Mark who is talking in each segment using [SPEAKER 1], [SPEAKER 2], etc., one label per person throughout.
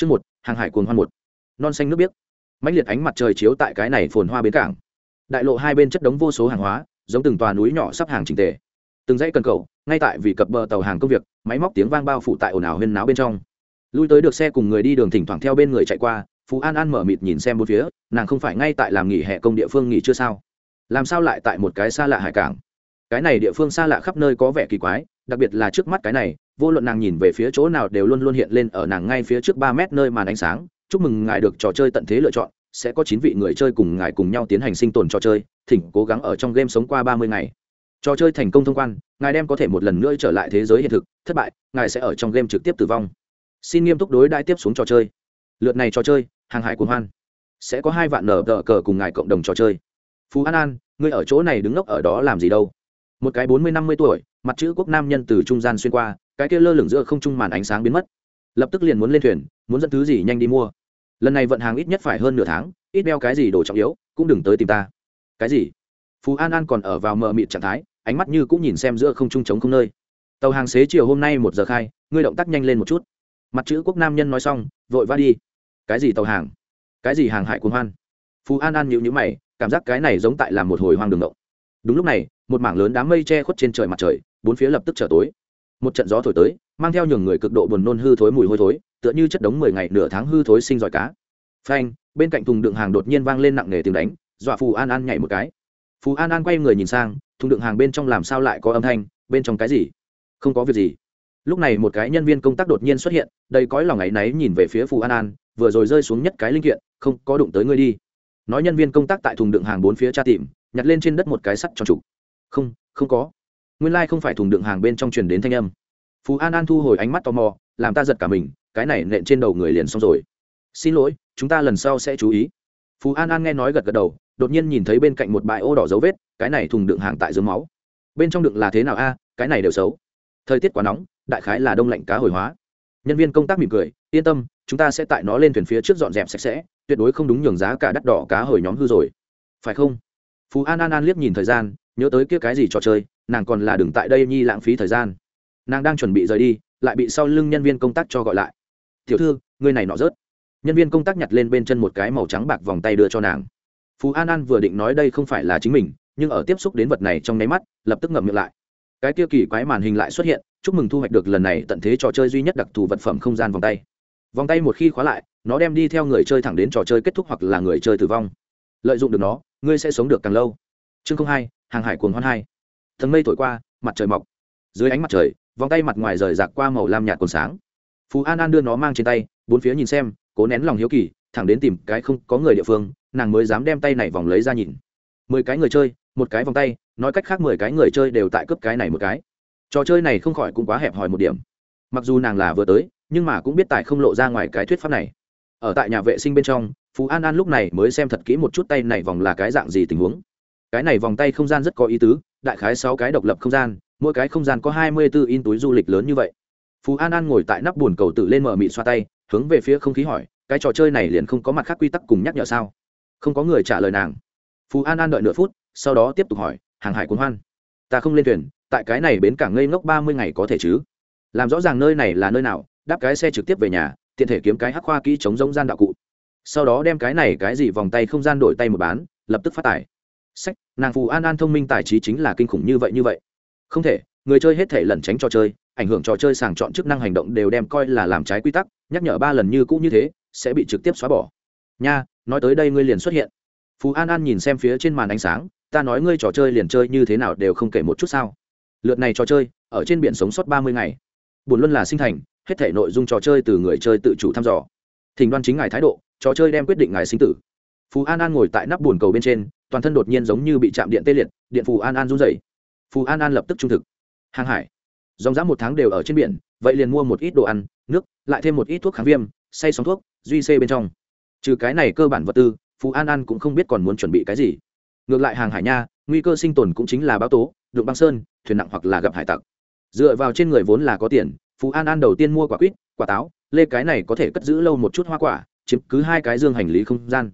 [SPEAKER 1] Chương một, hàng hải cuồng hoan một. Non xanh nước biếc. Mãnh liệt ánh mặt trời chiếu tại cái này phồn hoa bến cảng. Đại lộ hai bên chất đống vô số hàng hóa, giống từng tòa núi nhỏ sắp hàng chỉnh tề. Từng dãy cần cầu, ngay tại vì cập bờ tàu hàng công việc, máy móc tiếng vang bao phủ tại ồn ào huyên náo bên trong. Lui tới được xe cùng người đi đường thỉnh thoảng theo bên người chạy qua, Phú An An mở mịt nhìn xem bốn phía, nàng không phải ngay tại làm nghỉ hè công địa phương nghỉ chưa sao? Làm sao lại tại một cái xa lạ hải cảng? Cái này địa phương xa lạ khắp nơi có vẻ kỳ quái, đặc biệt là trước mắt cái này, vô luận nàng nhìn về phía chỗ nào đều luôn luôn hiện lên ở nàng ngay phía trước ba mét nơi màn ánh sáng. Chúc mừng ngài được trò chơi tận thế lựa chọn sẽ có chín vị người chơi cùng ngài cùng nhau tiến hành sinh tồn trò chơi thỉnh cố gắng ở trong game sống qua ba mươi ngày. Trò chơi thành công thông quan ngài đem có thể một lần nữa trở lại thế giới hiện thực thất bại ngài sẽ ở trong game trực tiếp tử vong. Xin nghiêm túc đối đãi tiếp xuống trò chơi. Lượt này trò chơi hàng hải cuồng hoan. Sẽ có hai vạn nở tờ cờ cùng ngài cộng đồng trò chơi. Phú an an ngươi ở chỗ này đứng ngốc ở đó làm gì đâu? Một cái bốn mươi năm mươi tuổi, mặt chữ quốc nam nhân từ trung gian xuyên qua, cái kia lơ lửng giữa không trung màn ánh sáng biến mất. Lập tức liền muốn lên thuyền, muốn dẫn thứ gì nhanh đi mua. Lần này vận hàng ít nhất phải hơn nửa tháng, ít đeo cái gì đồ trọng yếu, cũng đừng tới tìm ta. Cái gì? Phú an an còn ở vào mờ mịt trạng thái, ánh mắt như cũng nhìn xem giữa không trung trống không nơi. Tàu hàng xế chiều hôm nay một giờ khai, ngươi động tác nhanh lên một chút. Mặt chữ quốc nam nhân nói xong, vội vã đi. Cái gì tàu hàng? Cái gì hàng hải cuồng hoan? Phú an an nhịu nhữ mày, cảm giác cái này giống tại làm một hồi hoang đường động đúng lúc này, một mảng lớn đám mây che khuất trên trời mặt trời, bốn phía lập tức trở tối. Một trận gió thổi tới, mang theo nhường người cực độ buồn nôn hư thối mùi hôi thối, tựa như chất đống mười ngày nửa tháng hư thối sinh giỏi cá. Phanh, bên cạnh thùng đựng hàng đột nhiên vang lên nặng nề tiếng đánh, dọa phù an an nhảy một cái. Phù an an quay người nhìn sang, thùng đựng hàng bên trong làm sao lại có âm thanh, bên trong cái gì? Không có việc gì. Lúc này một cái nhân viên công tác đột nhiên xuất hiện, đầy cõi lòng áy náy nhìn về phía phù an an, vừa rồi rơi xuống nhất cái linh kiện, không có đụng tới ngươi đi. Nói nhân viên công tác tại thùng đựng hàng bốn phía tra tìm nhặt lên trên đất một cái sắt tròn trục không không có. Nguyên lai、like、không phải thùng đựng hàng bên trong truyền đến thanh âm. Phú an an thu hồi ánh mắt tò mò, làm ta giật cả mình, cái này nện trên đầu người liền xong rồi. Xin lỗi, chúng ta lần sau sẽ chú ý. Phú an an nghe nói gật gật đầu, đột nhiên nhìn thấy bên cạnh một bãi ô đỏ dấu vết, cái này thùng đựng hàng tại dưới máu. Bên trong đựng là thế nào a, cái này đều xấu. Thời tiết quá nóng, đại khái là đông lạnh cá hồi hóa. Nhân viên công tác mỉm cười, yên tâm, chúng ta sẽ tại nó lên thuyền phía trước dọn dẹp sạch sẽ, tuyệt đối không đúng nhường giá cả đắt đỏ cá hồi nhóm hư rồi. Phải không? Phú an an an liếc nhìn thời gian, nhớ tới kia cái gì trò chơi, nàng còn là đừng tại đây nhi lãng phí thời gian. Nàng đang chuẩn bị rời đi, lại bị sau lưng nhân viên công tác cho gọi lại. Tiểu thư, người này nọ rớt. Nhân viên công tác nhặt lên bên chân một cái màu trắng bạc vòng tay đưa cho nàng. Phú an an vừa định nói đây không phải là chính mình, nhưng ở tiếp xúc đến vật này trong nháy mắt, lập tức ngậm miệng lại. Cái kia kỳ quái màn hình lại xuất hiện, chúc mừng thu hoạch được lần này tận thế trò chơi duy nhất đặc thù vật phẩm không gian vòng tay. Vòng tay một khi khóa lại, nó đem đi theo người chơi thẳng đến trò chơi kết thúc hoặc là người chơi tử vong lợi dụng được nó, ngươi sẽ sống được càng lâu. Chương hai, hàng hải cuồng hoan hai. Thần mây thổi qua, mặt trời mọc. Dưới ánh mặt trời, vòng tay mặt ngoài rời rạc qua màu lam nhạt còn sáng. Phú an an đưa nó mang trên tay, bốn phía nhìn xem, cố nén lòng hiếu kỳ, thẳng đến tìm cái không có người địa phương, nàng mới dám đem tay này vòng lấy ra nhìn. Mười cái người chơi, một cái vòng tay, nói cách khác mười cái người chơi đều tại cướp cái này một cái. Trò chơi này không khỏi cũng quá hẹp hòi một điểm. Mặc dù nàng là vừa tới, nhưng mà cũng biết tại không lộ ra ngoài cái thuyết pháp này ở tại nhà vệ sinh bên trong, phú an an lúc này mới xem thật kỹ một chút tay này vòng là cái dạng gì tình huống. Cái này vòng tay không gian rất có ý tứ, đại khái sáu cái độc lập không gian, mỗi cái không gian có hai mươi b ố in túi du lịch lớn như vậy. Phú an an ngồi tại nắp bùn cầu tự lên mở mị xoa tay, hướng về phía không khí hỏi, cái trò chơi này liền không có mặt khác quy tắc cùng nhắc nhở sao? Không có người trả lời nàng. Phú an an đợi nửa phút, sau đó tiếp tục hỏi, hàng hải cuốn hoan. Ta không lên thuyền, tại cái này bến cảng ngây ngốc ba mươi ngày có thể chứ? Làm rõ ràng nơi này là nơi nào, đáp cái xe trực tiếp về nhà tiện thể kiếm cái hắc khoa kỹ chống giống gian đạo cụ. Sau đó đem cái này cái gì vòng tay không gian đổi tay một bán, lập tức phát tải sách, nàng phù an an thông minh tài trí chính là kinh khủng như vậy như vậy. Không thể, người chơi hết thể lẩn tránh trò chơi, ảnh hưởng trò chơi sàng chọn chức năng hành động đều đem coi là làm trái quy tắc, nhắc nhở ba lần như cũ như thế, sẽ bị trực tiếp xóa bỏ. Nha, nói tới đây ngươi liền xuất hiện. Phú an an nhìn xem phía trên màn ánh sáng, ta nói ngươi trò chơi liền chơi như thế nào đều không kể một chút sao. Lượt này trò chơi, ở trên biển sống sót ba mươi ngày. Buồn luân là sinh thành hết thể nội dung trò chơi từ người chơi tự chủ thăm dò. Thỉnh đoan chính ngài thái độ, trò chơi đem quyết định ngài sinh tử. Phú an an ngồi tại nắp bồn cầu bên trên, toàn thân đột nhiên giống như bị chạm điện tê liệt, điện phù an an run rẩy. Phù an an lập tức trung thực. Hàng hải. Dòng dã một tháng đều ở trên biển, vậy liền mua một ít đồ ăn, nước, lại thêm một ít thuốc kháng viêm, say sóng thuốc, duy xê bên trong. Trừ cái này cơ bản vật tư phú an an cũng không biết còn muốn chuẩn bị cái gì. Ngược lại hàng hải nha, nguy cơ sinh tồn cũng chính là báo tố, đụng băng sơn, thuyền nặng hoặc là gặp hải tặc. Dựa vào trên người vốn là có tiền phú an an đầu tiên mua quả quýt, quả táo, lê cái này có thể cất giữ lâu một chút hoa quả, chiếm cứ hai cái dương hành lý không gian.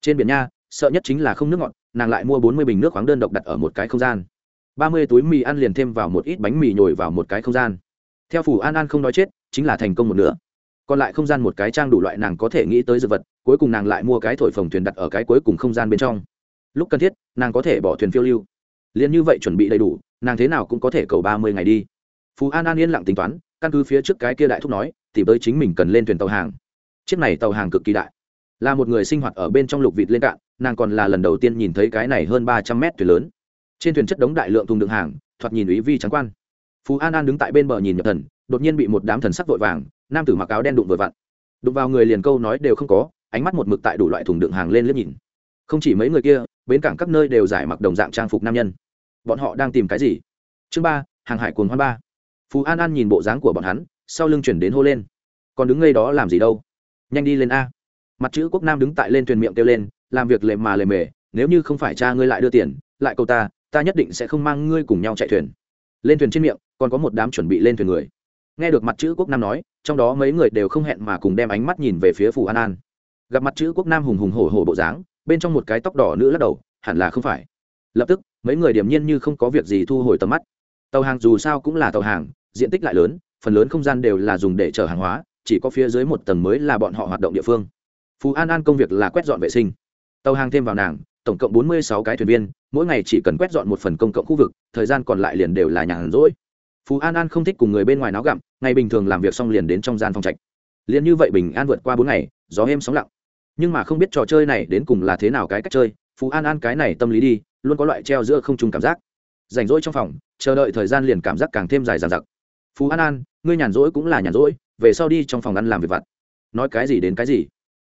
[SPEAKER 1] Trên biển nha, sợ nhất chính là không nước ngọt, nàng lại mua bốn mươi bình nước khoáng đơn độc đặt ở một cái không gian. Ba mươi túi mì ăn liền thêm vào một ít bánh mì nhồi vào một cái không gian. Theo phủ an an không nói chết, chính là thành công một nửa. Còn lại không gian một cái trang đủ loại nàng có thể nghĩ tới dược vật, cuối cùng nàng lại mua cái thổi phồng thuyền đặt ở cái cuối cùng không gian bên trong. Lúc cần thiết, nàng có thể bỏ thuyền phiêu lưu. Liền như vậy chuẩn bị đầy đủ, nàng thế nào cũng có thể cầu ba mươi ngày đi. Phú an an yên lặng tính toán căn cứ phía trước cái kia đại thúc nói, tìm tới chính mình cần lên thuyền tàu hàng. Chiếc này tàu hàng cực kỳ đại. Là một người sinh hoạt ở bên trong lục vịt lên cạn, nàng còn là lần đầu tiên nhìn thấy cái này hơn ba trăm mét thuyền lớn. Trên thuyền chất đống đại lượng thùng đựng hàng, thoạt nhìn ý vi trắng quan. Phú an an đứng tại bên bờ nhìn nhập thần, đột nhiên bị một đám thần sắc vội vàng, nam tử mặc áo đen đụng vừa vặn. Đụng vào người liền câu nói đều không có, ánh mắt một mực tại đủ loại thùng đựng hàng lên liếc nhìn. Không chỉ mấy người kia, bến cảng các nơi đều giải mặc đồng dạng trang phục nam nhân. Bọn họ đang tìm cái gì? Chương ba, hàng hải cuồng hoan ba phú an an nhìn bộ dáng của bọn hắn, sau lưng chuyển đến hô lên. Còn đứng ngay đó làm gì đâu? Nhanh đi lên a. Mặt chữ quốc nam đứng tại lên thuyền miệng kêu lên, làm việc lề mà lề mề, nếu như không phải cha ngươi lại đưa tiền, lại câu ta ta nhất định sẽ không mang ngươi cùng nhau chạy thuyền. Lên thuyền trên miệng, còn có một đám chuẩn bị lên thuyền người. Nghe được mặt chữ quốc nam nói, trong đó mấy người đều không hẹn mà cùng đem ánh mắt nhìn về phía phù an an. Gặp mặt chữ quốc nam hùng hùng hổ hổ bộ dáng, bên trong một cái tóc đỏ nữ lắc đầu, hẳn là không phải. Lập tức, mấy người điềm nhiên như không có việc gì thu hồi tầm mắt tàu hàng dù sao cũng là tàu hàng, diện tích lại lớn, phần lớn không gian đều là dùng để chở hàng hóa, chỉ có phía dưới một tầng mới là bọn họ hoạt động địa phương. Phú an an công việc là quét dọn vệ sinh. Tàu hàng thêm vào nàng, tổng cộng bốn mươi sáu cái thuyền viên, mỗi ngày chỉ cần quét dọn một phần công cộng khu vực, thời gian còn lại liền đều là nhàn rỗi. Phú an an không thích cùng người bên ngoài náo gặm, ngày bình thường làm việc xong liền đến trong gian phòng trạch. Liền như vậy bình an vượt qua bốn ngày, gió êm sóng lặng. Nhưng mà không biết trò chơi này đến cùng là thế nào cái cách chơi, phú an an cái này tâm lý đi, luôn có loại treo giữa không trung cảm giác rảnh rỗi trong phòng, chờ đợi thời gian liền cảm giác càng thêm dài dàn giặc phú an an, ngươi nhàn rỗi cũng là nhàn rỗi, về sau đi trong phòng ăn làm việc vặt. Nói cái gì đến cái gì.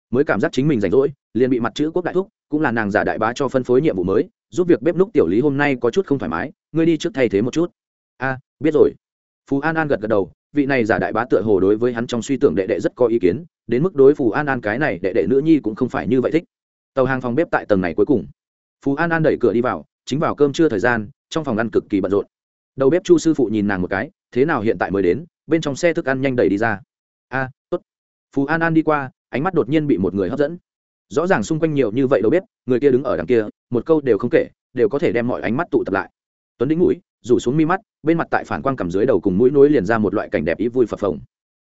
[SPEAKER 1] Mới cảm giác chính mình rảnh rỗi, liền bị mặt chữ quốc đại thúc, cũng là nàng giả đại bá cho phân phối nhiệm vụ mới, giúp việc bếp núc tiểu lý hôm nay có chút không thoải mái, ngươi đi trước thay thế một chút. A, biết rồi. Phú an an gật gật đầu, vị này giả đại bá tựa hồ đối với hắn trong suy tưởng đệ đệ rất có ý kiến, đến mức đối phù an an cái này đệ đệ nữ nhi cũng không phải như vậy thích. Tàu hàng phòng bếp tại tầng này cuối cùng. Phú an an đẩy cửa đi vào chính vào cơm trưa thời gian, trong phòng ăn cực kỳ bận rộn. Đầu bếp chu sư phụ nhìn nàng một cái, thế nào hiện tại mới đến, bên trong xe thức ăn nhanh đẩy đi ra. A, tốt. Phú an an đi qua, ánh mắt đột nhiên bị một người hấp dẫn. Rõ ràng xung quanh nhiều như vậy đầu bếp, người kia đứng ở đằng kia, một câu đều không kể, đều có thể đem mọi ánh mắt tụ tập lại. Tuấn đĩnh mũi, rủ xuống mi mắt, bên mặt tại phản quang cầm dưới đầu cùng mũi nối liền ra một loại cảnh đẹp ý vui phập phồng.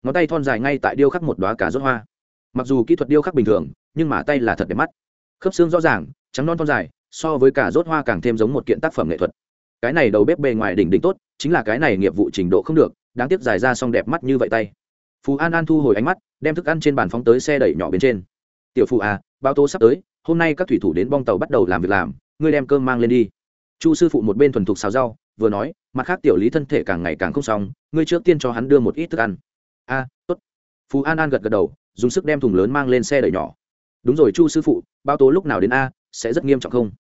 [SPEAKER 1] Ngón tay thon dài ngay tại điêu khắc một đoá cá rốt hoa. Mặc dù kỹ thuật điêu khắc bình thường, nhưng mà tay là thật đẹp mắt. Khớp xương rõ ràng, trắng non thon dài so với cả rốt hoa càng thêm giống một kiện tác phẩm nghệ thuật. Cái này đầu bếp bề ngoài đỉnh đỉnh tốt, chính là cái này nghiệp vụ trình độ không được, đáng tiếc dài ra xong đẹp mắt như vậy tay. Phú an an thu hồi ánh mắt, đem thức ăn trên bàn phóng tới xe đẩy nhỏ bên trên. Tiểu phụ à bao tố sắp tới, hôm nay các thủy thủ đến bong tàu bắt đầu làm việc làm, ngươi đem cơm mang lên đi. Chu sư phụ một bên thuần thục xào rau, vừa nói, mặt khác tiểu lý thân thể càng ngày càng không xong, ngươi trước tiên cho hắn đưa một ít thức ăn. A, tốt. Phú an an gật gật đầu, dùng sức đem thùng lớn mang lên xe đẩy nhỏ. Đúng rồi chu sư phụ bao tố lúc nào đến a, sẽ rất nghiêm trọng không?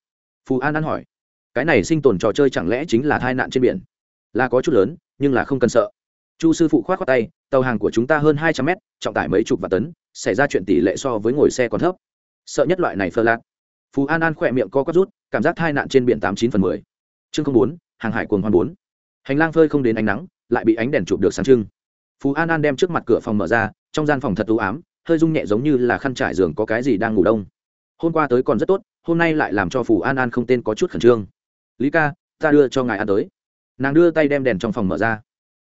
[SPEAKER 1] Phù an an hỏi, cái này sinh tồn trò chơi chẳng lẽ chính là tai nạn trên biển? Là có chút lớn, nhưng là không cần sợ. Chu sư phụ k h o á t khoác tay, tàu hàng của chúng ta hơn hai trăm mét, trọng tải mấy chục và tấn, xảy ra chuyện tỷ lệ so với ngồi xe còn thấp. Sợ nhất loại này phơ lạc. Phú an an khỏe miệng co quắp rút, cảm giác tai nạn trên biển tám chín phần mười. Chương bốn, hàng hải cuồng hoan bốn. Hành lang phơi không đến ánh nắng, lại bị ánh đèn chụp được sáng trưng. Phú an an đem trước mặt cửa phòng mở ra, trong gian phòng thật ưu ám, hơi rung nhẹ giống như là khăn trải giường có cái gì đang ngủ đông hôm qua tới còn rất tốt, hôm nay lại làm cho phù an an không tên có chút khẩn trương. Lý ca, ta đưa cho ngài ăn tới. Nàng đưa tay đem đèn trong phòng mở ra.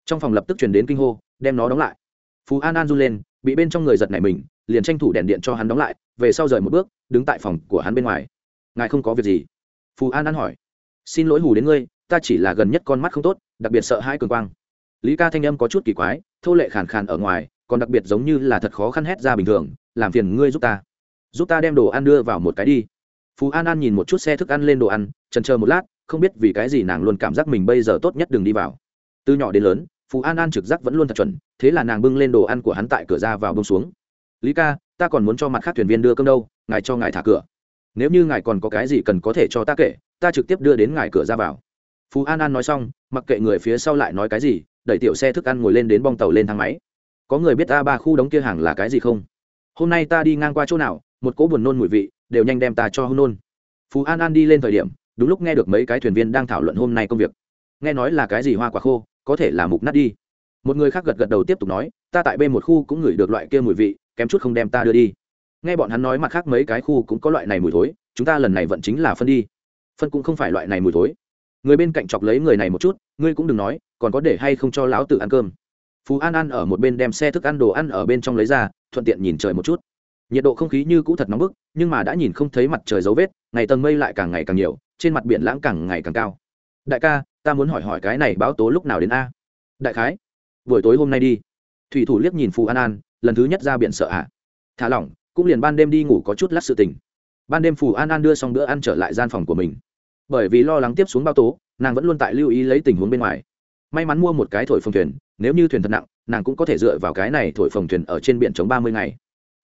[SPEAKER 1] Trong phòng lập tức chuyển đến kinh hô, đem nó đóng lại. Phú an an run lên, bị bên trong người giật này mình, liền tranh thủ đèn điện cho hắn đóng lại, về sau rời một bước, đứng tại phòng của hắn bên ngoài. Ngài không có việc gì? Phú an an hỏi. Xin lỗi hù đến ngươi, ta chỉ là gần nhất con mắt không tốt, đặc biệt sợ hai cường quang. Lý ca thanh âm có chút kỳ quái, thô lệ khàn khàn ở ngoài, còn đặc biệt giống như là thật khó khăn hét ra bình thường, làm phiền ngươi giúp ta giúp ta đem đồ ăn đưa vào một cái đi. Phú an an nhìn một chút xe thức ăn lên đồ ăn trần chờ một lát, không biết vì cái gì nàng luôn cảm giác mình bây giờ tốt nhất đừng đi vào. Từ nhỏ đến lớn, phú an an trực giác vẫn luôn thật chuẩn, thế là nàng bưng lên đồ ăn của hắn tại cửa ra vào bông xuống. Lý ca, ta còn muốn cho mặt khác thuyền viên đưa cơm đâu, ngài cho ngài thả cửa. Nếu như ngài còn có cái gì cần có thể cho ta kể, ta trực tiếp đưa đến ngài cửa ra vào. Phú an an nói xong, mặc kệ người phía sau lại nói cái gì, đẩy tiểu xe thức ăn ngồi lên đến bong tàu lên thang máy. Có người biết a ba khu đóng kia hàng là cái gì không? Hôm nay ta đi ngang qua chỗ nào một cỗ buồn nôn mùi vị, đều nhanh đem ta cho hôn nôn. Phú an an đi lên thời điểm, đúng lúc nghe được mấy cái thuyền viên đang thảo luận hôm nay công việc. Nghe nói là cái gì hoa quả khô, có thể là mục nát đi. Một người khác gật gật đầu tiếp tục nói, ta tại bên một khu cũng ngửi được loại kia mùi vị, kém chút không đem ta đưa đi. Nghe bọn hắn nói mặt khác mấy cái khu cũng có loại này mùi thối, chúng ta lần này vẫn chính là phân đi. Phân cũng không phải loại này mùi thối. Người bên cạnh chọc lấy người này một chút, ngươi cũng đừng nói, còn có để hay không cho lão tử ăn cơm. Phú an an ở một bên đem xe thức ăn đồ ăn ở bên trong lấy ra, thuận tiện nhìn trời một chút nhiệt độ không khí như cũ thật nóng bức, nhưng mà đã nhìn không thấy mặt trời dấu vết, ngày tầng mây lại càng ngày càng nhiều, trên mặt biển lãng càng ngày càng cao. Đại ca, ta muốn hỏi hỏi cái này báo tố lúc nào đến a? Đại khái, buổi tối hôm nay đi. Thủy thủ liếc nhìn phù an an, lần thứ nhất ra biển sợ ạ à. thả lỏng, cũng liền ban đêm đi ngủ có chút lát sự tình. Ban đêm phù an an đưa xong bữa ăn trở lại gian phòng của mình. Bởi vì lo lắng tiếp xuống bao tố, nàng vẫn luôn tại lưu ý lấy tình huống bên ngoài. May mắn mua một cái thổi phồng thuyền, nếu như thuyền thật nặng, nàng cũng có thể dựa vào cái này thổi phồng thuyền ở trên biển chống ba mươi ngày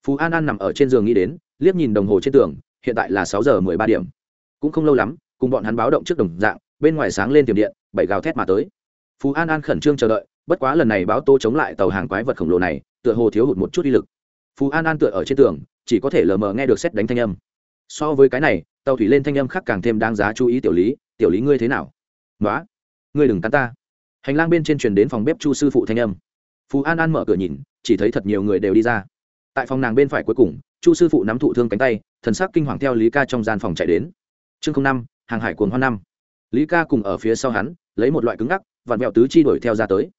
[SPEAKER 1] phú an an nằm ở trên giường nghĩ đến, liếc nhìn đồng hồ trên tường, hiện tại là sáu giờ mười ba điểm. Cũng không lâu lắm, cùng bọn hắn báo động trước đồng dạng, bên ngoài sáng lên tiềm điện, bảy gào thét mà tới. Phú an an khẩn trương chờ đợi, bất quá lần này báo tô chống lại tàu hàng quái vật khổng lồ này, tựa hồ thiếu hụt một chút đi lực. Phú an an tựa ở trên tường, chỉ có thể lờ mờ nghe được xét đánh thanh âm. So với cái này, tàu thủy lên thanh âm khác càng thêm đáng giá chú ý tiểu lý tiểu lý ngươi thế nào? Nói ngươi đừng cắn ta. Hành lang bên trên truyền đến phòng bếp chu sư phụ thanh âm. Phú an an mở cửa nhìn, chỉ thấy thật nhiều người đều đi ra tại phòng nàng bên phải cuối cùng, chu sư phụ nắm thụ thương cánh tay, thần sắc kinh hoàng theo lý ca trong gian phòng chạy đến. Chương năm, hàng hải cuồng hoa năm. Lý ca cùng ở phía sau hắn, lấy một loại cứng ngắc, vặn vẹo tứ chi đuổi theo ra tới.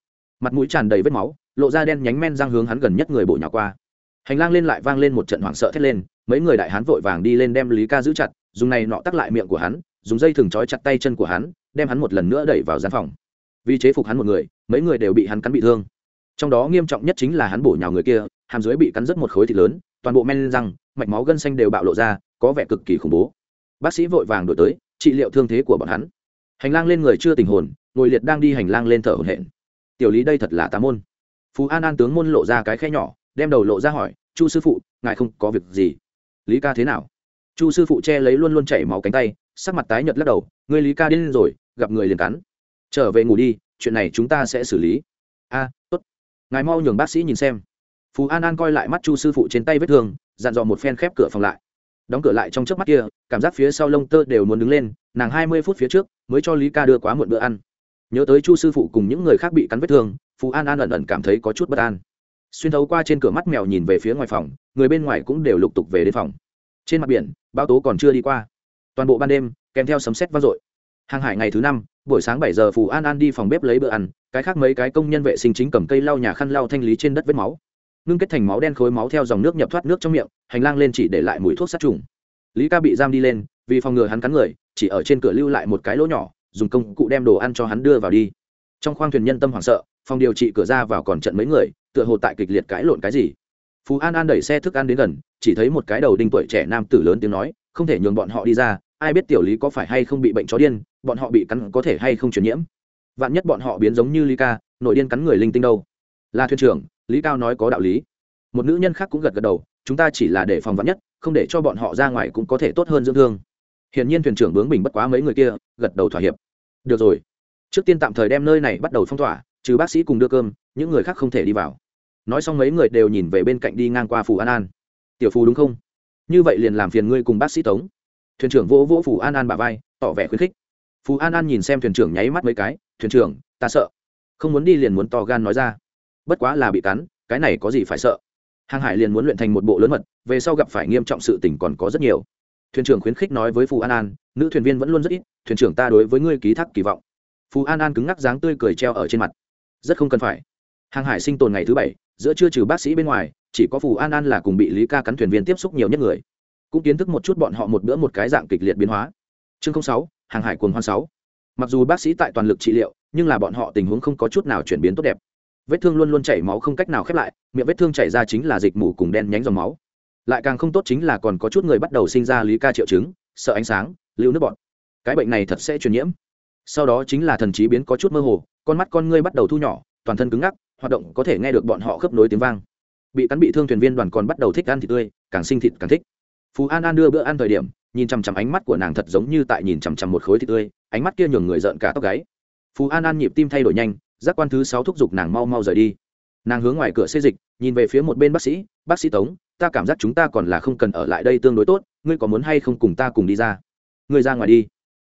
[SPEAKER 1] Mặt mũi tràn đầy vết máu, lộ ra đen nhánh men răng hướng hắn gần nhất người bộ nhỏ qua. Hành lang lên lại vang lên một trận hoảng sợ thét lên, mấy người đại hán vội vàng đi lên đem lý ca giữ chặt, dùng này nọ tắc lại miệng của hắn, dùng dây thừng trói chặt tay chân của hắn, đem hắn một lần nữa đẩy vào gian phòng. Vì chế phục hắn một người, mấy người đều bị hắn cắn bị thương. Trong đó nghiêm trọng nhất chính là hắn bổ nhào người kia hàm dưới bị cắn rất một khối thịt lớn, toàn bộ men răng, mạch máu gân xanh đều bạo lộ ra, có vẻ cực kỳ khủng bố. Bác sĩ vội vàng đổi tới, trị liệu thương thế của bọn hắn. Hành lang lên người chưa tình hồn, ngồi liệt đang đi hành lang lên thở hổn hển. Tiểu lý đây thật là tà môn. Phú an an tướng môn lộ ra cái khe nhỏ, đem đầu lộ ra hỏi, chu sư phụ, ngài không có việc gì? Lý ca thế nào? Chu sư phụ che lấy luôn luôn chảy máu cánh tay, sắc mặt tái nhợt lắc đầu người lý ca điên rồi, gặp người liền cắn. Trở về ngủ đi, chuyện này chúng ta sẽ xử lý. A, tốt. Ngài mau nhường bác sĩ nhìn xem phú an an coi lại mắt chu sư phụ trên tay vết thương dặn dò một phen khép cửa phòng lại đóng cửa lại trong trước mắt kia cảm giác phía sau lông tơ đều muốn đứng lên nàng hai mươi phút phía trước mới cho lý ca đưa quá muộn bữa ăn nhớ tới chu sư phụ cùng những người khác bị cắn vết thương phú an an ẩn ẩn cảm thấy có chút bất an xuyên thấu qua trên cửa mắt mèo nhìn về phía ngoài phòng người bên ngoài cũng đều lục tục về đến phòng trên mặt biển bão tố còn chưa đi qua toàn bộ ban đêm kèm theo sấm sét vang dội hàng hải ngày thứ năm buổi sáng bảy giờ phù an an đi phòng bếp lấy bữa ăn cái khác mấy cái công nhân vệ sinh chính cầm cây lau nhà khăn lau thanh lý trên đất vết máu ngưng kết thành máu đen khối máu theo dòng nước nhập thoát nước trong miệng, hành lang lên chỉ để lại mùi thuốc sát trùng. Lý ca bị giam đi lên, vì phòng ngừa hắn cắn người, chỉ ở trên cửa lưu lại một cái lỗ nhỏ, dùng công cụ đem đồ ăn cho hắn đưa vào đi. Trong khoang thuyền nhân tâm hoảng sợ, phòng điều trị cửa ra vào còn trận mấy người, tựa hồ tại kịch liệt cãi lộn cái gì. Phú an an đẩy xe thức ăn đến gần, chỉ thấy một cái đầu đinh tuổi trẻ nam tử lớn tiếng nói, không thể nhường bọn họ đi ra, ai biết tiểu lý có phải hay không bị bệnh chó điên, bọn họ bị cắn có thể hay không truyền nhiễm? Vạn nhất bọn họ biến giống như lý ca, nội điên cắn người linh tinh đâu. Là thuyền trưởng lý cao nói có đạo lý. Một nữ nhân khác cũng gật gật đầu, chúng ta chỉ là để phòng vạn nhất, không để cho bọn họ ra ngoài cũng có thể tốt hơn dưỡng thương. Hiển nhiên thuyền trưởng bướng bình bất quá mấy người kia, gật đầu thỏa hiệp. Được rồi. Trước tiên tạm thời đem nơi này bắt đầu phong tỏa, trừ bác sĩ cùng đưa cơm, những người khác không thể đi vào. Nói xong mấy người đều nhìn về bên cạnh đi ngang qua phù an an. Tiểu phù đúng không? Như vậy liền làm phiền ngươi cùng bác sĩ tống. Thuyền trưởng vỗ vỗ phù an an bà vai, tỏ vẻ khuyến khích. Phù an an nhìn xem thuyền trưởng nháy mắt mấy cái, thuyền trưởng, ta sợ. Không muốn đi liền muốn to gan nói ra bất quá là bị cắn, cái này có gì phải sợ? Hàng hải liền muốn luyện thành một bộ lớn mật, về sau gặp phải nghiêm trọng sự tình còn có rất nhiều. Thuyền trưởng khuyến khích nói với phù an an, nữ thuyền viên vẫn luôn rất ít, thuyền trưởng ta đối với ngươi ký thác kỳ vọng. Phù an an cứng ngắc dáng tươi cười treo ở trên mặt. Rất không cần phải. Hàng hải sinh tồn ngày thứ bảy, giữa chưa trừ bác sĩ bên ngoài, chỉ có phù an an là cùng bị lý ca cắn thuyền viên tiếp xúc nhiều nhất người. Cũng kiến thức một chút bọn họ một bữa một cái dạng kịch liệt biến hóa. Chương sáu, hàng hải cuồng hoan sáu. Mặc dù bác sĩ tại toàn lực trị liệu, nhưng là bọn họ tình huống không có chút nào chuyển biến tốt đẹp vết thương luôn luôn chảy máu không cách nào khép lại, miệng vết thương chảy ra chính là dịch mù cùng đen nhánh dòng máu. Lại càng không tốt chính là còn có chút người bắt đầu sinh ra lý ca triệu chứng, sợ ánh sáng, lưu nước bọn cái bệnh này thật sẽ truyền nhiễm. Sau đó chính là thần trí biến có chút mơ hồ, con mắt con ngươi bắt đầu thu nhỏ, toàn thân cứng ngắc, hoạt động có thể nghe được bọn họ khớp nối tiếng vang. Bị cắn bị thương thuyền viên đoàn còn bắt đầu thích ăn thịt tươi, càng sinh thịt càng thích. Phú an an đưa bữa ăn thời điểm, nhìn chằm chằm ánh mắt của nàng thật giống như tại nhìn chằm chằm một khối thịt tươi, ánh mắt kia nhường người rợn cả tóc gáy. Phú an an nhịp tim thay đổi nhanh giác quan thứ sáu thúc giục nàng mau mau rời đi. Nàng hướng ngoài cửa xê dịch, nhìn về phía một bên bác sĩ bác sĩ tống, ta cảm giác chúng ta còn là không cần ở lại đây tương đối tốt, ngươi có muốn hay không cùng ta cùng đi ra? Ngươi ra ngoài đi.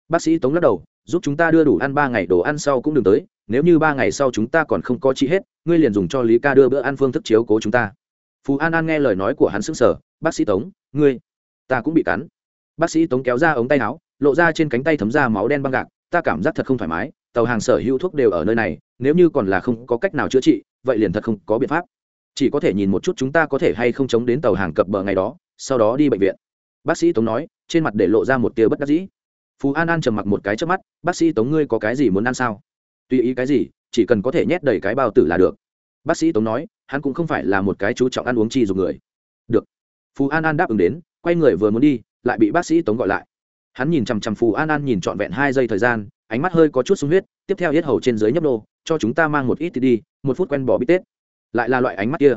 [SPEAKER 1] Bác sĩ tống lắc đầu, giúp chúng ta đưa đủ ăn ba ngày đồ ăn sau cũng đừng tới, nếu như ba ngày sau chúng ta còn không có chi hết, ngươi liền dùng cho lý ca đưa bữa ăn phương thức chiếu cố chúng ta. Phú an an nghe lời nói của hắn s ứ n g sở bác sĩ tống, ngươi, ta cũng bị cắn. Bác sĩ tống kéo ra ống tay áo, lộ ra trên cánh tay thấm ra máu đen băng gạc, ta cảm giác thật không thoải mái, tàu hàng sở hữu thuốc đều ở nơi này nếu như còn là không có cách nào chữa trị, vậy liền thật không có biện pháp. Chỉ có thể nhìn một chút chúng ta có thể hay không chống đến tàu hàng cập bờ ngày đó, sau đó đi bệnh viện. Bác sĩ tống nói, trên mặt để lộ ra một tia bất đắc dĩ. Phú an an trầm mặc một cái trước mắt, bác sĩ tống ngươi có cái gì muốn ăn sao? Tùy ý cái gì, chỉ cần có thể nhét đầy cái bao tử là được. Bác sĩ tống nói, hắn cũng không phải là một cái chú trọng ăn uống chi dùng người. Được. Phú an an đáp ứng đến, quay người vừa muốn đi, lại bị bác sĩ tống gọi lại. Hắn nhìn chằm chằm phù an an nhìn trọn vẹn hai giây thời gian, ánh mắt hơi có chút sung huyết, tiếp theo hết hầu trên dưới nhấp đô cho chúng ta mang một ít thì đi, một phút quen bỏ bít tết. Lại là loại ánh mắt kia.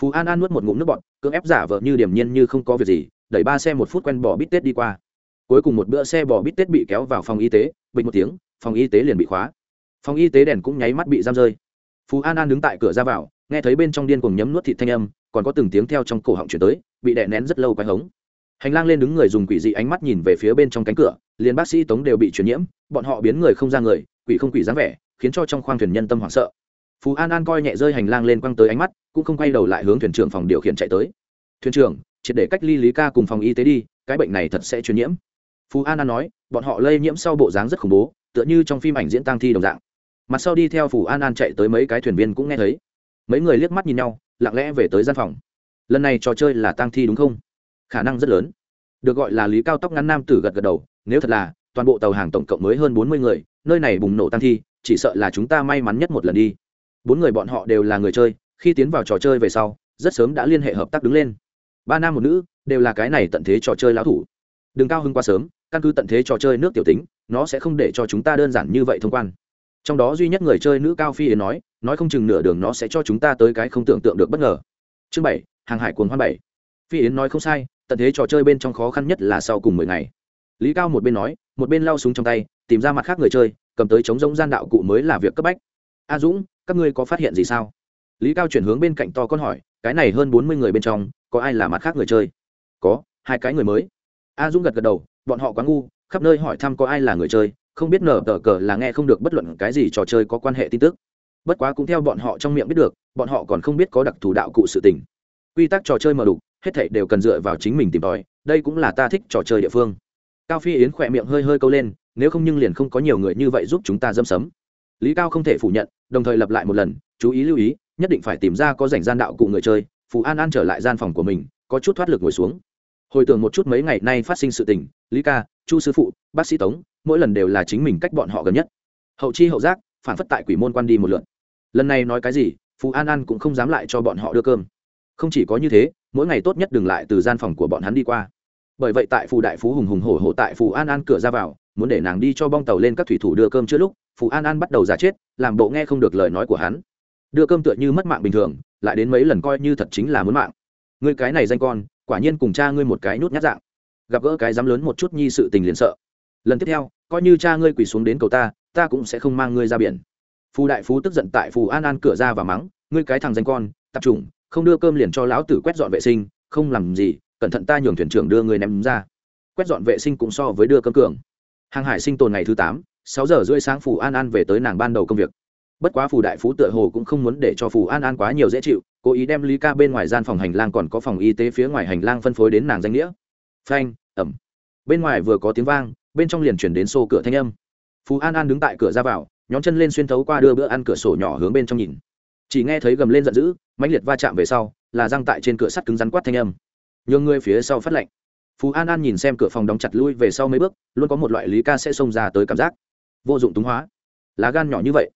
[SPEAKER 1] Phú an an nuốt một ngụm nước bọt, cưỡng ép giả vợ như điểm nhiên như không có việc gì, đẩy ba xe một phút quen bỏ bít tết đi qua. Cuối cùng một bữa xe bỏ bít tết bị kéo vào phòng y tế, bình một tiếng, phòng y tế liền bị khóa. Phòng y tế đèn cũng nháy mắt bị giam rơi. Phú an an đứng tại cửa ra vào, nghe thấy bên trong điên cùng nhấm nuốt thịt thanh âm, còn có từng tiếng theo trong cổ họng chuyển tới, bị đè nén rất lâu quái hống. Hành lang lên đứng người dùng quỷ dị ánh mắt nhìn về phía bên trong cánh cửa, liền bác sĩ tống đều bị truyền nhiễm, bọn họ biến người không ra người, quỷ không quỷ dáng vẻ khiến cho trong khoang thuyền nhân tâm hoảng sợ. Phú an an coi nhẹ rơi hành lang lên quăng tới ánh mắt, cũng không quay đầu lại hướng thuyền trưởng phòng điều khiển chạy tới. Thuyền trưởng, triệt để cách ly lý ca cùng phòng y tế đi, cái bệnh này thật sẽ truyền nhiễm. Phú an an nói, bọn họ lây nhiễm sau bộ dáng rất khủng bố, tựa như trong phim ảnh diễn tăng thi đồng dạng. Mặt sau đi theo Phú an an chạy tới mấy cái thuyền viên cũng nghe thấy. Mấy người liếc mắt nhìn nhau, lặng lẽ về tới gian phòng. Lần này trò chơi là tăng thi đúng không? Khả năng rất lớn. Được gọi là lý cao tóc ngắn nam tử gật gật đầu, nếu thật là, toàn bộ tàu hàng tổng cộng mới hơn bốn mươi người, nơi này bùng nổ tăng thi chỉ sợ là chúng ta may mắn nhất một lần đi. Bốn người bọn họ đều là người chơi, khi tiến vào trò chơi về sau, rất sớm đã liên hệ hợp tác đứng lên. Ba nam một nữ, đều là cái này tận thế trò chơi lão thủ. Đừng cao hưng quá sớm, căn cứ tận thế trò chơi nước tiểu tính, nó sẽ không để cho chúng ta đơn giản như vậy thông quan. Trong đó duy nhất người chơi nữ cao phi yến nói nói không chừng nửa đường nó sẽ cho chúng ta tới cái không tưởng tượng được bất ngờ. Chương bảy, hàng hải cuồng hoan bảy. Phi yến nói không sai, tận thế trò chơi bên trong khó khăn nhất là sau cùng mười ngày. Lý cao một bên nói, một bên lau súng trong tay, tìm ra mặt khác người chơi cầm tới chống giống gian đạo cụ mới là việc cấp bách. A dũng, các ngươi có phát hiện gì sao? Lý cao chuyển hướng bên cạnh to con hỏi, cái này hơn bốn mươi người bên trong, có ai là mặt khác người chơi? Có, hai cái người mới. A dũng gật gật đầu, bọn họ quá ngu, khắp nơi hỏi thăm có ai là người chơi, không biết nở tờ cờ là nghe không được bất luận cái gì trò chơi có quan hệ tin tức. Bất quá cũng theo bọn họ trong miệng biết được, bọn họ còn không biết có đặc thù đạo cụ sự tình. Quy tắc trò chơi mở đục hết thảy đều cần dựa vào chính mình tìm tòi, đây cũng là ta thích trò chơi địa phương. Cao phi yến khỏe miệng hơi hơi câu lên nếu không nhưng liền không có nhiều người như vậy giúp chúng ta dâm sấm. Lý cao không thể phủ nhận, đồng thời lập lại một lần, chú ý lưu ý, nhất định phải tìm ra có rảnh gian đạo cụ người chơi. Phù an an trở lại gian phòng của mình, có chút thoát lực ngồi xuống. Hồi tưởng một chút mấy ngày nay phát sinh sự tình, lý ca, chu sư phụ, bác sĩ tống, mỗi lần đều là chính mình cách bọn họ gần nhất. Hậu chi hậu giác, phản phất tại quỷ môn quan đi một lượn lần này nói cái gì, Phù an an cũng không dám lại cho bọn họ đưa cơm. Không chỉ có như thế, mỗi ngày tốt nhất đừng lại từ gian phòng của bọn hắn đi qua. Bởi vậy tại phù đại phú hùng hùng hổ hổ tại phù an an cửa ra vào muốn để nàng đi cho bong tàu lên các thủy thủ đưa cơm chưa lúc, phù an an bắt đầu giả chết, làm bộ nghe không được lời nói của hắn. Đưa cơm tựa như mất mạng bình thường, lại đến mấy lần coi như thật chính là muốn mạng. Ngươi cái này danh con, quả nhiên cùng cha ngươi một cái nút nhát dạng. Gặp gỡ cái dám lớn một chút nhi sự tình liền sợ. Lần tiếp theo, coi như cha ngươi quỳ xuống đến cầu ta ta cũng sẽ không mang ngươi ra biển. Phù đại phú tức giận tại phù an an cửa ra và mắng, ngươi cái thằng danh con, tập trung không đưa cơm liền cho lão tử quét dọn vệ sinh, không làm gì, cẩn thận ta nhường thuyền trưởng đưa người ném ra. Quét dọn vệ sinh cũng so với đưa cơm cường hàng hải sinh tồn ngày thứ tám, sáu giờ rưỡi sáng phù an an về tới nàng ban đầu công việc. Bất quá phù đại phú tựa hồ cũng không muốn để cho phù an an quá nhiều dễ chịu, cố ý đem lý ca bên ngoài gian phòng hành lang còn có phòng y tế phía ngoài hành lang phân phối đến nàng danh nghĩa. Phanh, ẩm. Bên ngoài vừa có tiếng vang, bên trong liền chuyển đến xô cửa thanh âm. Phù an an đứng tại cửa ra vào nhóm chân lên xuyên thấu qua đưa bữa ăn cửa sổ nhỏ hướng bên trong nhìn. Chỉ nghe thấy gầm lên giận dữ, mãnh liệt va chạm về sau, là răng tại trên cửa sắt cứng rắn quát thanh âm. Nhường người phía sau phát lạnh phú an an nhìn xem cửa phòng đóng chặt lui về sau mấy bước luôn có một loại lý ca sẽ xông ra tới cảm giác vô dụng túng hóa lá gan nhỏ như vậy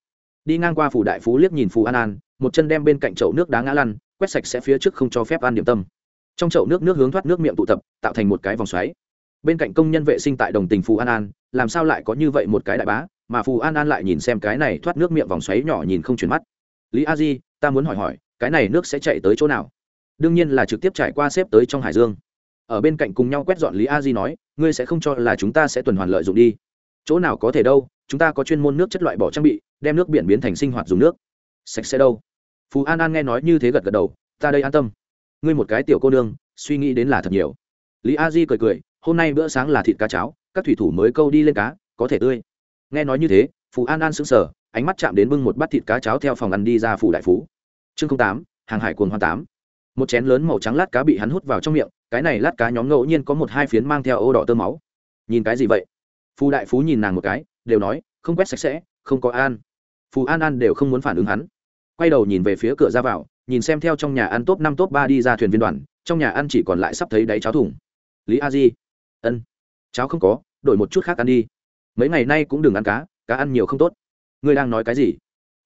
[SPEAKER 1] đi ngang qua phủ đại phú liếc nhìn phú an an một chân đem bên cạnh chậu nước đá ngã lăn quét sạch sẽ phía trước không cho phép ăn điểm tâm trong chậu nước nước hướng thoát nước miệng tụ tập tạo thành một cái vòng xoáy bên cạnh công nhân vệ sinh tại đồng tình phù an an làm sao lại có như vậy một cái đại bá mà phù an an lại nhìn xem cái này thoát nước miệng vòng xoáy nhỏ nhìn không chuyển mắt lý a di ta muốn hỏi hỏi cái này nước sẽ chạy tới chỗ nào đương nhiên là trực tiếp trải qua xếp tới trong hải dương ở bên cạnh cùng nhau quét dọn lý a di nói, ngươi sẽ không cho là chúng ta sẽ tuần hoàn lợi dụng đi. Chỗ nào có thể đâu, chúng ta có chuyên môn nước chất loại bỏ trang bị, đem nước biển biến thành sinh hoạt dùng nước. Sạch sẽ đâu. Phú an an nghe nói như thế gật gật đầu, ta đây an tâm. Ngươi một cái tiểu cô nương, suy nghĩ đến là thật nhiều. Lý a di cười cười, hôm nay bữa sáng là thịt cá cháo, các thủy thủ mới câu đi lên cá, có thể tươi. Nghe nói như thế phú an an sững sờ, ánh mắt chạm đến bưng một bát thịt cá cháo theo phòng ăn đi ra phủ đại phú. Chương tám, hàng hải cồn hoa tám. Một chén lớn màu trắng lát cá bị hắn hút vào trong miệng cái này lát cá nhóm ngẫu nhiên có một hai phiến mang theo ô đỏ tơ máu. Nhìn cái gì vậy? Phù đại phú nhìn nàng một cái, đều nói, không quét sạch sẽ, không có an. Phù an an đều không muốn phản ứng hắn. Quay đầu nhìn về phía cửa ra vào, nhìn xem theo trong nhà ăn top năm top ba đi ra thuyền viên đoàn, trong nhà ăn chỉ còn lại sắp thấy đáy cháo thủng lý a di. Ân. Cháo không có, đổi một chút khác ăn đi. Mấy ngày nay cũng đừng ăn cá cá ăn nhiều không tốt. Ngươi đang nói cái gì?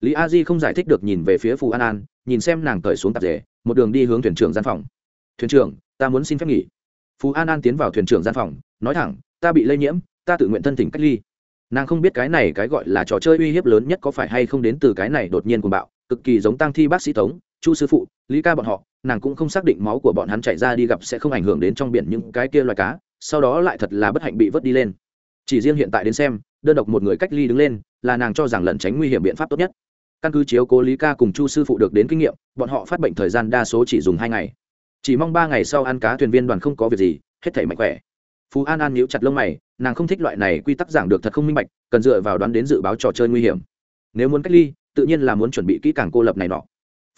[SPEAKER 1] Lý a di không giải thích được nhìn về phía phù an an, nhìn xem nàng cởi xuống tạp rể một đường đi hướng thuyền trưởng gian phòng. Thuyền trưởng ta muốn xin phép nghỉ. Phú an an tiến vào thuyền trưởng gian phòng, nói thẳng, ta bị lây nhiễm, ta tự nguyện thân thỉnh cách ly. Nàng không biết cái này cái gọi là trò chơi uy hiếp lớn nhất có phải hay không đến từ cái này đột nhiên cùng bạo, cực kỳ giống tăng thi bác sĩ tống, chu sư phụ, lý ca bọn họ, nàng cũng không xác định máu của bọn hắn chạy ra đi gặp sẽ không ảnh hưởng đến trong biển những cái kia loài cá, sau đó lại thật là bất hạnh bị vớt đi lên. Chỉ riêng hiện tại đến xem, đơn độc một người cách ly đứng lên, là nàng cho rằng lẩn tránh nguy hiểm biện pháp tốt nhất. Căn cứ chiếu cố lý ca cùng chu sư phụ được đến kinh nghiệm, bọn họ phát bệnh thời gian đa số chỉ dùng hai ngày chỉ mong ba ngày sau ăn cá thuyền viên đoàn không có việc gì, hết thể mạnh khỏe. Phú an an nhíu chặt lông mày, nàng không thích loại này quy tắc giảng được thật không minh bạch, cần dựa vào đoán đến dự báo trò chơi nguy hiểm. Nếu muốn cách ly, tự nhiên là muốn chuẩn bị kỹ càng cô lập này nọ.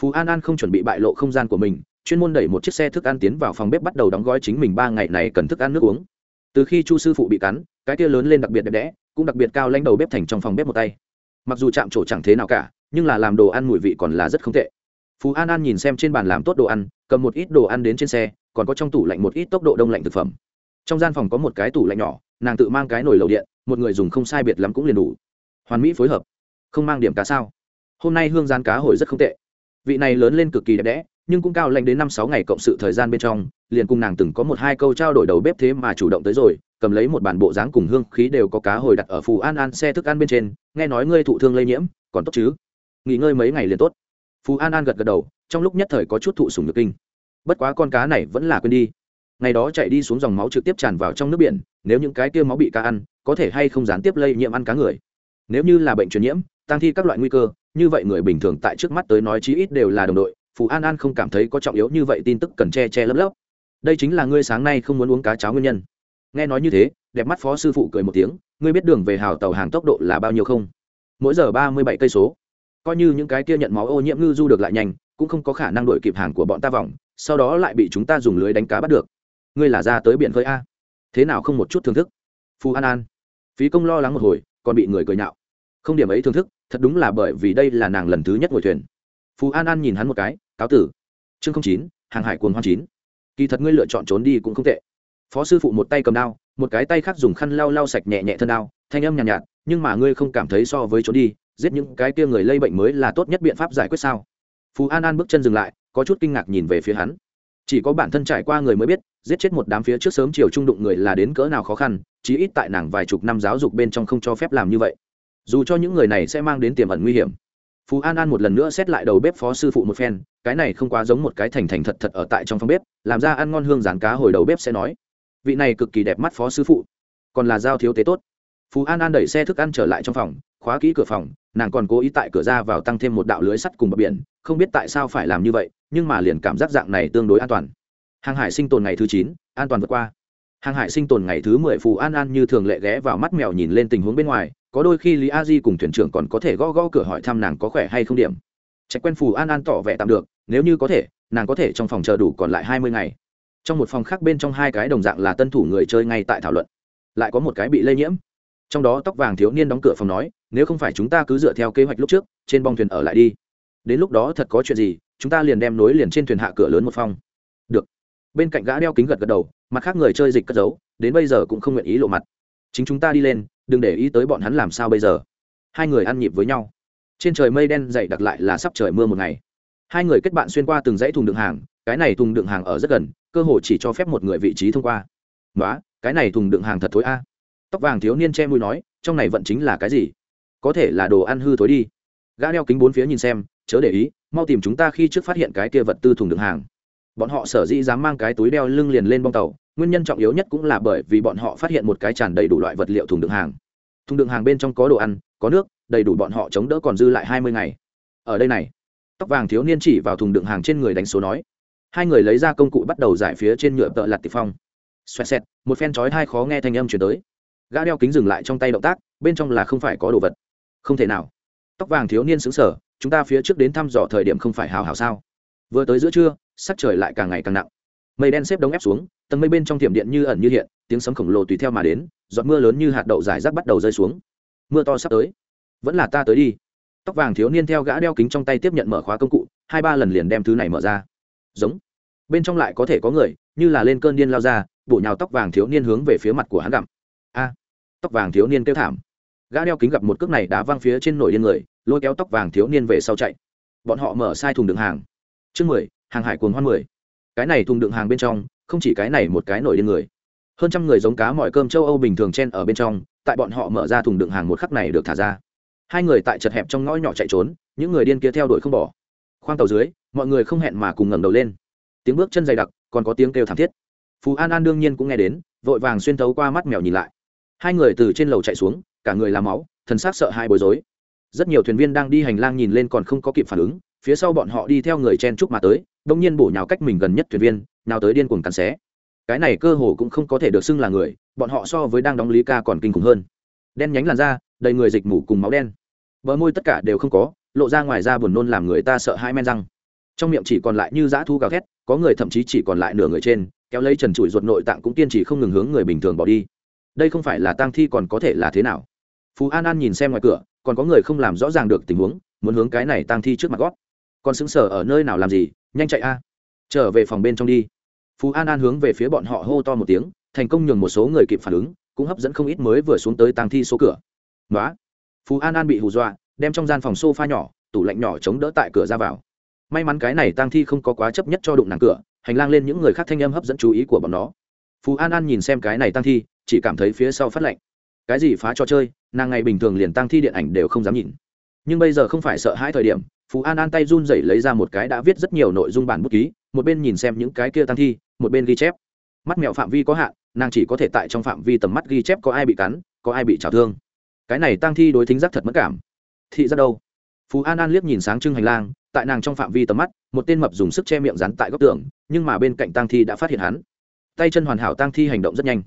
[SPEAKER 1] Phú an an không chuẩn bị bại lộ không gian của mình, chuyên môn đẩy một chiếc xe thức ăn tiến vào phòng bếp bắt đầu đóng gói chính mình ba ngày này cần thức ăn nước uống. Từ khi chu sư phụ bị cắn, cái kia lớn lên đặc biệt đẹp đẽ, cũng đặc biệt cao lãnh đầu bếp thành trong phòng bếp một tay. Mặc dù chạm trổ chẳng thế nào cả, nhưng là làm đồ ăn mùi vị còn là rất không tệ phú an an nhìn xem trên bàn làm tốt đồ ăn, cầm một ít đồ ăn đến trên xe, còn có trong tủ lạnh một ít tốc độ đông lạnh thực phẩm. Trong gian phòng có một cái tủ lạnh nhỏ, nàng tự mang cái nồi lầu điện, một người dùng không sai biệt lắm cũng liền đủ. Hoàn mỹ phối hợp. Không mang điểm cá sao? Hôm nay hương gian cá hồi rất không tệ. Vị này lớn lên cực kỳ đẹp đẽ, nhưng cũng cao lạnh đến năm sáu ngày cộng sự thời gian bên trong, liền cùng nàng từng có một hai câu trao đổi đầu bếp thế mà chủ động tới rồi, cầm lấy một bản bộ dáng cùng hương khí đều có cá hồi đặt ở phù an an xe thức ăn bên trên, nghe nói ngươi thụ thương lây nhiễm, còn tốt chứ? Nghỉ ngơi mấy ngày liền tốt phú an an gật gật đầu, trong lúc nhất thời có chút thụ sùng nhược kinh. Bất quá con cá này vẫn là quên đi. Ngày đó chạy đi xuống dòng máu trực tiếp tràn vào trong nước biển, nếu những cái kia máu bị cá ăn, có thể hay không gián tiếp lây nhiễm ăn cá người. Nếu như là bệnh truyền nhiễm, tăng thi các loại nguy cơ, như vậy người bình thường tại trước mắt tới nói chí ít đều là đồng đội, phú an an không cảm thấy có trọng yếu như vậy tin tức cần che che lấp lấp. Đây chính là ngươi sáng nay không muốn uống cá cháo nguyên nhân. Nghe nói như thế, đẹp mắt phó sư phụ cười một tiếng, ngươi biết đường về hào tàu hàng tốc độ là bao nhiêu không? Mỗi giờ ba mươi bảy cây số coi như những cái kia nhận máu ô nhiễm ngư du được lại nhanh cũng không có khả năng đuổi kịp hàng của bọn ta vòng sau đó lại bị chúng ta dùng lưới đánh cá bắt được. Ngươi là ra tới biển khơi a. Thế nào không một chút thưởng thức? Phù an an. Phí công lo lắng một hồi còn bị người cười nhạo. Không điểm ấy thưởng thức thật đúng là bởi vì đây là nàng lần thứ nhất ngồi thuyền. Phù an an nhìn hắn một cái cáo tử. Chương không chín hàng hải cuồng hoan chín. Kỳ thật ngươi lựa chọn trốn đi cũng không tệ. Phó sư phụ một tay cầm đao một cái tay khác dùng khăn lau lau sạch nhẹ nhẹ thân đao thanh âm nhàn nhạt, nhạt nhưng mà ngươi không cảm thấy so với trốn đi giết những cái kia người lây bệnh mới là tốt nhất biện pháp giải quyết sao? Phú an an bước chân dừng lại, có chút kinh ngạc nhìn về phía hắn. Chỉ có bản thân trải qua người mới biết, giết chết một đám phía trước sớm chiều trung đụng người là đến cỡ nào khó khăn, chí ít tại nàng vài chục năm giáo dục bên trong không cho phép làm như vậy. Dù cho những người này sẽ mang đến tiềm ẩn nguy hiểm. Phú an an một lần nữa xét lại đầu bếp phó sư phụ một phen, cái này không quá giống một cái thành thành thật thật ở tại trong phòng bếp, làm ra ăn ngon hương rán cá hồi đầu bếp sẽ nói. Vị này cực kỳ đẹp mắt phó sư phụ, còn là giao thiếu tế tốt phú an an đẩy xe thức ăn trở lại trong phòng khóa kỹ cửa phòng nàng còn cố ý tại cửa ra vào tăng thêm một đạo lưới sắt cùng bờ biển không biết tại sao phải làm như vậy nhưng mà liền cảm giác dạng này tương đối an toàn hàng hải sinh tồn ngày thứ chín an toàn vượt qua hàng hải sinh tồn ngày thứ mười phù an an như thường lệ ghé vào mắt mèo nhìn lên tình huống bên ngoài có đôi khi lý a di cùng thuyền trưởng còn có thể gõ gõ cửa hỏi thăm nàng có khỏe hay không điểm trạch quen phù an an tỏ vẻ tạm được nếu như có thể nàng có thể trong phòng chờ đủ còn lại hai mươi ngày trong một phòng khác bên trong hai cái đồng dạng là tân thủ người chơi ngay tại thảo luận lại có một cái bị lây nhiễm trong đó tóc vàng thiếu niên đóng cửa phòng nói, nếu không phải chúng ta cứ dựa theo kế hoạch lúc trước, trên bong thuyền ở lại đi. Đến lúc đó thật có chuyện gì, chúng ta liền đem nối liền trên thuyền hạ cửa lớn một phong được. Bên cạnh gã đeo kính gật gật đầu, mặt khác người chơi dịch cất giấu, đến bây giờ cũng không nguyện ý lộ mặt. Chính chúng ta đi lên, đừng để ý tới bọn hắn làm sao bây giờ. Hai người ăn nhịp với nhau. Trên trời mây đen dày đặc lại là sắp trời mưa một ngày. Hai người kết bạn xuyên qua từng dãy thùng đựng hàng, cái này thùng đựng hàng ở rất gần, cơ hồ chỉ cho phép một người vị trí thông qua. Nói cái này thùng đựng hàng thật thối a tóc vàng thiếu niên che mũi nói, trong này vận chính là cái gì? Có thể là đồ ăn hư thối đi. Gã đeo kính bốn phía nhìn xem, chớ để ý, mau tìm chúng ta khi trước phát hiện cái kia vật tư thùng đựng hàng. Bọn họ sở dĩ dám mang cái túi đeo lưng liền lên bong tàu, nguyên nhân trọng yếu nhất cũng là bởi vì bọn họ phát hiện một cái tràn đầy đủ loại vật liệu thùng đựng hàng. Thùng đựng hàng bên trong có đồ ăn, có nước, đầy đủ bọn họ chống đỡ còn dư lại hai mươi ngày. Ở đây này, tóc vàng thiếu niên chỉ vào thùng đựng hàng trên người đánh số nói. Hai người lấy ra công cụ bắt đầu giải phía trên nhựa tợ lặt tịch phong. Xoẹt xẹt, một phen chói hai khó nghe thanh âm chuyển tới gã đeo kính dừng lại trong tay động tác, bên trong là không phải có đồ vật. Không thể nào. Tóc vàng thiếu niên xứng sở chúng ta phía trước đến thăm dò thời điểm không phải hào hào sao? Vừa tới giữa trưa, sắc trời lại càng ngày càng nặng. Mây đen xếp đống ép xuống, tầng mây bên trong thiểm điện như ẩn như hiện, tiếng sấm khổng lồ tùy theo mà đến, giọt mưa lớn như hạt đậu dài rác bắt đầu rơi xuống. Mưa to sắp tới. Vẫn là ta tới đi. Tóc vàng thiếu niên theo gã đeo kính trong tay tiếp nhận mở khóa công cụ, hai ba lần liền đem thứ này mở ra. Giống. Bên trong lại có thể có người, như là lên cơn điên lao ra, bổ nhào tóc vàng thiếu niên hướng về phía mặt của hắn gặm a. Tóc vàng thiếu niên kêu thảm. Gã đeo kính gặp một cước này đá văng phía trên nổi điên người, lôi kéo tóc vàng thiếu niên về sau chạy. Bọn họ mở sai thùng đựng hàng. Chương mười, hàng hải cuồng hoan mười. Cái này thùng đựng hàng bên trong, không chỉ cái này một cái nổi điên người. Hơn trăm người giống cá mọi cơm châu âu bình thường chen ở bên trong, tại bọn họ mở ra thùng đựng hàng một khắc này được thả ra. Hai người tại chật hẹp trong ngõ nhỏ chạy trốn, những người điên kia theo đuổi không bỏ. Khoang tàu dưới, mọi người không hẹn mà cùng ngẩng đầu lên. Tiếng bước chân dày đặc, còn có tiếng kêu thảm thiết. Phú an an đương nhiên cũng nghe đến, vội vàng xuyên thấu qua mắt mèo nhìn lại hai người từ trên lầu chạy xuống, cả người làm máu, thần xác sợ hai bối rối. Rất nhiều thuyền viên đang đi hành lang nhìn lên còn không có kịp phản ứng, phía sau bọn họ đi theo người chen chúc mà tới đông nhiên bổ nhào cách mình gần nhất thuyền viên, nào tới điên cuồng cắn xé. Cái này cơ hồ cũng không có thể được xưng là người, bọn họ so với đang đóng lý ca còn kinh khủng hơn. Đen nhánh làn da, đầy người dịch mủ cùng máu đen. Bờ môi tất cả đều không có, lộ ra ngoài da buồn nôn làm người ta sợ hai men răng. Trong miệng chỉ còn lại như dã thu gào thét, có người thậm chí chỉ còn lại nửa người trên, kéo lấy trần trụi ruột nội tạng cũng kiên trì không ngừng hướng người bình thường bỏ đi đây không phải là tang thi còn có thể là thế nào? Phú an an nhìn xem ngoài cửa, còn có người không làm rõ ràng được tình huống, muốn hướng cái này tang thi trước mặt gót còn xứng sở ở nơi nào làm gì? Nhanh chạy a. Trở về phòng bên trong đi. Phú an an hướng về phía bọn họ hô to một tiếng, thành công nhường một số người kịp phản ứng, cũng hấp dẫn không ít mới vừa xuống tới tang thi số cửa. Nói phú an an bị hù dọa, đem trong gian phòng s o f a nhỏ, tủ lạnh nhỏ chống đỡ tại cửa ra vào. May mắn cái này tang thi không có quá chấp nhất cho đụng nàng cửa, hành lang lên những người khác thanh âm hấp dẫn chú ý của bọn nó. Phú an an nhìn xem cái này tang thi chỉ cảm thấy phía sau phát lạnh. Cái gì phá trò chơi, nàng ngày bình thường liền tang thi điện ảnh đều không dám nhìn. Nhưng bây giờ không phải sợ hãi thời điểm, phú an an tay run rẩy lấy ra một cái đã viết rất nhiều nội dung bản bút ký, một bên nhìn xem những cái kia tăng thi, một bên ghi chép. Mắt mèo phạm vi có hạn, nàng chỉ có thể tại trong phạm vi tầm mắt ghi chép có ai bị cắn, có ai bị trào thương. Cái này tăng thi đối thính giác thật mất cảm. Thị giác đâu? Phú an an liếc nhìn sáng trưng hành lang, tại nàng trong phạm vi tầm mắt, một tên mập dùng sức che miệng rắn tại góc tường, nhưng mà bên cạnh tăng thi đã phát hiện hắn. Tay chân hoàn hảo tăng thi hành động rất nhanh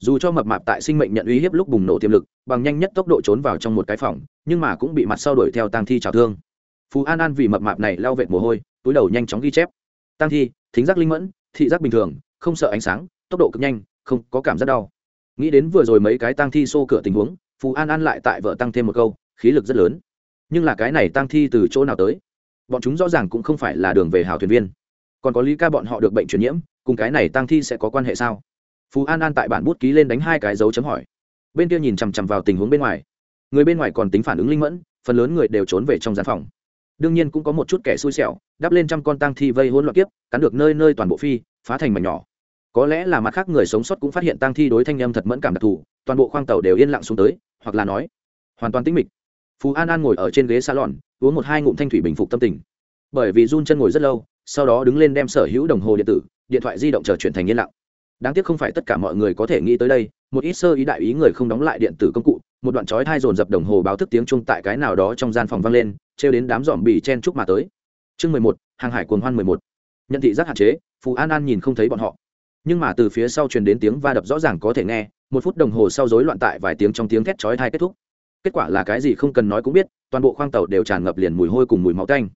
[SPEAKER 1] dù cho mập mạp tại sinh mệnh nhận uy hiếp lúc bùng nổ tiềm lực, bằng nhanh nhất tốc độ trốn vào trong một cái phòng, nhưng mà cũng bị mặt sau đuổi theo tăng thi trào thương. Phú an an vì mập mạp này lao vệt mồ hôi, túi đầu nhanh chóng ghi chép. Tăng thi, thính giác linh mẫn, thị giác bình thường, không sợ ánh sáng, tốc độ cực nhanh, không có cảm giác đau. Nghĩ đến vừa rồi mấy cái tăng thi xô cửa tình huống phú an an lại tại vợ tăng thêm một câu, khí lực rất lớn. Nhưng là cái này tăng thi từ chỗ nào tới? Bọn chúng rõ ràng cũng không phải là đường về hào thuyền viên. Còn có lý ca bọn họ được bệnh truyền nhiễm, cùng cái này tăng thi sẽ có quan hệ sao? Phú an an tại bản bút ký lên đánh hai cái dấu chấm hỏi. Bên kia nhìn chằm chằm vào tình huống bên ngoài. Người bên ngoài còn tính phản ứng linh mẫn, phần lớn người đều trốn về trong gian phòng. Đương nhiên cũng có một chút kẻ xui xẻo, đắp lên trăm con tang thi vây hỗn loạn kiếp, cắn được nơi nơi toàn bộ phi, phá thành mảnh nhỏ. Có lẽ là mặt khác người sống sót cũng phát hiện tang thi đối thanh em thật mẫn cảm đặc thù, toàn bộ khoang tàu đều yên lặng xuống tới, hoặc là nói, hoàn toàn tĩnh mịch. Phú an an ngồi ở trên ghế salon, uống một hai ngụm thanh thủy bình phục tâm tình. Bởi vì run chân ngồi rất lâu, sau đó đứng lên đem sở hữu đồng hồ điện tử, điện thoại di động chờ chuyển thành yên lặng đáng tiếc không phải tất cả mọi người có thể nghĩ tới đây, một ít sơ ý đại ý người không đóng lại điện tử công cụ, một đoạn chói thai dồn dập đồng hồ báo thức tiếng chung tại cái nào đó trong gian phòng vang lên, trêu đến đám dòm bì chen chúc mà tới. Chương mười một, hàng hải cuồng hoan mười một. Nhận thị giác hạn chế, phù an an nhìn không thấy bọn họ. Nhưng mà từ phía sau truyền đến tiếng va đập rõ ràng có thể nghe, một phút đồng hồ sau rối loạn tại vài tiếng trong tiếng thét chói thai kết thúc. Kết quả là cái gì không cần nói cũng biết, toàn bộ khoang tàu đều tràn ngập liền mùi hôi cùng mùi máu tanh.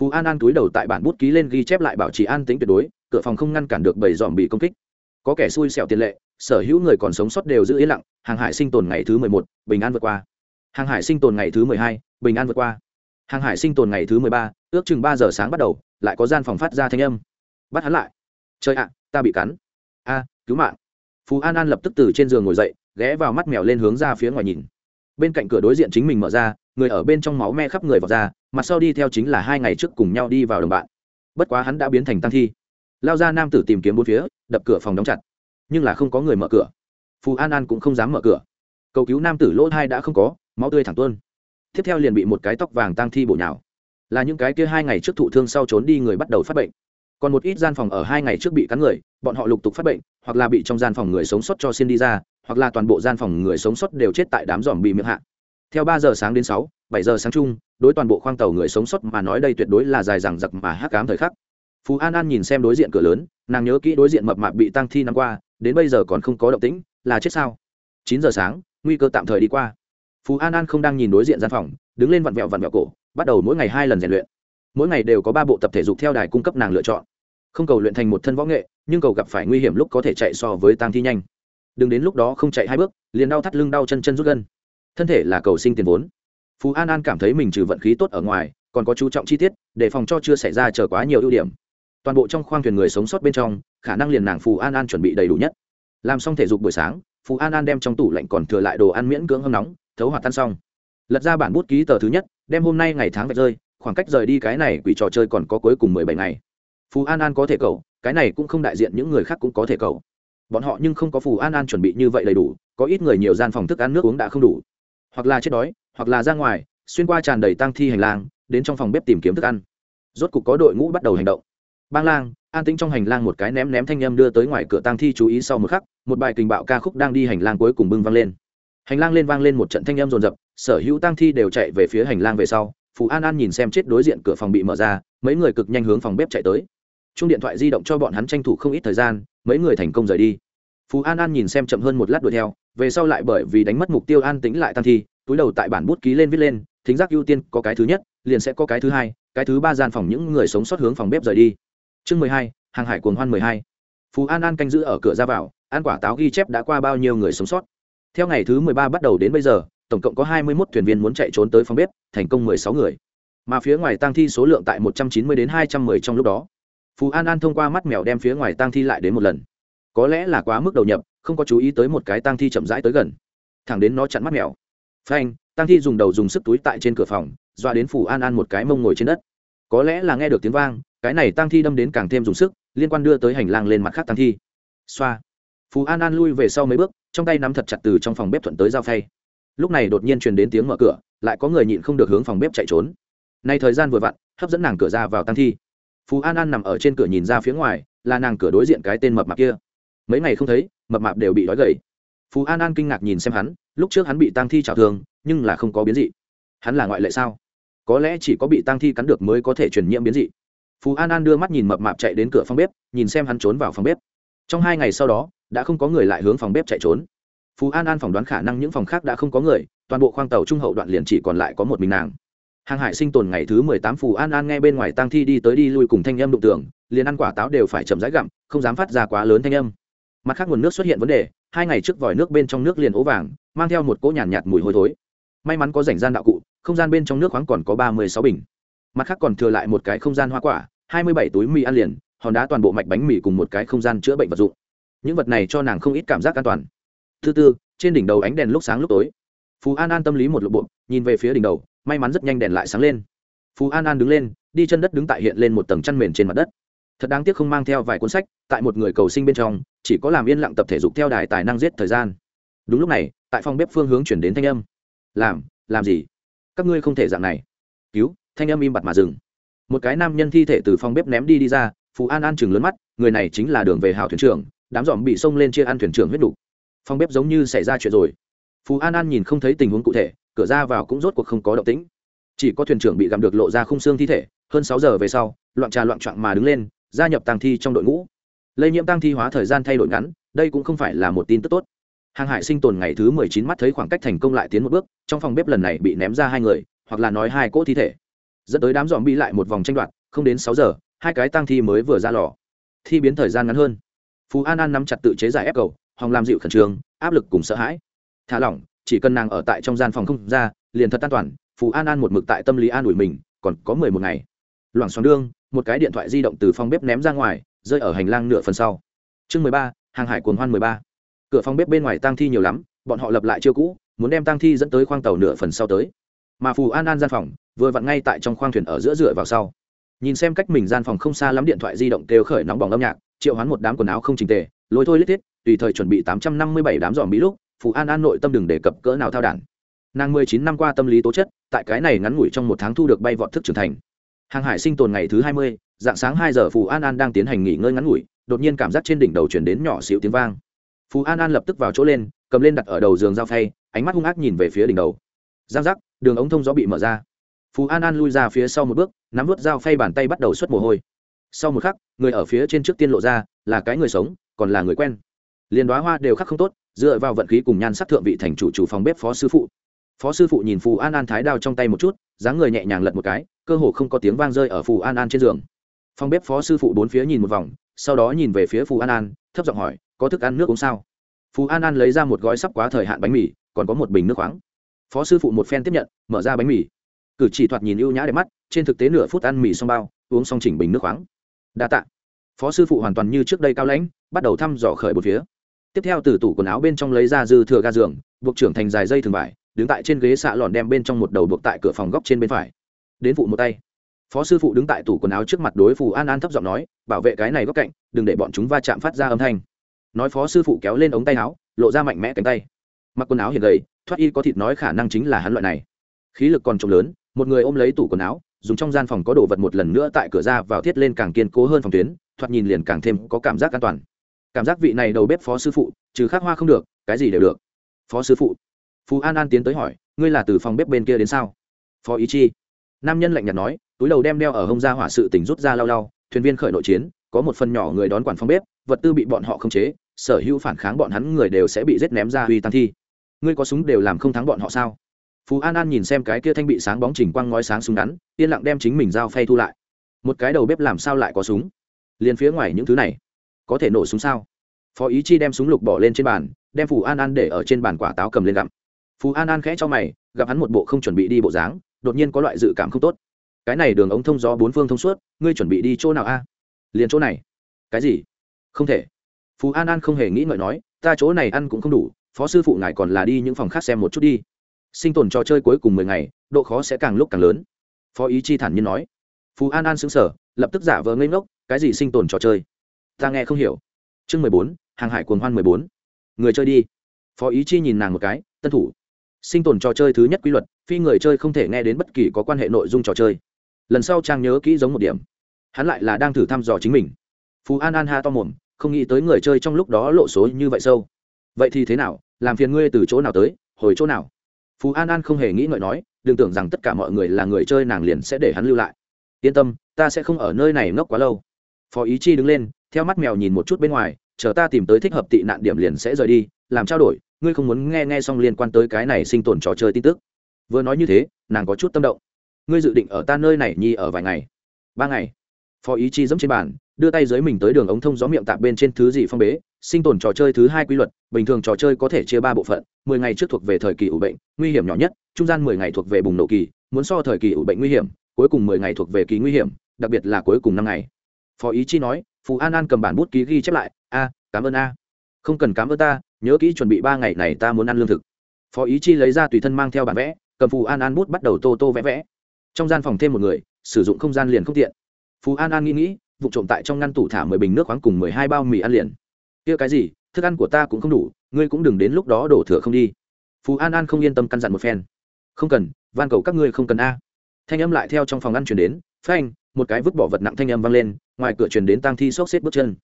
[SPEAKER 1] Phú an an túi đầu tại bản bút ký lên ghi chép lại bảo trì an tính tuyệt đối, cửa phòng không ngăn cản được bảy dòm bị công kích có kẻ xui xẻo tiền lệ, sở hữu người còn sống sót đều giữ yên lặng, hàng hải sinh tồn ngày thứ mười một, bình an vượt qua. Hàng hải sinh tồn ngày thứ mười hai, bình an vượt qua. Hàng hải sinh tồn ngày thứ mười ba, ước chừng ba giờ sáng bắt đầu, lại có gian phòng phát ra thanh âm. Bắt hắn lại. Chơi ạ, ta bị cắn. A, cứu mạng. Phú an an lập tức từ trên giường ngồi dậy, ghé vào mắt mèo lên hướng ra phía ngoài nhìn. Bên cạnh cửa đối diện chính mình mở ra, người ở bên trong máu me khắp người vào ra, mặt sau đi theo chính là hai ngày trước cùng nhau đi vào đồng bạn. Bất quá hắn đã biến thành tăng thi lao ra nam tử tìm kiếm bốn phía, đập cửa phòng đóng chặt. Nhưng là không có người mở cửa. Phù an an cũng không dám mở cửa. Cầu cứu nam tử lỗ thai đã không có, máu tươi thẳng tuôn. Tiếp theo liền bị một cái tóc vàng tăng thi bổ nhào. Là những cái kia hai ngày trước thụ thương sau trốn đi người bắt đầu phát bệnh. Còn một ít gian phòng ở hai ngày trước bị cắn người, bọn họ lục tục phát bệnh, hoặc là bị trong gian phòng người sống sót cho xin đi ra, hoặc là toàn bộ gian phòng người sống sót đều chết tại đám giòm bị miệng hạ. Theo ba giờ sáng đến sáu, bảy giờ sáng chung, đối toàn bộ khoang tàu người sống sót mà nói đây tuyệt đối là dài dằng dặc mà hắc cám thời khắc phú an an nhìn xem đối diện cửa lớn, nàng nhớ kỹ đối diện mập mạp bị tăng thi năm qua, đến bây giờ còn không có động tĩnh, là chết sao? Chín giờ sáng, nguy cơ tạm thời đi qua. Phú an an không đang nhìn đối diện gian phòng, đứng lên vặn vẹo vặn vẹo cổ, bắt đầu mỗi ngày hai lần rèn luyện. Mỗi ngày đều có ba bộ tập thể dục theo đài cung cấp nàng lựa chọn. Không cầu luyện thành một thân võ nghệ, nhưng cầu gặp phải nguy hiểm lúc có thể chạy so với tăng thi nhanh. Đừng đến lúc đó không chạy hai bước, liền đau thắt lưng đau chân chân rút gân. Thân thể là cầu sinh tiền vốn. Phú an an cảm thấy mình trừ vận khí tốt ở ngoài, còn có chú trọng chi tiết, để phòng cho chưa xảy ra chờ quá nhiều ưu điểm toàn bộ trong khoang thuyền người sống sót bên trong, khả năng liền nàng phù an an chuẩn bị đầy đủ nhất. Làm xong thể dục buổi sáng, phù an an đem trong tủ lạnh còn thừa lại đồ ăn miễn cưỡng hâm nóng, thấu hoạt tan xong. Lật ra bản bút ký tờ thứ nhất, đem hôm nay ngày tháng vạch rơi, khoảng cách rời đi cái này quỷ trò chơi còn có cuối cùng mười bảy ngày. Phù an an có thể cầu, cái này cũng không đại diện những người khác cũng có thể cầu. Bọn họ nhưng không có phù an an chuẩn bị như vậy đầy đủ, có ít người nhiều gian phòng thức ăn nước uống đã không đủ. Hoặc là chết đói, hoặc là ra ngoài, xuyên qua tràn đầy tăng thi hành lang, đến trong phòng bếp tìm kiếm thức ăn. Rốt cục có đội ngũ bắt đầu hành động bang lang, an tĩnh trong hành lang một cái ném ném thanh âm đưa tới ngoài cửa tang thi chú ý sau một khắc, một bài kình bạo ca khúc đang đi hành lang cuối cùng bưng vang lên. Hành lang lên vang lên một trận thanh âm rồn rập, sở hữu tang thi đều chạy về phía hành lang về sau phú an an nhìn xem chết đối diện cửa phòng bị mở ra, mấy người cực nhanh hướng phòng bếp chạy tới. Chung điện thoại di động cho bọn hắn tranh thủ không ít thời gian, mấy người thành công rời đi. Phú an an nhìn xem chậm hơn một lát đuổi theo, về sau lại bởi vì đánh mất mục tiêu an tính lại tăng thi, túi đầu tại bản bút ký lên viết lên, thính giác ưu tiên có cái thứ nhất, liền sẽ có cái thứ hai, cái thứ ba gian phòng những người sống sót hướng phòng bếp rời đi chương mười hai, hàng hải cuồng hoan mười hai. Phú an an canh giữ ở cửa ra vào, ăn quả táo ghi chép đã qua bao nhiêu người sống sót. Theo ngày thứ mười ba bắt đầu đến bây giờ, tổng cộng có hai mươi 21 thuyền viên muốn chạy trốn tới phòng bếp, thành công mười sáu người. Mà phía ngoài tang thi số lượng tại một trăm chín mươi đến hai trăm mười trong lúc đó. Phú an an thông qua mắt mèo đem phía ngoài tang thi lại đến một lần. Có lẽ là quá mức đầu nhập, không có chú ý tới một cái tang thi chậm rãi tới gần. Thẳng đến nó chặn mắt mèo. Phanh, tang thi dùng đầu dùng sức túi tại trên cửa phòng, doa đến phù an an một cái mông ngồi trên đất. Có lẽ là nghe được tiếng vang cái này tang thi đâm đến càng thêm dùng sức, liên quan đưa tới hành lang lên mặt khác tang thi. Xoa. Phú an an lui về sau mấy bước, trong tay nắm thật chặt từ trong phòng bếp thuận tới dao phay. Lúc này đột nhiên truyền đến tiếng mở cửa, lại có người nhịn không được hướng phòng bếp chạy trốn. Nay thời gian vừa vặn, hấp dẫn nàng cửa ra vào tăng thi. Phú an an nằm ở trên cửa nhìn ra phía ngoài, là nàng cửa đối diện cái tên mập mạp kia. Mấy ngày không thấy, mập mạp đều bị đói gầy. Phú an an kinh ngạc nhìn xem hắn, lúc trước hắn bị tăng thi trào thương, nhưng là không có biến dị. Hắn là ngoại lệ sao? Có lẽ chỉ có bị tăng thi cắn được mới có thể truyền nhiễm biến dị phú an an đưa mắt nhìn mập mạp chạy đến cửa phòng bếp nhìn xem hắn trốn vào phòng bếp. Trong hai ngày sau đó đã không có người lại hướng phòng bếp chạy trốn. Phú an an phỏng đoán khả năng những phòng khác đã không có người toàn bộ khoang tàu trung hậu đoạn liền chỉ còn lại có một mình nàng. Hàng hải sinh tồn ngày thứ mười tám phù an an nghe bên ngoài tăng thi đi tới đi lui cùng thanh âm đụng tưởng liền ăn quả táo đều phải chậm rãi gặm không dám phát ra quá lớn thanh âm. Mặt khác nguồn nước xuất hiện vấn đề hai ngày trước vòi nước bên trong nước liền ố vàng mang theo một cỗ nhàn nhạt, nhạt mùi hôi thối. May mắn có rảnh gian đạo cụ không gian bên trong nước khoáng còn có ba mươi sáu bình mặt khác còn thừa lại một cái không gian hoa quả, hai mươi bảy túi mì ăn liền, hòn đá toàn bộ mạch bánh mì cùng một cái không gian chữa bệnh vật dụng. Những vật này cho nàng không ít cảm giác an toàn. Thứ tư, trên đỉnh đầu ánh đèn lúc sáng lúc tối. Phú an an tâm lý một lộ bộ nhìn về phía đỉnh đầu, may mắn rất nhanh đèn lại sáng lên. Phú an an đứng lên, đi chân đất đứng tại hiện lên một tầng chăn mền trên mặt đất. Thật đáng tiếc không mang theo vài cuốn sách, tại một người cầu sinh bên trong, chỉ có làm yên lặng tập thể dục theo đài tài năng giết thời gian. Đúng lúc này, tại phòng bếp phương hướng chuyển đến thanh âm. Làm làm gì? Các ngươi không thể dạng này. Cứu thanh âm im bặt mà dừng. Một cái nam nhân thi thể từ phòng bếp ném đi đi ra phú an an chừng lớn mắt, người này chính là đường về hào thuyền trưởng, đám dòm bị xông lên chia ăn thuyền trưởng huyết đủ phòng bếp giống như xảy ra chuyện rồi. Phú an an nhìn không thấy tình huống cụ thể, cửa ra vào cũng rốt cuộc không có động tĩnh. Chỉ có thuyền trưởng bị gặm được lộ ra khung xương thi thể, hơn sáu giờ về sau, loạn trà loạn trọn mà đứng lên, gia nhập tàng thi trong đội ngũ. Lây nhiễm tăng thi hóa thời gian thay đổi ngắn, đây cũng không phải là một tin tức tốt. Hàng hải sinh tồn ngày thứ mười chín mắt thấy khoảng cách thành công lại tiến một bước, trong phòng bếp lần này bị ném ra hai người, hoặc là nói hai cỗ thi thể dẫn tới đám dòm bi lại một vòng tranh đoạt, không đến sáu giờ, hai cái tăng thi mới vừa ra lò. Thi biến thời gian ngắn hơn. Phú an an nắm chặt tự chế giải ép cầu, hòng làm dịu khẩn trương, áp lực cùng sợ hãi. Thả lỏng, chỉ cần nàng ở tại trong gian phòng không ra, liền thật an toàn, phú an an một mực tại tâm lý an ủi mình, còn có mười một ngày. Loảng xoắn đương, một cái điện thoại di động từ phòng bếp ném ra ngoài, rơi ở hành lang nửa phần sau. Chương mười ba, hàng hải cuồng hoan mười ba. Cửa phòng bếp bên ngoài tang thi nhiều lắm, bọn họ lập lại chiêu cũ, muốn đem tang thi dẫn tới khoang tàu nửa phần sau tới. Mà phù an an gian phòng vừa vặn ngay tại trong khoang thuyền ở giữa dựa vào sau. Nhìn xem cách mình gian phòng không xa lắm điện thoại di động kêu khởi nóng bỏng âm nhạc, triệu hoán một đám quần áo không trình tề, lôi thôi lít thiết, tùy thời chuẩn bị tám trăm năm mươi bảy đám dòm mỹ lúc, phù an an nội tâm đừng đề cập cỡ nào thao đản. Nàng mười chín năm qua tâm lý tố chất, tại cái này ngắn ngủi trong một tháng thu được bay vọt thức trưởng thành. Hàng hải sinh tồn ngày thứ hai mươi, dạng sáng hai giờ phù an an đang tiến hành nghỉ ngơi ngắn ngủi, đột nhiên cảm giác trên đỉnh đầu chuyển đến nhỏ xịu tiếng vang. Phù an an lập tức vào chỗ lên, cầm lên đặt ở đầu giường dao phay, ánh mắt hung ác nhìn về phía đỉnh đầu. Giang giác, đường ống thông gió bị mở ra phù an an lui ra phía sau một bước, nắm vớt dao phay bàn tay bắt đầu xuất mồ hôi. Sau một khắc, người ở phía trên trước tiên lộ ra là cái người sống, còn là người quen. Liền đoá hoa đều khắc không tốt, dựa vào vận khí cùng nhan sắc thượng vị thành chủ chủ phòng bếp phó sư phụ. Phó sư phụ nhìn phù an an thái đao trong tay một chút, dáng người nhẹ nhàng lật một cái, cơ hồ không có tiếng vang rơi ở phù an an trên giường. Phòng bếp phó sư phụ bốn phía nhìn một vòng, sau đó nhìn về phía phù an an, thấp giọng hỏi, có thức ăn nước uống sao? Phù an an lấy ra một gói sắp quá thời hạn bánh mì, còn có một bình nước khoáng. Phó sư phụ một phen tiếp nhận, mở ra bánh mì cử chỉ thoạt nhìn ưu nhã đẹp mắt, trên thực tế nửa phút ăn mì xong bao, uống xong chỉnh bình nước khoáng. Đa tạ. Phó sư phụ hoàn toàn như trước đây cao lãnh, bắt đầu thăm dò khởi một phía. Tiếp theo từ tủ quần áo bên trong lấy ra dư thừa ga giường, buộc trưởng thành dài dây thường vải, đứng tại trên ghế xạ lòn đem bên trong một đầu buộc tại cửa phòng góc trên bên phải. Đến phụ một tay. Phó sư phụ đứng tại tủ quần áo trước mặt đối phù an an thấp giọng nói, bảo vệ cái này góc cạnh, đừng để bọn chúng va chạm phát ra âm thanh. Nói phó sư phụ kéo lên ống tay áo, lộ ra mạnh mẽ cánh tay. Mặc quần áo hiện gầy, thoát y có thịt nói khả năng chính là hắn loại này. Khí lực còn trồng lớn một người ôm lấy tủ quần áo, dùng trong gian phòng có đồ vật một lần nữa tại cửa ra vào thiết lên càng kiên cố hơn phòng tuyến, thoạt nhìn liền càng thêm có cảm giác an toàn. Cảm giác vị này đầu bếp phó sư phụ, trừ khắc hoa không được, cái gì đều được. Phó sư phụ. Phú an an tiến tới hỏi, ngươi là từ phòng bếp bên kia đến sao? Phó ý chi. Nam nhân lạnh nhạt nói, túi đầu đem đeo ở hông ra hỏa sự tỉnh rút ra lau lau, thuyền viên khởi nội chiến, có một phần nhỏ người đón quản phòng bếp, vật tư bị bọn họ khống chế, sở hữu phản kháng bọn hắn người đều sẽ bị giết ném ra huy tăng thi. Ngươi có súng đều làm không thắng bọn họ sao? Phú an an nhìn xem cái kia thanh bị sáng bóng chỉnh quang ngói sáng súng ngắn, yên lặng đem chính mình dao phay thu lại. Một cái đầu bếp làm sao lại có súng? Liền phía ngoài những thứ này, có thể nổ súng sao? Phó ý chi đem súng lục bỏ lên trên bàn, đem phù an an để ở trên bàn quả táo cầm lên gặm. Phù an an khẽ cho mày, gặp hắn một bộ không chuẩn bị đi bộ dáng, đột nhiên có loại dự cảm không tốt. Cái này đường ống thông gió bốn phương thông suốt, ngươi chuẩn bị đi chỗ nào a? Liền chỗ này. Cái gì? Không thể. Phú an an không hề nghĩ ngợi nói, ta chỗ này ăn cũng không đủ, phó sư phụ ngài còn là đi những phòng khác xem một chút đi sinh tồn trò chơi cuối cùng mười ngày, độ khó sẽ càng lúc càng lớn. Phó ý chi thản nhiên nói. Phú an an xứng sở lập tức giả vờ ngây ngốc, cái gì sinh tồn trò chơi? Ta nghe không hiểu. Chương mười bốn, hàng hải cuồng hoan mười bốn. Người chơi đi. Phó ý chi nhìn nàng một cái, tân thủ. Sinh tồn trò chơi thứ nhất quy luật, phi người chơi không thể nghe đến bất kỳ có quan hệ nội dung trò chơi. Lần sau trang nhớ kỹ giống một điểm. Hắn lại là đang thử thăm dò chính mình. Phú an an ha to mồm, không nghĩ tới người chơi trong lúc đó lộ số như vậy sâu. Vậy thì thế nào? Làm phiền ngươi từ chỗ nào tới? Hồi chỗ nào? Phú an an không hề nghĩ ngợi nói, đừng tưởng rằng tất cả mọi người là người chơi, nàng liền sẽ để hắn lưu lại. Yên tâm, ta sẽ không ở nơi này ngốc quá lâu. Phó ý chi đứng lên, theo mắt mèo nhìn một chút bên ngoài, chờ ta tìm tới thích hợp tị nạn điểm liền sẽ rời đi, làm trao đổi, ngươi không muốn nghe nghe xong liên quan tới cái này sinh tồn trò chơi tin tức. Vừa nói như thế, nàng có chút tâm động. Ngươi dự định ở ta nơi này nhi ở vài ngày? Ba ngày. Phó ý chi dẫm trên bàn đưa tay dưới mình tới đường ống thông gió miệng tạp bên trên thứ gì phong bế, sinh tồn trò chơi thứ hai quy luật, bình thường trò chơi có thể chia ba bộ phận, mười ngày trước thuộc về thời kỳ ủ bệnh, nguy hiểm nhỏ nhất, trung gian mười ngày thuộc về bùng nổ kỳ, muốn so thời kỳ ủ bệnh nguy hiểm, cuối cùng mười ngày thuộc về kỳ nguy hiểm, đặc biệt là cuối cùng năm ngày. Phó ý chi nói, phù an an cầm bản bút ký ghi chép lại, a, cảm ơn a. Không cần cảm ơn ta, nhớ kỹ chuẩn bị ba ngày này ta muốn ăn lương thực. Phó ý chi lấy ra tùy thân mang theo bản vẽ, cầm phù an an bút bắt đầu tô tô vẽ vẽ. Trong gian phòng thêm một người, sử dụng không gian liền không tiện. Phù an an nghĩ nghĩ vụ trộm tại trong ngăn tủ thả mười bình nước khoáng cùng mười hai bao mì ăn liền. Kia cái gì, thức ăn của ta cũng không đủ, ngươi cũng đừng đến lúc đó đổ thừa không đi. Phú an an không yên tâm căn dặn một phen. Không cần, van cầu các ngươi không cần a. Thanh âm lại theo trong phòng ăn chuyển đến, phanh, một cái vứt bỏ vật nặng thanh âm vang lên, ngoài cửa chuyển đến tang thi xốc xếp bước chân.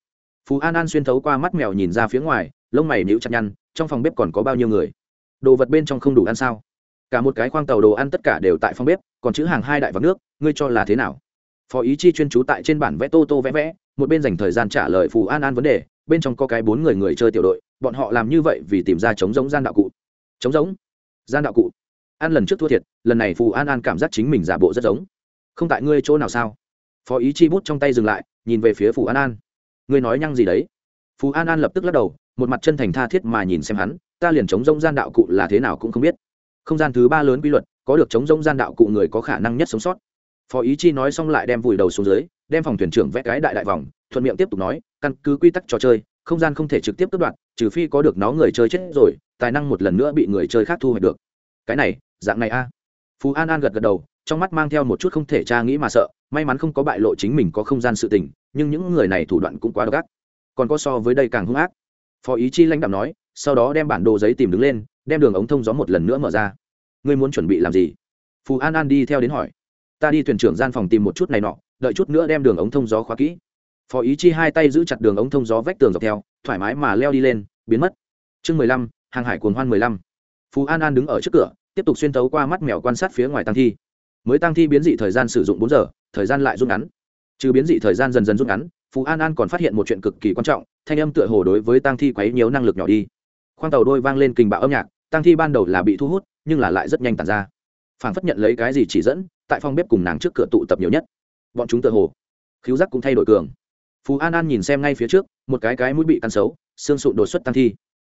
[SPEAKER 1] Phú an an xuyên thấu qua mắt mèo nhìn ra phía ngoài, lông mày níu chặt nhăn, trong phòng bếp còn có bao nhiêu người? Đồ vật bên trong không đủ ăn sao? Cả một cái khoang tàu đồ ăn tất cả đều tại phòng bếp, còn chữ hàng hai đại vạc nước, ngươi cho là thế nào? Phó ý chi chuyên trú tại trên bản vẽ tô tô vẽ vẽ, một bên dành thời gian trả lời phù an an vấn đề, bên trong có cái bốn người người chơi tiểu đội, bọn họ làm như vậy vì tìm ra chống giống gian đạo cụ. Chống giống gian đạo cụ. An lần trước thua thiệt, lần này phù an an cảm giác chính mình giả bộ rất giống. Không tại ngươi chỗ nào sao? Phó ý chi bút trong tay dừng lại, nhìn về phía phù an an. Ngươi nói nhăng gì đấy? Phù an an lập tức lắc đầu, một mặt chân thành tha thiết mà nhìn xem hắn, ta liền chống giống gian đạo cụ là thế nào cũng không biết. Không gian thứ ba lớn quy luật, có được chống giống gian đạo cụ người có khả năng nhất sống sót phó ý chi nói xong lại đem vùi đầu xuống dưới, đem phòng thuyền trưởng vẽ cái đại đại vòng, thuận miệng tiếp tục nói, căn cứ quy tắc trò chơi, không gian không thể trực tiếp cất đoạn trừ phi có được nó người chơi chết rồi, tài năng một lần nữa bị người chơi khác thu hoạch được. Cái này, dạng này a. Phú an an gật gật đầu, trong mắt mang theo một chút không thể tra nghĩ mà sợ, may mắn không có bại lộ chính mình có không gian sự tình, nhưng những người này thủ đoạn cũng quá độc ác. Còn có so với đây càng hung ác. Phó ý chi lãnh đạo nói, sau đó đem bản đồ giấy tìm đứng lên, đem đường ống thông gió một lần nữa mở ra. Ngươi muốn chuẩn bị làm gì? Phù an an đi theo đến hỏi ta đi thuyền trưởng gian phòng tìm một chút này nọ, đợi chút nữa đem đường ống thông gió khóa kỹ. Phó ý chi hai tay giữ chặt đường ống thông gió vách tường dọc theo, thoải mái mà leo đi lên, biến mất. Chương mười lăm, hàng hải cuồng hoan mười lăm. Phú an an đứng ở trước cửa, tiếp tục xuyên tấu qua mắt mèo quan sát phía ngoài tăng thi. Mới tăng thi biến dị thời gian sử dụng bốn giờ, thời gian lại rút ngắn. Trừ biến dị thời gian dần dần rút ngắn, phú an an còn phát hiện một chuyện cực kỳ quan trọng, thanh âm tựa hồ đối với tăng thi quấy nhiều năng lực nhỏ đi. Khoang tàu đôi vang lên kình bạo âm nhạc tăng thi ban đầu là bị thu hút, nhưng là lại rất nhanh tàn ra phản phất nhận lấy cái gì chỉ dẫn, tại phòng bếp cùng nàng trước cửa tụ tập nhiều nhất. Bọn chúng tự hồ. Khiếu giác cũng thay đổi cường. Phú an an nhìn xem ngay phía trước, một cái cái mũi bị căn xấu, xương sụn đột xuất tăng thi.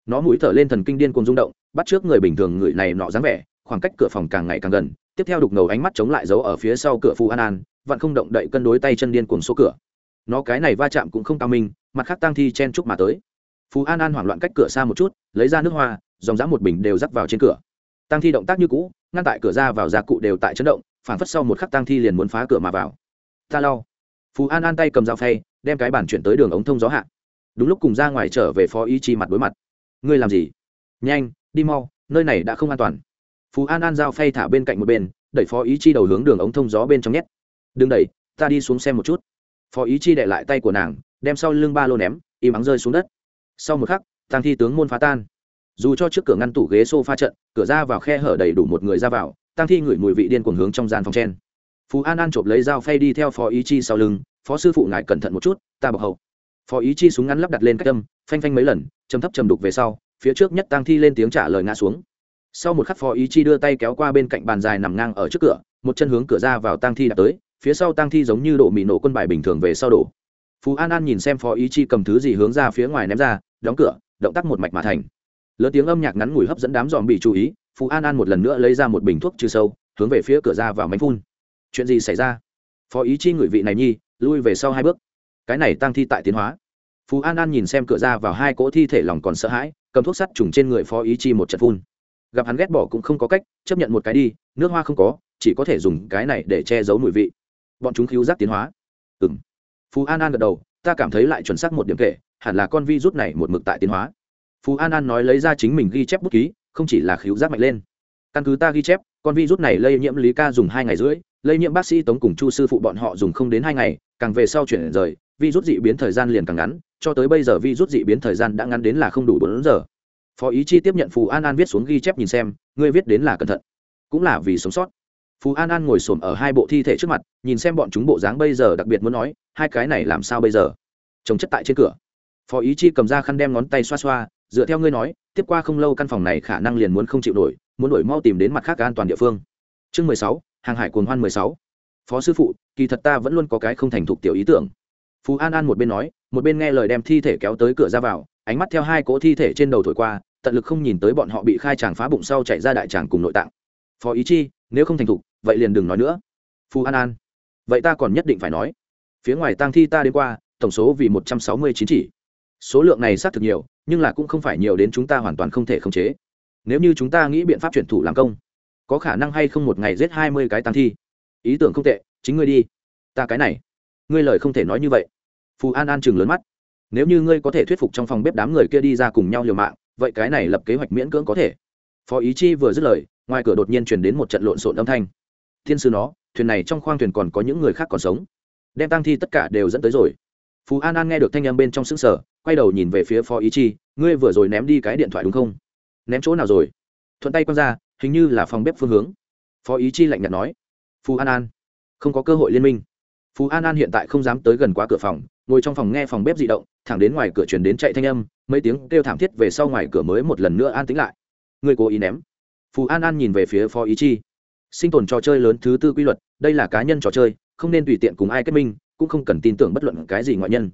[SPEAKER 1] Nó mũi thở lên thần kinh điên cùng rung động, bắt trước người bình thường người này nọ dáng vẻ, khoảng cách cửa phòng càng ngày càng gần, tiếp theo đục ngầu ánh mắt chống lại giấu ở phía sau cửa phù an an, vặn không động đậy cân đối tay chân điên cuồng số cửa. Nó cái này va chạm cũng không cao minh, mặt khác tăng thi chen chúc mà tới. Phú an an hoảng loạn cách cửa xa một chút, lấy ra nước hoa, dòng dã một bình đều rắc vào trên cửa. Tăng thi động tác như cũ ngăn tại cửa ra vào gia cụ đều tại chấn động phản phất sau một khắc tăng thi liền muốn phá cửa mà vào. Ta lau phú an an tay cầm dao phay, đem cái bàn chuyển tới đường ống thông gió hạ. Đúng lúc cùng ra ngoài trở về phó ý chi mặt đối mặt. Ngươi làm gì? Nhanh, đi mau, nơi này đã không an toàn. Phú an an dao phay thả bên cạnh một bên, đẩy phó ý chi đầu hướng đường ống thông gió bên trong nhét. Đừng đẩy, ta đi xuống xem một chút. Phó ý chi đệ lại tay của nàng, đem sau lưng ba lô ném, im ắng rơi xuống đất. Sau một khắc tăng thi tướng môn phá tan dù cho trước cửa ngăn tủ ghế s o f a trận, cửa ra vào khe hở đầy đủ một người ra vào, tăng thi ngửi mùi vị điên cuồng hướng trong gian phòng trên. phú an an chộp lấy dao phay đi theo phó ý chi sau lưng, phó sư phụ ngại cẩn thận một chút, ta bọc hậu. Phó ý chi súng ngắn lắp đặt lên cách tâm phanh phanh mấy lần chấm thấp chầm đục về sau, phía trước nhất tăng thi lên tiếng trả lời ngã xuống. Sau một khắc phó ý chi đưa tay kéo qua bên cạnh bàn dài nằm ngang ở trước cửa, một chân hướng cửa ra vào tăng thi đã tới, phía sau tăng thi giống như đổ mì nổ quân bài bình thường về sau đổ. Phú an an nhìn xem phó ý chi cầm thứ gì hướng ra phía ngoài ném ra, đóng cửa, động tác một mạch mà thành lớn tiếng âm nhạc ngắn ngủi hấp dẫn đám dòm bị chú ý phú an an một lần nữa lấy ra một bình thuốc trừ sâu, hướng về phía cửa ra vào máy phun. Chuyện gì xảy ra? Phó ý chi ngửi vị này nhi, lui về sau hai bước. Cái này tăng thi tại tiến hóa. Phú an an nhìn xem cửa ra vào hai cỗ thi thể lòng còn sợ hãi, cầm thuốc sắt trùng trên người phó ý chi một trận phun. Gặp hắn ghét bỏ cũng không có cách, chấp nhận một cái đi, nước hoa không có, chỉ có thể dùng cái này để che giấu mùi vị. Bọn chúng cứu giác tiến hóa. Ừ m phú an an gật đầu, ta cảm thấy lại chuẩn xác một điểm kể, hẳn là con vi rút này một mực tại tiến hóa phú an an nói lấy ra chính mình ghi chép bút ký, không chỉ là khiếu giác mạnh lên. Căn cứ ta ghi chép, con vi rút này lây nhiễm lý ca dùng hai ngày rưỡi, lây nhiễm bác sĩ tống cùng chu sư phụ bọn họ dùng không đến hai ngày, càng về sau chuyển rời vi rút dị biến thời gian liền càng ngắn, cho tới bây giờ vi rút dị biến thời gian đã ngắn đến là không đủ bốn giờ. Phó ý chi tiếp nhận phù an an viết xuống ghi chép nhìn xem, ngươi viết đến là cẩn thận. Cũng là vì sống sót. Phú an an ngồi s ổ m ở hai bộ thi thể trước mặt, nhìn xem bọn chúng bộ dáng bây giờ đặc biệt muốn nói, hai cái này làm sao bây giờ? Trồng chất tại trên cửa. Phó ý chi cầm ra khăn đem ngón tay xoa xoa dựa theo ngươi nói, tiếp qua không lâu căn phòng này khả năng liền muốn không chịu nổi, muốn đổi mau tìm đến mặt khác an toàn địa phương. Chương mười sáu, hàng hải cồn hoan mười sáu. Phó sư phụ, kỳ thật ta vẫn luôn có cái không thành thục tiểu ý tưởng. Phú an an một bên nói, một bên nghe lời đem thi thể kéo tới cửa ra vào, ánh mắt theo hai cỗ thi thể trên đầu thổi qua, tận lực không nhìn tới bọn họ bị khai tràng phá bụng sau chạy ra đại tràng cùng nội tạng. Phó ý chi, nếu không thành thục, vậy liền đừng nói nữa. Phú an an, vậy ta còn nhất định phải nói. Phía ngoài tang thi ta đến qua, tổng số vì một trăm sáu mươi chín chỉ. Số lượng này xác thực nhiều nhưng là cũng không phải nhiều đến chúng ta hoàn toàn không thể khống chế. Nếu như chúng ta nghĩ biện pháp chuyển thủ làm công, có khả năng hay không một ngày giết hai mươi cái tang thi? Ý tưởng không tệ, chính ngươi đi. Ta cái này, ngươi lời không thể nói như vậy. Phù an an chừng lớn mắt. Nếu như ngươi có thể thuyết phục trong phòng bếp đám người kia đi ra cùng nhau liều mạng, vậy cái này lập kế hoạch miễn cưỡng có thể. Phó ý chi vừa dứt lời, ngoài cửa đột nhiên chuyển đến một trận lộn xộn âm thanh. Thiên sư nó, thuyền này trong khoang thuyền còn có những người khác còn sống. Đem tăng thi tất cả đều dẫn tới rồi phú an an nghe được thanh â m bên trong xứng sở quay đầu nhìn về phía phó ý chi, ngươi vừa rồi ném đi cái điện thoại đúng không? Ném chỗ nào rồi? Thuận tay quăng ra, hình như là phòng bếp phương hướng. Phó ý chi lạnh nhạt nói, phú an an, không có cơ hội liên minh. Phú an an hiện tại không dám tới gần quá cửa phòng, ngồi trong phòng nghe phòng bếp di động, thẳng đến ngoài cửa chuyển đến chạy thanh âm, mấy tiếng kêu thảm thiết về sau ngoài cửa mới một lần nữa an tính lại. Ngươi cố ý ném? Phú an an nhìn về phía phó ý chi. Sinh tồn trò chơi lớn thứ tư quy luật, đây là cá nhân trò chơi, không nên tùy tiện cùng ai kết minh cũng không cần tin tưởng bất luận cái gì ngoại nhân.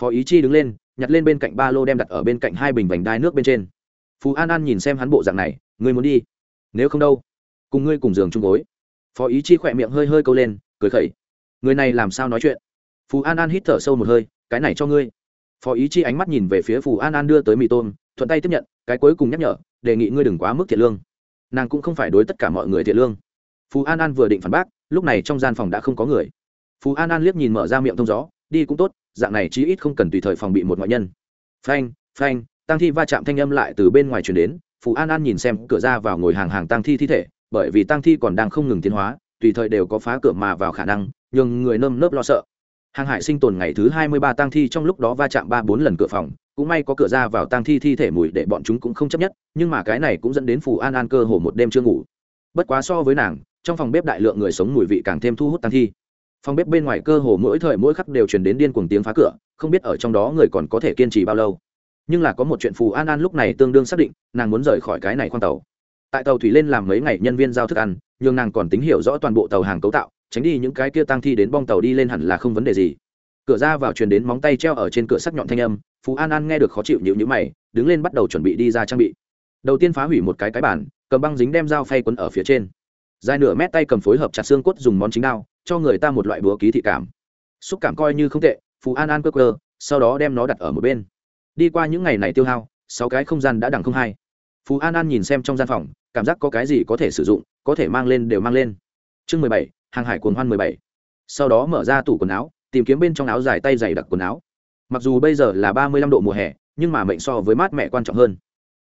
[SPEAKER 1] Phó ý chi đứng lên, nhặt lên bên cạnh ba lô đem đặt ở bên cạnh hai bình vành đai nước bên trên. Phú an an nhìn xem hắn bộ dạng này, ngươi muốn đi? Nếu không đâu, cùng ngươi cùng giường chung gối. Phó ý chi khỏe miệng hơi hơi câu lên, cười khẩy. Người này làm sao nói chuyện? Phú an an hít thở sâu một hơi, cái này cho ngươi. Phó ý chi ánh mắt nhìn về phía phù an an đưa tới mì tôm, thuận tay tiếp nhận, cái cuối cùng nhắc nhở, đề nghị ngươi đừng quá mức thiệt lương. Nàng cũng không phải đối tất cả mọi người thiệt lương. Phú an an vừa định phản bác, lúc này trong gian phòng đã không có người phú an an liếc nhìn mở ra miệng thông gió đi cũng tốt dạng này chí ít không cần tùy thời phòng bị một ngoại nhân phanh phanh, tăng thi va chạm thanh âm lại từ bên ngoài chuyển đến phú an an nhìn xem cửa ra vào ngồi hàng hàng tăng thi thi thể bởi vì tăng thi còn đang không ngừng tiến hóa tùy thời đều có phá cửa mà vào khả năng nhưng người nơm nớp lo sợ hàng hải sinh tồn ngày thứ hai mươi ba tăng thi trong lúc đó va chạm ba bốn lần cửa phòng cũng may có cửa ra vào tăng thi thi thể mùi để bọn chúng cũng không chấp nhất nhưng mà cái này cũng dẫn đến phù an an cơ hồ một đêm chưa ngủ bất quá so với nàng trong phòng bếp đại lượng người sống mùi vị càng thêm thu hút tăng thi phòng bếp bên ngoài cơ hồ mỗi thời mỗi khắc đều truyền đến điên cuồng tiếng phá cửa, không biết ở trong đó người còn có thể kiên trì bao lâu. Nhưng là có một chuyện phù an an lúc này tương đương xác định, nàng muốn rời khỏi cái này khoang tàu. Tại tàu thủy lên làm mấy ngày nhân viên giao thức ăn nhưng nàng còn tính hiểu rõ toàn bộ tàu hàng cấu tạo, tránh đi những cái kia tăng thi đến bong tàu đi lên hẳn là không vấn đề gì. Cửa ra vào truyền đến móng tay treo ở trên cửa sắc nhọn thanh âm phú an an nghe được khó chịu nhịu nhữ mày, đứng lên bắt đầu chuẩn bị đi ra trang bị. Đầu tiên phá hủy một cái cái bản cầm băng dính đem dao phay quấn ở phía trên. Dài nửa mét tay cầm phối hợp chặt xương cốt dùng món chính đao cho người ta một loại búa ký thị cảm. Xúc cảm coi như không tệ phú an an cơ cơ sau đó đem nó đặt ở một bên. Đi qua những ngày này tiêu hao, sáu cái không gian đã đẳng không hai. Phú an an nhìn xem trong gian phòng, cảm giác có cái gì có thể sử dụng, có thể mang lên đều mang lên. Chương mười bảy, hàng hải cuồng hoan mười bảy. Sau đó mở ra tủ quần áo, tìm kiếm bên trong áo dài tay dày đặc quần áo. Mặc dù bây giờ là ba mươi lăm độ mùa hè, nhưng mà mệnh so với mát mẹ quan trọng hơn.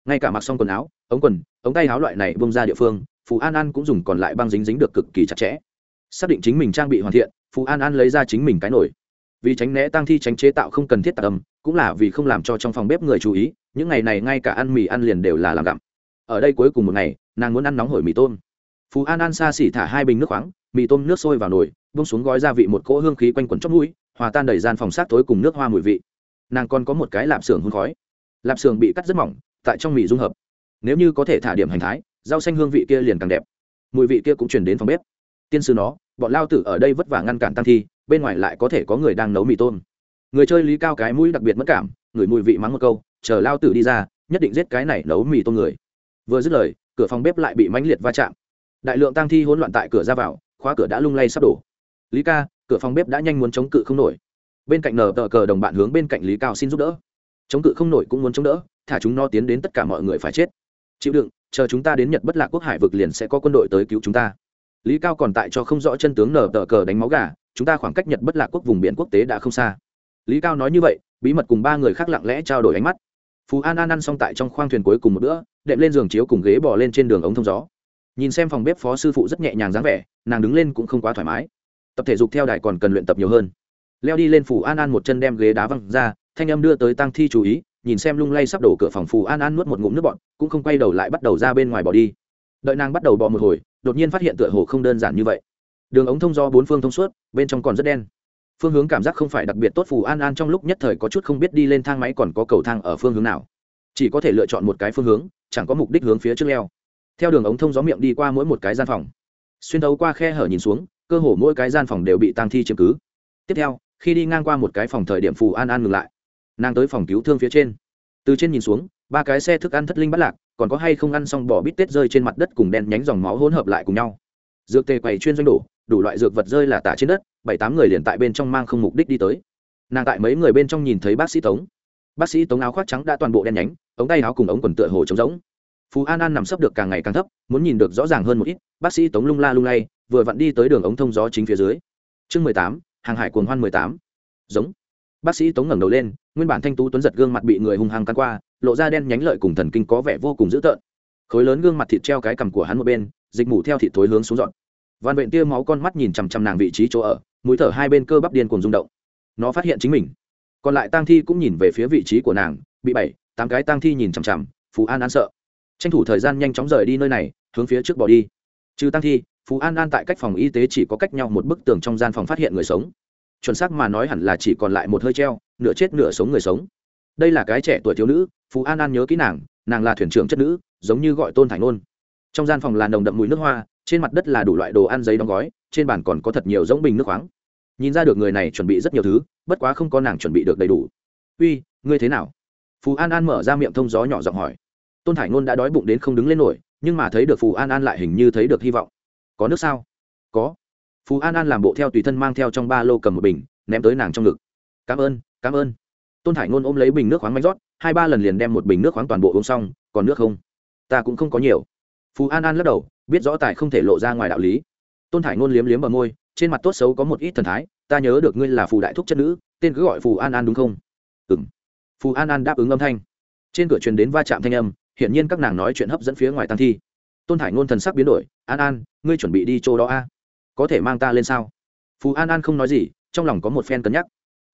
[SPEAKER 1] Ngay cả mặc xong quần áo, ống quần, ống tay áo loại này bông ra địa phương phú an an cũng dùng còn lại băng dính dính được cực kỳ chặt chẽ xác định chính mình trang bị hoàn thiện phú an an lấy ra chính mình cái nổi vì tránh né tăng thi tránh chế tạo không cần thiết tạc âm, cũng là vì không làm cho trong phòng bếp người chú ý, những ngày này ngay cả ăn mì ăn liền đều là làm gặm. Ở đây cuối cùng một ngày, nàng muốn ăn nóng hổi mì tôm. Phú an an xa xỉ thả hai bình nước khoáng, mì tôm nước sôi vào nồi bông xuống gói gia vị một cỗ hương khí quanh quẩn chót mũi, hòa tan đầy gian phòng sát tối cùng nước hoa mùi vị. Nàng còn có một cái lạp xưởng hương khói. Lạp xưởng bị cắt rất mỏng, tại trong mì dung hợp. Nếu như có thể thả điểm hành thái, rau xanh hương vị kia liền càng đẹp. Mùi vị kia cũng chuyển đến phòng bếp tiên sư nó, bọn lao tử ở đây vất vả ngăn cản tăng thi, bên ngoài lại có thể có người đang nấu mì tôm. Người chơi lý cao cái mũi đặc biệt mất cảm, người mùi vị mắng một câu, chờ lao tử đi ra, nhất định giết cái này nấu mì tôm người. Vừa dứt lời, cửa phòng bếp lại bị mãnh liệt va chạm. Đại lượng tăng thi hỗn loạn tại cửa ra vào, khóa cửa đã lung lay sắp đổ. Lý ca, cửa phòng bếp đã nhanh muốn chống cự không nổi. Bên cạnh nở tờ cờ đồng bạn hướng bên cạnh lý cao xin giúp đỡ. Chống cự không nổi cũng muốn chống đỡ, thả chúng nó tiến đến tất cả mọi người phải chết. Chịu đựng, chờ chúng ta đến nhật bất lạc quốc hải vực liền sẽ có quân đội tới cứu chúng ta lý cao còn tại cho không rõ chân tướng nở tờ cờ đánh máu gà, chúng ta khoảng cách nhật bất lạc quốc vùng biển quốc tế đã không xa. Lý cao nói như vậy, bí mật cùng ba người khác lặng lẽ trao đổi ánh mắt. Phú an an ăn xong tại trong khoang thuyền cuối cùng một bữa, đệm lên giường chiếu cùng ghế bỏ lên trên đường ống thông gió. Nhìn xem phòng bếp phó sư phụ rất nhẹ nhàng dáng vẻ, nàng đứng lên cũng không quá thoải mái. Tập thể dục theo đài còn cần luyện tập nhiều hơn. Leo đi lên phủ an an một chân đem ghế đá văng ra, thanh âm đưa tới tăng thi chú ý, nhìn xem lung lay sắp đổ cửa phòng phù an an nuốt một ngụm nước bọn cũng không quay đầu lại bắt đầu ra bên ngoài bỏ đi. Đợi nàng bắt đầu bỏ một hồi đột nhiên phát hiện tựa hồ không đơn giản như vậy. Đường ống thông do bốn phương thông suốt, bên trong còn rất đen. Phương hướng cảm giác không phải đặc biệt tốt, phù an an trong lúc nhất thời có chút không biết đi lên thang máy còn có cầu thang ở phương hướng nào. Chỉ có thể lựa chọn một cái phương hướng, chẳng có mục đích hướng phía trước leo. Theo đường ống thông gió miệng đi qua mỗi một cái gian phòng. Xuyên thấu qua khe hở nhìn xuống, cơ hồ mỗi cái gian phòng đều bị tăng thi chiếm cứ. Tiếp theo, khi đi ngang qua một cái phòng thời điểm phù an an ngừng lại. Nàng tới phòng cứu thương phía trên. Từ trên nhìn xuống, ba cái xe thức ăn thất linh bắt lạc còn có hay không ăn xong bỏ bít tết rơi trên mặt đất cùng đen nhánh dòng máu hỗn hợp lại cùng nhau. Dược tề quầy chuyên doanh đổ, đủ loại dược vật rơi là tả trên đất, bảy tám người liền tại bên trong mang không mục đích đi tới. Nàng tại mấy người bên trong nhìn thấy bác sĩ tống. Bác sĩ tống áo khoác trắng đã toàn bộ đen nhánh, ống tay áo cùng ống quần tựa hồ trống rỗng. Phú an an nằm sấp được càng ngày càng thấp, muốn nhìn được rõ ràng hơn một ít, bác sĩ tống lung la lung lay, vừa vặn đi tới đường ống thông gió chính phía dưới. Chương mười tám, hàng hải cuồng hoan mười tám. Giống. Bác sĩ tống ngẩng đầu lên, nguyên bản thanh tú tuấn giật gương mặt bị người hung hăng cắn qua lộ ra đen nhánh lợi cùng thần kinh có vẻ vô cùng dữ tợn. Khối lớn gương mặt thịt treo cái cằm của hắn một bên, dịch mủ theo thịt thối hướng xuống dọn. Van vện tia máu con mắt nhìn chằm chằm nàng vị trí chỗ ở, mũi thở hai bên cơ bắp điên cùng rung động. Nó phát hiện chính mình. Còn lại tang thi cũng nhìn về phía vị trí của nàng, bị bảy, tám cái tang thi nhìn chằm chằm, phú an an sợ. Tranh thủ thời gian nhanh chóng rời đi nơi này, hướng phía trước bỏ đi. Trừ tang thi, phú an an tại cách phòng y tế chỉ có cách nhau một bức tường trong gian phòng phát hiện người sống. Chuẩn xác mà nói hẳn là chỉ còn lại một hơi treo, nửa chết nửa sống người sống đây là cái trẻ tuổi thiếu nữ phú an an nhớ kỹ nàng nàng là thuyền trưởng chất nữ, giống như gọi tôn thải ngôn trong gian phòng là nồng đậm mùi nước hoa, trên mặt đất là đủ loại đồ ăn giấy đóng gói, trên bàn còn có thật nhiều giống bình nước khoáng. Nhìn ra được người này chuẩn bị rất nhiều thứ, bất quá không có nàng chuẩn bị được đầy đủ. Uy, ngươi thế nào? Phú an an mở ra miệng thông gió nhỏ giọng hỏi. Tôn thải ngôn đã đói bụng đến không đứng lên nổi, nhưng mà thấy được phù an an lại hình như thấy được hy vọng. Có nước sao? Có. Phú an an làm bộ theo tùy thân mang theo trong ba lô cầm một bình, ném tới nàng trong ngực. Cảm ơn cảm ơn tôn thải ngôn ôm lấy bình nước khoáng máy rót, hai ba lần liền đem một bình nước khoáng toàn bộ uống xong, còn nước không? Ta cũng không có nhiều. Phú an an lắc đầu, biết rõ tài không thể lộ ra ngoài đạo lý. Tôn thải ngôn liếm liếm bờ môi, trên mặt tốt xấu có một ít thần thái, ta nhớ được ngươi là phù đại thúc chất nữ, tên cứ gọi phù an an đúng không? Ừ m phù an an đáp ứng âm thanh. Trên cửa truyền đến va chạm thanh âm, hiển nhiên các nàng nói chuyện hấp dẫn phía ngoài tăng thi. Tôn thải ngôn thần sắc biến đổi, an an, ngươi chuẩn bị đi chỗ đó a? À? có thể mang ta lên sao? Phù an an không nói gì, trong lòng có một phen cân nhắc.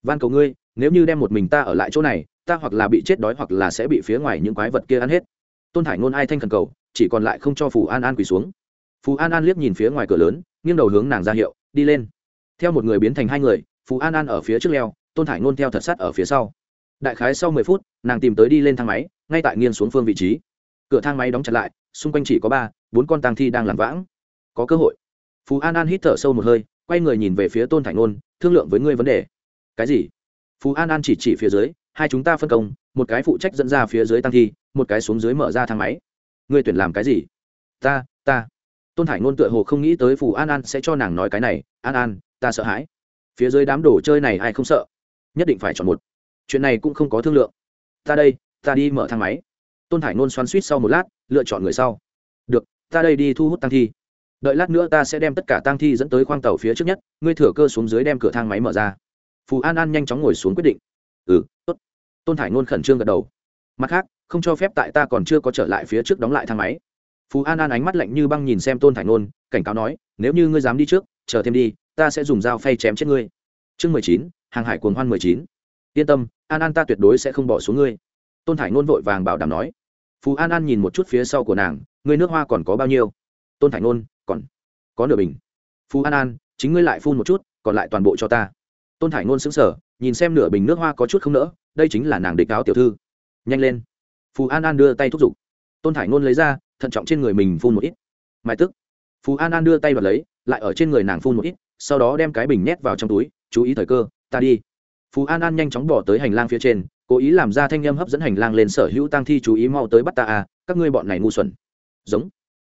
[SPEAKER 1] Van cầu ngươi nếu như đem một mình ta ở lại chỗ này, ta hoặc là bị chết đói hoặc là sẽ bị phía ngoài những quái vật kia ăn hết. Tôn thải ngôn ai thanh thần cầu, chỉ còn lại không cho phù an an quỳ xuống. Phù an an liếc nhìn phía ngoài cửa lớn, nghiêng đầu hướng nàng ra hiệu, đi lên. Theo một người biến thành hai người, phù an an ở phía trước leo, tôn thải ngôn theo thật sát ở phía sau. Đại khái sau mười phút, nàng tìm tới đi lên thang máy, ngay tại nghiêng xuống phương vị trí. Cửa thang máy đóng chặt lại, xung quanh chỉ có ba, bốn con tang thi đang làm vãng. Có cơ hội. Phú an an hít thở sâu một hơi, quay người nhìn về phía tôn thải ngôn, thương lượng với ngươi vấn đề. Cái gì? Phú an an chỉ chỉ phía dưới, hai chúng ta phân công, một cái phụ trách dẫn ra phía dưới tăng thi, một cái xuống dưới mở ra thang máy. Ngươi tuyển làm cái gì? Ta ta. Tôn Hải ngôn tựa hồ không nghĩ tới phù an an sẽ cho nàng nói cái này, an an, ta sợ hãi. Phía dưới đám đồ chơi này ai không sợ? Nhất định phải chọn một. Chuyện này cũng không có thương lượng. Ta đây, ta đi mở thang máy. Tôn Hải ngôn xoắn suýt sau một lát, lựa chọn người sau. Được, ta đây đi thu hút tăng thi. Đợi lát nữa ta sẽ đem tất cả tăng thi dẫn tới khoang tàu phía trước nhất, ngươi thừa cơ xuống dưới đem cửa thang máy mở ra phù an an nhanh chóng ngồi xuống quyết định. Ừ tốt. Tôn thải ngôn khẩn trương gật đầu. Mặt khác, không cho phép tại ta còn chưa có trở lại phía trước đóng lại thang máy. Phú an an ánh mắt lạnh như băng nhìn xem tôn thải ngôn, cảnh cáo nói, nếu như ngươi dám đi trước, chờ thêm đi, ta sẽ dùng dao phay chém chết ngươi. Chương mười chín, hàng hải cuồng hoan mười chín. Yên tâm, an an ta tuyệt đối sẽ không bỏ xuống ngươi. Tôn thải ngôn vội vàng bảo đảm nói. Phú an an nhìn một chút phía sau của nàng, ngươi nước hoa còn có bao nhiêu? Tôn thải ngôn, còn có nửa bình. Phú an an, chính ngươi lại phun một chút, còn lại toàn bộ cho ta tôn thải ngôn sững sở nhìn xem nửa bình nước hoa có chút không nỡ, đây chính là nàng địch cáo tiểu thư. Nhanh lên. Phù an an đưa tay thúc giục. Tôn thải ngôn lấy ra, thận trọng trên người mình phun một ít. Mai tức. Phù an an đưa tay vào lấy, lại ở trên người nàng phun một ít, sau đó đem cái bình nhét vào trong túi, chú ý thời cơ, ta đi. Phù an an nhanh chóng bỏ tới hành lang phía trên, cố ý làm ra thanh â m hấp dẫn hành lang lên sở hữu tăng thi chú ý mau tới bắt ta à các ngươi bọn này ngu xuẩn. Giống.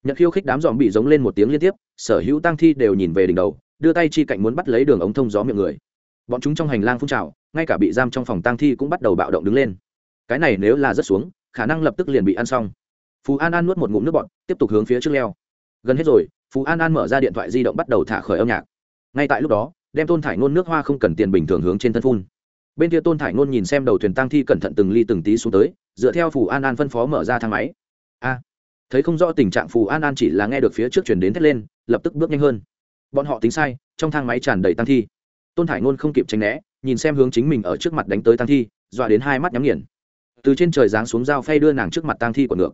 [SPEAKER 1] Nhận khiêu khích đám dòm bị giống lên một tiếng liên tiếp, sở hữu tăng thi đều nhìn về đỉnh đầu, đưa tay chi cạnh muốn bắt lấy đường ống thông gió miệng người bọn chúng trong hành lang phun trào, ngay cả bị giam trong phòng tăng thi cũng bắt đầu bạo động đứng lên. Cái này nếu là rất xuống, khả năng lập tức liền bị ăn xong. Phú an an nuốt một ngụm nước bọt, tiếp tục hướng phía trước leo. Gần hết rồi, phú an an mở ra điện thoại di động bắt đầu thả khởi âm nhạc. Ngay tại lúc đó, đem tôn thải ngôn nước hoa không cần tiền bình thường hướng trên thân phun. Bên kia tôn thải ngôn nhìn xem đầu thuyền tăng thi cẩn thận từng ly từng tí xuống tới, dựa theo phù an an phân phó mở ra thang máy. A! Thấy không rõ tình trạng phù an an chỉ là nghe được phía trước chuyển đến thét lên, lập tức bước nhanh hơn. Bọn họ tính sai, trong thang máy tràn đầy tăng thi tôn thải ngôn không kịp tránh né, nhìn xem hướng chính mình ở trước mặt đánh tới tăng thi, dọa đến hai mắt nhắm nghiền. Từ trên trời giáng xuống dao phay đưa nàng trước mặt tăng thi của ngược.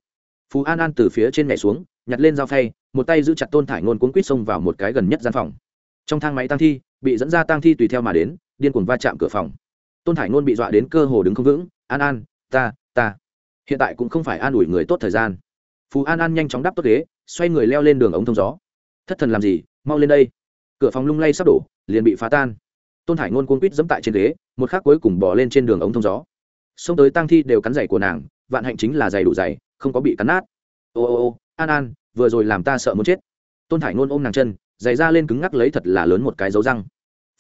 [SPEAKER 1] Phú an an từ phía trên nhảy xuống, nhặt lên dao phay, một tay giữ chặt tôn thải ngôn cuốn quýt xông vào một cái gần nhất gian phòng. Trong thang máy tăng thi, bị dẫn ra tăng thi tùy theo mà đến, điên cuồng va chạm cửa phòng. Tôn thải ngôn bị dọa đến cơ hồ đứng không vững, an an, ta ta. Hiện tại cũng không phải an ủi người tốt thời gian. Phú an an nhanh chóng đắp tốt ghế, xoay người leo lên đường ống thông gió. Thất thần làm gì? Mau lên đây. Cửa phòng lung lay sắp đổ, liền bị phá tan tôn Hải ngôn cuốn quýt dẫm tại trên ghế, một khắc cuối cùng bỏ lên trên đường ống thông gió. Xông tới tăng thi đều cắn giày của nàng, vạn hạnh chính là giày đủ giày, không có bị cắn nát. Ô ô ô, an an, vừa rồi làm ta sợ muốn chết. Tôn Hải ngôn ôm nàng chân, giày ra lên cứng ngắc lấy thật là lớn một cái dấu răng.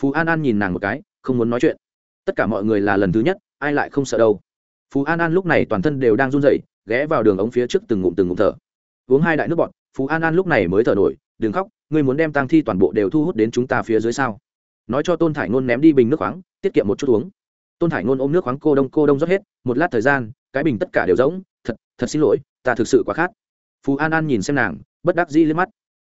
[SPEAKER 1] Phú an an nhìn nàng một cái, không muốn nói chuyện. Tất cả mọi người là lần thứ nhất, ai lại không sợ đâu. Phú an an lúc này toàn thân đều đang run rẩy, ghé vào đường ống phía trước từng ngụm từng ngụm thở. Uống hai đại nước bọt phú an an lúc này mới thở nổi, đừng khóc, ngươi muốn đem tang thi toàn bộ đều thu hút đến chúng ta phía dưới sao? Nói cho tôn thải ngôn ném đi bình nước khoáng, tiết kiệm một chút uống. Tôn thải ngôn ôm nước khoáng cô đông cô đông rót hết, một lát thời gian, cái bình tất cả đều rỗng, thật thật xin lỗi, ta thực sự quá khát. Phú an an nhìn xem nàng, bất đắc dĩ lên mắt.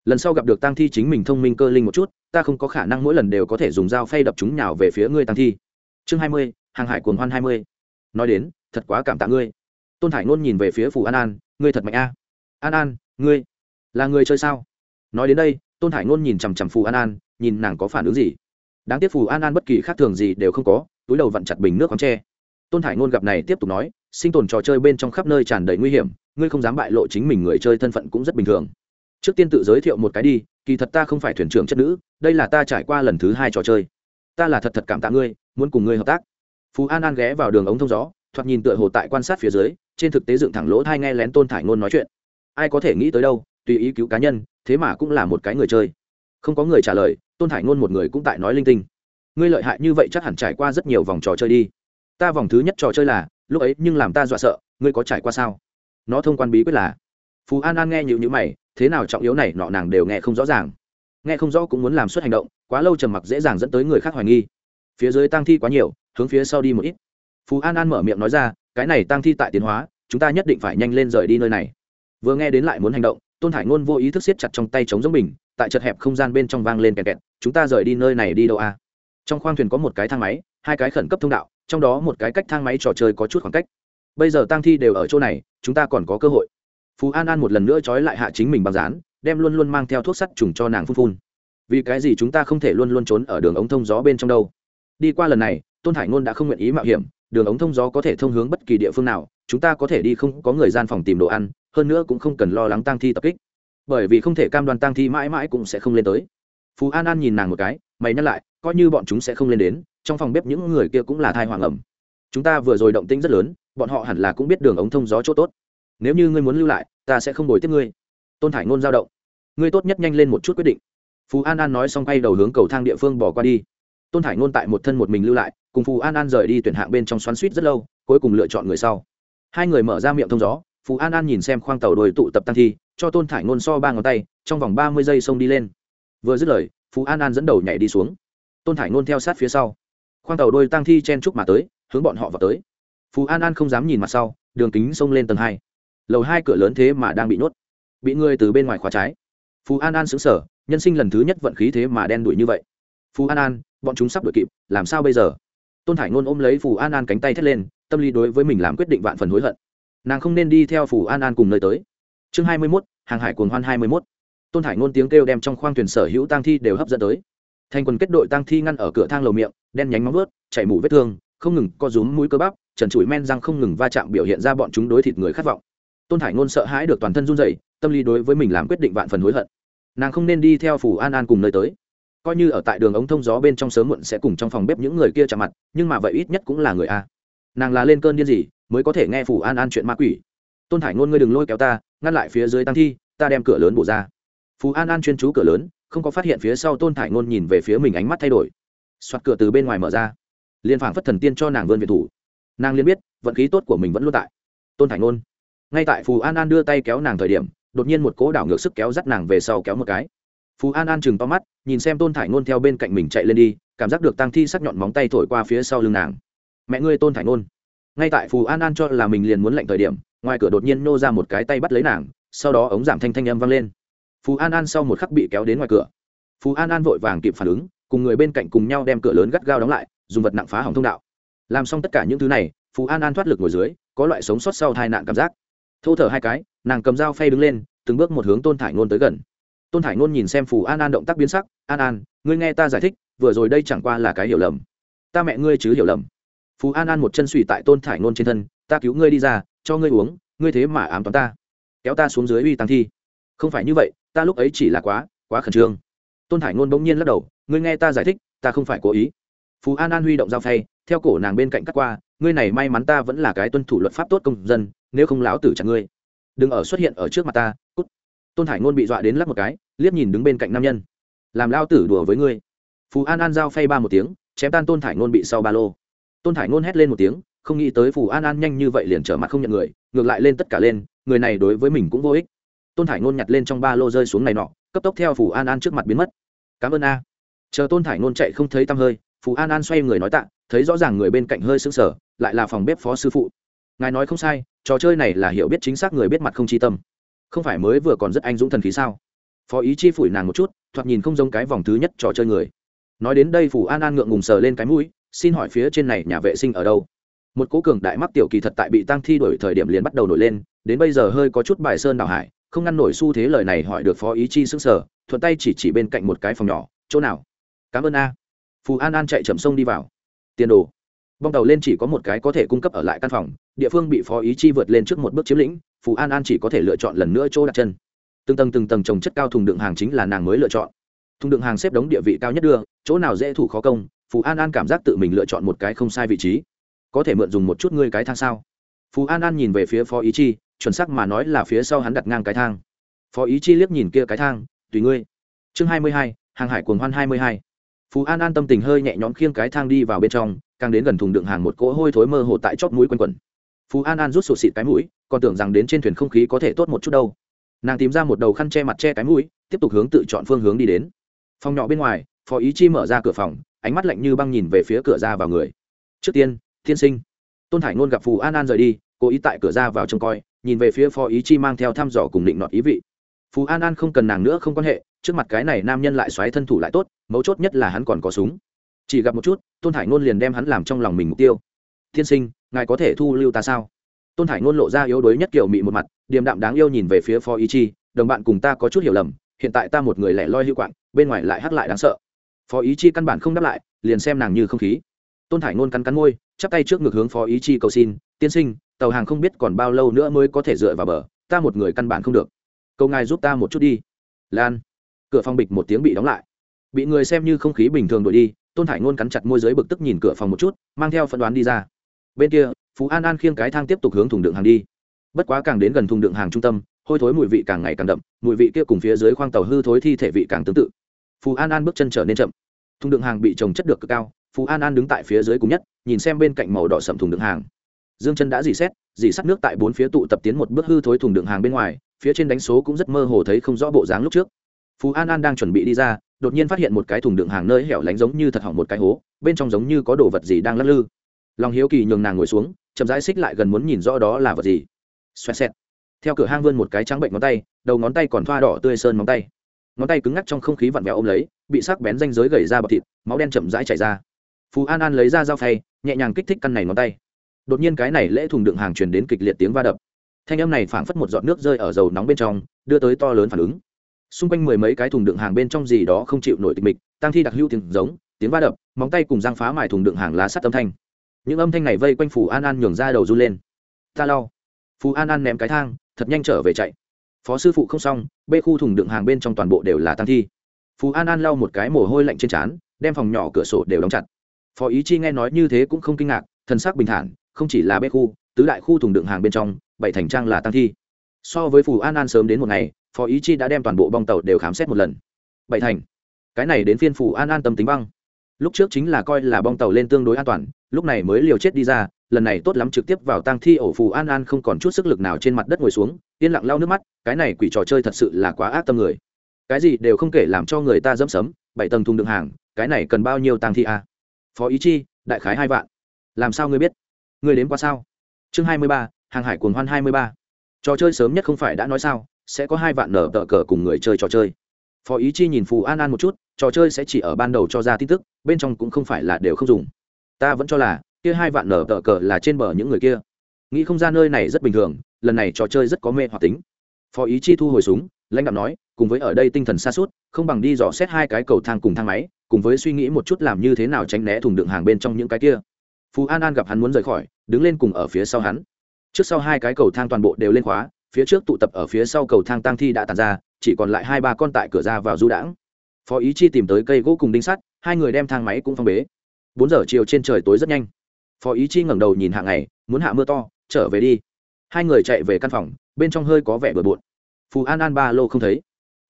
[SPEAKER 1] Lần sau gặp được tăng thi chính mình thông minh cơ linh một chút, ta không có khả năng mỗi lần đều có thể dùng dao phay đập chúng nhào về phía ngươi tăng thi. Chương hai mươi, hàng hải cuồng hoan hai mươi. Nói đến, thật quá cảm tạ ngươi. Tôn thải ngôn nhìn về phía phù an an, ngươi thật mạnh a. An an, ngươi là người chơi sao? Nói đến đây, tôn thải ngôn nhìn chằm chằm phù an an, nhìn nàng có phản ứng gì? Đáng tiếc phù an an bất kỳ khác thường gì đều không có, túi đầu vặn chặt bình nước khoáng tre. Tôn hải ngôn gặp này tiếp tục nói, sinh tồn trò chơi bên trong khắp nơi tràn đầy nguy hiểm, ngươi không dám bại lộ chính mình người chơi thân phận cũng rất bình thường. Trước tiên tự giới thiệu một cái đi, kỳ thật ta không phải thuyền trưởng chất nữ, đây là ta trải qua lần thứ hai trò chơi. Ta là thật thật cảm tạ ngươi, muốn cùng ngươi hợp tác. Phú an an ghé vào đường ống thông gió, thoạt nhìn tựa hồ tại quan sát phía dưới, trên thực tế dựng thẳng lỗ thai nghe lén tôn thải ngôn nói chuyện. Ai có thể nghĩ tới đâu, tùy ý cứu cá nhân, thế mà cũng là một cái người chơi. Không có người trả lời tôn thải ngôn một người cũng tại nói linh tinh. Ngươi lợi hại như vậy chắc hẳn trải qua rất nhiều vòng trò chơi đi. Ta vòng thứ nhất trò chơi là, lúc ấy nhưng làm ta dọa sợ, ngươi có trải qua sao? Nó thông quan bí quyết là phú an an nghe nhịu nhữ mày, thế nào trọng yếu này nọ nàng đều nghe không rõ ràng. Nghe không rõ cũng muốn làm suốt hành động, quá lâu trầm mặc dễ dàng dẫn tới người khác hoài nghi. Phía dưới tang thi quá nhiều, hướng phía sau đi một ít. Phú an an mở miệng nói ra, cái này tang thi tại tiến hóa, chúng ta nhất định phải nhanh lên rời đi nơi này. Vừa nghe đến lại muốn hành động, tôn thải ngôn vô ý thức siết chặt trong tay chống giống mình tại chật hẹp không gian bên trong vang lên kẹt kẹt, chúng ta rời đi nơi này đi đâu a trong khoang thuyền có một cái thang máy, hai cái khẩn cấp thông đạo, trong đó một cái cách thang máy trò chơi có chút khoảng cách. Bây giờ tang thi đều ở chỗ này, chúng ta còn có cơ hội. Phú an an một lần nữa trói lại hạ chính mình bằng dán, đem luôn luôn mang theo thuốc sắt trùng cho nàng phun phun. Vì cái gì chúng ta không thể luôn luôn trốn ở đường ống thông gió bên trong đâu? Đi qua lần này, tôn hải ngôn đã không nguyện ý mạo hiểm, đường ống thông gió có thể thông hướng bất kỳ địa phương nào, chúng ta có thể đi không có người gian phòng tìm đồ ăn, hơn nữa cũng không cần lo lắng tang thi tập kích bởi vì không thể cam đoan tang thi mãi mãi cũng sẽ không lên tới. Phú an an nhìn nàng một cái, mày nhắc lại, coi như bọn chúng sẽ không lên đến, trong phòng bếp những người kia cũng là thai hoàng ẩm. Chúng ta vừa rồi động tĩnh rất lớn, bọn họ hẳn là cũng biết đường ống thông gió chỗ tốt. Nếu như ngươi muốn lưu lại, ta sẽ không đổi tiếp ngươi. Tôn thải ngôn giao động. Ngươi tốt nhất nhanh lên một chút quyết định. Phú an an nói xong quay đầu hướng cầu thang địa phương bỏ qua đi. Tôn thải ngôn tại một thân một mình lưu lại, cùng phú an an rời đi tuyển hạng bên trong xoắn suýt rất lâu, cuối cùng lựa chọn người sau. Hai người mở ra miệng thông gió phú an an nhìn xem khoang tàu đồi tụ tập tăng thi cho tôn thải ngôn so ba ngón tay, trong vòng ba mươi giây xông đi lên. Vừa dứt lời, phú an an dẫn đầu nhảy đi xuống. Tôn thải ngôn theo sát phía sau. Khoang tàu đôi tăng thi chen chúc mà tới, hướng bọn họ vào tới. Phú an an không dám nhìn mặt sau, đường kính xông lên tầng hai. Lầu hai cửa lớn thế mà đang bị nhốt. Bị người từ bên ngoài khóa trái. Phú an an xứng sở nhân sinh lần thứ nhất vận khí thế mà đen đuổi như vậy. Phú an an, bọn chúng sắp đuổi kịp, làm sao bây giờ? Tôn thải ngôn ôm lấy phù an an cánh tay thét lên, tâm lý đối với mình làm quyết định vạn phần hối hận. Nàng không nên đi theo phù an an cùng nơi tới. Chương hai mươi mốt hàng hải cuồng hoan hai mươi mốt. Tôn hải ngôn tiếng kêu đem trong khoang thuyền sở hữu tang thi đều hấp dẫn tới. Thành quần kết đội tang thi ngăn ở cửa thang lầu miệng đen nhánh móng vớt chảy mũi vết thương không ngừng co rúm mũi cơ bắp trần trụi men răng không ngừng va chạm biểu hiện ra bọn chúng đối thịt người khát vọng. Tôn hải ngôn sợ hãi được toàn thân run rẩy, tâm lý đối với mình làm quyết định vạn phần hối hận. Nàng không nên đi theo phủ an an cùng nơi tới. Coi như ở tại đường ống thông gió bên trong sớm muộn sẽ cùng trong phòng bếp những người kia chạm mặt nhưng mà vậy ít nhất cũng là người a. Nàng là lên cơn điên gì mới có thể nghe phủ an an chuyện ma quỷ tôn thải ngôn ngươi đừng lôi kéo ta, ngăn lại phía dưới tăng thi, ta đem cửa lớn bổ ra. Phú an an chuyên chú cửa lớn, không có phát hiện phía sau tôn thải ngôn nhìn về phía mình ánh mắt thay đổi. Soạt cửa từ bên ngoài mở ra. Liền phảng phất thần tiên cho nàng vươn việt thủ. Nàng liền biết, vận khí tốt của mình vẫn luôn tại. Tôn thải ngôn. Ngay tại phù an an đưa tay kéo nàng thời điểm, đột nhiên một cố đảo ngược sức kéo dắt nàng về sau kéo một cái. Phú an an chừng to mắt, nhìn xem tôn thải ngôn theo bên cạnh mình chạy lên đi, cảm giác được tăng thi sắc nhọn móng tay thổi qua phía sau lưng nàng. Mẹ ngươi, tôn thải ngôn. Ngay tại phù an an cho là mình liền muốn lệnh thời điểm ngoài cửa đột nhiên nô ra một cái tay bắt lấy nàng, sau đó ống giảm thanh thanh âm vang lên. Phú an an sau một khắc bị kéo đến ngoài cửa. Phú an an vội vàng kịp phản ứng, cùng người bên cạnh cùng nhau đem cửa lớn gắt gao đóng lại, dùng vật nặng phá hỏng thông đạo. Làm xong tất cả những thứ này phú an an thoát lực ngồi dưới, có loại sống sót sau tai nạn cảm giác. Thô thở hai cái, nàng cầm dao phay đứng lên, từng bước một hướng tôn thải ngôn tới gần. Tôn thải ngôn nhìn xem phù an an động tác biến sắc, an an, ngươi nghe ta giải thích, vừa rồi đây chẳng qua là cái hiểu lầm. Ta mẹ ngươi chứ hiểu lầm. Phù an an một chân suy tại tôn thải ngôn trên thân, ta cứu ngươi đi ra cho ngươi uống, ngươi thế mà ám toán ta. Kéo ta xuống dưới uy tăng thi. Không phải như vậy, ta lúc ấy chỉ là quá quá khẩn trương. Tôn Hải ngôn bỗng nhiên lắc đầu, ngươi nghe ta giải thích, ta không phải cố ý. Phú an an huy động dao phay, theo cổ nàng bên cạnh cắt qua, ngươi này may mắn ta vẫn là cái tuân thủ luật pháp tốt công dân, nếu không lão tử chặt ngươi. Đừng ở xuất hiện ở trước mặt ta, cút. Tôn Hải ngôn bị dọa đến lắc một cái, liếc nhìn đứng bên cạnh nam nhân. Làm lao tử đùa với ngươi. Phú an an giao phay ba một tiếng, chém tan tôn thải ngôn bị sau ba lô. Tôn thải ngôn hét lên một tiếng không nghĩ tới phù an an nhanh như vậy liền trở mặt không nhận người, ngược lại lên tất cả lên, người này đối với mình cũng vô ích. Tôn thải ngôn nhặt lên trong ba lô rơi xuống này nọ, cấp tốc theo phù an an trước mặt biến mất. Cảm ơn a. Chờ tôn thải ngôn chạy không thấy tăm hơi, phù an an xoay người nói tạ, thấy rõ ràng người bên cạnh hơi sững sờ, lại là phòng bếp phó sư phụ. Ngài nói không sai, trò chơi này là hiểu biết chính xác người biết mặt không chi tâm. Không phải mới vừa còn rất anh dũng thần khí sao? Phó ý chi phủi nàng một chút, thoạt nhìn không giống cái vòng thứ nhất trò chơi người. Nói đến đây phủ an an ngượng ngùng sờ lên cái mũi, xin hỏi phía trên này nhà vệ sinh ở đâu? Một cố cường đại mắc tiểu kỳ thật tại bị tăng thi đổi thời điểm liền bắt đầu nổi lên, đến bây giờ hơi có chút bài sơn đào hải, không ngăn nổi xu thế lời này hỏi được phó ý chi xứng sờ, thuận tay chỉ chỉ bên cạnh một cái phòng nhỏ, chỗ nào? Cảm ơn a. Phù an an chạy chậm sông đi vào. Tiền đồ. Bong tàu lên chỉ có một cái có thể cung cấp ở lại căn phòng, địa phương bị phó ý chi vượt lên trước một bước chiếm lĩnh, phù an an chỉ có thể lựa chọn lần nữa chỗ đặt chân. Từng tầng từng tầng trồng chất cao thùng đựng hàng chính là nàng mới lựa chọn. Thùng đựng hàng xếp đống địa vị cao nhất đưa, chỗ nào dễ thủ khó công, phù an an cảm giác tự mình lựa chọn một cái không sai vị trí có thể mượn dùng một chút ngươi cái thang sao? Phú an an nhìn về phía phó ý chi, chuẩn sắc mà nói là phía sau hắn đặt ngang cái thang. Phó ý chi liếc nhìn kia cái thang, tùy ngươi. Chương hai mươi hai, hàng hải cuồng hoan hai mươi hai. Phú an an tâm tình hơi nhẹ nhõm khiêng cái thang đi vào bên trong, càng đến gần thùng đựng hàng một cỗ hôi thối mơ hồ tại chót mũi quanh quẩn. Phú an an rút sụt xịt cái mũi, còn tưởng rằng đến trên thuyền không khí có thể tốt một chút đâu. Nàng tìm ra một đầu khăn che mặt che cái mũi, tiếp tục hướng tự chọn phương hướng đi đến. Phòng nhỏ bên ngoài, phó ý chi mở ra cửa phòng, ánh mắt lạnh như băng nhìn về phía cửa ra vào người. Trước tiên thiên sinh. Tôn hải ngôn gặp phù an an rời đi, cố ý tại cửa ra vào trông coi, nhìn về phía phó ý chi mang theo thăm dò cùng định nọt ý vị. Phù an an không cần nàng nữa không quan hệ, trước mặt cái này nam nhân lại xoáy thân thủ lại tốt, mấu chốt nhất là hắn còn có súng. Chỉ gặp một chút, tôn hải ngôn liền đem hắn làm trong lòng mình mục tiêu. Thiên sinh, ngài có thể thu lưu ta sao? Tôn hải ngôn lộ ra yếu đuối nhất kiểu mị một mặt, điềm đạm đáng yêu nhìn về phía phó ý chi, đồng bạn cùng ta có chút hiểu lầm, hiện tại ta một người lẻ loi hữu quạng, bên ngoài lại hắt lại đáng sợ. Phó ý chi căn bản không đáp lại, liền xem nàng như không khí. Tôn hải ngôn cắn cắn môi chắp tay trước ngực hướng phó ý chi cầu xin, tiên sinh, tàu hàng không biết còn bao lâu nữa mới có thể dựa vào bờ, ta một người căn bản không được. Câu ngài giúp ta một chút đi. Lan, cửa phòng bịch một tiếng bị đóng lại. Bị người xem như không khí bình thường đổi đi, tôn thải ngôn cắn chặt môi giới bực tức nhìn cửa phòng một chút, mang theo phân đoán đi ra. Bên kia, phú an an khiêng cái thang tiếp tục hướng thùng đựng hàng đi. Bất quá càng đến gần thùng đựng hàng trung tâm, hôi thối mùi vị càng ngày càng đậm, mùi vị kia cùng phía dưới khoang tàu hư thối thi thể vị càng tương tự. Phù an an bước chân trở nên chậm. Thùng đựng hàng bị trồng chất được cực cao Phú an an đứng tại phía dưới cùng nhất nhìn xem bên cạnh màu đỏ sậm thùng đựng hàng dương chân đã dì xét dì sắt nước tại bốn phía tụ tập tiến một bước hư thối thùng đựng hàng bên ngoài phía trên đánh số cũng rất mơ hồ thấy không rõ bộ dáng lúc trước phú an an đang chuẩn bị đi ra đột nhiên phát hiện một cái thùng đựng hàng nơi hẻo lánh giống như thật hỏng một cái hố bên trong giống như có đồ vật gì đang lắc lư lòng hiếu kỳ nhường nàng ngồi xuống chậm rãi xích lại gần muốn nhìn rõ đó là vật gì xoẹt xẹt theo cửa hang vươn một cái trắng bệnh ngón tay đầu ngón tay còn thoa đỏ tươi sơn móng tay ngón tay cứng ngắc trong không khí vặn vẹo ôm lấy bị sắc bén danh giới gầy ra bọc thịt máu đen chậm rãi chảy ra phú an an lấy ra dao phay, nhẹ nhàng kích thích căn này ngón tay. Đột nhiên cái này lễ thùng đựng hàng truyền đến kịch liệt tiếng va đập. Thanh âm này phảng phất một giọt nước rơi ở dầu nóng bên trong, đưa tới to lớn phản ứng. Xung quanh mười mấy cái thùng đựng hàng bên trong gì đó không chịu nổi tịch mịch tăng thi đặc hữu tiếng giống, tiếng va đập, móng tay cùng răng phá mài thùng đựng hàng lá sắt âm thanh. Những âm thanh này vây quanh Phù an an nhường ra đầu run lên. Ta lau Phù an an ném cái thang, thật nhanh trở về chạy. Phó sư phụ không xong, bê khu thùng đựng hàng bên trong toàn bộ đều là tăng thi. Phù an an lau một cái mồ hôi lạnh trên trán, đem phòng nhỏ cửa sổ đều đóng chặt phó ý chi nghe nói như thế cũng không kinh ngạc, thần sắc bình thản, không chỉ là bê khu, tứ đại khu thùng đựng hàng bên trong, bảy thành trang là tăng thi. So với phù an an sớm đến một ngày, phó ý chi đã đem toàn bộ bong tàu đều khám xét một lần. Bảy thành. Cái này đến phiên phù an an tâm tính băng. Lúc trước chính là coi là bong tàu lên tương đối an toàn, lúc này mới liều chết đi ra, lần này tốt lắm trực tiếp vào tang thi ổ phù an an không còn chút sức lực nào trên mặt đất ngồi xuống, yên lặng lau nước mắt, cái này quỷ trò chơi thật sự là quá ác tâm người. Cái gì đều không kể làm cho người ta dẫm sấm, bảy tầng thùng đựng hàng, cái này cần bao nhiêu tang thi à? Phó ý chi, đại khái hai vạn. Làm sao ngươi biết? Ngươi đến qua sao? Chương hai mươi ba, hàng hải cuồng hoan hai mươi ba. Trò chơi sớm nhất không phải đã nói sao, sẽ có hai vạn nở tờ cờ cùng người chơi trò chơi. Phó ý chi nhìn phù an an một chút, trò chơi sẽ chỉ ở ban đầu cho ra tin tức, bên trong cũng không phải là đều không dùng. Ta vẫn cho là, kia hai vạn nở tờ cờ là trên bờ những người kia. Nghĩ không ra nơi này rất bình thường, lần này trò chơi rất có mê hoặc tính. Phó ý chi thu hồi súng lãnh đạo nói, cùng với ở đây tinh thần xa suốt, không bằng đi dò xét hai cái cầu thang cùng thang máy, cùng với suy nghĩ một chút làm như thế nào tránh né thùng đựng hàng bên trong những cái kia. Phú an an gặp hắn muốn rời khỏi, đứng lên cùng ở phía sau hắn. Trước sau hai cái cầu thang toàn bộ đều lên khóa, phía trước tụ tập ở phía sau cầu thang tăng thi đã tàn ra, chỉ còn lại hai ba con tại cửa ra vào du đãng. Phó ý chi tìm tới cây gỗ cùng đinh sắt, hai người đem thang máy cũng phong bế. Bốn giờ chiều trên trời tối rất nhanh. Phó ý chi ngẩng đầu nhìn hạ ngày, muốn hạ mưa to, trở về đi. Hai người chạy về căn phòng, bên trong hơi có vẻ bừa bộn phù an an ba lô không thấy.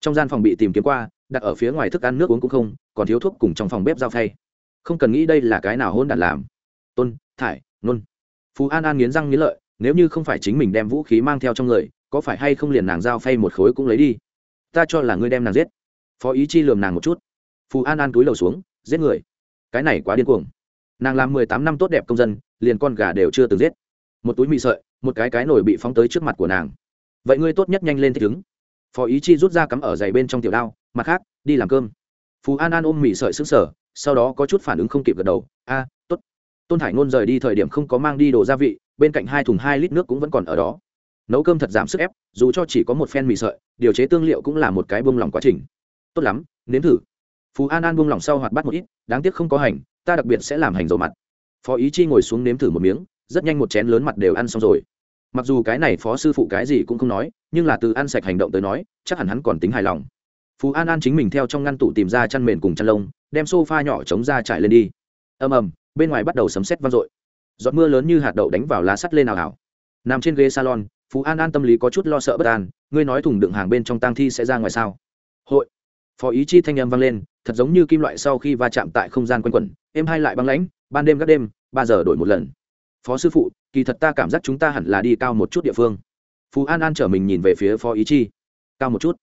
[SPEAKER 1] Trong gian phòng bị tìm kiếm qua đặt ở phía ngoài thức ăn nước uống cũng không còn thiếu thuốc cùng trong phòng bếp giao thay, không cần nghĩ đây là cái nào hôn đản làm. Tôn thải nôn. Phú an an nghiến răng nghiến lợi nếu như không phải chính mình đem vũ khí mang theo trong người có phải hay không liền nàng giao phay một khối cũng lấy đi? Ta cho là ngươi đem nàng giết. Phó ý chi lườm nàng một chút. Phú an an túi lầu xuống giết người. Cái này quá điên cuồng. Nàng làm mười tám năm tốt đẹp công dân liền con gà đều chưa từng giết. Một túi mì sợi một cái cái nổi bị phóng tới trước mặt của nàng vậy ngươi tốt nhất nhanh lên thích ứng. Phó ý chi rút ra cắm ở giày bên trong tiểu đao, mặt khác, đi làm cơm. Phú an an ôm mì sợi xứng sở sau đó có chút phản ứng không kịp gật đầu. A t ố t tôn thải ngôn rời đi thời điểm không có mang đi đồ gia vị, bên cạnh hai thùng hai lít nước cũng vẫn còn ở đó. Nấu cơm thật giảm sức ép, dù cho chỉ có một phen mì sợi, điều chế tương liệu cũng là một cái bông lỏng quá trình. Tốt lắm, nếm thử. Phú an an bông lỏng sau hoạt bắt một ít, đáng tiếc không có hành, ta đặc biệt sẽ làm hành dầu mặt. Phó ý chi ngồi xuống nếm thử một miếng, rất nhanh một chén lớn mặt đều ăn xong rồi mặc dù cái này phó sư phụ cái gì cũng không nói, nhưng là từ ăn sạch hành động tới nói, chắc hẳn hắn còn tính hài lòng. Phú an an chính mình theo trong ngăn tủ tìm ra chăn mền cùng chăn lông, đem s o f a nhỏ chống ra trải lên đi. Ầm ầm, bên ngoài bắt đầu sấm sét vang dội. Giọt mưa lớn như hạt đậu đánh vào lá sắt lên ảo ảo nằm trên ghế salon, phú an an tâm lý có chút lo sợ bất an, ngươi nói thùng đựng hàng bên trong tang thi sẽ ra ngoài sao? Hội. Phó ý chi thanh âm vang lên, thật giống như kim loại sau khi va chạm tại không gian quanh quẩn êm hai lại băng lãnh, ban đêm các đêm, ba giờ đổi một lần. Phó sư phụ kỳ thật ta cảm giác chúng ta hẳn là đi cao một chút địa phương. Phú an an trở mình nhìn về phía phó ý chi. Cao một chút.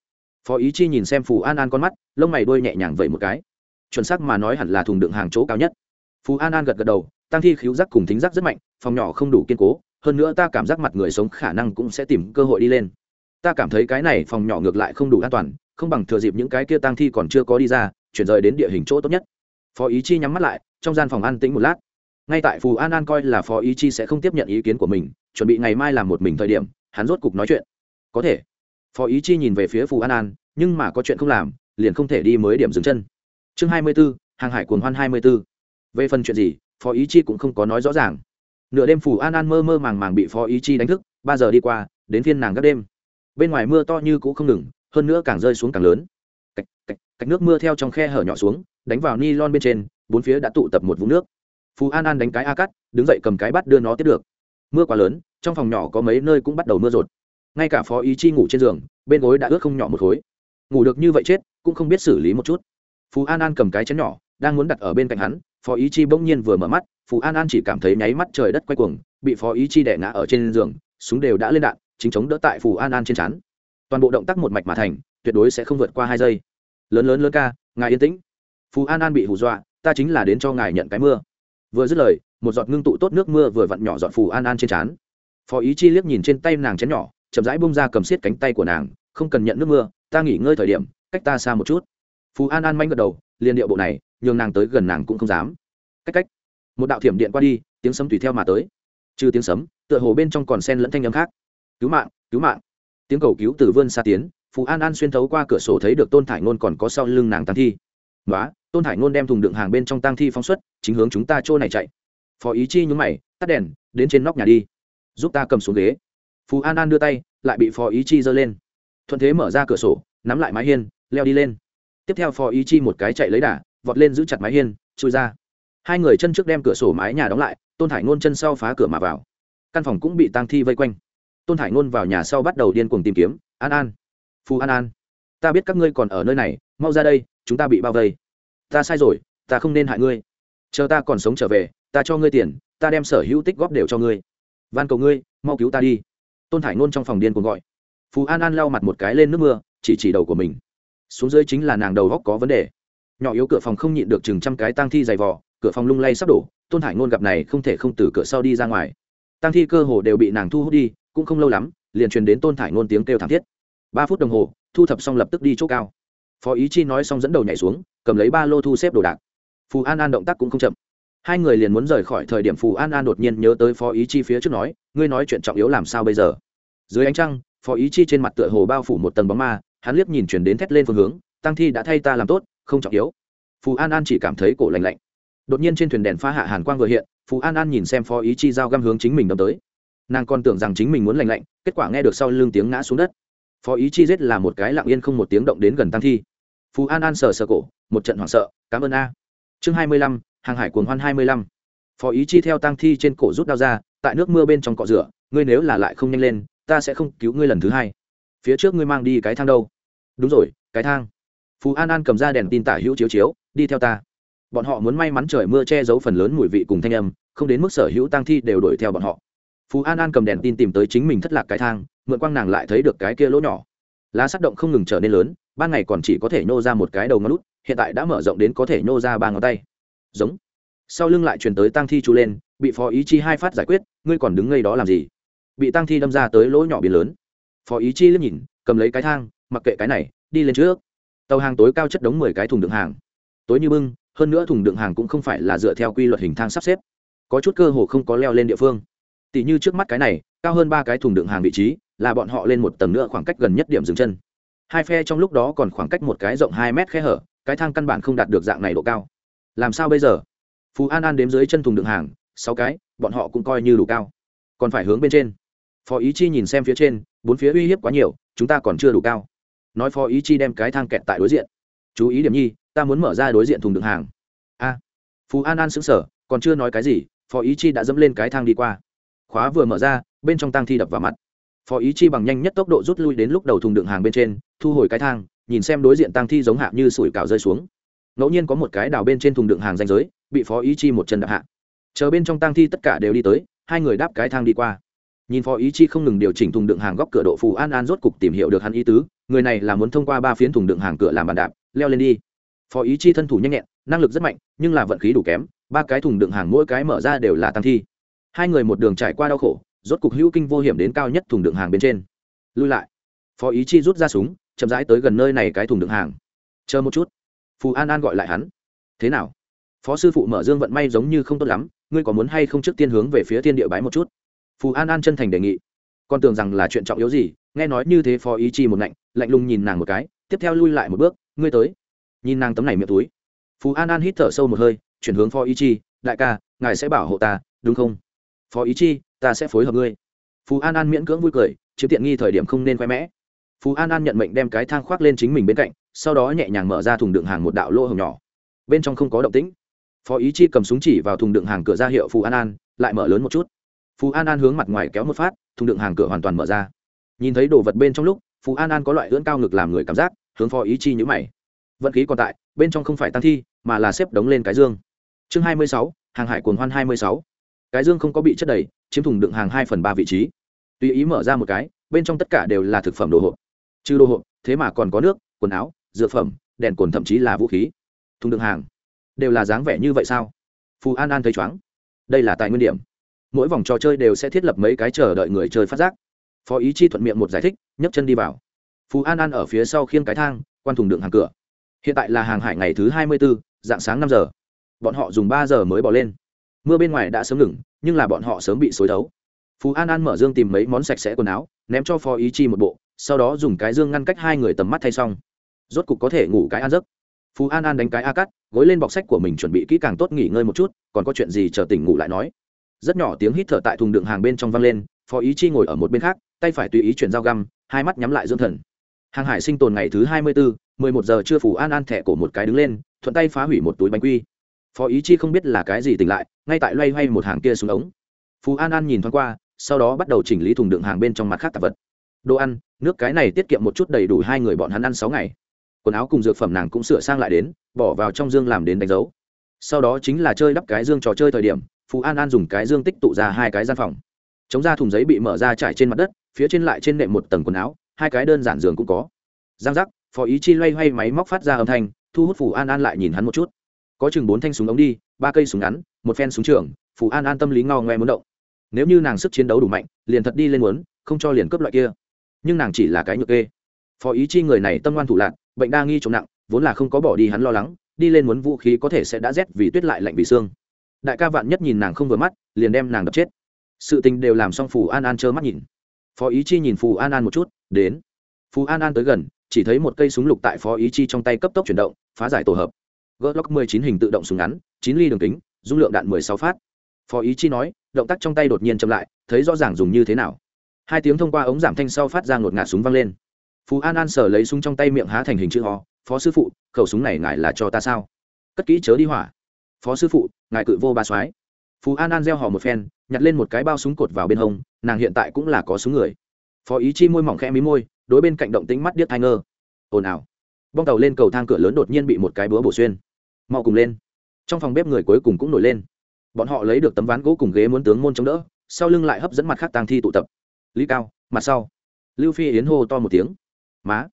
[SPEAKER 1] Phó ý chi nhìn xem phù an an con mắt, lông mày đuôi nhẹ nhàng vậy một cái. Chuẩn xác mà nói hẳn là thùng đựng hàng chỗ cao nhất. Phù an an gật gật đầu, tăng thi khíu giác cùng thính giác rất mạnh, phòng nhỏ không đủ kiên cố, hơn nữa ta cảm giác mặt người sống khả năng cũng sẽ tìm cơ hội đi lên. Ta cảm thấy cái này phòng nhỏ ngược lại không đủ an toàn, không bằng thừa dịp những cái kia tăng thi còn chưa có đi ra, chuyển rời đến địa hình chỗ tốt nhất. Phó ý chi nhắm mắt lại, trong gian phòng an tĩnh một lát ngay tại phù an an coi là phó ý chi sẽ không tiếp nhận ý kiến của mình chuẩn bị ngày mai làm một mình thời điểm hắn rốt cục nói chuyện. Có thể. Phó ý chi nhìn về phía phù an an nhưng mà có chuyện không làm liền không thể đi mới điểm dừng chân. Chương hai mươi b ố hàng hải cuồng hoan hai mươi b ố về phần chuyện gì phó ý chi cũng không có nói rõ ràng. Nửa đêm phù an an mơ mơ màng màng bị phó ý chi đánh thức ba giờ đi qua đến phiên nàng các đêm. Bên ngoài mưa to như cũ không ngừng hơn nữa càng rơi xuống càng lớn. Cạch, cạch, cạch nước mưa theo trong khe hở nhỏ xuống đánh vào ni lon bên trên bốn phía đã tụ tập một vũng nước phù an an đánh cái a cắt đứng dậy cầm cái bắt đưa nó tiếp được. Mưa quá lớn, trong phòng nhỏ có mấy nơi cũng bắt đầu mưa rột. Ngay cả phó ý chi ngủ trên giường, bên gối đã ướt không nhỏ một khối. Ngủ được như vậy chết, cũng không biết xử lý một chút. Phú an an cầm cái chén nhỏ, đang muốn đặt ở bên cạnh hắn, phó ý chi bỗng nhiên vừa mở mắt, phú an an chỉ cảm thấy nháy mắt trời đất quay cuồng, bị phó ý chi đẻ ngã ở trên giường, súng đều đã lên đạn, chính chống đỡ tại phù an an trên chán. toàn bộ động tác một mạch mà thành, tuyệt đối sẽ không vượt qua hai giây. Lớn lớn lớn ca, ngài yên tĩnh. Phù an an bị hù dọa, ta chính là đến cho ngài nhận cái mưa vừa dứt lời, một giọt ngưng tụ tốt nước mưa vừa vặn nhỏ giọt phù an an trên trán. Phó ý chi liếc nhìn trên tay nàng chén nhỏ, chậm rãi bông ra cầm xiết cánh tay của nàng, không cần nhận nước mưa, ta nghỉ ngơi thời điểm, cách ta xa một chút. Phù an an manh gật đầu, liền điệu bộ này, nhường nàng tới gần nàng cũng không dám. Cách cách. Một đạo thiểm điện qua đi, tiếng sấm tùy theo mà tới. Trừ tiếng sấm, tựa hồ bên trong còn sen lẫn thanh âm khác. Cứu mạng cứu mạng. Tiếng cầu cứu từ vươn xa tiến, phù an an xuyên thấu qua cửa sổ thấy được tôn thải ngôn còn có sau lưng nàng tăng thi nói tôn thải ngôn đem thùng đựng hàng bên trong tang thi phóng xuất, chính hướng chúng ta chỗ này chạy. Phó ý chi nhúng mày, tắt đèn, đến trên nóc nhà đi. Giúp ta cầm xuống ghế. Phú an an đưa tay, lại bị phó ý chi giơ lên. Thuận thế mở ra cửa sổ, nắm lại mái hiên, leo đi lên. Tiếp theo phó ý chi một cái chạy lấy đà, vọt lên giữ chặt mái hiên, chui ra. Hai người chân trước đem cửa sổ mái nhà đóng lại, tôn thải ngôn chân sau phá cửa mà vào. Căn phòng cũng bị tang thi vây quanh. Tôn thải ngôn vào nhà sau bắt đầu điên cuồng tìm kiếm. An an. Phú an an ta biết các ngươi còn ở nơi này, mau ra đây, chúng ta bị bao vây. Ta sai rồi, ta không nên hại ngươi. Chờ ta còn sống trở về, ta cho ngươi tiền, ta đem sở hữu tích góp đều cho ngươi. Van cầu ngươi, mau cứu ta đi. Tôn thải ngôn trong phòng điên cuồng gọi. Phú an an lau mặt một cái lên nước mưa, chỉ chỉ đầu của mình. Xuống dưới chính là nàng đầu góc có vấn đề. Nhỏ yếu cửa phòng không nhịn được chừng trăm cái tang thi dày vò, cửa phòng lung lay sắp đổ, tôn thải ngôn gặp này không thể không từ cửa sau đi ra ngoài. Tang thi cơ hồ đều bị nàng thu hút đi, cũng không lâu lắm, liền truyền đến tôn thải ngôn tiếng kêu thảm thiết ba phút đồng hồ, thu thập xong lập tức đi chỗ cao. Phó ý chi nói xong dẫn đầu nhảy xuống, cầm lấy ba lô thu xếp đồ đạc. Phù an an động tác cũng không chậm. Hai người liền muốn rời khỏi thời điểm phù an an đột nhiên nhớ tới phó ý chi phía trước nói, ngươi nói chuyện trọng yếu làm sao bây giờ? Dưới ánh trăng, phó ý chi trên mặt tựa hồ bao phủ một tầng bóng ma, hắn liếc nhìn chuyển đến thét lên phương hướng, tăng thi đã thay ta làm tốt, không trọng yếu. Phù an an chỉ cảm thấy cổ lạnh lạnh. Đột nhiên trên thuyền đèn pha hạ hàn quang vừa hiện, phù an an nhìn xem phó ý chi giao găm hướng chính mình đâm tới. Nàng còn tưởng rằng chính mình muốn lành lạnh, kết quả nghe được sau lưng tiếng ngã xuống đất phó ý chi giết là một cái lặng yên không một tiếng động đến gần tăng thi. Phú an an sờ sờ cổ, một trận hoảng sợ, cảm ơn a. Chương hai mươi lăm, hàng hải cuồng hoan hai mươi lăm. Phó ý chi theo tăng thi trên cổ rút đao ra, tại nước mưa bên trong cọ rửa, ngươi nếu là lại không nhanh lên, ta sẽ không cứu ngươi lần thứ hai. Phía trước ngươi mang đi cái thang đâu? Đúng rồi, cái thang. Phú an an cầm ra đèn tin tả hữu chiếu chiếu, đi theo ta. Bọn họ muốn may mắn trời mưa che giấu phần lớn mùi vị cùng thanh âm, không đến mức sở hữu tăng thi đều đuổi theo bọn họ phú an an cầm đèn tin tìm tới chính mình thất lạc cái thang mượn quang nàng lại thấy được cái kia lỗ nhỏ. Lá sắt động không ngừng trở nên lớn ban ngày còn chỉ có thể nhô ra một cái đầu ngón út, hiện tại đã mở rộng đến có thể nhô ra ba ngón tay. Giống. Sau lưng lại truyền tới tăng thi chú lên bị phó ý chi hai phát giải quyết ngươi còn đứng ngay đó làm gì? Bị tăng thi đâm ra tới lỗ nhỏ biển lớn. Phó ý chi liếc nhìn cầm lấy cái thang mặc kệ cái này đi lên trước. Tàu hàng tối cao chất đống mười cái thùng đựng hàng. Tối như bưng hơn nữa thùng đựng hàng cũng không phải là dựa theo quy luật hình thang sắp xếp. Có chút cơ hồ không có leo lên địa phương tỷ như trước mắt cái này, cao hơn ba cái thùng đựng hàng vị trí, là bọn họ lên một tầng nữa khoảng cách gần nhất điểm dừng chân. Hai phe trong lúc đó còn khoảng cách một cái rộng hai mét khe hở, cái thang căn bản không đạt được dạng này độ cao. Làm sao bây giờ? Phú an an đếm dưới chân thùng đựng hàng, sáu cái, bọn họ cũng coi như đủ cao. Còn phải hướng bên trên. Phó ý chi nhìn xem phía trên, bốn phía uy hiếp quá nhiều, chúng ta còn chưa đủ cao. Nói phó ý chi đem cái thang kẹt tại đối diện. Chú ý điểm nhi, ta muốn mở ra đối diện thùng đựng hàng. A. Phú an an xứng sở còn chưa nói cái gì, phó ý chi đã dẫm lên cái thang đi qua khóa vừa mở ra, bên trong tăng thi đập vào mặt. Phó ý chi bằng nhanh nhất tốc độ rút lui đến lúc đầu thùng đựng hàng bên trên, thu hồi cái thang, nhìn xem đối diện tăng thi giống hạ như sủi cảo rơi xuống. Ngẫu nhiên có một cái đào bên trên thùng đựng hàng danh giới, bị phó ý chi một chân đạp hạ. Chờ bên trong tăng thi tất cả đều đi tới, hai người đáp cái thang đi qua. Nhìn phó ý chi không ngừng điều chỉnh thùng đựng hàng góc cửa độ phù an an rốt cục tìm hiểu được hắn ý tứ, người này là muốn thông qua ba phiến thùng đựng hàng cửa làm bàn đạp, leo lên đi. Phó ý chi thân thủ nhanh nhẹn, năng lực rất mạnh, nhưng là vận khí đủ kém, ba cái thùng đựng hàng mỗi cái mở ra đều là tăng thi hai người một đường trải qua đau khổ, rốt cục hữu kinh vô hiểm đến cao nhất thùng đựng hàng bên trên. Lui lại. Phó ý chi rút ra súng, chậm rãi tới gần nơi này cái thùng đựng hàng. Chờ một chút. Phù an an gọi lại hắn. Thế nào? Phó sư phụ mở dương vận may giống như không tốt lắm, ngươi có muốn hay không trước tiên hướng về phía thiên địa bái một chút? Phù an an chân thành đề nghị. Con tưởng rằng là chuyện trọng yếu gì, nghe nói như thế phó ý chi một ngạnh, lạnh lùng nhìn nàng một cái, tiếp theo lui lại một bước, ngươi tới. Nhìn nàng tấm này miệng túi. Phù an an hít thở sâu một hơi, chuyển hướng phó ý chi, đại ca, ngài sẽ bảo hộ ta, đúng không? Phó ý chi, ta sẽ phối hợp ngươi. Phú an an miễn cưỡng vui cười, chiếm tiện nghi thời điểm không nên khoe mẽ. Phú an an nhận mệnh đem cái thang khoác lên chính mình bên cạnh, sau đó nhẹ nhàng mở ra thùng đựng hàng một đạo lỗ hồng nhỏ. Bên trong không có động tĩnh. Phó ý chi cầm súng chỉ vào thùng đựng hàng cửa ra hiệu phú an an, lại mở lớn một chút. Phú an an hướng mặt ngoài kéo một phát, thùng đựng hàng cửa hoàn toàn mở ra. Nhìn thấy đồ vật bên trong lúc phú an an có loại ưỡn cao ngực làm người cảm giác, hướng phó ý chi nhữ mày. Vận khí còn tại, bên trong không phải tăng thi, mà là xếp đống lên cái dương. Chương hai mươi sáu, hàng hải cồn hoan hai mươi sáu cái dương không có bị chất đầy, chiếm thùng đựng hàng hai phần ba vị trí. Tùy ý mở ra một cái, bên trong tất cả đều là thực phẩm đồ hộp. Trừ đồ hộp, thế mà còn có nước, quần áo, dược phẩm, đèn cồn thậm chí là vũ khí. Thùng đựng hàng, đều là dáng vẻ như vậy sao? Phù an an thấy chóng đây là tài nguyên điểm. Mỗi vòng trò chơi đều sẽ thiết lập mấy cái chờ đợi người chơi phát giác. Phó ý chi thuận miệng một giải thích, nhấc chân đi vào. Phù an an ở phía sau khiêng cái thang, quan thùng đựng hàng cửa. Hiện tại là hàng hải ngày thứ hai mươi bốn dạng sáng năm giờ. Bọn họ dùng ba giờ mới bỏ lên mưa bên ngoài đã sớm ngừng, nhưng là bọn họ sớm bị xối thấu phú an an mở dương tìm mấy món sạch sẽ quần áo, ném cho phó ý chi một bộ, sau đó dùng cái dương ngăn cách hai người tầm mắt thay xong. Rốt cục có thể ngủ cái ăn giấc. Phú an an đánh cái a cắt gối lên bọc sách của mình chuẩn bị kỹ càng tốt nghỉ ngơi một chút, còn có chuyện gì chờ tỉnh ngủ lại nói. Rất nhỏ tiếng hít thở tại thùng đựng hàng bên trong vang lên, phó ý chi ngồi ở một bên khác, tay phải tùy ý chuyển dao găm, hai mắt nhắm lại dương thần. Hàng hải sinh tồn ngày thứ hai mươi bốn mười một giờ chưa phủ an an thẻ cổ một cái đứng lên, thuận tay phá hủy một túi bánh quy. Phó ý chi không biết là cái gì tỉnh lại ngay tại loay hoay một hàng kia xuống ống. Phú an an nhìn thoáng qua, sau đó bắt đầu chỉnh lý thùng đựng hàng bên trong mặt khác tạp vật. Đồ ăn, nước cái này tiết kiệm một chút đầy đủ hai người bọn hắn ăn sáu ngày. Quần áo cùng dược phẩm nàng cũng sửa sang lại đến, bỏ vào trong dương làm đến đánh dấu. Sau đó chính là chơi đắp cái dương trò chơi thời điểm phú an an dùng cái dương tích tụ ra hai cái gian phòng. Chống ra thùng giấy bị mở ra trải trên mặt đất, phía trên lại trên nệm một tầng quần áo, hai cái đơn giản giường cũng có. Giang giác phó ý chi loay hoay máy móc phát ra âm thanh, thu hút phù an an lại nhìn hắn một chút. Có chừng bốn thanh súng ống đi, ba cây súng ngắn một phen súng trường, phù an an tâm lý ngao ngoe muốn động. Nếu như nàng sức chiến đấu đủ mạnh, liền thật đi lên muốn, không cho liền cướp loại kia. Nhưng nàng chỉ là cái nhược kê. Phó ý chi người này tâm ngoan thủ lạc, bệnh đa nghi trọng nặng, vốn là không có bỏ đi hắn lo lắng, đi lên muốn vũ khí có thể sẽ đã rét vì tuyết lại lạnh vì xương. Đại ca vạn nhất nhìn nàng không vừa mắt, liền đem nàng đập chết. Sự tình đều làm xong phù an an trơ mắt nhìn. Phó ý chi nhìn phù an an một chút, đến. Phù an an tới gần, chỉ thấy một cây súng lục tại phó ý chi trong tay cấp tốc chuyển động, phá giải tổ hợp. Gỡ lóc mười chín hình tự động súng ngắn, chín ly đường kính dung lượng đạn mười sáu phát. Phó ý chi nói, động tác trong tay đột nhiên chậm lại, thấy rõ ràng dùng như thế nào. Hai tiếng thông qua ống giảm thanh sau phát ra ngột ngạt súng văng lên. Phú an an sở lấy súng trong tay miệng há thành hình chữ ho phó sư phụ, khẩu súng này ngài là cho ta sao? Cất kỹ chớ đi hỏa. Phó sư phụ, ngài cự vô ba soái. Phú an an gieo hò một phen, nhặt lên một cái bao súng cột vào bên hông, nàng hiện tại cũng là có súng người. Phó ý chi môi mỏng khẽ mí môi, đối bên cạnh động tính mắt điếc thai ngơ. Ồn ào. Bong tàu lên cầu thang cửa lớn đột nhiên bị một cái búa bổ xuyên. Mau cùng lên trong phòng bếp người cuối cùng cũng nổi lên. Bọn họ lấy được tấm ván gỗ cùng ghế muốn tướng môn chống đỡ, sau lưng lại hấp dẫn mặt khác tàng thi tụ tập. Lý cao, mặt sau. Lưu phi yến hô to một tiếng. Má.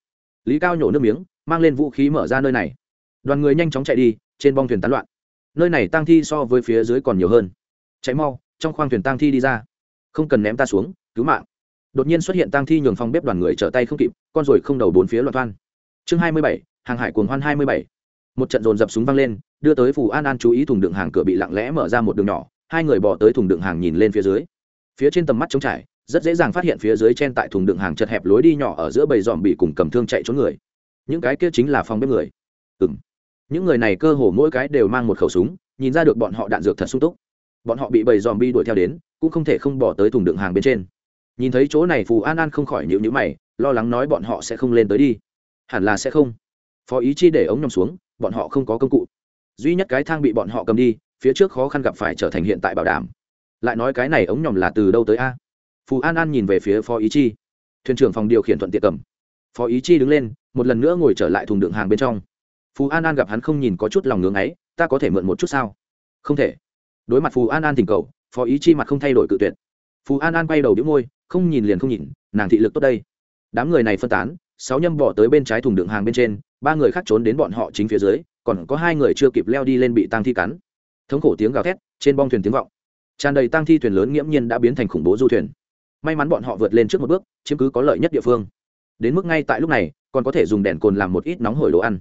[SPEAKER 1] Lý cao nhổ nước miếng, mang lên vũ khí mở ra nơi này. Đoàn người nhanh chóng chạy đi, trên bong thuyền tán loạn. Nơi này tang thi so với phía dưới còn nhiều hơn. Cháy mau, trong khoang thuyền tang thi đi ra. Không cần ném ta xuống, cứu mạng. Đột nhiên xuất hiện tang thi nhường phòng bếp đoàn người trở tay không kịp, con rồi không đầu bốn phía loạn thoan. Chương hai mươi bảy, hàng hải cuồng hoan hai mươi bảy một trận dồn dập súng văng lên, đưa tới phù an an chú ý thùng đựng hàng cửa bị lặng lẽ mở ra một đường nhỏ, hai người bỏ tới thùng đựng hàng nhìn lên phía dưới. Phía trên tầm mắt trống trải, rất dễ dàng phát hiện phía dưới trên tại thùng đựng hàng chật hẹp lối đi nhỏ ở giữa bầy dòm bị cùng cầm thương chạy trốn người. Những cái kia chính là phòng bếp người. Ừ m những người này cơ hồ mỗi cái đều mang một khẩu súng, nhìn ra được bọn họ đạn dược thật sung túc. Bọn họ bị bầy dòm bi đuổi theo đến, cũng không thể không bỏ tới thùng đựng hàng bên trên. Nhìn thấy chỗ này phù an an không khỏi nhịu nhữ mày, lo lắng nói bọn họ sẽ không lên tới đi. Hẳn là sẽ không. Phó ý chi để ống nhòm xuống bọn họ không có công cụ. Duy nhất cái thang bị bọn họ cầm đi, phía trước khó khăn gặp phải trở thành hiện tại bảo đảm. Lại nói cái này ống nhòm là từ đâu tới a? Phù an an nhìn về phía phó ý chi. Thuyền trưởng phòng điều khiển thuận tiện cầm. Phó ý chi đứng lên, một lần nữa ngồi trở lại thùng đựng hàng bên trong. Phù an an gặp hắn không nhìn có chút lòng ngưỡng ấy, ta có thể mượn một chút sao? Không thể. Đối mặt phù an an tình cầu, phó ý chi mặt không thay đổi cự tuyệt. Phù an an quay đầu đĩu môi, không nhìn liền không nhìn, nàng thị lực tốt đây. Đám người này phân tán, sáu nhâm bỏ tới bên trái thùng đựng hàng bên trên ba người khác trốn đến bọn họ chính phía dưới, còn có hai người chưa kịp leo đi lên bị tăng thi cắn. Thống khổ tiếng gào thét, trên bong thuyền tiếng vọng. Tràn đầy tăng thi thuyền lớn nghiễm nhiên đã biến thành khủng bố du thuyền. May mắn bọn họ vượt lên trước một bước, chiếm cứ có lợi nhất địa phương. Đến mức ngay tại lúc này, còn có thể dùng đèn cồn làm một ít nóng hổi đồ ăn.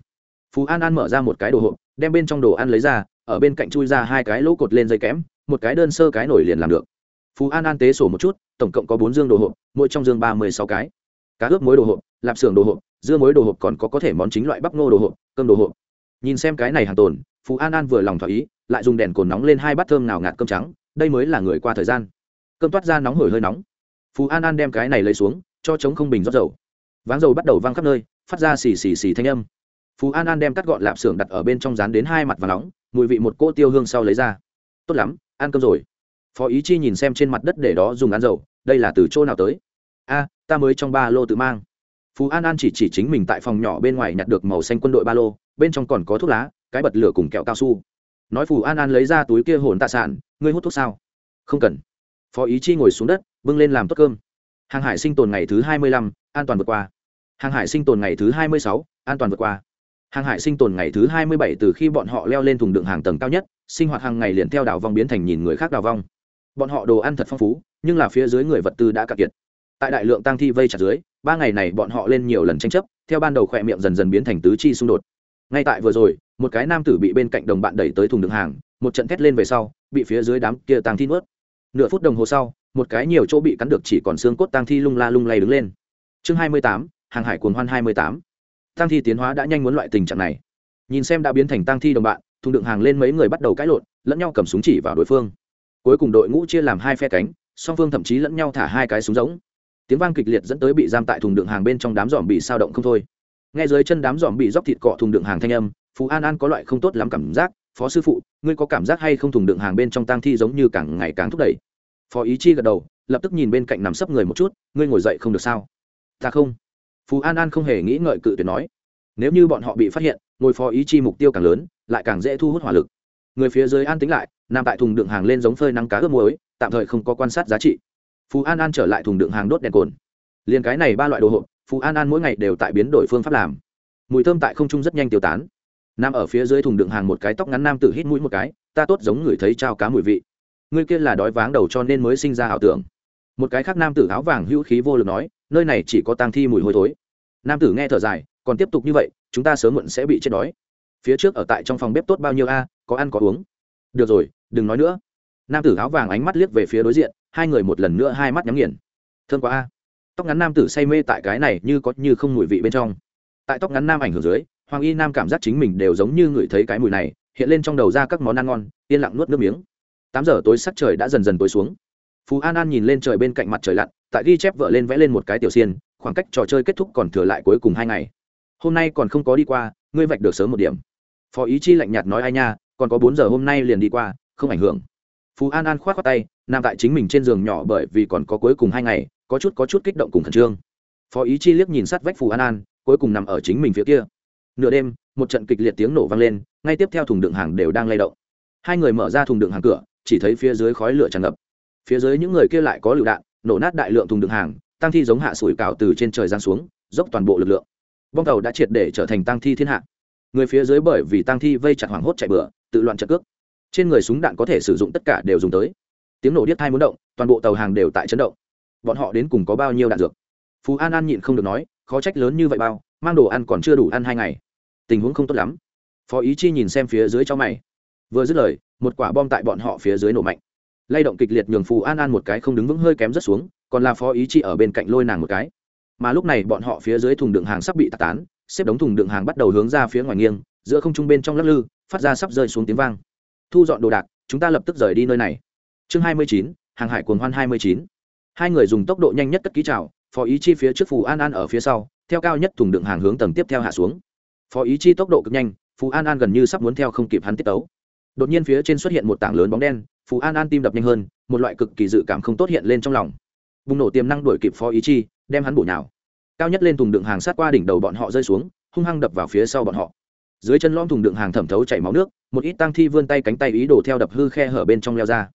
[SPEAKER 1] Phú an an mở ra một cái đồ hộp, đem bên trong đồ ăn lấy ra, ở bên cạnh chui ra hai cái lỗ cột lên dây kẽm, một cái đơn sơ cái nổi liền làm được. Phú an an tế sổ một chút, tổng cộng có bốn dương đồ hộp, mỗi trong dương ba mươi sáu cái. Cá ướp mối đồ hộp lạp xưởng đồ hộp, dưa muối đồ hộp còn có có thể món chính loại bắp ngô đồ hộp, cơm đồ hộp. Nhìn xem cái này hàng tồn phú an an vừa lòng thỏa ý, lại dùng đèn cồn nóng lên hai bát thơm nào ngạt cơm trắng, đây mới là người qua thời gian. Cơm toát ra nóng hổi hơi nóng. Phú an an đem cái này lấy xuống, cho chống không bình rót dầu. Váng dầu bắt đầu văng khắp nơi, phát ra xì xì xì thanh âm. Phú an an đem cắt gọn lạp xưởng đặt ở bên trong rán đến hai mặt và nóng, mùi vị một cỗ tiêu hương sau lấy ra. Tốt lắm, ăn cơm rồi. Phó ý chi nhìn xem trên mặt đất để đó dùng ăn dầu, đây là từ chỗ nào tới? A, ta mới trong ba lô tự mang phú an an chỉ chỉ chính mình tại phòng nhỏ bên ngoài nhặt được màu xanh quân đội ba lô bên trong còn có thuốc lá cái bật lửa cùng kẹo cao su nói phù an an lấy ra túi kia hồn tạ sản ngươi hút thuốc sao không cần phó ý chi ngồi xuống đất bưng lên làm tốt cơm hàng hải sinh tồn ngày thứ hai mươi lăm an toàn vượt qua hàng hải sinh tồn ngày thứ hai mươi sáu an toàn vượt qua hàng hải sinh tồn ngày thứ hai mươi bảy từ khi bọn họ leo lên thùng đựng hàng tầng cao nhất sinh hoạt hàng ngày liền theo đào vong biến thành nhìn người khác đào vong bọn họ đồ ăn thật phong phú nhưng là phía dưới người vật tư đã cạn kiệt tại đại lượng tăng thi vây chặt dưới ba ngày này bọn họ lên nhiều lần tranh chấp, theo ban đầu khỏe miệng dần dần biến thành tứ chi xung đột. Ngay tại vừa rồi, một cái nam tử bị bên cạnh đồng bạn đẩy tới thùng đựng hàng, một trận thét lên về sau, bị phía dưới đám kia tàng thi nuốt. Nửa phút đồng hồ sau, một cái nhiều chỗ bị cắn được chỉ còn xương cốt tang thi lung la lung lay đứng lên. Chương hai mươi tám, hàng hải cuồng hoan hai mươi tám. Tang thi tiến hóa đã nhanh muốn loại tình trạng này. Nhìn xem đã biến thành tang thi đồng bạn, thùng đựng hàng lên mấy người bắt đầu cãi lộn, lẫn nhau cầm súng chỉ vào đối phương. Cuối cùng đội ngũ chia làm hai phe cánh, song phương thậm chí lẫn nhau thả hai cái súng giống tiếng vang kịch liệt dẫn tới bị giam tại thùng đựng hàng bên trong đám dòm bị sao động không thôi. Nghe dưới chân đám dòm bị róc thịt cọ thùng đựng hàng thanh âm phú an an có loại không tốt lắm cảm giác, phó sư phụ, ngươi có cảm giác hay không thùng đựng hàng bên trong tang thi giống như càng ngày càng thúc đẩy? Phó ý chi gật đầu, lập tức nhìn bên cạnh nằm sấp người một chút, ngươi ngồi dậy không được sao? Ta không. Phú an an không hề nghĩ ngợi cự tuyệt nói, nếu như bọn họ bị phát hiện, ngồi phó ý chi mục tiêu càng lớn, lại càng dễ thu hút hỏa lực. Người phía dưới an tính lại, nằm tại thùng đựng hàng lên giống phơi nắng cá ướp muối, tạm thời không có quan sát giá trị phú an an trở lại thùng đựng hàng đốt đèn cồn. Liền cái này ba loại đồ hộp, phú an an mỗi ngày đều tại biến đổi phương pháp làm. Mùi thơm tại không trung rất nhanh tiêu tán. Nằm ở phía dưới thùng đựng hàng một cái tóc ngắn nam tự hít mũi một cái, ta tốt giống người thấy trao cá mùi vị. Ngươi kia là đói váng đầu cho nên mới sinh ra ảo tưởng. Một cái khác nam tử áo vàng hữu khí vô lực nói, nơi này chỉ có tang thi mùi hôi thối. Nam tử nghe thở dài, còn tiếp tục như vậy, chúng ta sớm muộn sẽ bị chết đói. Phía trước ở tại trong phòng bếp tốt bao nhiêu a, có ăn có uống. Được rồi, đừng nói nữa. Nam tử áo vàng ánh mắt liếc về phía đối diện hai người một lần nữa hai mắt nhắm nghiền. Thương quá a. Tóc ngắn nam tử say mê tại cái này như có như không mùi vị bên trong. Tại tóc ngắn nam ảnh hưởng dưới, hoàng y nam cảm giác chính mình đều giống như ngửi thấy cái mùi này, hiện lên trong đầu ra các món ăn ngon, yên lặng nuốt nước miếng. Tám giờ tối sắc trời đã dần dần tối xuống. Phú an an nhìn lên trời bên cạnh mặt trời lặn, tại ghi chép vợ lên vẽ lên một cái tiểu xiên, khoảng cách trò chơi kết thúc còn thừa lại cuối cùng hai ngày. Hôm nay còn không có đi qua, ngươi vạch được sớm một điểm. Phó ý chi lạnh nhạt nói ai nha, còn có bốn giờ hôm nay liền đi qua, không ảnh hưởng phú an an k h o á t khoác tay, nằm tại chính mình trên giường nhỏ bởi vì còn có cuối cùng hai ngày, có chút có chút kích động cùng khẩn trương. Phó ý chi liếc nhìn sát vách phù an an, cuối cùng nằm ở chính mình phía kia. Nửa đêm, một trận kịch liệt tiếng nổ vang lên, ngay tiếp theo thùng đựng hàng đều đang lay động. Hai người mở ra thùng đựng hàng cửa, chỉ thấy phía dưới khói lửa tràn ngập. Phía dưới những người kia lại có lựu đạn, nổ nát đại lượng thùng đựng hàng, tăng thi giống hạ sủi cào từ trên trời giang xuống, dốc toàn bộ lực lượng. Bong tàu đã triệt để trở thành tăng thi thiên hạ. Người phía dưới bởi vì tăng thi vây chặt hoảng hốt chạy bừa, tự loạn trận cước trên người súng đạn có thể sử dụng tất cả đều dùng tới. Tiếng nổ điếc thai muốn động, toàn bộ tàu hàng đều tại chấn động. Bọn họ đến cùng có bao nhiêu đạn dược? Phú an an nhịn không được nói, khó trách lớn như vậy bao, mang đồ ăn còn chưa đủ ăn hai ngày. Tình huống không tốt lắm. Phó ý chi nhìn xem phía dưới cho mày. Vừa dứt lời, một quả bom tại bọn họ phía dưới nổ mạnh. Lay động kịch liệt nhường phù an an một cái không đứng vững hơi kém rất xuống, còn là phó ý chi ở bên cạnh lôi nàng một cái. Mà lúc này bọn họ phía dưới thùng đựng hàng sắp bị tạt tán, xếp đống thùng đựng hàng bắt đầu hướng ra phía ngoài nghiêng, giữa không trung bên trong lắc lư, phát ra sắp rơi xuống tiếng vang thu dọn đồ đạc, chúng ta lập tức rời đi nơi này. Chương hai mươi chín, hàng hải cuồng hoan hai mươi chín. Hai người dùng tốc độ nhanh nhất cất ký trào phó ý chi phía trước phù an an ở phía sau, theo cao nhất thùng đựng hàng hướng tầng tiếp theo hạ xuống. Phó ý chi tốc độ cực nhanh, phù an an gần như sắp muốn theo không kịp hắn tiết tấu. Đột nhiên phía trên xuất hiện một tảng lớn bóng đen, phù an an tim đập nhanh hơn, một loại cực kỳ dự cảm không tốt hiện lên trong lòng. Bùng nổ tiềm năng đuổi kịp phó ý chi, đem hắn bổ nhào. Cao nhất lên thùng đựng hàng sát qua đỉnh đầu bọn họ rơi xuống, hung hăng đập vào phía sau bọn họ dưới chân lom thùng đựng hàng thẩm thấu chảy máu nước, một ít tăng thi vươn tay cánh tay ý đồ theo đập hư khe hở bên trong leo ra.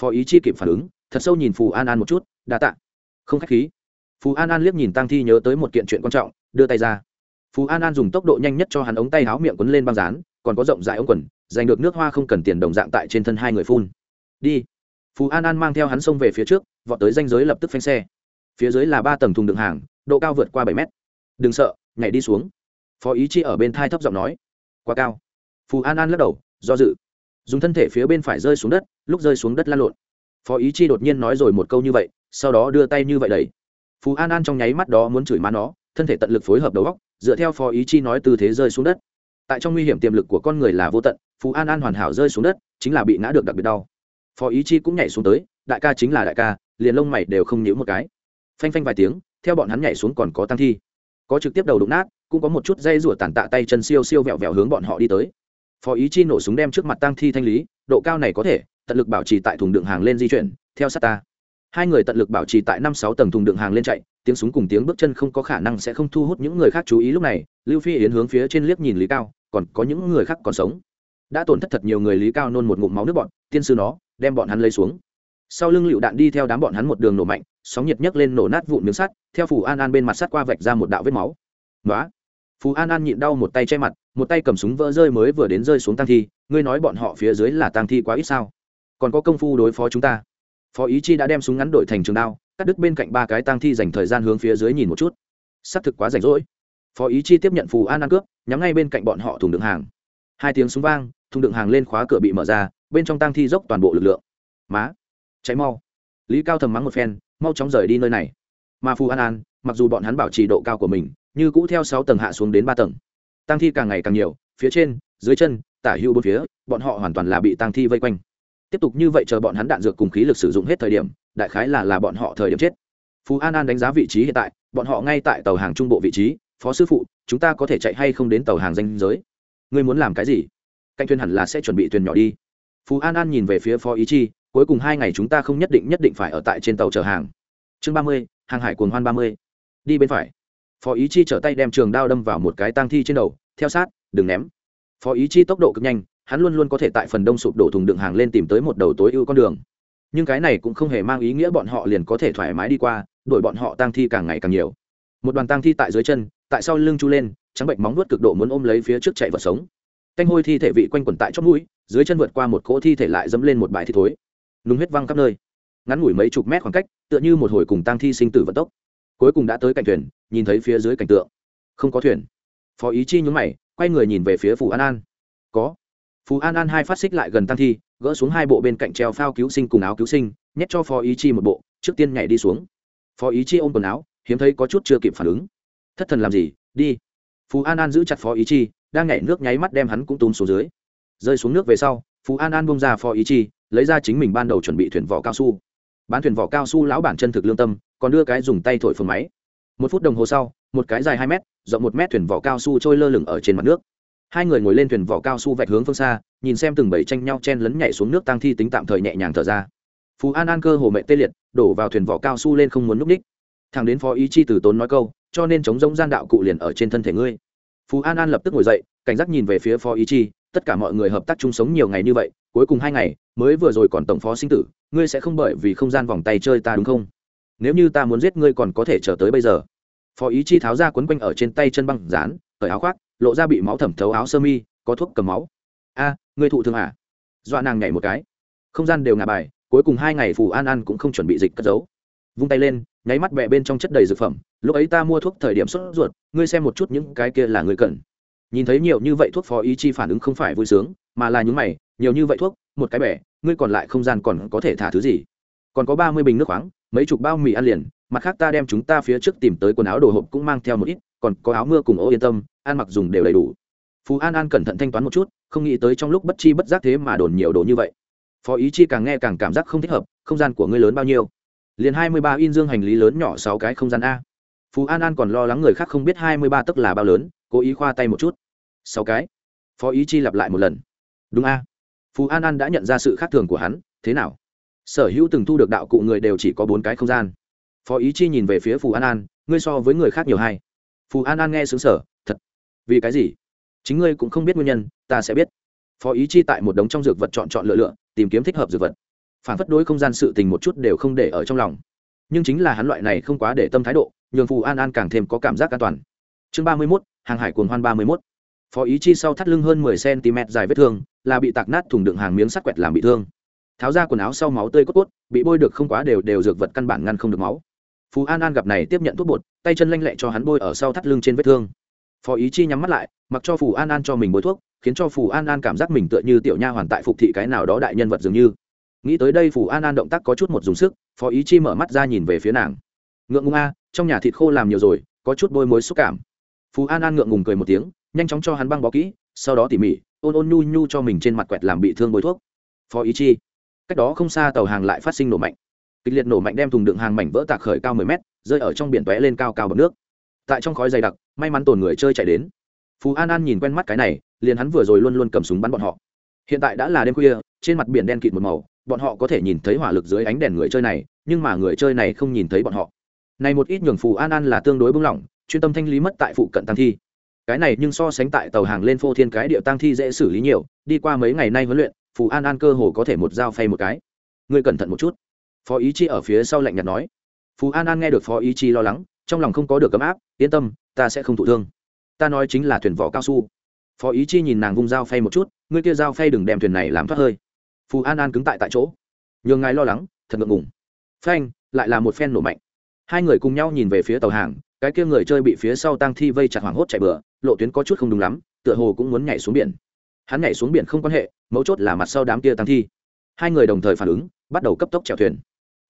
[SPEAKER 1] Phó ý chi kịp phản ứng, thật sâu nhìn phù an an một chút, đa tạ. Không k h á c h khí. Phù an an liếc nhìn tăng thi nhớ tới một kiện chuyện quan trọng, đưa tay ra. Phù an an dùng tốc độ nhanh nhất cho hắn ống tay háo miệng quấn lên băng dán, còn có rộng rãi ống quần giành được nước hoa không cần tiền đồng dạng tại trên thân hai người phun. Đi. Phù an an mang theo hắn xông về phía trước, vọt tới danh giới lập tức phanh xe. Phía dưới là ba tầng thùng đựng hàng, độ cao vượt qua bảy mét. Đừng sợ, nhảy đi xuống. Phó ý chi ở bên thai thấp giọng nói quá cao. Phù an an lắc đầu, do dự. Dùng thân thể phía bên phải rơi xuống đất, lúc rơi xuống đất lan lộn. Phó ý chi đột nhiên nói rồi một câu như vậy, sau đó đưa tay như vậy đầy phù an an trong nháy mắt đó muốn chửi má nó, thân thể tận lực phối hợp đầu góc, dựa theo phó ý chi nói tư thế rơi xuống đất. Tại trong nguy hiểm tiềm lực của con người là vô tận phú an an hoàn hảo rơi xuống đất, chính là bị ngã được đặc biệt đau. Phó ý chi cũng nhảy xuống tới, đại ca chính là đại ca, liền lông mày đều không nhíu một cái. Phanh phanh vài tiếng, theo bọn hắn nhảy xuống còn có tăng thi. Có trực tiếp đầu đụng nát cũng có một chút dây rủa tàn tạ tay chân siêu siêu vẹo vẹo hướng bọn họ đi tới. Phó ý chi nổ súng đem trước mặt tăng thi thanh lý, độ cao này có thể, tận lực bảo trì tại thùng đựng hàng lên di chuyển, theo sát ta. Hai người tận lực bảo trì tại năm sáu tầng thùng đựng hàng lên chạy, tiếng súng cùng tiếng bước chân không có khả năng sẽ không thu hút những người khác chú ý lúc này, lưu phi yến hướng phía trên liếc nhìn lý cao, còn có những người khác còn sống. Đã tổn thất thật nhiều người, lý cao nôn một ngụm máu nước bọn, tiên sư nó, đem bọn hắn lấy xuống. Sau lưng lựu đạn đi theo đám bọn hắn một đường nổ mạnh, sóng nhiệt nhấc lên nổ nát vụn miếng sắt, theo phủ an an bên mặt sắt qua vạch ra một đạo vết máu. Nói phú an an nhịn đau một tay che mặt, một tay cầm súng vỡ rơi mới vừa đến rơi xuống tăng thi, ngươi nói bọn họ phía dưới là tăng thi quá ít sao? Còn có công phu đối phó chúng ta. Phó ý chi đã đem súng ngắn đổi thành trường đao, cắt đứt bên cạnh ba cái tăng thi dành thời gian hướng phía dưới nhìn một chút. Xác thực quá rảnh rỗi. Phó ý chi tiếp nhận phù an an cướp, nhắm ngay bên cạnh bọn họ thùng đựng hàng. Hai tiếng súng vang, thùng đựng hàng lên khóa cửa bị mở ra, bên trong tăng thi dốc toàn bộ lực lượng. Má, cháy mau. Lý cao thầm mắng một phen, mau chóng rời đi nơi này. Mà phù an an, mặc dù bọn hắn bảo trì độ cao của mình như cũ theo sáu tầng hạ xuống đến ba tầng. Tăng thi càng ngày càng nhiều, phía trên, dưới chân, tả hữu bốn phía, bọn họ hoàn toàn là bị tăng thi vây quanh. Tiếp tục như vậy chờ bọn hắn đạn dược cùng khí lực sử dụng hết thời điểm, đại khái là là bọn họ thời điểm chết. Phú an an đánh giá vị trí hiện tại, bọn họ ngay tại tàu hàng trung bộ vị trí, phó sư phụ, chúng ta có thể chạy hay không đến tàu hàng danh giới? Ngươi muốn làm cái gì? Cạnh thuyền hẳn là sẽ chuẩn bị thuyền nhỏ đi. Phú an an nhìn về phía phó ý chi, cuối cùng hai ngày chúng ta không nhất định nhất định phải ở tại trên tàu chở hàng. Chương ba mươi, hàng hải cuồng hoan ba mươi. Đi bên phải phó ý chi trở tay đem trường đao đâm vào một cái tang thi trên đầu, theo sát, đừng ném. Phó ý chi tốc độ cực nhanh, hắn luôn luôn có thể tại phần đông sụp đổ thùng đựng hàng lên tìm tới một đầu tối ưu con đường. Nhưng cái này cũng không hề mang ý nghĩa bọn họ liền có thể thoải mái đi qua, đuổi bọn họ tang thi càng ngày càng nhiều. Một đoàn tang thi tại dưới chân, tại sau lưng chu lên, trắng bệnh móng nuốt cực độ muốn ôm lấy phía trước chạy vật sống. Canh hôi thi thể vị quanh quẩn tại chót mũi, dưới chân vượt qua một cỗ thi thể lại dẫm lên một bãi thi thối. Nung huyết văng khắp nơi. Ngắn ngủi mấy chục mét khoảng cách, tựa như một hồi cùng tang thi sinh tử vận tốc cuối cùng đã tới cạnh thuyền, nhìn thấy phía dưới cảnh tượng. Không có thuyền. Phó ý chi nhúng mày, quay người nhìn về phía phù an an. Có. Phù an an hai phát xích lại gần tăng thi, gỡ xuống hai bộ bên cạnh treo phao cứu sinh cùng áo cứu sinh, nhét cho phó ý chi một bộ, trước tiên nhảy đi xuống. Phó ý chi ôm quần áo, hiếm thấy có chút chưa kịp phản ứng. Thất thần làm gì? Đi. Phú an an giữ chặt phó ý chi, đang nhảy nước nháy mắt đem hắn cũng túm xuống dưới. Rơi xuống nước về sau phú an an bông ra phó ý chi, lấy ra chính mình ban đầu chuẩn bị thuyền vỏ cao su. Bán thuyền vỏ cao su lão bản chân thực lương tâm còn đưa cái dùng tay thổi phồng máy. Một phút đồng hồ sau, một cái dài hai mét, rộng một mét thuyền vỏ cao su trôi lơ lửng ở trên mặt nước. Hai người ngồi lên thuyền vỏ cao su vạch hướng phương xa, nhìn xem từng bầy tranh nhau chen lấn nhảy xuống nước tăng thi tính tạm thời nhẹ nhàng thở ra. Phú an an cơ hồ mẹ tê liệt, đổ vào thuyền vỏ cao su lên không muốn núp ních. Thằng đến phó ý chi từ tốn nói câu, cho nên chống giống gian đạo cụ liền ở trên thân thể ngươi. Phú an an lập tức ngồi dậy, cảnh giác nhìn về phía phó ý chi, tất cả mọi người hợp tác chung sống nhiều ngày như vậy, cuối cùng hai ngày, mới vừa rồi còn tổng phó sinh tử, ngươi sẽ không bởi vì không gian vòng tay chơi ta đúng không? Nếu như ta muốn giết ngươi còn có thể chờ tới bây giờ. Phó ý chi tháo ra quấn quanh ở trên tay chân băng dán, cởi áo khoác, lộ ra bị máu thẩm thấu áo sơ mi, có thuốc cầm máu. A, ngươi thụ thương à? Dọa nàng nhảy một cái. Không gian đều ngả bài, cuối cùng hai ngày phù an an cũng không chuẩn bị dịch cất giấu. Vung tay lên, nháy mắt bẹ bên trong chất đầy dược phẩm, lúc ấy ta mua thuốc thời điểm sốt ruột, ngươi xem một chút những cái kia là ngươi cần. Nhìn thấy nhiều như vậy thuốc phó ý chi phản ứng không phải vui sướng, mà là những mày, nhiều như vậy thuốc, một cái bẻ, ngươi còn lại không gian còn có thể thả thứ gì? Còn có ba mươi bình nước khoáng, mấy chục bao mì ăn liền, mặt khác ta đem chúng ta phía trước tìm tới quần áo đồ hộp cũng mang theo một ít, còn có áo mưa cùng ô yên tâm, ăn mặc dùng đều đầy đủ. Phú an an cẩn thận thanh toán một chút, không nghĩ tới trong lúc bất chi bất giác thế mà đồn nhiều đồ như vậy. Phó ý chi càng nghe càng cảm giác không thích hợp, không gian của ngươi lớn bao nhiêu? Liền hai mươi ba in dương hành lý lớn nhỏ sáu cái không gian a. Phú an an còn lo lắng người khác không biết hai mươi ba tức là bao lớn, cố ý khoa tay một chút. Sáu cái. Phó ý chi lặp lại một lần. Đúng a. Phú an an đã nhận ra sự khác thường của hắn, thế nào? Sở hữu từng thu được đạo cụ người đều chỉ có bốn cái không gian. Phó ý chi nhìn về phía phù an an, ngươi so với người khác nhiều hay? phù an an nghe xứng sở thật? Vì cái gì? Chính ngươi cũng không biết nguyên nhân, ta sẽ biết. Phó ý chi tại một đống trong dược vật chọn chọn lựa lựa, tìm kiếm thích hợp dược vật. Phản phất đối không gian sự tình một chút đều không để ở trong lòng. Nhưng chính là hắn loại này không quá để tâm thái độ, nhường phù an an càng thêm có cảm giác an toàn. Chương ba mươi mốt, hàng hải cuồng hoan ba mươi mốt. Phó ý chi sau thắt lưng hơn mười cm dài vết thương, là bị tạc nát thùng đựng hàng miếng sắt quẹt làm bị thương tháo ra quần áo sau máu tươi cốt cốt, bị bôi được không quá đều đều dược vật căn bản ngăn không được máu. Phú an an gặp này tiếp nhận thuốc bột, tay chân lanh lẹ cho hắn bôi ở sau thắt lưng trên vết thương. Phó ý chi nhắm mắt lại, mặc cho phù an an cho mình bôi thuốc, khiến cho phù an an cảm giác mình tựa như tiểu nha hoàn tại phục thị cái nào đó đại nhân vật dường như. Nghĩ tới đây phù an an động tác có chút một dùng sức, phó ý chi mở mắt ra nhìn về phía nàng. Ngượng ngùng a, trong nhà thịt khô làm nhiều rồi, có chút bôi mối xúc cảm. Phù an an ngượng ngùng cười một tiếng, nhanh chóng cho hắn băng bó kỹ, sau đó tỉ mỉ, ôn ôn nhu nhu cho mình trên mặt quẹt làm bị thương bôi thuốc. Phó ý chi cách đó không xa tàu hàng lại phát sinh nổ mạnh. Kịch liệt nổ mạnh đem thùng đựng hàng mảnh vỡ tạc khởi cao mười mét, rơi ở trong biển tóe lên cao cao bậc nước. Tại trong khói dày đặc, may mắn tồn người chơi chạy đến. Phú an an nhìn quen mắt cái này, liền hắn vừa rồi luôn luôn cầm súng bắn bọn họ. Hiện tại đã là đêm khuya, trên mặt biển đen kịt một màu, bọn họ có thể nhìn thấy hỏa lực dưới ánh đèn người chơi này, nhưng mà người chơi này không nhìn thấy bọn họ. Này một ít nhường phù an an là tương đối bung lỏng, chuyên tâm thanh lý mất tại phụ cận tăng thi. Cái này nhưng so sánh tại tàu hàng lên phô thiên cái địa tăng thi dễ xử lý nhiều, đi qua mấy ngày nay huấn luyện phù an an cơ hồ có thể một dao phay một cái. Ngươi cẩn thận một chút. Phó ý chi ở phía sau lạnh nhạt nói. Phù an an nghe được phó ý chi lo lắng, trong lòng không có được ấm áp, yên tâm, ta sẽ không thụ thương. Ta nói chính là thuyền vỏ cao su. Phó ý chi nhìn nàng vung dao phay một chút, ngươi kia dao phay đừng đem thuyền này làm thoát hơi. Phù an an cứng tại tại chỗ. Nhường ngài lo lắng, thật ngượng ngùng. Phanh, lại là một phen nổ mạnh. Hai người cùng nhau nhìn về phía tàu hàng, cái kia người chơi bị phía sau tang thi vây chặt hoảng hốt chạy bừa, lộ tuyến có chút không đúng lắm, tựa hồ cũng muốn nhảy xuống biển hắn nhảy xuống biển không quan hệ, mấu chốt là mặt sau đám kia tăng thi. Hai người đồng thời phản ứng, bắt đầu cấp tốc chèo thuyền.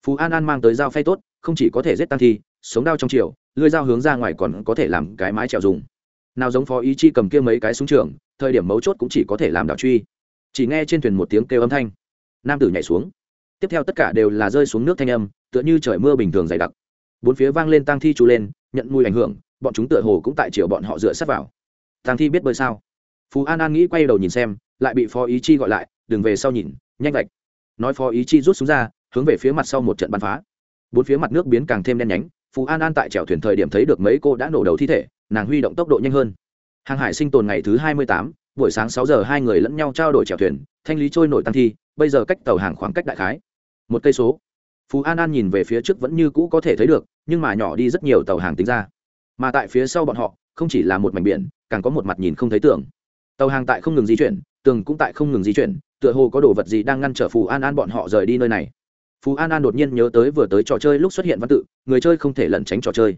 [SPEAKER 1] Phú an an mang tới dao phay tốt, không chỉ có thể giết tăng thi, sống đao trong chiều lưới dao hướng ra ngoài còn có thể làm cái mái trèo dùng. Nào giống phó ý chi cầm kia mấy cái súng trường, thời điểm mấu chốt cũng chỉ có thể làm đảo truy. Chỉ nghe trên thuyền một tiếng kêu âm thanh. Nam tử nhảy xuống. Tiếp theo tất cả đều là rơi xuống nước thanh âm, tựa như trời mưa bình thường dày đặc. Bốn phía vang lên tang thi chú lên, nhận mùi ảnh hưởng, bọn chúng tựa hồ cũng tại chiều bọn họ dựa sát vào. Tang thi biết bơi sao? Phú an an nghĩ quay đầu nhìn xem, lại bị phó ý chi gọi lại, đừng về sau nhìn, nhanh vạch. Nói phó ý chi rút xuống ra, hướng về phía mặt sau một trận bắn phá. Bốn phía mặt nước biến càng thêm đen nhánh, phú an an tại chèo thuyền thời điểm thấy được mấy cô đã nổ đầu thi thể, nàng huy động tốc độ nhanh hơn. Hàng hải sinh tồn ngày thứ hai mươi tám, buổi sáng sáu giờ hai người lẫn nhau trao đổi chèo thuyền, thanh lý trôi nổi tăng thi, bây giờ cách tàu hàng khoảng cách đại khái một cây số. Phú an an nhìn về phía trước vẫn như cũ có thể thấy được, nhưng mà nhỏ đi rất nhiều tàu hàng tính ra. Mà tại phía sau bọn họ, không chỉ là một mảnh biển, càng có một mặt nhìn không thấy tưởng tàu hàng tại không ngừng di chuyển, tường cũng tại không ngừng di chuyển, tựa hồ có đồ vật gì đang ngăn trở phù an an bọn họ rời đi nơi này. Phù an an đột nhiên nhớ tới vừa tới trò chơi lúc xuất hiện văn tự, người chơi không thể lẩn tránh trò chơi.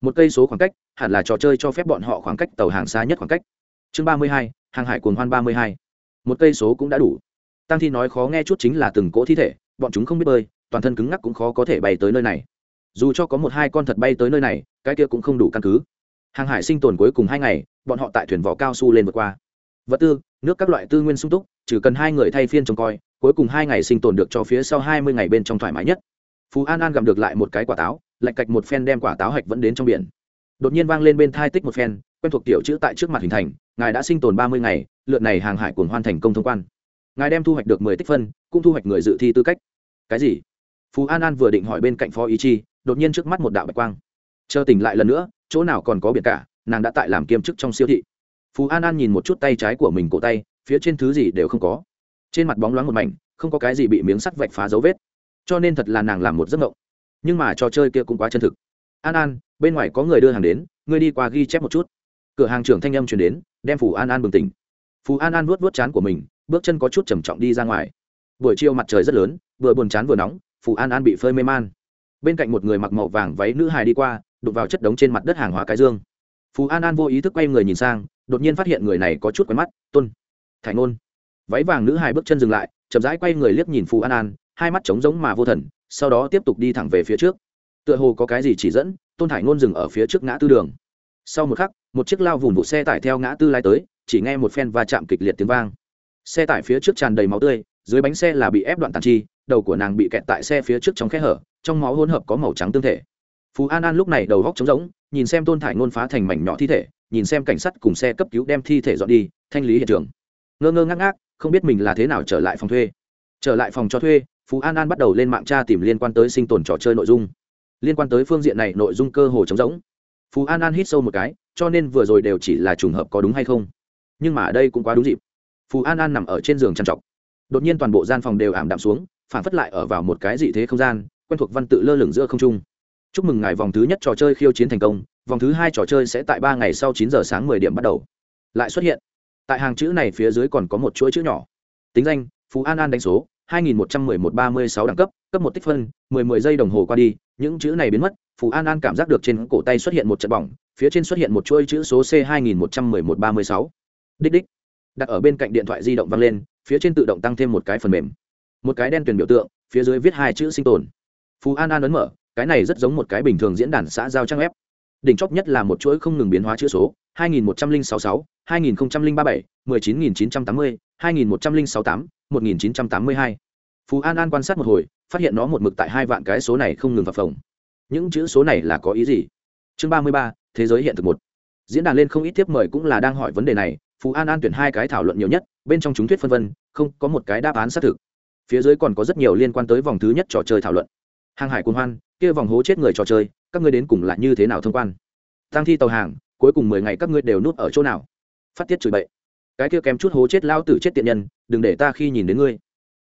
[SPEAKER 1] Một cây số khoảng cách, hẳn là trò chơi cho phép bọn họ khoảng cách tàu hàng xa nhất khoảng cách. Chương ba mươi hai, hàng hải cuồng hoan ba mươi hai. Một cây số cũng đã đủ. Tăng thi nói khó nghe chút chính là từng cỗ thi thể, bọn chúng không biết bơi, toàn thân cứng ngắc cũng khó có thể bay tới nơi này. Dù cho có một hai con thật bay tới nơi này, cái kia cũng không đủ căn cứ. Hàng hải sinh tồn cuối cùng hai ngày, bọn họ tại thuyền vỏ cao su lên vượt qua vật tư, nước các loại tư nguyên sung túc chỉ cần hai người thay phiên trông coi, cuối cùng hai ngày sinh tồn được cho phía sau hai mươi ngày bên trong thoải mái nhất. Phú an an gặm được lại một cái quả táo, lạch cạch một phen đem quả táo hạch vẫn đến trong biển. Đột nhiên vang lên bên thai tích một phen, quen thuộc tiểu chữ tại trước mặt hình thành, ngài đã sinh tồn ba mươi ngày, lượt này hàng hải cuồng hoan thành công thông quan. Ngài đem thu hoạch được mười tích phân, cũng thu hoạch người dự thi tư cách. Cái gì? Phú an an vừa định hỏi bên cạnh phó ý chi, đột nhiên trước mắt một đạo bạch quang. Chờ tỉnh lại lần nữa, chỗ nào còn có biển cả, nàng đã tại làm kiêm chức trong siêu thị phú an an nhìn một chút tay trái của mình cổ tay, phía trên thứ gì đều không có. Trên mặt bóng loáng một mảnh, không có cái gì bị miếng sắt vạch phá dấu vết. Cho nên thật là nàng làm một giấc mộng. Nhưng mà trò chơi kia cũng quá chân thực. An an, bên ngoài có người đưa hàng đến, ngươi đi qua ghi chép một chút. Cửa hàng trưởng thanh âm chuyển đến, đem phù an an bừng tỉnh. Phù an an vuốt vuốt chán của mình, bước chân có chút trầm trọng đi ra ngoài. Buổi chiều mặt trời rất lớn, vừa buồn chán vừa nóng phù an an bị phơi mê man. Bên cạnh một người mặc màu vàng váy nữ hài đi qua, đụng vào chất đống trên mặt đất hàng hóa cái dương. Phù an an vô ý thức quay người nhìn sang đột nhiên phát hiện người này có chút quen mắt, tôn thải ngôn. Váy vàng nữ hài bước chân dừng lại, chậm rãi quay người liếc nhìn phù an an, hai mắt trống giống mà vô thần, sau đó tiếp tục đi thẳng về phía trước. Tựa hồ có cái gì chỉ dẫn, tôn thải ngôn dừng ở phía trước ngã tư đường. Sau một khắc, một chiếc lao vùn vụ xe tải theo ngã tư lai tới, chỉ nghe một phen va chạm kịch liệt tiếng vang. Xe tải phía trước tràn đầy máu tươi, dưới bánh xe là bị ép đoạn tàn chi, đầu của nàng bị kẹt tại xe phía trước trong khe hở, trong máu hỗn hợp có màu trắng tương thể phú an an lúc này đầu góc trống rỗng, nhìn xem tôn thải ngôn phá thành mảnh nhỏ thi thể, nhìn xem cảnh sát cùng xe cấp cứu đem thi thể dọn đi, thanh lý hiện trường. Ngơ ngơ ngác ngác, không biết mình là thế nào trở lại phòng thuê. Trở lại phòng cho thuê, phú an an bắt đầu lên mạng tra tìm liên quan tới sinh tồn trò chơi nội dung. Liên quan tới phương diện này nội dung cơ hồ trống rỗng. Phú an an hít sâu một cái, cho nên vừa rồi đều chỉ là trùng hợp có đúng hay không. Nhưng mà ở đây cũng quá đúng dịp. Phú an an nằm ở trên giường trằn trọc. Đột nhiên toàn bộ gian phòng đều ảm đạm xuống, phản phất lại ở vào một cái dị thế không gian, quen thuộc văn tự lơ lửng giữa không trung chúc mừng ngài vòng thứ nhất trò chơi khiêu chiến thành công, vòng thứ hai trò chơi sẽ tại ba ngày sau chín giờ sáng mười điểm bắt đầu. Lại xuất hiện. Tại hàng chữ này phía dưới còn có một chuỗi chữ nhỏ. Tính danh, phú an an đánh số, hai nghìn một trăm mười một ba mươi sáu đẳng cấp cấp một tích phân, mười mười giây đồng hồ qua đi, những chữ này biến mất, phú an an cảm giác được trên cổ tay xuất hiện một trận bỏng, phía trên xuất hiện một chuỗi chữ số c hai nghìn một trăm mười một ba mươi sáu. Đích đích. Đặt ở bên cạnh điện thoại di động vang lên, phía trên tự động tăng thêm một cái phần mềm. Một cái đen tuyển biểu tượng, phía dưới viết hai chữ sinh tồn. Phú an an ấn mở cái này rất giống một cái bình thường diễn đàn xã giao trang web đỉnh chóp nhất là một chuỗi không ngừng biến hóa chữ số 2166, 2037, 19980, 21068 1982. Phú An An quan sát một hồi, phát hiện nó một mực tại hai vạn cái số này không ngừng phập phồng. Những chữ số này là có ý gì? Chương 33, thế giới hiện thực một. Diễn đàn lên không ít tiếp mời cũng là đang hỏi vấn đề này, Phú An An tuyển hai cái thảo luận nhiều nhất, bên trong chúng thuyết phân vân, không có một cái đáp án xác thực. phía dưới còn có rất nhiều liên quan tới vòng thứ nhất trò chơi thảo luận hàng hải cuồng hoan kia vòng hố chết người trò chơi các ngươi đến cùng là như thế nào thông quan? Tăng thi tàu hàng cuối cùng mười ngày các ngươi đều núp ở chỗ nào? Phát tiết chửi bậy. Cái kia kém chút hố chết lao tử chết tiện nhân đừng để ta khi nhìn đến ngươi.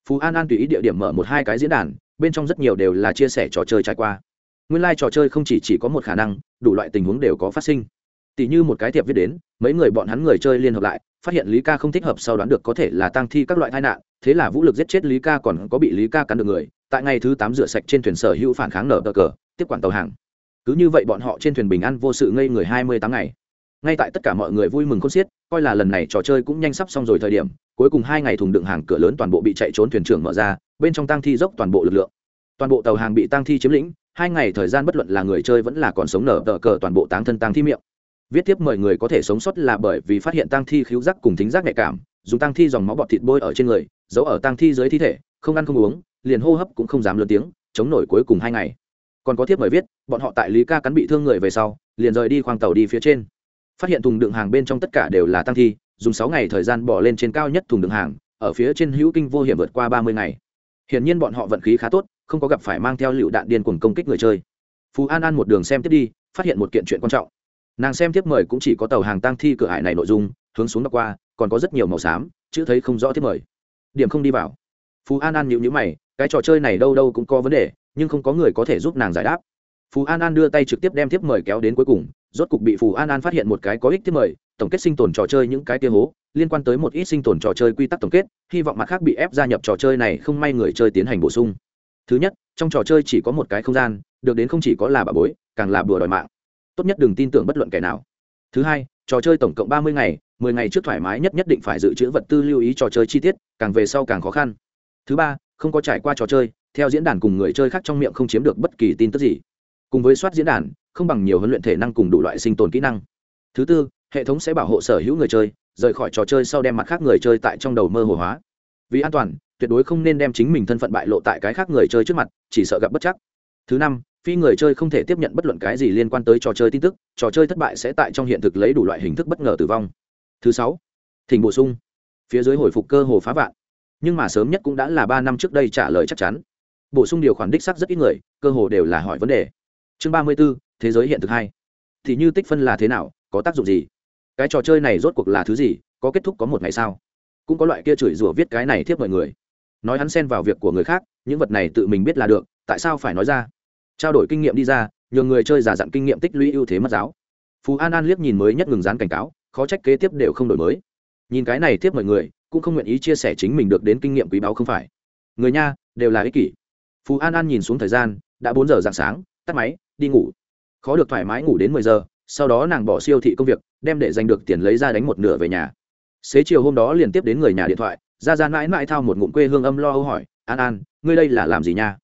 [SPEAKER 1] Phú an an tùy ý địa điểm mở một hai cái diễn đàn bên trong rất nhiều đều là chia sẻ trò chơi trải qua. Nguyên lai、like、trò chơi không chỉ, chỉ có một khả năng đủ loại tình huống đều có phát sinh. Tỷ như một cái thiệp viết đến mấy người bọn hắn người chơi liên hợp lại phát hiện lý ca không thích hợp sau đoán được có thể là tăng thi các loại tai nạn thế là vũ lực giết chết lý ca còn có bị lý ca cắn được người tại ngày thứ tám rửa sạch trên thuyền sở hữu phản kháng nở cờ, tiếp quản tàu hàng. Cứ như vậy bọn họ trên thuyền bình an vô sự ngây người hai mươi tám ngày. Ngay tại tất cả mọi người vui mừng khôn xiết, coi là lần này trò chơi cũng nhanh sắp xong rồi thời điểm, cuối cùng hai ngày thùng đựng hàng cửa lớn toàn bộ bị chạy trốn thuyền trưởng mở ra, bên trong tăng thi dốc toàn bộ lực lượng. Toàn bộ tàu hàng bị tăng thi chiếm lĩnh, hai ngày thời gian bất luận là người chơi vẫn là còn sống nở tờ cờ toàn bộ táng thân tăng thi miệng. Viết tiếp mời người có thể sống sót là bởi vì phát hiện tăng thi khiếu giác cùng thính giác nhạy cảm, dùng tăng thi dòng máu bọt thịt bôi ở trên người, giấu ở tăng thi dưới thi thể, không ăn không uống liền hô hấp cũng không dám lớn tiếng, chống nổi cuối cùng hai ngày. Còn có thiếp mời viết, bọn họ tại lý ca cắn bị thương người về sau, liền rời đi khoang tàu đi phía trên. Phát hiện thùng đựng hàng bên trong tất cả đều là tăng thi, dùng sáu ngày thời gian bỏ lên trên cao nhất thùng đựng hàng, ở phía trên hữu kinh vô hiểm vượt qua ba mươi ngày. Hiển nhiên bọn họ vận khí khá tốt, không có gặp phải mang theo lựu đạn điên cuồng công kích người chơi. Phú an an một đường xem tiếp đi, phát hiện một kiện chuyện quan trọng. Nàng xem tiếp mời cũng chỉ có tàu hàng tăng thi cửa hải này nội dung, hướng xuống đọc qua, còn có rất nhiều màu xám, chữ thấy không rõ tiếp mời. Điểm không đi vào. Phú an an nhịu nhữ mày cái trò chơi này đâu đâu cũng có vấn đề, nhưng không có người có thể giúp nàng giải đáp. Phú an an đưa tay trực tiếp đem tiếp mời kéo đến cuối cùng, rốt cục bị phù an an phát hiện một cái có ích tiếp mời, tổng kết sinh tồn trò chơi những cái tia hố, liên quan tới một ít sinh tồn trò chơi quy tắc tổng kết, hy vọng mặt khác bị ép gia nhập trò chơi này không may người chơi tiến hành bổ sung. Thứ nhất, trong trò chơi chỉ có một cái không gian, được đến không chỉ có là bà bối, càng là bừa đòi mạng. Tốt nhất đừng tin tưởng bất luận kẻ nào. Thứ hai, trò chơi tổng cộng ba mươi ngày, mười ngày trước thoải mái nhất nhất định phải dự trữ vật tư lưu ý trò chơi chi tiết, càng về sau càng khó khăn. Thứ ba không có trải qua trò chơi, theo diễn đàn cùng người chơi khác trong miệng không chiếm được bất kỳ tin tức gì. Cùng với soát diễn đàn, không bằng nhiều huấn luyện thể năng cùng đủ loại sinh tồn kỹ năng. Thứ tư, hệ thống sẽ bảo hộ sở hữu người chơi, rời khỏi trò chơi sau đem mặt khác người chơi tại trong đầu mơ hồ hóa. Vì an toàn, tuyệt đối không nên đem chính mình thân phận bại lộ tại cái khác người chơi trước mặt, chỉ sợ gặp bất chắc. Thứ năm, phi người chơi không thể tiếp nhận bất luận cái gì liên quan tới trò chơi tin tức, trò chơi thất bại sẽ tại trong hiện thực lấy đủ loại hình thức bất ngờ tử vong. Thứ sáu, thỉnh bổ sung. Phía dưới hồi phục cơ hồ phá vạn nhưng mà sớm nhất cũng đã là ba năm trước đây trả lời chắc chắn. Bổ sung điều khoản đích sắc rất ít người, cơ hồ đều là hỏi vấn đề. Chương ba mươi b ố thế giới hiện thực hai. Thì như tích phân là thế nào, có tác dụng gì? Cái trò chơi này rốt cuộc là thứ gì, có kết thúc có một ngày sao? Cũng có loại kia chửi rủa viết cái này thiếp mọi người. Nói hắn xen vào việc của người khác, những vật này tự mình biết là được, tại sao phải nói ra? Trao đổi kinh nghiệm đi ra nhờ người chơi giả dặn kinh nghiệm tích lũy ưu thế mất giáo. Phú an an liếc nhìn mới nhất ngừng dán cảnh cáo, khó trách kế tiếp đều không đổi mới. Nhìn cái này tiếp mọi người cũng không nguyện ý chia sẻ chính mình được đến kinh nghiệm quý báu không phải. Người nha, đều là ích kỷ. Phú an an nhìn xuống thời gian, đã bốn giờ dạng sáng, tắt máy, đi ngủ. Khó được thoải mái ngủ đến mười giờ, sau đó nàng bỏ siêu thị công việc, đem để giành được tiền lấy ra đánh một nửa về nhà. Xế chiều hôm đó liền tiếp đến người nhà điện thoại ra ra mãi mãi thao một ngụm quê hương âm lo âu hỏi, an an, ngươi đây là làm gì nha?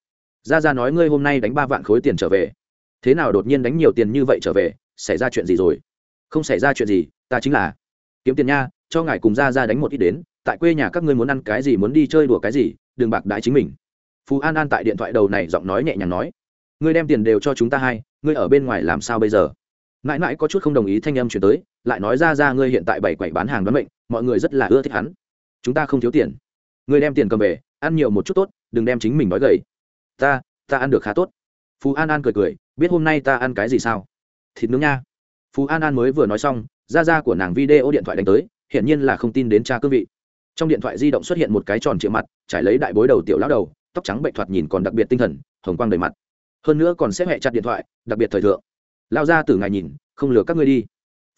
[SPEAKER 1] Ra ra nói, ngươi hôm nay đánh ba vạn khối tiền trở về. Thế nào đột nhiên đánh nhiều tiền như vậy trở về, xảy ra chuyện gì rồi? Không xảy ra chuyện gì, ta chính là kiếm tiền nha, cho ngài cùng ra ra đánh một ít đến tại quê nhà các ngươi muốn ăn cái gì, muốn đi chơi đùa cái gì, đừng bạc đãi chính mình. Phú an an tại điện thoại đầu này giọng nói nhẹ nhàng nói, ngươi đem tiền đều cho chúng ta hai. ngươi ở bên ngoài làm sao bây giờ? Mãi mãi có chút không đồng ý thanh âm chuyển tới, lại nói ra ra ngươi hiện tại bảy quầy bán hàng đoán mệnh, mọi người rất là ưa thích hắn. Chúng ta không thiếu tiền. Ngươi đem tiền cầm về, ăn nhiều một chút tốt, đừng đem chính mình nói gầy. Ta ta ăn được khá tốt. Phú an an cười cười, biết hôm nay ta ăn cái gì sao? Thịt nướng nha. Phú an an mới vừa nói xong, ra ra của nàng video điện thoại đánh tới, hiển nhiên là không tin đến cha cương vị trong điện thoại di động xuất hiện một cái tròn triệu mặt, trải lấy đại bối đầu tiểu lão đầu, tóc trắng bệnh thoạt nhìn còn đặc biệt tinh thần, hồng quang đầy mặt. Hơn nữa còn xếp hẹ chặt điện thoại, đặc biệt thời thượng. Lao ra từ ngài nhìn, không lừa các ngươi đi.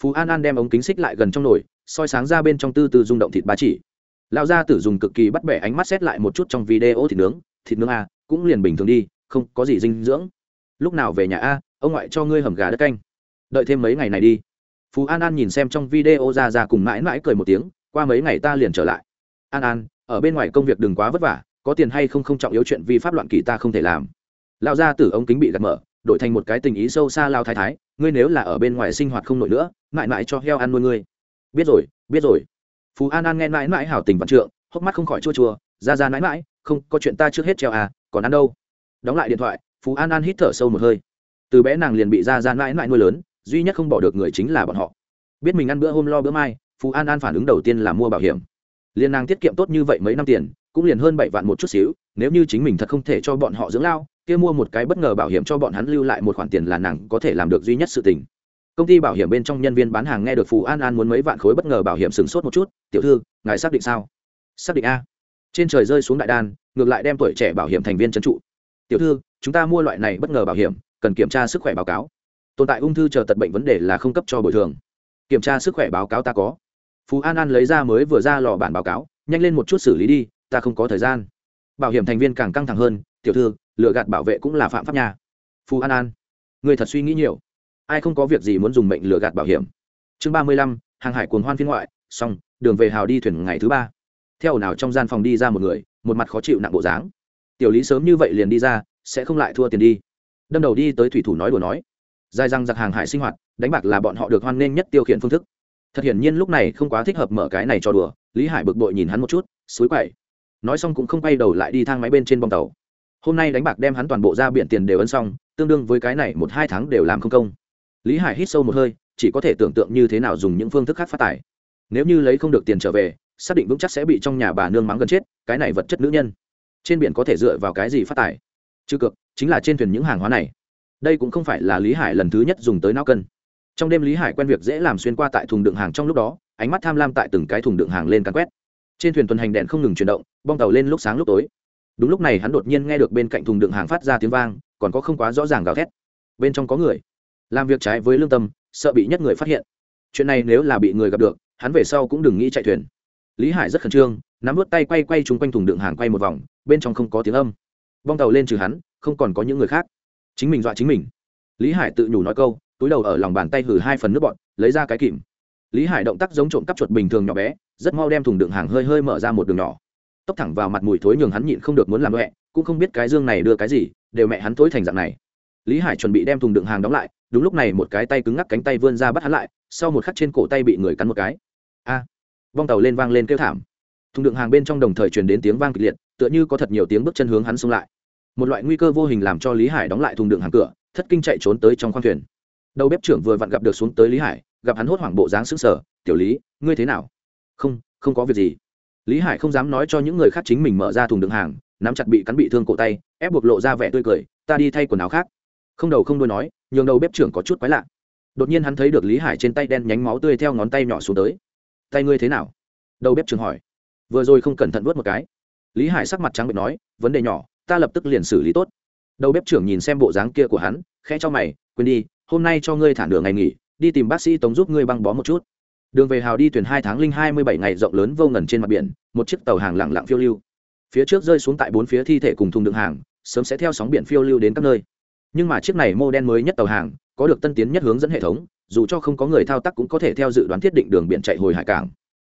[SPEAKER 1] Phú an an đem ống kính xích lại gần trong nồi, soi sáng ra bên trong tư tư rung động thịt ba chỉ. Lao ra tử dùng cực kỳ bắt bẻ ánh mắt xét lại một chút trong video thịt nướng. Thịt nướng a, cũng liền bình thường đi, không có gì dinh dưỡng. Lúc nào về nhà a, ông ngoại cho ngươi hầm gà đất canh. Đợi thêm mấy ngày này đi. Phú an an nhìn xem trong video ra ra cùng mãi mãi cười một tiếng, qua mấy ngày ta liền trở lại an an, ở bên ngoài công việc đừng quá vất vả, có tiền hay không không trọng yếu chuyện vi pháp loạn kỳ ta không thể làm. Lão gia tử ống kính bị gạt mở, đổi thành một cái tình ý sâu xa lao thái thái, ngươi nếu là ở bên ngoài sinh hoạt không nổi nữa, mãi mãi cho heo ăn nuôi ngươi. Biết rồi biết rồi. Phú an an nghe mãi mãi hảo tình vạn trượng, hốc mắt không khỏi chua chua, ra ra mãi mãi, không, có chuyện ta trước hết treo à còn ăn đâu? Đóng lại điện thoại, phú an an hít thở sâu một hơi. Từ bé nàng liền bị ra ra mãi mãi nuôi lớn, duy nhất không bỏ được người chính là bọn họ. Biết mình ăn bữa hôm lo bữa mai, phú an an phản ứng đầu tiên là mua bảo hiểm liên nàng tiết kiệm tốt như vậy mấy năm tiền, cũng liền hơn bảy vạn một chút xíu, nếu như chính mình thật không thể cho bọn họ dưỡng lao, kia mua một cái bất ngờ bảo hiểm cho bọn hắn lưu lại một khoản tiền là nàng có thể làm được duy nhất sự tình. Công ty bảo hiểm bên trong nhân viên bán hàng nghe được phù an an muốn mấy vạn khối bất ngờ bảo hiểm sửng sốt một chút, tiểu thư, ngài xác định sao? Xác định a. Trên trời rơi xuống đại đan, ngược lại đem tuổi trẻ bảo hiểm thành viên trấn trụ. Tiểu thư, chúng ta mua loại này bất ngờ bảo hiểm, cần kiểm tra sức khỏe báo cáo. Tồn tại ung thư chờ tật bệnh vấn đề là không cấp cho bồi thường. Kiểm tra sức khỏe báo cáo ta có phú an an lấy ra mới vừa ra lò bản báo cáo, nhanh lên một chút xử lý đi, ta không có thời gian. Bảo hiểm thành viên càng căng thẳng hơn, tiểu thư, lựa gạt bảo vệ cũng là phạm pháp nhà phú an an, người thật suy nghĩ nhiều. Ai không có việc gì muốn dùng mệnh lựa gạt bảo hiểm? Chương ba mươi lăm, hàng hải cuồng hoan phiên ngoại, xong, đường về hào đi thuyền ngày thứ ba. Theo nào trong gian phòng đi ra một người, một mặt khó chịu nặng bộ dáng. Tiểu lý sớm như vậy liền đi ra, sẽ không lại thua tiền đi. Đâm đầu đi tới thủy thủ nói đùa nói. Dài răng giặc hàng hải sinh hoạt, đánh bạc là bọn họ được hoan nghênh nhất tiêu khiển phương thức thật hiển nhiên lúc này không quá thích hợp mở cái này cho đùa, lý hải bực bội nhìn hắn một chút, suối quậy. Nói xong cũng không quay đầu lại đi thang máy bên trên bong tàu. Hôm nay đánh bạc đem hắn toàn bộ ra biển tiền đều ấn xong, tương đương với cái này một hai tháng đều làm không công. Lý hải hít sâu một hơi, chỉ có thể tưởng tượng như thế nào dùng những phương thức khác phát tài. Nếu như lấy không được tiền trở về, xác định vững chắc sẽ bị trong nhà bà nương mắng gần chết, cái này vật chất nữ nhân. Trên biển có thể dựa vào cái gì phát tài? Chứ cực chính là trên thuyền những hàng hóa này. Đây cũng không phải là lý hải lần thứ nhất dùng tới nao cân trong đêm lý hải quen việc dễ làm xuyên qua tại thùng đựng hàng trong lúc đó, ánh mắt tham lam tại từng cái thùng đựng hàng lên cắn quét. Trên thuyền tuần hành đèn không ngừng chuyển động, bong tàu lên lúc sáng lúc tối. Đúng lúc này hắn đột nhiên nghe được bên cạnh thùng đựng hàng phát ra tiếng vang, còn có không quá rõ ràng gào thét. Bên trong có người. Làm việc trái với lương tâm, sợ bị nhất người phát hiện. Chuyện này nếu là bị người gặp được, hắn về sau cũng đừng nghĩ chạy thuyền. Lý hải rất khẩn trương, nắm vớt tay quay quay chung quanh thùng đựng hàng quay một vòng, bên trong không có tiếng âm. Bong tàu lên trừ hắn, không còn có những người khác. Chính mình dọa chính mình. Lý hải tự nhủ nói câu túi đầu ở lòng bàn tay hử hai phần nước bọn, lấy ra cái kìm. Lý hải động tác giống trộm cắp chuột bình thường nhỏ bé, rất mau đem thùng đựng hàng hơi hơi mở ra một đường nhỏ. Tốc thẳng vào mặt mùi thối nhường hắn nhịn không được muốn làm mẹ cũng không biết cái dương này đưa cái gì, đều mẹ hắn thối thành dạng này. Lý hải chuẩn bị đem thùng đựng hàng đóng lại, đúng lúc này một cái tay cứng ngắc cánh tay vươn ra bắt hắn lại, sau một khắc trên cổ tay bị người cắn một cái. A! Vong tàu lên vang lên kêu thảm. Thùng đựng hàng bên trong đồng thời truyền đến tiếng vang kịch liệt, tựa như có thật nhiều tiếng bước chân hướng hắn xông lại. Một loại nguy cơ vô hình làm cho lý hải đóng lại thùng đựng hàng cửa, thất kinh chạy trốn tới trong khoang thuyền đầu bếp trưởng vừa vặn gặp được xuống tới lý hải, gặp hắn hốt hoảng bộ dáng sững sờ, tiểu lý, ngươi thế nào? Không không có việc gì. Lý hải không dám nói cho những người khác chính mình mở ra thùng đựng hàng, nắm chặt bị cắn bị thương cổ tay, ép buộc lộ ra vẻ tươi cười, ta đi thay quần áo khác. Không đầu không đuôi nói, nhường đầu bếp trưởng có chút quái lạ. Đột nhiên hắn thấy được lý hải trên tay đen nhánh máu tươi theo ngón tay nhỏ xuống tới. Tay ngươi thế nào? Đầu bếp trưởng hỏi. Vừa rồi không cẩn thận vớt một cái. Lý hải sắc mặt trắng bệnh nói, vấn đề nhỏ, ta lập tức liền xử lý tốt. Đầu bếp trưởng nhìn xem bộ dáng kia của hắn, khẽ cho mày, quên đi hôm nay cho ngươi thả nửa ngày nghỉ, đi tìm bác sĩ tống giúp ngươi băng bó một chút. Đường về hào đi thuyền hai tháng linh hai mươi bảy ngày rộng lớn vô ngần trên mặt biển, một chiếc tàu hàng lặng lặng phiêu lưu. Phía trước rơi xuống tại bốn phía thi thể cùng thùng đựng hàng, sớm sẽ theo sóng biển phiêu lưu đến các nơi. Nhưng mà chiếc này mô đen mới nhất tàu hàng, có được tân tiến nhất hướng dẫn hệ thống, dù cho không có người thao tác cũng có thể theo dự đoán thiết định đường biển chạy hồi hải cảng.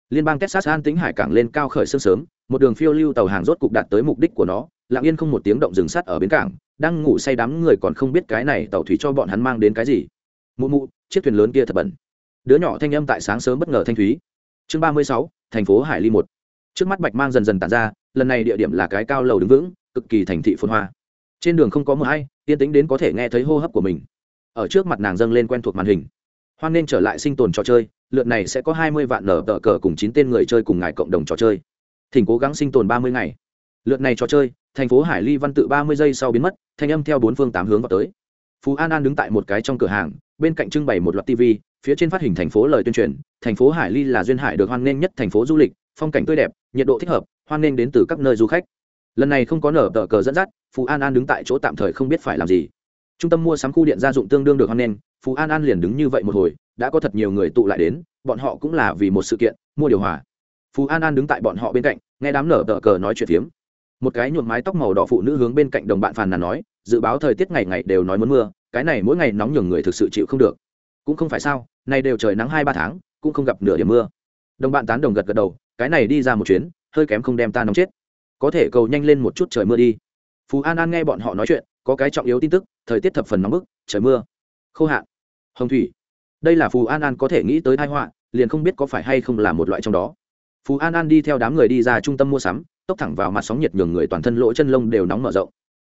[SPEAKER 1] Liên bang texas an tính hải cảng lên cao khởi sương sớm, một đường phiêu lưu tàu hàng rốt cục đạt tới mục đích của nó, lặng yên không một tiếng động dừng sắt ở bến cảng đang ngủ say đám người còn không biết cái này tàu thủy cho bọn hắn mang đến cái gì. Mụ mụ, chiếc thuyền lớn kia thật bẩn. Đứa nhỏ thanh âm tại sáng sớm bất ngờ thanh thúy. Chương ba mươi sáu, thành phố hải ly một. Trước mắt bạch mang dần dần tàn ra, lần này địa điểm là cái cao lầu đứng vững, cực kỳ thành thị phồn hoa. Trên đường không có mưa hay yên tĩnh đến có thể nghe thấy hô hấp của mình. Ở trước mặt nàng dâng lên quen thuộc màn hình. Hoan nên trở lại sinh tồn trò chơi, lượt này sẽ có hai mươi vạn nở tờ cờ cùng chín tên người chơi cùng ngài cộng đồng trò chơi. Thỉnh cố gắng sinh tồn ba mươi ngày lượt này trò chơi, thành phố hải ly văn tự ba mươi giây sau biến mất, thanh âm theo bốn phương tám hướng vào tới. Phú an an đứng tại một cái trong cửa hàng, bên cạnh trưng bày một loạt tv phía trên phát hình thành phố lời tuyên truyền, thành phố hải ly là duyên hải được hoan nghênh nhất thành phố du lịch, phong cảnh tươi đẹp, nhiệt độ thích hợp, hoan nghênh đến từ các nơi du khách. Lần này không có nở tờ cờ dẫn dắt, phú an an đứng tại chỗ tạm thời không biết phải làm gì. Trung tâm mua sắm khu điện gia dụng tương đương được hoan nghênh, phú an an liền đứng như vậy một hồi, đã có thật nhiều người tụ lại đến, bọn họ cũng là vì một sự kiện, mua điều hòa. Phú an an đứng tại bọn họ bên cạnh, nghe đám nở tờ cờ nói chuyện phiếm một cái nhuộm mái tóc màu đỏ phụ nữ hướng bên cạnh đồng bạn phàn nàn nói, dự báo thời tiết ngày ngày đều nói muốn mưa, cái này mỗi ngày nóng nhường người thực sự chịu không được. Cũng không phải sao, nay đều trời nắng hai ba tháng, cũng không gặp nửa điểm mưa. Đồng bạn tán đồng gật gật đầu, cái này đi ra một chuyến, hơi kém không đem ta nóng chết. Có thể cầu nhanh lên một chút trời mưa đi. Phú an an nghe bọn họ nói chuyện, có cái trọng yếu tin tức, thời tiết thập phần nóng bức, trời mưa. Khô hạn. Hồng thủy. Đây là phù an an có thể nghĩ tới thái họa, liền không biết có phải hay không là một loại trong đó. Phú an an đi theo đám người đi ra trung tâm mua sắm tốc thẳng vào mặt sóng nhiệt nhường người toàn thân lỗ chân lông đều nóng mở rộng.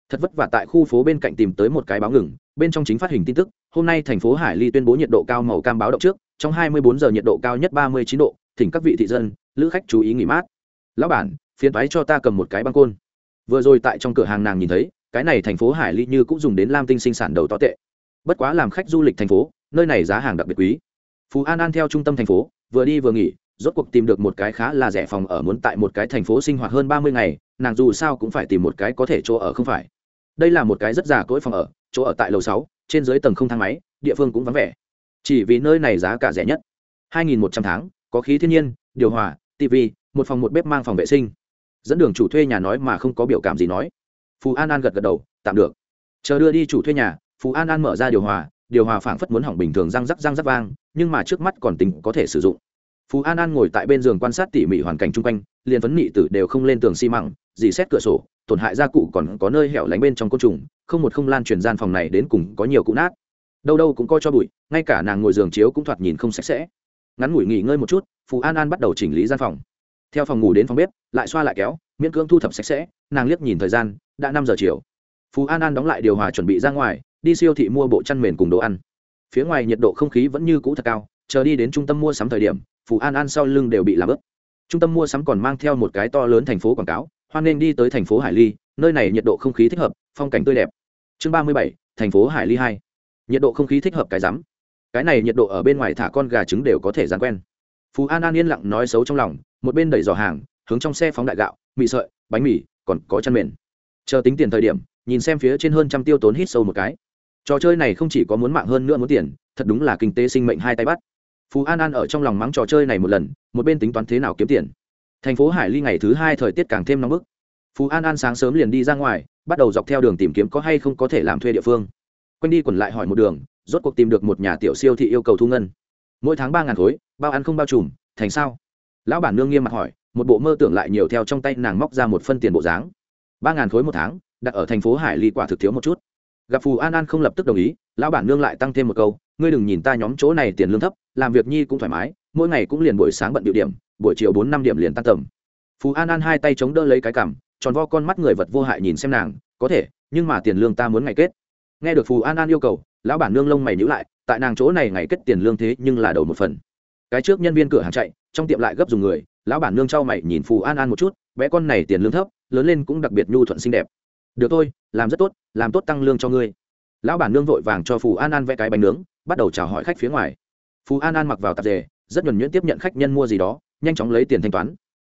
[SPEAKER 1] Thật vất vả tại khu phố bên cạnh tìm tới một cái báo ngừng, bên trong chính phát hình tin tức, hôm nay thành phố hải ly tuyên bố nhiệt độ cao màu cam báo động trước, trong 24 giờ nhiệt độ cao nhất 39 độ, thỉnh các vị thị dân, lữ khách chú ý nghỉ mát. Lão bản, phiền thoái cho ta cầm một cái băng côn. Vừa rồi tại trong cửa hàng nàng nhìn thấy, cái này thành phố hải ly như cũng dùng đến lam tinh sinh sản đầu to tệ. Bất quá làm khách du lịch thành phố, nơi này giá hàng đặc biệt quý. Phú an an theo trung tâm thành phố, vừa đi vừa nghỉ rốt cuộc tìm được một cái khá là rẻ phòng ở muốn tại một cái thành phố sinh hoạt hơn ba mươi ngày, nàng dù sao cũng phải tìm một cái có thể chỗ ở không phải. Đây là một cái rất già cỗi phòng ở, chỗ ở tại lầu sáu, trên dưới tầng không thang máy, địa phương cũng vắng vẻ. Chỉ vì nơi này giá cả rẻ nhất. hai nghìn một trăm tháng, có khí thiên nhiên, điều hòa tv một phòng một bếp mang phòng vệ sinh. Dẫn đường chủ thuê nhà nói mà không có biểu cảm gì nói. Phú an an gật gật đầu, tạm được. Chờ đưa đi chủ thuê nhà phú an an mở ra điều hòa điều hòa phảng phất muốn hỏng bình thường răng rắc răng rắc vang, nhưng mà trước mắt còn tính có thể sử dụng phú an an ngồi tại bên giường quan sát tỉ mỉ hoàn cảnh chung quanh, liền vấn nị tử đều không lên tường xi măng, dì xét cửa sổ, tổn hại gia cụ còn có nơi hẻo lánh bên trong côn trùng, không một không lan truyền gian phòng này đến cùng có nhiều cụ nát. Đâu đâu cũng coi cho bụi, ngay cả nàng ngồi giường chiếu cũng thoạt nhìn không sạch sẽ. Ngắn ngủi nghỉ ngơi một chút, phú an an bắt đầu chỉnh lý gian phòng. Theo phòng ngủ đến phòng bếp, lại xoa lại kéo, miễn cưỡng thu thập sạch sẽ, nàng liếc nhìn thời gian, đã năm giờ chiều. Phú an an đóng lại điều hòa chuẩn bị ra ngoài, đi siêu thị mua bộ chăn mền cùng đồ ăn. Phía ngoài nhiệt độ không khí vẫn như cũ thật cao, chờ đi đến trung tâm mua sắm thời điểm Phù an an sau lưng đều bị làm ướt. Trung tâm mua sắm còn mang theo một cái to lớn thành phố quảng cáo, hoan nên đi tới thành phố hải ly, nơi này nhiệt độ không khí thích hợp, phong cảnh tươi đẹp. Chương ba mươi bảy, thành phố hải ly hai. Nhiệt độ không khí thích hợp cái rắm. Cái này nhiệt độ ở bên ngoài thả con gà trứng đều có thể dán quen. Phú an an yên lặng nói xấu trong lòng, một bên đẩy giỏ hàng, hướng trong xe phóng đại gạo, mì sợi, bánh mì, còn có chăn mền. Chờ tính tiền thời điểm, nhìn xem phía trên hơn trăm tiêu tốn hít sâu một cái. Trò chơi này không chỉ có muốn mạng hơn nữa muốn tiền, thật đúng là kinh tế sinh mệnh hai tay bắt phú an an ở trong lòng mắng trò chơi này một lần, một bên tính toán thế nào kiếm tiền. Thành phố hải ly ngày thứ hai thời tiết càng thêm nóng bức. Phú an an sáng sớm liền đi ra ngoài, bắt đầu dọc theo đường tìm kiếm có hay không có thể làm thuê địa phương. Quanh đi quẩn lại hỏi một đường, rốt cuộc tìm được một nhà tiểu siêu thị yêu cầu thu ngân. Mỗi tháng ba ngàn khối, bao ăn không bao trùm, thành sao? Lão bản nương nghiêm mặt hỏi, một bộ mơ tưởng lại nhiều theo trong tay nàng móc ra một phân tiền bộ dáng. Ba ngàn khối một tháng, đặt ở thành phố hải ly quả thực thiếu một chút. Gặp phù an an không lập tức đồng ý, lão bản nương lại tăng thêm một câu ngươi đừng nhìn ta nhóm chỗ này tiền lương thấp, làm việc nhi cũng thoải mái, mỗi ngày cũng liền buổi sáng bận điệu điểm, buổi chiều bốn năm điểm liền tan tầm. Phù an an hai tay chống đỡ lấy cái cằm, tròn vo con mắt người vật vô hại nhìn xem nàng, có thể, nhưng mà tiền lương ta muốn ngày kết. Nghe được phù an an yêu cầu, lão bản nương lông mày nhữ lại, tại nàng chỗ này ngày kết tiền lương thế nhưng là đầu một phần. Cái trước nhân viên cửa hàng chạy, trong tiệm lại gấp dùng người, lão bản nương trao mày nhìn phù an an một chút, bé con này tiền lương thấp, lớn lên cũng đặc biệt nhu thuận xinh đẹp. Được thôi, làm rất tốt, làm tốt tăng lương cho ngươi. Lão bản nương vội vàng cho phù an an vẽ cái bánh nướng bắt đầu chào hỏi khách phía ngoài. Phú an an mặc vào tạp dề, rất nhuẩn nhuyễn tiếp nhận khách nhân mua gì đó, nhanh chóng lấy tiền thanh toán.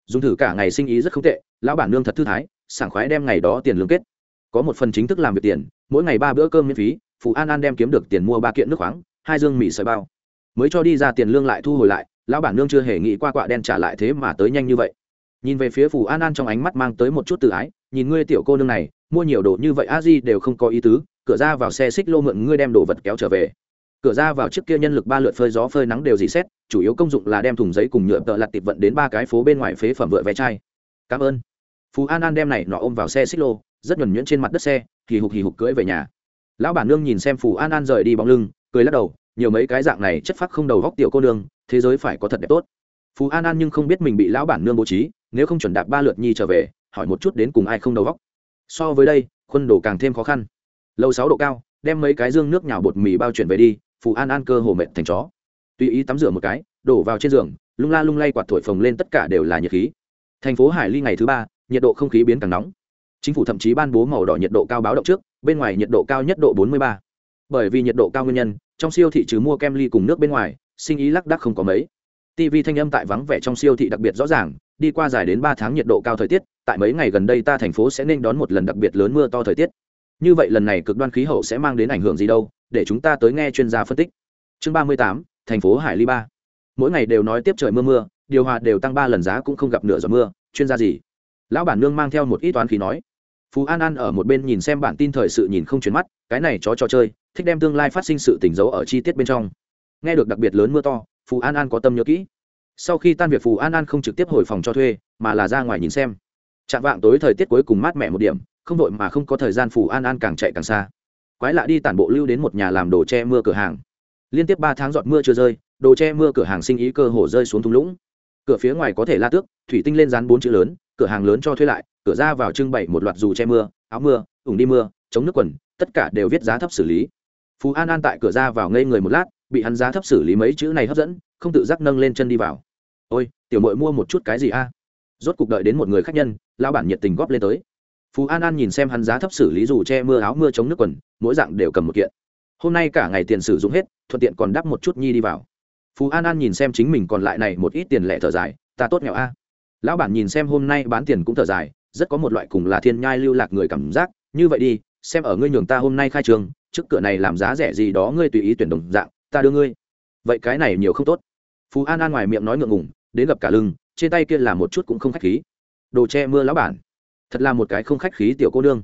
[SPEAKER 1] Dùng thử cả ngày sinh ý rất không tệ, lão bản nương thật thư thái, sảng khoái đem ngày đó tiền lương kết. Có một phần chính thức làm việc tiền, mỗi ngày ba bữa cơm miễn phí, Phú an an đem kiếm được tiền mua ba kiện nước khoáng, hai dương mì sợi bao. Mới cho đi ra tiền lương lại thu hồi lại, lão bản nương chưa hề nghĩ qua quạ đen trả lại thế mà tới nhanh như vậy. Nhìn về phía phù an an trong ánh mắt mang tới một chút tự ái, nhìn ngươi tiểu cô nương này, mua nhiều đồ như vậy a di đều không có ý tứ, cửa ra vào xe xích lô mượn ngươi đem đồ vật kéo trở về cửa ra vào trước kia nhân lực ba lượt phơi gió phơi nắng đều dì xét, chủ yếu công dụng là đem thùng giấy cùng nhựa tợ lặt tịp vận đến ba cái phố bên ngoài phế phẩm vựa vé chai. Cảm ơn. Phú an an đem này nọ ôm vào xe xích lô, rất nhuẩn nhuyễn trên mặt đất xe, hì hục hì hục cưỡi về nhà. Lão bản nương nhìn xem phù an an rời đi bóng lưng, cười lắc đầu, nhiều mấy cái dạng này chất phác không đầu góc tiểu cô nương, thế giới phải có thật đẹp tốt. Phú an an nhưng không biết mình bị lão bản nương bố trí, nếu không chuẩn đạp ba lượt nhi trở về, hỏi một chút đến cùng ai không đầu góc. So với đây, khuôn đồ càng thêm khó khăn. Lâu sáu độ cao, đem mấy cái dương nước nhào bột mì bao chuyển về đi phù an an cơ hồ mệt thành chó. Tùy ý tắm rửa một cái, đổ vào trên giường, lung la lung lay quạt thổi phồng lên tất cả đều là nhiệt khí. Thành phố hải ly ngày thứ ba, nhiệt độ không khí biến càng nóng. Chính phủ thậm chí ban bố màu đỏ nhiệt độ cao báo động trước, bên ngoài nhiệt độ cao nhất độ 43. bởi vì nhiệt độ cao nguyên nhân, trong siêu thị trừ mua kem ly cùng nước bên ngoài, sinh ý lắc đắc không có mấy. Tv thanh âm tại vắng vẻ trong siêu thị đặc biệt rõ ràng, đi qua dài đến ba tháng nhiệt độ cao thời tiết, tại mấy ngày gần đây ta thành phố sẽ nên đón một lần đặc biệt lớn mưa to thời tiết. Như vậy lần này cực đoan khí hậu sẽ mang đến ảnh hưởng gì đâu? Để chúng ta tới nghe chuyên gia phân tích. Chương ba mươi tám, thành phố hải ly ba. Mỗi ngày đều nói tiếp trời mưa mưa, điều hòa đều tăng ba lần giá cũng không gặp nửa giọt mưa, chuyên gia gì? Lão bản nương mang theo một ít toán khí nói. Phú an an ở một bên nhìn xem bản tin thời sự nhìn không chuyển mắt, cái này chó trò chơi, thích đem tương lai phát sinh sự tỉnh giấu ở chi tiết bên trong. Nghe được đặc biệt lớn mưa to phù an an có tâm nhớ kỹ. Sau khi tan việc phù an an không trực tiếp hồi phòng cho thuê, mà là ra ngoài nhìn xem. Chạm vạng tối thời tiết cuối cùng mát mẻ một điểm, không đội mà không có thời gian phù an an càng chạy càng xa quái lạ đi tản bộ lưu đến một nhà làm đồ che mưa cửa hàng. Liên tiếp ba tháng giọt mưa chưa rơi, đồ che mưa cửa hàng sinh ý cơ hồ rơi xuống thung lũng. Cửa phía ngoài có thể la tước, thủy tinh lên dán bốn chữ lớn, cửa hàng lớn cho thuê lại, cửa ra vào trưng bày một loạt dù che mưa, áo mưa, ủng đi mưa, chống nước quần, tất cả đều viết giá thấp xử lý. Phú an an tại cửa ra vào ngây người một lát, bị hắn giá thấp xử lý mấy chữ này hấp dẫn, không tự giác nâng lên chân đi vào. Ôi, tiểu mội mua một chút cái gì a? Rốt cục đợi đến một người khách nhân lao bản nhiệt tình góp lên tới phú an an nhìn xem hắn giá thấp xử lý dù che mưa áo mưa chống nước quần, mỗi dạng đều cầm một kiện. Hôm nay cả ngày tiền sử dụng hết, thuận tiện còn đắp một chút nhi đi vào. Phú an an nhìn xem chính mình còn lại này một ít tiền lẻ thở dài, ta tốt nghèo a. Lão bản nhìn xem hôm nay bán tiền cũng thở dài, rất có một loại cùng là thiên nhai lưu lạc người cảm giác, như vậy đi, xem ở ngươi nhường ta hôm nay khai trường, trước cửa này làm giá rẻ gì đó ngươi tùy ý tuyển đồng dạng, ta đưa ngươi. Vậy cái này nhiều không tốt. Phú an an ngoài miệng nói ngượng ngùng, đến gặp cả lưng, trên tay kia là một chút cũng không khách khí. Đồ che mưa lão bản thật là một cái không khách khí tiểu cô nương.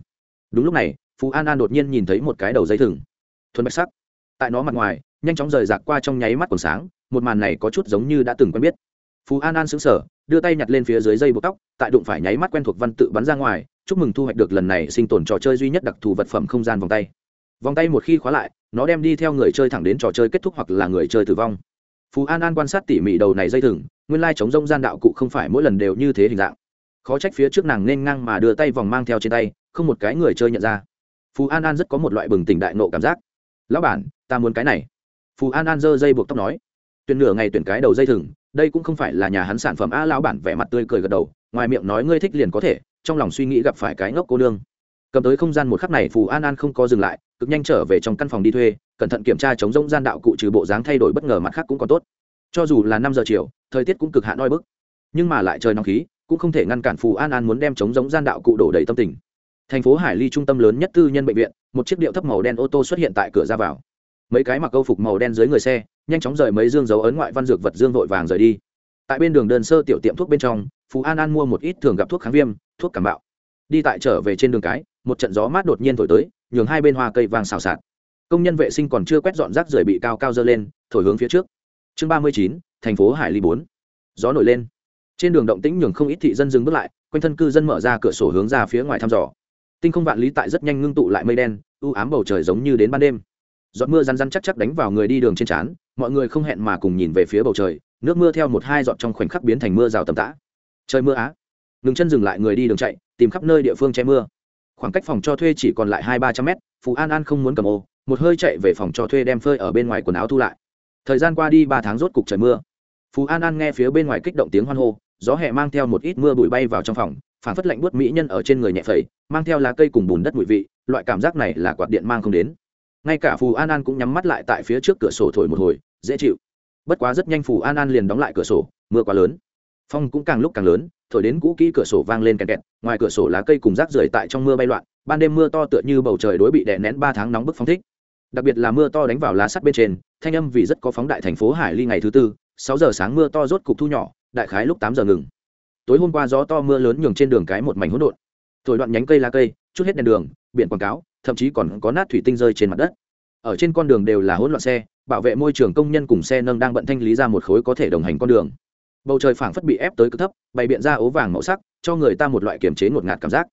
[SPEAKER 1] Đúng lúc này, phú an an đột nhiên nhìn thấy một cái đầu dây thừng. Thuần bạch sắc. Tại nó mặt ngoài, nhanh chóng rời rạc qua trong nháy mắt còn sáng, một màn này có chút giống như đã từng quen biết. Phú an an xứng sở đưa tay nhặt lên phía dưới dây buộc tóc, tại đụng phải nháy mắt quen thuộc văn tự bắn ra ngoài, chúc mừng thu hoạch được lần này sinh tồn trò chơi duy nhất đặc thù vật phẩm không gian vòng tay. Vòng tay một khi khóa lại, nó đem đi theo người chơi thẳng đến trò chơi kết thúc hoặc là người chơi tử vong. Phú an an quan sát tỉ mỉ đầu này dây thừng, nguyên lai chống rông gian đạo cụ không phải mỗi lần đều như thế hình dạng khó trách phía trước nàng nên ngang mà đưa tay vòng mang theo trên tay, không một cái người chơi nhận ra. Phú an an rất có một loại bừng tỉnh đại nộ cảm giác. Lão bản, ta muốn cái này. Phú an an giơ dây buộc tóc nói. Tuyển nửa ngày tuyển cái đầu dây thừng, đây cũng không phải là nhà hắn sản phẩm a lão bản vẻ mặt tươi cười gật đầu, ngoài miệng nói ngươi thích liền có thể, trong lòng suy nghĩ gặp phải cái ngốc cô nương. Cầm tới không gian một khắc này, phù an an không có dừng lại, cực nhanh trở về trong căn phòng đi thuê, cẩn thận kiểm tra chống rông gian đạo cụ trừ bộ dáng thay đổi bất ngờ mặt khác cũng còn tốt. Cho dù là năm giờ chiều, thời tiết cũng cực hạn oi bức. Nhưng mà lại trời nóng khí cũng không thể ngăn cản phù an an muốn đem chống giống gian đạo cụ đổ đầy tâm tình. Thành phố hải ly trung tâm lớn nhất tư nhân bệnh viện, một chiếc điệu thấp màu đen ô tô xuất hiện tại cửa ra vào. Mấy cái mặc câu phục màu đen dưới người xe, nhanh chóng rời mấy dương dấu ấn ngoại văn dược vật dương vội vàng rời đi. Tại bên đường đơn sơ tiểu tiệm thuốc bên trong phú an an mua một ít thường gặp thuốc kháng viêm, thuốc cảm bạo. Đi tại trở về trên đường cái, một trận gió mát đột nhiên thổi tới, nhường hai bên hoa cây vàng xào xạc. Công nhân vệ sinh còn chưa quét dọn rác rưởi bị cao cao dơ lên, thổi hướng phía trước. Chương ba mươi chín, thành phố hải ly bốn. Gió nổi lên trên đường động tĩnh nhường không ít thị dân dừng bước lại, quanh thân cư dân mở ra cửa sổ hướng ra phía ngoài thăm dò. Tinh không vạn lý tại rất nhanh ngưng tụ lại mây đen, u ám bầu trời giống như đến ban đêm. Giọt mưa răn răn chắc chắc đánh vào người đi đường trên trán, mọi người không hẹn mà cùng nhìn về phía bầu trời, nước mưa theo một hai giọt trong khoảnh khắc biến thành mưa rào tầm tã. Trời mưa á. Ngừng chân dừng lại người đi đường chạy, tìm khắp nơi địa phương che mưa. Khoảng cách phòng cho thuê chỉ còn lại hai ba trăm mét phú an an không muốn cầm ô, một hơi chạy về phòng cho thuê đem phơi ở bên ngoài quần áo thu lại. Thời gian qua đi ba tháng rốt cục trời mưa. Phú an an nghe phía bên ngoài kích động tiếng hoan hô gió hè mang theo một ít mưa bụi bay vào trong phòng phản phất lạnh buốt mỹ nhân ở trên người nhẹ phẩy, mang theo lá cây cùng bùn đất bụi vị, loại cảm giác này là quạt điện mang không đến. Ngay cả phù an an cũng nhắm mắt lại tại phía trước cửa sổ thổi một hồi, dễ chịu. Bất quá rất nhanh phù an an liền đóng lại cửa sổ, mưa quá lớn. Phong cũng càng lúc càng lớn, thổi đến cũ kỹ cửa sổ vang lên kẹt kẹt, ngoài cửa sổ lá cây cùng rác rưởi tại trong mưa bay loạn, ban đêm mưa to tựa như bầu trời đối bị đè nén ba tháng nóng bức phong thích. Đặc biệt là mưa to đánh vào lá sắt bên trên, thanh âm vì rất có phóng đại thành phố hải ly ngày thứ tư, sáu giờ sáng mưa to rốt cục thu nhỏ đại khái lúc tám giờ ngừng. Tối hôm qua gió to mưa lớn nhường trên đường cái một mảnh hỗn độn. Thổi đoạn nhánh cây lá cây, chút hết đèn đường, biển quảng cáo, thậm chí còn có nát thủy tinh rơi trên mặt đất. Ở trên con đường đều là hỗn loạn xe, bảo vệ môi trường công nhân cùng xe nâng đang bận thanh lý ra một khối có thể đồng hành con đường. Bầu trời phảng phất bị ép tới cực thấp, bày biện ra ố vàng màu sắc, cho người ta một loại kiềm chế ngột ngạt cảm giác.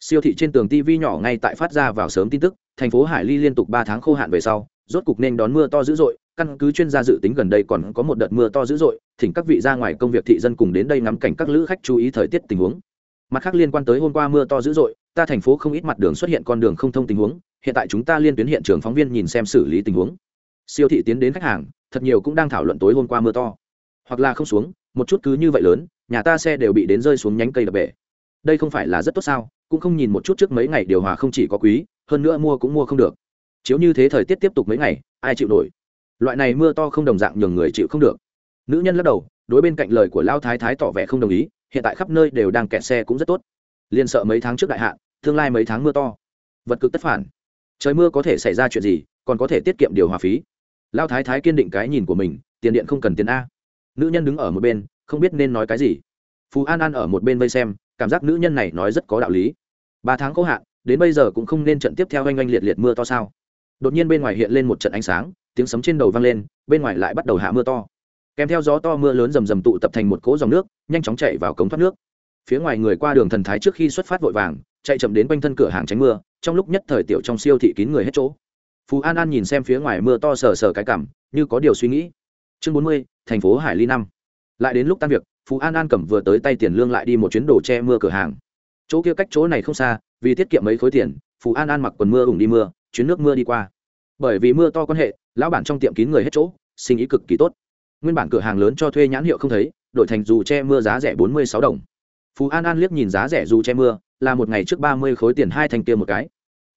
[SPEAKER 1] Siêu thị trên tường tv nhỏ ngay tại phát ra vào sớm tin tức, thành phố hải ly liên tục ba tháng khô hạn về sau, rốt cục nên đón mưa to dữ dội căn cứ chuyên gia dự tính gần đây còn có một đợt mưa to dữ dội, thỉnh các vị ra ngoài công việc thị dân cùng đến đây ngắm cảnh các lữ khách chú ý thời tiết tình huống. Mặt khác liên quan tới hôm qua mưa to dữ dội, ta thành phố không ít mặt đường xuất hiện con đường không thông tình huống, hiện tại chúng ta liên tuyến hiện trường phóng viên nhìn xem xử lý tình huống. Siêu thị tiến đến khách hàng, thật nhiều cũng đang thảo luận tối hôm qua mưa to. Hoặc là không xuống, một chút cứ như vậy lớn, nhà ta xe đều bị đến rơi xuống nhánh cây đập bể. Đây không phải là rất tốt sao, cũng không nhìn một chút trước mấy ngày điều hòa không chỉ có quý, hơn nữa mua cũng mua không được. Chiếu như thế thời tiết tiếp tục mấy ngày, ai chịu nổi? Loại này mưa to không đồng dạng nhường người chịu không được. Nữ nhân lắc đầu, đối bên cạnh lời của lao thái thái tỏ vẻ không đồng ý, hiện tại khắp nơi đều đang kẹt xe cũng rất tốt. Liên sợ mấy tháng trước đại hạn, tương lai mấy tháng mưa to. Vật cực tất phản. Trời mưa có thể xảy ra chuyện gì, còn có thể tiết kiệm điều hòa phí. Lao thái thái kiên định cái nhìn của mình, tiền điện không cần tiền a. Nữ nhân đứng ở một bên, không biết nên nói cái gì. Phú an an ở một bên vây xem, cảm giác nữ nhân này nói rất có đạo lý. Ba tháng khô hạn, đến bây giờ cũng không nên trận tiếp theo oanh oanh liệt liệt mưa to sao. Đột nhiên bên ngoài hiện lên một trận ánh sáng tiếng sấm trên đầu vang lên, bên ngoài lại bắt đầu hạ mưa to. Kèm theo gió to mưa lớn rầm rầm tụ tập thành một cỗ dòng nước, nhanh chóng chạy vào cống thoát nước. Phía ngoài người qua đường thần thái trước khi xuất phát vội vàng, chạy chậm đến quanh thân cửa hàng tránh mưa, trong lúc nhất thời tiểu trong siêu thị kín người hết chỗ. Phú an an nhìn xem phía ngoài mưa to sờ sờ cái cảm, như có điều suy nghĩ. Chương bốn mươi, thành phố hải ly năm. Lại đến lúc tan việc, phú an an cầm vừa tới tay tiền lương lại đi một chuyến đồ che mưa cửa hàng. Chỗ kia cách chỗ này không xa, vì tiết kiệm mấy khối tiền, phú an an mặc quần mưa ủng đi mưa, chuyến nước mưa đi qua bởi vì mưa to quan hệ, lão bản trong tiệm kín người hết chỗ, sinh ý cực kỳ tốt. Nguyên bản cửa hàng lớn cho thuê nhãn hiệu không thấy, đổi thành dù che mưa giá rẻ bốn mươi sáu đồng. Phú an an liếc nhìn giá rẻ dù che mưa, là một ngày trước ba mươi khối tiền hai thành kia một cái.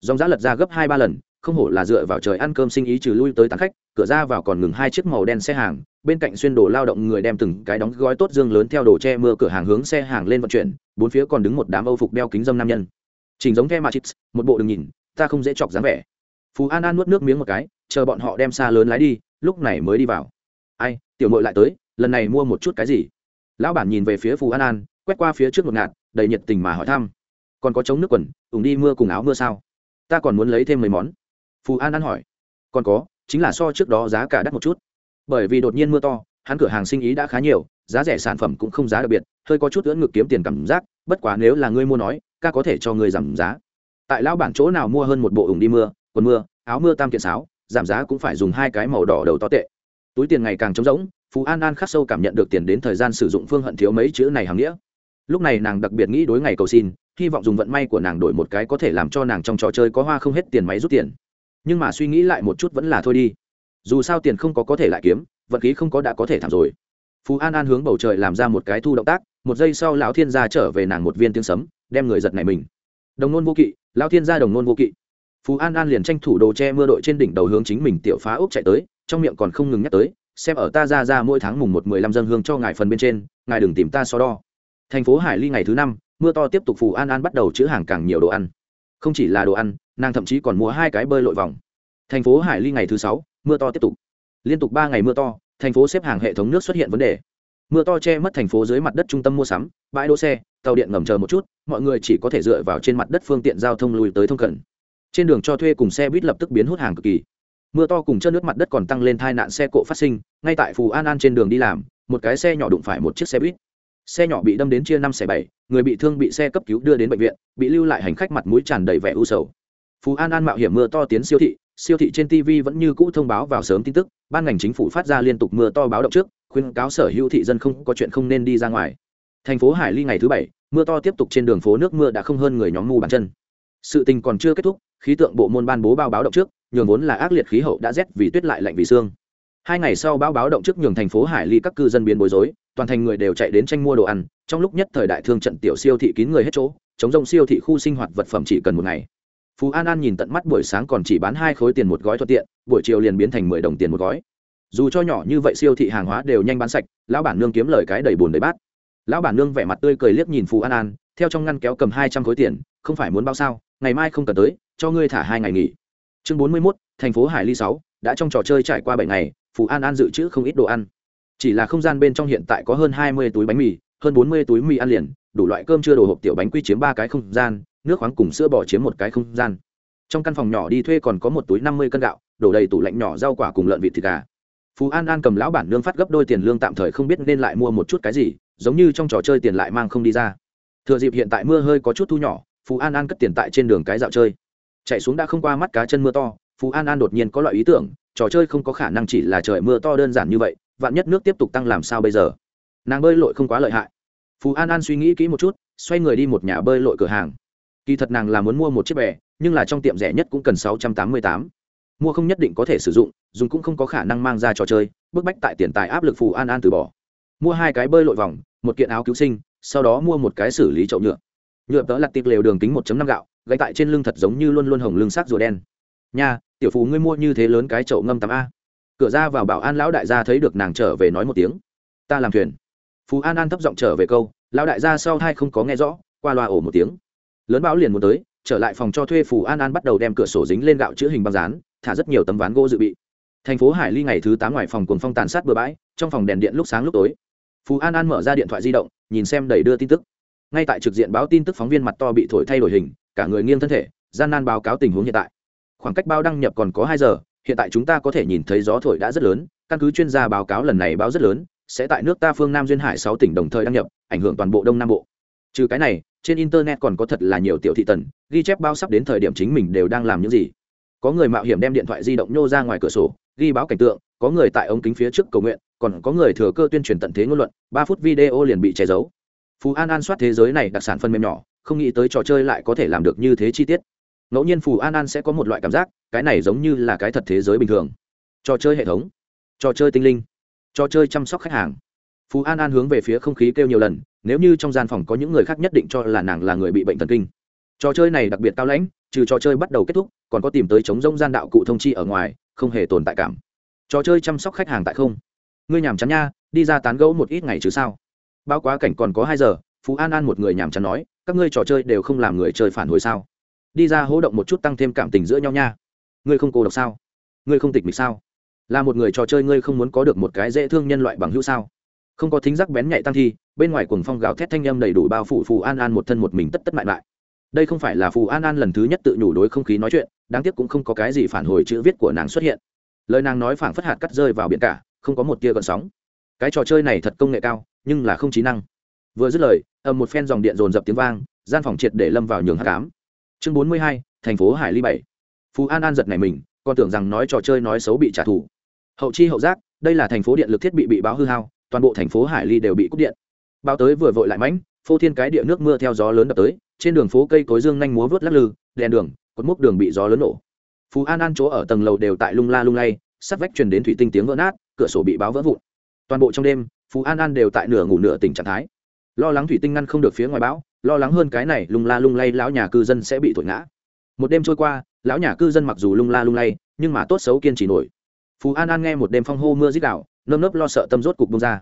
[SPEAKER 1] Dòng giá lật ra gấp hai ba lần, không hổ là dựa vào trời ăn cơm sinh ý trừ lui tới tán khách, cửa ra vào còn ngừng hai chiếc màu đen xe hàng, bên cạnh xuyên đồ lao động người đem từng cái đóng gói tốt dương lớn theo đồ che mưa cửa hàng hướng xe hàng lên vận chuyển, bốn phía còn đứng một đám âu phục đeo kính dâm nam nhân. Chỉnh giống theo matrix một bộ đừng nhìn, ta không dễ chọc dáng vẻ phú an an nuốt nước miếng một cái, chờ bọn họ đem xa lớn lái đi, lúc này mới đi vào. Ai, tiểu mội lại tới, lần này mua một chút cái gì? Lão bản nhìn về phía phú an an, quét qua phía trước một ngạt, đầy nhiệt tình mà hỏi thăm. Còn có chống nước quần, ủng đi mưa cùng áo mưa sao? Ta còn muốn lấy thêm mấy món. Phú an an hỏi. Còn có, chính là so trước đó giá cả đắt một chút. Bởi vì đột nhiên mưa to, hắn cửa hàng sinh ý đã khá nhiều, giá rẻ sản phẩm cũng không giá đặc biệt, hơi có chút ưỡn ngực kiếm tiền cảm giác, bất quá nếu là ngươi mua nói, ca có thể cho ngươi giảm giá. Tại lão bản chỗ nào mua hơn một bộ ủng đi mưa quần mưa, áo mưa tam kiện sáo, giảm giá cũng phải dùng hai cái màu đỏ đầu to tệ. Túi tiền ngày càng trống rỗng, phú an an khắc sâu cảm nhận được tiền đến thời gian sử dụng phương hận thiếu mấy chữ này hàng nghĩa. Lúc này nàng đặc biệt nghĩ đối ngày cầu xin, hy vọng dùng vận may của nàng đổi một cái có thể làm cho nàng trong trò chơi có hoa không hết tiền máy rút tiền. Nhưng mà suy nghĩ lại một chút vẫn là thôi đi. Dù sao tiền không có có thể lại kiếm, vận khí không có đã có thể thảm rồi. Phú an an hướng bầu trời làm ra một cái thu động tác, một giây sau lão thiên gia trở về nàng một viên tiếng sấm, đem người giật này mình. Đồng nôn vô kỵ, lão thiên gia đồng nôn vô kỵ phú an an liền tranh thủ đồ che mưa đội trên đỉnh đầu hướng chính mình tiểu phá úc chạy tới, trong miệng còn không ngừng nhắc tới, xem ở ta ra ra mỗi tháng mùng một mười lăm dân hương cho ngài phần bên trên, ngài đừng tìm ta so đo. Thành phố hải ly ngày thứ năm, mưa to tiếp tục phù an an bắt đầu chữ hàng càng nhiều đồ ăn. Không chỉ là đồ ăn, nàng thậm chí còn mua hai cái bơi lội vòng. Thành phố hải ly ngày thứ sáu, mưa to tiếp tục. Liên tục ba ngày mưa to, thành phố xếp hàng hệ thống nước xuất hiện vấn đề. Mưa to che mất thành phố dưới mặt đất trung tâm mua sắm, bãi đỗ xe, tàu điện ngầm chờ một chút, mọi người chỉ có thể dựa vào trên mặt đất phương tiện giao thông lùi tới thông cận trên đường cho thuê cùng xe buýt lập tức biến hút hàng cực kỳ. Mưa to cùng chân nước mặt đất còn tăng lên tai nạn xe cộ phát sinh, ngay tại phù an an trên đường đi làm, một cái xe nhỏ đụng phải một chiếc xe buýt. Xe nhỏ bị đâm đến chia năm xẻ bảy, người bị thương bị xe cấp cứu đưa đến bệnh viện, bị lưu lại hành khách mặt mũi tràn đầy vẻ u sầu. Phú an an mạo hiểm mưa to tiến siêu thị siêu thị trên tv vẫn như cũ thông báo vào sớm tin tức, ban ngành chính phủ phát ra liên tục mưa to báo động trước, khuyên cáo sở hữu thị dân không có chuyện không nên đi ra ngoài. Thành phố hải ly ngày thứ bảy, mưa to tiếp tục trên đường phố nước mưa đã không hơn người nhóm ngu bàn chân sự tình còn chưa kết thúc, khí tượng bộ môn ban bố bao báo động trước, nhường vốn là ác liệt khí hậu đã rét vì tuyết lại lạnh vì xương hai ngày sau báo báo động trước nhường thành phố hải ly các cư dân biến bối rối, toàn thành người đều chạy đến tranh mua đồ ăn, trong lúc nhất thời đại thương trận tiểu siêu thị kín người hết chỗ, chống rông siêu thị khu sinh hoạt vật phẩm chỉ cần một ngày. Phú an an nhìn tận mắt buổi sáng còn chỉ bán hai khối tiền một gói thuận tiện, buổi chiều liền biến thành mười đồng tiền một gói. Dù cho nhỏ như vậy siêu thị hàng hóa đều nhanh bán sạch, lão bản nương kiếm lời cái đầy bùn đầy bát. Lão bản nương vẻ mặt tươi cười liếc nhìn phú an an, theo trong ngăn kéo cầm hai trăm khối tiền, không phải muốn bao sao? Ngày mai không cần tới, cho ngươi thả hai ngày nghỉ. Chương bốn mươi mốt, thành phố hải ly sáu, đã trong trò chơi trải qua bảy ngày phú an an dự trữ không ít đồ ăn. Chỉ là không gian bên trong hiện tại có hơn hai mươi túi bánh mì, hơn bốn mươi túi mì ăn liền, đủ loại cơm chưa đồ hộp tiểu bánh quy chiếm ba cái không gian, nước khoáng cùng sữa bò chiếm một cái không gian. Trong căn phòng nhỏ đi thuê còn có một túi năm mươi cân gạo, đổ đầy tủ lạnh nhỏ rau quả cùng lợn vịt thịt gà. Phú an an cầm lão bản lương phát gấp đôi tiền lương tạm thời không biết nên lại mua một chút cái gì, giống như trong trò chơi tiền lại mang không đi ra. Thừa dịp hiện tại mưa hơi có chút thu nhỏ phú an an cất tiền tại trên đường cái dạo chơi. Chạy xuống đã không qua mắt cá chân mưa to, phú an an đột nhiên có loại ý tưởng, trò chơi không có khả năng chỉ là trời mưa to đơn giản như vậy, vạn nhất nước tiếp tục tăng làm sao bây giờ? Nàng bơi lội không quá lợi hại. Phú an an suy nghĩ kỹ một chút, xoay người đi một nhà bơi lội cửa hàng. Kỳ thật nàng là muốn mua một chiếc bè, nhưng là trong tiệm rẻ nhất cũng cần sáu trăm tám mươi tám. Mua không nhất định có thể sử dụng, dùng cũng không có khả năng mang ra trò chơi, bức bách tại tiền tài áp lực phù an an từ bỏ. Mua hai cái bơi lội vòng, một kiện áo cứu sinh, sau đó mua một cái xử lý chậu nhựa nhựa tớ lặt tiệp lều đường kính 1 năm gạo, gãy tại trên lưng thật giống như luôn luôn hồng lưng sắc rùa đen. Nha, tiểu phú ngươi mua như thế lớn cái chậu ngâm tắm a. Cửa ra vào bảo an lão đại gia thấy được nàng trở về nói một tiếng. Ta làm thuyền. Phú an an thấp giọng trở về câu, lão đại gia sau hai không có nghe rõ, qua loa ổ một tiếng. Lớn báo liền muốn tới, trở lại phòng cho thuê phù an an bắt đầu đem cửa sổ dính lên gạo chữ hình băng dán, thả rất nhiều tấm ván gỗ dự bị. Thành phố hải ly ngày thứ tám ngoài phòng cuồng phong tàn sát bừa bãi, trong phòng đèn điện lúc sáng lúc tối. Phù an an mở ra điện thoại di động, nhìn xem đầy đưa tin tức ngay tại trực diện báo tin tức phóng viên mặt to bị thổi thay đổi hình, cả người nghiêng thân thể, gian nan báo cáo tình huống hiện tại. Khoảng cách bao đăng nhập còn có hai giờ, hiện tại chúng ta có thể nhìn thấy gió thổi đã rất lớn, căn cứ chuyên gia báo cáo lần này báo rất lớn, sẽ tại nước ta phương nam duyên hải sáu tỉnh đồng thời đăng nhập, ảnh hưởng toàn bộ đông nam bộ. Trừ cái này, trên internet còn có thật là nhiều tiểu thị tần, ghi chép bao sắp đến thời điểm chính mình đều đang làm những gì. Có người mạo hiểm đem điện thoại di động nhô ra ngoài cửa sổ, ghi báo cảnh tượng, có người tại ống kính phía trước cầu nguyện, còn có người thừa cơ tuyên truyền tận thế ngôn luận, ba phút video liền bị che giấu phú an an soát thế giới này đặc sản phân mềm nhỏ, không nghĩ tới trò chơi lại có thể làm được như thế chi tiết. Ngẫu nhiên phù an an sẽ có một loại cảm giác, cái này giống như là cái thật thế giới bình thường. Trò chơi hệ thống, trò chơi tinh linh, trò chơi chăm sóc khách hàng. Phú an an hướng về phía không khí kêu nhiều lần, nếu như trong gian phòng có những người khác nhất định cho là nàng là người bị bệnh thần kinh. Trò chơi này đặc biệt cao lãnh, trừ trò chơi bắt đầu kết thúc, còn có tìm tới chống rông gian đạo cụ thông chi ở ngoài, không hề tồn tại cảm. Trò chơi chăm sóc khách hàng tại không. Ngươi nhàm chán nha, đi ra tán gẫu một ít ngày chứ sao? Bao quá cảnh còn có hai giờ, phú an an một người nhàm chán nói, các ngươi trò chơi đều không làm người chơi phản hồi sao? Đi ra hỗ động một chút tăng thêm cảm tình giữa nhau nha. Ngươi không cô độc sao? Ngươi không tịch mịch sao? Là một người trò chơi ngươi không muốn có được một cái dễ thương nhân loại bằng hữu sao? Không có thính giác bén nhạy tăng thi, bên ngoài cuồng phong gào thét thanh âm đầy đủ bao phủ phù an an một thân một mình tất tất mại lại đây không phải là phù an an lần thứ nhất tự nhủ đối không khí nói chuyện, đáng tiếc cũng không có cái gì phản hồi chữ viết của nàng xuất hiện. Lời nàng nói phảng phất hạt cắt rơi vào biển cả, không có một tia gợn sóng. Cái trò chơi này thật công nghệ cao nhưng là không trí năng. Vừa dứt lời, ầm một phen dòng điện dồn dập tiếng vang, gian phòng triệt để lâm vào nhường hạ cám chương bốn mươi hai, thành phố hải ly bảy. Phú an an giật này mình, còn tưởng rằng nói trò chơi nói xấu bị trả thù. Hậu chi hậu giác, đây là thành phố điện lực thiết bị bị báo hư hao, toàn bộ thành phố hải ly đều bị cúp điện. Báo tới vừa vội lại mãnh, phô thiên cái địa nước mưa theo gió lớn đập tới, trên đường phố cây cối dương nhanh múa vớt lắc lư, đèn đường, cột mốc đường bị gió lớn nổ. Phú an an chỗ ở tầng lầu đều tại lung la lung lay, sắt vách truyền đến thủy tinh tiếng vỡ nát, cửa sổ bị báo vỡ vụn. Toàn bộ trong đêm phú an an đều tại nửa ngủ nửa tỉnh trạng thái. Lo lắng thủy tinh ngăn không được phía ngoài bão, lo lắng hơn cái này lung la lung lay lão nhà cư dân sẽ bị thổi ngã. Một đêm trôi qua, lão nhà cư dân mặc dù lung la lung lay, nhưng mà tốt xấu kiên trì nổi. Phú an an nghe một đêm phong hô mưa rít đạo nơm nớp lo sợ tâm rốt cục bông ra.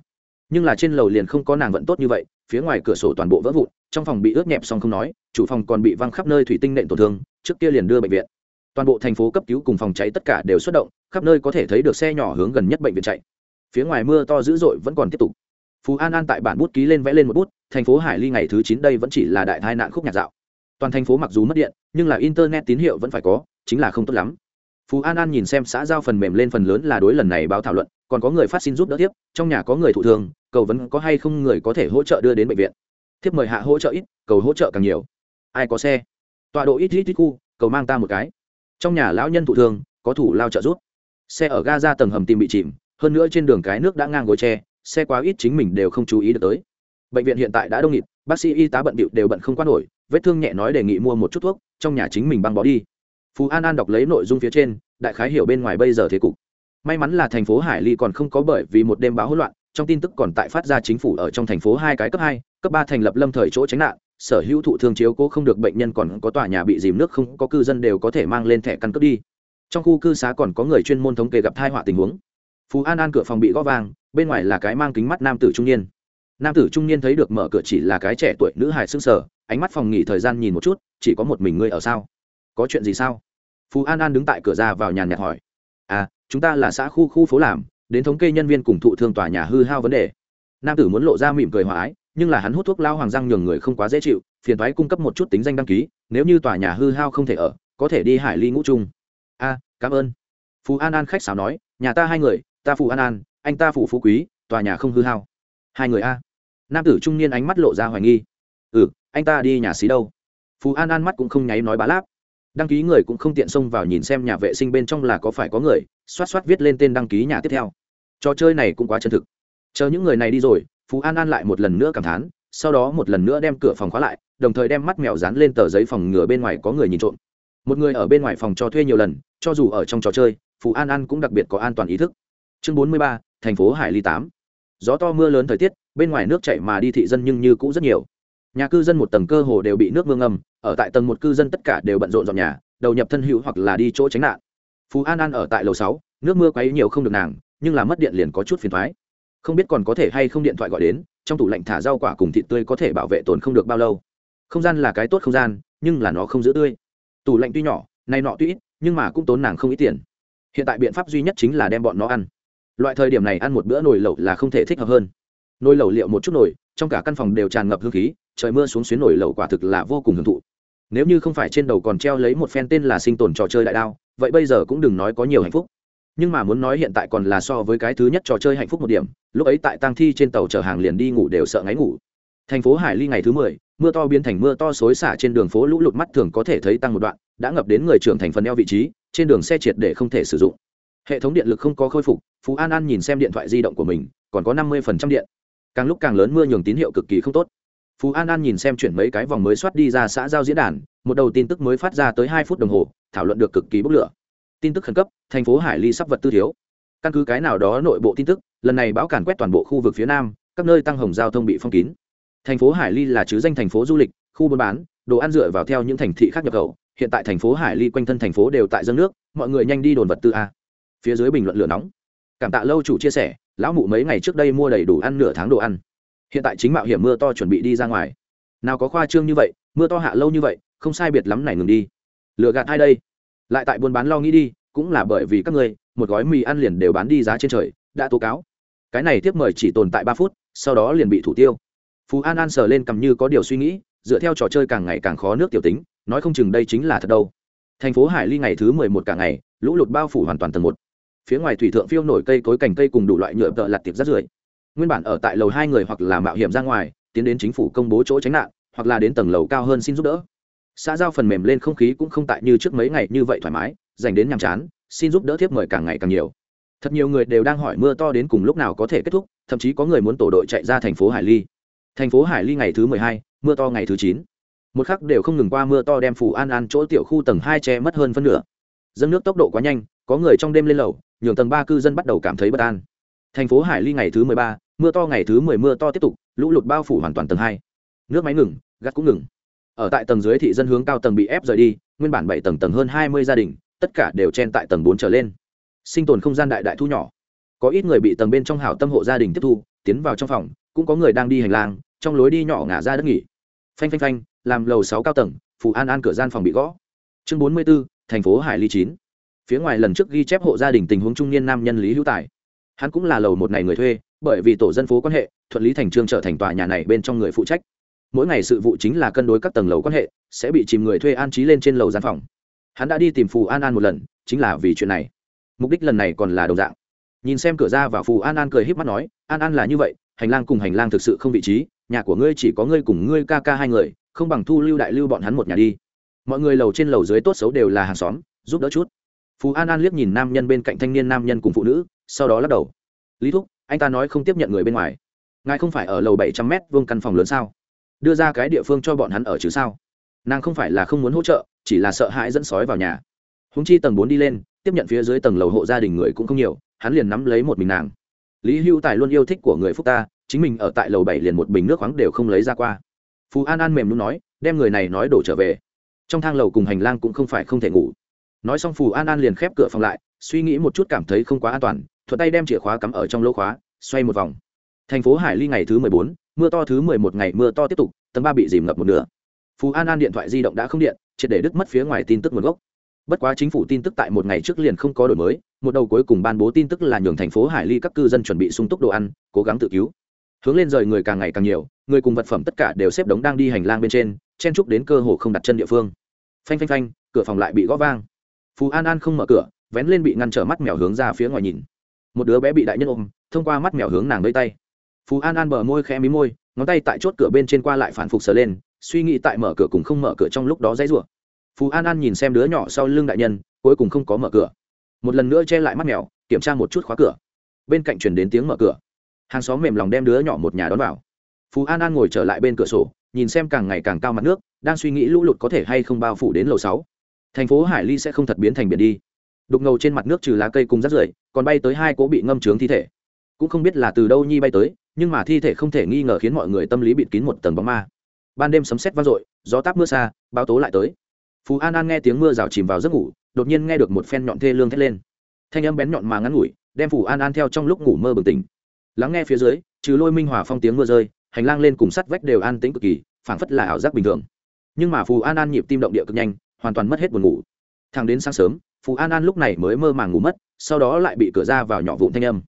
[SPEAKER 1] Nhưng là trên lầu liền không có nàng vận tốt như vậy, phía ngoài cửa sổ toàn bộ vỡ vụn, trong phòng bị ướt nhẹp xong không nói, chủ phòng còn bị văng khắp nơi thủy tinh nện tổn thương, trước kia liền đưa bệnh viện. Toàn bộ thành phố cấp cứu cùng phòng cháy tất cả đều xuất động, khắp nơi có thể thấy được xe nhỏ hướng gần nhất bệnh viện chạy phía ngoài mưa to dữ dội vẫn còn tiếp tục. Phú an an tại bản bút ký lên vẽ lên một bút, thành phố hải ly ngày thứ chín đây vẫn chỉ là đại tai nạn khúc nhạc dạo. Toàn thành phố mặc dù mất điện, nhưng là internet tín hiệu vẫn phải có, chính là không tốt lắm. Phú an an nhìn xem xã giao phần mềm lên phần lớn là đối lần này báo thảo luận, còn có người phát xin giúp đỡ tiếp, trong nhà có người thụ thương cầu vẫn có hay không người có thể hỗ trợ đưa đến bệnh viện. Thiếp mời hạ hỗ trợ ít, cầu hỗ trợ càng nhiều. Ai có xe? Tọa độ ít ít ít khu, cầu mang ta một cái. Trong nhà lão nhân thụ thương có thủ lao trợ giúp. Xe ở ga ra tầng hầm tìm bị chìm hơn nữa trên đường cái nước đã ngang gối tre xe quá ít chính mình đều không chú ý được tới. Bệnh viện hiện tại đã đông nghịt, bác sĩ y tá bận bịu đều bận không qua nổi, vết thương nhẹ nói đề nghị mua một chút thuốc, trong nhà chính mình băng bó đi. Phú an an đọc lấy nội dung phía trên, đại khái hiểu bên ngoài bây giờ thế cục. May mắn là thành phố hải ly còn không có bởi vì một đêm báo hỗn loạn, trong tin tức còn tại phát ra chính phủ ở trong thành phố hai cái cấp hai, cấp ba thành lập lâm thời chỗ tránh nạn, sở hữu thụ thương chiếu cố không được bệnh nhân còn có tòa nhà bị dìm nước không có cư dân đều có thể mang lên thẻ căn cước đi. Trong khu cư xá còn có người chuyên môn thống kê gặp thai họa tình huống phú an an cửa phòng bị gõ vang, bên ngoài là cái mang kính mắt nam tử trung niên. Nam tử trung niên thấy được mở cửa chỉ là cái trẻ tuổi nữ hài xương sở ánh mắt phòng nghỉ thời gian nhìn một chút, chỉ có một mình ngươi ở sao? Có chuyện gì sao? Phú an an đứng tại cửa ra vào nhàn nhạt hỏi. À chúng ta là xã khu khu phố làm, đến thống kê nhân viên cùng thụ thương tòa nhà hư hao vấn đề. Nam tử muốn lộ ra mỉm cười hòa ái, nhưng là hắn hút thuốc lao hoàng răng nhường người không quá dễ chịu, phiền thoái cung cấp một chút tính danh đăng ký, nếu như tòa nhà hư hao không thể ở, có thể đi hải ly ngũ trung. A cảm ơn. Phú an an khách sáo nói, nhà ta hai người ta phụ an an, anh ta phụ phú quý, tòa nhà không hư hao. Hai người a. Nam tử trung niên ánh mắt lộ ra hoài nghi. Ừ anh ta đi nhà xí đâu? Phú an an mắt cũng không nháy nói bá láp. Đăng ký người cũng không tiện xông vào nhìn xem nhà vệ sinh bên trong là có phải có người, xoát xoát viết lên tên đăng ký nhà tiếp theo. Trò chơi này cũng quá chân thực. Chờ những người này đi rồi phú an an lại một lần nữa cảm thán, sau đó một lần nữa đem cửa phòng khóa lại, đồng thời đem mắt mèo dán lên tờ giấy phòng ngừa bên ngoài có người nhìn trộm. Một người ở bên ngoài phòng cho thuê nhiều lần, cho dù ở trong trò chơi phú an an cũng đặc biệt có an toàn ý thức chương bốn mươi ba, thành phố hải ly tám. Gió to mưa lớn thời tiết, bên ngoài nước chảy mà đi thị dân nhưng như cũ rất nhiều. Nhà cư dân một tầng cơ hồ đều bị nước mưa ngầm, ở tại tầng một cư dân tất cả đều bận rộn dọn nhà, đầu nhập thân hữu hoặc là đi chỗ tránh nạn. Phú an an ở tại lầu sáu, nước mưa quấy nhiều không được nàng, nhưng là mất điện liền có chút phiền thoái. Không biết còn có thể hay không điện thoại gọi đến, trong tủ lạnh thả rau quả cùng thịt tươi có thể bảo vệ tồn không được bao lâu. Không gian là cái tốt không gian, nhưng là nó không giữ tươi. Tủ lạnh tuy nhỏ nay nọ tuy ít, nhưng mà cũng tốn nàng không ít tiền. Hiện tại biện pháp duy nhất chính là đem bọn nó ăn loại thời điểm này ăn một bữa nồi lẩu là không thể thích hợp hơn. Nồi lẩu liệu một chút nồi, trong cả căn phòng đều tràn ngập hương khí, trời mưa xuống xuyến nồi lẩu quả thực là vô cùng hưởng thụ. Nếu như không phải trên đầu còn treo lấy một phen tên là sinh tồn trò chơi đại đao, vậy bây giờ cũng đừng nói có nhiều hạnh phúc. Nhưng mà muốn nói hiện tại còn là so với cái thứ nhất trò chơi hạnh phúc một điểm, lúc ấy tại tang thi trên tàu chở hàng liền đi ngủ đều sợ ngáy ngủ. Thành phố hải ly ngày thứ mười, mưa to biến thành mưa to xối xả trên đường phố lũ lụt mắt thường có thể thấy tăng một đoạn, đã ngập đến người trưởng thành phần eo vị trí, trên đường xe triệt để không thể sử dụng hệ thống điện lực không có khôi phục, phú an an nhìn xem điện thoại di động của mình, còn có năm mươi điện. Càng lúc càng lớn mưa nhường tín hiệu cực kỳ không tốt. Phú an an nhìn xem chuyển mấy cái vòng mới soát đi ra xã giao diễn đàn, một đầu tin tức mới phát ra tới hai phút đồng hồ, thảo luận được cực kỳ bốc lửa. Tin tức khẩn cấp, thành phố hải ly sắp vật tư thiếu. Căn cứ cái nào đó nội bộ tin tức, lần này bão càn quét toàn bộ khu vực phía nam, các nơi tăng hồng giao thông bị phong kín. Thành phố hải ly là chứ danh thành phố du lịch, khu buôn bán, đồ ăn dựa vào theo những thành thị khác nhập khẩu. Hiện tại thành phố hải ly quanh thân thành phố đều tại dân nước, mọi người nhanh đi đồn vật tư a phía dưới bình luận lửa nóng. Cảm tạ lâu chủ chia sẻ, lão mụ mấy ngày trước đây mua đầy đủ ăn nửa tháng đồ ăn. Hiện tại chính mạo hiểm mưa to chuẩn bị đi ra ngoài. Nào có khoa trương như vậy, mưa to hạ lâu như vậy, không sai biệt lắm này ngừng đi. Lừa gạt ai đây? Lại tại buôn bán lo nghĩ đi, cũng là bởi vì các ngươi, một gói mì ăn liền đều bán đi giá trên trời, đã tố cáo. Cái này tiếp mời chỉ tồn tại ba phút, sau đó liền bị thủ tiêu. Phú an an sờ lên cầm như có điều suy nghĩ, dựa theo trò chơi càng ngày càng khó nước tiểu tính, nói không chừng đây chính là thật đâu. Thành phố hải ly ngày thứ mười một cả ngày, lũ lụt bao phủ hoàn toàn tầng một phía ngoài thủy thượng phiêu nổi cây cối cành cây cùng đủ loại nhựa tợ lặt tiệp rát rưởi. Nguyên bản ở tại lầu hai người hoặc là mạo hiểm ra ngoài, tiến đến chính phủ công bố chỗ tránh nạn, hoặc là đến tầng lầu cao hơn xin giúp đỡ. Xã giao phần mềm lên không khí cũng không tại như trước mấy ngày như vậy thoải mái, dành đến nhàm chán, xin giúp đỡ thiếp mời càng ngày càng nhiều. Thật nhiều người đều đang hỏi mưa to đến cùng lúc nào có thể kết thúc, thậm chí có người muốn tổ đội chạy ra thành phố hải ly. Thành phố hải ly ngày thứ mười hai, mưa to ngày thứ chín. Một khắc đều không ngừng qua mưa to đem phủ an an chỗ tiểu khu tầng hai che mất hơn phân nửa. Dâng nước tốc độ quá nhanh, có người trong đêm lên lầu nhường tầng ba cư dân bắt đầu cảm thấy bất an. Thành phố hải ly ngày thứ mười ba, mưa to ngày thứ mười mưa to tiếp tục, lũ lụt bao phủ hoàn toàn tầng hai. Nước máy ngừng, gắt cũng ngừng. Ở tại tầng dưới thị dân hướng cao tầng bị ép rời đi, nguyên bản bảy tầng tầng hơn hai mươi gia đình, tất cả đều chen tại tầng bốn trở lên. Sinh tồn không gian đại đại thu nhỏ. Có ít người bị tầng bên trong hảo tâm hộ gia đình tiếp thu, tiến vào trong phòng, cũng có người đang đi hành lang, trong lối đi nhỏ ngả ra đất nghỉ. Phanh phanh phanh, làm lầu sáu cao tầng phủ an an cửa gian phòng bị gõ. Chương bốn mươi b ố thành phố hải ly chín phía ngoài lần trước ghi chép hộ gia đình tình huống trung niên nam nhân lý hữu tài. Hắn cũng là lầu một ngày người thuê, bởi vì tổ dân phố quan hệ, thuận lý thành trương trở thành tòa nhà này bên trong người phụ trách. Mỗi ngày sự vụ chính là cân đối các tầng lầu quan hệ, sẽ bị chìm người thuê an trí lên trên lầu gian phòng. Hắn đã đi tìm phù an an một lần, chính là vì chuyện này. Mục đích lần này còn là đồng dạng. Nhìn xem cửa ra và phù an an cười h í p mắt nói, an an là như vậy, hành lang cùng hành lang thực sự không vị trí, nhà của ngươi chỉ có ngươi cùng ngươi ca ca hai người, không bằng thu lưu đại lưu bọn hắn một nhà đi. Mọi người lầu trên lầu dưới tốt xấu đều là hàng xóm, giúp đỡ chút. Phú an an liếc nhìn nam nhân bên cạnh thanh niên nam nhân cùng phụ nữ sau đó lắc đầu lý thúc anh ta nói không tiếp nhận người bên ngoài ngài không phải ở lầu bảy trăm mét vuông căn phòng lớn sao đưa ra cái địa phương cho bọn hắn ở chứ sao nàng không phải là không muốn hỗ trợ chỉ là sợ hãi dẫn sói vào nhà húng chi tầng bốn đi lên tiếp nhận phía dưới tầng lầu hộ gia đình người cũng không nhiều hắn liền nắm lấy một mình nàng lý hưu tài luôn yêu thích của người phúc ta chính mình ở tại lầu bảy liền một bình nước khoáng đều không lấy ra qua phú an an mềm luôn nói đem người này nói đổ trở về trong thang lầu cùng hành lang cũng không phải không thể ngủ nói xong phù an an liền khép cửa phòng lại, suy nghĩ một chút cảm thấy không quá an toàn, thuận tay đem chìa khóa cắm ở trong lỗ khóa, xoay một vòng. Thành phố hải ly ngày thứ mười bốn, mưa to thứ mười một ngày mưa to tiếp tục, tầng ba bị dìm ngập một nửa. Phú an an điện thoại di động đã không điện, triệt để đứt mất phía ngoài tin tức nguồn gốc. Bất quá chính phủ tin tức tại một ngày trước liền không có đổi mới, một đầu cuối cùng ban bố tin tức là nhường thành phố hải ly các cư dân chuẩn bị sung túc đồ ăn, cố gắng tự cứu. Hướng lên rời người càng ngày càng nhiều, người cùng vật phẩm tất cả đều xếp đống đang đi hành lang bên trên, chen trúc đến cơ hồ không đặt chân địa phương. Phanh phanh phanh, cửa phòng lại bị gõ vang phú an an không mở cửa, vén lên bị ngăn trở mắt mèo hướng ra phía ngoài nhìn. Một đứa bé bị đại nhân ôm, thông qua mắt mèo hướng nàng lấy tay. Phú an an bờ môi khẽ mí môi, ngón tay tại chốt cửa bên trên qua lại phản phục sờ lên, suy nghĩ tại mở cửa cùng không mở cửa trong lúc đó dãy rủa. Phú an an nhìn xem đứa nhỏ sau lưng đại nhân, cuối cùng không có mở cửa. Một lần nữa che lại mắt mèo, kiểm tra một chút khóa cửa. Bên cạnh chuyển đến tiếng mở cửa. Hàng xóm mềm lòng đem đứa nhỏ một nhà đón vào. Phú an an ngồi trở lại bên cửa sổ, nhìn xem càng ngày càng cao mặt nước, đang suy nghĩ lũ lụt có thể hay không bao phủ đến lầu sáu thành phố hải ly sẽ không thật biến thành biển đi. Đục ngầu trên mặt nước trừ lá cây cùng rác rưởi, còn bay tới hai cố bị ngâm trướng thi thể. Cũng không biết là từ đâu nhi bay tới, nhưng mà thi thể không thể nghi ngờ khiến mọi người tâm lý bịt kín một tầng bóng ma. Ban đêm sấm sét vang dội, gió táp mưa xa báo tố lại tới. Phú an an nghe tiếng mưa rào chìm vào giấc ngủ, đột nhiên nghe được một phen nhọn thê lương thét lên. Thanh âm bén nhọn mà ngắn ngủi, đem phù an an theo trong lúc ngủ mơ bừng tỉnh. Lắng nghe phía dưới, trừ lôi minh hòa phong tiếng mưa rơi, hành lang lên cùng sắt vách đều an tĩnh cực kỳ, phảng phất là ảo giác bình thường. Nhưng mà phù an an nhịp tim động địa cực nhanh hoàn toàn mất hết buồn ngủ. Thằng đến sáng sớm, phù an an lúc này mới mơ màng ngủ mất, sau đó lại bị cửa ra vào nhỏ vụn thanh âm.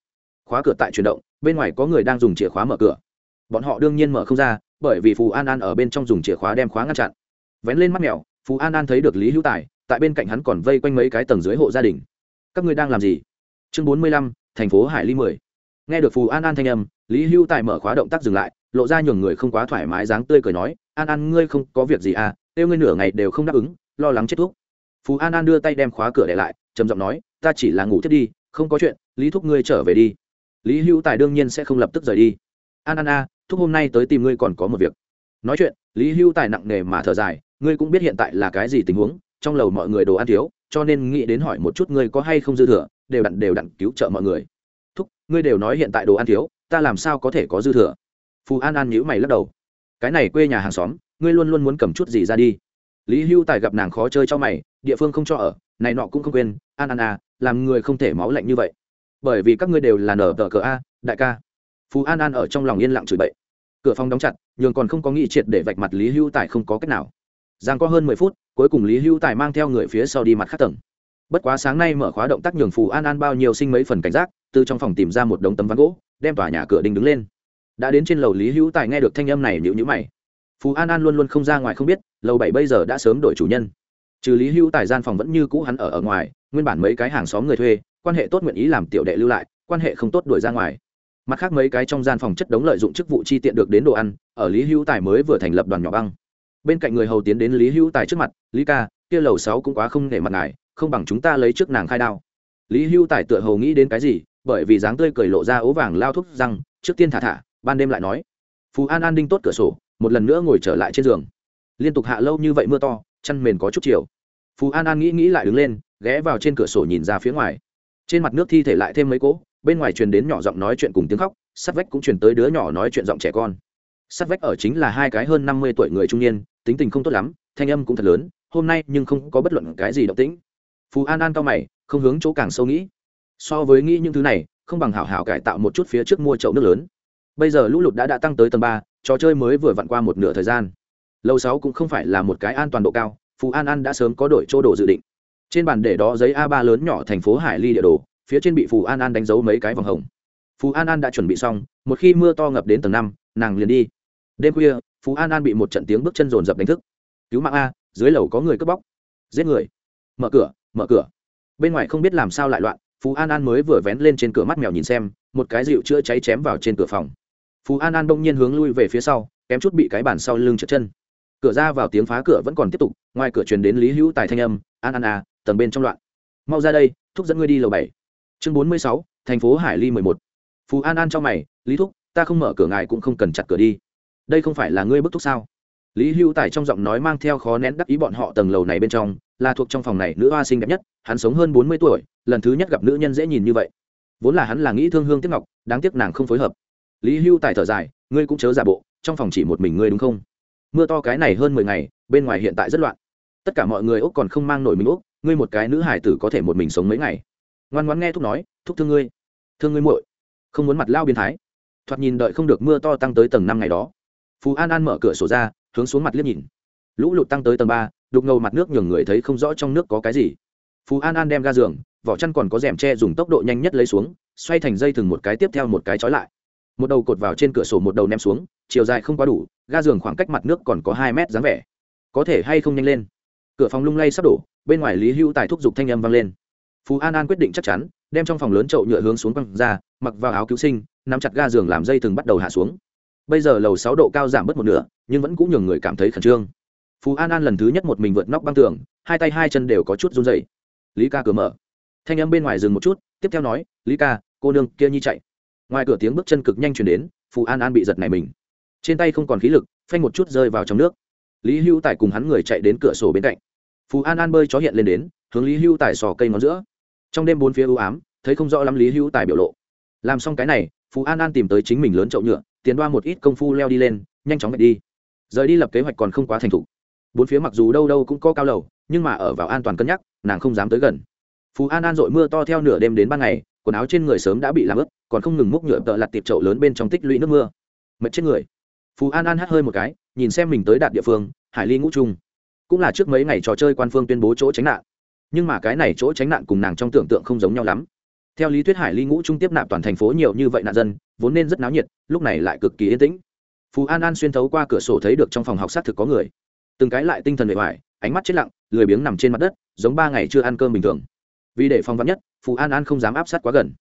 [SPEAKER 1] Khóa cửa tại chuyển động, bên ngoài có người đang dùng chìa khóa mở cửa. Bọn họ đương nhiên mở không ra, bởi vì phù an an ở bên trong dùng chìa khóa đem khóa ngăn chặn. Vén lên mắt mèo, phù an an thấy được lý hữu tài, tại bên cạnh hắn còn vây quanh mấy cái tầng dưới hộ gia đình. Các ngươi đang làm gì? Chương bốn mươi lăm, thành phố hải ly mười. Nghe được phù an an thanh âm, lý hữu tài mở khóa động tác dừng lại, lộ ra nhường người không quá thoải mái dáng tươi cười nói, an an, ngươi không có việc gì à têu ngươi nửa ngày đều không đáp ứng lo lắng chết thuốc. Phù an an đưa tay đem khóa cửa để lại, trầm giọng nói, ta chỉ là ngủ thiết đi, không có chuyện, lý thúc ngươi trở về đi. Lý hữu tài đương nhiên sẽ không lập tức rời đi. An an a, thúc hôm nay tới tìm ngươi còn có một việc. Nói chuyện, lý hữu tài nặng nề mà thở dài, ngươi cũng biết hiện tại là cái gì tình huống, trong lầu mọi người đồ ăn thiếu, cho nên nghĩ đến hỏi một chút ngươi có hay không dư thừa, đều đặn đều đặn cứu trợ mọi người. Thúc, ngươi đều nói hiện tại đồ ăn thiếu, ta làm sao có thể có dư thừa? Phù an an nhíu mày lắc đầu. Cái này quê nhà hàng xóm, ngươi luôn luôn muốn cầm chút gì ra đi? Lý hưu tài gặp nàng khó chơi cho mày, địa phương không cho ở, này nọ cũng không quên, an an à làm người không thể máu lạnh như vậy. Bởi vì các ngươi đều là nở tờ cờ a, đại ca. Phú an an ở trong lòng yên lặng chửi bậy. Cửa phòng đóng chặt, nhường còn không có nghị triệt để vạch mặt lý hưu tài không có cách nào. Giang có hơn mười phút, cuối cùng lý hưu tài mang theo người phía sau đi mặt khác tầng. Bất quá sáng nay mở khóa động tác nhường phù an an bao nhiêu sinh mấy phần cảnh giác, từ trong phòng tìm ra một đống tấm ván gỗ, đem tòa nhà cửa đình đứng lên. Đã đến trên lầu lý hữu tài nghe được thanh âm này nhịu nhữ mày. Phú an an luôn luôn không ra ngoài không biết, lầu bảy bây giờ đã sớm đổi chủ nhân. Trừ lý hữu tài gian phòng vẫn như cũ hắn ở ở ngoài, nguyên bản mấy cái hàng xóm người thuê, quan hệ tốt nguyện ý làm tiểu đệ lưu lại, quan hệ không tốt đuổi ra ngoài. Mặt khác mấy cái trong gian phòng chất đống lợi dụng chức vụ chi tiện được đến đồ ăn, ở lý hữu tài mới vừa thành lập đoàn nhỏ băng. Bên cạnh người hầu tiến đến lý hữu tài trước mặt, lý ca, kia lầu sáu cũng quá không để mặt ngài, không bằng chúng ta lấy trước nàng khai đao. Lý hữu tài tựa hầu nghĩ đến cái gì, bởi vì dáng tươi cười lộ ra ố vàng lao thuốc răng, trước tiên thả thả, ban đêm lại nói. Phú an an đinh tốt cửa sổ một lần nữa ngồi trở lại trên giường. Liên tục hạ lâu như vậy mưa to, chăn mền có chút chiều. Phú an an nghĩ nghĩ lại đứng lên, ghé vào trên cửa sổ nhìn ra phía ngoài. Trên mặt nước thi thể lại thêm mấy cỗ, bên ngoài truyền đến nhỏ giọng nói chuyện cùng tiếng khóc sắt vách cũng truyền tới đứa nhỏ nói chuyện giọng trẻ con. Sắt vách ở chính là hai cái hơn năm mươi tuổi người trung niên, tính tình không tốt lắm, thanh âm cũng thật lớn, hôm nay nhưng không có bất luận cái gì động tĩnh. Phú an an cao mày, không hướng chỗ càng sâu nghĩ. So với nghĩ những thứ này, không bằng hảo hảo cải tạo một chút phía trước mua chậu nước lớn bây giờ lũ lụt đã đã tăng tới tầng ba, trò chơi mới vừa vặn qua một nửa thời gian. Lâu sáu cũng không phải là một cái an toàn độ cao, phú an an đã sớm có đổi chỗ đồ dự định. Trên bàn để đó giấy a 3 lớn nhỏ thành phố hải ly địa đồ, phía trên bị phù an an đánh dấu mấy cái vòng hồng. Phú an an đã chuẩn bị xong, một khi mưa to ngập đến tầng năm, nàng liền đi. Đêm khuya, phú an an bị một trận tiếng bước chân rồn rập đánh thức. Cứu mạng a, dưới lầu có người cướp bóc. Giết người. Mở cửa mở cửa. Bên ngoài không biết làm sao lại loạn, phú an an mới vừa vén lên trên cửa mắt mèo nhìn xem, một cái dịu chữa cháy chém vào trên cửa phòng phú an an đông nhiên hướng lui về phía sau kém chút bị cái bàn sau lưng trượt chân cửa ra vào tiếng phá cửa vẫn còn tiếp tục ngoài cửa truyền đến lý hữu tài thanh âm an an à tầng bên trong loạn mau ra đây thúc dẫn ngươi đi lầu bảy chương bốn mươi sáu thành phố hải ly mười một phú an an cho mày lý thúc ta không mở cửa ngài cũng không cần chặt cửa đi đây không phải là ngươi bức thúc sao lý hữu tài trong giọng nói mang theo khó nén đắc ý bọn họ tầng lầu này bên trong là thuộc trong phòng này nữ hoa sinh đẹp nhất hắn sống hơn bốn mươi tuổi lần thứ nhất gặp nữ nhân dễ nhìn như vậy vốn là hắn là nghĩ thương hương tiếp ngọc đáng tiếc nàng không phối hợp lý hưu tài thở dài, ngươi cũng chớ giả bộ, trong phòng chỉ một mình ngươi đúng không? Mưa to cái này hơn mười ngày, bên ngoài hiện tại rất loạn. Tất cả mọi người úc còn không mang nổi mình úc, ngươi một cái nữ hải tử có thể một mình sống mấy ngày. Ngoan ngoan nghe thúc nói, thúc thương ngươi thương ngươi muội, không muốn mặt lao biến thái. Thoạt nhìn đợi không được mưa to tăng tới tầng năm ngày đó. Phú an an mở cửa sổ ra, hướng xuống mặt liếc nhìn. Lũ lụt tăng tới tầng ba, đục ngầu mặt nước nhường người thấy không rõ trong nước có cái gì. Phú an an đem ra giường, vỏ chăn còn có rèm tre dùng tốc độ nhanh nhất lấy xuống, xoay thành dây thừng một cái tiếp theo một cái trói lại một đầu cột vào trên cửa sổ một đầu ném xuống, chiều dài không quá đủ, ga giường khoảng cách mặt nước còn có hai mét dáng vẻ. Có thể hay không nhanh lên? Cửa phòng lung lay sắp đổ, bên ngoài lý hữu tài thúc giục thanh âm vang lên. Phú an an quyết định chắc chắn, đem trong phòng lớn chậu nhựa hướng xuống quăng ra, mặc vào áo cứu sinh, nắm chặt ga giường làm dây thừng bắt đầu hạ xuống. Bây giờ lầu sáu độ cao giảm bớt một nửa, nhưng vẫn cũng nhường người cảm thấy khẩn trương. Phú an an lần thứ nhất một mình vượt nóc băng tường, hai tay hai chân đều có chút run dày lý ca cửa mở. Thanh âm bên ngoài dừng một chút, tiếp theo nói, lý ca, cô nương kia nhi chạy ngoài cửa tiếng bước chân cực nhanh chuyển đến, phù an an bị giật này mình. Trên tay không còn khí lực, phanh một chút rơi vào trong nước. Lý hưu tài cùng hắn người chạy đến cửa sổ bên cạnh. Phù an an bơi chó hiện lên đến, hướng lý hưu tài sò cây ngón giữa. Trong đêm bốn phía ưu ám, thấy không rõ lắm lý hưu tài biểu lộ. Làm xong cái này, phù an an tìm tới chính mình lớn chậu nhựa tiến đoa một ít công phu leo đi lên, nhanh chóng mệt đi. Rời đi lập kế hoạch còn không quá thành thục. Bốn phía mặc dù đâu đâu cũng có cao lầu, nhưng mà ở vào an toàn cân nhắc, nàng không dám tới gần. Phú an an dội mưa to theo nửa đêm đến ban ngày quần áo trên người sớm đã bị làm ướt, còn không ngừng múc nhựa tợ lặt tiệp trậu lớn bên trong tích lũy nước mưa. Mệt chết người. Phú an an hắt hơi một cái, nhìn xem mình tới đạt địa phương, hải ly ngũ trung cũng là trước mấy ngày trò chơi quan phương tuyên bố chỗ tránh nạn. Nhưng mà cái này chỗ tránh nạn cùng nàng trong tưởng tượng không giống nhau lắm. Theo lý thuyết hải ly ngũ trung tiếp nạp toàn thành phố nhiều như vậy nạn dân, vốn nên rất náo nhiệt, lúc này lại cực kỳ yên tĩnh. Phú an an xuyên thấu qua cửa sổ thấy được trong phòng học xác thực có người. Từng cái lại tinh thần bề ngoài ánh mắt chết lặng, lười biếng nằm trên mặt đất, giống ba ngày chưa ăn cơm bình thường vì để phòng vắn nhất, phù an an không dám áp sát quá gần.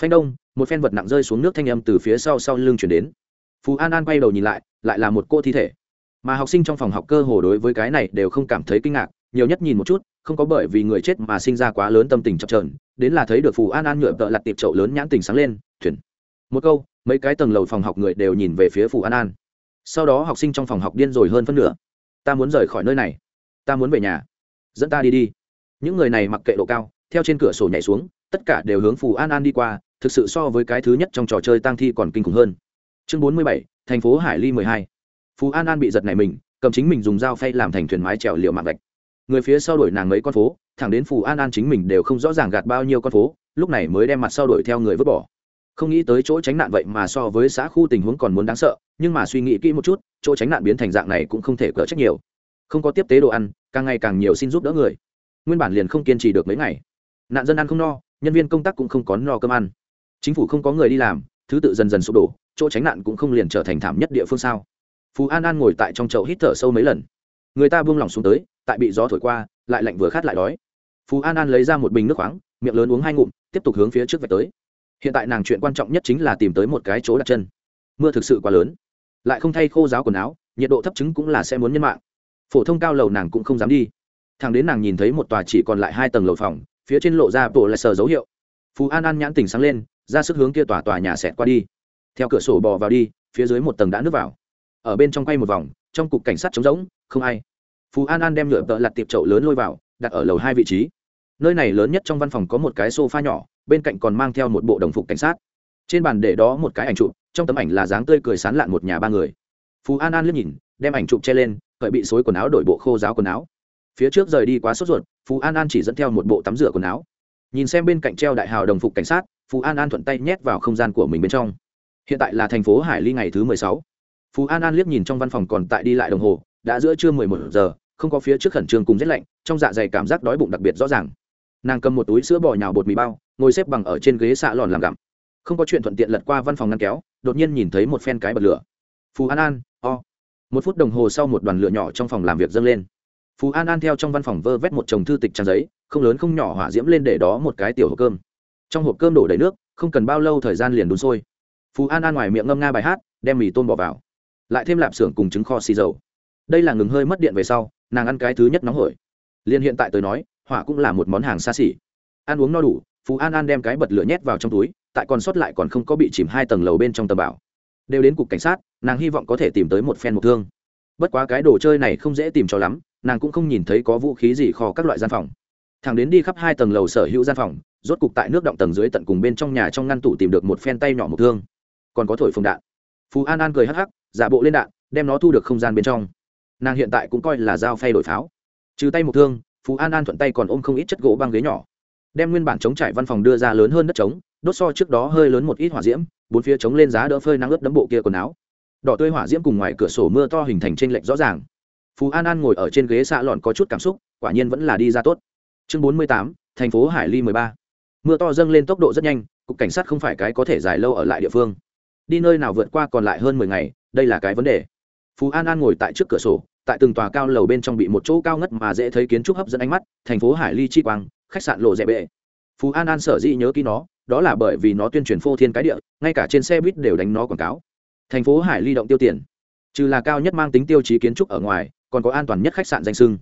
[SPEAKER 1] Phanh đông, một phen vật nặng rơi xuống nước thanh âm từ phía sau sau lưng chuyển đến. Phù an an quay đầu nhìn lại lại là một cô thi thể. Mà học sinh trong phòng học cơ hồ đối với cái này đều không cảm thấy kinh ngạc, nhiều nhất nhìn một chút, không có bởi vì người chết mà sinh ra quá lớn tâm tình chập trờn đến là thấy được phù an an nhựa vợ lặt tiệp trậu lớn nhãn tình sáng lên, thuyền. Một câu, mấy cái tầng lầu phòng học người đều nhìn về phía phù an an. Sau đó học sinh trong phòng học điên rồi hơn phân nửa. Ta muốn rời khỏi nơi này. Ta muốn về nhà. Dẫn ta đi đi. Những người này mặc kệ độ cao theo trên cửa sổ nhảy xuống, tất cả đều hướng phù an an đi qua, thực sự so với cái thứ nhất trong trò chơi tăng thi còn kinh khủng hơn. Chương bốn mươi bảy, thành phố hải ly mười hai. Phù an an bị giật này mình, cầm chính mình dùng dao phay làm thành thuyền mái trèo liệu mạng gạch. Người phía sau đuổi nàng mấy con phố, thẳng đến phù an an chính mình đều không rõ ràng gạt bao nhiêu con phố, lúc này mới đem mặt sau đuổi theo người vứt bỏ. Không nghĩ tới chỗ tránh nạn vậy mà so với xã khu tình huống còn muốn đáng sợ, nhưng mà suy nghĩ kỹ một chút, chỗ tránh nạn biến thành dạng này cũng không thể cỡ trách nhiều. Không có tiếp tế đồ ăn, càng ngày càng nhiều xin giúp đỡ người. Nguyên bản liền không kiên trì được mấy ngày nạn dân ăn không no, nhân viên công tác cũng không có no cơm ăn. Chính phủ không có người đi làm, thứ tự dần dần sụp đổ, chỗ tránh nạn cũng không liền trở thành thảm nhất địa phương sao? Phú an an ngồi tại trong chậu hít thở sâu mấy lần. Người ta buông lỏng xuống tới, tại bị gió thổi qua, lại lạnh vừa khát lại đói. Phú an an lấy ra một bình nước khoáng, miệng lớn uống hai ngụm, tiếp tục hướng phía trước vạch tới. Hiện tại nàng chuyện quan trọng nhất chính là tìm tới một cái chỗ đặt chân. Mưa thực sự quá lớn. Lại không thay khô giáo quần áo, nhiệt độ thấp chứng cũng là sẽ muốn nhân mạng. Phổ thông cao lầu nàng cũng không dám đi. Thằng đến nàng nhìn thấy một tòa chỉ còn lại hai tầng lầu phòng phía trên lộ ra bộ lại sờ dấu hiệu. Phú an an nhãn tỉnh sáng lên, ra sức hướng kia tòa tòa nhà xẹt qua đi. Theo cửa sổ bò vào đi, phía dưới một tầng đã nước vào. Ở bên trong quay một vòng, trong cục cảnh sát trống rỗng, không ai. Phú an an đem nhựa tợ lặt tiệp chậu lớn lôi vào, đặt ở lầu hai vị trí. Nơi này lớn nhất trong văn phòng có một cái sofa nhỏ, bên cạnh còn mang theo một bộ đồng phục cảnh sát. Trên bàn để đó một cái ảnh chụp, trong tấm ảnh là dáng tươi cười sán lạn một nhà ba người. Phú an an liếc nhìn, đem ảnh chụp che lên, cởi bị xối quần áo đổi bộ khô giáo quần áo. Phía trước rời đi quá sốt ruột phú an an chỉ dẫn theo một bộ tắm rửa quần áo nhìn xem bên cạnh treo đại hào đồng phục cảnh sát phú an an thuận tay nhét vào không gian của mình bên trong hiện tại là thành phố hải ly ngày thứ mười sáu phú an an liếc nhìn trong văn phòng còn tại đi lại đồng hồ đã giữa trưa mười một giờ không có phía trước khẩn trương cùng rét lạnh trong dạ dày cảm giác đói bụng đặc biệt rõ ràng nàng cầm một túi sữa bò nhào bột mì bao ngồi xếp bằng ở trên ghế xạ lòn làm gặm không có chuyện thuận tiện lật qua văn phòng ngăn kéo đột nhiên nhìn thấy một phen cái bật lửa phú an an o một phút đồng hồ sau một đoàn lửa nhỏ trong phòng làm việc dâng lên phú an an theo trong văn phòng vơ vét một chồng thư tịch trang giấy, không lớn không nhỏ hỏa diễm lên để đó một cái tiểu hộp cơm. Trong hộp cơm đổ đầy nước, không cần bao lâu thời gian liền đun sôi. Phú an an ngoài miệng ngâm nga bài hát, đem mì tôm bỏ vào. Lại thêm lạp xưởng cùng trứng kho xì dầu. Đây là ngừng hơi mất điện về sau, nàng ăn cái thứ nhất nóng hổi. Liên hiện tại tôi nói, hỏa cũng là một món hàng xa xỉ. Ăn uống no đủ, phú an an đem cái bật lửa nhét vào trong túi, tại còn sót lại còn không có bị chìm hai tầng lầu bên trong tầm bảo. Đều đến cục cảnh sát, nàng hy vọng có thể tìm tới một phen mục thương. Bất quá cái đồ chơi này không dễ tìm cho lắm nàng cũng không nhìn thấy có vũ khí gì kho các loại gian phòng. Thằng đến đi khắp hai tầng lầu sở hữu gian phòng, rốt cục tại nước động tầng dưới tận cùng bên trong nhà trong ngăn tủ tìm được một phen tay nhỏ một thương. Còn có thổi phồng đạn. Phú an an cười hắc hắc, giả bộ lên đạn, đem nó thu được không gian bên trong. Nàng hiện tại cũng coi là dao phay đổi pháo. Trừ tay một thương phú an an thuận tay còn ôm không ít chất gỗ băng ghế nhỏ. Đem nguyên bản chống trải văn phòng đưa ra lớn hơn đất trống, đốt so trước đó hơi lớn một ít hỏa diễm, bốn phía chống lên giá đỡ phơi nắng ướt đấm bộ kia quần áo. Đỏ tươi hỏa diễm cùng ngoài cửa sổ mưa to hình thành t r ê n lệch rõ ràng phú an an ngồi ở trên ghế xạ lọn có chút cảm xúc, quả nhiên vẫn là đi ra tốt. Chương bốn mươi tám, thành phố hải ly mười ba. Mưa to dâng lên tốc độ rất nhanh, cục cảnh sát không phải cái có thể dài lâu ở lại địa phương. Đi nơi nào vượt qua còn lại hơn mười ngày, đây là cái vấn đề. Phú an an ngồi tại trước cửa sổ, tại từng tòa cao lầu bên trong bị một chỗ cao ngất mà dễ thấy kiến trúc hấp dẫn ánh mắt, thành phố hải ly chi quang, khách sạn lộ rẻ bệ. Phú an an sở dĩ nhớ kỹ nó, đó là bởi vì nó tuyên truyền phô thiên cái địa, ngay cả trên xe buýt đều đánh nó quảng cáo. Thành phố hải ly động tiêu tiền. Trừ là cao nhất mang tính tiêu chí kiến trúc ở ngoài còn có an toàn nhất khách sạn danh sưng.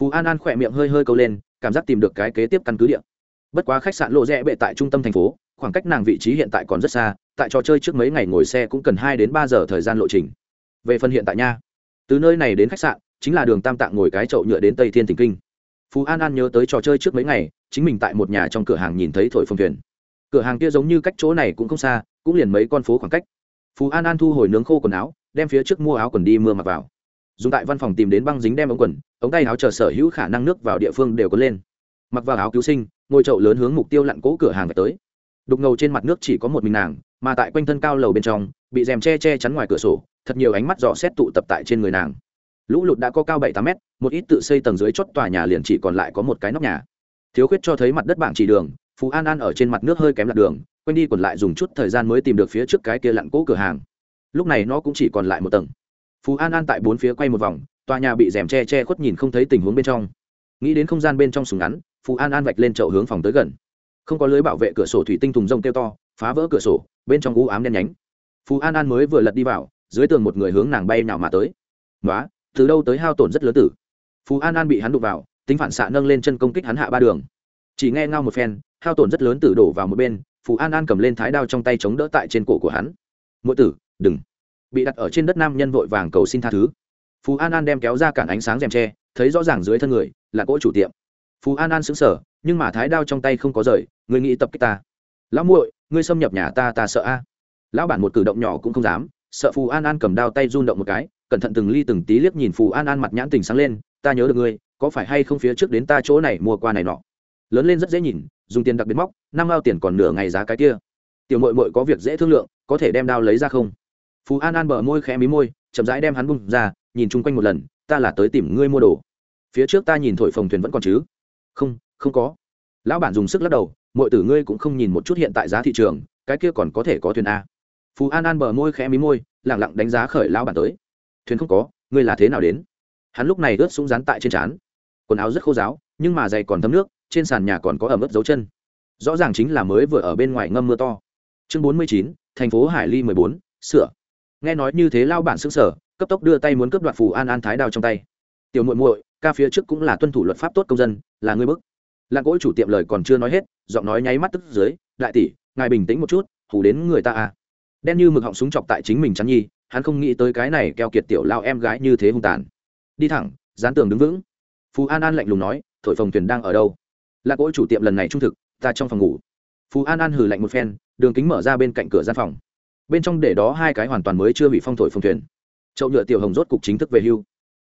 [SPEAKER 1] Phú an an khỏe miệng hơi hơi câu lên, cảm giác tìm được cái kế tiếp căn cứ địa. Bất quá khách sạn lộ rẽ bệ tại trung tâm thành phố, khoảng cách nàng vị trí hiện tại còn rất xa, tại trò chơi trước mấy ngày ngồi xe cũng cần hai đến ba giờ thời gian lộ trình. Về phần hiện tại nha, từ nơi này đến khách sạn, chính là đường tam tạng ngồi cái chậu nhựa đến tây thiên thỉnh kinh. Phú an an nhớ tới trò chơi trước mấy ngày, chính mình tại một nhà trong cửa hàng nhìn thấy thổi phồng thuyền. Cửa hàng kia giống như cách chỗ này cũng không xa, cũng liền mấy con phố khoảng cách. Phú an an thu hồi nướng khô quần áo, đem phía trước mua áo quần đi mưa mặc vào dùng tại văn phòng tìm đến băng dính đem ống quần, ống tay áo chờ sở hữu khả năng nước vào địa phương đều có lên. Mặc vào áo cứu sinh, ngôi chậu lớn hướng mục tiêu lặn cỗ cửa hàng về tới. Đục ngầu trên mặt nước chỉ có một mình nàng, mà tại quanh thân cao lầu bên trong, bị rèm che che chắn ngoài cửa sổ, thật nhiều ánh mắt dò xét tụ tập tại trên người nàng. Lũ lụt đã có cao bảy tám mét, một ít tự xây tầng dưới chót tòa nhà liền chỉ còn lại có một cái nóc nhà. Thiếu khuyết cho thấy mặt đất bảng chỉ đường, phú an an ở trên mặt nước hơi kém lạc đường, quanh đi còn lại dùng chút thời gian mới tìm được phía trước cái kia lặn cỗ cửa hàng. Lúc này nó cũng chỉ còn lại một tầng phú an an tại bốn phía quay một vòng tòa nhà bị rèm che che khuất nhìn không thấy tình huống bên trong nghĩ đến không gian bên trong súng ngắn phú an an vạch lên chậu hướng phòng tới gần không có lưới bảo vệ cửa sổ thủy tinh thùng rông kêu to phá vỡ cửa sổ bên trong u ám đen nhánh phú an an mới vừa lật đi vào dưới tường một người hướng nàng bay nào mà tới nói từ đâu tới hao tổn rất lớn tử? phú an an bị hắn đụng vào tính phản xạ nâng lên chân công kích hắn hạ ba đường chỉ nghe ngao một phen hao tổn rất lớn tử đổ vào một bên phú an an cầm lên thái đao trong tay chống đỡ tại trên cổ của hắn mỗi tử, đừng bị đặt ở trên đất nam nhân vội vàng cầu xin tha thứ. Phú an an đem kéo ra cản ánh sáng rèm tre, thấy rõ ràng dưới thân người là cỗ chủ tiệm. Phú an an xứng sở nhưng mà thái đao trong tay không có rời, người nghĩ tập kích ta. Lão muội, ngươi xâm nhập nhà ta ta sợ a. Lão bản một cử động nhỏ cũng không dám, sợ phù an an cầm đao tay run động một cái, cẩn thận từng ly từng tí liếc nhìn phù an an mặt nhãn tình sáng lên, ta nhớ được ngươi, có phải hay không phía trước đến ta chỗ này mua qua này nọ? Lớn lên rất dễ nhìn, dùng tiền đặc biệt móc, năm ao tiền còn nửa ngày giá cái kia. Tiểu mội mội có việc dễ thương lượng, có thể đem đao lấy ra không? Phú an an bờ môi khẽ mí môi, chậm rãi đem hắn bung ra, nhìn chung quanh một lần, ta là tới tìm ngươi mua đồ. Phía trước ta nhìn thổi phồng thuyền vẫn còn chứ? Không không có. Lão bản dùng sức lắc đầu mọi tử ngươi cũng không nhìn một chút hiện tại giá thị trường, cái kia còn có thể có thuyền a. Phú an an bờ môi khẽ mí môi lẳng lặng đánh giá khởi lão bản tới. Thuyền không có, ngươi là thế nào đến? Hắn lúc này ướt súng rán tại trên trán. Quần áo rất khô giáo nhưng mà giày còn thấm nước, trên sàn nhà còn có ẩm ướt dấu chân. Rõ ràng chính là mới vừa ở bên ngoài ngâm mưa to. Chương bốn mươi chín, thành phố hải ly mười bốn, sửa nghe nói như thế lao bản xứng sở, cấp tốc đưa tay muốn cướp đoạt phù an an thái đao trong tay. Tiểu muội muội, ca phía trước cũng là tuân thủ luật pháp tốt công dân, là ngươi bức. Lạng gỗ chủ tiệm lời còn chưa nói hết, giọng nói nháy mắt tức dưới, đại tỷ, ngài bình tĩnh một chút hủ đến người ta à. Đen như mực họng súng chọc tại chính mình chắn nhi, hắn không nghĩ tới cái này keo kiệt tiểu lao em gái như thế hung tàn. Đi thẳng, dán tường đứng vững. Phú an an lạnh lùng nói, thổi phòng thuyền đang ở đâu? Lạc gỗ chủ tiệm lần này trung thực, ta trong phòng ngủ. Phú an an hừ lạnh một phen, đường kính mở ra bên cạnh cửa gian phòng bên trong để đó hai cái hoàn toàn mới chưa bị phong thổi phồng thuyền. Chậu nhựa tiểu hồng rốt cục chính thức về hưu.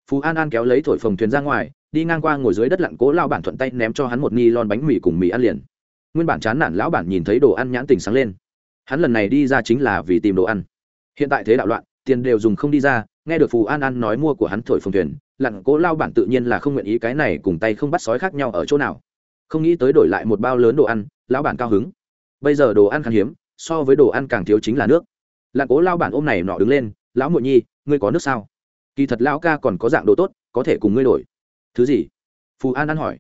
[SPEAKER 1] Phú an an kéo lấy thổi phồng thuyền ra ngoài, đi ngang qua ngồi dưới đất lặn cố lao bản thuận tay ném cho hắn một ni lon bánh mì cùng mì ăn liền. Nguyên bản chán nản lão bản nhìn thấy đồ ăn nhãn tình sáng lên. Hắn lần này đi ra chính là vì tìm đồ ăn. Hiện tại thế đạo loạn, tiền đều dùng không đi ra, nghe được phù an an nói mua của hắn thổi phồng thuyền, lặn cố lao bản tự nhiên là không nguyện ý cái này cùng tay không bắt sói khác nhau ở chỗ nào. Không nghĩ tới đổi lại một bao lớn đồ ăn, lão bản cao hứng. Bây giờ đồ ăn khan hiếm so với đồ ăn càng thiếu chính là nước. Lặn cố lao bản ôm này nọ đứng lên, lão muội nhi, ngươi có nước sao? Kỳ thật lão ca còn có dạng đồ tốt, có thể cùng ngươi đổi. Thứ gì? Phù an an hỏi.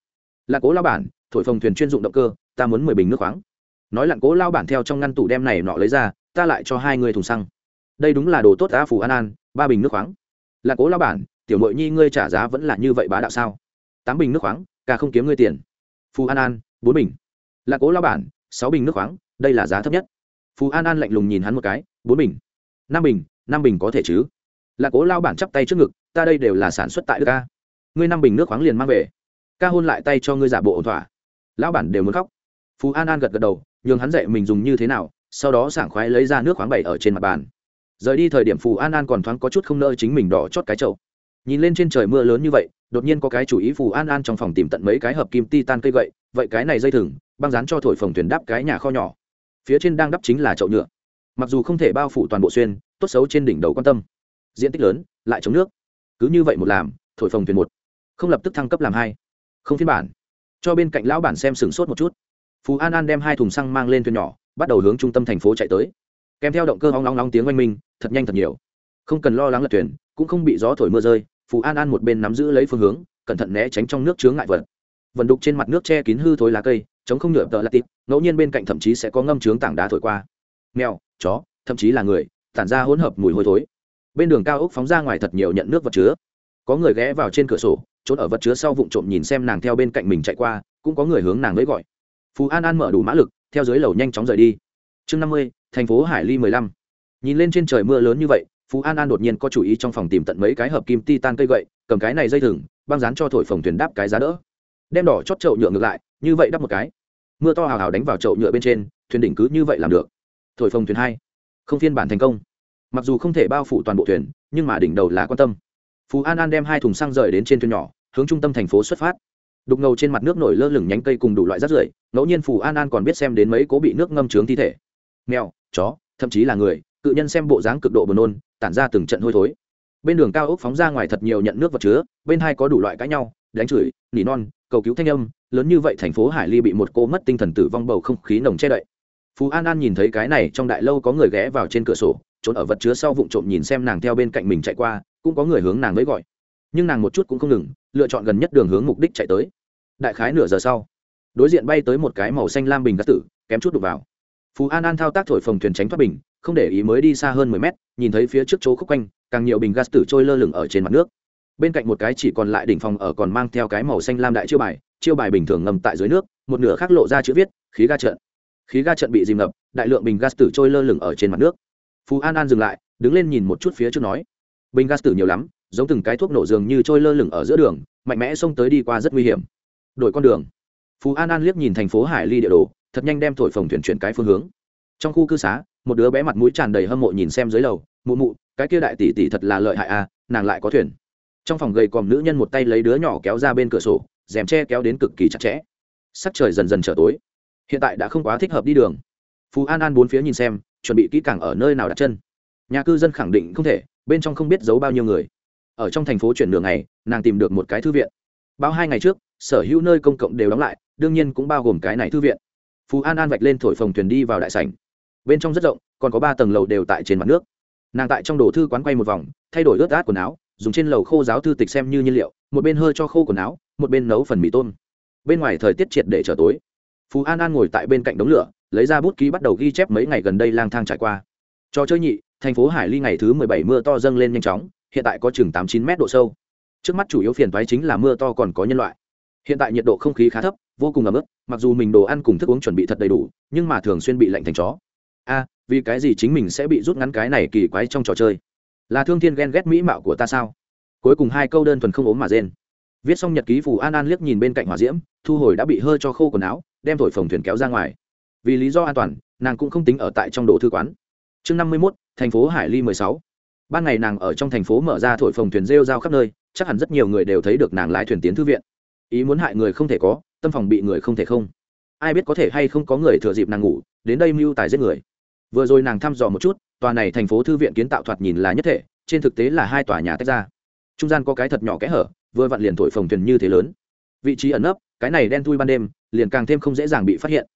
[SPEAKER 1] Lặn cố lao bản, thổi phồng thuyền chuyên dụng động cơ, ta muốn mười bình nước khoáng. Nói lặn cố lao bản theo trong ngăn tủ đem này nọ lấy ra, ta lại cho hai người thùng xăng. Đây đúng là đồ tốt đã phù an an, ba bình nước khoáng. Lặn cố lao bản, tiểu mội nhi ngươi trả giá vẫn là như vậy bá đạo sao? Tám bình nước khoáng, ca không kiếm ngươi tiền. Phù an an, bốn bình. Lặn cố lao bản, sáu bình nước khoáng, đây là giá thấp nhất phù an an lạnh lùng nhìn hắn một cái, bốn bình, năm bình năm bình có thể chứ? Là cố lao bản chắp tay trước ngực, ta đây đều là sản xuất tại đức ca ngươi năm bình nước khoáng liền mang về. Ca hôn lại tay cho ngươi giả bộ ổn thỏa. Lão bản đều muốn khóc. Phú an an gật gật đầu, nhường hắn dạy mình dùng như thế nào, sau đó sảng khoái lấy ra nước khoáng bày ở trên mặt bàn. Rời đi thời điểm phù an an còn thoáng có chút không nỡ chính mình đỏ chót cái chậu. Nhìn lên trên trời mưa lớn như vậy, đột nhiên có cái chủ ý phù an an trong phòng tìm tận mấy cái hợp kim ti tan cây gậy, vậy cái này dây thừng, băng dán cho thổi phồng thuyền đắp cái nhà kho nhỏ phía trên đang đắp chính là chậu nhựa. Mặc dù không thể bao phủ toàn bộ xuyên, tốt xấu trên đỉnh đầu quan tâm. Diện tích lớn, lại chống nước. Cứ như vậy một làm, thổi phồng thuyền một. Không lập tức thăng cấp làm hai. Không phiên bản. Cho bên cạnh lão bản xem sửng sốt một chút. Phú an an đem hai thùng xăng mang lên thuyền nhỏ, bắt đầu hướng trung tâm thành phố chạy tới. Kèm theo động cơ hóng nóng nóng tiếng oanh minh, thật nhanh thật nhiều. Không cần lo lắng lật thuyền, cũng không bị gió thổi mưa rơi, phú an an một bên nắm giữ lấy phương hướng, cẩn thận né tránh trong nước chướng ngại vật. Vần đục trên mặt nước che kín hư thối lá cây chống không nhựa tợ là tịp ngẫu nhiên bên cạnh thậm chí sẽ có ngâm trướng tảng đá thổi qua. Mèo, chó, thậm chí là người, tản ra hỗn hợp mùi hôi thối. Bên đường cao ốc phóng ra ngoài thật nhiều nhận nước vật chứa. Có người ghé vào trên cửa sổ, trốn ở vật chứa sau vụn trộm nhìn xem nàng theo bên cạnh mình chạy qua, cũng có người hướng nàng lấy gọi. Phú an an mở đủ mã lực, theo dưới lầu nhanh chóng rời đi. Chương năm mươi, thành phố hải ly mười lăm. Nhìn lên trên trời mưa lớn như vậy phú an an đột nhiên có chủ ý trong phòng tìm tận mấy cái hợp kim ti tan cây gậy, cầm cái này dây thừng, băng dán cho thổi phồng thuyền đáp cái giá đỡ. Đem đỏ chót chậu nhựa ngược lại, như vậy đắp một cái mưa to hào hào đánh vào chậu nhựa bên trên, thuyền đỉnh cứ như vậy làm được. Thổi phồng thuyền hai. Không phiên bản thành công. Mặc dù không thể bao phủ toàn bộ thuyền, nhưng mà đỉnh đầu là quan tâm. Phú an an đem hai thùng xăng rời đến trên thuyền nhỏ, hướng trung tâm thành phố xuất phát. Đục ngầu trên mặt nước nổi lơ lửng nhánh cây cùng đủ loại rác rưởi, ngẫu nhiên phù an an còn biết xem đến mấy cố bị nước ngâm trướng thi thể. Mèo, chó, thậm chí là người cự nhân xem bộ dáng cực độ buồn nôn, tản ra từng trận hôi thối. Bên đường cao ốc phóng ra ngoài thật nhiều nhận nước vật chứa, bên hai có đủ loại cãi nhau, đánh chửi, nỉ non cầu cứu thanh âm, lớn như vậy thành phố hải ly bị một cô mất tinh thần tử vong bầu không khí nồng che đậy. Phú an an nhìn thấy cái này, trong đại lâu có người ghé vào trên cửa sổ, trốn ở vật chứa sau vụn trộm nhìn xem nàng theo bên cạnh mình chạy qua, cũng có người hướng nàng với gọi. Nhưng nàng một chút cũng không ngừng, lựa chọn gần nhất đường hướng mục đích chạy tới. Đại khái nửa giờ sau, đối diện bay tới một cái màu xanh lam bình gas tử, kém chút đục vào. Phú an an thao tác thổi phồng thuyền tránh thoát bình, không để ý mới đi xa hơn mười mét, nhìn thấy phía trước chỗ khúc quanh, càng nhiều bình gas tử trôi lơ lửng ở trên mặt nước bên cạnh một cái chỉ còn lại đỉnh phòng ở còn mang theo cái màu xanh lam đại chiêu bài chiêu bài bình thường ngầm tại dưới nước, một nửa khác lộ ra chữ viết, khí ga trận. Khí ga trận bị dìm ngập, đại lượng bình gas tử trôi lơ lửng ở trên mặt nước. Phú an an dừng lại, đứng lên nhìn một chút phía trước nói, bình gas tử nhiều lắm, giống từng cái thuốc nổ dường như trôi lơ lửng ở giữa đường, mạnh mẽ xông tới đi qua rất nguy hiểm. Đổi con đường. Phú an an liếc nhìn thành phố hải ly địa đồ, thật nhanh đem thổi phồng thuyền chuyển cái phương hướng. Trong khu cư xá, một đứa bé mặt mũi tràn đầy hâm mộ nhìn xem dưới lầu, mụ mụ, cái kia đại tỷ tỷ thật là lợi hại à nàng lại có thuyền trong phòng gầy còm nữ nhân một tay lấy đứa nhỏ kéo ra bên cửa sổ, rèm tre kéo đến cực kỳ chặt chẽ. Sắc trời dần dần trở tối. Hiện tại đã không quá thích hợp đi đường. Phú an an bốn phía nhìn xem, chuẩn bị kỹ càng ở nơi nào đặt chân. Nhà cư dân khẳng định không thể, bên trong không biết giấu bao nhiêu người. Ở trong thành phố chuyển đường này nàng tìm được một cái thư viện. Bao hai ngày trước, sở hữu nơi công cộng đều đóng lại, đương nhiên cũng bao gồm cái này thư viện. Phú an an vạch lên thổi phòng thuyền đi vào đại sảnh. Bên trong rất rộng, còn có ba tầng lầu đều tại trên mặt nước. Nàng tại trong đồ thư quán quay một vòng, thay đổi ướt át quần áo dùng trên lầu khô giáo thư tịch xem như nhiên liệu, một bên hơi cho khô quần áo, một bên nấu phần mì tôm. Bên ngoài thời tiết triệt để trở tối. Phú an an ngồi tại bên cạnh đống lửa, lấy ra bút ký bắt đầu ghi chép mấy ngày gần đây lang thang trải qua. Trò chơi nhị, thành phố hải ly ngày thứ mười bảy mưa to dâng lên nhanh chóng, hiện tại có chừng tám chín mét độ sâu. Trước mắt chủ yếu phiền thoái chính là mưa to còn có nhân loại. Hiện tại nhiệt độ không khí khá thấp, vô cùng ấm ức, mặc dù mình đồ ăn cùng thức uống chuẩn bị thật đầy đủ, nhưng mà thường xuyên bị lạnh thành chó. A, vì cái gì chính mình sẽ bị rút ngắn cái này kỳ quái trong trò chơi? Là thương thiên ghen ghét mỹ mạo của ta sao? Cuối cùng hai câu đơn thuần không ốm mà rên. Viết xong nhật ký phù an an liếc nhìn bên cạnh hỏa diễm, thu hồi đã bị hơi cho khô quần áo, đem thổi phồng thuyền kéo ra ngoài. Vì lý do an toàn, nàng cũng không tính ở tại trong đồ thư quán. Chương năm mươi mốt, thành phố hải ly mười sáu. Ban ngày nàng ở trong thành phố mở ra thổi phồng thuyền rêu rao khắp nơi, chắc hẳn rất nhiều người đều thấy được nàng lái thuyền tiến thư viện. Ý muốn hại người không thể có, tâm phòng bị người không thể không. Ai biết có thể hay không có người thừa dịp nàng ngủ, đến đây mưu tài giết người. Vừa rồi nàng thăm dò một chút tòa này thành phố thư viện kiến tạo thoạt nhìn là nhất thể, trên thực tế là hai tòa nhà tách ra. Trung gian có cái thật nhỏ kẽ hở, vừa vặn liền thổi phồng thuyền như thế lớn. Vị trí ẩn nấp, cái này đen thui ban đêm, liền càng thêm không dễ dàng bị phát hiện.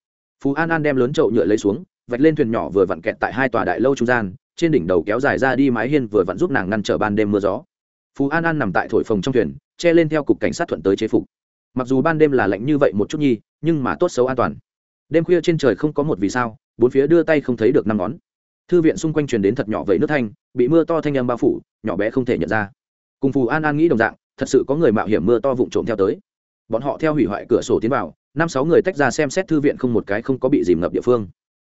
[SPEAKER 1] Phú an an đem lớn chậu nhựa lấy xuống, vạch lên thuyền nhỏ vừa vặn kẹt tại hai tòa đại lâu trung gian, trên đỉnh đầu kéo dài ra đi mái hiên vừa vặn giúp nàng ngăn trở ban đêm mưa gió. Phú an an nằm tại thổi phồng trong thuyền, che lên theo cục cảnh sát thuận tới chế phục. Mặc dù ban đêm là lạnh như vậy một chút nhi, nhưng mà tốt xấu an toàn. Đêm khuya trên trời không có một vì sao, bốn phía đưa tay không thấy được năm ngón thư viện xung quanh truyền đến thật nhỏ vậy nước thanh, bị mưa to thanh âm bao phủ, nhỏ bé không thể nhận ra. Cùng phù an an nghĩ đồng dạng, thật sự có người mạo hiểm mưa to vụng trộm theo tới. Bọn họ theo hủy hoại cửa sổ tiến vào, năm sáu người tách ra xem xét thư viện không một cái không có bị dìm ngập địa phương.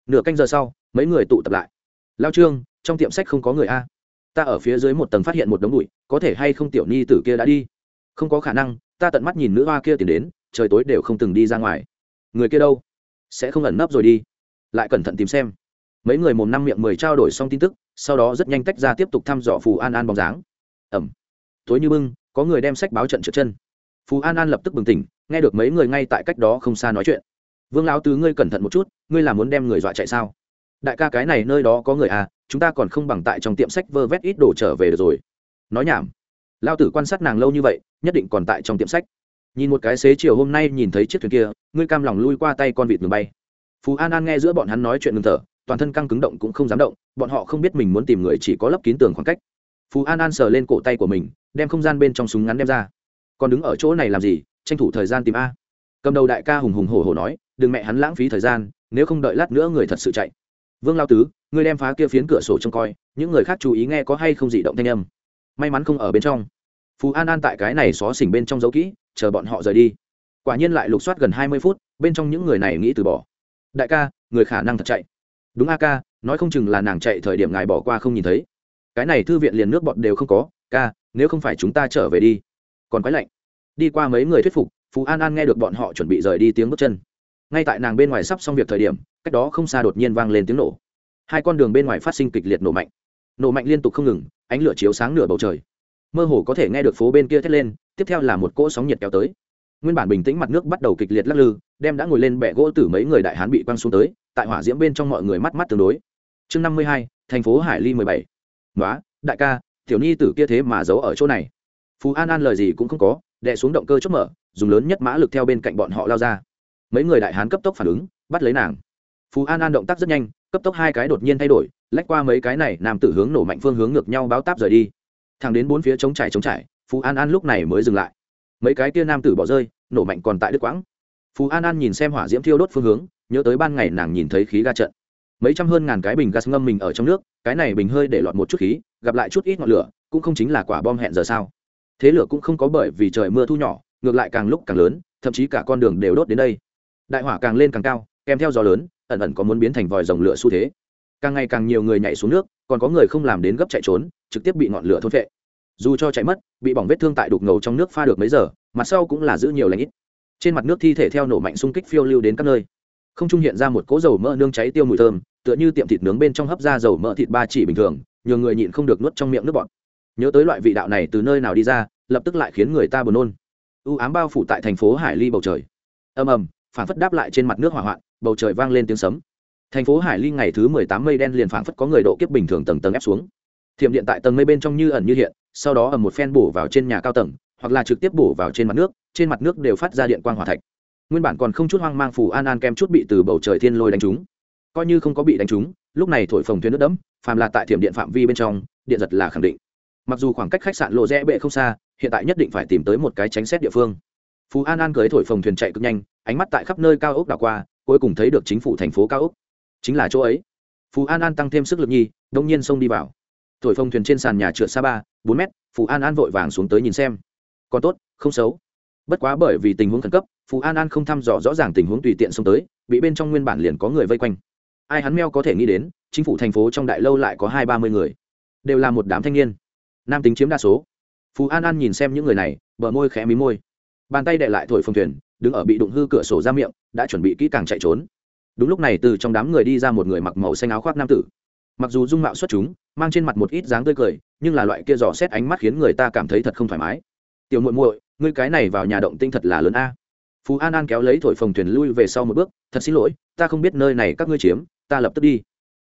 [SPEAKER 1] Nửa canh giờ sau, mấy người tụ tập lại. Lao trương, trong tiệm sách không có người a? Ta ở phía dưới một tầng phát hiện một đống bụi, có thể hay không tiểu ni tử kia đã đi? Không có khả năng, ta tận mắt nhìn nữ hoa kia tìm đến, trời tối đều không từng đi ra ngoài. Người kia đâu? Sẽ không ẩn nấp rồi đi. Lại cẩn thận tìm xem mấy người mồm năm miệng mười trao đổi xong tin tức, sau đó rất nhanh tách ra tiếp tục thăm dò phù an an bóng dáng. Ẩm. Tối như bưng, có người đem sách báo trận trượt chân. Phù an an lập tức bừng tỉnh, nghe được mấy người ngay tại cách đó không xa nói chuyện. Vương lão tứ, ngươi cẩn thận một chút, ngươi là muốn đem người dọa chạy sao? Đại ca, cái này nơi đó có người à chúng ta còn không bằng tại trong tiệm sách vơ vét ít đồ trở về được rồi. Nói nhảm. Lao tử quan sát nàng lâu như vậy, nhất định còn tại trong tiệm sách. Nhìn một cái xế chiều hôm nay nhìn thấy chiếc thuyền kia, ngươi cam lòng lui qua tay con vịt ngừng bay. Phú an an nghe giữa bọn hắn nói chuyện ngừng thở toàn thân căng cứng động cũng không dám động, bọn họ không biết mình muốn tìm người chỉ có lấp kín tường khoảng cách. Phú an an sờ lên cổ tay của mình, đem không gian bên trong súng ngắn đem ra. Còn đứng ở chỗ này làm gì? Tranh thủ thời gian tìm a. Cầm đầu đại ca hùng hùng hổ hổ nói, đừng mẹ hắn lãng phí thời gian, nếu không đợi lát nữa người thật sự chạy. Vương lao tứ, ngươi đem phá kia phiến cửa sổ trông coi, những người khác chú ý nghe có hay không dị động thanh âm. May mắn không ở bên trong. Phú an an tại cái này xó xỉnh bên trong dấu kỹ, chờ bọn họ rời đi. Quả nhiên lại lục soát gần hai mươi phút, bên trong những người này nghĩ từ bỏ. Đại ca, người khả năng thật chạy đúng a ca, nói không chừng là nàng chạy thời điểm ngài bỏ qua không nhìn thấy. Cái này thư viện liền nước bọn đều không có, ca, nếu không phải chúng ta trở về đi. Còn quái lạnh. Đi qua mấy người thuyết phục, phú an an nghe được bọn họ chuẩn bị rời đi tiếng bước chân. Ngay tại nàng bên ngoài sắp xong việc thời điểm, cách đó không xa đột nhiên vang lên tiếng nổ. Hai con đường bên ngoài phát sinh kịch liệt nổ mạnh. Nổ mạnh liên tục không ngừng, ánh lửa chiếu sáng nửa bầu trời. Mơ hồ có thể nghe được phố bên kia thét lên, tiếp theo là một cỗ sóng nhiệt kéo tới. Nguyên bản bình tĩnh mặt nước bắt đầu kịch liệt lắc lư, đem đã ngồi lên bẹ gỗ từ mấy người đại hán bị quăng xuống tới tại hỏa diễm bên trong mọi người mắt mắt tương đối. Chương năm mươi hai, thành phố hải ly mười bảy. Nói đại ca, tiểu nhi tử kia thế mà giấu ở chỗ này. Phú an an lời gì cũng không có, đè xuống động cơ chốt mở, dùng lớn nhất mã lực theo bên cạnh bọn họ lao ra. Mấy người đại hán cấp tốc phản ứng, bắt lấy nàng. Phú an an động tác rất nhanh, cấp tốc hai cái đột nhiên thay đổi, lách qua mấy cái này, nam tử hướng nổ mạnh phương hướng ngược nhau báo táp rời đi. Thẳng đến bốn phía chống trải chống trải phú an an lúc này mới dừng lại. Mấy cái kia nam tử bỏ rơi, nổ mạnh còn tại đức quãng. Phú an an nhìn xem hỏa diễm thiêu đốt phương hướng nhớ tới ban ngày nàng nhìn thấy khí ga trận. Mấy trăm hơn ngàn cái bình gas ngâm mình ở trong nước, cái này bình hơi để lọt một chút khí, gặp lại chút ít ngọn lửa, cũng không chính là quả bom hẹn giờ sao. Thế lửa cũng không có bởi vì trời mưa thu nhỏ, ngược lại càng lúc càng lớn, thậm chí cả con đường đều đốt đến đây. Đại hỏa càng lên càng cao, kèm theo gió lớn, ẩn ẩn có muốn biến thành vòi rồng lửa xu thế. Càng ngày càng nhiều người nhảy xuống nước, còn có người không làm đến gấp chạy trốn, trực tiếp bị ngọn lửa thôn vệ dù cho chạy mất, bị bỏng vết thương tại đục ngầu trong nước pha được mấy giờ, mặt sau cũng là giữ nhiều lãnh ít. Trên mặt nước thi thể theo nổ mạnh xung kích phiêu lưu đến các nơi không trung hiện ra một cỗ dầu mỡ nương cháy tiêu mùi thơm, tựa như tiệm thịt nướng bên trong hấp ra dầu mỡ thịt ba chỉ bình thường nhiều người nhịn không được nuốt trong miệng nước bọt. Nhớ tới loại vị đạo này từ nơi nào đi ra, lập tức lại khiến người ta buồn nôn. U ám bao phủ tại thành phố hải ly bầu trời. Ầm ầm phản phất đáp lại trên mặt nước hỏa hoạn, bầu trời vang lên tiếng sấm. Thành phố hải ly ngày thứ mười tám mây đen liền phản phất có người độ kiếp bình thường tầng tầng ép xuống. Thiểm điện tại tầng mây bên trong như ẩn như hiện, sau đó ở một phen bổ vào trên nhà cao tầng, hoặc là trực tiếp bổ vào trên mặt nước, trên mặt nước đều phát ra điện quang hỏa thạch nguyên bản còn không chút hoang mang phù an an kem chút bị từ bầu trời thiên lôi đánh trúng. Coi như không có bị đánh trúng, lúc này thổi phồng thuyền nước đẫm, phàm là tại thiểm điện phạm vi bên trong, điện giật là khẳng định. Mặc dù khoảng cách khách sạn lộ rẽ bệ không xa, hiện tại nhất định phải tìm tới một cái tránh xét địa phương. Phú an an cưới thổi phồng thuyền chạy cực nhanh, ánh mắt tại khắp nơi cao ốc đảo qua, cuối cùng thấy được chính phủ thành phố cao ốc. Chính là chỗ ấy. Phú an an tăng thêm sức lực nhi, đông nhiên xông đi vào. Thổi phồng thuyền trên sàn nhà trượt xa ba, bốn mét phú an an vội vàng xuống tới nhìn xem. Còn tốt, không xấu. Bất quá bởi vì tình huống khẩn cấp phú an an không thăm dò rõ ràng tình huống tùy tiện xông tới, bị bên trong nguyên bản liền có người vây quanh. Ai hắn meo có thể nghĩ đến, chính phủ thành phố trong đại lâu lại có hai ba mươi người. Đều là một đám thanh niên. Nam tính chiếm đa số. Phú an an nhìn xem những người này, bờ môi khẽ mí môi. Bàn tay đệ lại thổi phồng thuyền, đứng ở bị đụng hư cửa sổ ra miệng, đã chuẩn bị kỹ càng chạy trốn. Đúng lúc này từ trong đám người đi ra một người mặc màu xanh áo khoác nam tử. Mặc dù dung mạo xuất chúng, mang trên mặt một ít dáng tươi cười, nhưng là loại kia dò xét ánh mắt khiến người ta cảm thấy thật không thoải mái. Tiểu muội muội, ngươi cái này vào nhà động tinh thật là lớn a phú an an kéo lấy thổi phồng thuyền lui về sau một bước, thật xin lỗi, ta không biết nơi này các ngươi chiếm, ta lập tức đi.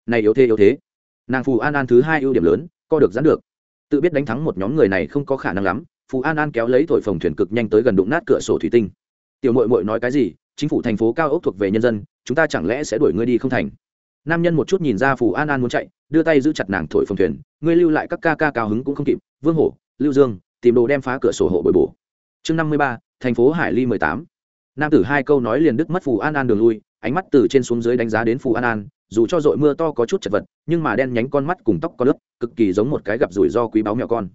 [SPEAKER 1] Này yếu thế yếu thế. Nàng phù an an thứ hai ưu điểm lớn, co được dán được. Tự biết đánh thắng một nhóm người này không có khả năng lắm, phù an an kéo lấy thổi phồng thuyền cực nhanh tới gần đụng nát cửa sổ thủy tinh. Tiểu mội mội nói cái gì? Chính phủ thành phố cao ốc thuộc về nhân dân, chúng ta chẳng lẽ sẽ đuổi ngươi đi không thành? Nam nhân một chút nhìn ra phù an an muốn chạy, đưa tay giữ chặt nàng thổi phồng thuyền, ngươi lưu lại các ca ca cao hứng cũng không kịp, vương hổ, lưu dương, tìm đồ đem phá cửa sổ hộ bồi bổ. Chương năm mươi ba, thành phố hải ly mười tám nam tử hai câu nói liền đứt mất phù an an đường lui, ánh mắt từ trên xuống dưới đánh giá đến phù an an, dù cho dội mưa to có chút chật vật, nhưng mà đen nhánh con mắt cùng tóc có lớp cực kỳ giống một cái gặp rủi ro quý báu mèo con.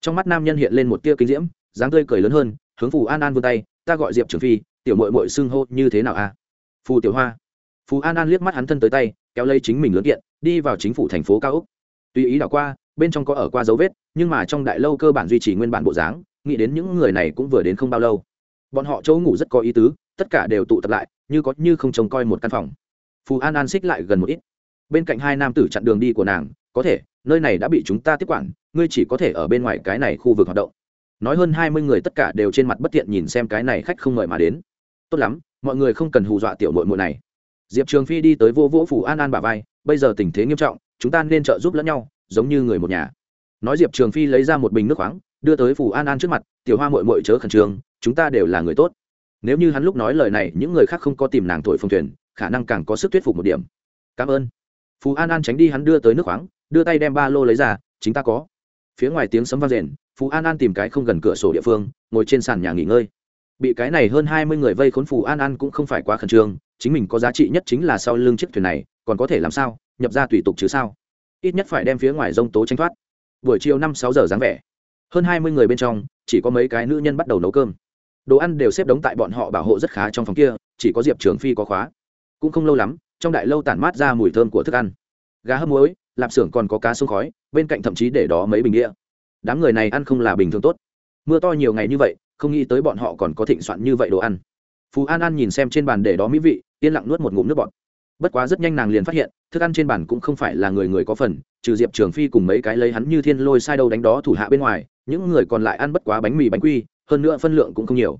[SPEAKER 1] Trong mắt nam nhân hiện lên một tia kinh diễm, dáng tươi cười lớn hơn, hướng phù an an vươn tay, ta gọi diệp trường phi, tiểu mội mội xưng hô như thế nào a? À? phù tiểu hoa. Phù an an liếc mắt hắn thân tới tay, kéo lấy chính mình lớn kiện, đi vào chính phủ thành phố cao úc tuy ý đảo qua, bên trong có ở qua dấu vết, nhưng mà trong đại lâu cơ bản duy trì nguyên bản bộ dáng, nghĩ đến những người này cũng vừa đến không bao lâu bọn họ chỗ ngủ rất có ý tứ, tất cả đều tụ tập lại, như có như không trông coi một căn phòng. Phù an an xích lại gần một ít. Bên cạnh hai nam tử chặn đường đi của nàng, có thể, nơi này đã bị chúng ta tiếp quản, ngươi chỉ có thể ở bên ngoài cái này khu vực hoạt động. Nói hơn hai mươi người tất cả đều trên mặt bất tiện nhìn xem cái này khách không mời mà đến. Tốt lắm, mọi người không cần hù dọa tiểu mội mội này. Diệp trường phi đi tới vô vỗ phủ an an bà vai, bây giờ tình thế nghiêm trọng, chúng ta nên trợ giúp lẫn nhau, giống như người một nhà. Nói diệp trường phi lấy ra một bình nước khoáng đưa tới phù an an trước mặt, tiểu hoa mội mội chớ khẩn trương, chúng ta đều là người tốt. Nếu như hắn lúc nói lời này, những người khác không có tìm nàng thổi phong thuyền, khả năng càng có sức thuyết phục một điểm. Cảm ơn. Phù an an tránh đi hắn đưa tới nước khoáng, đưa tay đem ba lô lấy ra, chính ta có. Phía ngoài tiếng sấm vang rền phú an an tìm cái không gần cửa sổ địa phương, ngồi trên sàn nhà nghỉ ngơi. Bị cái này hơn hai mươi người vây khốn phù an an cũng không phải quá khẩn trương, chính mình có giá trị nhất chính là sau lưng chiếc thuyền này, còn có thể làm sao, nhập ra tùy tục chứ sao. Ít nhất phải đem phía ngoài rông tố tranh thoát. Buổi chiều năm sáu giờ dáng vẻ hơn hai mươi người bên trong, chỉ có mấy cái nữ nhân bắt đầu nấu cơm. Đồ ăn đều xếp đống tại bọn họ bảo hộ rất khá trong phòng kia, chỉ có diệp trường phi có khóa. Cũng không lâu lắm, trong đại lâu tản mát ra mùi thơm của thức ăn. Gà hấp muối, lạp xưởng còn có cá sông khói, bên cạnh thậm chí để đó mấy bình đĩa đám người này ăn không là bình thường tốt. Mưa to nhiều ngày như vậy, không nghĩ tới bọn họ còn có thịnh soạn như vậy đồ ăn. Phú an an nhìn xem trên bàn để đó mỹ vị, yên lặng nuốt một ngụm nước bọt. Bất quá rất nhanh nàng liền phát hiện, thức ăn trên bàn cũng không phải là người người có phần, trừ diệp trường phi cùng mấy cái lấy hắn như thiên lôi sai đâu đánh đó thủ hạ bên ngoài những người còn lại ăn bất quá bánh mì bánh quy, hơn nữa phân lượng cũng không nhiều.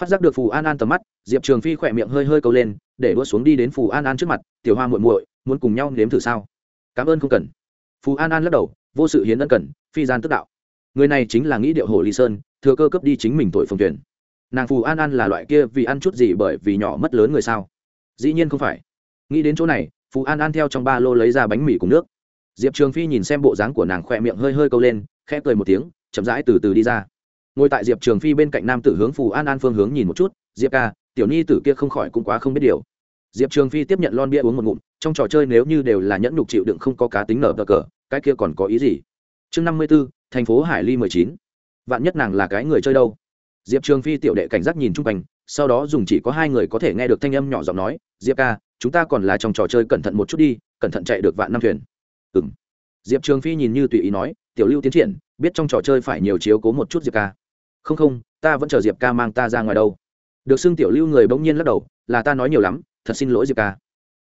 [SPEAKER 1] Phát giác được phù an an tầm mắt, diệp trường phi khỏe miệng hơi hơi câu lên, để đua xuống đi đến phù an an trước mặt, tiểu hoa muội muội, muốn cùng nhau nếm thử sao? Cảm ơn không cần. Phù an an lắc đầu, vô sự hiến ân cần, phi gian tức đạo. Người này chính là nghĩ điệu hồ ly sơn, thừa cơ cấp đi chính mình tội phòng tuyển. Nàng phù an an là loại kia vì ăn chút gì bởi vì nhỏ mất lớn người sao? Dĩ nhiên không phải. Nghĩ đến chỗ này, phù an an theo trong ba lô lấy ra bánh mì cùng nước. Diệp trường phi nhìn xem bộ dáng của nàng khỏe miệng hơi hơi câu lên, khẽ cười một tiếng chậm rãi từ từ đi ra. Ngồi tại diệp trường phi bên cạnh nam tử hướng phù an an phương hướng nhìn một chút, diệp ca, tiểu nhi tử kia không khỏi cũng quá không biết điều. Diệp trường phi tiếp nhận lon bia uống một ngụm, trong trò chơi nếu như đều là nhẫn nhục chịu đựng không có cá tính nở bờ cờ, cái kia còn có ý gì? Chương năm mươi b ố thành phố hải ly mười chín. Vạn nhất nàng là cái người chơi đâu? Diệp trường phi tiểu đệ cảnh giác nhìn chung quanh, sau đó dùng chỉ có hai người có thể nghe được thanh âm nhỏ giọng nói, diệp ca, chúng ta còn là trong trò chơi cẩn thận một chút đi, cẩn thận chạy được vạn năm thuyền. Ừ m diệp trường phi nhìn như tùy ý nói, tiểu lưu tiến triển biết trong trò chơi phải nhiều chiếu cố một chút diệp ca. Không không, ta vẫn chờ diệp ca mang ta ra ngoài đâu. Được xưng tiểu lưu người bỗng nhiên lắc đầu, là ta nói nhiều lắm, thật xin lỗi diệp ca.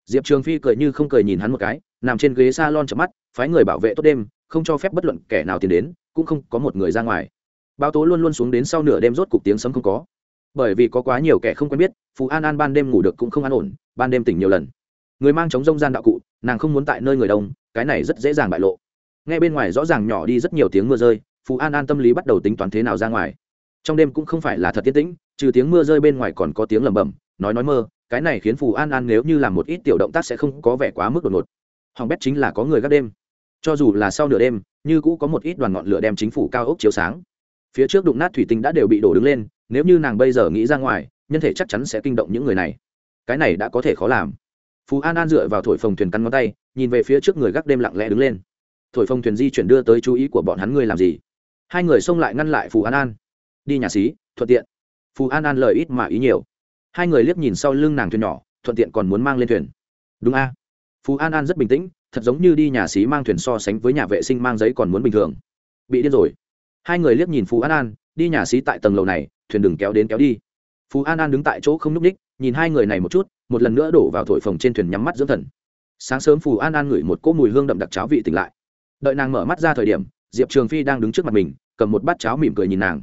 [SPEAKER 1] Diệp trường phi cười như không cười nhìn hắn một cái, nằm trên ghế s a lon chợp mắt, phái người bảo vệ tốt đêm, không cho phép bất luận kẻ nào tiến đến, cũng không có một người ra ngoài. Báo tố luôn luôn xuống đến sau nửa đêm rốt cục tiếng sấm không có. Bởi vì có quá nhiều kẻ không quen biết phú an an ban đêm ngủ được cũng không an ổn, ban đêm tỉnh nhiều lần. Người mang chống rông gian đạo cụ, nàng không muốn tại nơi người đông, cái này rất dễ dàng bại lộ nghe bên ngoài rõ ràng nhỏ đi rất nhiều tiếng mưa rơi phú an an tâm lý bắt đầu tính toán thế nào ra ngoài. Trong đêm cũng không phải là thật tiến tĩnh, trừ tiếng mưa rơi bên ngoài còn có tiếng lầm bầm nói nói mơ, cái này khiến phù an an nếu như làm một ít tiểu động tác sẽ không có vẻ quá mức đột ngột. Hỏng bét chính là có người gác đêm. Cho dù là sau nửa đêm, như cũ có một ít đoàn ngọn lửa đem chính phủ cao ốc chiếu sáng. Phía trước đụng nát thủy tinh đã đều bị đổ đứng lên, nếu như nàng bây giờ nghĩ ra ngoài, nhân thể chắc chắn sẽ kinh động những người này. Cái này đã có thể khó làm. Phú an an dựa vào thổi phồng thuyền căn ngón tay, nhìn về phía trước người gác đêm lặng lẽ đứng lên thổi phồng thuyền di chuyển đưa tới chú ý của bọn hắn ngươi làm gì? Hai người xông lại ngăn lại phù an an. Đi nhà xí, thuận tiện. Phù an an lời ít mà ý nhiều. Hai người liếc nhìn sau lưng nàng thuyền nhỏ, thuận tiện còn muốn mang lên thuyền. Đúng a. Phú an an rất bình tĩnh, thật giống như đi nhà xí mang thuyền so sánh với nhà vệ sinh mang giấy còn muốn bình thường. Bị điên rồi. Hai người liếc nhìn phú an an, đi nhà xí tại tầng lầu này, thuyền đừng kéo đến kéo đi. Phú an an đứng tại chỗ không n ú c ních, nhìn hai người này một chút, một lần nữa đổ vào thổi phồng trên thuyền nhắm mắt dưỡng thần. Sáng sớm phù an an ngửi một cỗ mùi hương đậm đặc cháo vị tỉnh lại đợi nàng mở mắt ra thời điểm, diệp trường phi đang đứng trước mặt mình, cầm một bát cháo mỉm cười nhìn nàng.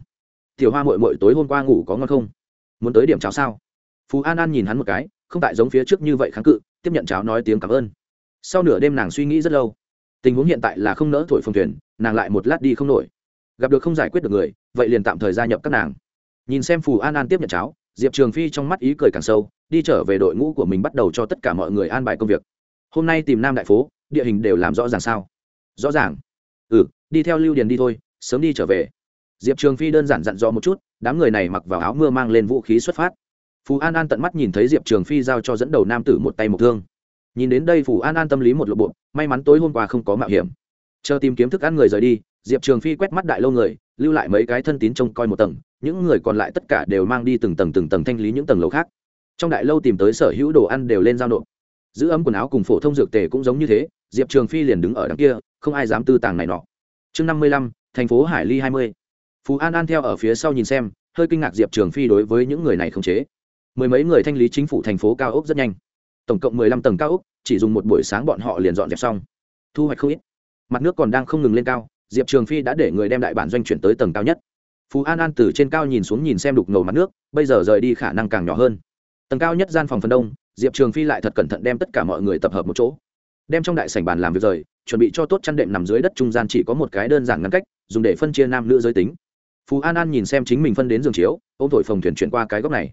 [SPEAKER 1] Tiểu hoa mội mội tối hôm qua ngủ có ngon không? Muốn tới điểm cháo sao? Phú an an nhìn hắn một cái, không tại giống phía trước như vậy kháng cự, tiếp nhận cháo nói tiếng cảm ơn. Sau nửa đêm nàng suy nghĩ rất lâu. Tình huống hiện tại là không nỡ thổi phồng thuyền, nàng lại một lát đi không nổi. Gặp được không giải quyết được người, vậy liền tạm thời gia nhập các nàng. Nhìn xem phù an an tiếp nhận cháo, diệp trường phi trong mắt ý cười càng sâu, đi trở về đội ngũ của mình bắt đầu cho tất cả mọi người an bài công việc. Hôm nay tìm nam đại phố, địa hình đều làm rõ ràng sao rõ ràng. Ừ đi theo lưu điền đi thôi, sớm đi trở về. Diệp trường phi đơn giản dặn dò một chút, đám người này mặc vào áo mưa mang lên vũ khí xuất phát. Phù an an tận mắt nhìn thấy diệp trường phi giao cho dẫn đầu nam tử một tay một thương. Nhìn đến đây phù an an tâm lý một lộp bộ, may mắn tối hôm qua không có mạo hiểm. Chờ tìm kiếm thức ăn người rời đi, diệp trường phi quét mắt đại lâu người, lưu lại mấy cái thân tín trông coi một tầng, những người còn lại tất cả đều mang đi từng tầng từng tầng thanh lý những tầng lầu khác. Trong đại lâu tìm tới sở hữu đồ ăn đều lên giao nộp. Giữ ấm quần áo cùng phổ thông dược tề cũng giống như thế, diệp trường phi liền đứng ở đằng kia không ai dám tư tàng này nọ. Chương năm mươi lăm, thành phố hải ly hai mươi. Phú an an theo ở phía sau nhìn xem, hơi kinh ngạc diệp trường phi đối với những người này không chế. Mười mấy người thanh lý chính phủ thành phố cao ốc rất nhanh. Tổng cộng mười lăm tầng cao ốc, chỉ dùng một buổi sáng bọn họ liền dọn dẹp xong. Thu hoạch không ít. Mặt nước còn đang không ngừng lên cao, diệp trường phi đã để người đem đại bản doanh chuyển tới tầng cao nhất. Phú an an từ trên cao nhìn xuống nhìn xem đục ngầu mặt nước, bây giờ rời đi khả năng càng nhỏ hơn. Tầng cao nhất gian phòng phần đông, diệp trường phi lại thật cẩn thận đem tất cả mọi người tập hợp một chỗ đem trong đại sảnh bàn làm việc rời, chuẩn bị cho tốt chăn đệm nằm dưới đất trung gian chỉ có một cái đơn giản ngăn cách, dùng để phân chia nam nữ giới tính. Phú an an nhìn xem chính mình phân đến giường chiếu ô m thổi phòng thuyền chuyển qua cái góc này.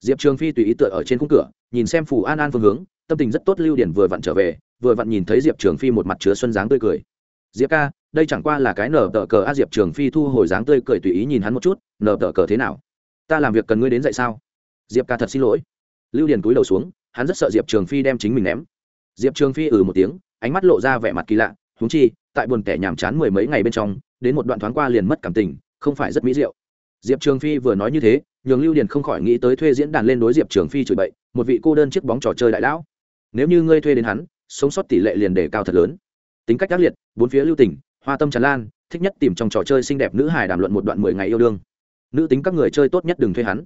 [SPEAKER 1] Diệp trường phi tùy ý tựa ở trên khung cửa, nhìn xem phù an an phương hướng, tâm tình rất tốt lưu điển vừa vặn trở về, vừa vặn nhìn thấy diệp trường phi một mặt chứa xuân dáng tươi cười. Diệp ca, đây chẳng qua là cái nở tờ cờ a. Diệp trường phi thu hồi dáng tươi cười tùy ý nhìn hắn một chút, nở tờ cờ thế nào? Ta làm việc cần ngươi đến dậy sao? Diệp ca thật xin lỗi. Lưu điển cúi đầu xuống, hắn rất sợ diệp trường phi đem chính mình ném diệp trường phi ừ một tiếng, ánh mắt lộ ra vẻ mặt kỳ lạ húng chi, tại buồn kẻ nhàm chán mười mấy ngày bên trong, đến một đoạn thoáng qua liền mất cảm tình, không phải rất mỹ diệu. Diệp trường phi vừa nói như thế, nhường lưu điền không khỏi nghĩ tới thuê diễn đàn lên đối diệp trường phi chửi bậy, một vị cô đơn chiếc bóng trò chơi đại lão. Nếu như ngươi thuê đến hắn, sống sót tỷ lệ liền đề cao thật lớn. Tính cách ác liệt, bốn phía lưu tỉnh hoa tâm tràn lan, thích nhất tìm trong trò chơi xinh đẹp nữ hài đàm luận một đoạn mười ngày yêu đương. Nữ tính các người chơi tốt nhất đừng thuê hắn.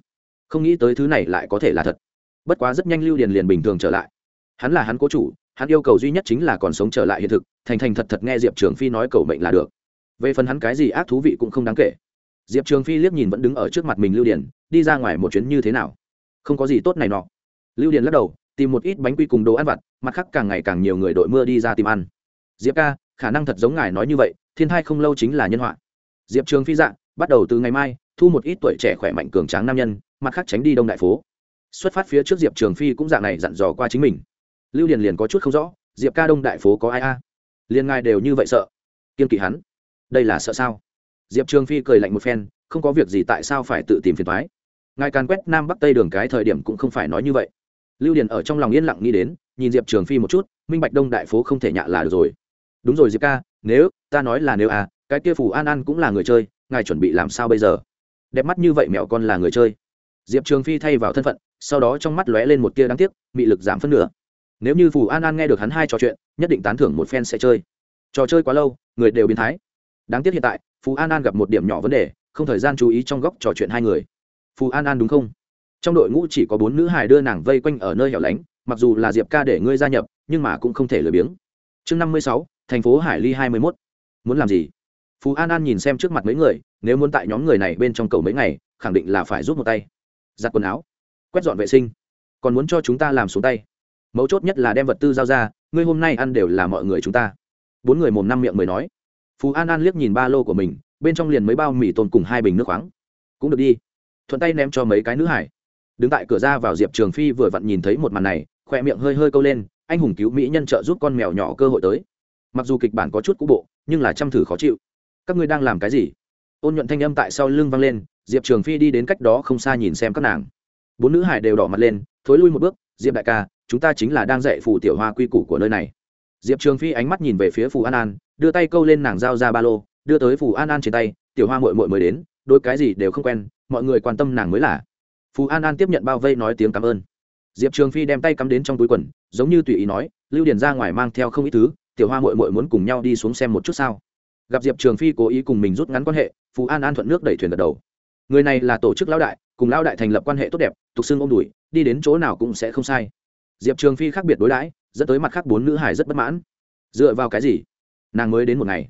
[SPEAKER 1] Không nghĩ tới thứ này lại có thể là thật. Bất quá rất nhanh lưu điền liền bình thường trở lại hắn là hắn cố chủ, hắn yêu cầu duy nhất chính là còn sống trở lại hiện thực, thành thành thật thật nghe diệp trường phi nói cầu mệnh là được. Về phần hắn cái gì ác thú vị cũng không đáng kể. Diệp trường phi liếc nhìn vẫn đứng ở trước mặt mình lưu điền, đi ra ngoài một chuyến như thế nào? Không có gì tốt này nọ. Lưu điền lắc đầu, tìm một ít bánh quy cùng đồ ăn vặt, mặt khác càng ngày càng nhiều người đội mưa đi ra tìm ăn. Diệp ca, khả năng thật giống ngài nói như vậy, thiên thai không lâu chính là nhân họa. Diệp trường phi dạ bắt đầu từ ngày mai, thu một ít tuổi trẻ khỏe mạnh cường tráng nam nhân, mặt khác tránh đi đông đại phố. Xuất phát phía trước diệp trường phi cũng dạng này dặn dò qua chính mình lưu điền liền có chút không rõ, diệp ca đông đại phố có ai a? À? liền ngài đều như vậy sợ? Kiên kỵ hắn? Đây là sợ sao? Diệp trường phi cười lạnh một phen, không có việc gì tại sao phải tự tìm phiền thoái ngài càn quét nam bắc tây đường cái thời điểm cũng không phải nói như vậy. Lưu điền ở trong lòng yên lặng nghĩ đến, nhìn diệp trường phi một chút, minh bạch đông đại phố không thể nhạ là được rồi. Đúng rồi diệp ca, nếu, ta nói là nếu à cái kia phủ an an cũng là người chơi, ngài chuẩn bị làm sao bây giờ? Đẹp mắt như vậy mẹo con là người chơi. Diệp trường phi thay vào thân phận, sau đó trong mắt lóe lên một tia đáng tiếc bị lực giảm phân nửa nếu như phù an an nghe được hắn hai trò chuyện, nhất định tán thưởng một phen sẽ chơi. Trò chơi quá lâu, người đều biến thái. Đáng tiếc hiện tại, phù an an gặp một điểm nhỏ vấn đề, không thời gian chú ý trong góc trò chuyện hai người. Phù an an đúng không? Trong đội ngũ chỉ có bốn nữ hài đưa nàng vây quanh ở nơi hẻo lánh, mặc dù là diệp ca để ngươi gia nhập, nhưng mà cũng không thể lười biếng. Chương năm mươi sáu, thành phố hải ly hai mươi mốt. Muốn làm gì? Phú an an nhìn xem trước mặt mấy người, nếu muốn tại nhóm người này bên trong cầu mấy ngày, khẳng định là phải rút một tay. Giặt quần áo. Quét dọn vệ sinh. Còn muốn cho chúng ta làm xuống tay mấu chốt nhất là đem vật tư giao ra, ngươi hôm nay ăn đều là mọi người chúng ta. Bốn người mồm năm miệng mới nói. Phú an an liếc nhìn ba lô của mình, bên trong liền mấy bao mì tôm cùng hai bình nước khoáng. Cũng được đi. Thuận tay ném cho mấy cái nữ hải. Đứng tại cửa ra vào diệp trường phi vừa vặn nhìn thấy một màn này khoe miệng hơi hơi câu lên, anh hùng cứu mỹ nhân trợ giúp con mèo nhỏ cơ hội tới. Mặc dù kịch bản có chút cũ bộ, nhưng là chăm thử khó chịu. Các ngươi đang làm cái gì? Ôn nhuận thanh âm tại sau lưng vang lên, diệp trường phi đi đến cách đó không xa nhìn xem các nàng. Bốn nữ hải đều đỏ mặt lên, thối lui một bước diệp đại ca, chúng ta chính là đang dạy phù tiểu hoa quy củ của nơi này. Diệp trường phi ánh mắt nhìn về phía phù an an, đưa tay câu lên nàng giao ra ba lô, đưa tới phù an an trên tay, tiểu hoa mội mội mới đến, đôi cái gì đều không quen, mọi người quan tâm nàng mới là. Phù an an tiếp nhận bao vây nói tiếng cảm ơn. Diệp trường phi đem tay cắm đến trong túi quần, giống như tùy ý nói, lưu điền ra ngoài mang theo không ít thứ, tiểu hoa mội mội muốn cùng nhau đi xuống xem một chút sao. Gặp diệp trường phi cố ý cùng mình rút ngắn quan hệ, phù an an thuận nước đẩy thuyền gật đầu. Người này là tổ chức lão đại cùng lão đại thành lập quan hệ tốt đẹp, tục xưng ôm đùi, đi đến chỗ nào cũng sẽ không sai. Diệp trường phi khác biệt đối đãi, dẫn tới mặt khác bốn nữ hải rất bất mãn. Dựa vào cái gì? Nàng mới đến một ngày,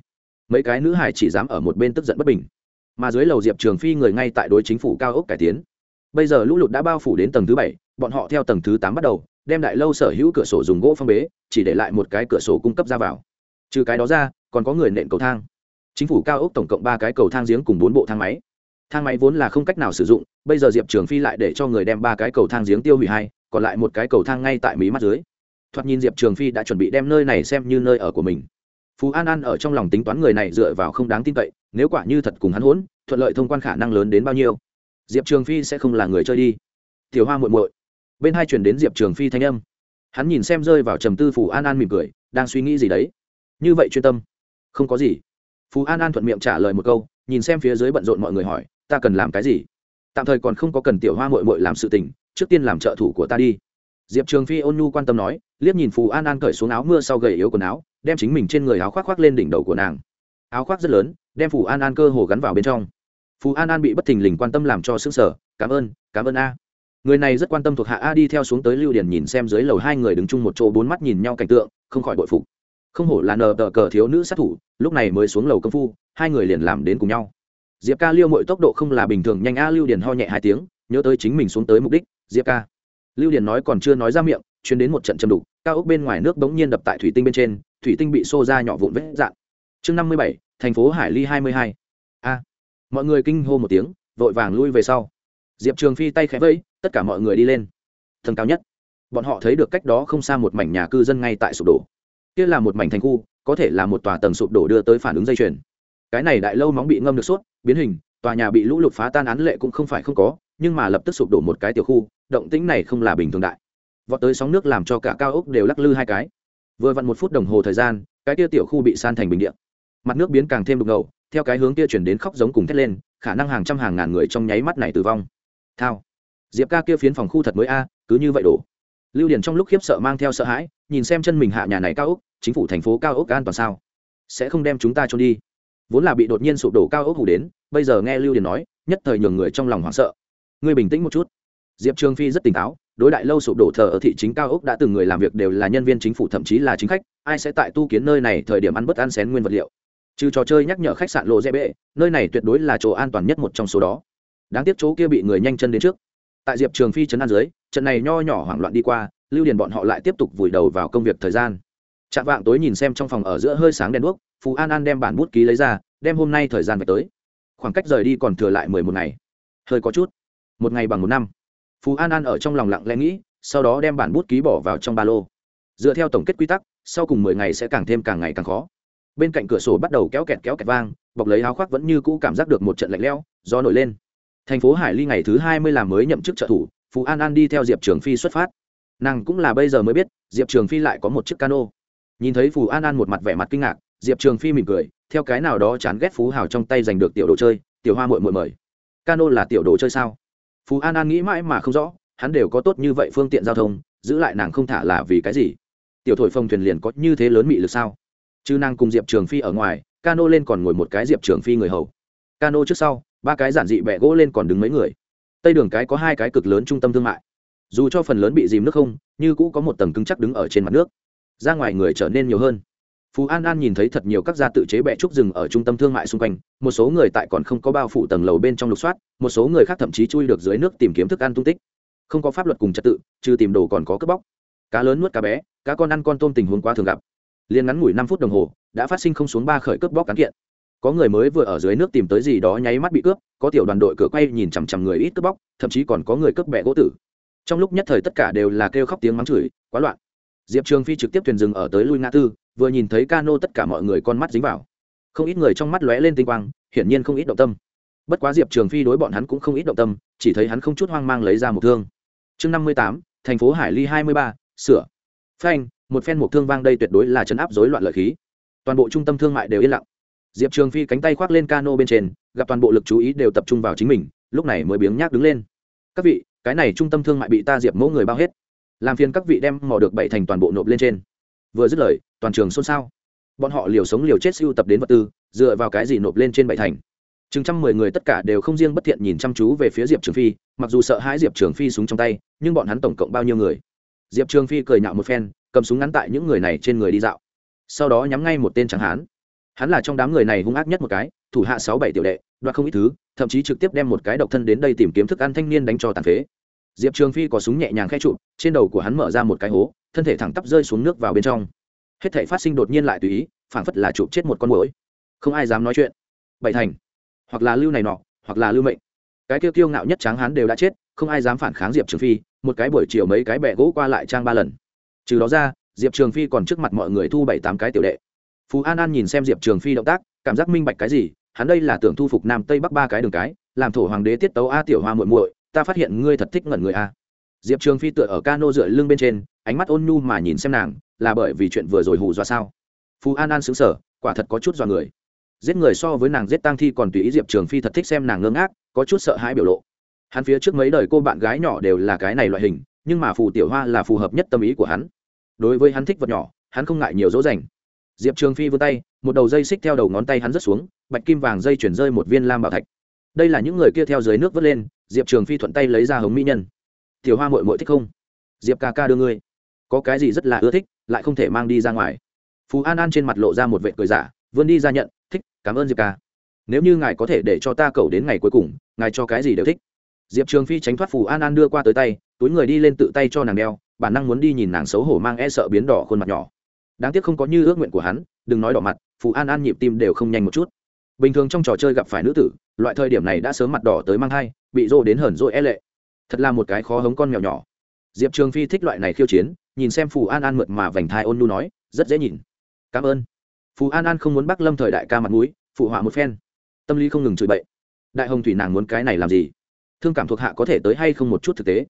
[SPEAKER 1] mấy cái nữ hải chỉ dám ở một bên tức giận bất bình. Mà dưới lầu diệp trường phi người ngay tại đối chính phủ cao ốc cải tiến. Bây giờ lũ lụt đã bao phủ đến tầng thứ bảy, bọn họ theo tầng thứ tám bắt đầu, đem đại lâu sở hữu cửa sổ dùng gỗ phong bế, chỉ để lại một cái cửa sổ cung cấp ra vào. Trừ cái đó ra, còn có người nện cầu thang. Chính phủ cao ốc tổng cộng ba cái cầu thang giếng cùng bốn bộ thang máy. Thang máy vốn là không cách nào sử dụng bây giờ diệp trường phi lại để cho người đem ba cái cầu thang giếng tiêu hủy hai, còn lại một cái cầu thang ngay tại mí mắt dưới. Thoạt nhìn diệp trường phi đã chuẩn bị đem nơi này xem như nơi ở của mình. Phú an an ở trong lòng tính toán người này dựa vào không đáng tin cậy, nếu quả như thật cùng hắn hỗn, thuận lợi thông quan khả năng lớn đến bao nhiêu. Diệp trường phi sẽ không là người chơi đi. Tiểu hoa muội muội. Bên hai chuyển đến diệp trường phi thanh âm. Hắn nhìn xem rơi vào trầm tư phù an an mỉm cười, đang suy nghĩ gì đấy? Như vậy chuyên tâm. Không có gì. Phú an an thuận miệng trả lời một câu, nhìn xem phía dưới bận rộn mọi người hỏi, ta cần làm cái gì? Tạm thời còn không có cần tiểu hoa mội mội làm sự tình, trước tiên làm trợ thủ của ta đi. Diệp trường phi ôn nhu quan tâm nói, liếc nhìn phù an an cởi xuống áo mưa sau gầy yếu quần áo, đem chính mình trên người áo khoác khoác lên đỉnh đầu của nàng. Áo khoác rất lớn, đem phù an an cơ hồ gắn vào bên trong. Phù an an bị bất thình lình quan tâm làm cho xứng sở cảm ơn cảm ơn a. Người này rất quan tâm thuộc hạ a đi theo xuống tới lưu điển nhìn xem dưới lầu hai người đứng chung một chỗ bốn mắt nhìn nhau cảnh tượng, không khỏi bội phục. Không hổ là nờ tờ cờ thiếu nữ sát thủ, lúc này mới xuống lầu công phu, hai người liền làm đến cùng nhau diệp ca liêu mọi tốc độ không là bình thường, nhanh a, lưu điền ho nhẹ hai tiếng, nhớ tới chính mình xuống tới mục đích, diệp ca. Lưu điền nói còn chưa nói ra miệng chuyến đến một trận châm đục, cao ốc bên ngoài nước bỗng nhiên đập tại thủy tinh bên trên, thủy tinh bị xô ra nhỏ vụn vết dạn chương năm mươi bảy, thành phố hải ly hai mươi hai. A. Mọi người kinh hô một tiếng, vội vàng lui về sau. Diệp trường phi tay khẽ vẫy, tất cả mọi người đi lên. Thần cao nhất. Bọn họ thấy được cách đó không xa một mảnh nhà cư dân ngay tại sụp đổ. Kia là một mảnh thành khu, có thể là một tòa tầng sụp đổ đưa tới phản ứng dây chuyền. Cái này đại lâu móng bị ngâm được suốt biến hình, tòa nhà bị lũ lụt phá tan án lệ cũng không phải không có, nhưng mà lập tức sụp đổ một cái tiểu khu, động tĩnh này không là bình thường đại. Vọt tới sóng nước làm cho cả cao ốc đều lắc lư hai cái. Vừa vặn một phút đồng hồ thời gian, cái kia tiểu khu bị san thành bình điện mặt nước biến càng thêm đục ngầu, theo cái hướng kia chuyển đến khóc giống cùng thét lên, khả năng hàng trăm hàng ngàn người trong nháy mắt này tử vong. Thao. Diệp ca kia phiến phòng khu thật mới a, cứ như vậy đổ. Lưu điền trong lúc khiếp sợ mang theo sợ hãi, nhìn xem chân mình hạ nhà này cao ốc, chính phủ thành phố cao ốc an toàn sao? Sẽ không đem chúng ta trốn đi vốn là bị đột nhiên sụp đổ cao ốc hủ đến, bây giờ nghe lưu điền nói, nhất thời nhường người trong lòng hoảng sợ. Ngươi bình tĩnh một chút. Diệp trường phi rất tỉnh táo, đối đại lâu sụp đổ thờ ở thị chính cao ốc đã từng người làm việc đều là nhân viên chính phủ thậm chí là chính khách, ai sẽ tại tu kiến nơi này thời điểm ăn bất ăn xén nguyên vật liệu. Trừ trò chơi nhắc nhở khách sạn lộ dễ bệ, nơi này tuyệt đối là chỗ an toàn nhất một trong số đó. Đáng tiếc chỗ kia bị người nhanh chân đến trước. Tại diệp trường phi trấn an dưới, trận này nho nhỏ hoảng loạn đi qua, lưu điền bọn họ lại tiếp tục vùi đầu vào công việc thời gian chạm vạng tối nhìn xem trong phòng ở giữa hơi sáng đèn đuốc phú an an đem bản bút ký lấy ra, đem hôm nay thời gian về tới. Khoảng cách rời đi còn thừa lại mười một ngày. Hơi có chút. Một ngày bằng một năm. Phú an an ở trong lòng lặng lẽ nghĩ, sau đó đem bản bút ký bỏ vào trong ba lô. Dựa theo tổng kết quy tắc, sau cùng mười ngày sẽ càng thêm càng ngày càng khó. Bên cạnh cửa sổ bắt đầu kéo kẹt kéo kẹt vang, bọc lấy áo khoác vẫn như cũ cảm giác được một trận lạnh lẽo, gió nổi lên. Thành phố hải ly ngày thứ hai mươi làm mới nhậm chức trợ thủ phú an an đi theo diệp trường phi xuất phát. Nàng cũng là bây giờ mới biết, diệp trường phi lại có một chiếc cano nhìn thấy phù an an một mặt vẻ mặt kinh ngạc, diệp trường phi mỉm cười, theo cái nào đó chán ghét phú hào trong tay giành được tiểu đồ chơi, tiểu hoa mội mội mời. Cano là tiểu đồ chơi sao? Phú an an nghĩ mãi mà không rõ, hắn đều có tốt như vậy phương tiện giao thông, giữ lại nàng không thả là vì cái gì? Tiểu thổi phồng thuyền liền có như thế lớn mị lực sao? Chứ nàng cùng diệp trường phi ở ngoài, cano lên còn ngồi một cái diệp trường phi người hầu. Cano trước sau, ba cái giản dị bẹ gỗ lên còn đứng mấy người. Tây đường cái có hai cái cực lớn trung tâm thương mại. Dù cho phần lớn bị dìm nước không, như cũ có một tầng cứng chắc đứng ở trên mặt nước ra ngoài người trở nên nhiều hơn. Phú an an nhìn thấy thật nhiều các gia tự chế bẹ trúc rừng ở trung tâm thương mại xung quanh, một số người tại còn không có bao phủ tầng lầu bên trong lục soát, một số người khác thậm chí chui được dưới nước tìm kiếm thức ăn tung tích. Không có pháp luật cùng trật tự, trừ tìm đồ còn có cướp bóc. Cá lớn nuốt cá bé, cá con ăn con tôm tình huống quá thường gặp. Liền ngắn ngủi năm phút đồng hồ, đã phát sinh không xuống ba khởi cướp bóc cán kiện. Có người mới vừa ở dưới nước tìm tới gì đó nháy mắt bị cướp, có tiểu đoàn đội cửa quay nhìn chằm chằm người ít cướp bóc, thậm chí còn có người cướp bẹ gỗ tử. Trong lúc nhất thời tất cả đều là kêu khóc tiếng mắng chửi, quá loạn diệp trường phi trực tiếp thuyền dừng ở tới lui ngã tư, vừa nhìn thấy cano tất cả mọi người con mắt dính vào. Không ít người trong mắt lóe lên tinh quang, hiển nhiên không ít động tâm. Bất quá diệp trường phi đối bọn hắn cũng không ít động tâm, chỉ thấy hắn không chút hoang mang lấy ra một thương. Chương năm mươi tám, thành phố hải ly hai mươi ba, sửa. Phanh, một phen một thương vang đây tuyệt đối là chấn áp rối loạn lợi khí. Toàn bộ trung tâm thương mại đều yên lặng. Diệp trường phi cánh tay khoác lên cano bên trên, gặp toàn bộ lực chú ý đều tập trung vào chính mình, lúc này mới biếng nhác đứng lên. Các vị, cái này trung tâm thương mại bị ta diệp mẫu người bao hết làm phiền các vị đem mò được bảy thành toàn bộ nộp lên trên. Vừa dứt lời, toàn trường xôn xao. Bọn họ liều sống liều chết siêu tập đến vật tư, dựa vào cái gì nộp lên trên bảy thành? Chừng trăm mười người tất cả đều không riêng bất thiện nhìn chăm chú về phía diệp trường phi, mặc dù sợ hãi diệp trường phi súng trong tay, nhưng bọn hắn tổng cộng bao nhiêu người? Diệp trường phi cười nhạo một phen, cầm súng ngắn tại những người này trên người đi dạo. Sau đó nhắm ngay một tên tráng hán. Hắn là trong đám người này hung ác nhất một cái, thủ hạ sáu bảy tiểu đệ, đoạt không ít thứ, thậm chí trực tiếp đem một cái độc thân đến đây tìm kiếm thức ăn thanh niên đánh cho tàn phế diệp trường phi có súng nhẹ nhàng khe trụ trên đầu của hắn mở ra một cái hố, thân thể thẳng tắp rơi xuống nước vào bên trong. Hết thể phát sinh đột nhiên lại tùy ý, phảng phất là chụp chết một con mũi không ai dám nói chuyện. Bảy thành. Hoặc là lưu này nọ, hoặc là lưu mệnh. Cái kêu kiêu ngạo nhất tráng hắn đều đã chết, không ai dám phản kháng diệp trường phi, một cái buổi chiều mấy cái bẹ gỗ qua lại trang ba lần. Trừ đó ra, diệp trường phi còn trước mặt mọi người thu bảy tám cái tiểu đệ. Phú an an nhìn xem diệp trường phi động tác, cảm giác minh bạch cái gì, hắn đây là tưởng thu phục nam tây bắc ba cái đường cái, làm thổ hoàng đế tiết tấu a tiểu hoa muội muội ta phát hiện ngươi thật thích ngẩn người a diệp trường phi tựa ở cano dựa lưng bên trên, ánh mắt ôn nhu mà nhìn xem nàng, là bởi vì chuyện vừa rồi hù dọa sao? Phú an an xứng sở quả thật có chút dọa người. Giết người so với nàng giết tăng thi còn tùy ý diệp trường phi thật thích xem nàng ngơ ngác, có chút sợ hãi biểu lộ. Hắn phía trước mấy đời cô bạn gái nhỏ đều là cái này loại hình, nhưng mà phù tiểu hoa là phù hợp nhất tâm ý của hắn. Đối với hắn thích vật nhỏ, hắn không ngại nhiều dỗ dành. Diệp trường phi vươn tay, một đầu dây xích theo đầu ngón tay hắn rớt xuống, bạch kim vàng dây chuyển rơi một viên lam bảo thạch đây là những người kia theo dưới nước vớt lên, diệp trường phi thuận tay lấy ra hống mỹ nhân. Tiểu hoa mội mội thích không? Diệp ca ca đưa ngươi. Có cái gì rất là ưa thích, lại không thể mang đi ra ngoài. Phú an an trên mặt lộ ra một vệ cười giả, vươn đi ra nhận, thích, cảm ơn diệp ca. Nếu như ngài có thể để cho ta cầu đến ngày cuối cùng, ngài cho cái gì đều thích. Diệp trường phi tránh thoát phù an an đưa qua tới tay, túi người đi lên tự tay cho nàng đeo, bản năng muốn đi nhìn nàng xấu hổ mang e sợ biến đỏ khuôn mặt nhỏ. Đáng tiếc không có như ước nguyện của hắn, đừng nói đỏ mặt, phù an an nhịp tim đều không nhanh một chút bình thường trong trò chơi gặp phải nữ tử, loại thời điểm này đã sớm mặt đỏ tới mang thai, bị rô đến hởn rỗi e lệ. Thật là một cái khó hống con mèo nhỏ. Diệp trường phi thích loại này khiêu chiến, nhìn xem phù an an mượt mà vành thai ôn nu nói, rất dễ nhìn. Cảm ơn. Phù an an không muốn Bắc lâm thời đại ca mặt mũi, phụ họa một phen. Tâm lý không ngừng chửi bậy. Đại hồng thủy nàng muốn cái này làm gì? Thương cảm thuộc hạ có thể tới hay không một chút thực tế?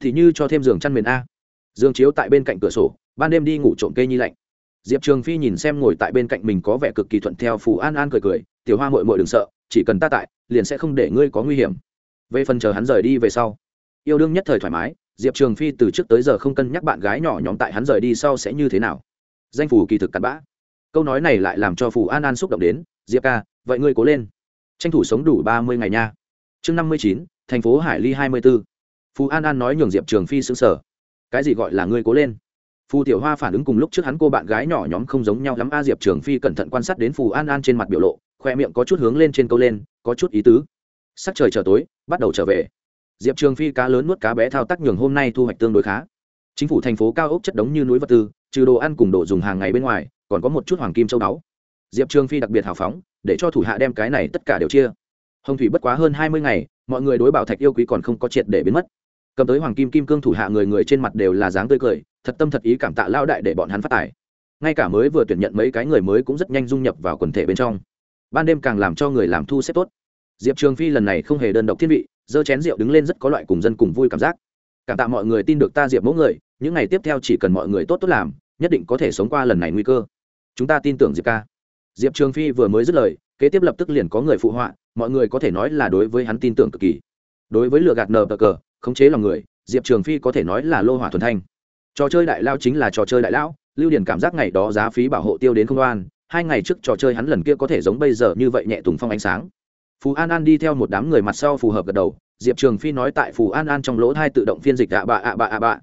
[SPEAKER 1] Thì như cho thêm giường chăn miền a. Giường chiếu tại bên cạnh cửa sổ, ban đêm đi ngủ trộm cây nhi lạnh diệp trường phi nhìn xem ngồi tại bên cạnh mình có vẻ cực kỳ thuận theo phù an an cười cười, tiểu hoa mội mội đừng sợ, chỉ cần ta tại, liền sẽ không để ngươi có nguy hiểm. Về phần chờ hắn rời đi về sau, yêu đương nhất thời thoải mái, diệp trường phi từ trước tới giờ không cân nhắc bạn gái nhỏ nhóm tại hắn rời đi sau sẽ như thế nào. Danh phủ kỳ thực cặn bã. Câu nói này lại làm cho phù an an xúc động đến, diệp ca, vậy ngươi cố lên. Tranh thủ sống đủ ba mươi ngày nha. Chương năm mươi chín, thành phố hải ly hai mươi b ố phù an an nói nhường diệp trường phi xứng sở cái gì gọi là ngươi cố lên? Phù tiểu hoa phản ứng cùng lúc trước hắn cô bạn gái nhỏ nhóm không giống nhau lắm. A diệp trường phi cẩn thận quan sát đến phù an an trên mặt biểu lộ, khoe miệng có chút hướng lên trên câu lên, có chút ý tứ. Sắc trời trở tối, bắt đầu trở về. Diệp trường phi cá lớn nuốt cá bé thao tác nhường hôm nay thu hoạch tương đối khá. Chính phủ thành phố cao ốc chất đống như núi vật tư, trừ đồ ăn cùng đồ dùng hàng ngày bên ngoài, còn có một chút hoàng kim châu báu. Diệp trường phi đặc biệt hào phóng, để cho thủ hạ đem cái này tất cả đều chia. Hồng thủy bất quá hơn hai mươi ngày, mọi người đối bảo thạch yêu quý còn không có triệt để biến mất. Cầm tới hoàng kim kim cương thủ hạ người người trên mặt đều là dáng tươi cười thật tâm thật ý cảm tạ lao đại để bọn hắn phát tài. Ngay cả mới vừa tuyển nhận mấy cái người mới cũng rất nhanh dung nhập vào quần thể bên trong. Ban đêm càng làm cho người làm thu xếp tốt. Diệp trường phi lần này không hề đơn độc thiên vị dơ chén rượu đứng lên rất có loại cùng dân cùng vui cảm giác. Cảm tạ mọi người tin được ta diệp mẫu người, những ngày tiếp theo chỉ cần mọi người tốt tốt làm, nhất định có thể sống qua lần này nguy cơ. Chúng ta tin tưởng diệp ca. Diệp trường phi vừa mới dứt lời, kế tiếp lập tức liền có người phụ họa, mọi người có thể nói là đối với hắn tin tưởng cực kỳ. Đối với lựa gạt nờ bờ cờ, khống chế lòng người, diệp trường phi có thể nói là lô hỏa thuần thanh trò chơi đại lao chính là trò chơi đại lão, lưu điển cảm giác ngày đó giá phí bảo hộ tiêu đến không đoan, hai ngày trước trò chơi hắn lần kia có thể giống bây giờ như vậy nhẹ tùng phong ánh sáng. Phù an an đi theo một đám người mặt sau phù hợp gật đầu, diệp trường phi nói tại phù an an trong lỗ thai tự động phiên dịch ạ bạ ạ bạ ạ bạ.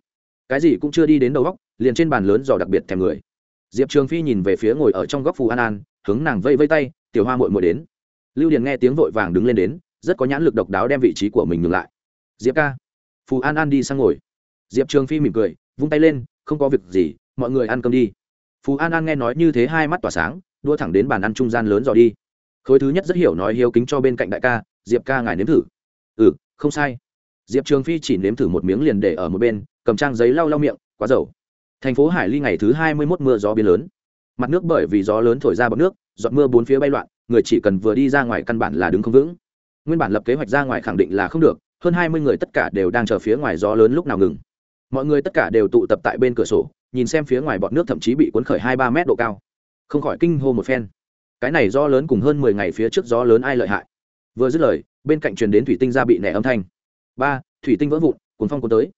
[SPEAKER 1] Cái gì cũng chưa đi đến đầu góc liền trên bàn lớn dò đặc biệt thèm người. Diệp trường phi nhìn về phía ngồi ở trong góc phù an an, hướng nàng vây vây tay, tiểu hoa mội mội đến. Lưu điền nghe tiếng vội vàng đứng lên đến, rất có nhãn lực độc đáo đem vị trí của mình ngừng lại. Diệp ca. Phù an an đi sang ngồi. Diệp trường phi mỉm cười vung tay lên, không có việc gì, mọi người ăn cơm đi. Phú an an nghe nói như thế hai mắt tỏa sáng, đua thẳng đến bàn ăn trung gian lớn dò đi. Khối thứ nhất rất hiểu nói hiếu kính cho bên cạnh đại ca, diệp ca ngài nếm thử. Ừ không sai. Diệp trường phi chỉ nếm thử một miếng liền để ở một bên, cầm trang giấy lau lau miệng, quá dầu. Thành phố hải ly ngày thứ hai mươi mốt mưa gió biến lớn. Mặt nước bởi vì gió lớn thổi ra bọc nước, giọt mưa bốn phía bay loạn, người chỉ cần vừa đi ra ngoài căn bản là đứng không vững. Nguyên bản lập kế hoạch ra ngoài khẳng định là không được, hơn hai mươi người tất cả đều đang chờ phía ngoài gió lớn lúc nào ngừng mọi người tất cả đều tụ tập tại bên cửa sổ, nhìn xem phía ngoài bọt nước thậm chí bị cuốn khởi hai ba mét độ cao. Không khỏi kinh hô một phen. Cái này do lớn cùng hơn mười ngày phía trước gió lớn ai lợi hại? Vừa dứt lời, bên cạnh truyền đến thủy tinh ra bị nẻ âm thanh. Ba, thủy tinh vỡ vụn, cuốn phong cuốn tới.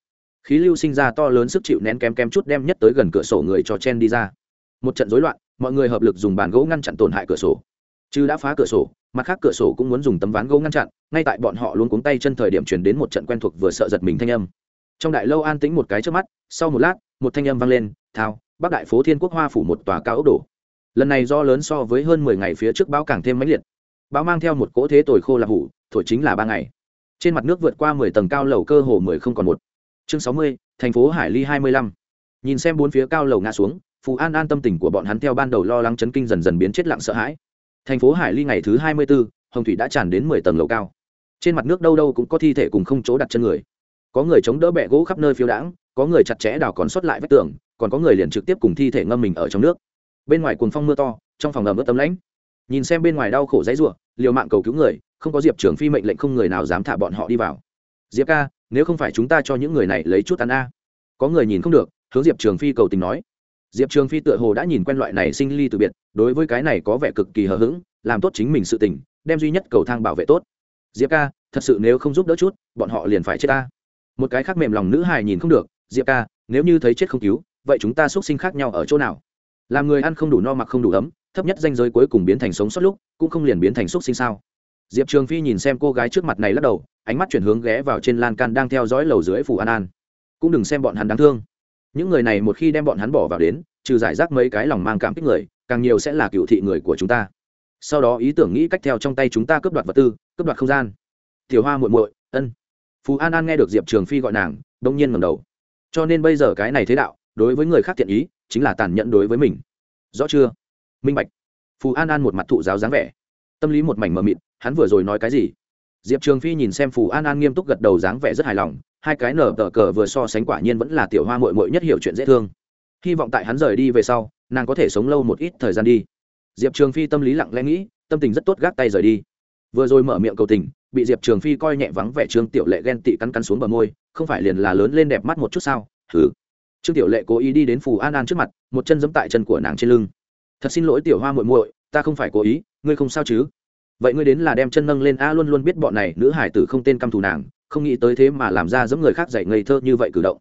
[SPEAKER 1] Khí lưu sinh ra to lớn sức chịu nén kém kém chút đem nhất tới gần cửa sổ người cho chen đi ra. Một trận rối loạn, mọi người hợp lực dùng bàn gỗ ngăn chặn tổn hại cửa sổ. Chứ đã phá cửa sổ, mặt khác cửa sổ cũng muốn dùng tấm ván gỗ ngăn chặn, ngay tại bọn họ luôn cuống tay chân thời điểm chuyển đến một trận quen thuộc vừa sợ giật mình thanh âm trong đại lâu an tĩnh một cái trước mắt, sau một lát, một thanh âm vang lên, thao, bắc đại phố thiên quốc hoa phủ một tòa cao ốc đổ. Lần này do lớn so với hơn mười ngày phía trước bão càng thêm mãnh liệt. Bão mang theo một cỗ thế tồi khô là hủ, thổi chính là ba ngày. Trên mặt nước vượt qua mười tầng cao lầu cơ hồ mười không còn một. Chương sáu mươi, thành phố hải ly hai mươi lăm. Nhìn xem bốn phía cao lầu ngã xuống, phù an an tâm tình của bọn hắn theo ban đầu lo lắng chấn kinh dần dần biến chết lặng sợ hãi. Thành phố hải ly ngày thứ hai mươi b ố hồng thủy đã tràn đến mười tầng lầu cao. Trên mặt nước đâu đâu cũng có thi thể cùng không chỗ đặt chân người có người chống đỡ bẹ gỗ khắp nơi phiêu đãng, có người chặt chẽ đào còn sót lại vách tường, còn có người liền trực tiếp cùng thi thể ngâm mình ở trong nước. Bên ngoài cuồng phong mưa to, trong phòng ẩm ướt tấm lãnh nhìn xem bên ngoài đau khổ dãy ruộng liều mạng cầu cứu người, không có diệp Trường phi mệnh lệnh không người nào dám thả bọn họ đi vào. Diệp ca, nếu không phải chúng ta cho những người này lấy chút ăn a. Có người nhìn không được, hướng diệp trường phi cầu tình nói. Diệp trường phi tựa hồ đã nhìn quen loại này sinh ly từ biệt, đối với cái này có vẻ cực kỳ hờ hững, làm tốt chính mình sự tình, đem duy nhất cầu thang bảo vệ tốt. Diệp ca, thật sự nếu không giúp đỡ chút, bọn họ liền phải chết ta một cái khác mềm lòng nữ hài nhìn không được, diệp ca, nếu như thấy chết không cứu, vậy chúng ta x u ấ t sinh khác nhau ở chỗ nào? Làm người ăn không đủ no mặc không đủ ấm, thấp nhất danh giới cuối cùng biến thành sống sót lúc, cũng không liền biến thành x u ấ t sinh sao? Diệp trường phi nhìn xem cô gái trước mặt này lắc đầu, ánh mắt chuyển hướng ghé vào trên lan can đang theo dõi lầu dưới phủ an an. Cũng đừng xem bọn hắn đáng thương. Những người này một khi đem bọn hắn bỏ vào đến, trừ giải rác mấy cái lòng mang cảm kích người, càng nhiều sẽ là cựu thị người của chúng ta. Sau đó ý tưởng nghĩ cách theo trong tay chúng ta cướp đoạt vật tư, cướp đoạt không gian. Tiểu hoa muội muội, ân phú an an nghe được diệp trường phi gọi nàng, đông nhiên ngầm đầu. Cho nên bây giờ cái này thế đạo, đối với người khác thiện ý, chính là tàn nhẫn đối với mình. Rõ chưa? Minh bạch. Phú an an một mặt thụ giáo dáng vẻ. Tâm lý một mảnh mờ mịt, hắn vừa rồi nói cái gì? Diệp trường phi nhìn xem phù an an nghiêm túc gật đầu dáng vẻ rất hài lòng, hai cái nở tờ cờ vừa so sánh quả nhiên vẫn là tiểu hoa mội mội nhất hiểu chuyện dễ thương. Hy vọng tại hắn rời đi về sau, nàng có thể sống lâu một ít thời gian đi. Diệp trường phi tâm lý lặng lẽ nghĩ, tâm tình rất tốt gác tay rời đi. Vừa rồi mở miệng cầu tình bị diệp trường phi coi nhẹ vắng vẻ, trương tiểu lệ ghen tị cắn cắn xuống bờ môi, không phải liền là lớn lên đẹp mắt một chút sao? Thử trương tiểu lệ cố ý đi đến phù an an trước mặt, một chân giẫm tại chân của nàng trên lưng. Thật xin lỗi tiểu hoa muội muội, ta không phải cố ý, ngươi không sao chứ? Vậy ngươi đến là đem chân nâng lên, a, luôn luôn biết bọn này nữ hải tử không tên căm thù nàng, không nghĩ tới thế mà làm ra giẫm người khác dạy ngây thơ như vậy cử động.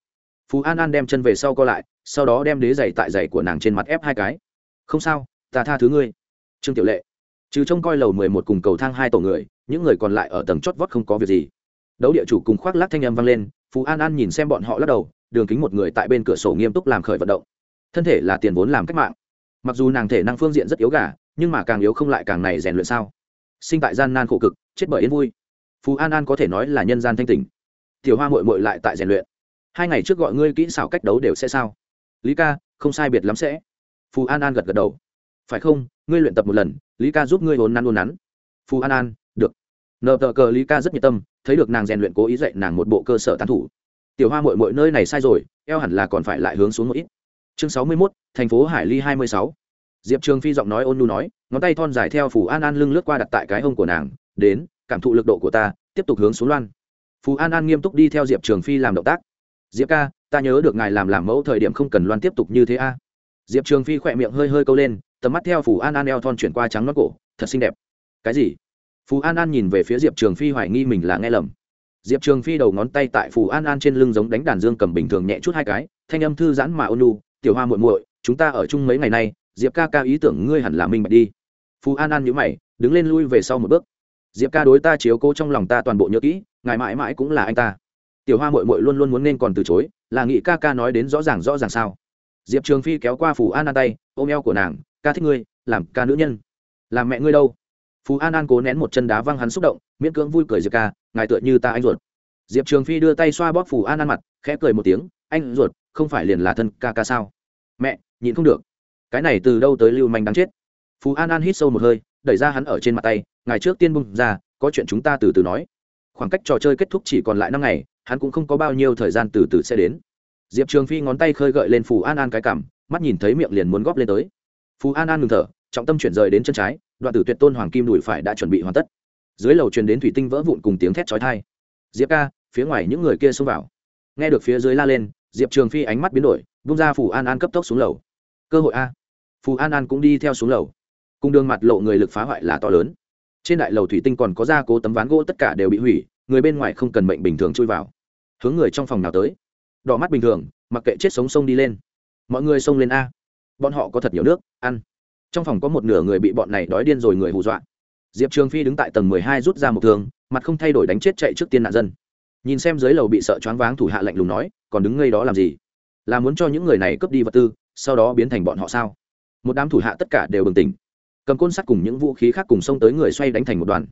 [SPEAKER 1] Phú an an đem chân về sau co lại, sau đó đem đế giày tại giày của nàng trên mặt ép hai cái. Không sao, ta tha thứ ngươi. Trương tiểu lệ. Trừ trông coi lầu mười một cùng cầu thang hai tổ người những người còn lại ở tầng chót vót không có việc gì. Đấu địa chủ cùng khoác lắc thanh âm vang lên, phú an an nhìn xem bọn họ lắc đầu, đường kính một người tại bên cửa sổ nghiêm túc làm khởi vận động. Thân thể là tiền vốn làm cách mạng. Mặc dù nàng thể năng phương diện rất yếu gà, nhưng mà càng yếu không lại càng này rèn luyện sao? Sinh tại gian nan khổ cực, chết bởi yên vui. Phú an an có thể nói là nhân gian thanh tình tiểu hoa mội mội lại tại rèn luyện. Hai ngày trước gọi ngươi kỹ xảo cách đấu đều sẽ sao? Lý ca, không sai biệt lắm sẽ. Phú an an gật gật đầu. Phải không, ngươi luyện tập một lần, lý ca giúp ngươi vốn nắn vốn nắn. Phú an an nợ tờ cờ lý ca rất nhiệt tâm, thấy được nàng rèn luyện cố ý dạy nàng một bộ cơ sở tán thủ. Tiểu hoa mội mội nơi này sai rồi, eo hẳn là còn phải lại hướng xuống một ít. Chương sáu mươi mốt, thành phố hải ly hai mươi sáu. Diệp trường phi giọng nói ôn nu nói, ngón tay thon dài theo phủ an an lưng lướt qua đặt tại cái hông của nàng, đến, cảm thụ lực độ của ta, tiếp tục hướng xuống loan. Phú an an nghiêm túc đi theo diệp trường phi làm động tác. Diệp ca, ta nhớ được ngài làm làm mẫu thời điểm không cần loan tiếp tục như thế a. À. Diệp trường phi khỏe miệng hơi hơi câu lên, tầm mắt theo phủ an an eo thon chuyển qua trắng nót cổ, thật xinh đẹp. Cái gì? Phù an an nhìn về phía diệp trường phi hoài nghi mình là nghe lầm. Diệp trường phi đầu ngón tay tại phù an an trên lưng giống đánh đàn dương cầm bình thường nhẹ chút hai cái, thanh âm thư giãn mà ôn lu tiểu hoa muội muội, chúng ta ở chung mấy ngày nay, diệp ca ca ý tưởng ngươi hẳn là minh bạch đi. Phù an an nhữ mày, đứng lên lui về sau một bước. Diệp ca đối ta chiếu cố trong lòng ta toàn bộ nhớ kỹ, ngài mãi mãi cũng là anh ta. Tiểu hoa Muội Muội luôn luôn muốn nên còn từ chối, là nghĩ ca ca nói đến rõ ràng rõ ràng sao? Diệp trường phi kéo qua phù an an tay, ôm eo của nàng, ca thích ngươi, làm ca nữ nhân. Làm mẹ ngươi đâu? Phù an an cố nén một chân đá văng hắn xúc động miễn cưỡng vui cười diệp ca ngài tựa như ta anh ruột diệp trường phi đưa tay xoa bóp phù an an mặt khẽ cười một tiếng anh ruột không phải liền là thân ca ca sao mẹ nhịn không được cái này từ đâu tới lưu manh đáng chết phù an an hít sâu một hơi đẩy ra hắn ở trên mặt tay ngày trước tiên bung ra có chuyện chúng ta từ từ nói khoảng cách trò chơi kết thúc chỉ còn lại năm ngày hắn cũng không có bao nhiêu thời gian từ từ sẽ đến diệp trường phi ngón tay khơi gợi lên phù an an cái cảm mắt nhìn thấy miệng liền muốn góp lên tới phù an an ngừng thở trọng tâm chuyển rời đến chân trái, đoạn tử tuyệt tôn hoàng kim đùi phải đã chuẩn bị hoàn tất. Dưới lầu truyền đến thủy tinh vỡ vụn cùng tiếng thét chói thai diệp ca, phía ngoài những người kia xông vào. Nghe được phía dưới la lên, diệp trường phi ánh mắt biến đổi bung ra phù an an cấp tốc xuống lầu. Cơ hội a. Phù an an cũng đi theo xuống lầu. Cùng đường mặt lộ người lực phá hoại là to lớn. Trên đại lầu thủy tinh còn có gia cố tấm ván gỗ tất cả đều bị hủy, người bên ngoài không cần mệnh bình thường chui vào. Hướng người trong phòng nào tới. Đỏ mắt bình thường, mặc kệ chết sống sông đi lên. Mọi người xông lên a. Bọn họ có thật nhiều nước, ăn trong phòng có một nửa người bị bọn này đói điên rồi người hù dọa. Diệp trường phi đứng tại tầng mười hai rút ra một thương, mặt không thay đổi đánh chết chạy trước tiên nạn dân. Nhìn xem dưới lầu bị sợ choáng váng thủ hạ lạnh lùng nói, còn đứng ngây đó làm gì? Là muốn cho những người này cướp đi vật tư, sau đó biến thành bọn họ sao? Một đám thủ hạ tất cả đều bừng tỉnh. Cầm côn sắt cùng những vũ khí khác cùng xông tới người xoay đánh thành một đoàn.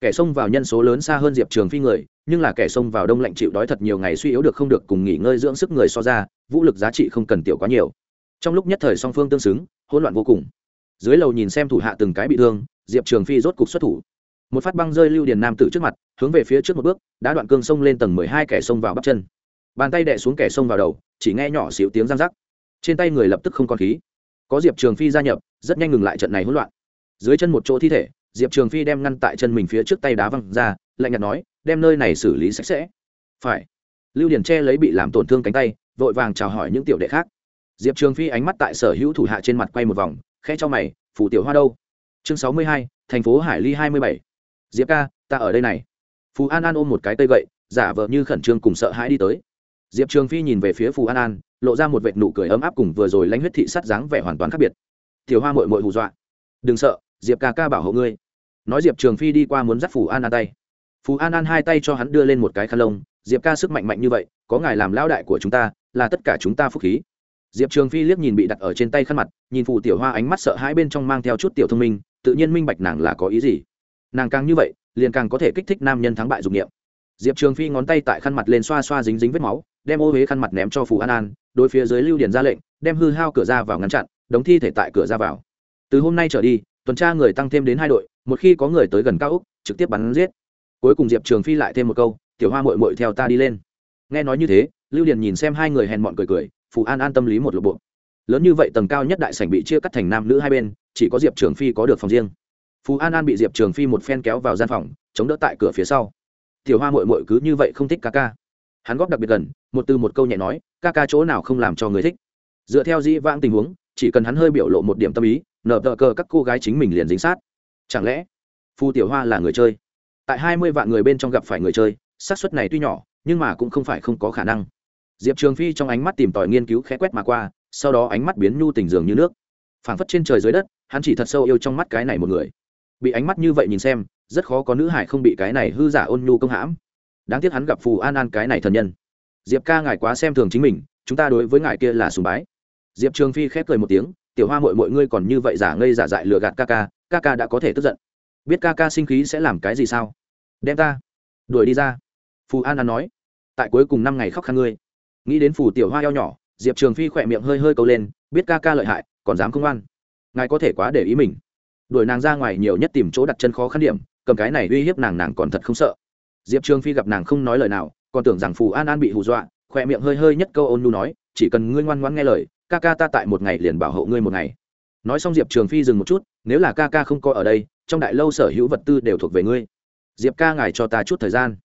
[SPEAKER 1] Kẻ xông vào nhân số lớn xa hơn diệp trường phi người, nhưng là kẻ xông vào đông lạnh chịu đói thật nhiều ngày suy yếu được không được cùng nghỉ ngơi dưỡng sức người so ra, vũ lực giá trị không cần tiểu quá nhiều. Trong lúc nhất thời song phương tương xứng, hỗn loạn vô cùng dưới lầu nhìn xem thủ hạ từng cái bị thương, diệp trường phi rốt cục xuất thủ. Một phát băng rơi lưu điền nam tử trước mặt, hướng về phía trước một bước đã đoạn cương sông lên tầng mười hai kẻ xông vào bắp chân. Bàn tay đẻ xuống kẻ xông vào đầu, chỉ nghe nhỏ xíu tiếng răng rắc. Trên tay người lập tức không còn khí. Có diệp trường phi gia nhập, rất nhanh ngừng lại trận này hỗn loạn. Dưới chân một chỗ thi thể, diệp trường phi đem ngăn tại chân mình phía trước tay đá văng ra, lạnh nhạt nói, đem nơi này xử lý sạch sẽ. Phải. Lưu điền che lấy bị làm tổn thương cánh tay, vội vàng chào hỏi những tiểu đệ khác. Diệp trường phi ánh mắt tại sở hữu thủ hạ trên mặt quay một vòng khẽ cho mày phủ tiểu hoa đâu? Chương sáu mươi hai, thành phố hải ly hai mươi bảy. Diệp ca, ta ở đây này. Phú an an ôm một cái cây gậy, giả vờ như khẩn trương cùng sợ hãi đi tới. Diệp trường phi nhìn về phía phù an an, lộ ra một vệt nụ cười ấm áp cùng vừa rồi lanh huyết thị sắt dáng vẻ hoàn toàn khác biệt. Tiểu hoa mội mội hù dọa. Đừng sợ, diệp ca ca bảo hộ ngươi. Nói diệp trường phi đi qua muốn dắt phù an an tay. Phù an an hai tay cho hắn đưa lên một cái khăn lông, diệp ca sức mạnh mạnh như vậy, có ngài làm lao đại của chúng ta, là tất cả chúng ta phúc khí diệp trường phi liếc nhìn bị đặt ở trên tay khăn mặt, nhìn phù tiểu hoa ánh mắt sợ hãi bên trong mang theo chút tiểu thông minh, tự nhiên minh bạch nàng là có ý gì. Nàng càng như vậy, liền càng có thể kích thích nam nhân thắng bại dục nghiệm diệp trường phi ngón tay tại khăn mặt lên xoa xoa dính dính vết máu, đem ô huế khăn mặt ném cho phù an an, đối phía dưới lưu điền ra lệnh, đem hư hao cửa ra vào ngăn chặn đóng thi thể tại cửa ra vào. Từ hôm nay trở đi, tuần tra người tăng thêm đến hai đội, một khi có người tới gần cao úc trực tiếp bắn giết. Cuối cùng diệp trường phi lại thêm một câu, tiểu hoa mội mội theo ta đi lên. Nghe nói như thế, lưu điền nhìn xem hai người hèn mọn cười cười phù an an tâm lý một lộp bộ. Lớn như vậy tầng cao nhất đại sảnh bị chia cắt thành nam nữ hai bên, chỉ có diệp trường phi có được phòng riêng. Phù an an bị diệp trường phi một phen kéo vào gian phòng, chống đỡ tại cửa phía sau. Tiểu hoa mội mội cứ như vậy không thích ca ca. Hắn góp đặc biệt gần, một từ một câu nhẹ nói, ca ca chỗ nào không làm cho người thích? Dựa theo dĩ vãng tình huống, chỉ cần hắn hơi biểu lộ một điểm tâm ý, nở tờ cờ các cô gái chính mình liền dính sát. Chẳng lẽ phu tiểu hoa là người chơi? Tại hai mươi vạn người bên trong gặp phải người chơi, xác suất này tuy nhỏ, nhưng mà cũng không phải không có khả năng diệp trường phi trong ánh mắt tìm tòi nghiên cứu khẽ quét mà qua, sau đó ánh mắt biến nhu tình dường như nước. Phảng phất trên trời dưới đất, hắn chỉ thật sâu yêu trong mắt cái này một người. Bị ánh mắt như vậy nhìn xem, rất khó có nữ hải không bị cái này hư giả ôn nhu công hãm. Đáng tiếc hắn gặp phù an an cái này thần nhân. Diệp ca ngài quá xem thường chính mình, chúng ta đối với ngài kia là sùng bái. Diệp trường phi khép cười một tiếng, tiểu hoa mội mọi ngươi còn như vậy giả ngây giả dại lừa gạt ca ca ca ca đã có thể tức giận. Biết ca ca sinh khí sẽ làm cái gì sao? Đem ta đuổi đi ra. Phù an an nói, tại cuối cùng năm ngày khóc khăn ngươi nghĩ đến phù tiểu hoa eo nhỏ, diệp trường phi khỏe miệng hơi hơi câu lên, biết ca ca lợi hại, còn dám không ăn ngài có thể quá để ý mình. Đuổi nàng ra ngoài nhiều nhất tìm chỗ đặt chân khó khăn điểm, cầm cái này uy hiếp nàng nàng còn thật không sợ. Diệp trường phi gặp nàng không nói lời nào, còn tưởng rằng phù an an bị hù dọa, khỏe miệng hơi hơi nhất câu ôn nhu nói, chỉ cần ngươi ngoan ngoãn nghe lời, ca ca ta tại một ngày liền bảo hộ ngươi một ngày. Nói xong diệp trường phi dừng một chút, nếu là ca ca không coi ở đây, trong đại lâu sở hữu vật tư đều thuộc về ngươi. Diệp ca ngài cho ta chút thời gian.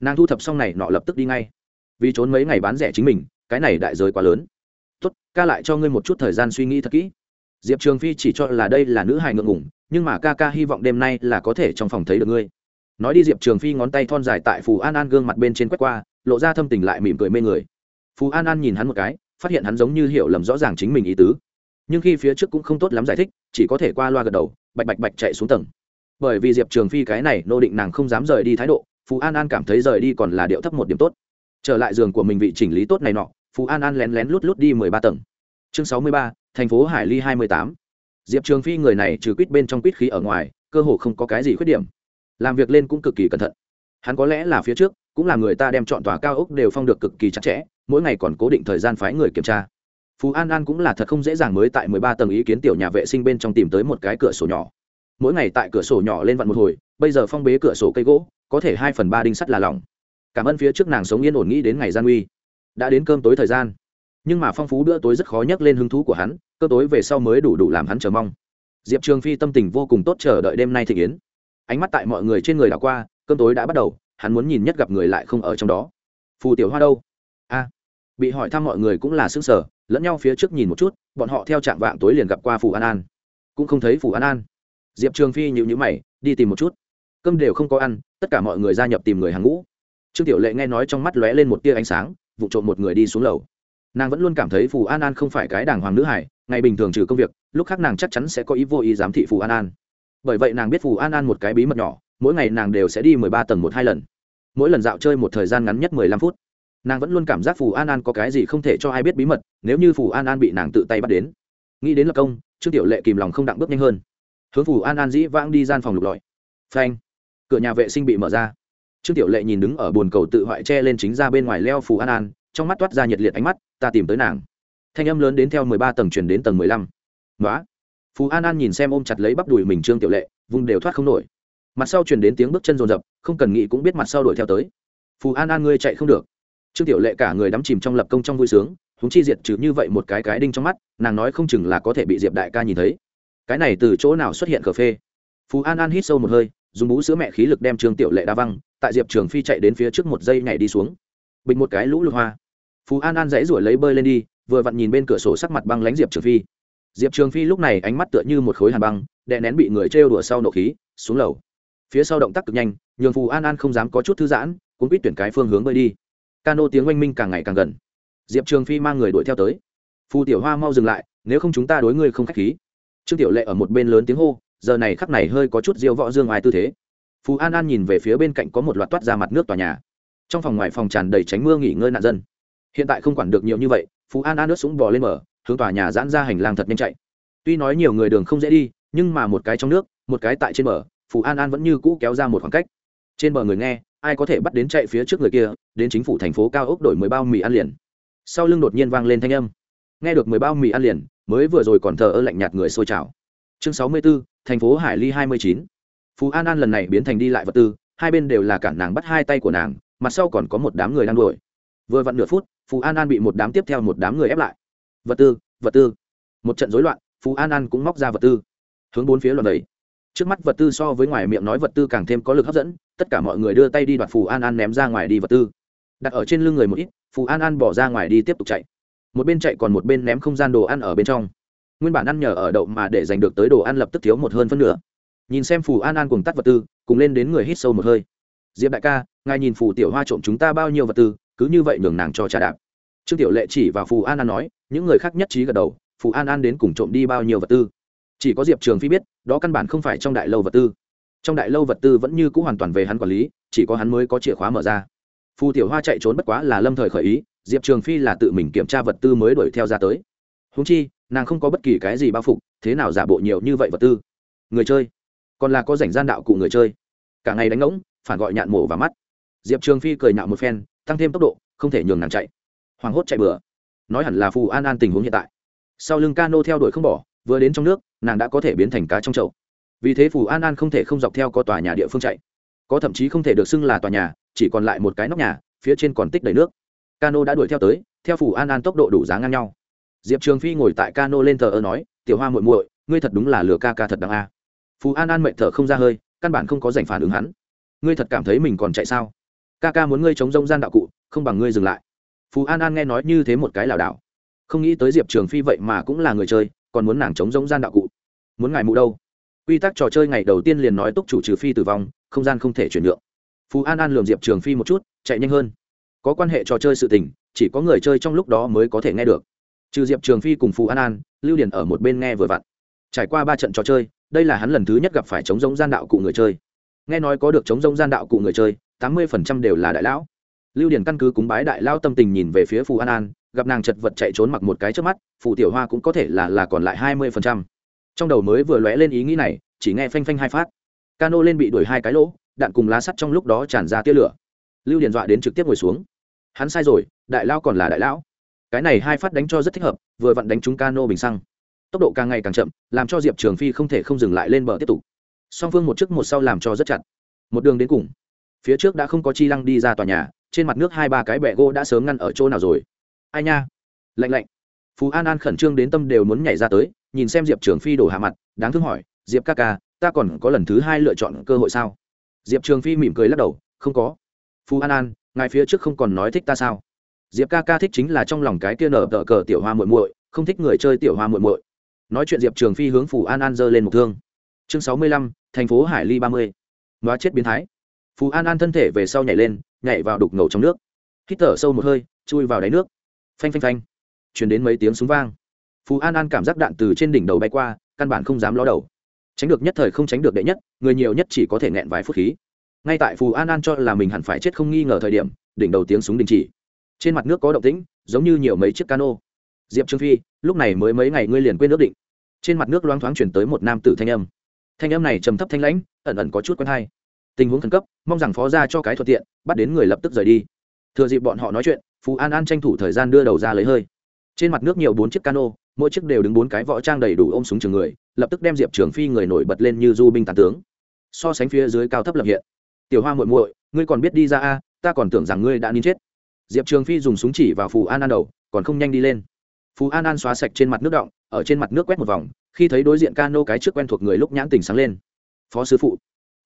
[SPEAKER 1] Nàng thu thập xong này nọ lập tức đi ngay vì trốn mấy ngày bán rẻ chính mình, cái này đại giới quá lớn. Tốt, ca lại cho ngươi một chút thời gian suy nghĩ thật kỹ. Diệp trường phi chỉ cho là đây là nữ hài ngượng ngủng nhưng mà ca ca hy vọng đêm nay là có thể trong phòng thấy được ngươi. Nói đi, diệp trường phi ngón tay thon dài tại phù an an gương mặt bên trên quét qua, lộ ra thâm tình lại mỉm cười mê người. Phù an an nhìn hắn một cái, phát hiện hắn giống như hiểu lầm rõ ràng chính mình ý tứ. Nhưng khi phía trước cũng không tốt lắm giải thích, chỉ có thể qua loa gật đầu, bạch bạch bạch chạy xuống tầng. Bởi vì diệp trường phi cái này nô định nàng không dám rời đi thái độ, Phù an an cảm thấy rời đi còn là điệu thấp một điểm tốt trở lại giường của mình vị chỉnh lý tốt này nọ, phú an an lén lén lút lút đi mười ba tầng. Chương sáu mươi ba, thành phố hải ly hai mươi tám. Diệp trường phi người này trừ quýt bên trong quýt khí ở ngoài, cơ hồ không có cái gì khuyết điểm. Làm việc lên cũng cực kỳ cẩn thận. Hắn có lẽ là phía trước, cũng là người ta đem chọn tòa cao ốc đều phong được cực kỳ chặt chẽ, mỗi ngày còn cố định thời gian phái người kiểm tra. Phú an an cũng là thật không dễ dàng mới tại mười ba tầng ý kiến tiểu nhà vệ sinh bên trong tìm tới một cái cửa sổ nhỏ. Mỗi ngày tại cửa sổ nhỏ lên vặn một hồi, bây giờ phong bế cửa sổ cây gỗ, có thể hai phần ba đinh sắt là lỏng cảm ơn phía trước nàng sống yên ổn nghĩ đến ngày gian uy đã đến cơm tối thời gian. Nhưng mà phong phú bữa tối rất khó nhắc lên hứng thú của hắn cơ tối về sau mới đủ đủ làm hắn chờ mong. Diệp trường phi tâm tình vô cùng tốt chờ đợi đêm nay thị yến. Ánh mắt tại mọi người trên người đảo qua, cơm tối đã bắt đầu, hắn muốn nhìn nhất gặp người lại không ở trong đó. Phù tiểu hoa đâu? A. Bị hỏi thăm mọi người cũng là xứng sở lẫn nhau phía trước nhìn một chút, bọn họ theo trạng vạng tối liền gặp qua phù an an. Cũng không thấy phù an an. Diệp trường phi nhịu nhữ mày, đi tìm một chút. Cơm đều không có ăn, tất cả mọi người gia nhập tìm người hàng ngũ trương tiểu lệ nghe nói trong mắt lóe lên một tia ánh sáng, vụ trộm một người đi xuống lầu. Nàng vẫn luôn cảm thấy phù an an không phải cái đàng hoàng nữ hải ngày bình thường trừ công việc, lúc khác nàng chắc chắn sẽ có ý vô ý giám thị phù an an. Bởi vậy nàng biết phù an an một cái bí mật nhỏ, mỗi ngày nàng đều sẽ đi mười ba tầng một hai lần. Mỗi lần dạo chơi một thời gian ngắn nhất mười lăm phút, nàng vẫn luôn cảm giác phù an an có cái gì không thể cho ai biết bí mật, nếu như phù an an bị nàng tự tay bắt đến. Nghĩ đến lập công, trương tiểu lệ kìm lòng không đặng bước nhanh hơn. Hướng phù an an dĩ vãng đi gian phòng lục lọi. Phanh. Cửa nhà vệ sinh bị mở ra trương tiểu lệ nhìn đứng ở bồn cầu tự hoại che lên chính ra bên ngoài leo phù an an, trong mắt toát ra nhiệt liệt ánh mắt, ta tìm tới nàng. Thanh âm lớn đến theo mười ba tầng chuyển đến tầng mười lăm. Nói phù an an nhìn xem ôm chặt lấy bắp đùi mình trương tiểu lệ, vùng đều thoát không nổi. Mặt sau chuyển đến tiếng bước chân rồn rập không cần nghĩ cũng biết mặt sau đuổi theo tới. Phù an an, ngươi chạy không được. Trương tiểu lệ cả người đắm chìm trong lập công trong vui sướng húng chi diệt trừ như vậy một cái cái đinh trong mắt, nàng nói không chừng là có thể bị diệp đại ca nhìn thấy. Cái này từ chỗ nào xuất hiện cờ phê? Phù an an hít sâu một hơi, dùng bú sữa mẹ khí lực đem trương tiểu lệ đa văng tại diệp trường phi chạy đến phía trước một giây nhảy đi xuống bình một cái lũ lụt hoa phú an an dãy ruổi lấy bơi lên đi vừa vặn nhìn bên cửa sổ sắc mặt băng lánh diệp trường phi diệp trường phi lúc này ánh mắt tựa như một khối hàn băng đè nén bị người trêu đùa sau nộ khí xuống lầu phía sau động tác cực nhanh nhường phù an an không dám có chút thư giãn cũng biết tuyển cái phương hướng bơi đi cano tiếng oanh minh càng ngày càng gần diệp trường phi mang người đuổi theo tới phù tiểu hoa mau dừng lại nếu không chúng ta đối ngươi không k h á c h khí trương tiểu lệ ở một bên lớn tiếng hô giờ này khắc này hơi có chút diêu võ dương ai tư thế Phú an an nhìn về phía bên cạnh có một loạt toát ra mặt nước tòa nhà trong phòng ngoài phòng tràn đầy tránh mưa nghỉ ngơi nạn dân hiện tại không quản được nhiều như vậy phú an an ướt súng bò lên mở hướng tòa nhà giãn ra hành lang thật nhanh chạy tuy nói nhiều người đường không dễ đi nhưng mà một cái trong nước một cái tại trên bờ phú an an vẫn như cũ kéo ra một khoảng cách trên bờ người nghe ai có thể bắt đến chạy phía trước người kia đến chính phủ thành phố cao ốc đổi mười bao mì ăn liền sau lưng đột nhiên vang lên thanh âm nghe được mười bao mì ăn liền mới vừa rồi còn thờ ơ lạnh nhạt người sôi trào chương sáu mươi 64, thành phố hải ly hai mươi chín phú an an lần này biến thành đi lại vật tư, hai bên đều là cản nàng bắt hai tay của nàng, mặt sau còn có một đám người đang đuổi. Vừa vặn nửa phút, phú an an bị một đám tiếp theo một đám người ép lại. Vật tư vật tư. Một trận rối loạn, phú an an cũng móc ra vật tư. Hướng bốn phía loạn đầy. Trước mắt vật tư so với ngoài miệng nói vật tư càng thêm có lực hấp dẫn, tất cả mọi người đưa tay đi đoạt phù an an ném ra ngoài đi vật tư. Đặt ở trên lưng người một ít phù an an bỏ ra ngoài đi tiếp tục chạy. Một bên chạy còn một bên ném không gian đồ ăn ở bên trong. Nguyên bản ăn nhờ ở đậu mà để giành được tới đồ ăn lập tức thiếu một hơn phân nửa nhìn xem phù an an cùng tắt vật tư, cùng lên đến người hít sâu một hơi. Diệp đại ca, ngài nhìn phù tiểu hoa trộm chúng ta bao nhiêu vật tư, cứ như vậy nhường nàng cho trà đạp. Trương tiểu lệ chỉ vào phù an an nói, những người khác nhất trí gật đầu, phù an an đến cùng trộm đi bao nhiêu vật tư? Chỉ có diệp trường phi biết, đó căn bản không phải trong đại lâu vật tư. Trong đại lâu vật tư vẫn như c ũ hoàn toàn về hắn quản lý, chỉ có hắn mới có chìa khóa mở ra. Phù tiểu hoa chạy trốn bất quá là lâm thời khởi ý, diệp trường phi là tự mình kiểm tra vật tư mới đuổi theo ra tới. Húng chi, nàng không có bất kỳ cái gì bao phục, thế nào giả bộ nhiều như vậy vật tư? Người chơi còn là có rảnh gian đạo cụ người chơi. Cả ngày đánh ngỗng, phản gọi nhạn mổ và mắt. Diệp trường phi cười nhạo một phen, tăng thêm tốc độ, không thể nhường nàng chạy. Hoảng hốt chạy bừa. Nói hẳn là phù an an tình huống hiện tại. Sau lưng cano theo đuổi không bỏ, vừa đến trong nước, nàng đã có thể biến thành cá trong chậu. Vì thế phù an an không thể không dọc theo có tòa nhà địa phương chạy. Có thậm chí không thể được xưng là tòa nhà, chỉ còn lại một cái nóc nhà, phía trên còn tích đầy nước. Cano đã đuổi theo tới, theo phù an an tốc độ đủ giá ngang nhau. Diệp trường phi ngồi tại cano lên thờ ơ nói, tiểu hoa muội muội, ngươi thật đúng là lừa ca ca thật đáng a phù an an mệnh thở không ra hơi, căn bản không có giành phản ứng hắn. Ngươi thật cảm thấy mình còn chạy sao? Ca ca muốn ngươi chống rông gian đạo cụ, không bằng ngươi dừng lại. Phú an an nghe nói như thế một cái lảo đảo. Không nghĩ tới diệp trường phi vậy mà cũng là người chơi, còn muốn nàng chống rông gian đạo cụ. Muốn ngài mụ đâu? Quy tắc trò chơi ngày đầu tiên liền nói túc chủ trừ phi tử vong, không gian không thể chuyển nhượng. Phú an an lường diệp trường phi một chút, chạy nhanh hơn. Có quan hệ trò chơi sự tình, chỉ có người chơi trong lúc đó mới có thể nghe được. Trừ diệp trường phi cùng phú an an, lưu điển ở một bên nghe vừa vặn. Trải qua ba trận trò chơi đây là hắn lần thứ nhất gặp phải chống giống gian đạo cụ người chơi. Nghe nói có được chống giống gian đạo cụ người chơi, tám mươi phần trăm đều là đại lão. Lưu điển căn cứ cúng bái đại lao tâm tình nhìn về phía phù an an, gặp nàng chật vật chạy trốn mặc một cái trước mắt, phù tiểu hoa cũng có thể là là còn lại hai mươi phần trăm. Trong đầu mới vừa lóe lên ý nghĩ này, chỉ nghe phanh phanh hai phát. Cano lên bị đuổi hai cái lỗ, đạn cùng lá sắt trong lúc đó tràn ra tia lửa. Lưu điền dọa đến trực tiếp ngồi xuống. Hắn sai rồi, đại lao còn là đại lão. Cái này hai phát đánh cho rất thích hợp, vừa vặn đánh trúng cano bình xăng tốc độ càng ngày càng chậm, làm cho diệp trường phi không thể không dừng lại lên bờ tiếp tục. Song phương một trước một sau làm cho rất chặt. Một đường đến cùng. Phía trước đã không có chi lăng đi ra tòa nhà, trên mặt nước hai ba cái bẹ gỗ đã sớm ngăn ở chỗ nào rồi. Ai nha? Lạnh lạnh. Phú an an khẩn trương đến tâm đều muốn nhảy ra tới, nhìn xem diệp trường phi đổ hạ mặt, đáng thương hỏi, diệp ca ca, ta còn có lần thứ hai lựa chọn cơ hội sao? Diệp trường phi mỉm cười lắc đầu, không có. Phú an an, ngài phía trước không còn nói thích ta sao? Diệp ca ca thích chính là trong lòng cái kia nở tờ cờ tiểu hoa muội muội, không thích người chơi tiểu hoa muội muội nói chuyện diệp trường phi hướng phù an an giơ lên một thương. Chương sáu mươi lăm, thành phố hải ly ba mươi. Nói chết biến thái. Phù an an thân thể về sau nhảy lên, nhảy vào đục ngầu trong nước. Hít thở sâu một hơi, chui vào đáy nước. Phanh phanh phanh. Chuyển đến mấy tiếng súng vang. Phù an an cảm giác đạn từ trên đỉnh đầu bay qua, căn bản không dám ló đầu. Tránh được nhất thời không tránh được đệ nhất, người nhiều nhất chỉ có thể nghẹn vài phút khí. Ngay tại phù an an cho là mình hẳn phải chết không nghi ngờ thời điểm, đỉnh đầu tiếng súng đình chỉ. Trên mặt nước có động tĩnh, giống như nhiều mấy chiếc cano diệp trương phi, lúc này mới mấy ngày ngươi liền quên ước định. Trên mặt nước loáng thoáng chuyển tới một nam tử thanh âm. Thanh âm này trầm thấp thanh lãnh, ẩn ẩn có chút quen hay. Tình huống khẩn cấp, mong rằng phó ra cho cái thuận tiện, bắt đến người lập tức rời đi. Thừa dịp bọn họ nói chuyện, phú an an tranh thủ thời gian đưa đầu ra lấy hơi. Trên mặt nước nhiều bốn chiếc cano, mỗi chiếc đều đứng bốn cái võ trang đầy đủ ôm súng trường người, lập tức đem diệp trường phi người nổi bật lên như du binh tàn tướng. So sánh phía dưới cao thấp lập hiện. Tiểu hoa muội muội, ngươi còn biết đi ra a, ta còn tưởng rằng ngươi đã nín chết. Diệp trường phi dùng súng chỉ vào phù an an đầu, còn không nhanh đi lên phù an an xóa sạch trên mặt nước động, ở trên mặt nước quét một vòng, khi thấy đối diện cano cái trước quen thuộc người lúc nhãn tình sáng lên. Phó sư phụ.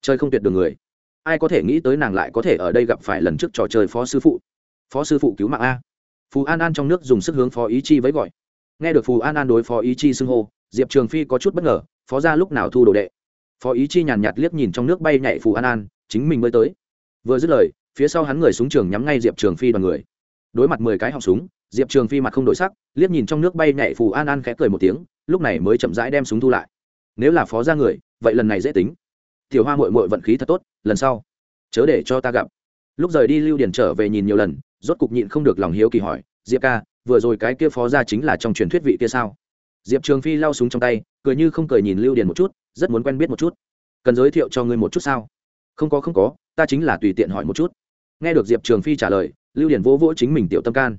[SPEAKER 1] Chơi không tuyệt đường người. Ai có thể nghĩ tới nàng lại có thể ở đây gặp phải lần trước trò chơi phó sư phụ? Phó sư phụ cứu mạng a. Phù an an trong nước dùng sức hướng phó ý chi với gọi. Nghe được phù an an đối phó ý chi xưng hô, diệp trường phi có chút bất ngờ, phó ra lúc nào thu đồ đệ? Phó ý chi nhàn nhạt liếc nhìn trong nước bay nhảy phù an an, chính mình mới tới. Vừa dứt lời, phía sau hắn người súng trường nhắm ngay diệp trường phi đoàn người. Đối mặt mười cái họng súng diệp trường phi mặt không đổi sắc, liếc nhìn trong nước bay nhảy phù an an khẽ cười một tiếng, lúc này mới chậm rãi đem súng thu lại. Nếu là phó ra người, vậy lần này dễ tính. Tiểu hoa mội mội vận khí thật tốt, lần sau, chớ để cho ta gặp. Lúc rời đi lưu điền trở về nhìn nhiều lần, rốt cục nhịn không được lòng hiếu kỳ hỏi, diệp ca, vừa rồi cái kia phó ra chính là trong truyền thuyết vị kia sao? Diệp trường phi lau súng trong tay, cười như không cười nhìn lưu điền một chút, rất muốn quen biết một chút. Cần giới thiệu cho ngươi một chút sao? Không có không có, ta chính là tùy tiện hỏi một chút. Nghe được diệp trường phi trả lời, lưu điền vỗ vỗ chính mình tiểu tâm can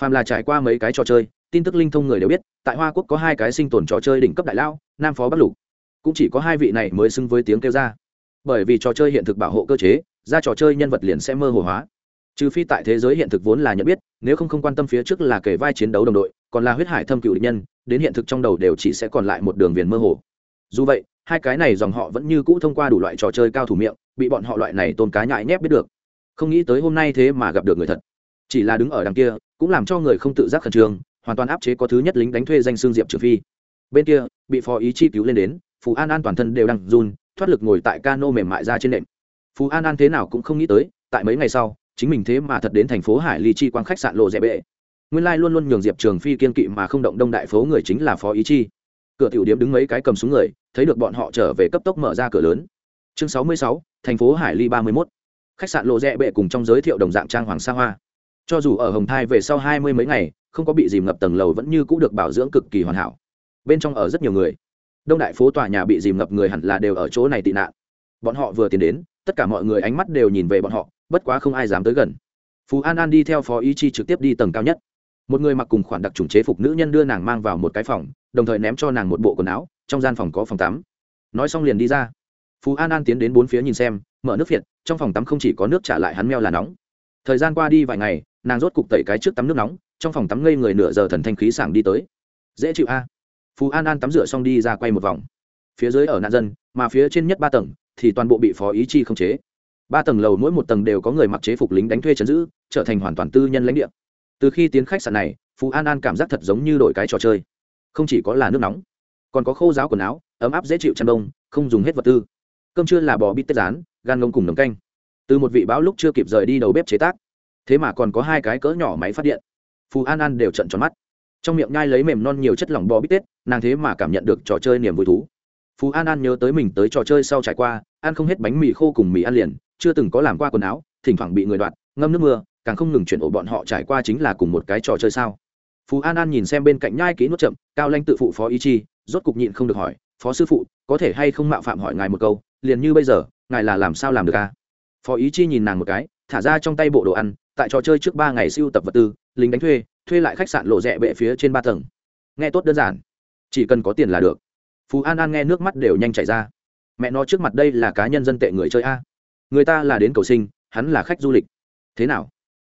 [SPEAKER 1] phàm là trải qua mấy cái trò chơi, tin tức linh thông người đều biết, tại hoa quốc có hai cái sinh tồn trò chơi đỉnh cấp đại lao nam phó bắc lục. Cũng chỉ có hai vị này mới xưng với tiếng kêu ra. Bởi vì trò chơi hiện thực bảo hộ cơ chế, ra trò chơi nhân vật liền sẽ mơ hồ hóa. Trừ phi tại thế giới hiện thực vốn là nhận biết, nếu không không quan tâm phía trước là kể vai chiến đấu đồng đội, còn là huyết hải thâm cựu địch nhân, đến hiện thực trong đầu đều chỉ sẽ còn lại một đường viền mơ hồ. Dù vậy, hai cái này dòng họ vẫn như cũ thông qua đủ loại trò chơi cao thủ miệng, bị bọn họ loại này tôn cá nhại nhép biết được. Không nghĩ tới hôm nay thế mà gặp được người thật chỉ là đứng ở đằng kia, cũng làm cho người không tự giác khẩn trương, hoàn toàn áp chế có thứ nhất lính đánh thuê danh xương diệp trừ phi. Bên kia, bị phó ý chi cứu lên đến, phù an an toàn thân đều đang run, thoát lực ngồi tại cano mềm mại ra trên nệm. Phù an an thế nào cũng không nghĩ tới, tại mấy ngày sau, chính mình thế mà thật đến thành phố hải ly chi quang khách sạn lộ rẽ bệ. Nguyên lai luôn luôn nhường diệp trường phi kiên kỵ mà không động đông đại phố người chính là phó ý chi. Cửa tiểu điếm đứng mấy cái cầm súng người, thấy được bọn họ trở về cấp tốc mở ra cửa lớn. Chương sáu mươi sáu, thành phố hải ly ba mươi mốt. Khách sạn lộ rẽ bệ cùng trong giới thiệu đồng dạng trang hoàng sa hoa cho dù ở hồng thai về sau hai mươi mấy ngày, không có bị dìm ngập tầng lầu vẫn như cũ được bảo dưỡng cực kỳ hoàn hảo. Bên trong ở rất nhiều người. Đông đại phố tòa nhà bị dìm ngập người hẳn là đều ở chỗ này tị nạn. Bọn họ vừa tiến đến, tất cả mọi người ánh mắt đều nhìn về bọn họ, bất quá không ai dám tới gần. Phú an an đi theo phó ý chi trực tiếp đi tầng cao nhất. Một người mặc cùng khoản đặc trùng chế phục nữ nhân đưa nàng mang vào một cái phòng, đồng thời ném cho nàng một bộ quần áo, trong gian phòng có phòng tắm. Nói xong liền đi ra. Phú an an tiến đến bốn phía nhìn xem, mở nước phiệt trong phòng tắm không chỉ có nước trả lại hắn meo là nóng. Thời gian qua đi vài ngày nàng rốt cục tẩy cái trước tắm nước nóng, trong phòng tắm ngây người nửa giờ thần thanh khí sảng đi tới. Dễ chịu a. Phú an an tắm rửa xong đi ra quay một vòng. Phía dưới ở nạn dân, mà phía trên nhất ba tầng, thì toàn bộ bị phó ý chi không chế. Ba tầng lầu mỗi một tầng đều có người mặc chế phục lính đánh thuê chấn giữ, trở thành hoàn toàn tư nhân lãnh địa. Từ khi tiến khách sạn này phú an an cảm giác thật giống như đổi cái trò chơi. Không chỉ có là nước nóng, còn có khô giáo quần áo, ấm áp dễ chịu chăn đông không dùng hết vật tư. Cơm chưa là bò bít tết rán, gan ngông cùng nấm canh. Từ một vị báo lúc chưa kịp rời đi đầu bếp chế tác thế mà còn có hai cái cỡ nhỏ máy phát điện. Phù an an đều trận tròn mắt. Trong miệng nhai lấy mềm non nhiều chất lỏng bò bít tết, nàng thế mà cảm nhận được trò chơi niềm vui thú. Phú an an nhớ tới mình tới trò chơi sau trải qua, ăn không hết bánh mì khô cùng mì ăn liền, chưa từng có làm qua quần áo, thỉnh thoảng bị người đoạt, ngâm nước mưa, càng không ngừng chuyển ổ bọn họ trải qua chính là cùng một cái trò chơi sao. Phú an an nhìn xem bên cạnh nhai kỹ nuốt chậm, cao lanh tự phụ phó ý chi, rốt cục nhịn không được hỏi, phó sư phụ, có thể hay không mạo phạm hỏi ngài một câu, liền như bây giờ, ngài là làm sao làm được à? Phó ý chi nhìn nàng một cái thả ra trong tay bộ đồ ăn, tại trò chơi trước ba ngày siêu tập vật tư, lính đánh thuê thuê lại khách sạn lộ rẽ bệ phía trên ba tầng. Nghe tốt đơn giản, chỉ cần có tiền là được. Phú an an nghe nước mắt đều nhanh chảy ra. Mẹ nó trước mặt đây là cá nhân dân tệ người chơi a. Người ta là đến cầu sinh, hắn là khách du lịch. Thế nào?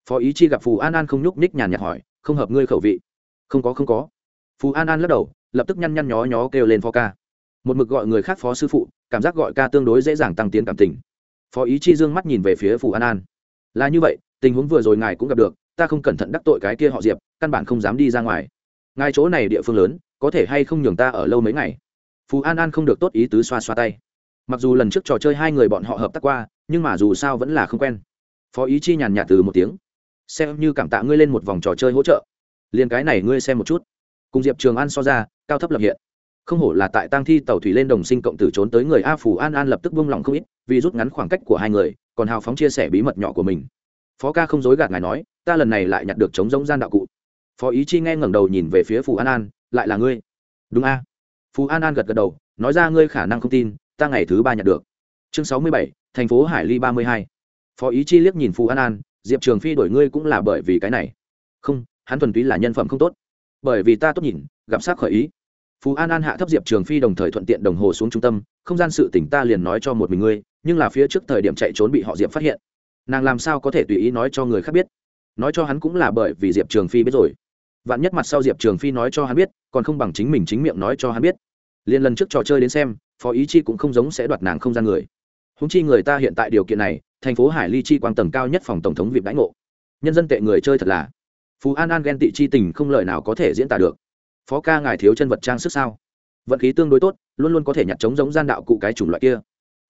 [SPEAKER 1] Phó ý chi gặp phù an an không nhúc nhích nhàn nhạt hỏi, không hợp ngươi khẩu vị. Không có không có. Phù an an lắc đầu, lập tức nhăn nhăn nhó nhó kêu lên phó ca. Một mực gọi người khác phó sư phụ, cảm giác gọi ca tương đối dễ dàng tăng tiến cảm tình. Phó ý chi dương mắt nhìn về phía phù an an là như vậy, tình huống vừa rồi ngài cũng gặp được, ta không cẩn thận đắc tội cái kia họ diệp, căn bản không dám đi ra ngoài. Ngài chỗ này địa phương lớn, có thể hay không nhường ta ở lâu mấy ngày? Phú an an không được tốt ý tứ xoa xoa tay. Mặc dù lần trước trò chơi hai người bọn họ hợp tác qua, nhưng mà dù sao vẫn là không quen. Phó ý chi nhàn nhạt từ một tiếng. Xem như cảm tạ ngươi lên một vòng trò chơi hỗ trợ. Liền cái này ngươi xem một chút. Cùng diệp trường an so ra, cao thấp lập hiện không hổ là tại tang thi tàu thủy lên đồng sinh cộng tử trốn tới người a phù an an lập tức buông lỏng không ít, vì rút ngắn khoảng cách của hai người, còn hào phóng chia sẻ bí mật nhỏ của mình. Phó ca không dối gạt ngài nói, ta lần này lại nhặt được chống giống gian đạo cụ. Phó ý chi nghe ngẩng đầu nhìn về phía phù an an, lại là ngươi. Đúng a. Phù an an gật gật đầu, nói ra ngươi khả năng không tin, ta ngày thứ ba nhặt được. Chương sáu mươi bảy, thành phố hải ly ba mươi hai. Phó ý chi liếc nhìn phù an an, diệp trường phi đổi ngươi cũng là bởi vì cái này. Không, hắn thuần túy là nhân phẩm không tốt. Bởi vì ta tốt nhìn, gặp sát khởi ý phú an an hạ thấp diệp trường phi đồng thời thuận tiện đồng hồ xuống trung tâm, không gian sự tỉnh ta liền nói cho một mình ngươi, nhưng là phía trước thời điểm chạy trốn bị họ diệp phát hiện. Nàng làm sao có thể tùy ý nói cho người khác biết? Nói cho hắn cũng là bởi vì diệp trường phi biết rồi. Vạn nhất mặt sau diệp trường phi nói cho hắn biết, còn không bằng chính mình chính miệng nói cho hắn biết. Liền lần trước trò chơi đến xem, phó ý chi cũng không giống sẽ đoạt nàng không gian người. Húng chi người ta hiện tại điều kiện này, thành phố hải ly chi quang tầng cao nhất phòng tổng thống vịp đãi ngộ. Nhân dân tệ người chơi thật là. Phú an an ghen tị chi tình không lời nào có thể diễn tả được phó ca ngài thiếu chân vật trang sức sao? Vận khí tương đối tốt, luôn luôn có thể nhặt chống giống gian đạo cụ cái chủng loại kia.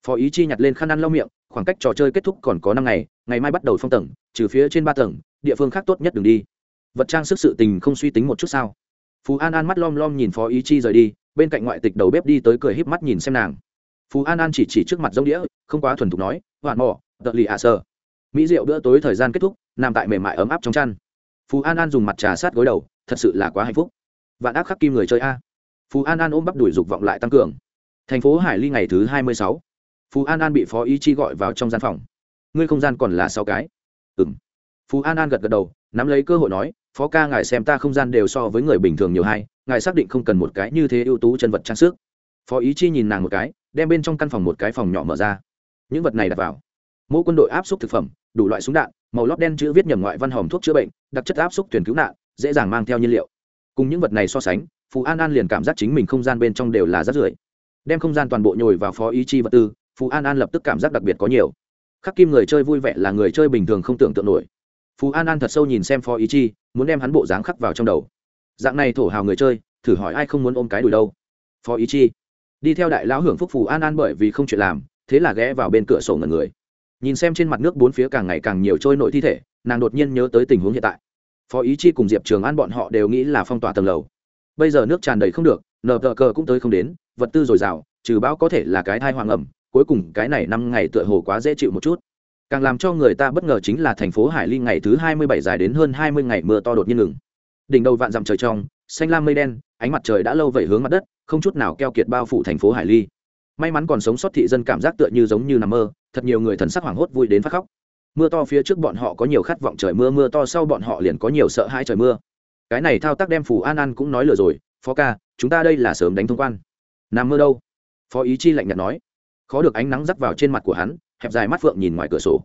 [SPEAKER 1] Phó ý chi nhặt lên khăn ăn lau miệng, khoảng cách trò chơi kết thúc còn có năm ngày ngày mai bắt đầu phong tầng, trừ phía trên ba tầng, địa phương khác tốt nhất đừng đi. Vật trang sức sự tình không suy tính một chút sao? Phú an an mắt lom lom nhìn phó ý chi rời đi, bên cạnh ngoại tịch đầu bếp đi tới cười híp mắt nhìn xem nàng. Phú an an chỉ chỉ trước mặt giống đĩa, không quá thuần thục nói, hoạn mỏ, tợ lì ạ sơ mỹ rượu bữa tối thời gian kết thúc, nằm tại mềm mại ấm áp trong chăn. Phú an an dùng mặt trà sát gối đầu, thật sự là quá hạnh phúc vạn ác khắc kim người chơi a. Phú an an ôm bắp đuổi dục vọng lại tăng cường. Thành phố hải ly ngày thứ hai mươi sáu. Phú an an bị phó ý chi gọi vào trong gian phòng. Ngươi không gian còn là sáu cái. Ừ m phú an an gật gật đầu, nắm lấy cơ hội nói, phó ca, ngài xem ta không gian đều so với người bình thường nhiều hay ngài xác định không cần một cái như thế ưu tú chân vật trang sức. Phó ý chi nhìn nàng một cái, đem bên trong căn phòng một cái phòng nhỏ mở ra. Những vật này đặt vào. Mỗi quân đội áp suất thực phẩm, đủ loại súng đạn, màu lót đen chữ viết nhầm ngoại văn hòm thuốc chữa bệnh, đặc chất áp suất thuyền cứu nạn, dễ dàng mang theo nhiên liệu cùng những vật này so sánh phú an an liền cảm giác chính mình không gian bên trong đều là rác rưởi. Đem không gian toàn bộ nhồi vào phó ý chi vật tư phú an an lập tức cảm giác đặc biệt có nhiều. Khắc kim người chơi vui vẻ là người chơi bình thường không tưởng tượng nổi. Phú an an thật sâu nhìn xem phó ý chi, muốn đem hắn bộ dáng khắc vào trong đầu. Dạng này thổ hào người chơi, thử hỏi ai không muốn ôm cái đùi đâu. Phó ý chi, đi theo đại lão hưởng phúc phù an an bởi vì không chuyện làm, thế là ghé vào bên cửa sổ ngần người. Nhìn xem trên mặt nước bốn phía càng ngày càng nhiều trôi nổi thi thể, nàng đột nhiên nhớ tới tình huống hiện tại phó ý chi cùng diệp trường an bọn họ đều nghĩ là phong tỏa tầng lầu. Bây giờ nước tràn đầy không được, nờ tờ cờ cũng tới không đến, vật tư dồi dào, trừ bão có thể là cái thai hoàng ẩm, cuối cùng cái này năm ngày tựa hồ quá dễ chịu một chút. Càng làm cho người ta bất ngờ chính là thành phố hải ly ngày thứ hai mươi bảy dài đến hơn hai mươi ngày mưa to đột nhiên ngừng. Đỉnh đầu vạn dặm trời trong, xanh lam mây đen, ánh mặt trời đã lâu vẩy hướng mặt đất, không chút nào keo kiệt bao phủ thành phố hải ly. May mắn còn sống sót thị dân cảm giác tựa như giống như nằm mơ, thật nhiều người thần sắc hoảng hốt vui đến phát khóc mưa to phía trước bọn họ có nhiều khát vọng trời mưa mưa to sau bọn họ liền có nhiều sợ hãi trời mưa. Cái này thao tác đem phù an an cũng nói lừa rồi, phó ca, chúng ta đây là sớm đánh thông quan. Nằm mơ đâu? Phó ý chi lạnh nhạt nói. Khó được ánh nắng rắc vào trên mặt của hắn, hẹp dài mắt phượng nhìn ngoài cửa sổ.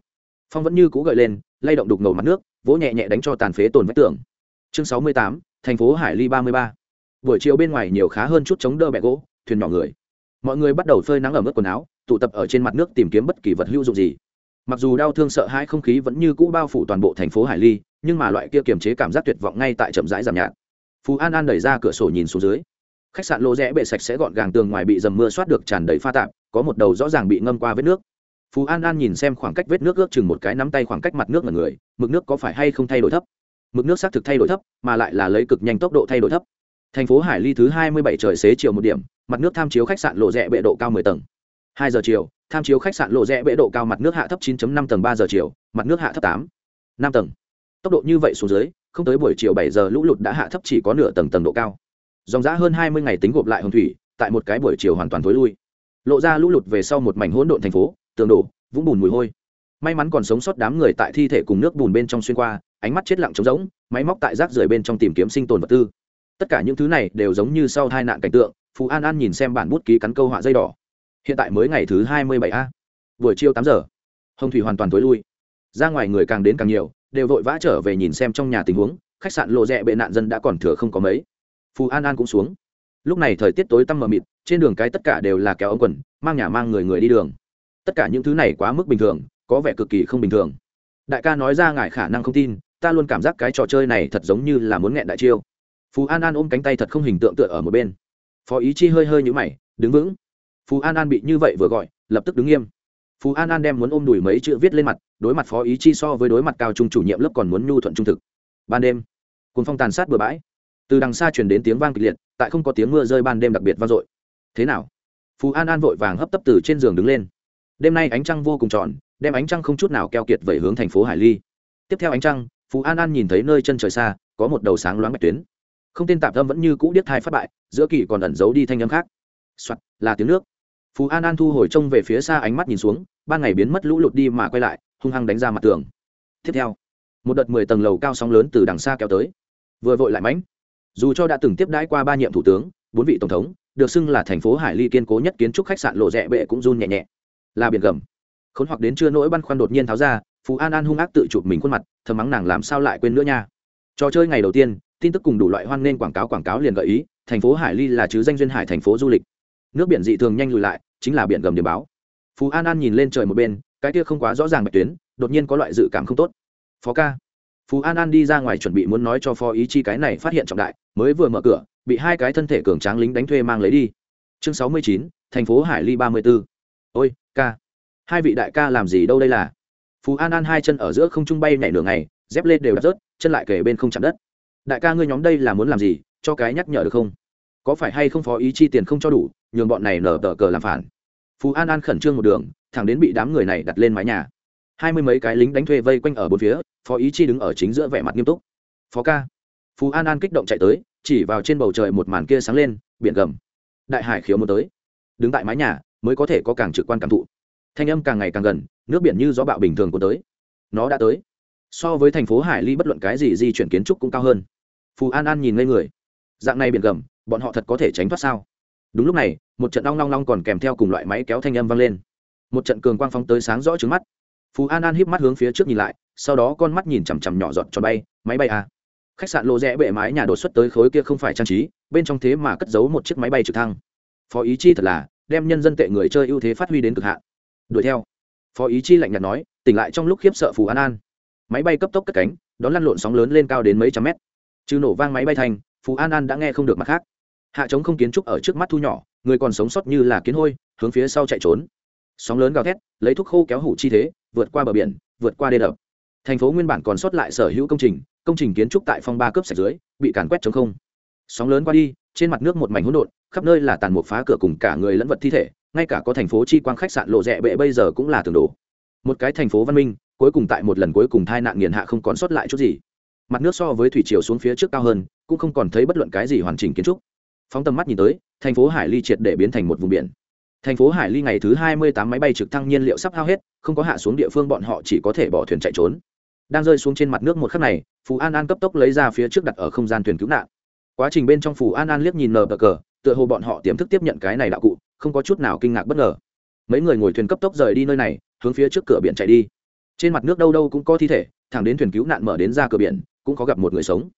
[SPEAKER 1] Phong vẫn như cũ gợi lên, lay động đục ngầu mặt nước, vỗ nhẹ nhẹ đánh cho tàn phế tồn vách tường. Chương sáu mươi tám, thành phố hải ly ba mươi ba. Buổi chiều bên ngoài nhiều khá hơn chút chống đỡ bẹ gỗ, thuyền nhỏ người. Mọi người bắt đầu phơi nắng ở mức quần áo, tụ tập ở trên mặt nước tìm kiếm bất kỳ vật hữu dụng gì mặc dù đau thương sợ hãi không khí vẫn như cũ bao phủ toàn bộ thành phố hải ly, nhưng mà loại kia kiềm chế cảm giác tuyệt vọng ngay tại chậm rãi giảm nhạt. Phú an an đẩy ra cửa sổ nhìn xuống dưới. Khách sạn lô rẽ bệ sạch sẽ gọn gàng tường ngoài bị dầm mưa soát được tràn đầy pha tạp, có một đầu rõ ràng bị ngâm qua vết nước. Phú an an nhìn xem khoảng cách vết nước ước chừng một cái nắm tay khoảng cách mặt nước là người, mực nước có phải hay không thay đổi thấp? Mực nước xác thực thay đổi thấp, mà lại là lấy cực nhanh tốc độ thay đổi thấp. Thành phố hải ly thứ hai mươi bảy trời xế chiều một điểm, mặt nước tham chiếu khách sạn lộ rẽ bệ độ cao mười tầng hai giờ chiều, tham chiếu khách sạn lộ rẽ bệ độ cao mặt nước hạ thấp 9.5 tầng ba giờ chiều, mặt nước hạ thấp tám, năm tầng. Tốc độ như vậy xuống dưới, không tới buổi chiều bảy giờ lũ lụt đã hạ thấp chỉ có nửa tầng tầng độ cao. Dòng giá hơn hai mươi ngày tính gộp lại hồng thủy, tại một cái buổi chiều hoàn toàn tối lui. Lộ ra lũ lụt về sau một mảnh hỗn độn thành phố, tường đổ, vũng bùn mùi hôi. May mắn còn sống sót đám người tại thi thể cùng nước bùn bên trong xuyên qua, ánh mắt chết lặng trống rỗng, máy móc tại rác rưởi bên trong tìm kiếm sinh tồn vật tư. Tất cả những thứ này đều giống như sau tai nạn cảnh tượng phú an an nhìn xem bản bút ký cắn câu họa dây đỏ hiện tại mới ngày thứ hai mươi bảy a. Buổi chiều tám giờ. Hồng thủy hoàn toàn tối lui. Ra ngoài người càng đến càng nhiều, đều vội vã trở về nhìn xem trong nhà tình huống, khách sạn lộ rẽ bệ nạn dân đã còn thừa không có mấy. Phù an an cũng xuống. Lúc này thời tiết tối tăm mờ mịt, trên đường cái tất cả đều là kéo ống quần, mang nhà mang người người đi đường. Tất cả những thứ này quá mức bình thường, có vẻ cực kỳ không bình thường. Đại ca nói ra ngại khả năng không tin, ta luôn cảm giác cái trò chơi này thật giống như là muốn nghẹn đại chiêu. Phú an an ôm cánh tay thật không hình tượng tựa ở một bên. Phó ý chi hơi hơi nhũ mày, đứng vững phú an an bị như vậy vừa gọi, lập tức đứng nghiêm. Phú an an đem muốn ôm đùi mấy chữ viết lên mặt, đối mặt phó ý chi so với đối mặt cao trung chủ nhiệm lớp còn muốn nhu thuận trung thực. Ban đêm cùng phong tàn sát bừa bãi. Từ đằng xa chuyển đến tiếng vang kịch liệt, tại không có tiếng mưa rơi ban đêm đặc biệt vang dội. Thế nào? Phú an an vội vàng hấp tấp từ trên giường đứng lên. Đêm nay ánh trăng vô cùng tròn đem ánh trăng không chút nào keo kiệt về hướng thành phố hải ly. Tiếp theo ánh trăng, phú an an nhìn thấy nơi chân trời xa, có một đầu sáng loáng bạch tuyến. Không tên tạp âm vẫn như cũ điếc thai phát bại, giữa kỳ còn ẩn giấu đi thanh âm khác. Soạt, là tiếng nước phú an an thu hồi trông về phía xa ánh mắt nhìn xuống, ban ngày biến mất lũ lụt đi mà quay lại, hung hăng đánh ra mặt tường. Tiếp theo, một đợt mười tầng lầu cao sóng lớn từ đằng xa kéo tới. Vừa vội lại mãnh. Dù cho đã từng tiếp đãi qua ba nhiệm thủ tướng, bốn vị tổng thống, được xưng là thành phố hải ly kiên cố nhất kiến trúc khách sạn lộ rẽ bệ cũng run nhẹ nhẹ. Là biển gầm. Khốn hoặc đến chưa nỗi băn khoăn đột nhiên tháo ra, phú an an hung ác tự chụp mình khuôn mặt, thầm mắng nàng làm sao lại quên nữa nha. Trò chơi ngày đầu tiên, tin tức cùng đủ loại hoan nên quảng cáo quảng cáo liền gợi ý, thành phố hải ly là chứ danh duyên hải thành phố du lịch nước biển dị thường nhanh lùi lại, chính là biển gầm điểm báo. Phú an an nhìn lên trời một bên, cái kia không quá rõ ràng bạch tuyến, đột nhiên có loại dự cảm không tốt. Phó ca. Phú an an đi ra ngoài chuẩn bị muốn nói cho phó ý chi cái này phát hiện trọng đại, mới vừa mở cửa, bị hai cái thân thể cường tráng lính đánh thuê mang lấy đi. Chương sáu mươi chín, thành phố hải ly ba mươi b ố ôi, ca. Hai vị đại ca làm gì đâu đây là? Phú an an hai chân ở giữa không trung bay nhảy nửa ngày, dép lên đều đặt rớt, chân lại kể bên không chạm đất. Đại ca ngươi nhóm đây là muốn làm gì, cho cái nhắc nhở được không? Có phải hay không phó ý chi tiền không cho đủ, nhường bọn này nở tờ cờ làm phản. Phú an an khẩn trương một đường, thẳng đến bị đám người này đặt lên mái nhà. Hai mươi mấy cái lính đánh thuê vây quanh ở bốn phía, phó ý chi đứng ở chính giữa vẻ mặt nghiêm túc. Phó ca. Phú an an kích động chạy tới, chỉ vào trên bầu trời một màn kia sáng lên, biển gầm. Đại hải khiếu muốn tới. Đứng tại mái nhà, mới có thể có càng trực quan cảm thụ. Thanh âm càng ngày càng gần, nước biển như gió bạo bình thường của tới. Nó đã tới. So với thành phố hải ly bất luận cái gì di chuyển kiến trúc cũng cao hơn. Phù an an nhìn ngây người. Dạng này biển gầm bọn họ thật có thể tránh thoát sao? Đúng lúc này, một trận long long long còn kèm theo cùng loại máy kéo thanh âm vang lên. Một trận cường quang phóng tới sáng rõ trước mắt. Phú an an híp mắt hướng phía trước nhìn lại, sau đó con mắt nhìn chằm chằm nhỏ giọt cho bay, máy bay à. khách sạn lộ rẽ bệ mái nhà đột xuất tới khối kia không phải trang trí, bên trong thế mà cất giấu một chiếc máy bay trực thăng. Phó ý chi thật là, đem nhân dân tệ người chơi ưu thế phát huy đến cực hạn. Đuổi theo. Phó ý chi lạnh nhạt nói, tỉnh lại trong lúc khiếp sợ phù an an. Máy bay cấp tốc cất cánh, đón lăn lộn sóng lớn lên cao đến mấy trăm mét. Trừ nổ vang máy bay thành phù an an đã nghe không được mặt khác hạ trống không kiến trúc ở trước mắt thu nhỏ, người còn sống sót như là kiến hôi, hướng phía sau chạy trốn. Sóng lớn gào thét, lấy thuốc khô kéo hủ chi thế, vượt qua bờ biển, vượt qua đê đập. Thành phố nguyên bản còn sót lại sở hữu công trình công trình kiến trúc tại phong ba cướp sạch dưới, bị càn quét chống không. Sóng lớn qua đi, trên mặt nước một mảnh hỗn độn, khắp nơi là tàn mục phá cửa cùng cả người lẫn vật thi thể, ngay cả có thành phố chi quang khách sạn lộ rẽ bệ bây giờ cũng là tường đổ. Một cái thành phố văn minh, cuối cùng tại một lần cuối cùng tai nạn nghiền hạ không còn sót lại chút gì. Mặt nước so với thủy chiều xuống phía trước cao hơn, cũng không còn thấy bất luận cái gì hoàn chỉnh kiến trúc phóng tầm mắt nhìn tới, thành phố hải ly triệt để biến thành một vùng biển. Thành phố hải ly ngày thứ hai mươi tám máy bay trực thăng nhiên liệu sắp hao hết, không có hạ xuống địa phương bọn họ chỉ có thể bỏ thuyền chạy trốn. Đang rơi xuống trên mặt nước một khắc này phù an an cấp tốc lấy ra phía trước đặt ở không gian thuyền cứu nạn. Quá trình bên trong phù an an liếc nhìn nờ bờ cờ, tựa hồ bọn họ tiềm thức tiếp nhận cái này đạo cụ, không có chút nào kinh ngạc bất ngờ. Mấy người ngồi thuyền cấp tốc rời đi nơi này, hướng phía trước cửa biển chạy đi. Trên mặt nước đâu đâu cũng có thi thể, thẳng đến thuyền cứu nạn mở đến ra cửa biển, cũng có gặp một người sống.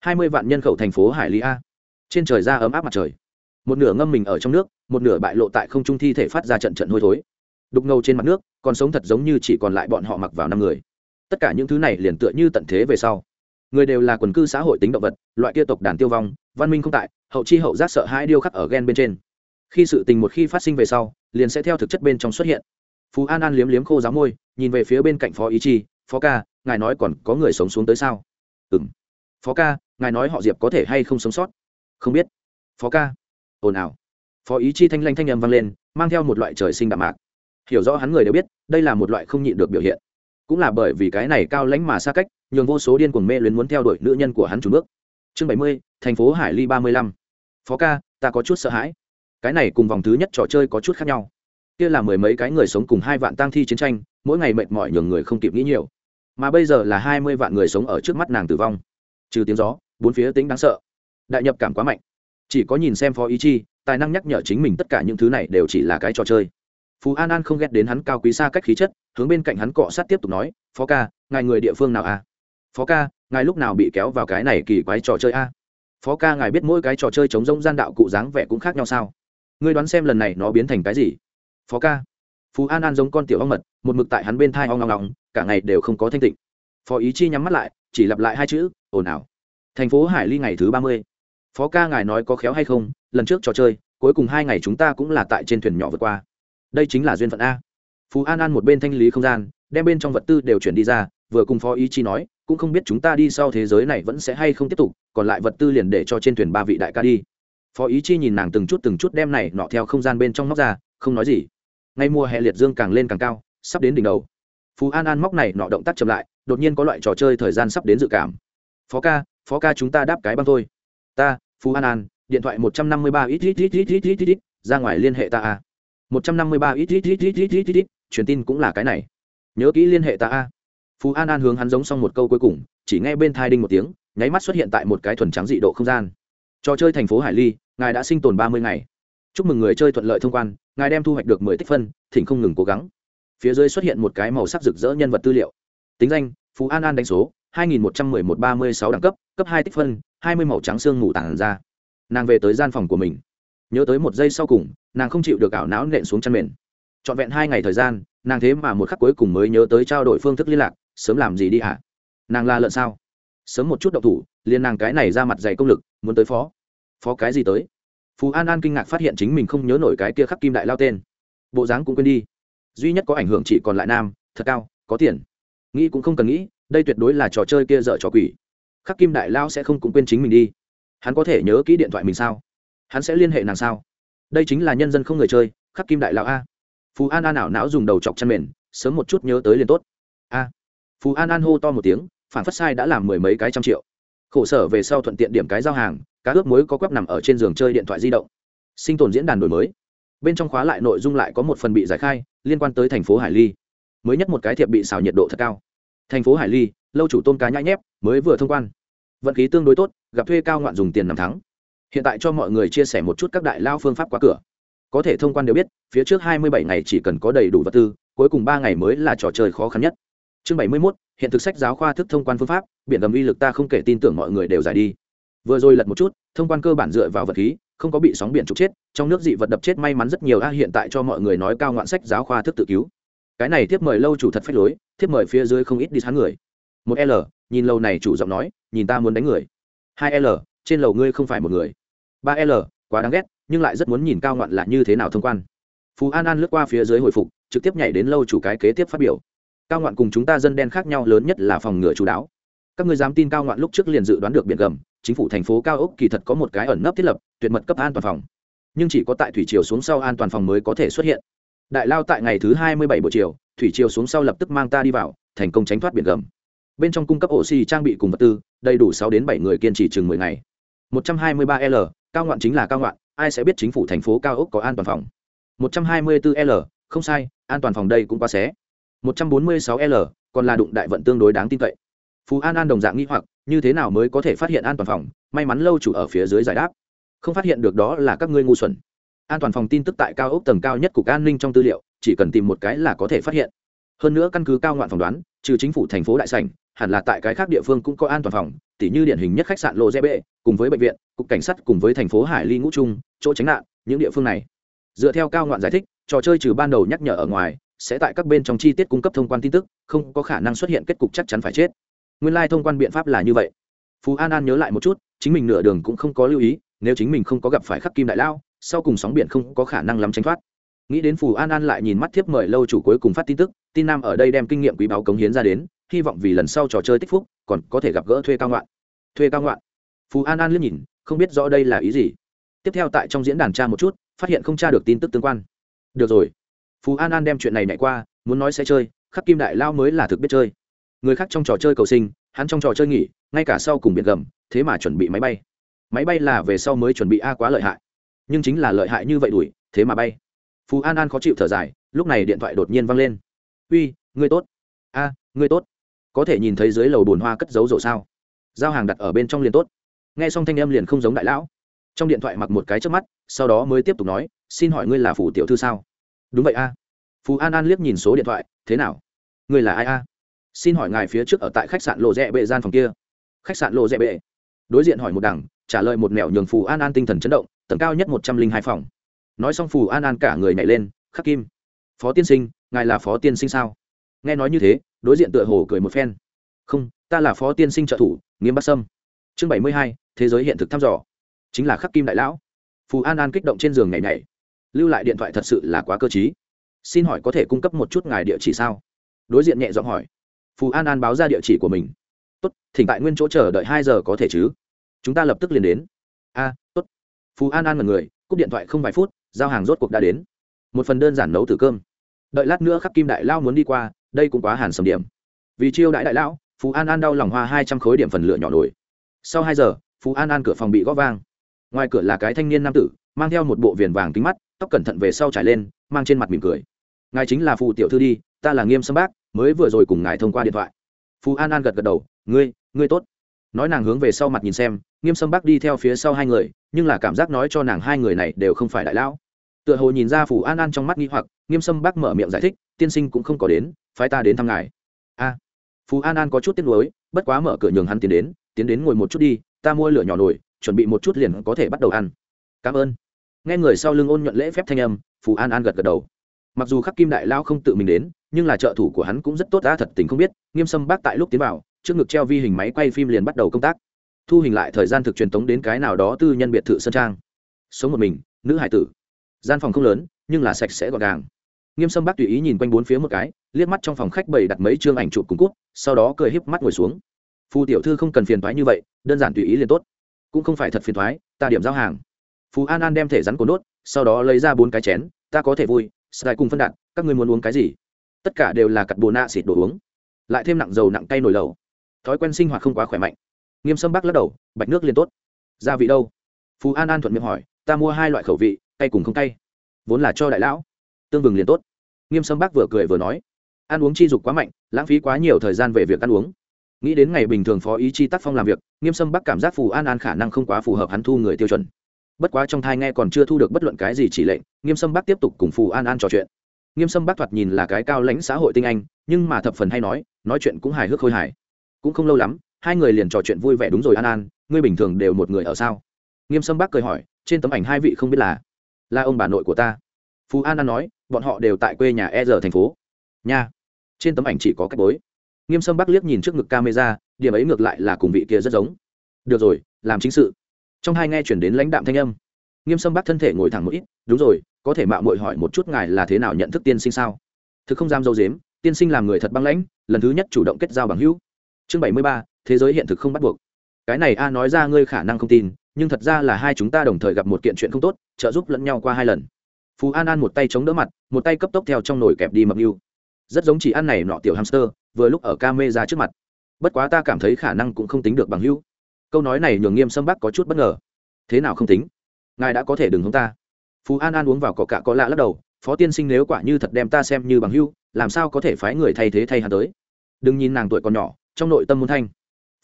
[SPEAKER 1] hai mươi vạn nhân khẩu thành phố hải lý a trên trời ra ấm áp mặt trời. Một nửa ngâm mình ở trong nước, một nửa bại lộ tại không trung thi thể phát ra trận trận hôi thối. Đục ngầu trên mặt nước, còn sống thật giống như chỉ còn lại bọn họ mặc vào năm người. Tất cả những thứ này liền tựa như tận thế về sau. Người đều là quần cư xã hội tính động vật, loại kia tộc đàn tiêu vong, văn minh không tại, hậu chi hậu giác sợ hãi điêu khắc ở ghen bên trên. Khi sự tình một khi phát sinh về sau, liền sẽ theo thực chất bên trong xuất hiện. Phú an an liếm liếm khô giáo môi, nhìn về phía bên cạnh phó ý chi, phó ca, ngài nói còn có người sống xuống tới sao? Ừ m phó ca, ngài nói họ diệp có thể hay không sống sót? Không biết. Phó ca. Ồn ào. Phó ý chi thanh lanh thanh â m vang lên, mang theo một loại trời sinh đạm mạc. Hiểu rõ hắn người đều biết, đây là một loại không nhịn được biểu hiện. Cũng là bởi vì cái này cao lãnh mà xa cách, nhường vô số điên cuồng mê luyến muốn theo đuổi nữ nhân của hắn chủ bước. Chương bảy mươi, thành phố hải ly ba mươi lăm. Phó ca, ta có chút sợ hãi. Cái này cùng vòng thứ nhất trò chơi có chút khác nhau. Kia là mười mấy cái người sống cùng hai vạn tang thi chiến tranh, mỗi ngày mệt mỏi nhường người không kịp nghĩ nhiều. Mà bây giờ là hai mươi vạn người sống ở trước mắt nàng tử vong. Trừ tiếng gió, bốn phía tính đáng sợ đại nhập cảm quá mạnh. Chỉ có nhìn xem phó ý chi, tài năng nhắc nhở chính mình tất cả những thứ này đều chỉ là cái trò chơi. Phú an an không ghét đến hắn cao quý xa cách khí chất, hướng bên cạnh hắn cọ sát tiếp tục nói, phó ca, ngài người địa phương nào à? phó ca, ngài lúc nào bị kéo vào cái này kỳ quái trò chơi a? À? phó ca, ngài biết mỗi cái trò chơi chống rông gian đạo cụ dáng vẻ cũng khác nhau sao? Ngươi đoán xem lần này nó biến thành cái gì? Phó ca. Phú an an giống con tiểu ong mật, một mực tại hắn bên thai ong ong ngong cả ngày đều không có thanh tịnh. Phó ý chi nhắm mắt lại, chỉ lặp lại hai chữ, ồn ào. Thành phố hải ly ngày thứ ba mươi phó ca ngài nói có khéo hay không, lần trước trò chơi, cuối cùng hai ngày chúng ta cũng là tại trên thuyền nhỏ vượt qua. Đây chính là duyên phận a. Phú an an một bên thanh lý không gian, đem bên trong vật tư đều chuyển đi ra, vừa cùng phó ý chi nói, cũng không biết chúng ta đi sau thế giới này vẫn sẽ hay không tiếp tục, còn lại vật tư liền để cho trên thuyền ba vị đại ca đi. Phó ý chi nhìn nàng từng chút từng chút đem này nọ theo không gian bên trong móc ra, không nói gì. Ngay mùa hè liệt dương càng lên càng cao, sắp đến đỉnh đầu. Phú an an móc này nọ động tác chậm lại, đột nhiên có loại trò chơi thời gian sắp đến dự cảm. Phó ca phó ca chúng ta đáp cái băng thôi ta phú an an điện thoại một trăm năm mươi ba ít ít ít ít ít ít ít ra ngoài liên hệ ta a một trăm năm mươi ba ít ít ít ít ít ít ít truyền tin cũng là cái này nhớ kỹ liên hệ ta a phú an an hướng hắn giống xong một câu cuối cùng chỉ nghe bên thai đinh một tiếng nháy mắt xuất hiện tại một cái thuần trắng dị độ không gian trò chơi thành phố hải ly ngài đã sinh tồn ba mươi ngày chúc mừng người chơi thuận lợi thông quan ngài đem thu hoạch được mười tích phân thỉnh không ngừng cố gắng phía dưới xuất hiện một cái màu sắc rực rỡ nhân vật tư liệu tính danh phú an an đánh số hai nghìn một trăm mười một ba mươi sáu đẳng cấp cấp hai tích phân hai mươi màu trắng xương ngủ tàn ra. Nàng về tới gian phòng của mình. Nhớ tới một giây sau cùng, nàng không chịu được ảo não nện xuống chân mền. Trọn vẹn hai ngày thời gian, nàng thế mà một khắc cuối cùng mới nhớ tới trao đổi phương thức liên lạc, sớm làm gì đi hả nàng la lợn sao? Sớm một chút đậu thủ, liền nàng cái này ra mặt dày công lực, muốn tới phó. Phó cái gì tới? Phú an an kinh ngạc phát hiện chính mình không nhớ nổi cái kia khắc kim đại lao tên. Bộ dáng cũng quên đi. Duy nhất có ảnh hưởng chỉ còn lại nam, thật cao, có tiền. Nghĩ cũng không cần nghĩ, đây tuyệt đối là trò chơi kia dở trò quỷ khắc kim đại lao sẽ không cũng quên chính mình đi. Hắn có thể nhớ kỹ điện thoại mình sao? Hắn sẽ liên hệ nàng sao? Đây chính là nhân dân không người chơi, khắc kim đại lão a. Phú an an ảo não dùng đầu chọc chăn mền, sớm một chút nhớ tới liền tốt. A. Phú an an hô to một tiếng, phản phất sai đã làm mười mấy cái trăm triệu. Khổ sở về sau thuận tiện điểm cái giao hàng, cá ướp muối có quắp nằm ở trên giường chơi điện thoại di động. Sinh tồn diễn đàn đổi mới. Bên trong khóa lại nội dung lại có một phần bị giải khai, liên quan tới thành phố hải ly. Mới nhất một cái thiệp bị xào nhiệt độ thật cao. Thành phố hải ly lâu chủ tôm cá nhãi nhép, mới vừa thông quan. Vận khí tương đối tốt, gặp thuê cao ngoạn dùng tiền năm tháng hiện tại cho mọi người chia sẻ một chút các đại lao phương pháp qua cửa. Có thể thông quan đều biết, phía trước hai mươi bảy ngày chỉ cần có đầy đủ vật tư, cuối cùng ba ngày mới là trò chơi khó khăn nhất. Chương bảy mươi mốt, hiện thực sách giáo khoa thức thông quan phương pháp, biển gầm uy lực ta không kể tin tưởng mọi người đều giải đi. Vừa rồi lật một chút, thông quan cơ bản dựa vào vật khí, không có bị sóng biển trục chết, trong nước dị vật đập chết may mắn rất nhiều a, hiện tại cho mọi người nói cao ngoạn sách giáo khoa thức tự cứu. Cái này tiếp mời lâu chủ thật phách lối, tiếp mời phía dưới không ít đi sáng người một l, nhìn lâu này chủ giọng nói, nhìn ta muốn đánh người. Hai l, trên lầu ngươi không phải một người. Ba l, quá đáng ghét, nhưng lại rất muốn nhìn cao ngoạn là như thế nào thông quan. Phú an an lướt qua phía dưới hồi phục, trực tiếp nhảy đến lâu chủ cái kế tiếp phát biểu. Cao ngoạn cùng chúng ta dân đen khác nhau lớn nhất là phòng ngừa chú đáo. Các người dám tin cao ngoạn lúc trước liền dự đoán được biển gầm, chính phủ thành phố cao ốc kỳ thật có một cái ẩn nấp thiết lập, tuyệt mật cấp an toàn phòng. Nhưng chỉ có tại thủy triều xuống sau an toàn phòng mới có thể xuất hiện. Đại lao tại ngày thứ hai mươi bảy buổi chiều, thủy triều xuống sau lập tức mang ta đi vào, thành công tránh thoát biển gầm bên trong cung cấp oxy trang bị cùng vật tư, đầy đủ sáu đến bảy người kiên trì chừng mười ngày. một trăm hai mươi ba l, cao ngoạn chính là cao ngoạn, ai sẽ biết chính phủ thành phố cao ốc có an toàn phòng? một trăm hai mươi bốn l, không sai, an toàn phòng đây cũng quá xé. một trăm bốn mươi sáu l, còn là đụng đại vận tương đối đáng tin cậy. Phú an an đồng dạng nghi hoặc, như thế nào mới có thể phát hiện an toàn phòng? May mắn lâu chủ ở phía dưới giải đáp. Không phát hiện được đó là các ngươi ngu xuẩn. An toàn phòng tin tức tại cao ốc tầng cao nhất cục an ninh trong tư liệu, chỉ cần tìm một cái là có thể phát hiện. Hơn nữa căn cứ cao ngoạn phỏng đoán trừ chính phủ thành phố đại sảnh, hẳn là tại cái khác địa phương cũng có an toàn phòng, tỉ như điển hình nhất khách sạn lô dê bệ cùng với bệnh viện, cục cảnh sát cùng với thành phố hải ly ngũ trung, chỗ tránh nạn, những địa phương này. Dựa theo cao ngoạn giải thích, trò chơi trừ ban đầu nhắc nhở ở ngoài, sẽ tại các bên trong chi tiết cung cấp thông quan tin tức, không có khả năng xuất hiện kết cục chắc chắn phải chết. Nguyên lai thông quan biện pháp là như vậy. Phú an an nhớ lại một chút, chính mình nửa đường cũng không có lưu ý, nếu chính mình không có gặp phải khắc kim đại lao, sau cùng sóng biển không có khả năng lắm tránh thoát nghĩ đến phù an an lại nhìn mắt thiếp mời lâu chủ cuối cùng phát tin tức, tin nam ở đây đem kinh nghiệm quý báo cống hiến ra đến, hy vọng vì lần sau trò chơi tích phúc, còn có thể gặp gỡ thuê cao ngoạn. Thuê cao ngoạn. Phù an an liếc nhìn, không biết rõ đây là ý gì. Tiếp theo tại trong diễn đàn tra một chút, phát hiện không tra được tin tức tương quan. Được rồi. Phú an an đem chuyện này nhảy qua, muốn nói sẽ chơi, khắc kim đại lao mới là thực biết chơi. Người khác trong trò chơi cầu sinh, hắn trong trò chơi nghỉ, ngay cả sau cùng biển gầm, thế mà chuẩn bị máy bay. Máy bay là về sau mới chuẩn bị a quá lợi hại. Nhưng chính là lợi hại như vậy đuổi, thế mà bay phú an an khó chịu thở dài lúc này điện thoại đột nhiên văng lên. Uy ngươi tốt. A ngươi tốt. Có thể nhìn thấy dưới lầu bồn hoa cất giấu rổ sao? Giao hàng đặt ở bên trong liền tốt. Nghe xong thanh em liền không giống đại lão. Trong điện thoại mặc một cái trước mắt sau đó mới tiếp tục nói xin hỏi ngươi là phủ tiểu thư sao? Đúng vậy a. Phú an an liếc nhìn số điện thoại thế nào? Ngươi là ai a? Xin hỏi ngài phía trước ở tại khách sạn lộ rẽ bệ gian phòng kia. Khách sạn lộ rẽ bệ? Đối diện hỏi một đẳng, trả lời một mẹo nhường phù an an tinh thần chấn động tầng cao nhất một trăm linh hai phòng nói xong phù an an cả người nhảy lên, khắc kim, phó tiên sinh, ngài là phó tiên sinh sao? Nghe nói như thế, đối diện tựa hồ cười một phen. Không, ta là phó tiên sinh trợ thủ, nghiêm bắc sâm. Chương bảy mươi hai, thế giới hiện thực thăm dò. Chính là khắc kim đại lão. Phù an an kích động trên giường nhảy nhảy. Lưu lại điện thoại thật sự là quá cơ t xin hỏi có thể cung cấp một chút ngài địa chỉ sao? Đối diện nhẹ giọng hỏi. Phù an an báo ra địa chỉ của mình. Tốt, thỉnh tại nguyên chỗ chờ đợi hai giờ có thể chứ? Chúng ta lập tức liền đến. A, tốt. Phù an an mật người, cúp điện thoại không vài phút giao hàng rốt cuộc đã đến. Một phần đơn giản nấu từ cơm. Đợi lát nữa khắc kim đại lao muốn đi qua, đây cũng quá hàn sầm điểm. Vì chiêu đại đại lão, phú an an đau lòng hoa hai trăm khối điểm phần lửa nhỏ nổi. Sau hai giờ, phú an an cửa phòng bị góp vang. Ngoài cửa là cái thanh niên nam tử, mang theo một bộ viền vàng kính mắt, tóc cẩn thận về sau trải lên, mang trên mặt mỉm cười. Ngài chính là phù tiểu thư đi, ta là nghiêm sâm bác, mới vừa rồi cùng ngài thông qua điện thoại. Phú an an gật gật đầu, ngươi ngươi tốt. Nói nàng hướng về sau mặt nhìn xem, nghiêm sâm bác đi theo phía sau hai người nhưng là cảm giác nói cho nàng hai người này đều không phải đại lão. Tựa hồ nhìn ra phù an an trong mắt nghi hoặc, nghiêm sâm bác mở miệng giải thích, tiên sinh cũng không có đến, phái ta đến thăm ngài. A. Phù an an có chút tiếc nuối, bất quá mở cửa nhường hắn tiến đến tiến đến ngồi một chút đi, ta mua lửa nhỏ nổi chuẩn bị một chút liền có thể bắt đầu ăn. Cảm ơn. Nghe người sau lưng ôn nhuận lễ phép thanh âm, phù an an gật gật đầu. Mặc dù khắc kim đại lao không tự mình đến, nhưng là trợ thủ của hắn cũng rất tốt đã thật tình không biết, nghiêm sâm bác tại lúc tiến vào, trước ngực treo vi hình máy quay phim liền bắt đầu công tác thu hình lại thời gian thực truyền tống đến cái nào đó tư nhân biệt thự sơn trang. Sống một mình, nữ hải tử. Gian phòng không lớn, nhưng là sạch sẽ gọn gàng. Nghiêm sâm bác tùy ý nhìn quanh bốn phía một cái, liếc mắt trong phòng khách bày đặt mấy chương ảnh chụp cùng cút sau đó cười híp mắt ngồi xuống. Phù tiểu thư không cần phiền thoái như vậy, đơn giản tùy ý liền tốt. Cũng không phải thật phiền thoái ta điểm giao hàng. Phú an an đem thể rắn cồn đốt, sau đó lấy ra bốn cái chén, ta có thể vui sài cùng phân đạn, các ngươi muốn uống cái gì? Tất cả đều là cặt bồ nạ xịt đồ uống. Lại thêm nặng dầu nặng cay nổi lầu. Thói quen sinh hoạt không quá khỏe mạnh nghiêm sâm bắc lắc đầu, bạch nước liền tốt. Gia vị đâu? Phú an an thuận miệng hỏi, ta mua hai loại khẩu vị, cay cùng không cay. Vốn là cho đại lão. Tương vừng liền tốt. Nghiêm sâm bắc vừa cười vừa nói, ăn uống chi dục quá mạnh, lãng phí quá nhiều thời gian về việc ăn uống. Nghĩ đến ngày bình thường phó ý chi tác phong làm việc, nghiêm sâm bắc cảm giác phù an an khả năng không quá phù hợp hắn thu người tiêu chuẩn. Bất quá trong thai nghe còn chưa thu được bất luận cái gì chỉ lệnh, nghiêm sâm bắc tiếp tục cùng phù an an trò chuyện. Nghiêm sâm bắc thoạt nhìn là cái cao lãnh xã hội tinh anh, nhưng mà thập phần hay nói nói chuyện cũng hài hước khôi hài. Cũng không lâu lắm hai người liền trò chuyện vui vẻ đúng rồi an an ngươi bình thường đều một người ở sao nghiêm sâm bắc cười hỏi trên tấm ảnh hai vị không biết là là ông bà nội của ta phú an an nói bọn họ đều tại quê nhà e r thành phố nha trên tấm ảnh chỉ có cách bối nghiêm sâm bắc liếc nhìn trước ngực camera điểm ấy ngược lại là cùng vị kia rất giống được rồi làm chính sự trong hai nghe chuyển đến lãnh đạm thanh âm nghiêm sâm bắc thân thể ngồi thẳng một ít đúng rồi có thể mạo mội hỏi một chút ngài là thế nào nhận thức tiên sinh sao thực không dám dâu dếm tiên sinh làm người thật băng lãnh lần thứ nhất chủ động kết giao bằng hữu chương bảy mươi ba thế giới hiện thực không bắt buộc. Cái này a nói ra ngươi khả năng không tin, nhưng thật ra là hai chúng ta đồng thời gặp một kiện chuyện không tốt, trợ giúp lẫn nhau qua hai lần. Phú an an một tay chống đỡ mặt, một tay cấp tốc theo trong nồi kẹp đi mập mưu rất giống chỉ ăn này nọ tiểu hamster, vừa lúc ở ca mê ra trước mặt. Bất quá ta cảm thấy khả năng cũng không tính được bằng hữu. Câu nói này nhường nghiêm sâm bắc có chút bất ngờ. Thế nào không tính? Ngài đã có thể đừng hướng ta. Phú an an uống vào cỏ cạ có lạ lắc đầu, phó tiên sinh nếu quả như thật đem ta xem như bằng hưu làm sao có thể phái người thay thế thay hắn tới? Đừng nhìn nàng tuổi còn nhỏ, trong nội tâm muốn thanh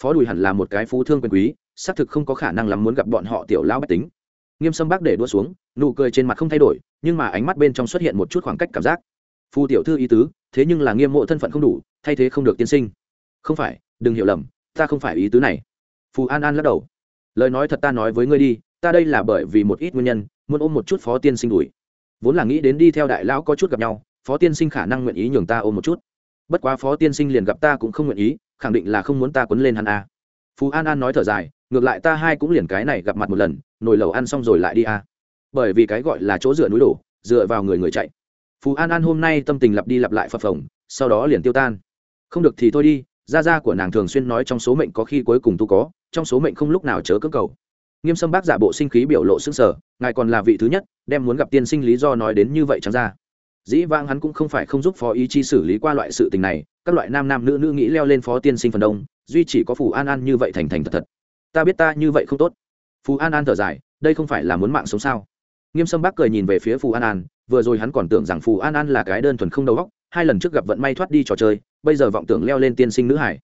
[SPEAKER 1] phó đùi hẳn là một cái phú thương quyền quý, xác thực không có khả năng lắm muốn gặp bọn họ tiểu lão bách tính. Nghiêm sâm bác để đua xuống, nụ cười trên mặt không thay đổi, nhưng mà ánh mắt bên trong xuất hiện một chút khoảng cách cảm giác. Phù tiểu thư ý tứ, thế nhưng là nghiêm mộ thân phận không đủ, thay thế không được tiên sinh. Không phải, đừng hiểu lầm, ta không phải ý tứ này. Phù an an lắc đầu. Lời nói thật ta nói với ngươi đi, ta đây là bởi vì một ít nguyên nhân, muốn ôm một chút phó tiên sinh đuổi vốn là nghĩ đến đi theo đại lão có chút gặp nhau, phó tiên sinh khả năng nguyện ý nhường ta ôm một chút. Bất quá phó tiên sinh liền gặp ta cũng không nguyện ý khẳng định là không muốn ta quấn lên hắn a à. phú an an nói thở dài, ngược lại ta hai cũng liền cái này gặp mặt một lần, nồi lẩu ăn xong rồi lại đi a à. bởi vì cái gọi là chỗ dựa núi đổ, dựa vào người người chạy phú an an hôm nay tâm tình lặp đi lặp lại phập phồng, sau đó liền tiêu tan không được thì thôi đi, gia gia của nàng thường xuyên nói trong số mệnh có khi cuối cùng tu có, trong số mệnh không lúc nào chớ cưỡng cầu nghiêm sâm bác giả bộ sinh khí biểu lộ xương sở ngài còn là vị thứ nhất, đem muốn gặp tiên sinh lý do nói đến như vậy chẳng ra dĩ vãng hắn cũng không phải không giúp phó ý chi xử lý qua loại sự tình này các loại nam nam nữ nữ nghĩ leo lên phó tiên sinh phần đông, duy chỉ có phù an an như vậy thành thành thật thật. Ta biết ta như vậy không tốt. Phù an an thở dài, đây không phải là muốn mạng sống sao? Nghiêm sâm bác cười nhìn về phía phù an an, vừa rồi hắn còn tưởng rằng phù an an là cái đơn thuần không đầu óc, hai lần trước gặp vận may thoát đi trò chơi, bây giờ vọng tưởng leo lên tiên sinh nữ hải.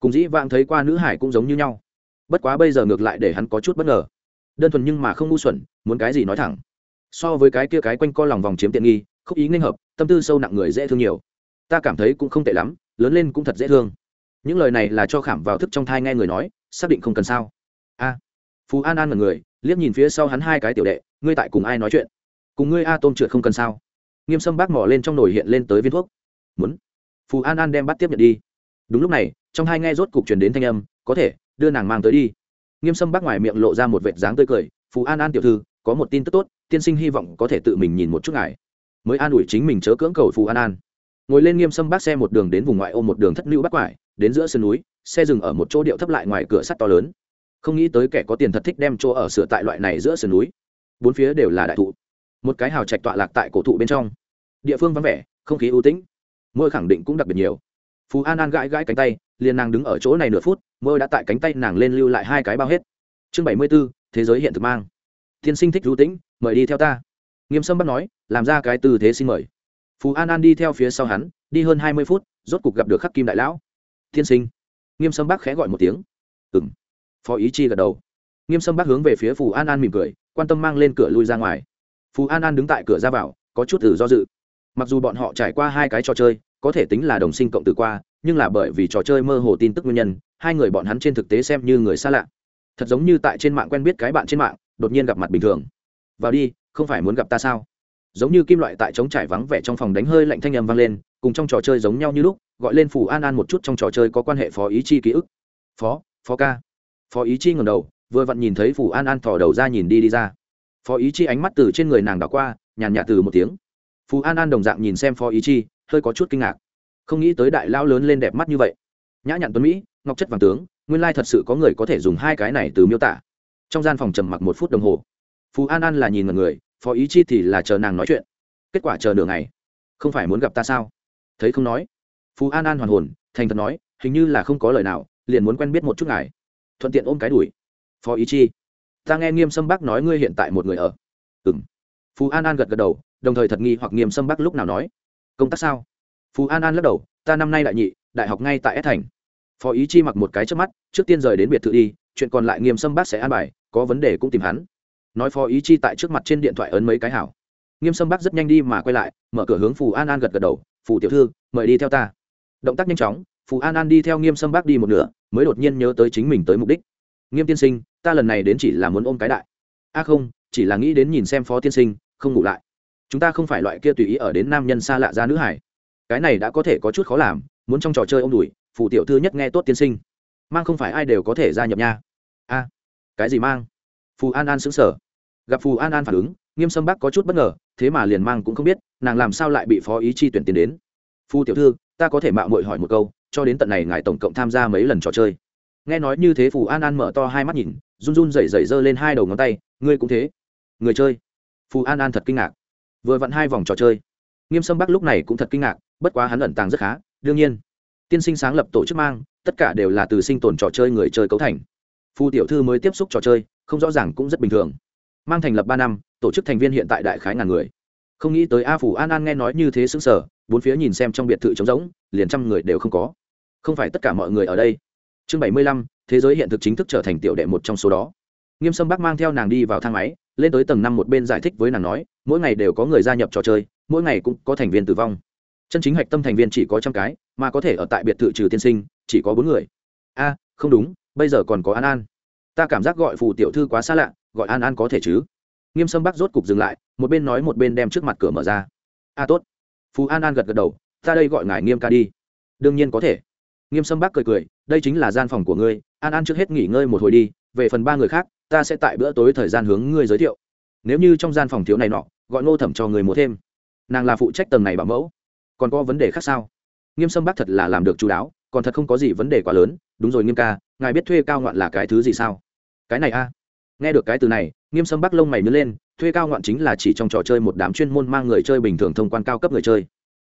[SPEAKER 1] Cùng dĩ vãng thấy qua nữ hải cũng giống như nhau. Bất quá bây giờ ngược lại để hắn có chút bất ngờ. Đơn thuần nhưng mà không ngu xuẩn, muốn cái gì nói thẳng. So với cái kia cái quanh co lòng vòng chiếm tiện nghi, khúc ý nghênh hợp, tâm tư sâu nặng người dễ thương nhiều. Ta cảm thấy cũng không tệ lắm lớn lên cũng thật dễ thương. Những lời này là cho khảm vào thức trong thai nghe người nói, xác định không cần sao? A. Phú an an là người, liếc nhìn phía sau hắn hai cái tiểu đệ, ngươi tại cùng ai nói chuyện? Cùng ngươi a tôm trượt không cần sao? Nghiêm sâm bác mỏ lên trong nồi hiện lên tới viên thuốc. Muốn. Phù an an đem bắt tiếp nhận đi. Đúng lúc này, trong hai nghe rốt cục truyền đến thanh âm, có thể, đưa nàng mang tới đi. Nghiêm sâm bác ngoài miệng lộ ra một vệt dáng tươi cười phù an an tiểu thư, có một tin tức tốt, tiên sinh hy vọng có thể tự mình nhìn một chút ngài. Mới an ủi chính mình chớ cưỡng cầu phù an an ngồi lên nghiêm sâm bác xe một đường đến vùng ngoại ô một đường thất lưu bắc quải, đến giữa sườn núi, xe dừng ở một chỗ điệu thấp lại ngoài cửa sắt to lớn. Không nghĩ tới kẻ có tiền thật thích đem chỗ ở sửa tại loại này giữa sườn núi. Bốn phía đều là đại thụ. Một cái hào trạch tọa lạc tại cổ thụ bên trong. Địa phương vắng vẻ, không khí ưu tĩnh. Môi khẳng định cũng đặc biệt nhiều. Phú an an gãi gãi cánh tay, liền nàng đứng ở chỗ này nửa phút, môi đã tại cánh tay nàng lên lưu lại hai cái bao hết. Chương bảy mươi b ố thế giới hiện thực mang. Tiên sinh thích ưu tĩnh, mời đi theo ta. Nghiêm sâm bắt nói, làm ra cái tư thế xin mời phú an an đi theo phía sau hắn, đi hơn hai mươi phút, rốt cục gặp được khắc kim đại lão. Tiên sinh. Nghiêm sâm bác khẽ gọi một tiếng. Ừ m phó ý chi gật đầu. Nghiêm sâm bác hướng về phía phù an an mỉm cười, quan tâm mang lên cửa lui ra ngoài. Phù an an đứng tại cửa ra vào, có chút từ do dự. Mặc dù bọn họ trải qua hai cái trò chơi, có thể tính là đồng sinh cộng tử qua, nhưng là bởi vì trò chơi mơ hồ tin tức nguyên nhân, hai người bọn hắn trên thực tế xem như người xa lạ. Thật giống như tại trên mạng quen biết cái bạn trên mạng, đột nhiên gặp mặt bình thường. Vào đi, không phải muốn gặp ta sao? Giống như kim loại tại trống trải vắng vẻ trong phòng đánh hơi lạnh thanh âm vang lên, cùng trong trò chơi giống nhau như lúc, gọi lên phù an an một chút trong trò chơi có quan hệ phó ý chi ký ức. Phó phó ca. Phó ý chi ngầm đầu, vừa vặn nhìn thấy phù an an thò đầu ra nhìn đi đi ra. Phó ý chi ánh mắt từ trên người nàng đảo qua, nhàn nhạt từ một tiếng. Phù an an đồng dạng nhìn xem phó ý chi, hơi có chút kinh ngạc. Không nghĩ tới đại lao lớn lên đẹp mắt như vậy. Nhã nhặn tuấn mỹ, ngọc chất vàng tướng, nguyên lai thật sự có người có thể dùng hai cái này từ miêu tả. Trong gian phòng trầm mặc một phút đồng hồ. Phù an an là nhìn mọi người phó ý chi thì là chờ nàng nói chuyện. Kết quả chờ nửa ngày. Không phải muốn gặp ta sao? Thấy không nói. Phú an an hoàn hồn, thành thật nói, hình như là không có lời nào, liền muốn quen biết một chút ngài. Thuận tiện ôm cái đùi. Phó ý chi. Ta nghe nghiêm sâm Bác nói ngươi hiện tại một người ở. Ừ m phú an an gật gật đầu, đồng thời thật nghi hoặc nghiêm sâm Bác lúc nào nói. Công tác sao? Phú an an lắc đầu, ta năm nay đại nhị, đại học ngay tại s thành. Phó ý chi mặc một cái trước mắt, trước tiên rời đến biệt thự đi, chuyện còn lại nghiêm sâm Bác sẽ an bài, có vấn đề cũng tìm hắn nói phó ý chi tại trước mặt trên điện thoại ấn mấy cái hảo. Nghiêm sâm bác rất nhanh đi mà quay lại, mở cửa hướng phù an an gật gật đầu, phù tiểu thư, mời đi theo ta. Động tác nhanh chóng, phù an an đi theo nghiêm sâm bác đi một nửa, mới đột nhiên nhớ tới chính mình tới mục đích. Nghiêm tiên sinh, ta lần này đến chỉ là muốn ôm cái đại. A không, chỉ là nghĩ đến nhìn xem phó tiên sinh, không ngủ lại. Chúng ta không phải loại kia tùy ý ở đến nam nhân xa lạ ra nữ hải. Cái này đã có thể có chút khó làm, muốn trong trò chơi ông đùi, phù tiểu thư nhất nghe tốt tiên sinh. Mang không phải ai đều có thể gia nhập nha. A, cái gì mang? Phù an an xứng sở gặp phù an an phản ứng, nghiêm sâm bác có chút bất ngờ, thế mà liền mang cũng không biết, nàng làm sao lại bị phó ý chi tuyển tiền đến. Phu tiểu thư, ta có thể mạo mội hỏi một câu, cho đến tận này ngài tổng cộng tham gia mấy lần trò chơi? Nghe nói như thế, phù an an mở to hai mắt nhìn, run run rẩy rẩy giơ lên hai đầu ngón tay, ngươi cũng thế. Người chơi. Phù an an thật kinh ngạc. Vừa vặn hai vòng trò chơi. Nghiêm sâm bắc lúc này cũng thật kinh ngạc, bất quá hắn ẩn tàng rất khá. Đương nhiên, tiên sinh sáng lập tổ chức mang, tất cả đều là từ sinh tồn trò chơi người chơi cấu thành. Phu tiểu thư mới tiếp xúc trò chơi, không rõ ràng cũng rất bình thường mang thành lập ba năm, tổ chức thành viên hiện tại đại khái ngàn người. Không nghĩ tới a phủ an an nghe nói như thế xứng sở bốn phía nhìn xem trong biệt thự trống rỗng, liền trăm người đều không có. Không phải tất cả mọi người ở đây. Chương bảy mươi lăm, thế giới hiện thực chính thức trở thành tiểu đệ một trong số đó. Nghiêm sâm bắc mang theo nàng đi vào thang máy, lên tới tầng năm một bên giải thích với nàng nói, mỗi ngày đều có người gia nhập trò chơi, mỗi ngày cũng có thành viên tử vong. Chân chính hạch tâm thành viên chỉ có trăm cái, mà có thể ở tại biệt thự trừ tiên sinh, chỉ có bốn người. A, không đúng, bây giờ còn có an an ta cảm giác gọi phù tiểu thư quá xa lạ, gọi an an có thể chứ? Nghiêm sâm bắc rốt cục dừng lại, một bên nói một bên đem trước mặt cửa mở ra. A tốt. Phù an an gật gật đầu, ta đây gọi ngài nghiêm ca đi. Đương nhiên có thể. Nghiêm sâm bắc cười cười, đây chính là gian phòng của ngươi, an an trước hết nghỉ ngơi một hồi đi, về phần ba người khác, ta sẽ tại bữa tối thời gian hướng ngươi giới thiệu. Nếu như trong gian phòng thiếu này nọ, gọi ngô thẩm cho người mua thêm. Nàng là phụ trách tầng này bảo mẫu. Còn có vấn đề khác sao? Nghiêm sâm bắc thật là làm được chú đáo, còn thật không có gì vấn đề quá lớn. Đúng rồi nghiêm ca, ngài biết thuê cao ngoạn là cái thứ gì sao? Cái này a. Nghe được cái từ này, nghiêm sâm bắc lông mày nhớ lên, thuê cao ngoạn chính là chỉ trong trò chơi một đám chuyên môn mang người chơi bình thường thông quan cao cấp người chơi.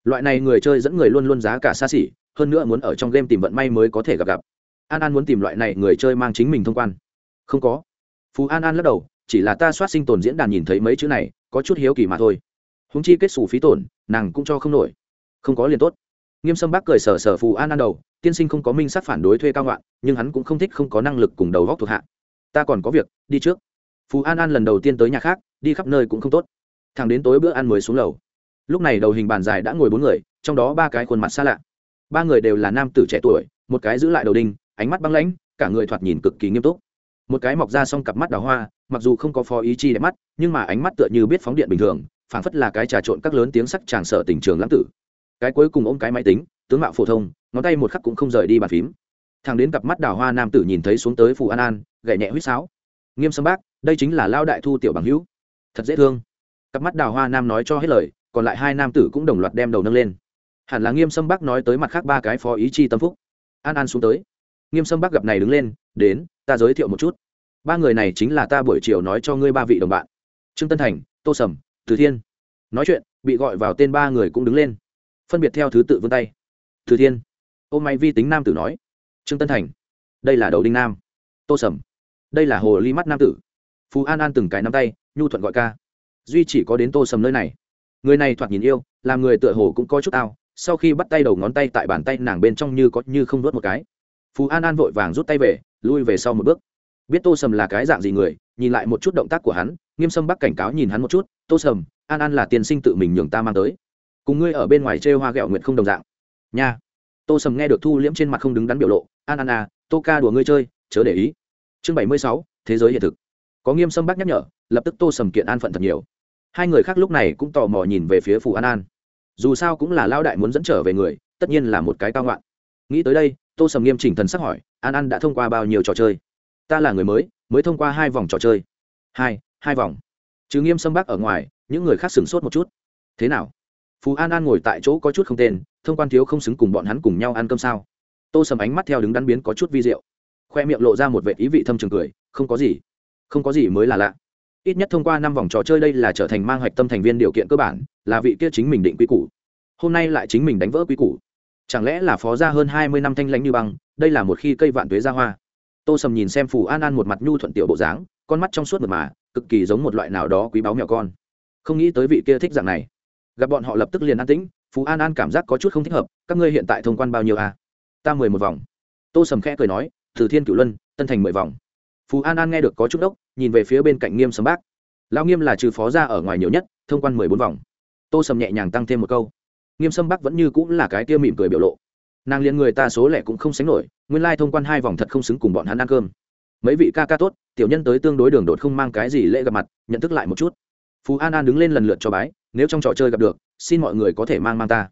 [SPEAKER 1] Loại này người chơi dẫn người luôn luôn giá cả xa xỉ, hơn nữa muốn ở trong game tìm vận may mới có thể gặp gặp. An an muốn tìm loại này người chơi mang chính mình thông quan. Không có. Phú an an lắc đầu, chỉ là ta soát sinh tồn diễn đàn nhìn thấy mấy chữ này, có chút hiếu kỳ mà thôi. Húng chi kết xù phí tổn, nàng cũng cho không nổi. Không có liền tốt. Nghiêm sâm bác cười sờ sờ phù an an đầu, tiên sinh không có minh sát phản đối thuê cao ngoạn, nhưng hắn cũng không thích không có năng lực cùng đầu góc thuộc hạ ta còn có việc, đi trước. Phù an an lần đầu tiên tới nhà khác, đi khắp nơi cũng không tốt. Thằng đến tối bữa ăn mới xuống lầu. Lúc này đầu hình bàn dài đã ngồi bốn người, trong đó ba cái khuôn mặt xa lạ. Ba người đều là nam tử trẻ tuổi, một cái giữ lại đầu đinh, ánh mắt băng lãnh, cả người thoạt nhìn cực kỳ nghiêm túc. Một cái mọc ra xong cặp mắt đào hoa, mặc dù không có phó ý chi đẹp mắt, nhưng mà ánh mắt tựa như biết phóng điện bình thường, phảng phất là cái trà trộn các lớn tiếng sắc tràng sở tình trường lãng tử. Cái cuối cùng ôm cái máy tính, tướng mạo phổ thông, ngón tay một khắc cũng không rời đi bàn phím. Thằng đến cặp mắt đào hoa nam tử nhìn thấy xuống tới phù an an gậy nhẹ huýt sáo. Nghiêm sâm bác, đây chính là lao đại thu tiểu bằng hữu. Thật dễ thương. Cặp mắt đào hoa nam nói cho hết lời, còn lại hai nam tử cũng đồng loạt đem đầu nâng lên. Hẳn là nghiêm sâm bác nói tới mặt khác ba cái phó ý chi tâm phúc. An an xuống tới. Nghiêm sâm bác gặp này đứng lên, đến, ta giới thiệu một chút. Ba người này chính là ta buổi chiều nói cho ngươi ba vị đồng bạn. Trương tân thành, tô sầm, từ thiên. Nói chuyện, bị gọi vào tên ba người cũng đứng lên. Phân biệt theo thứ tự vươn tay. Từ thiên. Ôm máy vi tính nam tử nói. Trương tân thành, đây là đầu đinh nam. Tô sầm đây là hồ ly mắt nam tử. Phú an an từng cái nắm tay, nhu thuận gọi ca. Duy chỉ có đến tô sầm nơi này. Người này thoạt nhìn yêu, làm người tựa hồ cũng có chút ao, sau khi bắt tay đầu ngón tay tại bàn tay nàng bên trong như có như không đốt một cái. Phú an an vội vàng rút tay về, lui về sau một bước. Biết tô sầm là cái dạng gì người, nhìn lại một chút động tác của hắn, nghiêm sâm bắc cảnh cáo nhìn hắn một chút, tô sầm, an an là tiền sinh tự mình nhường ta mang tới. Cùng ngươi ở bên ngoài chê hoa ghẹo nguyệt không đồng dạng. Nha. Tô sầm nghe được thu liễm trên mặt không đứng đắn biểu lộ, an an à tô ca đùa ngươi chơi, chớ để ý chương bảy mươi sáu, thế giới hiện thực. Có nghiêm sâm bác nhắc nhở, lập tức tô sầm kiện an phận thật nhiều. Hai người khác lúc này cũng tò mò nhìn về phía phù an an. Dù sao cũng là lao đại muốn dẫn trở về người, tất nhiên là một cái cao ngoạn. Nghĩ tới đây, tô sầm nghiêm chỉnh thần sắc hỏi, an an đã thông qua bao nhiêu trò chơi? Ta là người mới mới thông qua hai vòng trò chơi. Hai hai vòng. Chứ nghiêm sâm bác ở ngoài, những người khác sửng sốt một chút. Thế nào? Phú an an ngồi tại chỗ có chút không tên, thông quan thiếu không xứng cùng bọn hắn cùng nhau ăn cơm sao? Tô sầm ánh mắt theo đứng đắn biến có chút vi d i ệ u khoe miệng lộ ra một vệ ý vị thâm trường cười, không có gì, không có gì mới là lạ. Ít nhất thông qua năm vòng trò chơi đây là trở thành mang hoạch tâm thành viên điều kiện cơ bản, là vị kia chính mình định quy củ. Hôm nay lại chính mình đánh vỡ quy củ. Chẳng lẽ là phó ra hơn hai mươi năm thanh lãnh như băng, đây là một khi cây vạn tuế ra hoa. Tô sầm nhìn xem phù an an một mặt nhu thuận tiểu bộ dáng, con mắt trong suốt mật mà, cực kỳ giống một loại nào đó quý báu mèo con. Không nghĩ tới vị kia thích dạng này. Gặp bọn họ lập tức liền an tĩnh phú an an cảm giác có chút không thích hợp, các ngươi hiện tại thông quan bao nhiêu à? ta mười một vòng. Tô sầm khẽ cười nói từ thiên cửu luân, tân thành mười vòng. Phú an an nghe được có chút đốc, nhìn về phía bên cạnh nghiêm sầm bác. Lão nghiêm là trừ phó ra ở ngoài nhiều nhất, thông quan mười bốn vòng. Tô sầm nhẹ nhàng tăng thêm một câu. Nghiêm sâm bắc vẫn như cũng là cái kia mỉm cười biểu lộ. Nàng liền người ta số lẻ cũng không sánh nổi, nguyên lai thông quan hai vòng thật không xứng cùng bọn hắn ăn cơm. Mấy vị ca ca tốt, tiểu nhân tới tương đối đường đột không mang cái gì lễ gặp mặt, nhận thức lại một chút. Phú an an đứng lên lần lượt cho bái, nếu trong trò chơi gặp được, xin mọi người có thể mang mang ta.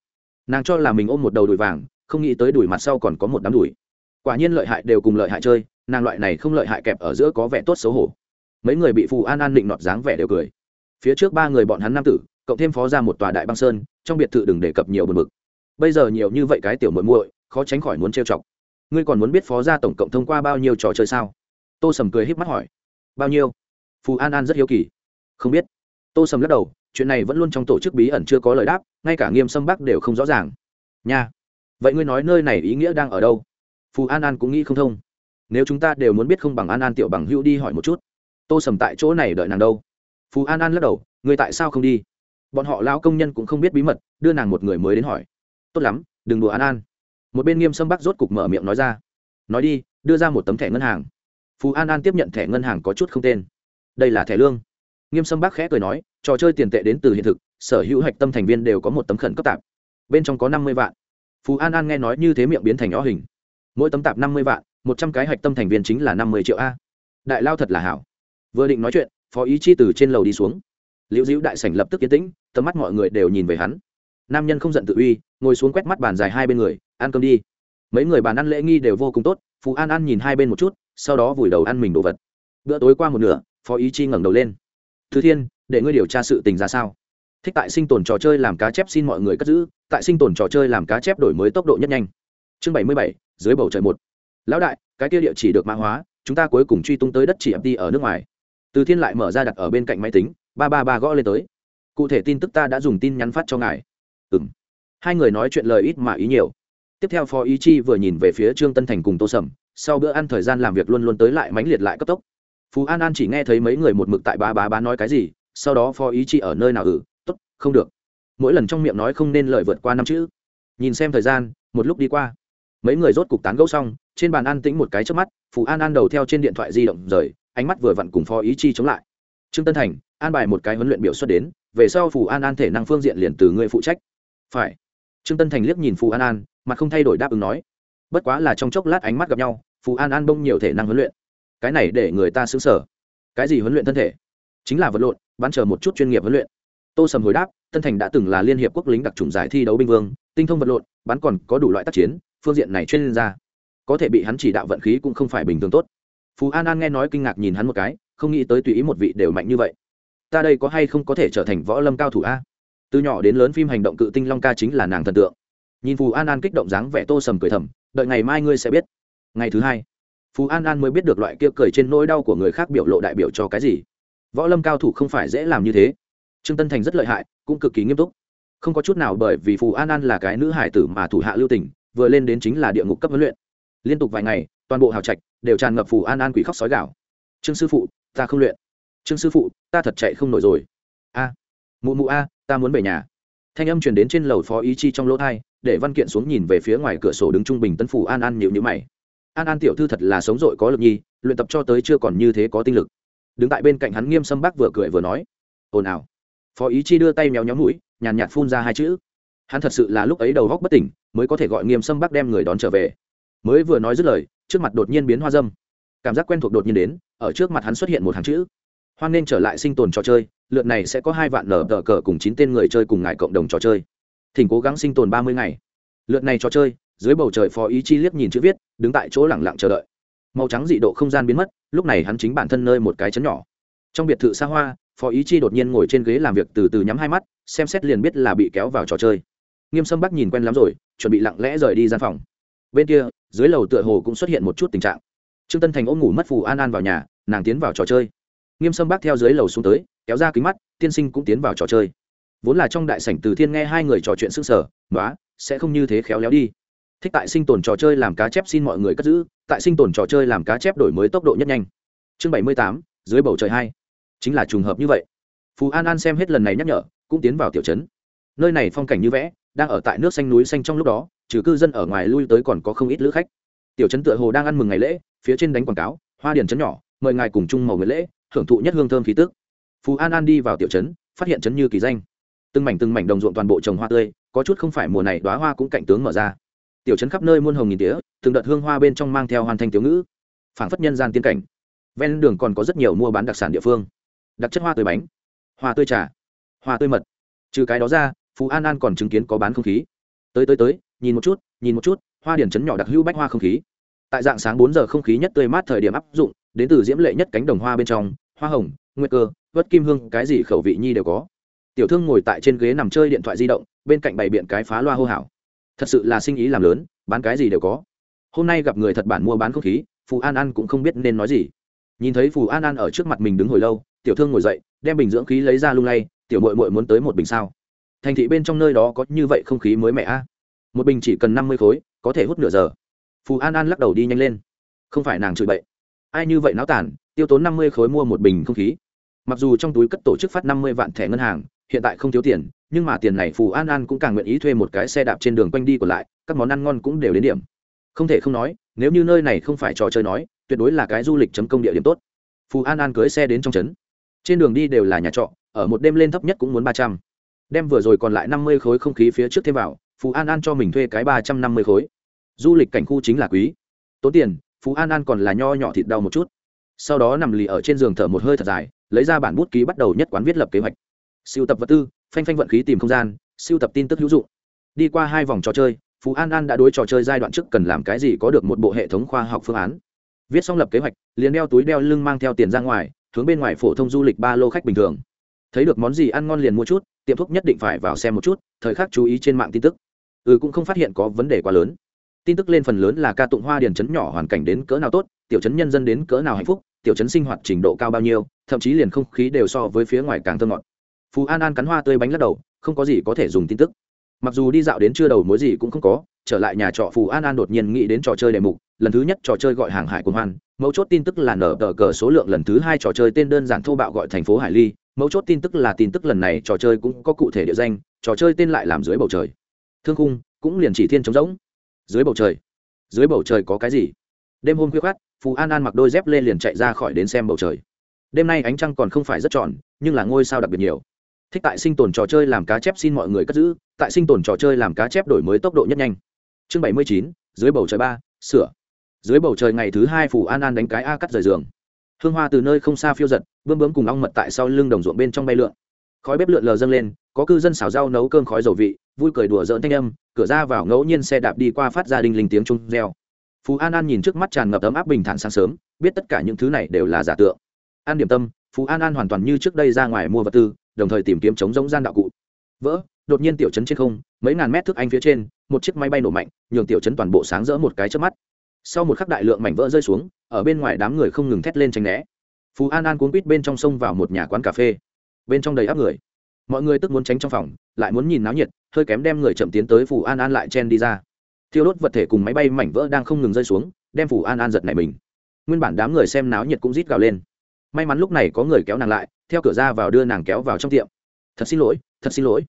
[SPEAKER 1] Nàng cho là mình ôm một đầu đùi vàng, không nghĩ tới đùi mặt sau còn có một đám đùi quả nhiên lợi hại đều cùng lợi hại chơi, nàng loại này không lợi hại kẹp ở giữa có vẻ tốt xấu hổ. Mấy người bị phù an an định nọt dáng vẻ đều cười. Phía trước ba người bọn hắn nam tử, cộng thêm phó ra một tòa đại băng sơn, trong biệt thự đừng đề cập nhiều bờ mực bây giờ nhiều như vậy cái tiểu muội muội, khó tránh khỏi muốn trêu chọc. Ngươi còn muốn biết phó ra tổng cộng thông qua bao nhiêu trò chơi sao? Tô sầm cười híp mắt hỏi. Bao nhiêu? Phù an an rất hiếu kỳ. Không biết. Tô sầm lắc đầu, chuyện này vẫn luôn trong tổ chức bí ẩn chưa có lời đáp, ngay cả nghiêm sâm bắc đều không rõ ràng. Nha. Vậy ngươi nói nơi này ý nghĩa đang ở đâu? Phù an an cũng nghĩ không thông. Nếu chúng ta đều muốn biết không bằng an an tiểu bằng hữu đi hỏi một chút. Tô sầm tại chỗ này đợi nàng đâu? Phù an an lắc đầu, người tại sao không đi? Bọn họ lao công nhân cũng không biết bí mật, đưa nàng một người mới đến hỏi. Tốt lắm, đừng đùa an an. Một bên nghiêm sâm bắc rốt cục mở miệng nói ra. Nói đi, đưa ra một tấm thẻ ngân hàng. Phù an an tiếp nhận thẻ ngân hàng có chút không tên. Đây là thẻ lương. Nghiêm sâm bắc khẽ cười nói, trò chơi tiền tệ đến từ hiện thực, sở hữu hạch tâm thành viên đều có một tấm khẩn cấp tạp. Bên trong có năm mươi vạn. Phú an an nghe nói như thế miệng biến thành nhỏ hình mỗi tấm tạp năm mươi vạn, một trăm cái hạch tâm thành viên chính là năm mươi triệu a. Đại lao thật là hảo. Vừa định nói chuyện, phó ý chi từ trên lầu đi xuống. Liễu dĩu đại sảnh lập tức yên tĩnh, tầm mắt mọi người đều nhìn về hắn. Nam nhân không giận tự uy, ngồi xuống quét mắt bàn dài hai bên người, ăn cơm đi. Mấy người bàn ăn lễ nghi đều vô cùng tốt phú an an nhìn hai bên một chút, sau đó vùi đầu ăn mình đồ vật. Bữa tối qua một nửa, phó ý chi ngẩng đầu lên. Thứ thiên, để ngươi điều tra sự tình ra sao? Thích tại sinh tồn trò chơi làm cá chép xin mọi người cất giữ, tại sinh tồn trò chơi làm cá chép đổi mới tốc độ nhất nhanh chương bảy mươi bảy, dưới bầu trời một. Lão đại, cái kia địa chỉ được mã hóa, chúng ta cuối cùng truy tung tới đất chỉ đi ở nước ngoài. Từ thiên lại mở ra đặt ở bên cạnh máy tính, ba ba ba gõ lên tới. Cụ thể tin tức ta đã dùng tin nhắn phát cho ngài. Ừ m hai người nói chuyện lời ít mà ý nhiều. Tiếp theo phó ý chi vừa nhìn về phía trương tân thành cùng tô sầm, sau bữa ăn thời gian làm việc luôn luôn tới lại mãnh liệt lại cấp tốc. Phú an an chỉ nghe thấy mấy người một mực tại ba ba ba nói cái gì, sau đó phó ý chi ở nơi nào ừ t ố t không được. Mỗi lần trong miệng nói không nên lời vượt qua năm chữ. Nhìn xem thời gian, một lúc đi qua mấy người rốt cục tán gẫu xong, trên bàn an tĩnh một cái trước mắt, phù an an đầu theo trên điện thoại di động rời, ánh mắt vừa vặn cùng phó ý chi chống lại. Trương tân thành, an bài một cái huấn luyện biểu xuất đến, về sau phù an an thể năng phương diện liền từ người phụ trách. Phải. Trương tân thành liếc nhìn phù an an mà không thay đổi đáp ứng nói. Bất quá là trong chốc lát ánh mắt gặp nhau, phù an an bông nhiều thể năng huấn luyện. Cái này để người ta xứng sở cái gì huấn luyện thân thể? Chính là vật lộn, bán chờ một chút chuyên nghiệp huấn luyện. Tô sầm hồi đáp, tân thành đã từng là liên hiệp quốc lính đặc trùng giải thi đấu binh vương, tinh thông vật lộn, bán còn có đủ loại tác chiến phương diện này chuyên gia. Có thể bị hắn chỉ đạo vận khí cũng không phải bình thường tốt. Phú an an nghe nói kinh ngạc nhìn hắn một cái, không nghĩ tới tùy ý một vị đều mạnh như vậy. Ta đây có hay không có thể trở thành võ lâm cao thủ a? Từ nhỏ đến lớn phim hành động cự tinh long ca chính là nàng thần tượng. Nhìn Phú an an kích động dáng vẻ tô sầm cười thầm, đợi ngày mai ngươi sẽ biết. Ngày thứ hai, Phú an an mới biết được loại kia cười trên nỗi đau của người khác biểu lộ đại biểu cho cái gì. Võ lâm cao thủ không phải dễ làm như thế. Trương tân thành rất lợi hại, cũng cực kỳ nghiêm túc. Không có chút nào bởi vì phù an an là cái nữ hải tử mà thủ hạ lưu tình vừa lên đến chính là địa ngục cấp huấn luyện. Liên tục vài ngày, toàn bộ hào trạch đều tràn ngập phù an an quỷ khóc sói gạo trương sư phụ, ta không luyện. Trương sư phụ, ta thật chạy không nổi rồi. A, mụ mụ a, ta muốn về nhà. Thanh âm truyền đến trên lầu phó ý chi trong lỗ thai, để văn kiện xuống nhìn về phía ngoài cửa sổ đứng trung bình tân phủ an an nhịu nhữ mày. An an tiểu thư thật là sống dội có lực nhi, luyện tập cho tới chưa còn như thế có tinh lực. Đứng tại bên cạnh hắn nghiêm sâm bác vừa cười vừa nói, ồn ào. Phó ý chi đưa tay méo nhóm mũi, nhàn nhạt phun ra hai chữ hắn thật sự là lúc ấy đầu góc bất tỉnh, mới có thể gọi nghiêm sâm bắc đem người đón trở về. Mới vừa nói dứt lời, trước mặt đột nhiên biến hoa dâm. Cảm giác quen thuộc đột nhiên đến, ở trước mặt hắn xuất hiện một hàng chữ. Hoan nên trở lại sinh tồn trò chơi, lượt này sẽ có hai vạn nở tờ cờ cùng chín tên người chơi cùng ngài cộng đồng trò chơi. Thỉnh cố gắng sinh tồn ba mươi ngày. Lượt này trò chơi, dưới bầu trời phó ý chi liếc nhìn chữ viết, đứng tại chỗ lẳng lặng chờ đợi. Màu trắng dị độ không gian biến mất, lúc này hắn chính bản thân nơi một cái chấn nhỏ. Trong biệt thự xa hoa, phó ý chi đột nhiên ngồi trên ghế làm việc từ từ nhắm hai mắt, xem xét liền biết là bị kéo vào trò chơi nghiêm sâm bắc nhìn quen lắm rồi, chuẩn bị lặng lẽ rời đi gian phòng. Bên kia, dưới lầu tựa hồ cũng xuất hiện một chút tình trạng. Trương tân thành ôm ngủ mất phù an an vào nhà, nàng tiến vào trò chơi. Nghiêm sâm bác theo dưới lầu xuống tới, kéo ra kính mắt, tiên sinh cũng tiến vào trò chơi. Vốn là trong đại sảnh từ thiên nghe hai người trò chuyện sức sở nói sẽ không như thế khéo léo đi. Thích tại sinh tồn trò chơi làm cá chép xin mọi người cất giữ, tại sinh tồn trò chơi làm cá chép đổi mới tốc độ nhất nhanh. Chương bảy mươi tám, dưới bầu trời hai. Chính là trùng hợp như vậy. Phú an an xem hết lần này nhắc nhở, cũng tiến vào tiểu trấn. Nơi này phong cảnh như vẽ đang ở tại nước xanh núi xanh trong lúc đó, trừ cư dân ở ngoài lui tới còn có không ít lữ khách. Tiểu trấn tựa hồ đang ăn mừng ngày lễ, phía trên đánh quảng cáo, hoa điền trấn nhỏ, mời ngài cùng chung màu người lễ hưởng thụ nhất hương thơm khí tức. Phú an an đi vào tiểu trấn, phát hiện trấn như kỳ danh. Từng mảnh từng mảnh đồng ruộng toàn bộ trồng hoa tươi, có chút không phải mùa này đoá hoa cũng cạnh tướng mở ra. Tiểu trấn khắp nơi muôn hồng nghìn tía, từng đợt hương hoa bên trong mang theo hoàn thành tiểu ngữ. Phảng phất nhân gian tiên cảnh. Ven đường còn có rất nhiều mua bán đặc sản địa phương. Đặc chất hoa tươi bánh, hoa tươi trà, hoa tươi mật. Trừ cái đó ra phú an an còn chứng kiến có bán không khí. Tới tới tới, nhìn một chút, nhìn một chút, hoa điển chấn nhỏ đặc hữu bách hoa không khí. Tại dạng sáng bốn giờ không khí nhất tươi mát thời điểm áp dụng, đến từ diễm lệ nhất cánh đồng hoa bên trong, hoa hồng, nguyệt cơ, vất kim hương, cái gì khẩu vị nhi đều có. Tiểu thương ngồi tại trên ghế nằm chơi điện thoại di động, bên cạnh bày biện cái phá loa hô hào. Thật sự là sinh ý làm lớn, bán cái gì đều có. Hôm nay gặp người thật bản mua bán không khí phù an an cũng không biết nên nói gì. Nhìn thấy phù an an ở trước mặt mình đứng hồi lâu, tiểu thương ngồi dậy, đem bình dưỡng khí lấy ra lung lay, tiểu mội mội muốn tới một bình sao? Thành thị bên trong nơi đó có như vậy không khí mới mẻ a? Một bình chỉ cần năm mươi khối, có thể hút nửa giờ. Phù an an lắc đầu đi nhanh lên. Không phải nàng chửi bậy. Ai như vậy náo tản tiêu tốn năm mươi khối mua một bình không khí. Mặc dù trong túi cất tổ chức phát năm mươi vạn thẻ ngân hàng, hiện tại không thiếu tiền, nhưng mà tiền này phù an an cũng càng nguyện ý thuê một cái xe đạp trên đường quanh đi còn lại, các món ăn ngon cũng đều đến điểm. Không thể không nói, nếu như nơi này không phải trò chơi nói, tuyệt đối là cái du lịch chấm công địa điểm tốt. Phù an an cưới xe đến trong trấn. Trên đường đi đều là nhà trọ, ở một đêm lên thấp nhất cũng muốn ba trăm đem vừa rồi còn lại năm mươi khối không khí phía trước thêm vào, Phú an an cho mình thuê cái ba trăm năm mươi khối. Du lịch cảnh khu chính là quý. Tốn tiền, phú an an còn là nho nhỏ thịt đau một chút. Sau đó nằm lì ở trên giường thở một hơi thật dài, lấy ra bản bút ký bắt đầu nhất quán viết lập kế hoạch. Siêu tập vật tư, phanh phanh vận khí tìm không gian, siêu tập tin tức hữu dụng. Đi qua hai vòng trò chơi, phú an an đã đối trò chơi giai đoạn trước cần làm cái gì có được một bộ hệ thống khoa học phương án. Viết xong lập kế hoạch, liền đeo túi đeo lưng mang theo tiền ra ngoài, hướng bên ngoài phổ thông du lịch ba lô khách bình thường. Thấy được món gì ăn ngon liền mua chút tiệm thuốc nhất định phải vào xem một chút, thời khắc chú ý trên mạng tin tức. Ừ cũng không phát hiện có vấn đề quá lớn. Tin tức lên phần lớn là ca tụng hoa điền trấn nhỏ hoàn cảnh đến cỡ nào tốt, tiểu trấn nhân dân đến cỡ nào hạnh phúc, tiểu trấn sinh hoạt trình độ cao bao nhiêu, thậm chí liền không khí đều so với phía ngoài càng thơ ngọt. Phú an an cắn hoa tươi bánh lắc đầu, không có gì có thể dùng tin tức. Mặc dù đi dạo đến chưa đầu mối gì cũng không có, trở lại nhà trọ phù an an đột nhiên nghĩ đến trò chơi đề mục, lần thứ nhất trò chơi gọi hàng hải quân hoan mấu chốt tin tức là nở tờ cờ số lượng lần thứ hai trò chơi tên đơn giản thô bạo gọi thành phố hải ly. Mấu chốt tin tức là tin tức lần này trò chơi cũng có cụ thể địa danh, trò chơi tên lại làm dưới bầu trời. Thương khung cũng liền chỉ thiên trống rỗng. Dưới bầu trời. Dưới bầu trời có cái gì? Đêm hôm khuya khoát phù an an mặc đôi dép lên liền chạy ra khỏi đến xem bầu trời. Đêm nay ánh trăng còn không phải rất tròn, nhưng là ngôi sao đặc biệt nhiều. Thích tại sinh tồn trò chơi làm cá chép xin mọi người cất giữ, tại sinh tồn trò chơi làm cá chép đổi mới tốc độ nhất nhanh. Chương bảy mươi chín, dưới bầu trời ba, sửa dưới bầu trời ngày thứ hai phủ an an đánh cái a cắt rời giường. Hương hoa từ nơi không xa phiêu giật, bướm bướm cùng ong mật tại sau lưng đồng ruộng bên trong bay lượn. Khói bếp lượn lờ dâng lên, có cư dân xào rau nấu cơm khói dầu vị, vui cười đùa dỡn thanh âm, cửa ra vào ngẫu nhiên xe đạp đi qua phát ra đình linh tiếng trung reo. Phú an an nhìn trước mắt tràn ngập ấm áp bình thản sáng sớm, biết tất cả những thứ này đều là giả tượng. An điểm tâm, phú an an hoàn toàn như trước đây ra ngoài mua vật tư, đồng thời tìm kiếm chống giống gian đạo cụ. Vỡ, đột nhiên tiểu chấn trên không, mấy ngàn mét thức anh phía trên, một chiếc máy bay nổ mạnh, nhường tiểu chấn toàn bộ sáng rỡ một cái trước mắt sau một khắc đại lượng mảnh vỡ rơi xuống, ở bên ngoài đám người không ngừng thét lên tranh né. Phú an an cuốn quýt bên trong sông vào một nhà quán cà phê. Bên trong đầy áp người. Mọi người tức muốn tránh trong phòng, lại muốn nhìn náo nhiệt, hơi kém đem người chậm tiến tới phù an an lại chen đi ra. Thiêu đốt vật thể cùng máy bay mảnh vỡ đang không ngừng rơi xuống, đem phù an an giật này mình. Nguyên bản đám người xem náo nhiệt cũng rít gào lên. May mắn lúc này có người kéo nàng lại, theo cửa ra vào đưa nàng kéo vào trong tiệm. Thật xin lỗi, thật xin lỗi.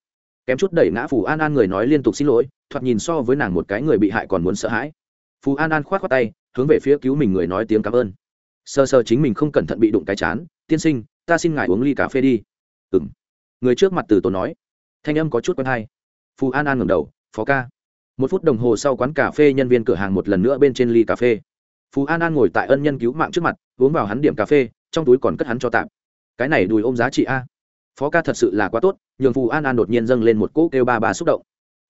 [SPEAKER 1] Kém chút đẩy ngã phù an an người nói liên tục xin lỗi, thoạt nhìn so với nàng một cái người bị hại còn muốn sợ hãi. Phú an an k h o á t khoác tay, hướng về phía cứu mình người nói tiếng cảm ơn. Sơ sơ chính mình không cẩn thận bị đụng cái chán, tiên sinh, ta xin ngài uống ly cà phê đi. Ừ m người trước mặt từ tốn nói. Thanh âm có chút quen hay. Phú an an ngầm đầu, phó ca. Một phút đồng hồ sau quán cà phê nhân viên cửa hàng một lần nữa bên trên ly cà phê. Phú an an ngồi tại ân nhân cứu mạng trước mặt, uống vào hắn điểm cà phê, trong túi còn cất hắn cho tạm cái này đùi ôm giá trị a. Phó ca thật sự là quá tốt, nhường phù an an đột nhiên dâng lên một cỗ kêu ba ba xúc động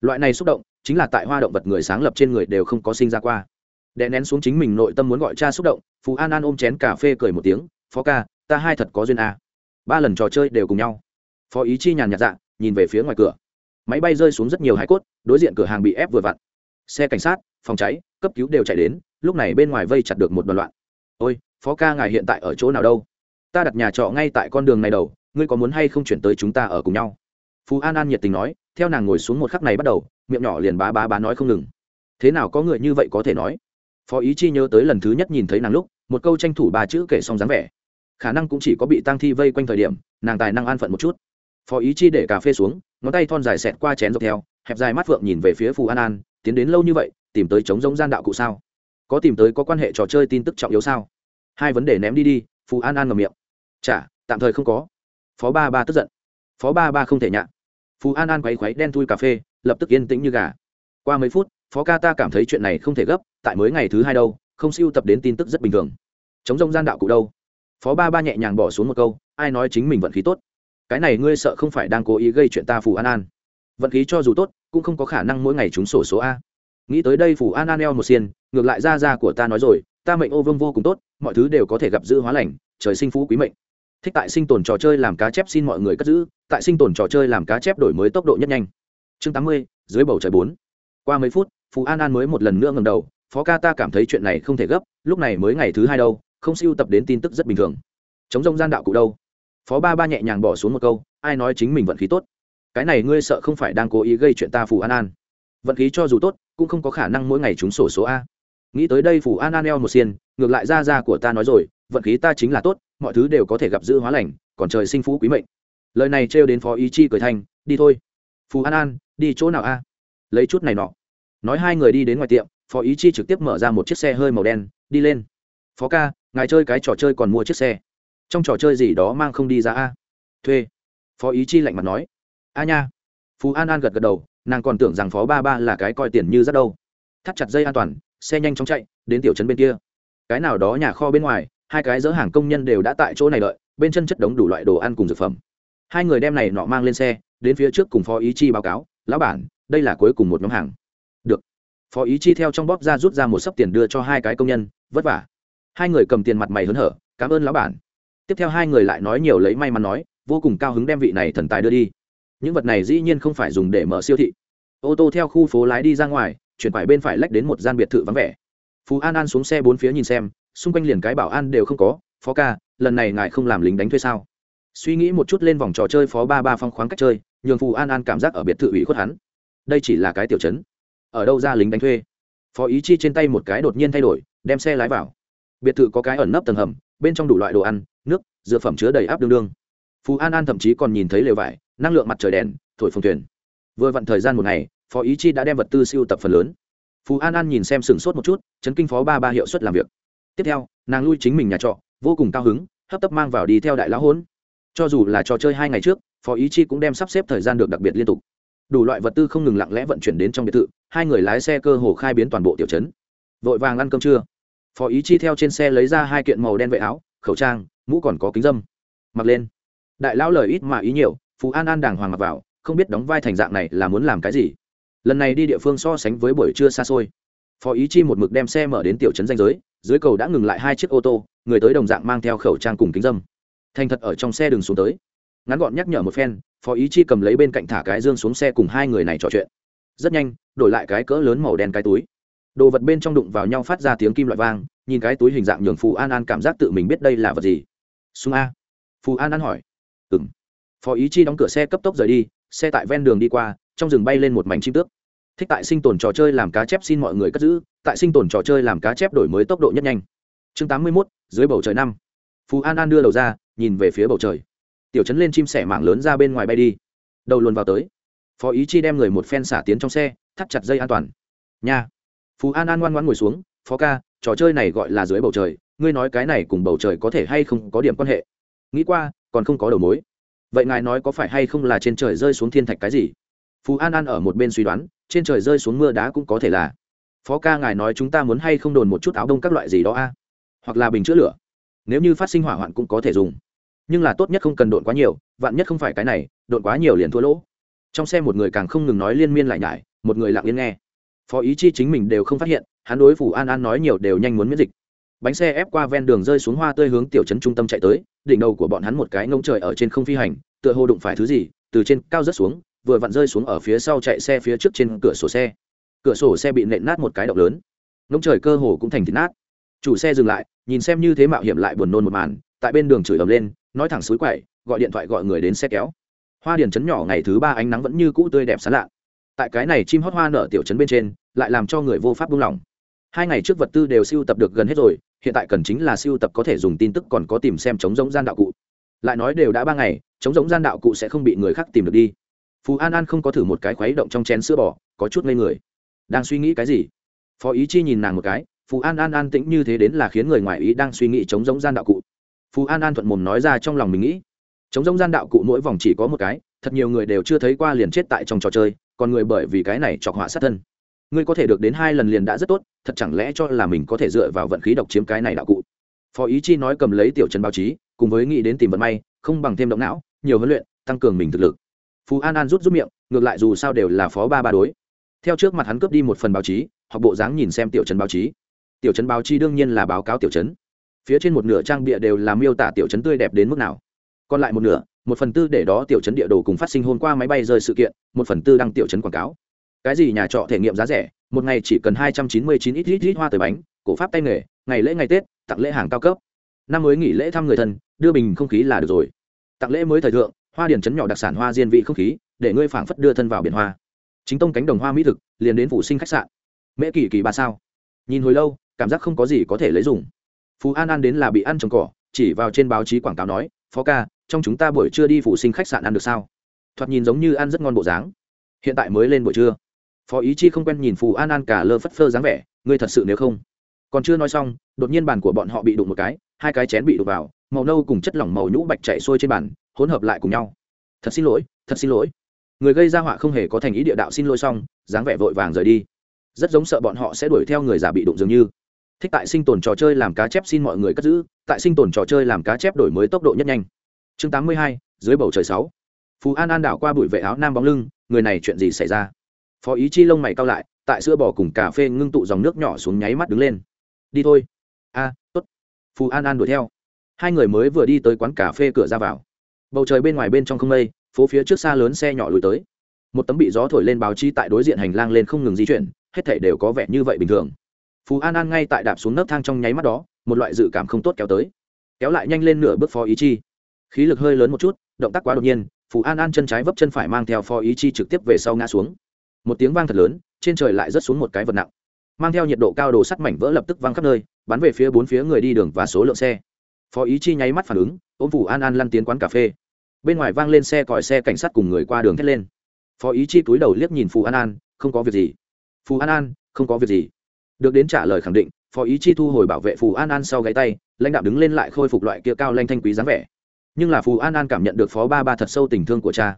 [SPEAKER 1] loại này xúc động, chính là tại hoa động vật người sáng lập trên người đều không có sinh ra qua. Đè nén xuống chính mình nội tâm muốn gọi cha xúc động Phú an an ôm chén cà phê cười một tiếng, phó ca, ta hai thật có duyên à. ba lần trò chơi đều cùng nhau. Phó ý chi nhàn nhạt dạ nhìn về phía ngoài cửa. Máy bay rơi xuống rất nhiều hải cốt, đối diện cửa hàng bị ép vừa vặn. Xe cảnh sát, phòng cháy, cấp cứu đều chạy đến, lúc này bên ngoài vây chặt được một đoàn loạn. Ôi, phó ca ngài hiện tại ở chỗ nào đâu? Ta đặt nhà trọ ngay tại con đường này đầu, ngươi có muốn hay không chuyển tới chúng ta ở cùng nhau? Phú an an nhiệt tình nói theo nàng ngồi xuống một khắc này bắt đầu, miệng nhỏ liền bá bá bá nói không ngừng. Thế nào có người như vậy có thể nói? Phó ý chi nhớ tới lần thứ nhất nhìn thấy nàng lúc, một câu tranh thủ ba chữ kể xong dáng vẻ. Khả năng cũng chỉ có bị tăng thi vây quanh thời điểm, nàng tài năng an phận một chút. Phó ý chi để cà phê xuống, ngón tay thon dài xẹt qua chén dọc theo, hẹp dài mắt phượng nhìn về phía phù an an, tiến đến lâu như vậy, tìm tới chống giống gian đạo cụ sao? Có tìm tới có quan hệ trò chơi tin tức trọng yếu sao? Hai vấn đề ném đi đi, phù an an ngầm miệng. Chả, tạm thời không có. Phó ba ba tức giận. Phó ba ba không thể nhạ phù an an quấy quấy đen thui cà phê, lập tức yên tĩnh như gà. Qua mấy phút, phó ca ta cảm thấy chuyện này không thể gấp, tại mới ngày thứ hai đâu, không siêu tập đến tin tức rất bình thường. Chống rông gian đạo cụ đâu? Phó ba ba nhẹ nhàng bỏ xuống một câu, ai nói chính mình vận khí tốt? Cái này ngươi sợ không phải đang cố ý gây chuyện ta phù an an. Vận khí cho dù tốt, cũng không có khả năng mỗi ngày trúng sổ số a. Nghĩ tới đây phù an an eo một xiên, ngược lại ra ra của ta nói rồi, ta mệnh ô vương vô cùng tốt, mọi thứ đều có thể gặp dữ hóa lành, trời sinh phú quý mệnh thích tại sinh tồn trò chơi làm cá chép xin mọi người cất giữ, tại sinh tồn trò chơi làm cá chép đổi mới tốc độ nhất nhanh. Chương tám mươi, dưới bầu trời bốn. Qua mấy phút phú an an mới một lần nữa ngầm đầu, phó ca ta cảm thấy chuyện này không thể gấp, lúc này mới ngày thứ hai đâu, không siêu tập đến tin tức rất bình thường. Chống rông gian đạo cụ đâu? Phó ba ba nhẹ nhàng bỏ xuống một câu, ai nói chính mình vận khí tốt? Cái này ngươi sợ không phải đang cố ý gây chuyện ta phù an an. Vận khí cho dù tốt, cũng không có khả năng mỗi ngày trúng sổ số a. Nghĩ tới đây phù an an eo một xiên, ngược lại ra ra của ta nói rồi vận khí ta chính là tốt, mọi thứ đều có thể gặp dữ hóa lành, còn trời sinh phú quý mệnh. Lời này trêu đến phó ý chi cười thanh, đi thôi. Phù an an, đi chỗ nào a? Lấy chút này nọ. Nói hai người đi đến ngoài tiệm, phó ý chi trực tiếp mở ra một chiếc xe hơi màu đen, đi lên. Phó ca, ngài chơi cái trò chơi còn mua chiếc xe. Trong trò chơi gì đó mang không đi ra a? Thuê. Phó ý chi lạnh mặt nói. A nha. Phú an an gật gật đầu, nàng còn tưởng rằng phó ba ba là cái coi tiền như rất đâu. Thắt chặt dây an toàn, xe nhanh chóng chạy, đến tiểu trấn bên kia. Cái nào đó nhà kho bên ngoài hai cái dỡ hàng công nhân đều đã tại chỗ này đợi, bên chân chất đống đủ loại đồ ăn cùng dược phẩm. Hai người đem này nọ mang lên xe, đến phía trước cùng phó ý chi báo cáo, lão bản, đây là cuối cùng một nhóm hàng. Được. Phó ý chi theo trong bóp ra rút ra một sấp tiền đưa cho hai cái công nhân, vất vả. Hai người cầm tiền mặt mày hớn hở, cảm ơn lão bản. Tiếp theo hai người lại nói nhiều lấy may mắn nói, vô cùng cao hứng đem vị này thần tài đưa đi. Những vật này dĩ nhiên không phải dùng để mở siêu thị. Ô tô theo khu phố lái đi ra ngoài, chuyển phải bên phải lách đến một gian biệt thự vắng vẻ. Phú an an xuống xe bốn phía nhìn xem xung quanh liền cái bảo an đều không có, phó ca, lần này ngài không làm lính đánh thuê sao? Suy nghĩ một chút lên vòng trò chơi phó ba ba phong khoáng cách chơi, nhường phù an an cảm giác ở biệt thự ủy khuất hắn. Đây chỉ là cái tiểu chấn ở đâu ra lính đánh thuê? Phó ý chi trên tay một cái đột nhiên thay đổi, đem xe lái vào. Biệt thự có cái ẩn nấp tầng hầm, bên trong đủ loại đồ ăn, nước, dược phẩm chứa đầy áp đương đương. Phú an an thậm chí còn nhìn thấy lều vải, năng lượng mặt trời đèn, thổi phồng thuyền. Vừa vặn thời gian một ngày, phó ý chi đã đem vật tư siêu tập phần lớn. Phú an an nhìn xem sửng sốt một chút, chấn kinh phó ba ba hiệu suất làm việc tiếp theo, nàng lui chính mình nhà trọ, vô cùng cao hứng, hấp tấp mang vào đi theo đại lão hôn cho dù là trò chơi hai ngày trước, phó ý chi cũng đem sắp xếp thời gian được đặc biệt liên tục. Đủ loại vật tư không ngừng lặng lẽ vận chuyển đến trong biệt thự, hai người lái xe cơ hồ khai biến toàn bộ tiểu trấn. Vội vàng ăn cơm trưa. Phó ý chi theo trên xe lấy ra hai kiện màu đen vệ áo, khẩu trang, mũ còn có kính dâm. Mặc lên. Đại lão lời ít mà ý nhiều phú an an đàng hoàng mặc vào, không biết đóng vai thành dạng này là muốn làm cái gì. Lần này đi địa phương so sánh với buổi trưa xa xôi phó ý chi một mực đem xe mở đến tiểu trấn danh giới, dưới cầu đã ngừng lại hai chiếc ô tô, người tới đồng dạng mang theo khẩu trang cùng kính dâm. Thành thật ở trong xe đừng xuống tới. Ngắn gọn nhắc nhở một phen, phó ý chi cầm lấy bên cạnh thả cái dương xuống xe cùng hai người này trò chuyện. Rất nhanh, đổi lại cái cỡ lớn màu đen cái túi. Đồ vật bên trong đụng vào nhau phát ra tiếng kim loại vang, nhìn cái túi hình dạng nhường phù an an cảm giác tự mình biết đây là vật gì. Súng a. Phù an an hỏi. Ừ m phó ý chi đóng cửa xe cấp tốc rời đi, xe tại ven đường đi qua, trong rừng bay lên một mảnh chim tước thích tại sinh tồn trò chơi làm cá chép xin mọi người cất giữ, tại sinh tồn trò chơi làm cá chép đổi mới tốc độ nhất nhanh. Chương tám mươi mốt, dưới bầu trời năm. Phú an an đưa đầu ra, nhìn về phía bầu trời. Tiểu chấn lên chim sẻ mảng lớn ra bên ngoài bay đi. Đầu luôn vào tới. Phó ý chi đem người một phen xả tiến trong xe, thắt chặt dây an toàn. Nha. Phú an an ngoan ngoan ngồi xuống, phó ca, trò chơi này gọi là dưới bầu trời, ngươi nói cái này cùng bầu trời có thể hay không có điểm quan hệ? Nghĩ qua, còn không có đầu mối. Vậy ngài nói có phải hay không là trên trời rơi xuống thiên thạch cái gì? Phú an an ở một bên suy đoán, trên trời rơi xuống mưa đá cũng có thể là. Phó ca ngài nói chúng ta muốn hay không đồn một chút áo đông các loại gì đó a? Hoặc là bình chữa lửa. Nếu như phát sinh hỏa hoạn cũng có thể dùng. Nhưng là tốt nhất không cần độn quá nhiều, vạn nhất không phải cái này, độn quá nhiều liền thua lỗ. Trong xe một người càng không ngừng nói liên miên lại nhải, một người lặng yên nghe. Phó ý chi chính mình đều không phát hiện, hắn đối phủ an an nói nhiều đều nhanh muốn miễn dịch. Bánh xe ép qua ven đường rơi xuống hoa tươi hướng tiểu trấn trung tâm chạy tới, đỉnh đầu của bọn hắn một cái ngông trời ở trên không phi hành, tựa hồ đụng phải thứ gì, từ trên cao rớt xuống vừa vặn rơi xuống ở phía sau chạy xe phía trước trên cửa sổ xe. Cửa sổ xe bị nện nát một cái động lớn. Ngông trời cơ hồ cũng thành thịt nát. Chủ xe dừng lại, nhìn xem như thế mạo hiểm lại buồn nôn một màn, tại bên đường chửi ầm lên, nói thẳng suối quậy, gọi điện thoại gọi người đến xe kéo. Hoa điền trấn nhỏ ngày thứ ba ánh nắng vẫn như cũ tươi đẹp sán lạ. Tại cái này chim hót hoa nở tiểu trấn bên trên, lại làm cho người vô pháp buông lỏng. Hai ngày trước vật tư đều siêu tập được gần hết rồi, hiện tại cần chính là siêu tập có thể dùng tin tức còn có tìm xem chống giống gian đạo cụ. Lại nói đều đã ba ngày, chống giống gian đạo cụ sẽ không bị người khác tìm được đi phú an an không có thử một cái khuấy động trong chén sữa bò, có chút ngây người. Đang suy nghĩ cái gì? Phó ý chi nhìn nàng một cái phú an an an tĩnh như thế đến là khiến người ngoài ý đang suy nghĩ chống giống gian đạo cụ. Phú an an thuận mồm nói ra trong lòng mình nghĩ, chống giống gian đạo cụ mỗi vòng chỉ có một cái, thật nhiều người đều chưa thấy qua liền chết tại trong trò chơi, còn người bởi vì cái này chọc họa sát thân. Ngươi có thể được đến hai lần liền đã rất tốt, thật chẳng lẽ cho là mình có thể dựa vào vận khí độc chiếm cái này đạo cụ? Phó ý chi nói cầm lấy tiểu trần báo chí, cùng với nghĩ đến tìm vận may, không bằng thêm động não, nhiều huấn luyện, tăng cường mình thực lực phú an an rút rút miệng, ngược lại dù sao đều là phó ba ba đối. Theo trước mặt hắn cướp đi một phần báo chí hoặc bộ dáng nhìn xem tiểu trần báo chí. Tiểu trần báo chí đương nhiên là báo cáo tiểu trấn. Phía trên một nửa trang bịa đều là miêu tả tiểu trấn tươi đẹp đến mức nào. Còn lại một nửa, một phần tư để đó tiểu trấn địa đồ cùng phát sinh hôm qua máy bay rơi sự kiện, một phần tư đăng tiểu trấn quảng cáo. Cái gì nhà trọ thể nghiệm giá rẻ, một ngày chỉ cần hai trăm chín mươi chín ít ít ít hoa tời bánh, cổ pháp tay nghề, ngày lễ ngày tết, tặng lễ hàng cao cấp. Năm mới nghỉ lễ thăm người thân, đưa bình không khí là được rồi. Tặng lễ mới thời thượng hoa điển chấn nhỏ đặc sản hoa diên vị không khí, để ngươi phảng phất đưa thân vào biển hoa. Chính tông cánh đồng hoa mỹ thực, liền đến phủ sinh khách sạn. Mễ kỳ kỳ ba sao? Nhìn hồi lâu, cảm giác không có gì có thể lấy dùng. Phú an an đến là bị ăn trồng cỏ, chỉ vào trên báo chí quảng cáo nói, phó ca, trong chúng ta buổi trưa đi phủ sinh khách sạn ăn được sao? Thoạt nhìn giống như ăn rất ngon bộ dáng. Hiện tại mới lên buổi trưa. Phó ý chi không quen nhìn phù an an cả lơ phất phơ dáng vẻ, ngươi thật sự nếu không. Còn chưa nói xong, đột nhiên bàn của bọn họ bị đụng một cái, hai cái chén bị đụng vào, màu nâu cùng chất lỏng màu nhũ bạch chạy xuôi trên bàn hỗn hợp lại cùng nhau. Thật xin lỗi thật xin lỗi. Người gây ra họa không hề có thành ý địa đạo xin lỗi xong dáng vẻ vội vàng rời đi. Rất giống sợ bọn họ sẽ đuổi theo người già bị đụng dường như. Thích tại sinh tồn trò chơi làm cá chép xin mọi người cất giữ tại sinh tồn trò chơi làm cá chép đổi mới tốc độ nhất nhanh. Chương tám mươi hai dưới bầu trời sáu. Phú an an đảo qua bụi vệ áo nam bóng lưng người này chuyện gì xảy ra? Phó ý chi lông mày cao lại tại sữa bò cùng cà phê ngưng tụ dòng nước nhỏ xuống nháy mắt đứng lên. Đi thôi. A à, tốt. Phù an an đuổi theo. Hai người mới vừa đi tới quán cà phê cửa ra vào bầu trời bên ngoài bên trong không mây, phố phía trước xa lớn xe nhỏ lùi tới. Một tấm bị gió thổi lên báo chi tại đối diện hành lang lên không ngừng di chuyển, hết thể đều có vẻ như vậy bình thường. Phú an an ngay tại đạp xuống nấc thang trong nháy mắt đó, một loại dự cảm không tốt kéo tới. Kéo lại nhanh lên nửa bước phó ý chi. Khí lực hơi lớn một chút, động tác quá đột nhiên phù an an chân trái vấp chân phải mang theo phó ý chi trực tiếp về sau ngã xuống. Một tiếng vang thật lớn, trên trời lại rớt xuống một cái vật nặng. Mang theo nhiệt độ cao đồ sắt mảnh vỡ lập tức văng khắp nơi, bắn về phía bốn phía người đi đường và số lượng xe phó ý chi nháy mắt phản ứng, ôm phủ an an lăn tiến quán cà phê. Bên ngoài vang lên xe còi xe cảnh sát cùng người qua đường thét lên. Phó ý chi túi đầu liếc nhìn phù an an, không có việc gì. Phù an an, không có việc gì. Được đến trả lời khẳng định, phó ý chi thu hồi bảo vệ phù an an sau gáy tay, lãnh đạo đứng lên lại khôi phục loại kia cao lanh thanh quý dáng vẻ. Nhưng là phù an an cảm nhận được phó ba ba thật sâu tình thương của cha.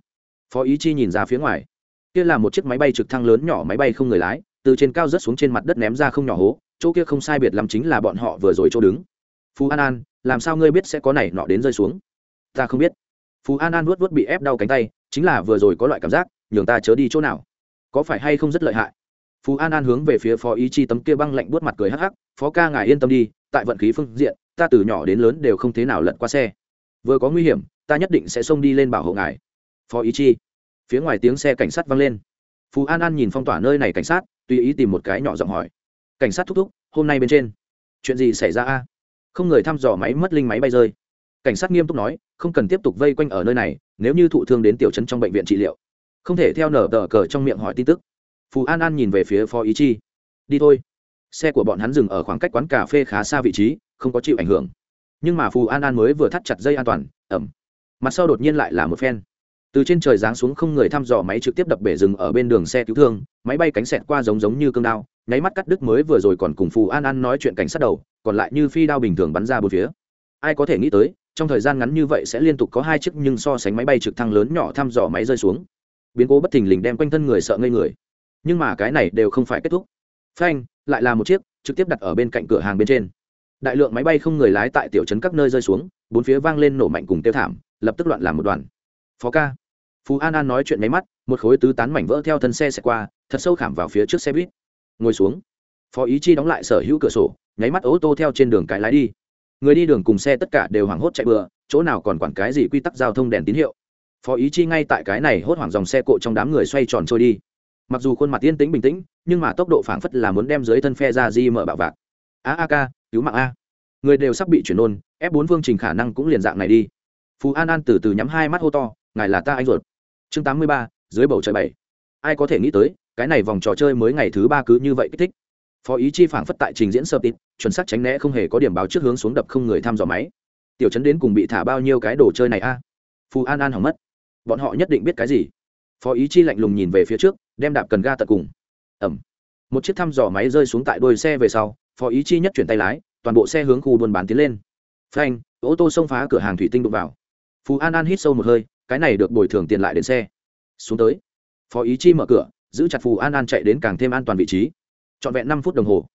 [SPEAKER 1] Phó ý chi nhìn ra phía ngoài. Kia là một chiếc máy bay trực thăng lớn nhỏ máy bay không người lái, từ trên cao rớt xuống trên mặt đất ném ra không nhỏ hố, chỗ kia không sai biệt lắm chính là bọn họ vừa rồi chỗ đứng phú an an, làm sao ngươi biết sẽ có này nọ đến rơi xuống? Ta không biết. Phú an an vuốt vuốt bị ép đau cánh tay, chính là vừa rồi có loại cảm giác, nhường ta chớ đi chỗ nào. Có phải hay không rất lợi hại? Phú an an hướng về phía phó ý chi tấm kia băng lạnh buốt mặt cười hắc hắc, phó ca ngài yên tâm đi, tại vận khí phương diện, ta từ nhỏ đến lớn đều không thế nào lận qua xe. Vừa có nguy hiểm, ta nhất định sẽ xông đi lên bảo hộ ngài. Phó ý chi. Phía ngoài tiếng xe cảnh sát vang lên. Phú an an nhìn phong tỏa nơi này cảnh sát, tùy ý tìm một cái nhỏ giọng hỏi. Cảnh sát thúc thúc, hôm nay bên trên, chuyện gì xảy ra a? Không người thăm dò máy mất linh máy bay rơi. Cảnh sát nghiêm túc nói, không cần tiếp tục vây quanh ở nơi này, nếu như thụ thương đến tiểu trấn trong bệnh viện trị liệu. Không thể theo nở tờ cờ trong miệng hỏi tin tức. Phù an an nhìn về phía phó ý chi. Đi thôi. Xe của bọn hắn dừng ở khoảng cách quán cà phê khá xa vị trí, không có chịu ảnh hưởng. Nhưng mà phù an an mới vừa thắt chặt dây an toàn ẩm mặt sau đột nhiên lại là một phen. Từ trên trời giáng xuống không người thăm dò máy trực tiếp đập bể rừng ở bên đường xe cứu thương, máy bay cánh xẹt qua giống giống như cương đao nháy mắt cắt đứt mới vừa rồi còn cùng phù an an nói chuyện cảnh sát đầu, còn lại như phi đao bình thường bắn ra bốn phía. Ai có thể nghĩ tới, trong thời gian ngắn như vậy sẽ liên tục có hai chiếc nhưng so sánh máy bay trực thăng lớn nhỏ thăm dò máy rơi xuống. Biến cố bất thình lình đem quanh thân người sợ ngây người. Nhưng mà cái này đều không phải kết thúc. Phanh, lại là một chiếc, trực tiếp đặt ở bên cạnh cửa hàng bên trên. Đại lượng máy bay không người lái tại tiểu trấn các nơi rơi xuống, bốn phía vang lên nổ mạnh cùng tiêu thảm, lập tức loạn làm một đoàn. Phó ca. Phú an an nói chuyện máy mắt, một khối tứ tán mảnh vỡ theo thân xe xẹt qua, thật sâu khảm vào phía trước xe buýt ngồi xuống. Phó ý chi đóng lại sở hữu cửa sổ, nháy mắt ô tô theo trên đường cái lái đi. Người đi đường cùng xe tất cả đều hoảng hốt chạy bừa, chỗ nào còn quản cái gì quy tắc giao thông đèn tín hiệu. Phó ý chi ngay tại cái này hốt hoảng dòng xe cộ trong đám người xoay tròn trôi đi. Mặc dù khuôn mặt yên tĩnh bình tĩnh, nhưng mà tốc độ phảng phất là muốn đem dưới thân phe ra di mở bạo vạc. A a ca cứu mạng a. Người đều sắp bị chuyển nôn ép bốn phương trình khả năng cũng liền dạng này đi. Phú an an từ từ nhắm hai mắt hô to, ngài là ta anh ruột. Chương tám mươi ba, dưới bầu trời bảy. Ai có thể nghĩ tới cái này vòng trò chơi mới ngày thứ ba cứ như vậy kích thích. Phó ý chi phảng phất tại trình diễn sơ tít chuẩn xác tránh né không hề có điểm báo trước hướng xuống đập không người thăm dò máy. Tiểu chấn đến cùng bị thả bao nhiêu cái đồ chơi này a? Phù an an hỏng mất. Bọn họ nhất định biết cái gì? Phó ý chi lạnh lùng nhìn về phía trước, đem đạp cần ga tận cùng. Ẩm. Một chiếc thăm dò máy rơi xuống tại đôi xe về sau, phó ý chi nhất chuyển tay lái, toàn bộ xe hướng khu buôn bán tiến lên. Phanh, ô tô xông phá cửa hàng thủy tinh đụng vào. Phú an an hít sâu một hơi, cái này được bồi thường tiền lại đến xe. Xuống tới. Phó ý chi mở cửa giữ chặt phù an an chạy đến càng thêm an toàn vị trí. Trọn vẹn năm phút đồng hồ,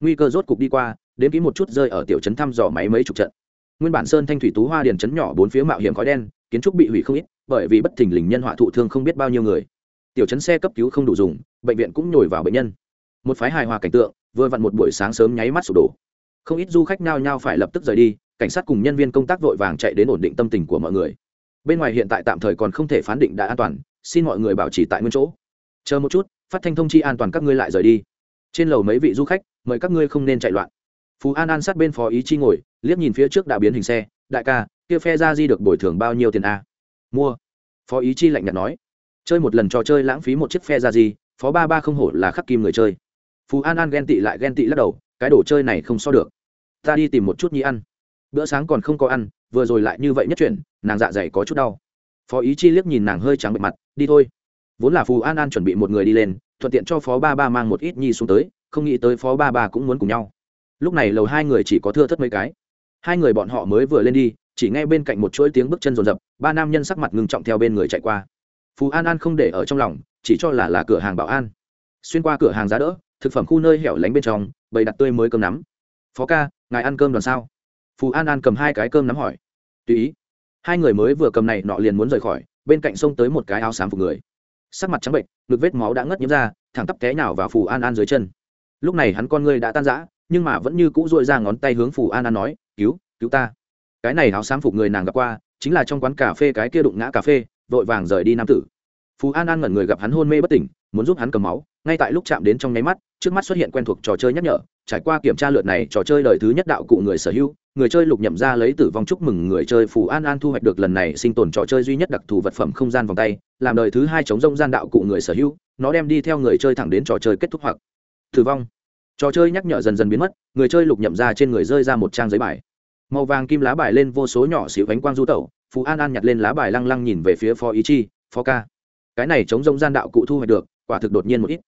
[SPEAKER 1] nguy cơ rốt cục đi qua, đến ký một chút rơi ở tiểu trấn thăm dò máy mấy chục trận. Nguyên bản sơn thanh thủy tú hoa điền trấn nhỏ bốn phía mạo hiểm khói đen, kiến trúc bị hủy không ít, bởi vì bất thình lình nhân họa thụ thương không biết bao nhiêu người. Tiểu trấn xe cấp cứu không đủ dùng, bệnh viện cũng nhồi vào bệnh nhân. Một phái hài hòa cảnh tượng, vừa vặn một buổi sáng sớm nháy mắt sụp đổ. Không ít du khách nao nhao phải lập tức rời đi, cảnh sát cùng nhân viên công tác vội vàng chạy đến ổn định tâm tình của mọi người. Bên ngoài hiện tại tạm thời còn không thể phán định đã an toàn, xin mọi người bảo trì tại nguyên chỗ chờ một chút, phát thanh thông chi an toàn các ngươi lại rời đi. Trên lầu mấy vị du khách, mời các ngươi không nên chạy loạn. Phú an an sát bên phó ý chi ngồi, liếc nhìn phía trước đã biến hình xe, đại ca, kia phe ra di được bồi thường bao nhiêu tiền a? Mua. Phó ý chi lạnh nhạt nói. Chơi một lần trò chơi lãng phí một chiếc phe ra di, phó ba ba không hổ là khắc kim người chơi. Phú an an ghen tị lại ghen tị lắc đầu, cái đồ chơi này không so được. Ta đi tìm một chút nhi ăn. Bữa sáng còn không có ăn, vừa rồi lại như vậy nhất chuyển nàng dạ dày có chút đau. Phó ý chi liếc nhìn nàng hơi trắng bệ mặt, đi thôi vốn là phù an an chuẩn bị một người đi lên, thuận tiện cho phó ba ba mang một ít nhi xuống tới, không nghĩ tới phó ba ba cũng muốn cùng nhau. Lúc này lầu hai người chỉ có thưa thất mấy cái. Hai người bọn họ mới vừa lên đi, chỉ nghe bên cạnh một chuỗi tiếng bước chân rồn rập, ba nam nhân sắc mặt ngừng trọng theo bên người chạy qua. Phú an an không để ở trong lòng, chỉ cho là là cửa hàng bảo an. Xuyên qua cửa hàng giá đỡ, thực phẩm khu nơi hẻo lánh bên trong bầy đặt tươi mới cơm nắm. Phó ca, ngài ăn cơm đoàn sao? Phú an an cầm hai cái cơm nắm hỏi. Tùy ý. Hai người mới vừa cầm này nọ liền muốn rời khỏi, bên cạnh sông tới một cái áo xám phục người sắc mặt trắng bệnh, ngực vết máu đã ngất nhiễm ra, thẳng tắp té nào vào phù an an dưới chân. Lúc này hắn con ngươi đã tan rã, nhưng mà vẫn như cũ dội ra ngón tay hướng phù an an nói, cứu cứu ta. Cái này áo xám phục người nàng gặp qua, chính là trong quán cà phê cái kia đụng ngã cà phê, vội vàng rời đi nam tử. Phù an an ngẩn người gặp hắn hôn mê bất tỉnh, muốn giúp hắn cầm máu, ngay tại lúc chạm đến trong nháy mắt, trước mắt xuất hiện quen thuộc trò chơi nhắc nhở, trải qua kiểm tra lượt này trò chơi lời thứ nhất đạo cụ người sở hữu người chơi lục nhậm ra lấy tử vong chúc mừng người chơi phù an an thu hoạch được lần này sinh tồn trò chơi duy nhất đặc thù vật phẩm không gian vòng tay, làm đời thứ hai chống rông gian đạo cụ người sở hữu, nó đem đi theo người chơi thẳng đến trò chơi kết thúc hoặc tử vong. Trò chơi nhắc nhở dần dần biến mất, người chơi lục nhậm ra trên người rơi ra một trang giấy bài. Màu vàng kim lá bài lên vô số nhỏ xíu ánh quang du tẩu phú an an nhặt lên lá bài lăng lăng nhìn về phía phó ý chi, phó ca, cái này chống rông gian đạo cụ thu hoạch được, quả thực đột nhiên một ít.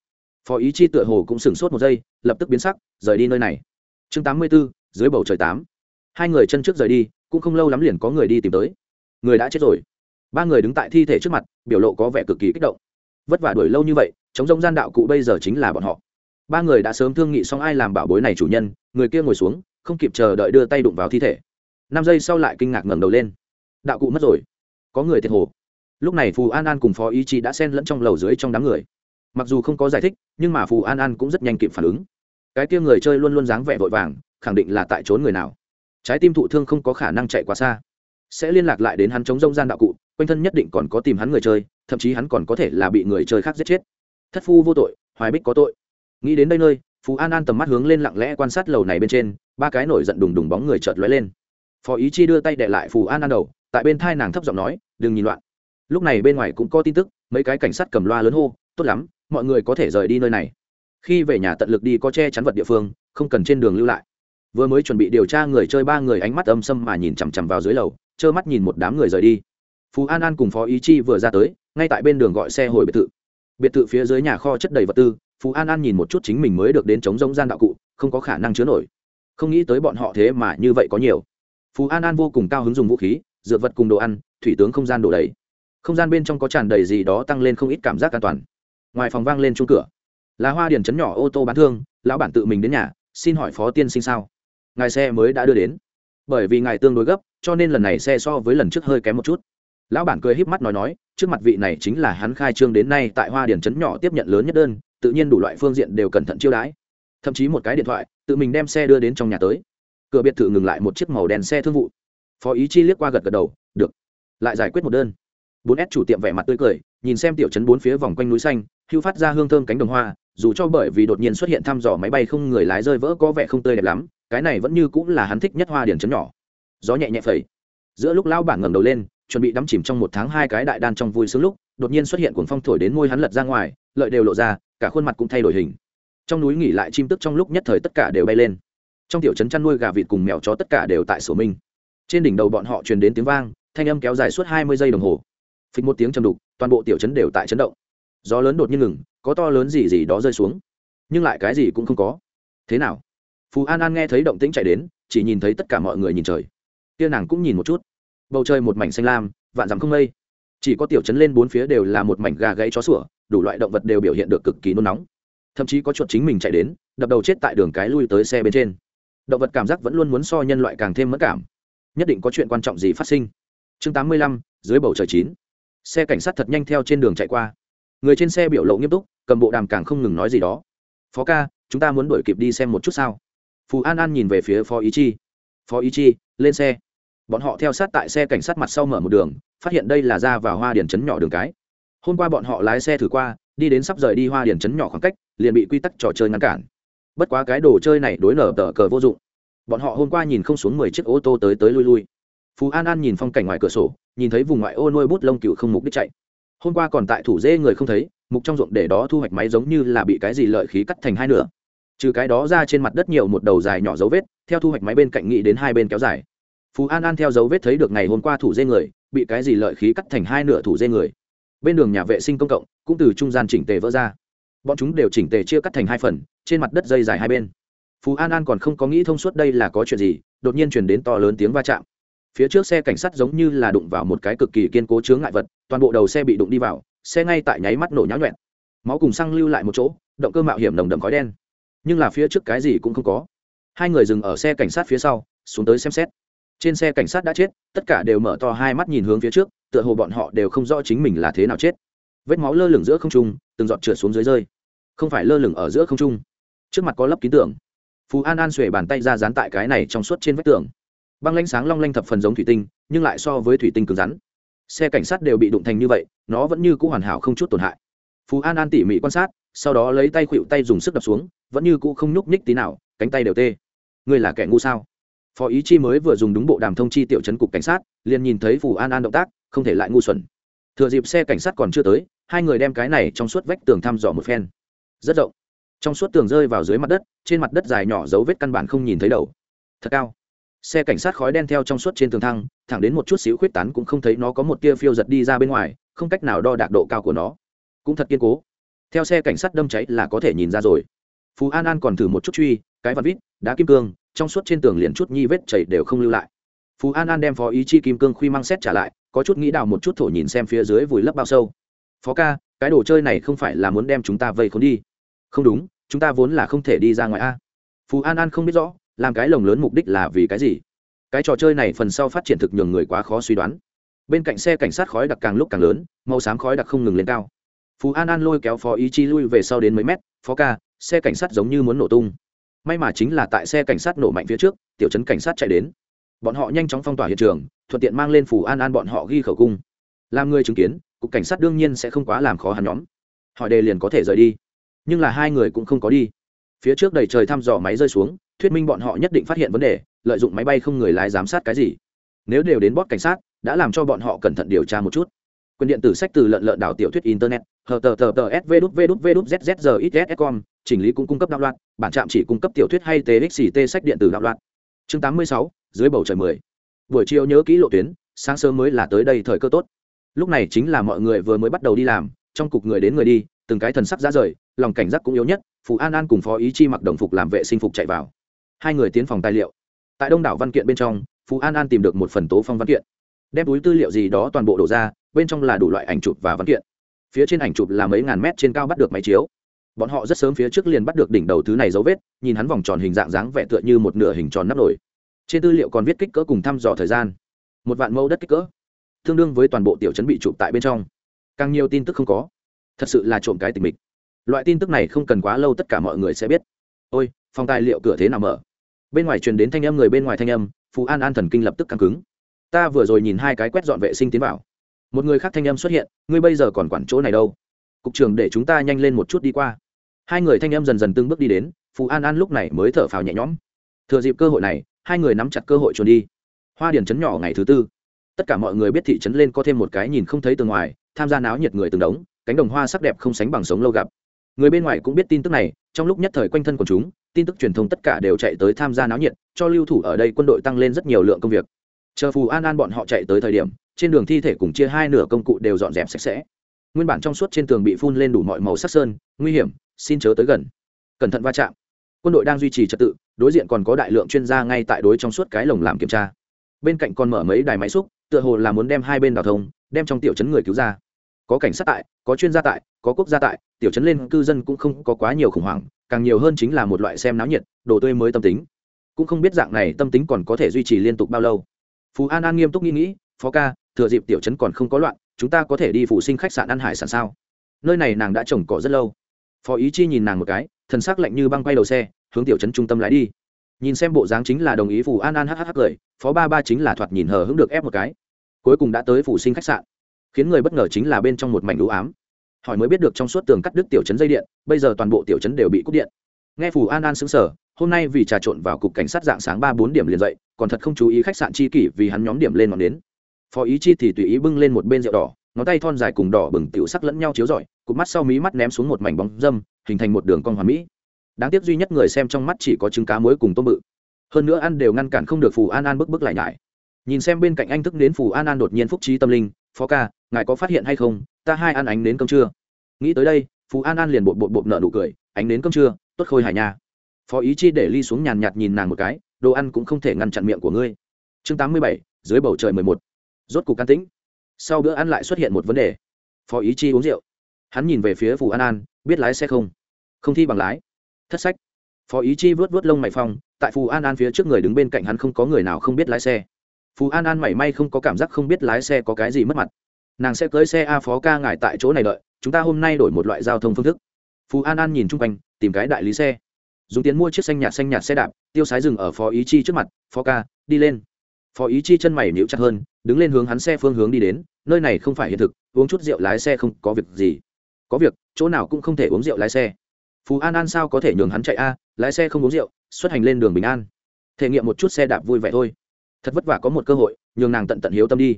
[SPEAKER 1] Phó ý chi tựa hồ cũng sửng sốt một giây, lập tức biến sắc, rời đi nơi này. Chương tám mươi b ố dưới bầu trời tám hai người chân trước rời đi, cũng không lâu lắm liền có người đi tìm tới. Người đã chết rồi. Ba người đứng tại thi thể trước mặt, biểu lộ có vẻ cực kỳ kích động. Vất vả đuổi lâu như vậy, chống rông gian đạo cụ bây giờ chính là bọn họ. Ba người đã sớm thương nghị xong ai làm bảo bối này chủ nhân, người kia ngồi xuống, không kịp chờ đợi đưa tay đụng vào thi thể. Năm giây sau lại kinh ngạc ngẩng đầu lên. Đạo cụ mất rồi. Có người thiệt hồ. Lúc này phù an an cùng phó ý chí đã xen lẫn trong lầu dưới trong đám người. Mặc dù không có giải thích, nhưng mà phù an an cũng rất nhanh kịp phản ứng. Cái kia người chơi luôn luôn dáng vẻ vội vàng, khẳng định là tại trốn người nào trái tim thụ thương không có khả năng chạy quá xa. Sẽ liên lạc lại đến hắn chống rông gian đạo cụ, quanh thân nhất định còn có tìm hắn người chơi, thậm chí hắn còn có thể là bị người chơi khác giết chết. Thất phu vô tội, hoài bích có tội. Nghĩ đến đây nơi, phú an an tầm mắt hướng lên lặng lẽ quan sát lầu này bên trên, ba cái nổi giận đùng đùng bóng người chợt lóe lên. Phó ý chi đưa tay đệ lại phù an an đầu, tại bên thai nàng thấp giọng nói, đừng nhìn loạn. Lúc này bên ngoài cũng có tin tức, mấy cái cảnh sát cầm loa lớn hô, tốt lắm, mọi người có thể rời đi nơi này. Khi về nhà tận lực đi có che chắn vật địa phương, không cần trên đường lưu lại vừa mới chuẩn bị điều tra người chơi ba người ánh mắt âm sâm mà nhìn chằm chằm vào dưới lầu, trơ mắt nhìn một đám người rời đi. Phú an an cùng phó ý chi vừa ra tới, ngay tại bên đường gọi xe hồi biệt thự. Biệt thự phía dưới nhà kho chất đầy vật tư, phú an an nhìn một chút chính mình mới được đến chống rông gian đạo cụ, không có khả năng chứa nổi. Không nghĩ tới bọn họ thế mà như vậy có nhiều. Phú an an vô cùng cao hứng dùng vũ khí, dược vật cùng đồ ăn, thủy tướng không gian đổ đầy. Không gian bên trong có tràn đầy gì đó tăng lên không ít cảm giác an toàn. Ngoài phòng vang lên chung cửa. Là hoa điền chấn nhỏ ô tô bán thương, lão bản tự mình đến nhà, xin hỏi phó tiên sinh sao? Ngài xe mới đã đưa đến. Bởi vì ngài tương đối gấp, cho nên lần này xe so với lần trước hơi kém một chút. Lão bản cười híp mắt nói nói, trước mặt vị này chính là hắn khai trương đến nay tại hoa điền Trấn nhỏ tiếp nhận lớn nhất đơn, tự nhiên đủ loại phương diện đều cẩn thận chiêu đãi. Thậm chí một cái điện thoại, tự mình đem xe đưa đến trong nhà tới. Cửa biệt thự ngừng lại một chiếc màu đèn xe thương vụ. Phó ý chi liếc qua gật gật đầu, được, lại giải quyết một đơn. Bốn s chủ tiệm vẻ mặt tươi cười, nhìn xem tiểu trấn bốn phía vòng quanh núi xanh, hưu phát ra hương thơm cánh đồng hoa, dù cho bởi vì đột nhiên xuất hiện thăm dò máy bay không người lái rơi vỡ có vẻ không tươi đẹp lắm cái này vẫn như cũng là hắn thích nhất hoa điển trấn nhỏ. Gió nhẹ nhẹ phẩy. Giữa lúc lão bản ngẩng đầu lên, chuẩn bị đắm chìm trong một tháng hai cái đại đan trong vui sướng lúc, đột nhiên xuất hiện cuồng phong thổi đến môi hắn lật ra ngoài, lợi đều lộ ra, cả khuôn mặt cũng thay đổi hình. Trong núi nghỉ lại chim tức trong lúc nhất thời tất cả đều bay lên. Trong tiểu trấn chăn nuôi gà vịt cùng mèo chó tất cả đều tại sổ minh trên đỉnh đầu bọn họ truyền đến tiếng vang, thanh âm kéo dài suốt hai mươi giây đồng hồ. Phịch một tiếng chầm đục, toàn bộ tiểu trấn đều tại chấn động. Gió lớn đột nhiên ngừng, có to lớn gì gì đó rơi xuống. Nhưng lại cái gì cũng không có. Thế nào? Phú an an nghe thấy động tĩnh chạy đến, chỉ nhìn thấy tất cả mọi người nhìn trời. Tia nàng cũng nhìn một chút. Bầu trời một mảnh xanh lam, vạn dặm không mây. Chỉ có tiểu chấn lên bốn phía đều là một mảnh gà gãy chó sủa, đủ loại động vật đều biểu hiện được cực kỳ nôn nóng. Thậm chí có chuột chính mình chạy đến, đập đầu chết tại đường cái lui tới xe bên trên. Động vật cảm giác vẫn luôn muốn so nhân loại càng thêm mất cảm. Nhất định có chuyện quan trọng gì phát sinh. Chương tám mươi lăm, dưới bầu trời chín. Xe cảnh sát thật nhanh theo trên đường chạy qua. Người trên xe biểu lộ nghiêm túc, cầm bộ đàm càng không ngừng nói gì đó. Phó ca, chúng ta muốn đuổi kịp đi xem một chút sao? Phù an an nhìn về phía phó ý chi. Phó ý chi, lên xe. Bọn họ theo sát tại xe cảnh sát mặt sau mở một đường, phát hiện đây là ra vào hoa điển chấn nhỏ đường cái. Hôm qua bọn họ lái xe thử qua, đi đến sắp rời đi hoa điển chấn nhỏ khoảng cách, liền bị quy tắc trò chơi ngăn cản. Bất quá cái đồ chơi này đối nở tờ cờ vô dụng. Bọn họ hôm qua nhìn không xuống mười chiếc ô tô tới tới lui lui. Phú an an nhìn phong cảnh ngoài cửa sổ, nhìn thấy vùng ngoại ô nuôi bút lông cựu không mục đích chạy. Hôm qua còn tại thủ dê người không thấy, mục trong ruộng để đó thu hoạch máy giống như là bị cái gì lợi khí cắt thành hai nửa trừ cái đó ra trên mặt đất nhiều một đầu dài nhỏ dấu vết, theo thu hoạch máy bên cạnh nghĩ đến hai bên kéo dài. Phú an an theo dấu vết thấy được ngày hôm qua thủ dê người, bị cái gì lợi khí cắt thành hai nửa thủ dê người. Bên đường nhà vệ sinh công cộng, cũng từ trung gian chỉnh tề vỡ ra. Bọn chúng đều chỉnh tề chia cắt thành hai phần, trên mặt đất dây dài hai bên. Phú an an còn không có nghĩ thông suốt đây là có chuyện gì, đột nhiên chuyển đến to lớn tiếng va chạm. Phía trước xe cảnh sát giống như là đụng vào một cái cực kỳ kiên cố chướng ngại vật, toàn bộ đầu xe bị đụng đi vào, xe ngay tại nháy mắt nổ nháo nhuẹn. Máu cùng xăng lưu lại một chỗ, động cơ mạo hiểm nồng đậm khói đen nhưng là phía trước cái gì cũng không có. Hai người dừng ở xe cảnh sát phía sau, xuống tới xem xét. Trên xe cảnh sát đã chết, tất cả đều mở to hai mắt nhìn hướng phía trước, tựa hồ bọn họ đều không rõ chính mình là thế nào chết. Vết máu lơ lửng giữa không trung, từng giọt trượt xuống dưới rơi. Không phải lơ lửng ở giữa không trung. Trước mặt có lấp ký tưởng phú an an xuể bàn tay ra dán tại cái này trong suốt trên vách tường. Băng lanh sáng long lanh thập phần giống thủy tinh, nhưng lại so với thủy tinh cứng rắn. Xe cảnh sát đều bị đụng thành như vậy, nó vẫn như c ũ hoàn hảo không chút tổn hại. Phú an an tỉ mỉ quan sát sau đó lấy tay khuỵu tay dùng sức đập xuống, vẫn như cũ không nhúc nhích tí nào, cánh tay đều tê. Ngươi là kẻ ngu sao? Phó ý chi mới vừa dùng đúng bộ đàm thông chi tiểu chấn cục cảnh sát, liền nhìn thấy phù an an động tác, không thể lại ngu xuẩn. Thừa dịp xe cảnh sát còn chưa tới, hai người đem cái này trong suốt vách tường thăm dò một phen. Rất rộng. Trong suốt tường rơi vào dưới mặt đất, trên mặt đất dài nhỏ dấu vết căn bản không nhìn thấy đầu. Thật cao. Xe cảnh sát khói đen theo trong suốt trên tường thăng, thẳng đến một chút xíu khuyết tán cũng không thấy nó có một tia phiêu giật đi ra bên ngoài, không cách nào đo đạc độ cao của nó. Cũng thật kiên cố theo xe cảnh sát đâm cháy là có thể nhìn ra rồi. Phú an an còn thử một chút truy, cái vặt vít, đá kim cương, trong suốt trên tường liền chút nhi vết chảy đều không lưu lại. Phú an an đem phó ý chi kim cương khuy mang xét trả lại, có chút nghĩ đào một chút thổ nhìn xem phía dưới vùi lấp bao sâu. Phó ca, cái đồ chơi này không phải là muốn đem chúng ta vây khốn đi. Không đúng, chúng ta vốn là không thể đi ra ngoài a. Phú an an không biết rõ, làm cái lồng lớn mục đích là vì cái gì. Cái trò chơi này phần sau phát triển thực nhường người quá khó suy đoán. Bên cạnh xe cảnh sát khói đặc càng lúc càng lớn, màu xám khói đặc không ngừng lên cao phú an an lôi kéo phó ý chi lui về sau đến mấy mét, phó ca, xe cảnh sát giống như muốn nổ tung. May mà chính là tại xe cảnh sát nổ mạnh phía trước, tiểu trấn cảnh sát chạy đến. Bọn họ nhanh chóng phong tỏa hiện trường, thuận tiện mang lên phù an an bọn họ ghi khẩu cung. Làm người chứng kiến, cục cảnh sát đương nhiên sẽ không quá làm khó hắn nhóm. Hỏi đề liền có thể rời đi. Nhưng là hai người cũng không có đi. Phía trước đầy trời thăm dò máy rơi xuống, thuyết minh bọn họ nhất định phát hiện vấn đề, lợi dụng máy bay không người lái giám sát cái gì. Nếu đều đến bót cảnh sát, đã làm cho bọn họ cẩn thận điều tra một chút quyền điện tử sách từ lợn lợn đảo tiểu thuyết internet, hờ tờ tờ tờ sv đút v đút v đút zzz ít com, chỉnh lý cũng cung cấp đạo loạn, bản trạm chỉ cung cấp tiểu thuyết hay txt sách điện tử đạo loạn. Chương tám mươi sáu, dưới bầu trời mười. Buổi chiều nhớ kỹ lộ tuyến, sáng sớm mới là tới đây thời cơ tốt. Lúc này chính là mọi người vừa mới bắt đầu đi làm, trong cục người đến người đi, từng cái thần sắc ra rời, lòng cảnh giác cũng yếu nhất, phù an an cùng phó ý chi mặc đồng phục làm vệ sinh phục chạy vào. Hai người tiến phòng tài liệu. Tại đông đảo văn kiện bên trong phú an an tìm được một phần tố phong văn kiện. Đem túi tư liệu gì đó toàn bộ đổ ra bên trong là đủ loại ảnh chụp và văn kiện. Phía trên ảnh chụp là mấy ngàn mét trên cao bắt được máy chiếu. Bọn họ rất sớm phía trước liền bắt được đỉnh đầu thứ này dấu vết, nhìn hắn vòng tròn hình dạng dáng vẻ tựa như một nửa hình tròn nắp nổi trên tư liệu còn viết kích cỡ cùng thăm dò thời gian. Một vạn mẫu đất kích cỡ. Tương đương với toàn bộ tiểu chấn bị chụp tại bên trong. Càng nhiều tin tức không có. Thật sự là trộm cái tình mình. loại tin tức này không cần quá lâu tất cả mọi người sẽ biết. Ôi, phòng tài liệu cửa thế nào mở? Bên ngoài truyền đến thanh âm người bên ngoài thanh âm phú an an thần kinh lập tức căng cứng. Ta vừa rồi nhìn hai cái quét dọn vệ sinh tiến vào một người khác thanh âm xuất hiện, ngươi bây giờ còn quản chỗ này đâu? Cục trưởng để chúng ta nhanh lên một chút đi qua. Hai người thanh âm dần dần từng bước đi đến, phù an an lúc này mới thở phào nhẹ nhõm. Thừa dịp cơ hội này, hai người nắm chặt cơ hội trốn đi. Hoa điển chấn nhỏ ngày thứ tư. Tất cả mọi người biết thị trấn lên có thêm một cái nhìn không thấy từ ngoài, tham gia náo nhiệt người từng đống, cánh đồng hoa sắc đẹp không sánh bằng sống lâu gặp. Người bên ngoài cũng biết tin tức này, trong lúc nhất thời quanh thân của chúng, tin tức truyền thông tất cả đều chạy tới tham gia náo nhiệt, cho lưu thủ ở đây quân đội tăng lên rất nhiều lượng công việc. Chờ phù an an bọn họ chạy tới thời điểm trên đường thi thể cùng chia hai nửa công cụ đều dọn dẹp sạch sẽ. Nguyên bản trong suốt trên tường bị phun lên đủ mọi màu sắc sơn, nguy hiểm, xin chớ tới gần. Cẩn thận va chạm. Quân đội đang duy trì trật tự, đối diện còn có đại lượng chuyên gia ngay tại đối trong suốt cái lồng làm kiểm tra. Bên cạnh còn mở mấy đài máy xúc, tựa hồ là muốn đem hai bên đào thông, đem trong tiểu chấn người cứu ra. Có cảnh sát tại, có chuyên gia tại, có quốc gia tại, tiểu chấn lên cư dân cũng không có quá nhiều khủng hoảng, càng nhiều hơn chính là một loại xem náo nhiệt, đồ tươi mới tâm tính. Cũng không biết dạng này tâm tính còn có thể duy trì liên tục bao lâu. Phú an an nghiêm túc nghĩ nghĩ, phó ca thừa dịp tiểu trấn còn không có loạn, chúng ta có thể đi phụ sinh khách sạn ăn hải sản sao? Nơi này nàng đã trồng cỏ rất lâu. Phó ý chi nhìn nàng một cái, thần sắc lạnh như băng quay đầu xe, hướng tiểu trấn trung tâm lái đi. Nhìn xem bộ dáng chính là đồng ý phù an an hhh cười, phó ba ba chính là thoạt nhìn hờ hững được ép một cái. Cuối cùng đã tới phủ sinh khách sạn. Khiến người bất ngờ chính là bên trong một mảnh đũ ám. Hỏi mới biết được trong suốt tường cắt đứt tiểu trấn dây điện, bây giờ toàn bộ tiểu trấn đều bị cúp điện. Nghe phù an an xứng sở hôm nay vì trà trộn vào cục cảnh sát dạng sáng ba bốn điểm liền dậy, còn thật không chú ý khách sạn chi kỷ vì hắn nhóm điểm lên ngọn đến phó ý chi thì tùy ý bưng lên một bên rượu đỏ, ngón tay thon dài cùng đỏ bừng tiểu sắc lẫn nhau chiếu rọi, cụp mắt sau mí mắt ném xuống một mảnh bóng dâm, hình thành một đường con hoàn mỹ. Đáng tiếc duy nhất người xem trong mắt chỉ có trứng cá muối cùng tôm bự. Hơn nữa ăn đều ngăn cản không được phù an an bức bức lại nhải. Nhìn xem bên cạnh anh thức đến phù an an đột nhiên phúc trí tâm linh, phó ca, ngài có phát hiện hay không? Ta hai ăn ánh đến cơm trưa. Nghĩ tới đây, phù an an liền bột bột bột nợ nụ cười, ánh đến cơm trưa, tốt khôi hài nha. Phó ý chi để ly xuống nhàn nhạt nhìn nàng một cái, đồ ăn cũng không thể ngăn chặn miệng của ngươi. Chương tám mươi bảy, dưới bầu trời mười một rốt cục can tĩnh. Sau bữa ăn lại xuất hiện một vấn đề. Phó ý chi uống rượu. Hắn nhìn về phía phù an an, biết lái xe không? Không thi bằng lái. Thất sách. Phó ý chi vớt vớt lông mày phong, tại phù an an phía trước người đứng bên cạnh hắn không có người nào không biết lái xe. Phù an an mảy may không có cảm giác không biết lái xe có cái gì mất mặt. Nàng sẽ cưới xe a phó ca ngài tại chỗ này đợi, chúng ta hôm nay đổi một loại giao thông phương thức. Phù an an nhìn chung quanh, tìm cái đại lý xe. Dùng tiền mua chiếc xanh nhạt xanh nhạt xe đạp, tiêu sái dừng ở phó ý chi trước mặt, phó ca, đi lên phó ý chi chân mày níu chặt hơn, đứng lên hướng hắn xe phương hướng đi đến, nơi này không phải hiện thực, uống chút rượu lái xe không có việc gì. Có việc, chỗ nào cũng không thể uống rượu lái xe. Phú an an sao có thể nhường hắn chạy a, lái xe không uống rượu, xuất hành lên đường bình an. Thể nghiệm một chút xe đạp vui vẻ thôi. Thật vất vả có một cơ hội, nhường nàng tận tận hiếu tâm đi.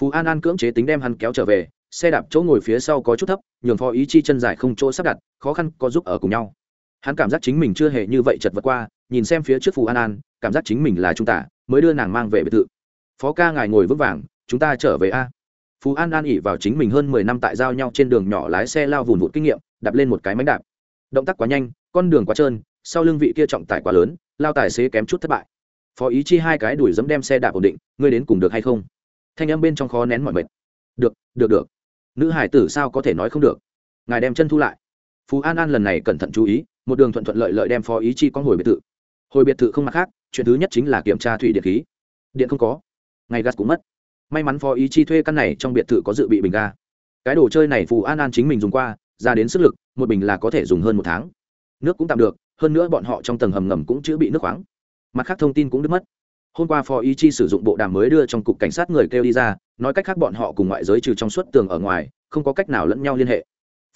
[SPEAKER 1] Phú an an cưỡng chế tính đem hắn kéo trở về, xe đạp chỗ ngồi phía sau có chút thấp, nhường phó ý chi chân dài không chỗ sắp đặt, khó khăn có giúp ở cùng nhau. Hắn cảm giác chính mình chưa hề như vậy chật vật qua, nhìn xem phía trước phù an an, cảm giác chính mình là trung tả mới đưa nàng mang về biệt thự. Phó ca ngài ngồi vững vàng, chúng ta trở về a. Phú an an ỉ vào chính mình hơn mười năm tại giao nhau trên đường nhỏ lái xe lao vùn vụt kinh nghiệm, đạp lên một cái mánh đạp. Động tác quá nhanh, con đường quá trơn, sau lưng vị kia trọng tải quá lớn, lao tài xế kém chút thất bại. Phó ý chi hai cái đuổi dẫm đem xe đạp ổn định, ngươi đến cùng được hay không? Thanh âm bên trong khó nén mọi mệt. Được được được. Nữ hải tử sao có thể nói không được? Ngài đem chân thu lại. Phú an an lần này cẩn thận chú ý, một đường thuận thuận lợi lợi đem phó ý chi con hồi biệt thự. Hồi biệt thự không mặt khác chuyện thứ nhất chính là kiểm tra thủy điện khí. Điện không có. Ngày gas cũng mất. May mắn phó ý chi thuê căn này trong biệt thự có dự bị bình ga. Cái đồ chơi này phù an an chính mình dùng qua, ra đến sức lực, một bình là có thể dùng hơn một tháng. Nước cũng tạm được, hơn nữa bọn họ trong tầng hầm ngầm cũng chữa bị nước khoáng. Mặt khác thông tin cũng đứt mất. Hôm qua phó ý chi sử dụng bộ đàm mới đưa trong cục cảnh sát người kêu đi ra, nói cách khác bọn họ cùng ngoại giới trừ trong suốt tường ở ngoài, không có cách nào lẫn nhau liên hệ.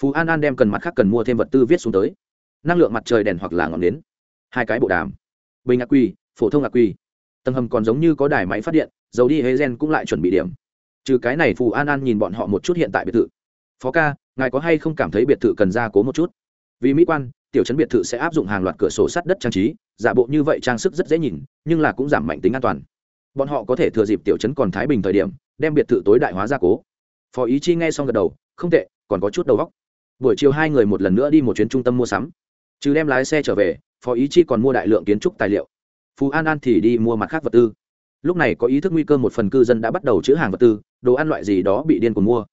[SPEAKER 1] Phú an an đem cần mặt khác cần mua thêm vật tư viết xuống tới. Năng lượng mặt trời đèn hoặc là ngọn nến. Hai cái bộ đàm. Bình ác quy phổ thông ác quy. Tầng hầm còn giống như có đài máy phát điện, dầu đi hê gen cũng lại chuẩn bị điểm. Trừ cái này, phù an an nhìn bọn họ một chút hiện tại biệt thự. Phó ca, ngài có hay không cảm thấy biệt thự cần gia cố một chút? Vì mỹ quan, tiểu chấn biệt thự sẽ áp dụng hàng loạt cửa sổ sắt đất trang trí, giả bộ như vậy trang sức rất dễ nhìn, nhưng là cũng giảm mạnh tính an toàn. Bọn họ có thể thừa dịp tiểu chấn còn thái bình thời điểm, đem biệt thự tối đại hóa gia cố. Phó ý chi nghe xong gật đầu, không tệ, còn có chút đầu góc buổi chiều hai người một lần nữa đi một chuyến trung tâm mua sắm. Trừ đem lái xe trở về, phó ý chi còn mua đại lượng kiến trúc tài liệu phú an an thì đi mua mặt khác vật tư. Lúc này có ý thức nguy cơ một phần cư dân đã bắt đầu chữ hàng vật tư, đồ ăn loại gì đó bị điên cuồng mua.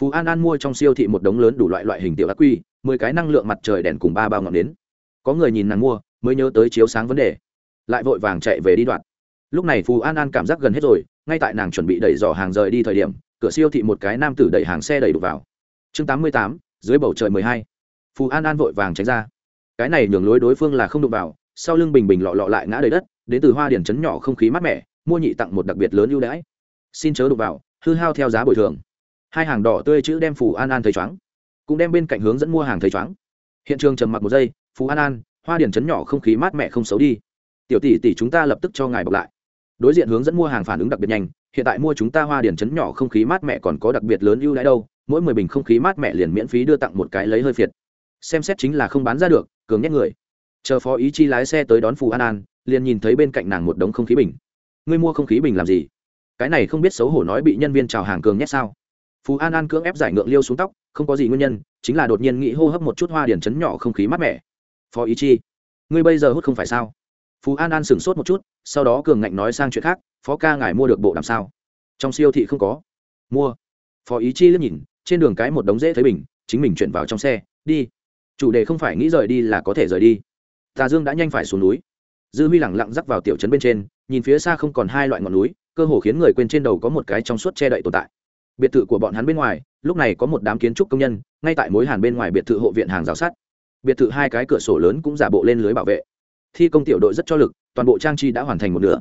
[SPEAKER 1] Phú an an mua trong siêu thị một đống lớn đủ loại loại hình tiểu ác quy, mười cái năng lượng mặt trời đèn cùng ba bao ngọn nến. Có người nhìn nàng mua, mới nhớ tới chiếu sáng vấn đề. Lại vội vàng chạy về đi đoạn. Lúc này phú an an cảm giác gần hết rồi, ngay tại nàng chuẩn bị đẩy giỏ hàng rời đi thời điểm, cửa siêu thị một cái nam tử đẩy hàng xe đẩy đục vào. Chương tám mươi tám, dưới bầu trời mười hai. Phú an an vội vàng tránh ra. Cái này nhường lối đối phương là không đụng vào sau lưng bình bình lọ lọ lại ngã đầy đất, đến từ hoa điển chấn nhỏ không khí mát mẻ, mua nhị tặng một đặc biệt lớn ưu đãi. Xin chớ đụng vào, hư hao theo giá bồi thường. Hai hàng đỏ tươi chữ đem phù an an thấy chóng cũng đem bên cạnh hướng dẫn mua hàng thấy chóng hiện trường trầm mặc một giây phú an an, hoa điển chấn nhỏ không khí mát mẻ không xấu đi. Tiểu tỷ tỷ chúng ta lập tức cho ngài bọc lại. Đối diện hướng dẫn mua hàng phản ứng đặc biệt nhanh, hiện tại mua chúng ta hoa điển chấn nhỏ không khí mát mẻ còn có đặc biệt lớn ưu đãi đâu, mỗi mười bình không khí mát mẻ liền miễn phí đưa tặng một cái lấy hơi phiệt. Xem xét chính là không bán ra được, cường nhét người chờ phó ý chi lái xe tới đón phù an an, liền nhìn thấy bên cạnh nàng một đống không khí bình. Ngươi mua không khí bình làm gì? Cái này không biết xấu hổ nói bị nhân viên chào hàng cường nhét sao? Phú an an cưỡng ép giải ngượng liêu xuống tóc, không có gì nguyên nhân, chính là đột nhiên nghĩ hô hấp một chút hoa điển chấn nhỏ không khí mát mẻ. Phó ý chi, ngươi bây giờ hút không phải sao? Phú an an sửng sốt một chút, sau đó cường ngạnh nói sang chuyện khác, phó ca ngài mua được bộ làm sao? Trong siêu thị không có. Mua. Phó ý chi liếc nhìn, trên đường cái một đống dễ thấy bình, chính mình chuyển vào trong xe, đi. Chủ đề không phải nghĩ rời đi là có thể rời đi tà dương đã nhanh phải xuống núi. Dư huy lẳng lặng rắc vào tiểu trấn bên trên, nhìn phía xa không còn hai loại ngọn núi, cơ hồ khiến người quên trên đầu có một cái trong suốt che đậy tồn tại. Biệt thự của bọn hắn bên ngoài, lúc này có một đám kiến trúc công nhân, ngay tại mối hàn bên ngoài biệt thự hộ viện hàng rào sắt. Biệt thự hai cái cửa sổ lớn cũng giả bộ lên lưới bảo vệ. Thi công tiểu đội rất cho lực, toàn bộ trang trí đã hoàn thành một nửa.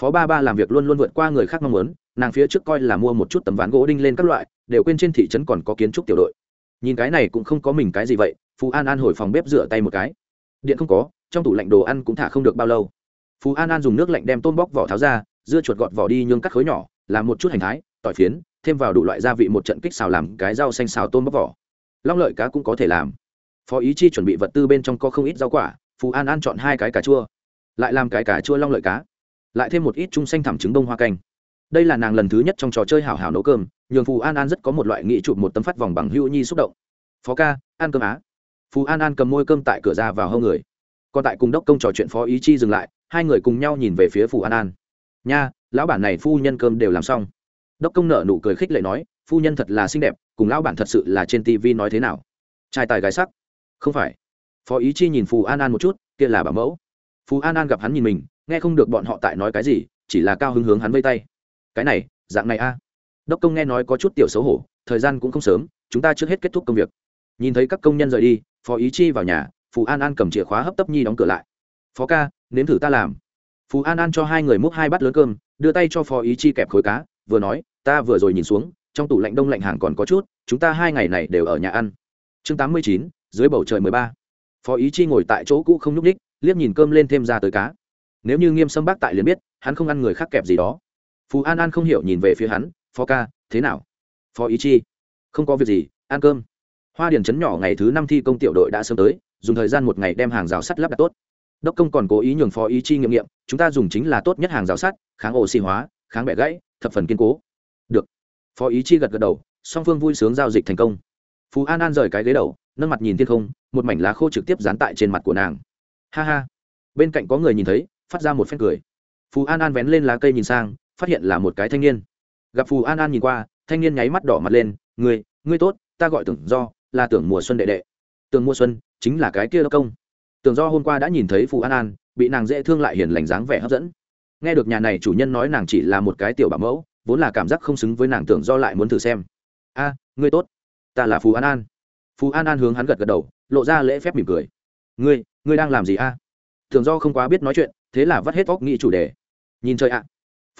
[SPEAKER 1] Phó ba ba làm việc luôn luôn vượt qua người khác mong muốn, nàng phía trước coi là mua một chút tấm ván gỗ đinh lên các loại, đều quên trên thị trấn còn có kiến trúc tiểu đội. Nhìn cái này cũng không có mình cái gì vậy phú an an hồi phòng bếp rửa tay một cái điện không có, trong tủ lạnh đồ ăn cũng thả không được bao lâu. Phú an an dùng nước lạnh đem tôm bóc vỏ tháo ra, dưa chuột gọt vỏ đi nhương cắt khối nhỏ, làm một chút hành thái, tỏi phiến, thêm vào đủ loại gia vị một trận kích xào làm cái rau xanh xào tôm bóc vỏ. Long lợi cá cũng có thể làm. Phó ý chi chuẩn bị vật tư bên trong có không ít rau quả, phú an an chọn hai cái cà chua, lại làm cái cà chua long lợi cá, lại thêm một ít chung xanh thảm trứng đông hoa canh. Đây là nàng lần thứ nhất trong trò chơi hảo hảo nấu cơm, nhường phù an an rất có một loại nghị chụp một tấm phát vòng bằng hữu nhi xúc động. Phó ca, ăn cơm á phù an an cầm môi cơm tại cửa ra vào hông người còn tại cùng đốc công trò chuyện phó ý chi dừng lại hai người cùng nhau nhìn về phía phù an an nha lão bản này phu nhân cơm đều làm xong đốc công nợ nụ cười khích lệ nói phu nhân thật là xinh đẹp cùng lão bản thật sự là trên tv nói thế nào trai tài gái sắc không phải phó ý chi nhìn phù an an một chút kia là bảo mẫu phù an an gặp hắn nhìn mình nghe không được bọn họ tại nói cái gì chỉ là cao hứng hướng hắn vây tay cái này dạng này a đốc công nghe nói có chút tiểu xấu hổ thời gian cũng không sớm chúng ta trước hết kết thúc công việc nhìn thấy các công nhân rời đi, phó ý chi vào nhà, phù an an cầm chìa khóa hấp tấp nhi đóng cửa lại. Phó ca, nếm thử ta làm. Phù an an cho hai người múc hai bát lớn cơm, đưa tay cho phó ý chi kẹp khối cá, vừa nói, ta vừa rồi nhìn xuống, trong tủ lạnh đông lạnh hàng còn có chút, chúng ta hai ngày này đều ở nhà ăn. Chương tám mươi chín, dưới bầu trời mười ba. Phó ý chi ngồi tại chỗ cũ không nhúc ních liếc nhìn cơm lên thêm ra tới cá. Nếu như nghiêm sâm bác tại liền biết, hắn không ăn người khác kẹp gì đó. Phú an an không hiểu nhìn về phía hắn, phó ca, thế nào? Phó ý chi, không có việc gì, ăn cơm hoa điền Trấn nhỏ ngày thứ năm thi công tiểu đội đã sớm tới, dùng thời gian một ngày đem hàng rào sắt lắp đặt tốt. Đốc công còn cố ý nhường phó ý chi nghiệm nghiệm, chúng ta dùng chính là tốt nhất hàng rào sắt, kháng oxy hóa, kháng bẻ gãy, thập phần kiên cố. Được. Phó ý chi gật gật đầu, song phương vui sướng giao dịch thành công. Phú an an rời cái ghế đầu, nâng mặt nhìn thiên không, một mảnh lá khô trực tiếp dán tại trên mặt của nàng. Ha ha. Bên cạnh có người nhìn thấy, phát ra một phép cười. Phú an an vén lên lá cây nhìn sang, phát hiện là một cái thanh niên. Gặp phù an an nhìn qua, thanh niên nháy mắt đỏ mặt lên người ngươi tốt, ta gọi tưởng do là tưởng mùa xuân đệ đệ. Tưởng mùa xuân chính là cái kia đốc công. Tưởng do hôm qua đã nhìn thấy phù an an, bị nàng dễ thương lại hiền lành dáng vẻ hấp dẫn. Nghe được nhà này chủ nhân nói nàng chỉ là một cái tiểu bảo mẫu, vốn là cảm giác không xứng với nàng tưởng do lại muốn thử xem. A, ngươi tốt, ta là phù an an. Phù an an hướng hắn gật gật đầu, lộ ra lễ phép mỉm cười. Ngươi ngươi đang làm gì a? Tưởng do không quá biết nói chuyện, thế là vắt hết óc nghĩ chủ đề. Nhìn chơi ạ.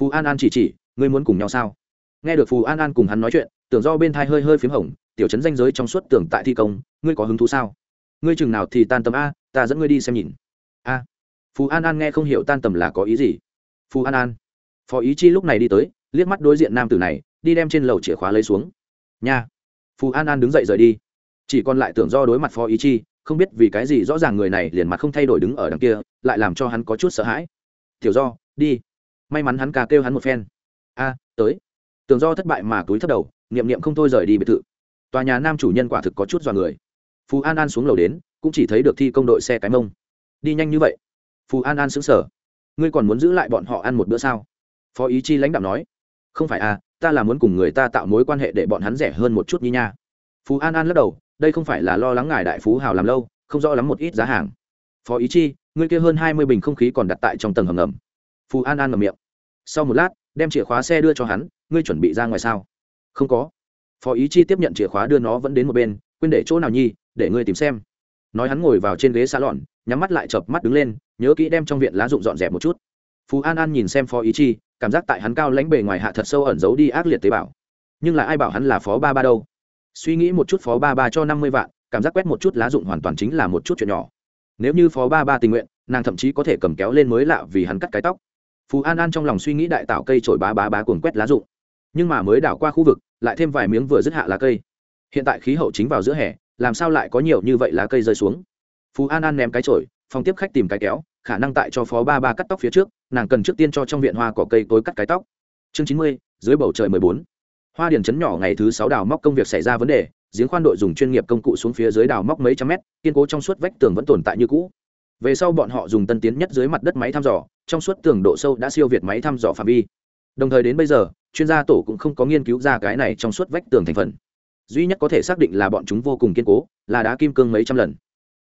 [SPEAKER 1] Phù an an chỉ chỉ, ngươi muốn cùng nhau sao? Nghe được phù an an cùng hắn nói chuyện, tưởng do bên thai hơi hơi p h í m hồng tiểu chấn danh giới trong suốt tưởng tại thi công, ngươi có hứng thú sao? Ngươi chừng nào thì tan tầm a, ta dẫn ngươi đi xem nhìn. A. Phù an an nghe không hiểu tan tầm là có ý gì. Phù an an. Phó ý chi lúc này đi tới, liếc mắt đối diện nam tử này, đi đem trên lầu chìa khóa lấy xuống. Nha. Phù an an đứng dậy rời đi. Chỉ còn lại tưởng do đối mặt phó ý chi, không biết vì cái gì rõ ràng người này liền mặt không thay đổi đứng ở đằng kia, lại làm cho hắn có chút sợ hãi. Tiểu do, đi. May mắn hắn cà kêu hắn một phen. A, tới. Tưởng do thất bại mà túi thất đầu, niệm niệm không thôi rời đi biệt thự tòa nhà nam chủ nhân quả thực có chút dọa người. Phú an an xuống lầu đến, cũng chỉ thấy được thi công đội xe cái mông. Đi nhanh như vậy? Phú an an xứng sở ngươi còn muốn giữ lại bọn họ ăn một bữa sao? Phó ý chi lãnh đạo nói. Không phải à ta là muốn cùng người ta tạo mối quan hệ để bọn hắn rẻ hơn một chút như nha. Phú an an lắc đầu, đây không phải là lo lắng ngài đại phú hào làm lâu, không rõ lắm một ít giá hàng. Phó ý chi, ngươi kia hơn hai mươi bình không khí còn đặt tại trong tầng hầm ngầm. Phú an an ngầm miệng. Sau một lát, đem chìa khóa xe đưa cho hắn, ngươi chuẩn bị ra ngoài sao? Không có phó ý chi tiếp nhận chìa khóa đưa nó vẫn đến một bên, quên để chỗ nào nhi, để ngươi tìm xem. Nói hắn ngồi vào trên ghế xa lọn nhắm mắt lại chợp mắt đứng lên, nhớ kỹ đem trong viện lá rụng dọn dẹp một chút. Phú an an nhìn xem phó ý chi, cảm giác tại hắn cao lãnh bề ngoài hạ thật sâu ẩn giấu đi ác liệt tế bào. Nhưng là ai bảo hắn là phó ba ba đâu? Suy nghĩ một chút phó ba ba cho năm mươi vạn, cảm giác quét một chút lá dụng hoàn toàn chính là một chút chuyện nhỏ. Nếu như phó ba ba tình nguyện, nàng thậm chí có thể cầm kéo lên mới lạ vì hắn cắt cái tóc. Phú an an trong lòng suy nghĩ đại tạo cây trổi bá bá bá cuồng quét lá rụng nhưng mà mới đảo qua khu vực, lại thêm vài miếng vừa dứt hạ lá cây. Hiện tại khí hậu chính vào giữa hè, làm sao lại có nhiều như vậy lá cây rơi xuống? Phú an an ném cái trổi phòng tiếp khách tìm cái kéo, khả năng tại cho phó ba ba cắt tóc phía trước, nàng cần trước tiên cho trong viện hoa cỏ cây tối cắt cái tóc. Chương chín mươi, dưới bầu trời mười bốn. Hoa điền chấn nhỏ ngày thứ sáu đào móc công việc xảy ra vấn đề, giếng khoan đội dùng chuyên nghiệp công cụ xuống phía dưới đào móc mấy trăm mét, kiên cố trong suốt vách tường vẫn tồn tại như cũ. Về sau bọn họ dùng tân tiến nhất dưới mặt đất máy thăm dò, trong suốt tường độ sâu đã siêu việt máy thăm dò phạm vi đồng thời đến bây giờ, chuyên gia tổ cũng không có nghiên cứu ra cái này trong suốt vách tường thành phần. Duy nhất có thể xác định là bọn chúng vô cùng kiên cố, là đá kim cương mấy trăm lần.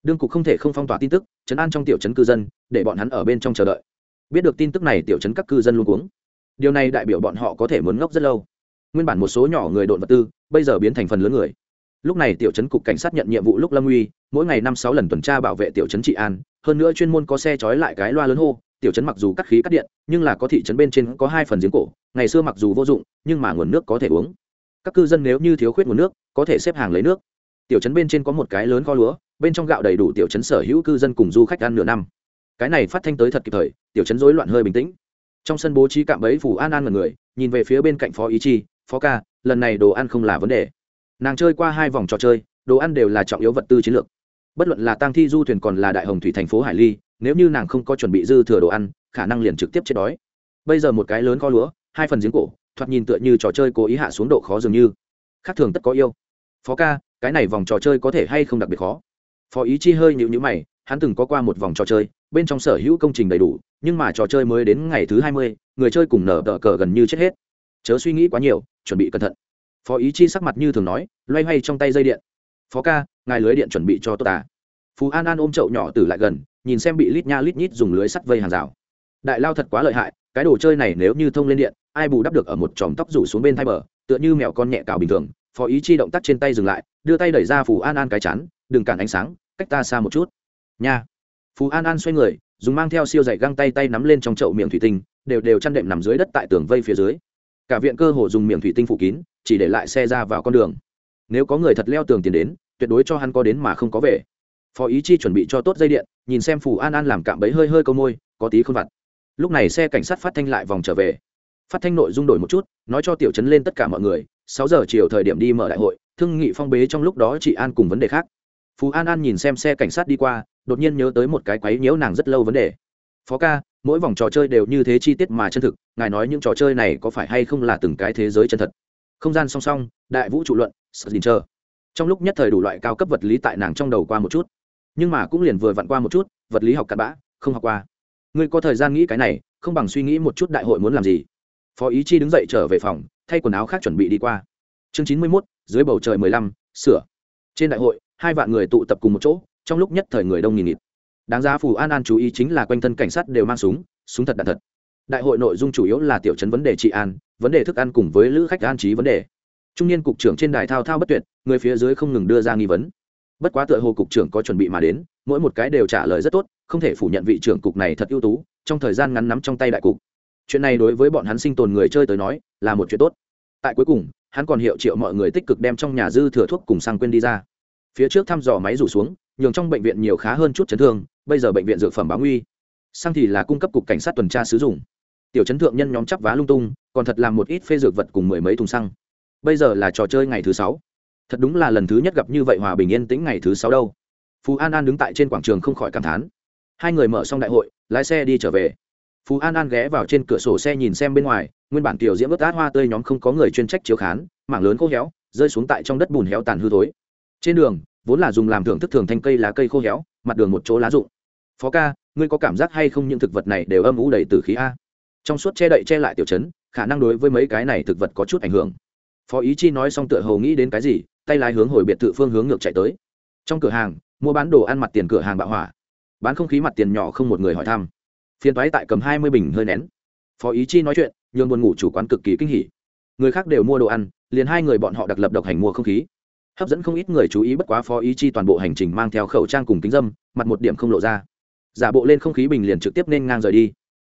[SPEAKER 1] Đương cục không thể không phong tỏa tin tức chấn an trong tiểu chấn cư dân, để bọn hắn ở bên trong chờ đợi. Biết được tin tức này tiểu chấn các cư dân luôn cuống. Điều này đại biểu bọn họ có thể muốn ngốc rất lâu. Nguyên bản một số nhỏ người độn vật tư, bây giờ biến thành phần lớn người. Lúc này tiểu chấn cục cảnh sát nhận nhiệm vụ lúc lâm uy, mỗi ngày năm sáu lần tuần tra bảo vệ tiểu chấn trị an, hơn nữa chuyên môn có xe trói lại cái loa lớn hô tiểu Trấn mặc dù cắt khí cắt điện, nhưng là có thị trấn bên trên có hai phần giếng cổ, ngày xưa mặc dù vô dụng, nhưng mà nguồn nước có thể uống. Các cư dân nếu như thiếu khuyết nguồn nước, có thể xếp hàng lấy nước. Tiểu trấn bên trên có một cái lớn kho lúa, bên trong gạo đầy đủ tiểu trấn sở hữu cư dân cùng du khách ăn nửa năm. Cái này phát thanh tới thật kịp thời, tiểu trấn rối loạn hơi bình tĩnh. Trong sân bố trí cạm bẫy phủ an an mật người, nhìn về phía bên cạnh phó ý chi, phó ca, lần này đồ ăn không là vấn đề. Nàng chơi qua hai vòng trò chơi, đồ ăn đều là trọng yếu vật tư chiến lược bất luận là tăng thi du thuyền còn là đại hồng thủy thành phố hải ly, nếu như nàng không có chuẩn bị dư thừa đồ ăn, khả năng liền trực tiếp chết đói. Bây giờ một cái lớn kho lúa, hai phần giếng cổ, thoạt nhìn tựa như trò chơi cố ý hạ xuống độ khó dường như. Khác thường tất có yêu. Phó ca, cái này vòng trò chơi có thể hay không đặc biệt khó? Phó ý chi hơi nhịu nhữ mày, hắn từng có qua một vòng trò chơi, bên trong sở hữu công trình đầy đủ, nhưng mà trò chơi mới đến ngày thứ hai mươi, người chơi cùng nở tờ cờ gần như chết hết. Chớ suy nghĩ quá nhiều, chuẩn bị cẩn thận. Phó ý chi sắc mặt như thường nói, loay hoay trong tay dây điện. Phó ca ngài lưới điện chuẩn bị cho tốt à. Phú an an ôm chậu nhỏ từ lại gần, nhìn xem bị lít nha lít nhít dùng lưới sắt vây hàng rào. Đại lao thật quá lợi hại, cái đồ chơi này nếu như thông lên điện, ai bù đắp được ở một chòm tóc rủ xuống bên thay bờ, tựa như mèo con nhẹ cào bình thường, phó ý chi động tác trên tay dừng lại, đưa tay đẩy ra phù an an cái chán, đừng cản ánh sáng, cách ta xa một chút. Nha. Phú an an xoay người, dùng mang theo siêu dày găng tay tay nắm lên trong chậu miệng thủy tinh, đều đều chăn đệm nằm dưới đất tại tường vây phía dưới. Cả viện cơ hồ dùng miệng thủy tinh phủ kín, chỉ để lại xe ra vào con đường. Nếu có người thật leo tường tiền đến tuyệt đối cho hắn có đến mà không có về. Phó ý chi chuẩn bị cho tốt dây điện, nhìn xem phù an an làm cạm bẫy hơi hơi câu môi, có tí không vặt. Lúc này xe cảnh sát phát thanh lại vòng trở về. Phát thanh nội dung đổi một chút, nói cho tiểu chấn lên tất cả mọi người, sáu giờ chiều thời điểm đi mở đại hội, thương nghị phong bế trong lúc đó chị an cùng vấn đề khác. Phú an an nhìn xem xe cảnh sát đi qua, đột nhiên nhớ tới một cái quấy nhiễu nàng rất lâu vấn đề. Phó ca, mỗi vòng trò chơi đều như thế chi tiết mà chân thực, ngài nói những trò chơi này có phải hay không là từng cái thế giới chân thật? Không gian song song, đại vũ trụ luận sợ dình chờ trong lúc nhất thời đủ loại cao cấp vật lý tại nàng trong đầu qua một chút. Nhưng mà cũng liền vừa vặn qua một chút, vật lý học cặn bã, không học qua. Ngươi có thời gian nghĩ cái này, không bằng suy nghĩ một chút đại hội muốn làm gì. Phó ý chi đứng dậy trở về phòng, thay quần áo khác chuẩn bị đi qua. Chương chín mươi mốt, dưới bầu trời mười lăm, sửa. Trên đại hội, hai vạn người tụ tập cùng một chỗ, trong lúc nhất thời người đông nghìn nghịt. Đáng giá phù an an chú ý chính là quanh thân cảnh sát đều mang súng súng thật đạn thật. Đại hội nội dung chủ yếu là tiểu chấn vấn đề trị an, vấn đề thức ăn cùng với lữ khách an trí vấn đề. Trung niên cục trưởng trên đài thao thao bất tuyệt người phía dưới không ngừng đưa ra nghi vấn. Bất quá tựa hồ cục trưởng có chuẩn bị mà đến, mỗi một cái đều trả lời rất tốt, không thể phủ nhận vị trưởng cục này thật ưu tú, trong thời gian ngắn nắm trong tay đại cục. Chuyện này đối với bọn hắn sinh tồn người chơi tới nói, là một chuyện tốt. Tại cuối cùng, hắn còn hiệu triệu mọi người tích cực đem trong nhà dư thừa thuốc cùng sang quên đi ra. Phía trước thăm dò máy rủ xuống, nhường trong bệnh viện nhiều khá hơn chút chấn thương, bây giờ bệnh viện dược phẩm báo nguy. Sang thì là cung cấp cục cảnh sát tuần tra sử dụng. Tiểu chấn thượng nhân nhóm chắp vá lung tung, còn thật làm một ít phê dược vật cùng mười mấy thùng xăng. Bây giờ là trò chơi ngày thứ sáu thật đúng là lần thứ nhất gặp như vậy hòa bình yên tĩnh ngày thứ sáu đâu. Phú an an đứng tại trên quảng trường không khỏi cảm thán. Hai người mở xong đại hội, lái xe đi trở về. Phú an an ghé vào trên cửa sổ xe nhìn xem bên ngoài, nguyên bản tiểu diễm ướt át hoa tươi nhóm không có người chuyên trách chiếu khán, mảng lớn khô héo, rơi xuống tại trong đất bùn héo tàn hư thối. Trên đường, vốn là dùng làm thưởng thức thường thanh cây lá cây khô héo, mặt đường một chỗ lá rụng. Phó ca, ngươi có cảm giác hay không những thực vật này đều âm ủ đầy từ khí a? Trong suốt che đậy che lại tiểu chấn khả năng đối với mấy cái này thực vật có chút ảnh hưởng. Phó ý chi nói xong tựa hồ nghĩ đến cái gì tay lái hướng hồi biệt thự phương hướng ngược chạy tới. Trong cửa hàng, mua bán đồ ăn mặt tiền cửa hàng bạo hỏa. Bán không khí mặt tiền nhỏ không một người hỏi thăm. Phiên toái tại cầm hai mươi bình hơi nén. Phó ý chi nói chuyện, nhường buồn ngủ chủ quán cực kỳ kinh hỉ. Người khác đều mua đồ ăn, liền hai người bọn họ đặc lập độc hành mua không khí. Hấp dẫn không ít người chú ý bất quá phó ý chi toàn bộ hành trình mang theo khẩu trang cùng kính dâm, mặt một điểm không lộ ra. Giả bộ lên không khí bình liền trực tiếp nên ngang rời đi.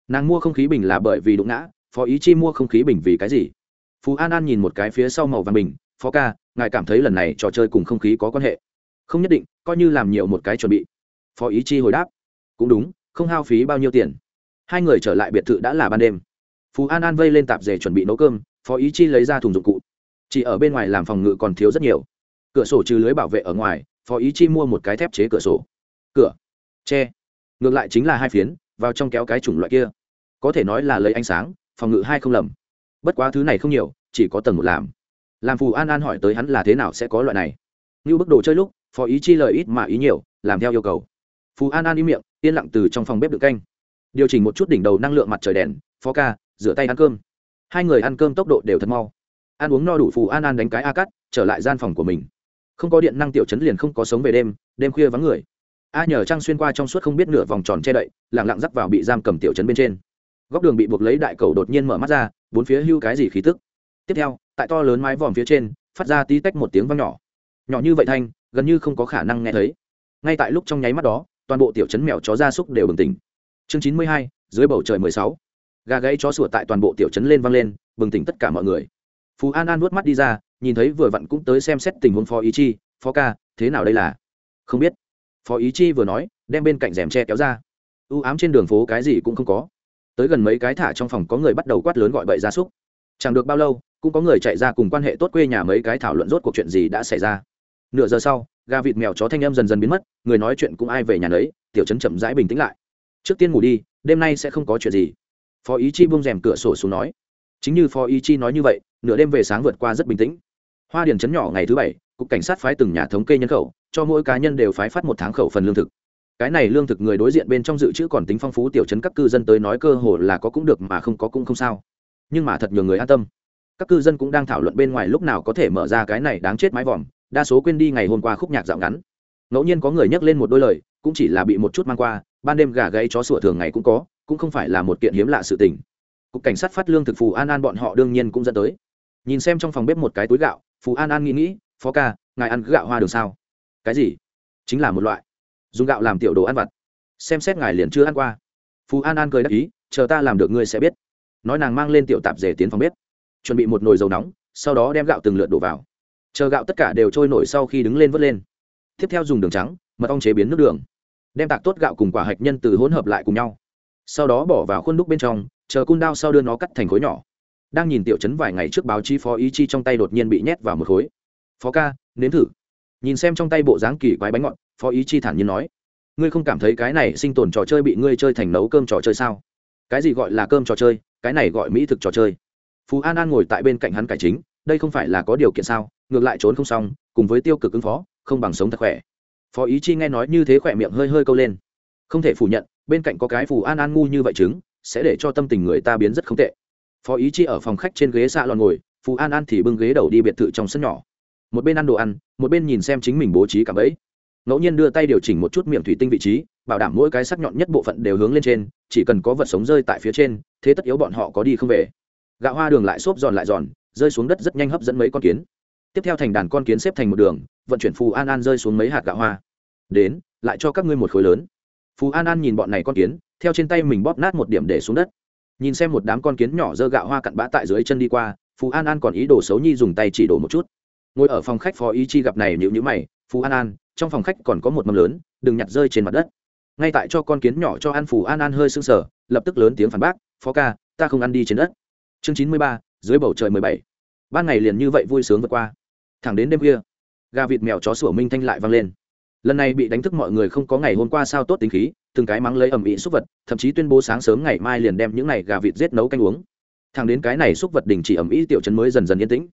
[SPEAKER 1] Nàng mua không khí bình là bởi vì đụng ngã, phó ý chi mua không khí bình vì cái gì? Phú an an nhìn một cái phía sau màu vàng bình, phó ca ngài cảm thấy lần này trò chơi cùng không khí có quan hệ? Không nhất định, coi như làm nhiều một cái chuẩn bị. Phó ý chi hồi đáp. Cũng đúng, không hao phí bao nhiêu tiền. Hai người trở lại biệt thự đã là ban đêm. Phú an an vây lên tạp dề chuẩn bị nấu cơm, phó ý chi lấy ra thùng dụng cụ. Chỉ ở bên ngoài làm phòng ngự còn thiếu rất nhiều. Cửa sổ trừ lưới bảo vệ ở ngoài, phó ý chi mua một cái thép chế cửa sổ. Cửa tre ngược lại chính là hai phiến, vào trong kéo cái chủng loại kia. Có thể nói là lấy ánh sáng, phòng ngự hai không lầm. Bất quá thứ này không nhiều, chỉ có tầng một làm làm phù an an hỏi tới hắn là thế nào sẽ có loại này. Như bức đồ chơi lúc, phó ý chi lời ít mà ý nhiều, làm theo yêu cầu. Phù an an im miệng, yên lặng từ trong phòng bếp được canh. Điều chỉnh một chút đỉnh đầu năng lượng mặt trời đèn, phó ca, rửa tay ăn cơm. Hai người ăn cơm tốc độ đều thật mau. Ăn uống no đủ phù an an đánh cái a cắt trở lại gian phòng của mình. Không có điện năng tiểu chấn liền không có sống về đêm đêm khuya vắng người. A nhờ trăng xuyên qua trong suốt không biết nửa vòng tròn che đậy lẳng lặng dắt vào bị giam cầm tiểu chấn bên trên. Góc đường bị buộc lấy đại cầu đột nhiên mở mắt ra, bốn phía hưu cái gì khí tức. Tiếp theo tại to lớn mái vòm phía trên, phát ra tí tách một tiếng văng nhỏ. Nhỏ như vậy thanh, gần như không có khả năng nghe thấy. Ngay tại lúc trong nháy mắt đó, toàn bộ tiểu trấn mèo chó gia súc đều bừng tỉnh. Chương chín mươi hai, dưới bầu trời mười sáu. Gà gáy chó sủa tại toàn bộ tiểu trấn lên văng lên, bừng tỉnh tất cả mọi người. Phú an an nuốt mắt đi ra, nhìn thấy vừa vặn cũng tới xem xét tình huống phó ý chi, phó ca, thế nào đây là? Không biết. Phó ý chi vừa nói, đem bên cạnh rèm tre kéo ra. U ám trên đường phố cái gì cũng không có. Tới gần mấy cái thả trong phòng có người bắt đầu quát lớn gọi bậy gia súc. Chẳng được bao lâu cũng có người chạy ra cùng quan hệ tốt quê nhà mấy cái thảo luận rốt cuộc chuyện gì đã xảy ra. Nửa giờ sau, gà vịt mèo chó thanh em dần dần biến mất, người nói chuyện cũng ai về nhà nấy, tiểu chấn chậm rãi bình tĩnh lại. Trước tiên ngủ đi, đêm nay sẽ không có chuyện gì. Phó ý chi bung rèm cửa sổ xuống nói. Chính như phó ý chi nói như vậy, nửa đêm về sáng vượt qua rất bình tĩnh. Hoa điền chấn nhỏ ngày thứ bảy, cục cảnh sát phái từng nhà thống kê nhân khẩu, cho mỗi cá nhân đều phái phát một tháng khẩu phần lương thực. Cái này lương thực người đối diện bên trong dự trữ còn tính phong phú, tiểu chấn các cư dân tới nói cơ hồ là có cũng được mà không có cũng không sao. Nhưng mà thật nhiều người an tâm các cư dân cũng đang thảo luận bên ngoài lúc nào có thể mở ra cái này đáng chết mái vòm, đa số quên đi ngày hôm qua khúc nhạc dạo ngắn. Ngẫu nhiên có người nhắc lên một đôi lời, cũng chỉ là bị một chút mang qua, ban đêm gà gáy chó sủa thường ngày cũng có, cũng không phải là một kiện hiếm lạ sự tình. Cục cảnh sát phát lương thực phù an an bọn họ đương nhiên cũng dẫn tới. Nhìn xem trong phòng bếp một cái túi gạo, phù an an nghĩ nghĩ, phó ca, ngài ăn gạo hoa đường sao? Cái gì? Chính là một loại. Dùng gạo làm tiểu đồ ăn vặt. Xem xét ngài liền chưa ăn qua. Phù an an cười đáp ý, chờ ta làm được ngươi sẽ biết. Nói nàng mang lên tiểu tạp rể tiến phòng bếp chuẩn bị một nồi dầu nóng, sau đó đem gạo từng lượt đổ vào. Chờ gạo tất cả đều trôi nổi sau khi đứng lên vớt lên. Tiếp theo dùng đường trắng, mật ong chế biến nước đường. Đem tạc tốt gạo cùng quả hạch nhân từ hỗn hợp lại cùng nhau. Sau đó bỏ vào khuôn đúc bên trong, chờ cun đao sau đưa nó cắt thành khối nhỏ. Đang nhìn tiểu chấn vài ngày trước báo chí phó ý chi trong tay đột nhiên bị nhét vào một khối. Phó ca, nếm thử. Nhìn xem trong tay bộ dáng kỳ quái bánh ngọt, phó ý chi thản nhiên nói, ngươi không cảm thấy cái này sinh tồn trò chơi bị ngươi chơi thành nấu cơm trò chơi sao? Cái gì gọi là cơm trò chơi? Cái này gọi mỹ thực trò chơi phú an an ngồi tại bên cạnh hắn cải chính, đây không phải là có điều kiện sao, ngược lại trốn không xong, cùng với tiêu cực ứng phó, không bằng sống thật khỏe. Phó ý chi nghe nói như thế khỏe miệng hơi hơi câu lên. Không thể phủ nhận, bên cạnh có cái phù an an ngu như vậy chứng, sẽ để cho tâm tình người ta biến rất không tệ. Phó ý chi ở phòng khách trên ghế xạ lòn ngồi phù an an thì bưng ghế đầu đi biệt thự trong sân nhỏ. Một bên ăn đồ ăn, một bên nhìn xem chính mình bố trí cả ấy ngẫu nhiên đưa tay điều chỉnh một chút miệng thủy tinh vị trí, bảo đảm mỗi cái sắc nhọn nhất bộ phận đều hướng lên trên, chỉ cần có vật sống rơi tại phía trên, thế tất yếu bọn họ có đi không về gạo hoa đường lại xốp giòn lại giòn, rơi xuống đất rất nhanh hấp dẫn mấy con kiến. Tiếp theo thành đàn con kiến xếp thành một đường, vận chuyển phù an an rơi xuống mấy hạt gạo hoa. Đến, lại cho các ngươi một khối lớn. Phù an an nhìn bọn này con kiến, theo trên tay mình bóp nát một điểm để xuống đất. Nhìn xem một đám con kiến nhỏ dơ gạo hoa cặn bã tại dưới chân đi qua, phù an an còn ý đồ xấu nhi dùng tay chỉ đổ một chút. Ngồi ở phòng khách phó ý chi gặp này nhịu nhữ mày, phù an an, trong phòng khách còn có một mầm lớn, đừng nhặt rơi trên mặt đất. Ngay tại cho con kiến nhỏ cho ăn, phù an an hơi sưng sờ, lập tức lớn tiếng phản bác, phó ca, ta không ăn đi trên đất chương chín mươi ba, dưới bầu trời mười bảy. Ban ngày liền như vậy vui sướng vượt qua. Thẳng đến đêm khuya, gà vịt mèo chó sủa minh thanh lại vang lên. Lần này bị đánh thức mọi người không có ngày hôm qua sao tốt tính khí, từng cái mắng lấy ẩm ĩ xúc vật, thậm chí tuyên bố sáng sớm ngày mai liền đem những này gà vịt giết nấu canh uống. Thằng đến cái này xúc vật đình chỉ ẩm ĩ tiểu chấn mới dần dần yên tĩnh.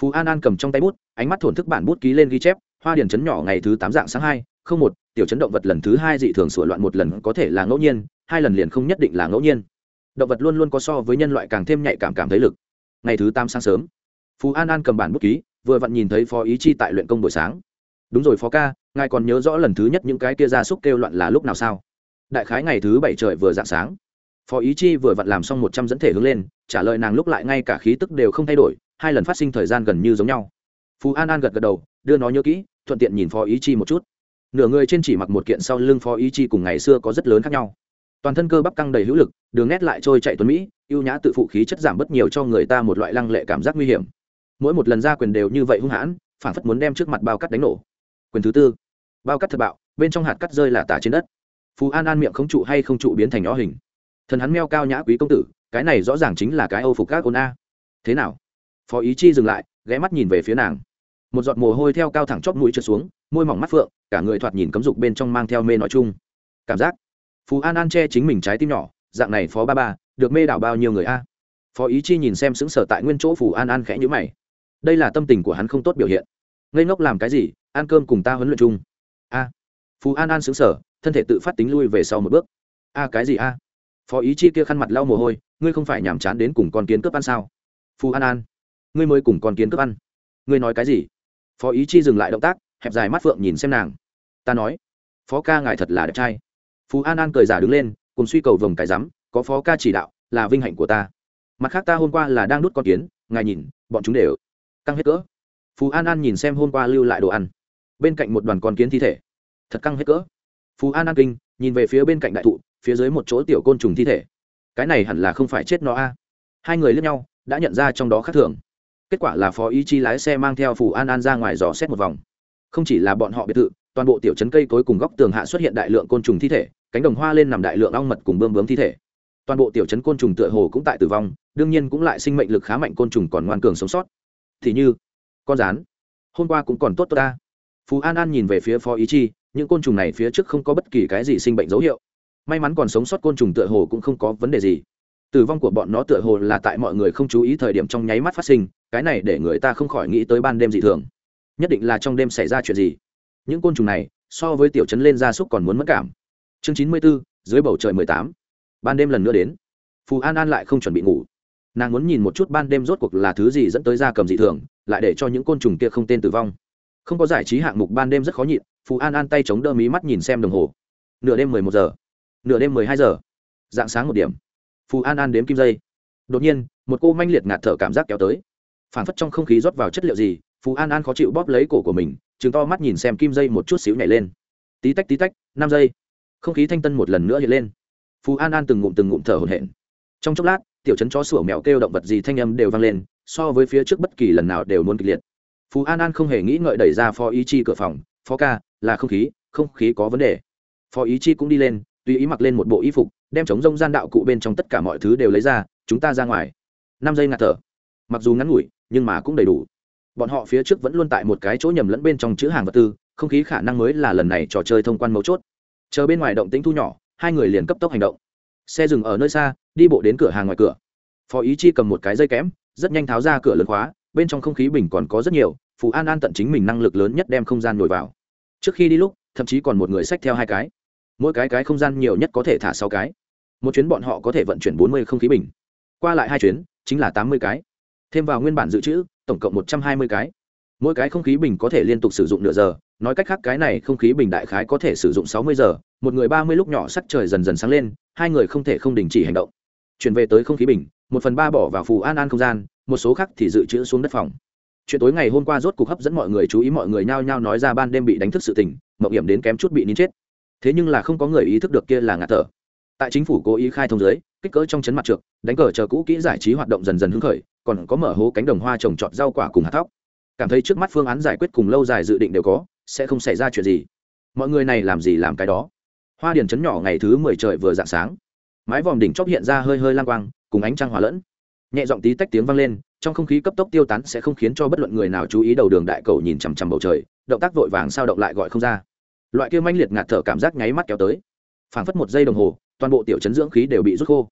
[SPEAKER 1] Phú an an cầm trong tay bút, ánh mắt thổn thức bản bút ký lên ghi chép, hoa điển chấn nhỏ ngày thứ tám dạng sáng hai, không một, tiểu chấn động vật lần thứ hai dị thường sửa loạn một lần có thể là ngẫu nhiên, hai lần liền không nhất định là ngẫu nhiên động vật luôn luôn có so với nhân loại càng thêm nhạy cảm cảm thấy lực. Ngày thứ tám sáng sớm, phú an an cầm bản bút ký, vừa vặn nhìn thấy phó ý chi tại luyện công buổi sáng. Đúng rồi, phó ca, ngài còn nhớ rõ lần thứ nhất những cái kia gia súc kêu loạn là lúc nào sao? Đại khái ngày thứ bảy trời vừa dạng sáng. Phó ý chi vừa vặn làm xong một trăm dẫn thể hướng lên, trả lời nàng lúc lại ngay cả khí tức đều không thay đổi, hai lần phát sinh thời gian gần như giống nhau. Phú an an gật gật đầu, đưa nó nhớ kỹ, thuận tiện nhìn phó ý chi một chút. Nửa người trên chỉ mặc một kiện sau lưng phó ý chi cùng ngày xưa có rất lớn khác nhau toàn thân cơ bắp căng đầy hữu lực, đường nét lại trôi chạy tuấn mỹ, ưu nhã tự phụ khí chất giảm bớt nhiều cho người ta một loại lăng lệ cảm giác nguy hiểm. Mỗi một lần ra quyền đều như vậy hung hãn phản phất muốn đem trước mặt bao cắt đánh nổ. Quyền thứ tư, bao cắt thật bạo, bên trong hạt cắt rơi là tả trên đất. Phú an an miệng không trụ hay không trụ biến thành nhỏ hình. Thần hắn meo cao nhã quý công tử, cái này rõ ràng chính là cái âu phục các ôn a. Thế nào? Phó ý chi dừng lại, ghé mắt nhìn về phía nàng. Một giọt mồ hôi theo cao thẳng chóp mũi trượt xuống, môi mỏng mắt phượng, cả người thoạt nhìn cấm dục bên trong mang theo mê nói chung. Cảm giác phú an an che chính mình trái tim nhỏ, dạng này phó ba ba, được mê đảo bao nhiêu người a? Phó ý chi nhìn xem xứng sở tại nguyên chỗ phù an an khẽ nhữ mày. Đây là tâm tình của hắn không tốt biểu hiện. Ngây ngốc làm cái gì? Ăn cơm cùng ta huấn luyện chung. A. Phú an an xứng sở thân thể tự phát tính lui về sau một bước. A, cái gì a? Phó ý chi kia khăn mặt lau mồ hôi, ngươi không phải nhàm chán đến cùng con kiến cướp ăn sao? Phú an an, ngươi mới cùng con kiến cướp ăn. Ngươi nói cái gì? Phó ý chi dừng lại động tác, hẹp dài mắt phượng nhìn xem nàng. Ta nói, phó ca ngài thật là đẹp trai phú an an cười giả đứng lên, cùng suy cầu vồng cái rắm, có phó ca chỉ đạo, là vinh hạnh của ta. Mặt khác ta hôm qua là đang đút con kiến, ngài nhìn, bọn chúng đều căng hết cỡ. Phú an an nhìn xem hôm qua lưu lại đồ ăn. Bên cạnh một đoàn con kiến thi thể. Thật căng hết cỡ. Phú an an kinh, nhìn về phía bên cạnh đại thụ, phía dưới một chỗ tiểu côn trùng thi thể. Cái này hẳn là không phải chết nó a. Hai người lướt nhau, đã nhận ra trong đó khác thường. Kết quả là phó ý chi lái xe mang theo phù an an ra ngoài dò xét một vòng. Không chỉ là bọn họ biệt thự toàn bộ tiểu trấn cây cối cùng góc tường hạ xuất hiện đại lượng côn trùng thi thể, cánh đồng hoa lên nằm đại lượng ong mật cùng bơm bướm thi thể. Toàn bộ tiểu trấn côn trùng tựa hồ cũng tại tử vong, đương nhiên cũng lại sinh mệnh lực khá mạnh côn trùng còn ngoan cường sống sót. Thì như, con rán, hôm qua cũng còn tốt tốt ta. Phú an an nhìn về phía phó ý chi, những côn trùng này phía trước không có bất kỳ cái gì sinh bệnh dấu hiệu. May mắn còn sống sót côn trùng tựa hồ cũng không có vấn đề gì. Tử vong của bọn nó tựa hồ là tại mọi người không chú ý thời điểm trong nháy mắt phát sinh, cái này để người ta không khỏi nghĩ tới ban đêm dị thường. Nhất định là trong đêm xảy ra chuyện gì những côn trùng này so với tiểu chấn lên gia súc còn muốn mất cảm. Chương chín mươi bốn dưới bầu trời mười tám. Ban đêm lần nữa đến. Phù an an lại không chuẩn bị ngủ. Nàng muốn nhìn một chút ban đêm rốt cuộc là thứ gì dẫn tới da cầm dị thường, lại để cho những côn trùng kia không tên tử vong. Không có giải trí hạng mục ban đêm rất khó nhịn, phù an an tay chống đỡ mí mắt nhìn xem đồng hồ. Nửa đêm mười một giờ. Nửa đêm mười hai giờ. Dạng sáng một điểm. Phù an an đếm kim dây đột nhiên, một cô manh liệt ngạt thở cảm giác kéo tới. Phản phất trong không khí rót vào chất liệu gì, phù an an khó chịu bóp lấy cổ của mình chừng to mắt nhìn xem kim dây một chút xíu nhảy lên. Tí tách tí tách, năm giây. Không khí thanh tân một lần nữa hiện lên. Phú an an từng ngụm từng ngụm thở hổn hển. Trong chốc lát, tiểu chấn chó sủa mèo kêu động vật gì thanh âm đều vang lên, so với phía trước bất kỳ lần nào đều muốn kịch liệt. Phú an an không hề nghĩ ngợi đẩy ra phó ý chi cửa phòng, phó ca, là không khí không khí có vấn đề. Phó ý chi cũng đi lên, tùy ý mặc lên một bộ y phục, đem chống rông gian đạo cụ bên trong tất cả mọi thứ đều lấy ra, chúng ta ra ngoài. Năm giây ngạt thở. Mặc dù ngắn ngủi, nhưng mà cũng đầy đủ bọn họ phía trước vẫn luôn tại một cái chỗ nhầm lẫn bên trong chữ hàng vật tư, không khí khả năng mới là lần này trò chơi thông quan mấu chốt. Chờ bên ngoài động tĩnh thu nhỏ, hai người liền cấp tốc hành động. Xe dừng ở nơi xa, đi bộ đến cửa hàng ngoài cửa. Phó ý chi cầm một cái dây kẽm rất nhanh tháo ra cửa lớn khóa, bên trong không khí bình còn có rất nhiều phú an an tận chính mình năng lực lớn nhất đem không gian nổi vào. Trước khi đi lúc, thậm chí còn một người xách theo hai cái. Mỗi cái cái không gian nhiều nhất có thể thả sáu cái. Một chuyến bọn họ có thể vận chuyển bốn mươi không khí bình. Qua lại hai chuyến, chính là tám mươi cái thêm vào nguyên bản dự trữ, tổng cộng một trăm hai mươi cái. Mỗi cái không khí bình có thể liên tục sử dụng nửa giờ, nói cách khác cái này không khí bình đại khái có thể sử dụng sáu mươi giờ, một người ba mươi lúc nhỏ sắc trời dần dần sáng lên, hai người không thể không đình chỉ hành động. Chuyển về tới không khí bình, một phần ba bỏ vào phù an an không gian, một số khác thì dự trữ xuống đất phòng. Chuyện tối ngày hôm qua rốt cuộc hấp dẫn mọi người chú ý mọi người nhao nhao nói ra ban đêm bị đánh thức sự tình mậu hiểm đến kém chút bị nín chết. Thế nhưng là không có người ý thức được kia là ngạt thở tại chính phủ cố ý khai thông giới kích cỡ trong chấn mặt trượt đánh cờ chờ cũ kỹ giải trí hoạt động dần dần hứng khởi, còn có mở hố cánh đồng hoa trồng trọt rau quả cùng hạt thóc. Cảm thấy trước mắt phương án giải quyết cùng lâu dài dự định đều có, sẽ không xảy ra chuyện gì. Mọi người này làm gì làm cái đó? Hoa điền chấn nhỏ ngày thứ mười trời vừa dạng sáng. Mái vòm đỉnh chóp hiện ra hơi hơi lang quang, cùng ánh trăng hòa lẫn. Nhẹ giọng tí tách tiếng vang lên, trong không khí cấp tốc tiêu tán sẽ không khiến cho bất luận người nào chú ý đầu đường đại cầu nhìn chằm chằm bầu trời, động tác vội vàng sao động lại gọi không ra. Loại kia manh liệt ngạt thở cảm giác nháy mắt kéo tới. Phảng phất một giây đồng hồ toàn bộ tiểu chấn dưỡng khí đều bị rút khô.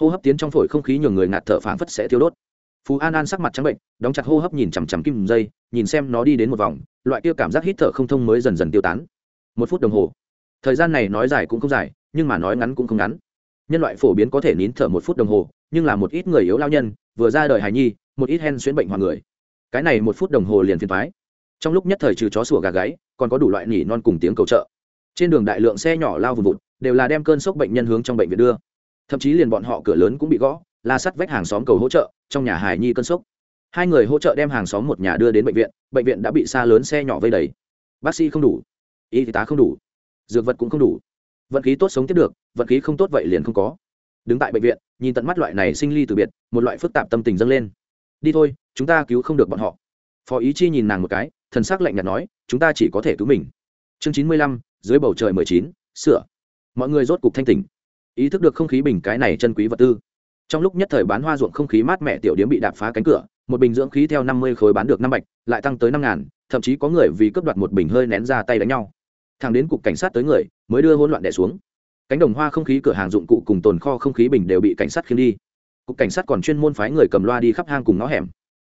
[SPEAKER 1] Hô hấp tiến trong phổi không khí nhường người ngạt thở phảng phất sẽ thiếu đốt. Phú an an sắc mặt trắng bệnh, đóng chặt hô hấp nhìn chằm chằm kim dây, nhìn xem nó đi đến một vòng, loại kia cảm giác hít thở không thông mới dần dần tiêu tán. Một phút đồng hồ. Thời gian này nói dài cũng không dài, nhưng mà nói ngắn cũng không ngắn. Nhân loại phổ biến có thể nín thở một phút đồng hồ, nhưng là một ít người yếu lao nhân, vừa ra đời hài nhi, một ít hen xuyến bệnh hoặc người. Cái này một phút đồng hồ liền phiền thoái trong lúc nhất thời trừ chó sủa gà gáy, còn có đủ loại nỉ non cùng tiếng cầu trợ. Trên đường đại lượng xe nhỏ lao vùng vụt đều là đem cơn sốc bệnh nhân hướng trong bệnh viện đưa. Thậm chí liền bọn họ cửa lớn cũng bị gõ, la sắt vách hàng xóm cầu hỗ trợ, trong nhà hài nhi cơn sốc. Hai người hỗ trợ đem hàng xóm một nhà đưa đến bệnh viện bệnh viện đã bị xa lớn xe nhỏ vây đầy. Bác sĩ không đủ, y tá không đủ, dược vật cũng không đủ. Vận khí tốt sống tiếp được, vận khí không tốt vậy liền không có. Đứng tại bệnh viện, nhìn tận mắt loại này sinh ly từ biệt, một loại phức tạp tâm tình dâng lên. Đi thôi, chúng ta cứu không được bọn họ. Phó ý chi nhìn nàng một cái, thần s ắ c lạnh nhạt nói, chúng ta chỉ có thể cứu mình. Chương chín mươi lăm, dưới bầu trời mười chín, sửa mọi người rốt cục thanh tỉnh. Ý thức được không khí bình cái này chân quý vật tư. Trong lúc nhất thời bán hoa ruộng không khí mát mẻ tiểu điếm bị đạp phá cánh cửa, một bình dưỡng khí theo năm mươi khối bán được năm bạch, lại tăng tới năm ngàn, thậm chí có người vì cướp đoạt một bình hơi nén ra tay đánh nhau. Thằng đến cục cảnh sát tới người, mới đưa hỗn loạn đẻ xuống. Cánh đồng hoa không khí cửa hàng dụng cụ cùng tồn kho không khí bình đều bị cảnh sát khiêng đi. Cục cảnh sát còn chuyên môn phái người cầm loa đi khắp hang cùng ngõ hẻm.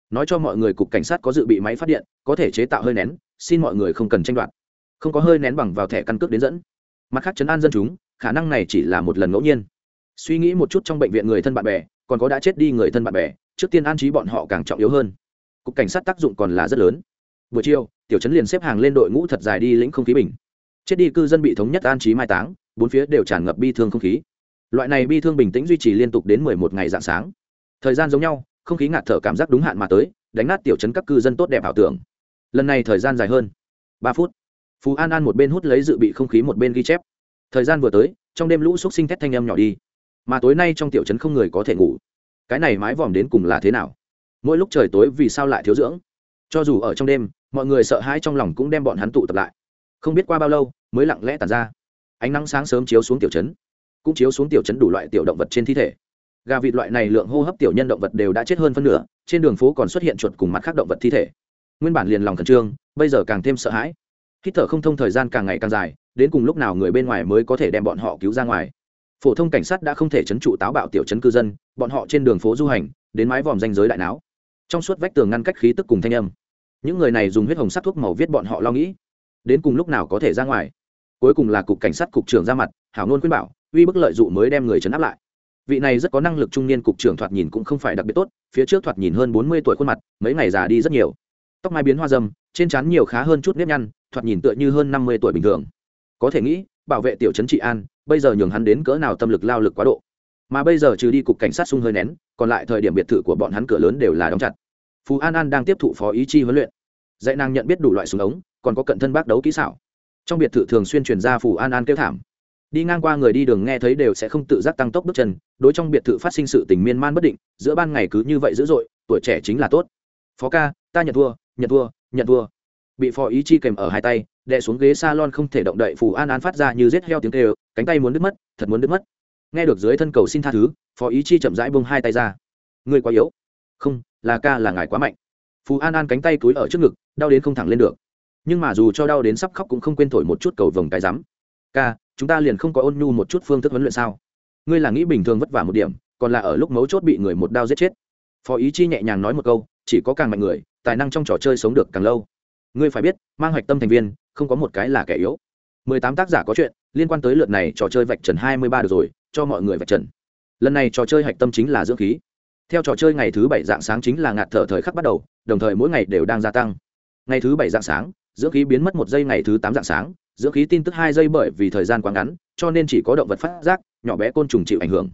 [SPEAKER 1] Nói cho mọi người cục cảnh sát có dự bị máy phát điện, có thể chế tạo hơi nén, xin mọi người không cần tranh đoạt. Không có hơi nén bằng vào thẻ căn cước đến dẫn mặt khác chấn an dân chúng, khả năng này chỉ là một lần ngẫu nhiên. Suy nghĩ một chút trong bệnh viện người thân bạn bè, còn có đã chết đi người thân bạn bè, trước tiên an trí bọn họ càng trọng yếu hơn. Cục cảnh sát tác dụng còn là rất lớn. Buổi chiều, tiểu chấn liền xếp hàng lên đội ngũ thật dài đi lĩnh không khí bình. Chết đi cư dân bị thống nhất an trí mai táng, bốn phía đều tràn ngập bi thương không khí. Loại này bi thương bình tĩnh duy trì liên tục đến mười một ngày dạng sáng. Thời gian giống nhau, không khí ngạt thở cảm giác đúng hạn mà tới, đánh nát tiểu chấn các cư dân tốt đẹp ảo tưởng. Lần này thời gian dài hơn. Ba phút phú an an một bên hút lấy dự bị không khí một bên ghi chép. Thời gian vừa tới, trong đêm lũ xúc sinh thét thanh em nhỏ đi. Mà tối nay trong tiểu trấn không người có thể ngủ. Cái này mái vòm đến cùng là thế nào? Mỗi lúc trời tối vì sao lại thiếu dưỡng? Cho dù ở trong đêm, mọi người sợ hãi trong lòng cũng đem bọn hắn tụ tập lại. Không biết qua bao lâu, mới lặng lẽ tàn ra. Ánh nắng sáng sớm chiếu xuống tiểu trấn, cũng chiếu xuống tiểu trấn đủ loại tiểu động vật trên thi thể. Gà vịt loại này lượng hô hấp tiểu nhân động vật đều đã chết hơn phân nửa, trên đường phố còn xuất hiện chuột cùng mặt khác động vật thi thể. Nguyên bản liền lòng khẩn trương, bây giờ càng thêm sợ hãi hít thở không thông thời gian càng ngày càng dài, đến cùng lúc nào người bên ngoài mới có thể đem bọn họ cứu ra ngoài. Phổ thông cảnh sát đã không thể chấn trụ táo bạo tiểu chấn cư dân, bọn họ trên đường phố du hành, đến mái vòm danh giới đại não. Trong suốt vách tường ngăn cách khí tức cùng thanh âm. Những người này dùng huyết hồng sắc thuốc màu viết bọn họ lo nghĩ. Đến cùng lúc nào có thể ra ngoài? Cuối cùng là cục cảnh sát cục trưởng ra mặt, hảo nôn khuyên bảo, uy bức lợi dụ mới đem người chấn áp lại. Vị này rất có năng lực trung niên cục trưởng thoạt nhìn cũng không phải đặc biệt tốt, phía trước thoạt nhìn hơn bốn mươi tuổi khuôn mặt, mấy ngày già đi rất nhiều. Tóc mai biến hoa dâm trên trán nhiều khá hơn chút nếp nhăn, thoạt nhìn tựa như hơn năm mươi tuổi bình thường. Có thể nghĩ, bảo vệ tiểu trấn trị an, bây giờ nhường hắn đến cỡ nào tâm lực lao lực quá độ. Mà bây giờ trừ đi cục cảnh sát sung hơi nén, còn lại thời điểm biệt thự của bọn hắn cửa lớn đều là đóng chặt. Phú an an đang tiếp thụ phó ý chi huấn luyện. Dạy nàng nhận biết đủ loại súng ống, còn có cận thân bác đấu kỹ xảo. Trong biệt thự thường xuyên truyền ra phù an an kêu thảm. Đi ngang qua người đi đường nghe thấy đều sẽ không tự giác tăng tốc bước chân, đối trong biệt thự phát sinh sự tình miên man bất định, giữa ban ngày cứ như vậy dữ dội, tuổi trẻ chính là tốt. Phó ca, ta nhận thua nhận thua nhận thua. Bị phó ý chi kèm ở hai tay, đè xuống ghế salon không thể động đậy phù an an phát ra như rết heo tiếng kêu, cánh tay muốn đứt mất, thật muốn đứt mất. Nghe được dưới thân cầu xin tha thứ phó ý chi chậm rãi bông hai tay ra. Người quá yếu. Không, là ca là ngài quá mạnh. Phù an an cánh tay túi ở trước ngực, đau đến không thẳng lên được. Nhưng mà dù cho đau đến sắp khóc cũng không quên thổi một chút cầu vồng cái rắm. Ca, chúng ta liền không có ôn nhu một chút phương thức huấn luyện sao? Ngươi là nghĩ bình thường vất vả một điểm, còn là ở lúc mấu chốt bị người một đao giết chết? Phó ý chi nhẹ nhàng nói một câu, chỉ có càng mạnh người tài năng trong trò chơi sống được càng lâu. Ngươi phải biết, mang hoạch tâm thành viên, không có một cái là kẻ yếu. Mười tám tác giả có chuyện, liên quan tới lượt này trò chơi vạch trần hai mươi ba được rồi, cho mọi người vạch trần. Lần này trò chơi hạch tâm chính là dưỡng khí. Theo trò chơi ngày thứ bảy dạng sáng chính là ngạt thở thời khắc bắt đầu, đồng thời mỗi ngày đều đang gia tăng. Ngày thứ bảy dạng sáng, dưỡng khí biến mất một giây ngày thứ tám dạng sáng, dưỡng khí tin tức hai giây bởi vì thời gian quá ngắn, cho nên chỉ có động vật phát giác, nhỏ bé côn trùng chịu ảnh hưởng.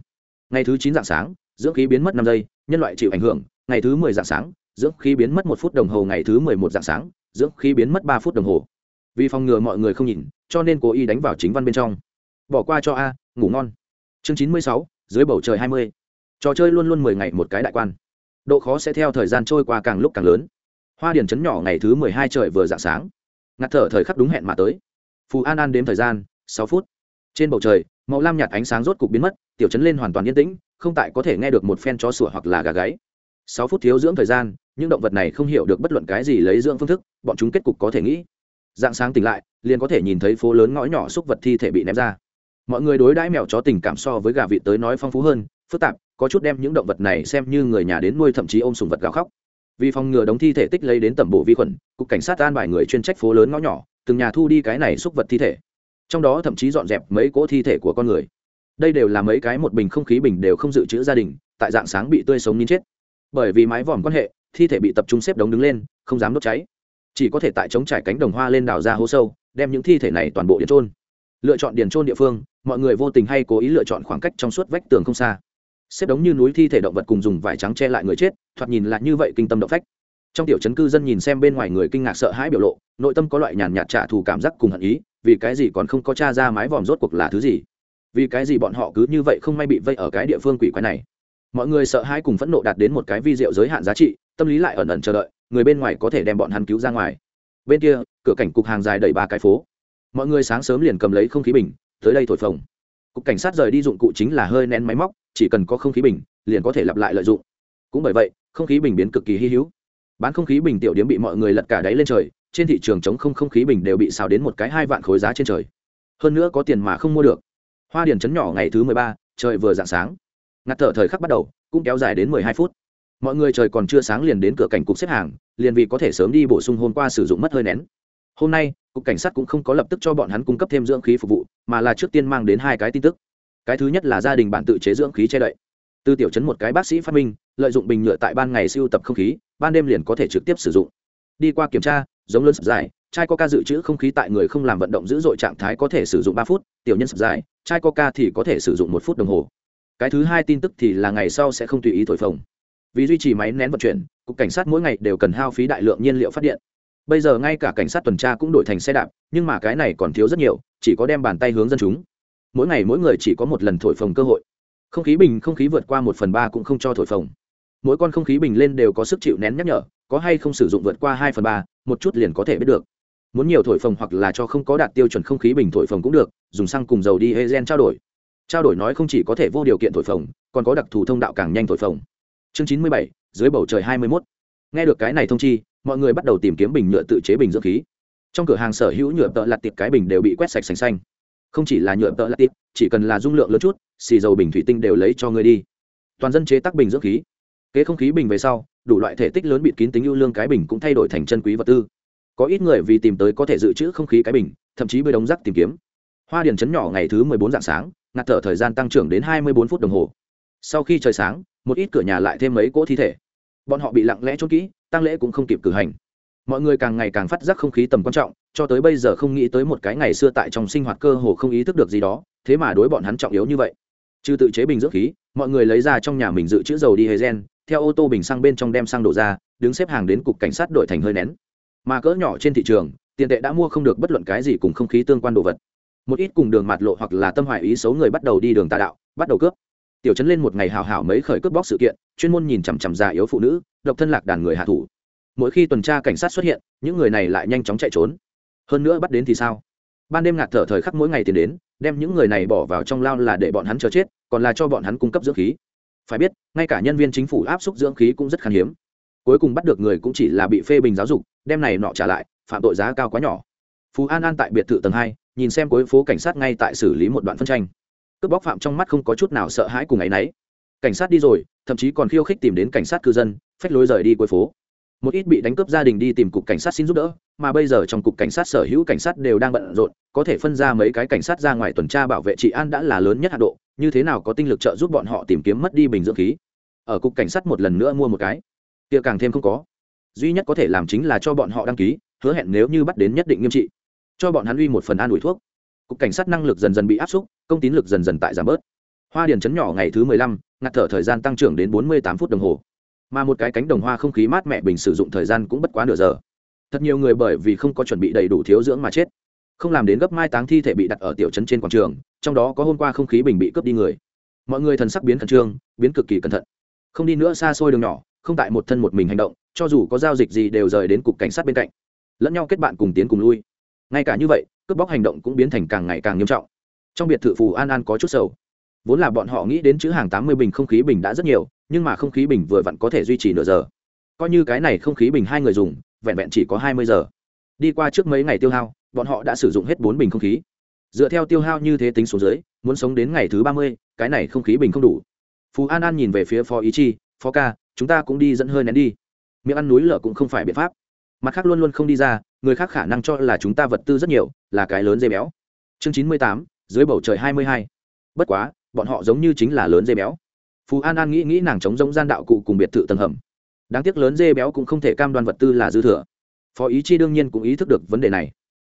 [SPEAKER 1] Ngày thứ chín dạng sáng, dưỡng khí biến mất năm giây, nhân loại chịu ảnh hưởng. Ngày thứ mười dạng sáng dưỡng khí biến mất một phút đồng hồ ngày thứ mười một dạng sáng, dưỡng khí biến mất ba phút đồng hồ. Vì phòng ngừa mọi người không nhìn, cho nên cố ý đánh vào chính văn bên trong. Bỏ qua cho a, ngủ ngon. Chương chín mươi sáu, dưới bầu trời hai mươi. Trò chơi luôn luôn mười ngày một cái đại quan. Độ khó sẽ theo thời gian trôi qua càng lúc càng lớn. Hoa điển chấn nhỏ ngày thứ mười hai trời vừa dạng sáng. Ngạt thở thời khắc đúng hẹn mà tới. Phù an an đếm thời gian, sáu phút. Trên bầu trời, màu lam nhạt ánh sáng rốt cục biến mất, tiểu chấn lên hoàn toàn yên tĩnh, không tại có thể nghe được một phen chó sủa hoặc là gà gáy. Sáu phút thiếu dưỡng thời gian những động vật này không hiểu được bất luận cái gì lấy dưỡng phương thức, bọn chúng kết cục có thể nghĩ. Dạng sáng tỉnh lại, liền có thể nhìn thấy phố lớn ngõ nhỏ xúc vật thi thể bị ném ra. Mọi người đối đãi mèo chó tình cảm so với gà vịt tới nói phong phú hơn, phức tạp, có chút đem những động vật này xem như người nhà đến nuôi thậm chí ôm sùng vật gào khóc. Vì phòng ngừa đống thi thể tích lấy đến tẩm bộ vi khuẩn, cục cảnh sát an bài người chuyên trách phố lớn ngõ nhỏ, từng nhà thu đi cái này xúc vật thi thể. Trong đó thậm chí dọn dẹp mấy cỗ thi thể của con người. Đây đều là mấy cái một bình không khí bình đều không dự trữ gia đình, tại dạng sáng bị tươi sống nín chết. Bởi vì mái vòm quan hệ thi thể bị tập trung xếp đống đứng lên, không dám đốt cháy. Chỉ có thể tại chống trải cánh đồng hoa lên đào ra hố sâu, đem những thi thể này toàn bộ điền trôn lựa chọn điền trôn địa phương, mọi người vô tình hay cố ý lựa chọn khoảng cách trong suốt vách tường không xa. Xếp đống như núi thi thể động vật cùng dùng vải trắng che lại người chết, thoạt nhìn lại như vậy kinh tâm động phách. Trong tiểu chấn cư dân nhìn xem bên ngoài người kinh ngạc sợ hãi biểu lộ, nội tâm có loại nhàn nhạt trả thù cảm giác cùng hận ý, vì cái gì còn không có t ra mái vòm rốt cuộc là thứ gì? Vì cái gì bọn họ cứ như vậy không may bị vây ở cái địa phương quỷ quái này? Mọi người sợ hãi cùng phẫn nộ đạt đến một cái vi diệu giới hạn giá trị tâm lý lại ẩn ẩn chờ đợi, người bên ngoài có thể đem bọn hắn cứu ra ngoài. Bên kia, cửa cảnh cục hàng dài đầy ba cái phố. Mọi người sáng sớm liền cầm lấy không khí bình, tới đây thổi phồng. Cục cảnh sát rời đi dụng cụ chính là hơi nén máy móc, chỉ cần có không khí bình, liền có thể lặp lại lợi dụng. Cũng bởi vậy, không khí bình biến cực kỳ hy hữu. Bán không khí bình tiểu điểm bị mọi người lật cả đáy lên trời, trên thị trường chống không không khí bình đều bị xào đến một cái hai vạn khối giá trên trời. Hơn nữa có tiền mà không mua được. Hoa điền chấn nhỏ ngày thứ mười ba, trời vừa dạng sáng. Ngặt thở thời khắc bắt đầu, cũng kéo dài đến mười hai phút mọi người trời còn chưa sáng liền đến cửa cảnh cục xếp hàng, liền vì có thể sớm đi bổ sung hôm qua sử dụng mất hơi nén. Hôm nay, cục cảnh sát cũng không có lập tức cho bọn hắn cung cấp thêm dưỡng khí phục vụ, mà là trước tiên mang đến hai cái tin tức. Cái thứ nhất là gia đình bạn tự chế dưỡng khí che đậy. Từ tiểu chấn một cái bác sĩ phát minh, lợi dụng bình nhựa tại ban ngày siêu tập không khí, ban đêm liền có thể trực tiếp sử dụng. Đi qua kiểm tra, giống lớn sập dài, chai coca dự trữ không khí tại người không làm vận động dữ dội trạng thái có thể sử dụng ba phút, tiểu nhân sập dài, chai coca thì có thể sử dụng một phút đồng hồ. Cái thứ hai tin tức thì là ngày sau sẽ không tùy ý thổi phồng vì duy trì máy nén vận chuyển, cục cảnh sát mỗi ngày đều cần hao phí đại lượng nhiên liệu phát điện. Bây giờ ngay cả cảnh sát tuần tra cũng đổi thành xe đạp, nhưng mà cái này còn thiếu rất nhiều, chỉ có đem bàn tay hướng dân chúng. Mỗi ngày mỗi người chỉ có một lần thổi phồng cơ hội. Không khí bình không khí vượt qua một phần ba cũng không cho thổi phồng. Mỗi con không khí bình lên đều có sức chịu nén nhắc nhở, có hay không sử dụng vượt qua hai phần ba, một chút liền có thể biết được. Muốn nhiều thổi phồng hoặc là cho không có đạt tiêu chuẩn không khí bình thổi phồng cũng được, dùng xăng cùng dầu đi hê gen trao đổi. Trao đổi nói không chỉ có thể vô điều kiện thổi phồng, còn có đặc thù thông đạo càng nhanh thổi phồng chương chín mươi bảy, dưới bầu trời hai mươi mốt. Nghe được cái này thông chi, mọi người bắt đầu tìm kiếm bình nhựa tự chế bình dưỡng khí. Trong cửa hàng sở hữu nhựa tợ lặt tiệp cái bình đều bị quét sạch sành xanh. Không chỉ là nhựa tợ lặt tiệp chỉ cần là dung lượng lớn chút, xì dầu bình thủy tinh đều lấy cho người đi. Toàn dân chế tác bình dưỡng khí. Kế không khí bình về sau, đủ loại thể tích lớn bịt kín tính ưu lương cái bình cũng thay đổi thành chân quý vật tư. Có ít người vì tìm tới có thể dự trữ không khí cái bình, thậm chí bơi đống rác tìm kiếm. Hoa điền chấn nhỏ ngày thứ mười bốn dạng sáng, ngạt thở thời gian tăng trưởng đến hai mươi bốn phút đồng hồ. Sau khi trời sáng một ít cửa nhà lại thêm mấy cỗ thi thể. Bọn họ bị lặng lẽ trốn kỹ tăng lễ cũng không kịp cử hành. Mọi người càng ngày càng phát giác không khí tầm quan trọng, cho tới bây giờ không nghĩ tới một cái ngày xưa tại trong sinh hoạt cơ hồ không ý thức được gì đó, thế mà đối bọn hắn trọng yếu như vậy. Trừ tự chế bình dưỡng khí, mọi người lấy ra trong nhà mình dự trữ dầu đi hề gen theo ô tô bình xăng bên trong đem xăng đổ ra, đứng xếp hàng đến cục cảnh sát đội thành hơi nén. Mà cỡ nhỏ trên thị trường, tiền tệ đã mua không được bất luận cái gì cùng không khí tương quan đồ vật. Một ít cùng đường mạt lộ hoặc là tâm hoài ý xấu người bắt đầu đi đường tà đạo, bắt đầu cướp tiểu Trấn lên một ngày hào hảo mấy khởi cướp bóc sự kiện, chuyên môn nhìn chằm chằm già yếu phụ nữ, độc thân lạc đàn người hạ thủ. Mỗi khi tuần tra cảnh sát xuất hiện, những người này lại nhanh chóng chạy trốn. Hơn nữa bắt đến thì sao? Ban đêm ngạt thở thời khắc mỗi ngày tiền đến, đem những người này bỏ vào trong lao là để bọn hắn chờ chết, còn là cho bọn hắn cung cấp dưỡng khí. Phải biết, ngay cả nhân viên chính phủ áp suất dưỡng khí cũng rất khan hiếm. Cuối cùng bắt được người cũng chỉ là bị phê bình giáo dục, đem này nọ trả lại, phạm tội giá cao quá nhỏ. Phú an an tại biệt thự tầng hai, nhìn xem cuối phố cảnh sát ngay tại xử lý một đoạn phân tranh cướp bóc phạm trong mắt không có chút nào sợ hãi cùng ấ y n ấ y cảnh sát đi rồi, thậm chí còn khiêu khích tìm đến cảnh sát cư dân, phách lối rời đi cuối phố. Một ít bị đánh cướp gia đình đi tìm cục cảnh sát xin giúp đỡ, mà bây giờ trong cục cảnh sát sở hữu cảnh sát đều đang bận rộn, có thể phân ra mấy cái cảnh sát ra ngoài tuần tra bảo vệ trị an đã là lớn nhất hạ độ, như thế nào có tinh lực trợ giúp bọn họ tìm kiếm mất đi bình dưỡng khí. Ở cục cảnh sát một lần nữa mua một cái, kia càng thêm không có. Duy nhất có thể làm chính là cho bọn họ đăng ký, hứa hẹn nếu như bắt đến nhất định nghiêm trị. Cho bọn hắn uy một phần an ủi thuốc cục cảnh sát năng lực dần dần bị áp xúc, công tín lực dần dần tại giảm bớt. Hoa điền chấn nhỏ ngày thứ mười lăm ngặt thở thời gian tăng trưởng đến bốn mươi tám phút đồng hồ. Mà một cái cánh đồng hoa không khí mát mẻ bình sử dụng thời gian cũng bất quá nửa giờ. Thật nhiều người bởi vì không có chuẩn bị đầy đủ thiếu dưỡng mà chết. Không làm đến gấp mai táng thi thể bị đặt ở tiểu trấn trên quảng trường, trong đó có hôm qua không khí bình bị cướp đi người. Mọi người thần sắc biến khẩn trương, biến cực kỳ cẩn thận. Không đi nữa xa xôi đường nhỏ, không tại một thân một mình hành động, cho dù có giao dịch gì đều rời đến cục cảnh sát bên cạnh. Lẫn nhau kết bạn cùng tiến cùng lui. Ngay cả như vậy cướp bóc hành động cũng biến thành càng ngày càng nghiêm trọng. Trong biệt thự phù an an có chút sầu. Vốn là bọn họ nghĩ đến chữ hàng tám mươi bình không khí bình đã rất nhiều, nhưng mà không khí bình vừa vặn có thể duy trì nửa giờ. Coi như cái này không khí bình hai người dùng, vẹn vẹn chỉ có hai mươi giờ. Đi qua trước mấy ngày tiêu hao, bọn họ đã sử dụng hết bốn bình không khí. Dựa theo tiêu hao như thế tính số dưới, muốn sống đến ngày thứ ba mươi, cái này không khí bình không đủ. Phú an an nhìn về phía phó ý chi, phó ca, chúng ta cũng đi dẫn hơi nén đi. Miệng ăn núi lở cũng không phải biện pháp. Mặt khác luôn luôn không đi ra người khác khả năng cho là chúng ta vật tư rất nhiều, là cái lớn dây béo. Chương chín mươi tám, dưới bầu trời hai mươi hai. Bất quá, bọn họ giống như chính là lớn dây béo. Phú an an nghĩ nghĩ nàng chống giống gian đạo cụ cùng biệt thự tầng hầm. Đáng tiếc lớn dê béo cũng không thể cam đoan vật tư là dư thừa. Phó ý chi đương nhiên cũng ý thức được vấn đề này.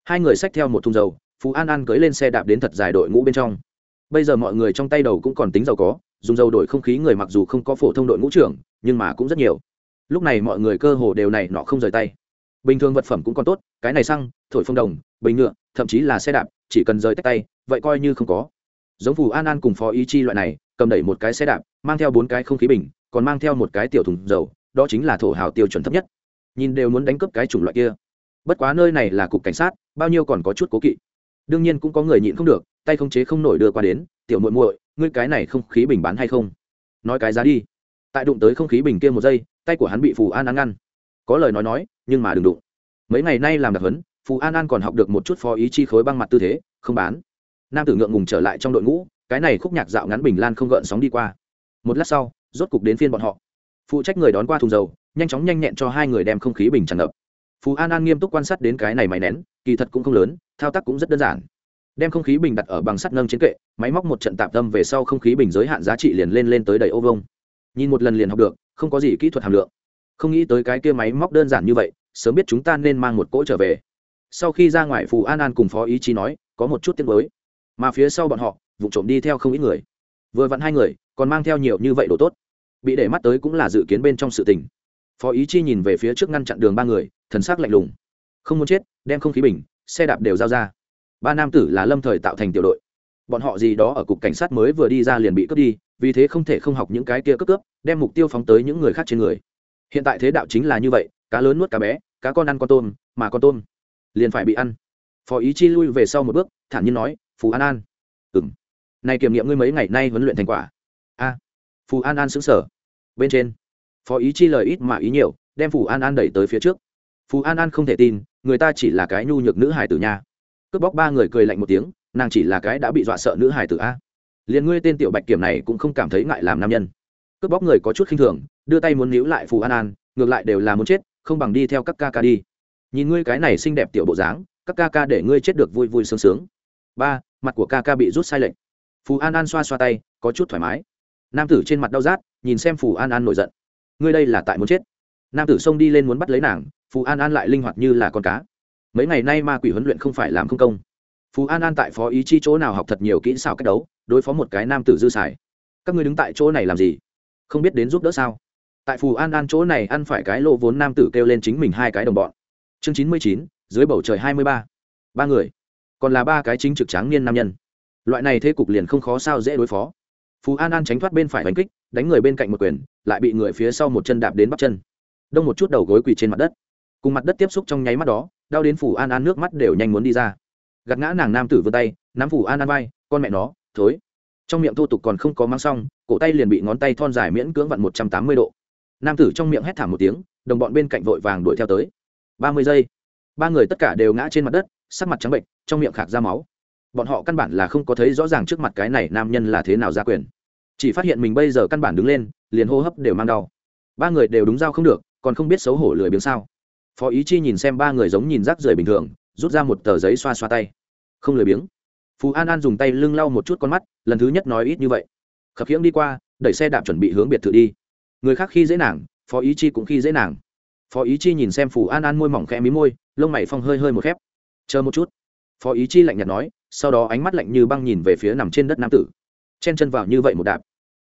[SPEAKER 1] Hai người xách theo một thùng dầu phú an an cưới lên xe đạp đến thật dài đội ngũ bên trong. Bây giờ mọi người trong tay đầu cũng còn tính giàu có, dùng dầu đổi không khí người mặc dù không có phổ thông đội ngũ trưởng, nhưng mà cũng rất nhiều. Lúc này mọi người cơ hồ đều này nọ không rời tay bình thường vật phẩm cũng còn tốt, cái này xăng, thổi phong đồng, bình ngựa thậm chí là xe đạp, chỉ cần rời tách tay, vậy coi như không có. Giống phù an an cùng phó ý chi loại này, cầm đẩy một cái xe đạp, mang theo bốn cái không khí bình, còn mang theo một cái tiểu thùng dầu, đó chính là thổ hào tiêu chuẩn thấp nhất. Nhìn đều muốn đánh cướp cái chủng loại kia. Bất quá nơi này là cục cảnh sát, bao nhiêu còn có chút cố kỵ. Đương nhiên cũng có người nhịn không được, tay không chế không nổi đưa qua đến, tiểu muội muội, ngươi cái này không khí bình bán hay không? Nói cái giá đi. Tại đụng tới không khí bình kia một giây, tay của hắn bị phù an an ngăn có lời nói nói, nhưng mà đừng đụng. Mấy ngày nay làm đặc huấn, phù an an còn học được một chút phó ý chi khối băng mặt tư thế, không bán. Nam tử ngượng ngùng trở lại trong đội ngũ, cái này khúc nhạc dạo ngắn bình lan không gợn sóng đi qua. Một lát sau, rốt cục đến phiên bọn họ. Phụ trách người đón qua thùng dầu, nhanh chóng nhanh nhẹn cho hai người đem không khí bình tràn ngập. Phú an an nghiêm túc quan sát đến cái này máy nén, kỳ thật cũng không lớn, thao tác cũng rất đơn giản. Đem không khí bình đặt ở bằng sắt nâng trên kệ, máy móc một trận tạm tâm về sau không khí bình giới hạn giá trị liền lên lên tới đầy ô vông nhìn một lần liền học được, không có gì kỹ thuật hàm lượng không nghĩ tới cái kia máy móc đơn giản như vậy, sớm biết chúng ta nên mang một cỗ trở về. Sau khi ra ngoài, phù an an cùng phó ý chí nói, có một chút tiếng mới mà phía sau bọn họ, vụ trộm đi theo không ít người. Vừa vặn hai người, còn mang theo nhiều như vậy đồ tốt. Bị để mắt tới cũng là dự kiến bên trong sự tình. Phó ý chi nhìn về phía trước ngăn chặn đường ba người, thần s ắ c lạnh lùng. Không muốn chết, đem không khí bình, xe đạp đều giao ra. Ba nam tử là lâm thời tạo thành tiểu đội. Bọn họ gì đó ở cục cảnh sát mới vừa đi ra liền bị cướp đi, vì thế không thể không học những cái kia cướp cướp, đem mục tiêu phóng tới những người khác trên người hiện tại thế đạo chính là như vậy, cá lớn nuốt cá bé, cá con ăn con tôm, mà con tôm liền phải bị ăn. Phó ý chi lui về sau một bước, thản nhiên nói, phù an an. Ừng này kiểm nghiệm ngươi mấy ngày nay huấn luyện thành quả. A. Phù an an xứng sở bên trên, phó ý chi lời ít mà ý nhiều, đem phù an an đẩy tới phía trước. Phù an an không thể tin, người ta chỉ là cái nhu nhược nữ hải tử nha. Cướp bóc ba người cười lạnh một tiếng, nàng chỉ là cái đã bị dọa sợ nữ hải tử a. Liền ngươi tên tiểu bạch kiểm này cũng không cảm thấy ngại làm nam nhân. Cướp bóc người có chút khinh thường đưa tay muốn níu lại phù an an, ngược lại đều là muốn chết, không bằng đi theo các ca ca đi. Nhìn ngươi cái này xinh đẹp tiểu bộ dáng, các ca ca để ngươi chết được vui vui sướng sướng. Ba, mặt của ca ca bị rút sai lệnh phù an an xoa xoa tay, có chút thoải mái. Nam tử trên mặt đau rát, nhìn xem phù an an nổi giận. Ngươi đây là tại muốn chết. Nam tử xông đi lên muốn bắt lấy nàng, phù an an lại linh hoạt như là con cá. Mấy ngày nay ma quỷ huấn luyện không phải làm không công. Phù an an tại phó ý chi chỗ nào học thật nhiều kỹ xảo cách đấu, đối phó một cái nam tử dư xài. Các ngươi đứng tại chỗ này làm gì? Không biết đến giúp đỡ sao? Tại phù an an chỗ này ăn phải cái lô vốn nam tử kêu lên chính mình hai cái đồng bọn. Chương chín mươi chín, dưới bầu trời hai mươi ba. Ba người. Còn là ba cái chính trực tráng niên nam nhân. Loại này thế cục liền không khó sao dễ đối phó. Phú an an tránh thoát bên phải đánh kích, đánh người bên cạnh một quyền, lại bị người phía sau một chân đạp đến bắp chân. Đông một chút đầu gối quỳ trên mặt đất. Cùng mặt đất tiếp xúc trong nháy mắt đó, đau đến phủ an an nước mắt đều nhanh muốn đi ra. Gạt ngã nàng nam tử vươn tay, nắm phủ an an vai, con mẹ nó, thối. Trong miệng thô tục còn không có mang xong, cổ tay liền bị ngón tay thon dài miễn cưỡng vặn một trăm tám mươi độ nam tử trong miệng hét thảm một tiếng, đồng bọn bên cạnh vội vàng đuổi theo tới. Ba mươi giây, ba người tất cả đều ngã trên mặt đất, sắc mặt trắng bệnh, trong miệng khạc ra máu. Bọn họ căn bản là không có thấy rõ ràng trước mặt cái này nam nhân là thế nào ra quyền. Chỉ phát hiện mình bây giờ căn bản đứng lên, liền hô hấp đều mang đau. Ba người đều đúng dao không được, còn không biết xấu hổ lười biếng sao. Phó ý chi nhìn xem ba người giống nhìn rác rưởi bình thường, rút ra một tờ giấy xoa xoa tay. Không lười biếng. Phú an an dùng tay lưng lau một chút con mắt, lần thứ nhất nói ít như vậy. Khập khiễng đi qua, đẩy xe đạp chuẩn bị hướng biệt thự đi người khác khi dễ nàng, phó ý chi cũng khi dễ nàng. Phó ý chi nhìn xem phù an an môi mỏng khẽ mí môi, lông mày phong hơi hơi một khép. Chờ một chút. Phó ý chi lạnh nhạt nói, sau đó ánh mắt lạnh như băng nhìn về phía nằm trên đất nam tử. Chen chân vào như vậy một đạp.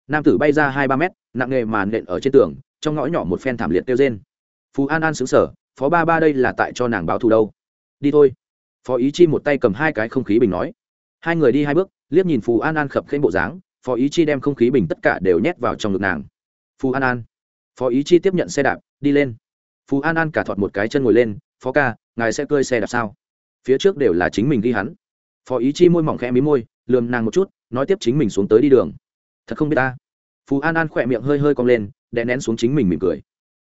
[SPEAKER 1] Nam tử bay ra hai ba mét, nặng nghề màn nện ở trên tường, trong ngõ nhỏ một phen thảm liệt kêu trên phú an an xứng sở phó ba ba đây là tại cho nàng báo thù đâu? Đi thôi. Phó ý chi một tay cầm hai cái không khí bình nói. Hai người đi hai bước, liếc nhìn phù an an khập khênh bộ dáng, phó ý chi đem không khí bình tất cả đều nhét vào trong ngực nàng phù an an. Phó ý chi tiếp nhận xe đạp, đi lên. Phù an an cả thọt một cái chân ngồi lên, phó ca, ngài sẽ cơi xe đạp sao? Phía trước đều là chính mình ghi hắn. Phó ý chi môi mỏng khẽ mí môi, lườm nàng một chút, nói tiếp chính mình xuống tới đi đường. Thật không biết ta. Phú an an khỏe miệng hơi hơi cong lên, đè nén xuống chính mình mỉm cười.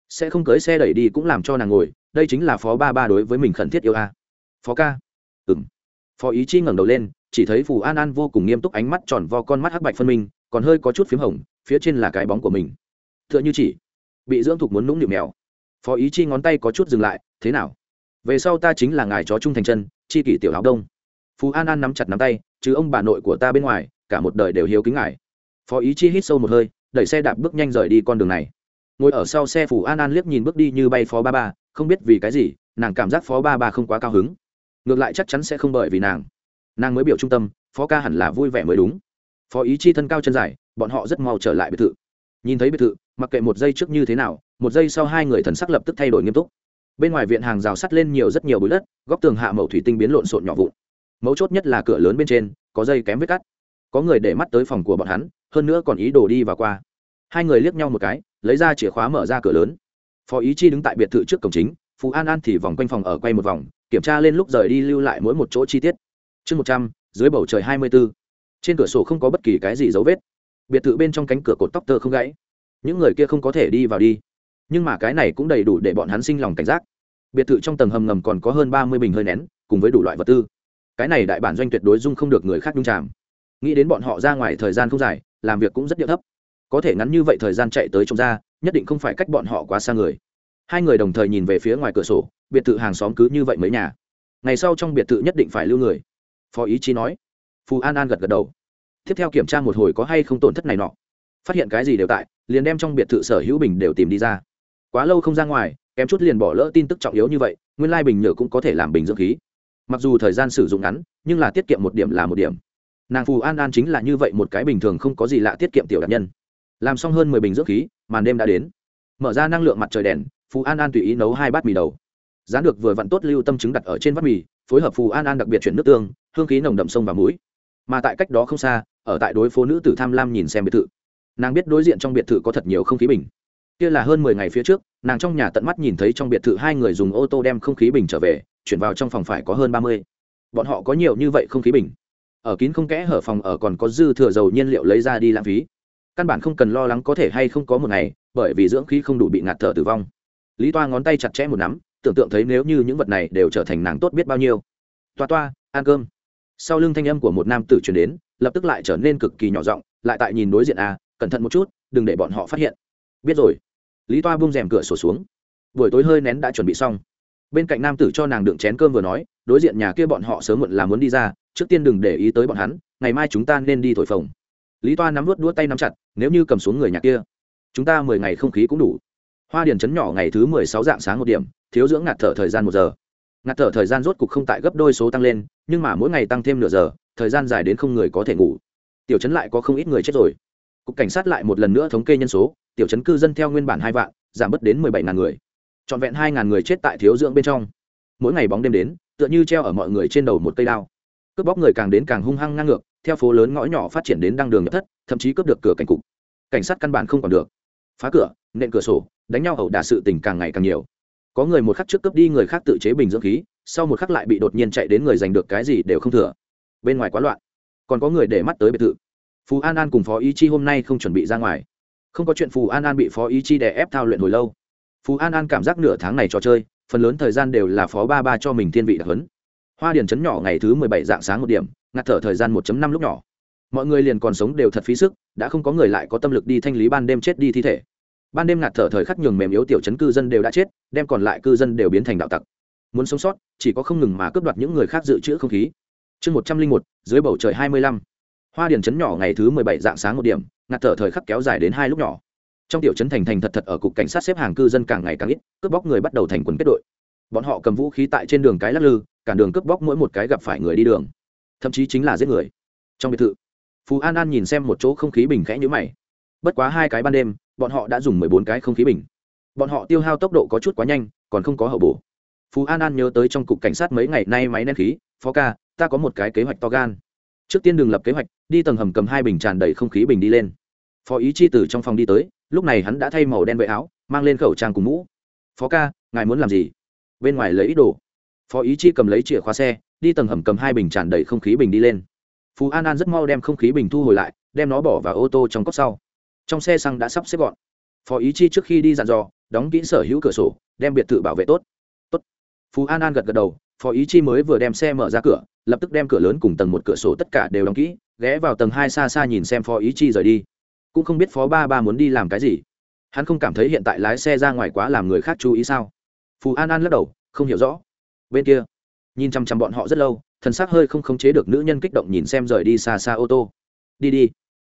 [SPEAKER 1] Sẽ không cưới xe đẩy đi cũng làm cho nàng ngồi, đây chính là phó ba ba đối với mình khẩn thiết yêu a. Phó ca. Ừng phó ý chi ngẩng đầu lên, chỉ thấy phù an an vô cùng nghiêm túc ánh mắt tròn vo con mắt hắc bạch phân minh, còn hơi có chút p h í m hồng, phía trên là cái bóng của mình t h ư ợ n h ư chỉ bị dưỡng thục muốn nũng nịu mèo. Phó ý chi ngón tay có chút dừng lại, thế nào? Về sau ta chính là ngài chó trung thành chân, chi kỷ tiểu áo đông. Phú an an nắm chặt nắm tay, chứ ông bà nội của ta bên ngoài, cả một đời đều hiếu kính ngài. Phó ý chi hít sâu một hơi, đẩy xe đạp bước nhanh rời đi con đường này. Ngồi ở sau xe phủ an an liếc nhìn bước đi như bay phó ba ba, không biết vì cái gì, nàng cảm giác phó ba ba không quá cao hứng. Ngược lại chắc chắn sẽ không bởi vì nàng. Nàng mới biểu trung tâm, phó ca hẳn là vui vẻ mới đúng. Phó ý chi thân cao chân dài, bọn họ rất mau trở lại biệt thự. Nhìn thấy biệt thự mặc kệ một giây trước như thế nào, một giây sau hai người thần sắc lập tức thay đổi nghiêm túc. Bên ngoài viện hàng rào sắt lên nhiều rất nhiều bụi đất, góc tường hạ mậu thủy tinh biến lộn xộn nhỏ vụn. Mấu chốt nhất là cửa lớn bên trên, có dây kém vết cắt. Có người để mắt tới phòng của bọn hắn, hơn nữa còn ý đồ đi và qua. Hai người liếc nhau một cái, lấy ra chìa khóa mở ra cửa lớn. Phó ý chi đứng tại biệt thự trước cổng chính phú an an thì vòng quanh phòng ở quay một vòng, kiểm tra lên lúc rời đi lưu lại mỗi một chỗ chi tiết. Chương một trăm, dưới bầu trời hai mươi b ố trên cửa sổ không có bất kỳ cái gì dấu vết. Biệt thự bên trong cánh cửa cột tóc tơ không gãy những người kia không có thể đi vào đi. Nhưng mà cái này cũng đầy đủ để bọn hắn sinh lòng cảnh giác. Biệt thự trong tầng hầm ngầm còn có hơn ba mươi bình hơi nén, cùng với đủ loại vật tư. Cái này đại bản doanh tuyệt đối dung không được người khác nhung tràm nghĩ đến bọn họ ra ngoài thời gian không dài, làm việc cũng rất điệu thấp. Có thể ngắn như vậy thời gian chạy tới trông ra, nhất định không phải cách bọn họ quá xa người. Hai người đồng thời nhìn về phía ngoài cửa sổ, biệt thự hàng xóm cứ như vậy mấy nhà. Ngày sau trong biệt thự nhất định phải lưu người. Phó ý chí nói. Phù an an gật gật đầu. Tiếp theo kiểm tra một hồi có hay không tổn thất này nọ. Phát hiện cái gì đều tại liền đem trong biệt thự sở hữu bình đều tìm đi ra. Quá lâu không ra ngoài, kém chút liền bỏ lỡ tin tức trọng yếu như vậy, nguyên lai bình nhựa cũng có thể làm bình dưỡng khí. Mặc dù thời gian sử dụng ngắn, nhưng là tiết kiệm một điểm là một điểm. Nàng phù an an chính là như vậy một cái bình thường không có gì lạ tiết kiệm tiểu đặc nhân. Làm xong hơn mười bình dưỡng khí, màn đêm đã đến. Mở ra năng lượng mặt trời đèn, phù an an tùy ý nấu hai bát mì đầu. Dán được vừa vặn tốt lưu tâm chứng đặt ở trên bát mì, phối hợp phù an an đặc biệt chuyển nước tương, hương khí nồng đậm sông và mũi. Mà tại cách đó không xa, ở tại đối phố nữ tử tham lam nhìn xem biệt thự nàng biết đối diện trong biệt thự có thật nhiều không khí bình. Kia là hơn mười ngày phía trước, nàng trong nhà tận mắt nhìn thấy trong biệt thự hai người dùng ô tô đem không khí bình trở về, chuyển vào trong phòng phải có hơn ba mươi. Bọn họ có nhiều như vậy không khí bình. Ở kín không kẽ hở phòng ở còn có dư thừa dầu nhiên liệu lấy ra đi lãng phí. Căn bản không cần lo lắng có thể hay không có một ngày, bởi vì dưỡng khí không đủ bị ngạt thở tử vong. Lý toa ngón tay chặt chẽ một nắm, tưởng tượng thấy nếu như những vật này đều trở thành nàng tốt biết bao nhiêu. Toa toa, ăn cơm. Sau lưng thanh âm của một nam tử truyền đến, lập tức lại trở nên cực kỳ nhỏ giọng, lại tại nhìn đối diện a cẩn thận một chút, đừng để bọn họ phát hiện. Biết rồi. Lý toa bung rèm cửa sổ xuống. Buổi tối hơi nén đã chuẩn bị xong. Bên cạnh nam tử cho nàng đựng chén cơm vừa nói, đối diện nhà kia bọn họ sớm muộn là muốn đi ra, trước tiên đừng để ý tới bọn hắn, ngày mai chúng ta nên đi thổi phồng. Lý toa nắm vút đũa tay nắm chặt, nếu như cầm xuống người nhà kia, chúng ta mười ngày không khí cũng đủ. Hoa điền chấn nhỏ ngày thứ mười sáu dạng sáng một điểm, thiếu dưỡng ngạt thở thời gian một giờ. Ngạt thở thời gian rốt cục không tại gấp đôi số tăng lên, nhưng mà mỗi ngày tăng thêm nửa giờ, thời gian dài đến không người có thể ngủ. Tiểu chấn lại có không ít người chết rồi cục cảnh sát lại một lần nữa thống kê nhân số, tiểu chấn cư dân theo nguyên bản hai vạn, giảm bớt đến mười bảy ngàn người. Trọn vẹn hai ngàn người chết tại thiếu dưỡng bên trong. Mỗi ngày bóng đêm đến, tựa như treo ở mọi người trên đầu một cây đao. Cướp bóc người càng đến càng hung hăng ngang ngược, theo phố lớn ngõ nhỏ phát triển đến đăng đường nhập thất, thậm chí cướp được cửa cảnh cục. Cảnh sát căn bản không còn được. Phá cửa, nện cửa sổ, đánh nhau ẩu đả sự tình càng ngày càng nhiều. Có người một khắc trước cướp đi người khác tự chế bình dưỡng khí, sau một khắc lại bị đột nhiên chạy đến người giành được cái gì đều không thừa. Bên ngoài quá loạn. Còn có người để mắt tới biệt thự phú an an cùng phó ý chi hôm nay không chuẩn bị ra ngoài. Không có chuyện phù an an bị phó ý chi đè ép thao luyện hồi lâu. Phú an an cảm giác nửa tháng này trò chơi, phần lớn thời gian đều là phó ba ba cho mình thiên vị đặc hấn hoa điển chấn nhỏ ngày thứ mười bảy dạng sáng một điểm, ngạt thở thời gian 1 năm lúc nhỏ. Mọi người liền còn sống đều thật phí sức, đã không có người lại có tâm lực đi thanh lý ban đêm chết đi thi thể. Ban đêm ngạt thở thời khắc nhường mềm yếu tiểu chấn cư dân đều đã chết, đem còn lại cư dân đều biến thành đạo tặc. Muốn sống sót, chỉ có không ngừng mà cướp đoạt những người khác dự trữ không khí. Chương một trăm linh một, dưới bầu trời hai mươi lăm hoa điền chấn nhỏ ngày thứ mười bảy dạng sáng một điểm, ngạt thở thời khắc kéo dài đến hai lúc nhỏ. Trong tiểu chấn thành thành thật thật ở cục cảnh sát xếp hàng cư dân càng ngày càng ít, cướp bóc người bắt đầu thành quần kết đội. Bọn họ cầm vũ khí tại trên đường cái lắc lư cản đường cướp bóc mỗi một cái gặp phải người đi đường. Thậm chí chính là giết người. Trong biệt thự phú an an nhìn xem một chỗ không khí bình khẽ như mày. Bất quá hai cái ban đêm, bọn họ đã dùng mười bốn cái không khí bình. Bọn họ tiêu hao tốc độ có chút quá nhanh, còn không có hậu bổ. Phú an an nhớ tới trong cục cảnh sát mấy ngày nay máy nén khí, phó ca, ta có một cái kế hoạch to gan trước tiên đừng lập kế hoạch, đi tầng hầm cầm hai bình tràn đầy không khí bình đi lên. Phó ý chi từ trong phòng đi tới, lúc này hắn đã thay màu đen vệ áo, mang lên khẩu trang cùng mũ. Phó ca, ngài muốn làm gì? Bên ngoài lấy ít đồ. Phó ý chi cầm lấy chìa khóa xe, đi tầng hầm cầm hai bình tràn đầy không khí bình đi lên. Phú an an rất mau đem không khí bình thu hồi lại, đem nó bỏ vào ô tô trong cốc sau. Trong xe xăng đã sắp xếp gọn. Phó ý chi trước khi đi dặn dò, đóng kỹ sở hữu cửa sổ, đem biệt thự bảo vệ tốt. Tốt. Phú an an gật gật đầu phó ý chi mới vừa đem xe mở ra cửa, lập tức đem cửa lớn cùng tầng một cửa sổ tất cả đều đóng kỹ, ghé vào tầng hai xa xa nhìn xem phó ý chi rời đi. Cũng không biết phó ba ba muốn đi làm cái gì. Hắn không cảm thấy hiện tại lái xe ra ngoài quá làm người khác chú ý sao? Phù an an lắc đầu, không hiểu rõ. Bên kia, nhìn chăm chăm bọn họ rất lâu, thần s ắ c hơi không khống chế được nữ nhân kích động nhìn xem rời đi xa xa ô tô. Đi đi.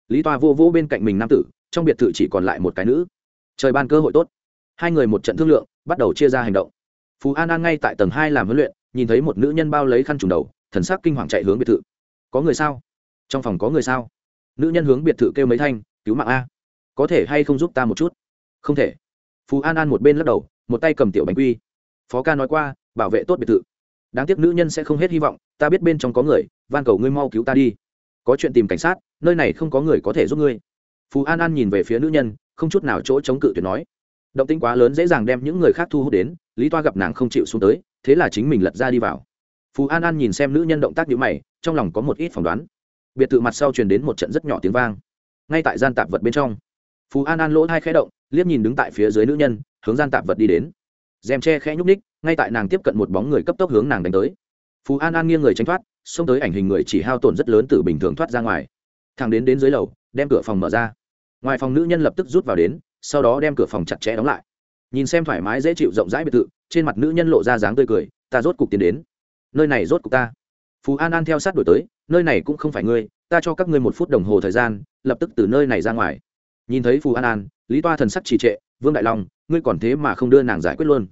[SPEAKER 1] Lý toa vô vô bên cạnh mình nam tử, trong biệt thự chỉ còn lại một cái nữ. Trời ban cơ hội tốt. Hai người một trận thương lượng, bắt đầu chia ra hành động. Phú an an ngay tại tầng hai làm huấn luyện nhìn thấy một nữ nhân bao lấy khăn trùng đầu, thần sắc kinh hoàng chạy hướng biệt thự. Có người sao? Trong phòng có người sao? Nữ nhân hướng biệt thự kêu mấy thanh, cứu mạng a, có thể hay không giúp ta một chút? Không thể. Phú an an một bên lắc đầu, một tay cầm tiểu bánh quy. Phó ca nói qua, bảo vệ tốt biệt thự. Đáng tiếc nữ nhân sẽ không hết hy vọng, ta biết bên trong có người, van cầu ngươi mau cứu ta đi. Có chuyện tìm cảnh sát, nơi này không có người có thể giúp ngươi. Phú an an nhìn về phía nữ nhân, không chút nào chỗ chống cự tuyệt nói động tinh quá lớn dễ dàng đem những người khác thu hút đến, lý toa gặp nàng không chịu xuống tới, thế là chính mình lật ra đi vào. Phú an an nhìn xem nữ nhân động tác nhữ mày, trong lòng có một ít phỏng đoán. Biệt thự mặt sau truyền đến một trận rất nhỏ tiếng vang. Ngay tại gian tạp vật bên trong phú an an lỗ hai khẽ động, liếc nhìn đứng tại phía dưới nữ nhân, hướng gian tạp vật đi đến. Rèm tre khẽ nhúc ních ngay tại nàng tiếp cận một bóng người cấp tốc hướng nàng đánh tới. Phú an an nghiêng người tránh thoát, xông tới ảnh hình người chỉ hao tổn rất lớn từ bình thường thoát ra ngoài. Thằng đến đến dưới lầu, đem cửa phòng mở ra. Ngoài phòng nữ nhân lập tức rút vào đến sau đó đem cửa phòng chặt chẽ đóng lại. Nhìn xem thoải mái dễ chịu rộng rãi biệt thự, trên mặt nữ nhân lộ ra dáng tươi cười, ta rốt cục tiến đến. Nơi này rốt cục ta. Phú an an theo sát đổi tới, nơi này cũng không phải ngươi, ta cho các ngươi một phút đồng hồ thời gian, lập tức từ nơi này ra ngoài. Nhìn thấy phù an an, lý toa thần sắc trì trệ, vương đại long, ngươi còn thế mà không đưa nàng giải quyết luôn.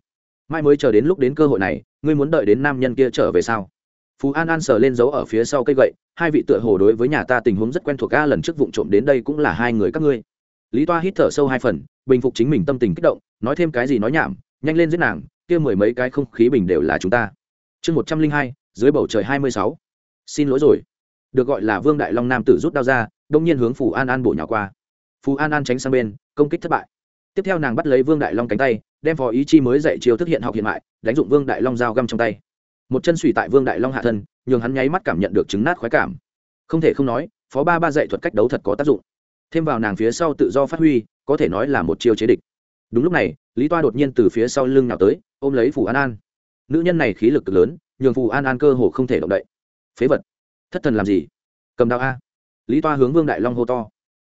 [SPEAKER 1] Mai mới chờ đến lúc đến cơ hội này, ngươi muốn đợi đến nam nhân kia trở về sao? Phú an an sờ lên dấu ở phía sau cây gậy, hai vị tựa hồ đối với nhà ta tình huống rất quen thuộc ca lần trước vụ trộm đến đây cũng là hai người các ngươi lý toa hít thở sâu hai phần, bình phục chính mình tâm tình kích động, nói thêm cái gì nói nhảm, nhanh lên giết nàng, kia mười mấy cái không khí bình đều là chúng ta. Chương một trăm linh hai, dưới bầu trời hai mươi sáu. Xin lỗi rồi. Được gọi là vương đại long nam tử rút đao ra, đông nhiên hướng phù an an bổ nhỏ qua. Phù an an tránh sang bên, công kích thất bại. Tiếp theo nàng bắt lấy vương đại long cánh tay, đem phó ý chi mới dạy chiều thức hiện học hiện mại, đánh dụng vương đại long dao găm trong tay. Một chân suy tại vương đại long hạ thân, nhường hắn nháy mắt cảm nhận được chứng nát khoái cảm. Không thể không nói, phó ba ba dạy thuật cách đấu thật có tác dụng thêm vào nàng phía sau tự do phát huy, có thể nói là một chiêu chế địch. Đúng lúc này, lý toa đột nhiên từ phía sau lưng nào tới, ôm lấy phù an an. Nữ nhân này khí lực cực lớn, nhường phù an an cơ hồ không thể động đậy. Phế vật. Thất thần làm gì? Cầm đao a. Lý toa hướng vương đại long hô to.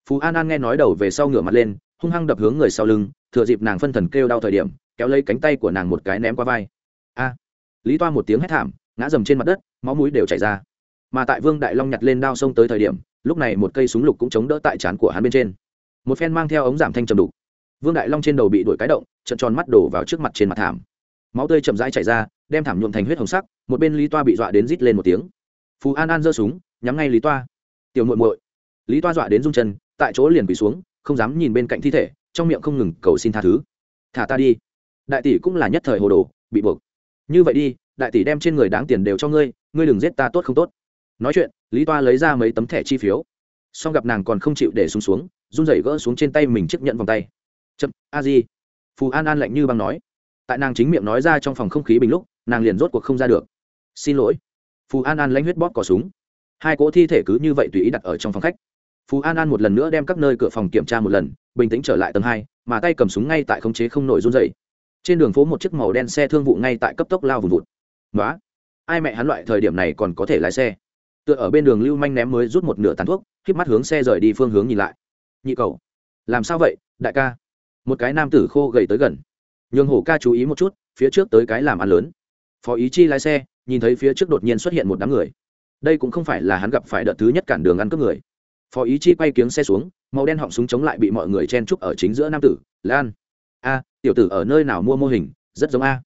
[SPEAKER 1] Phù an an nghe nói đầu về sau ngửa mặt lên, hung hăng đập hướng người sau lưng, thừa dịp nàng phân thần kêu đau thời điểm, kéo lấy cánh tay của nàng một cái ném qua vai. A. Lý toa một tiếng hét thảm, ngã dầm trên mặt đất, máu mũi đều chảy ra. Mà tại vương đại long nhặt lên đao xông tới thời điểm lúc này một cây súng lục cũng chống đỡ tại trán của hắn bên trên. Một phen mang theo ống giảm thanh trầm đục. Vương đại long trên đầu bị đuổi cái động trận tròn mắt đổ vào trước mặt trên mặt thảm. Máu tươi chậm rãi chảy ra, đem thảm nhuộm thành huyết hồng sắc, một bên lý toa bị dọa đến rít lên một tiếng. Phú an an giơ súng, nhắm ngay lý toa. Tiểu muội muội. Lý toa dọa đến rung chân, tại chỗ liền quỳ xuống, không dám nhìn bên cạnh thi thể, trong miệng không ngừng cầu xin tha thứ. Thả ta đi. Đại tỷ cũng là nhất thời hồ đồ, bị buộc. Như vậy đi, đại tỷ đem trên người đáng tiền đều cho ngươi ngươi đừng giết ta tốt không tốt nói chuyện, lý toa lấy ra mấy tấm thẻ chi phiếu. Song gặp nàng còn không chịu để xuống xuống, run rẩy gỡ xuống trên tay mình chiếc nhận vòng tay. Chậm, a di. Phù an an lạnh như băng nói. Tại nàng chính miệng nói ra trong phòng không khí bình lúc, nàng liền rốt cuộc không ra được. Xin lỗi. Phù an an lãnh huyết bóp cỏ súng. Hai cỗ thi thể cứ như vậy tùy ý đặt ở trong phòng khách. Phù an an một lần nữa đem các nơi cửa phòng kiểm tra một lần, bình tĩnh trở lại tầng hai, mà tay cầm súng ngay tại khống chế không nổi run dày trên đường phố một chiếc màu đen xe thương vụ ngay tại cấp tốc lao vùng vụt. Nói ai mẹ hắn loại thời điểm này còn có thể lái xe? Tựa ở bên đường lưu manh ném mới rút một nửa tàn thuốc k mắt hướng xe rời đi phương hướng nhìn lại. Nhị cầu làm sao vậy, đại ca? Một cái nam tử khô gầy tới gần. Nhường hổ ca chú ý một chút, phía trước tới cái làm ăn lớn. Phó ý chi lái xe, nhìn thấy phía trước đột nhiên xuất hiện một đám người. Đây cũng không phải là hắn gặp phải đợt thứ nhất cản đường ăn cướp người. Phó ý chi quay kiếng xe xuống, màu đen họng súng chống lại bị mọi người chen trúc ở chính giữa nam tử lan a, tiểu tử ở nơi nào mua mô hình, rất giống a.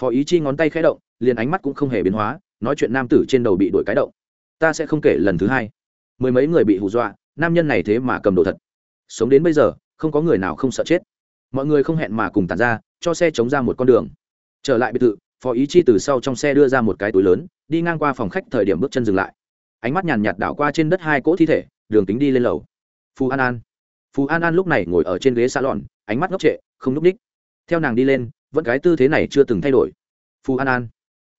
[SPEAKER 1] Phó ý chi ngón tay khẽ động, liền ánh mắt cũng không hề biến hóa, nói chuyện nam tử trên đầu bị đổi cái động ta sẽ không kể lần thứ hai. Mười mấy người bị hù dọa, nam nhân này thế mà cầm đồ thật. Sống đến bây giờ, không có người nào không sợ chết. Mọi người không hẹn mà cùng tàn ra, cho xe chống ra một con đường. Trở lại biệt thự, phó ý chi từ sau trong xe đưa ra một cái túi lớn, đi ngang qua phòng khách thời điểm bước chân dừng lại. Ánh mắt nhàn nhạt đảo qua trên đất hai cỗ thi thể, đường tính đi lên lầu. Phù an an. Phù an an lúc này ngồi ở trên ghế xa lòn ánh mắt ngốc trệ, không n ú c ních. Theo nàng đi lên, vẫn cái tư thế này chưa từng thay đổi. Phù an an.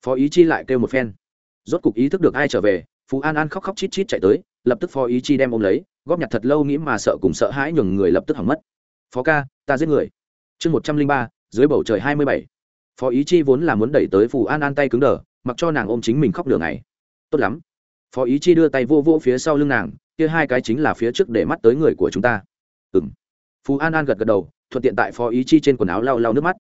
[SPEAKER 1] Phó ý chi lại kêu một phen. Rốt cục ý thức được ai trở về Phú an an khóc khóc chít chít chạy tới, lập tức phó ý chi đem ôm lấy, góp nhặt thật lâu nghĩ mà sợ cùng sợ hãi nhường người lập tức hỏng mất. Phó ca, ta giết người. Chương một trăm linh ba, dưới bầu trời hai mươi bảy. Phó ý chi vốn là muốn đẩy tới phù an an tay cứng đờ, mặc cho nàng ôm chính mình khóc đường này tốt lắm. Phó ý chi đưa tay vô vô phía sau lưng nàng, kia hai cái chính là phía trước để mắt tới người của chúng ta. Ừ m phú an an gật gật đầu, thuận tiện tại phó ý chi trên quần áo lau lau nước mắt.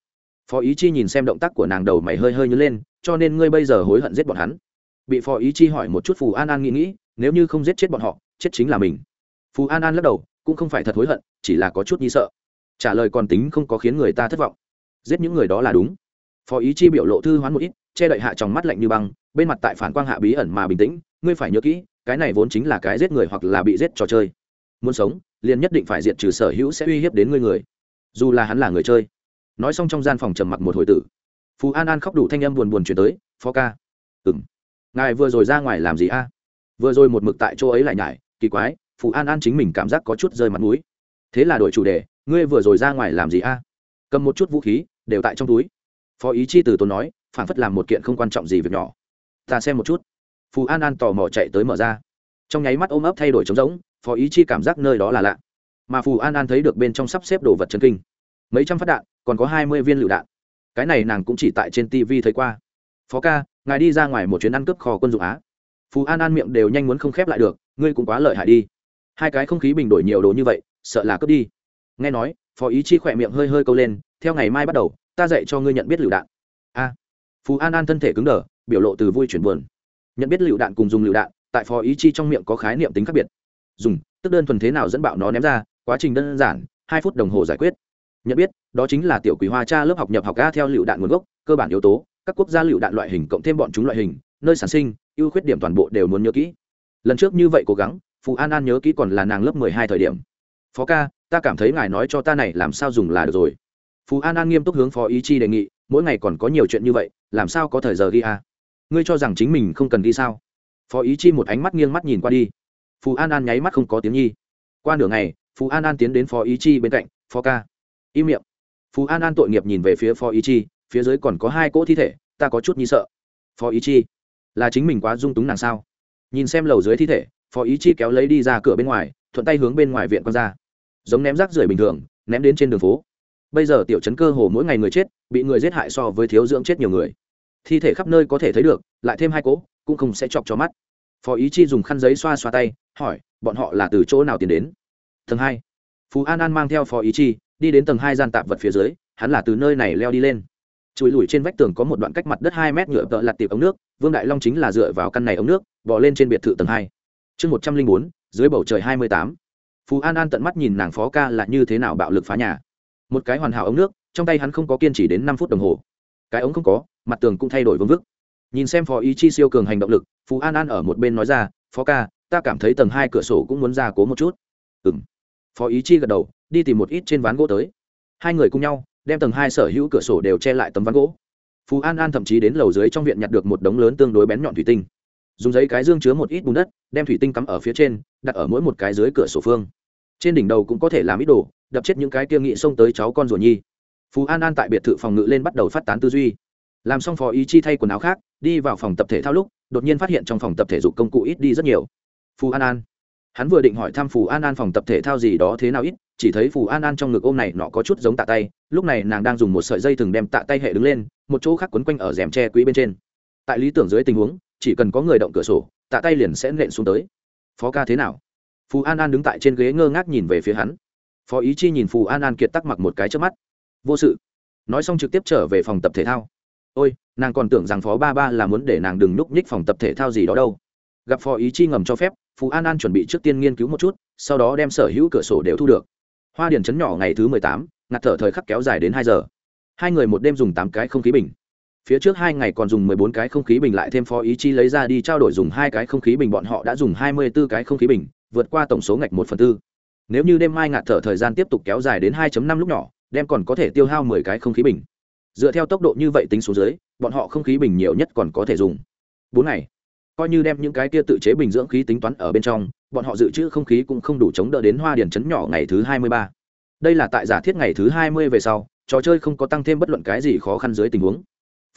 [SPEAKER 1] Phó ý chi nhìn xem động tác của nàng đầu mày hơi hơi nhớ lên, cho nên ngươi bây giờ hối hận giết bọn hắn bị phó ý chi hỏi một chút phù an an nghĩ nghĩ, nếu như không giết chết bọn họ, chết chính là mình. Phù an an lắc đầu, cũng không phải thật hối hận, chỉ là có chút nhi sợ. Trả lời còn tính không có khiến người ta thất vọng. Giết những người đó là đúng. Phó ý chi biểu lộ thư hoán một ít, che đậy hạ trong mắt lạnh như băng, bên mặt tại phản quang hạ bí ẩn mà bình tĩnh, ngươi phải nhớ kỹ, cái này vốn chính là cái giết người hoặc là bị giết trò chơi. Muốn sống, liền nhất định phải diệt trừ sở hữu sẽ uy hiếp đến ngươi người. Dù là hắn là người chơi. Nói xong trong gian phòng trầm mặc một hồi tử. Phú an an khóc đủ thanh âm buồn buồn chuyển tới, phó ca. Ừng ngài vừa rồi ra ngoài làm gì a? Vừa rồi một mực tại chỗ ấy lại nhải, kỳ quái phụ an an chính mình cảm giác có chút rơi mặt mũi. Thế là đổi chủ đề, ngươi vừa rồi ra ngoài làm gì a? Cầm một chút vũ khí, đều tại trong túi. Phó ý chi từ tốn nói phản phất làm một kiện không quan trọng gì việc nhỏ. Ta xem một chút. Phù an an tò mò chạy tới mở ra. Trong nháy mắt ôm ấp thay đổi trống rỗng, phó ý chi cảm giác nơi đó là lạ. Mà phù an an thấy được bên trong sắp xếp đồ vật chân kinh. Mấy trăm phát đạn, còn có hai mươi viên lựu đạn. Cái này nàng cũng chỉ tại trên tv thấy qua. Phó ca ngài đi ra ngoài một chuyến ăn cướp kho quân dụng á. Phú an an miệng đều nhanh muốn không khép lại được, ngươi cũng quá lợi hại đi. Hai cái không khí bình đổi nhiều đồ như vậy, sợ là cướp đi. Nghe nói, phó ý chi khỏe miệng hơi hơi câu lên, theo ngày mai bắt đầu, ta dạy cho ngươi nhận biết lựu đạn. A. Phú an an thân thể cứng đờ, biểu lộ từ vui chuyển buồn. Nhận biết lựu đạn cùng dùng lựu đạn, tại phó ý chi trong miệng có khái niệm tính khác biệt. Dùng, tức đơn thuần thế nào dẫn bạo nó ném ra, quá trình đơn giản, hai phút đồng hồ giải quyết. Nhận biết, đó chính là tiểu quý hoa cha lớp học nhập học ga theo lựu đạn nguồn gốc, cơ bản yếu tố các quốc gia lựu đạn loại hình cộng thêm bọn chúng loại hình, nơi sản sinh, ưu khuyết điểm toàn bộ đều muốn nhớ kỹ. Lần trước như vậy cố gắng, phù an an nhớ kỹ còn là nàng lớp mười hai thời điểm. Phó ca, ta cảm thấy ngài nói cho ta này làm sao dùng là được rồi. Phù an an nghiêm túc hướng phó ý chi đề nghị, mỗi ngày còn có nhiều chuyện như vậy, làm sao có thời giờ ghi à? Ngươi cho rằng chính mình không cần đi sao? Phó ý chi một ánh mắt nghiêng mắt nhìn qua đi. Phù an an nháy mắt không có tiếng nhi qua nửa ngày, phù an an tiến đến phó ý chi bên cạnh, phó ca, im miệng. Phù an an tội nghiệp nhìn về phía phó ý chi phía dưới còn có hai cỗ thi thể, ta có chút nhi sợ. Phó ý chi, là chính mình quá dung túng nàng sao? Nhìn xem lầu dưới thi thể, phó ý chi kéo lấy đi ra cửa bên ngoài, thuận tay hướng bên ngoài viện con ra. Giống ném rác rưởi bình thường, ném đến trên đường phố. Bây giờ tiểu chấn cơ hồ mỗi ngày người chết, bị người giết hại so với thiếu dưỡng chết nhiều người. Thi thể khắp nơi có thể thấy được, lại thêm hai cỗ, cũng không sẽ chọc cho mắt. Phó ý chi dùng khăn giấy xoa xoa tay, hỏi, bọn họ là từ chỗ nào tiến đến? Tầng hai. Phú an an mang theo phó ý chi, đi đến tầng hai gian tạp vật phía dưới, hắn là từ nơi này leo đi lên chùi lùi trên vách tường có một đoạn cách mặt đất hai mét nhựa tợ lặt tiệp ống nước, vương đại long chính là dựa vào căn này ống nước bỏ lên trên biệt thự tầng hai. Chương một trăm linh bốn, dưới bầu trời hai mươi tám. Phú an an tận mắt nhìn nàng phó ca là như thế nào bạo lực phá nhà. Một cái hoàn hảo ống nước, trong tay hắn không có kiên trì đến năm phút đồng hồ. Cái ống không có, mặt tường cũng thay đổi vương vức. Nhìn xem phó ý chi siêu cường hành động lực phú an an ở một bên nói ra, phó ca, ta cảm thấy tầng hai cửa sổ cũng muốn ra cố một chút. Ừ m phó ý chi gật đầu, đi tìm một ít trên ván gỗ tới. Hai người cùng nhau đem tầng hai sở hữu cửa sổ đều che lại tấm ván gỗ. Phú an an thậm chí đến lầu dưới trong viện nhặt được một đống lớn tương đối bén nhọn thủy tinh. Dùng giấy cái dương chứa một ít bùn đất, đem thủy tinh cắm ở phía trên, đặt ở mỗi một cái dưới cửa sổ phương. Trên đỉnh đầu cũng có thể làm ít đồ, đập chết những cái kia nghị xông tới cháu con ruột nhi. Phú an an tại biệt thự phòng ngự lên bắt đầu phát tán tư duy. Làm xong phó ý chi thay quần áo khác, đi vào phòng tập thể thao lúc, đột nhiên phát hiện trong phòng tập thể dục công cụ ít đi rất nhiều. Phú an an. Hắn vừa định hỏi thăm phù an an phòng tập thể thao gì đó thế nào ít chỉ thấy phù an an trong ngực ôm này nọ có chút giống tạ tay, lúc này nàng đang dùng một sợi dây thừng đem tạ tay hệ đứng lên, một chỗ khác quấn quanh ở rèm tre quỹ bên trên. Tại lý tưởng dưới tình huống, chỉ cần có người động cửa sổ, tạ tay liền sẽ nện xuống tới. Phó ca thế nào? Phù an an đứng tại trên ghế ngơ ngác nhìn về phía hắn. Phó ý chi nhìn phù an an kiệt tắc mặc một cái trước mắt. Vô sự. Nói xong trực tiếp trở về phòng tập thể thao. Ôi, nàng còn tưởng rằng phó ba ba là muốn để nàng đừng núp nhích phòng tập thể thao gì đó đâu. Gặp phó ý chi ngầm cho phép phú an an chuẩn bị trước tiên nghiên cứu một chút, sau đó đem sở hữu cửa sổ đều thu được hoa điển chấn nhỏ ngày thứ mười tám, ngạt thở thời khắc kéo dài đến hai giờ. Hai người một đêm dùng tám cái không khí bình. Phía trước hai ngày còn dùng mười bốn cái không khí bình lại thêm phó ý chi lấy ra đi trao đổi dùng hai cái không khí bình, bọn họ đã dùng hai mươi b ố cái không khí bình, vượt qua tổng số ngạch một phần tư. Nếu như đêm mai ngạt thở thời gian tiếp tục kéo dài đến hai năm lúc nhỏ đem còn có thể tiêu hao mười cái không khí bình. Dựa theo tốc độ như vậy tính số dưới, bọn họ không khí bình nhiều nhất còn có thể dùng bốn ngày coi như đem những cái kia tự chế bình dưỡng khí tính toán ở bên trong, bọn họ dự trữ không khí cũng không đủ chống đỡ đến hoa điển chấn nhỏ ngày thứ hai mươi ba. Đây là tại giả thiết ngày thứ hai mươi về sau, trò chơi không có tăng thêm bất luận cái gì khó khăn dưới tình huống.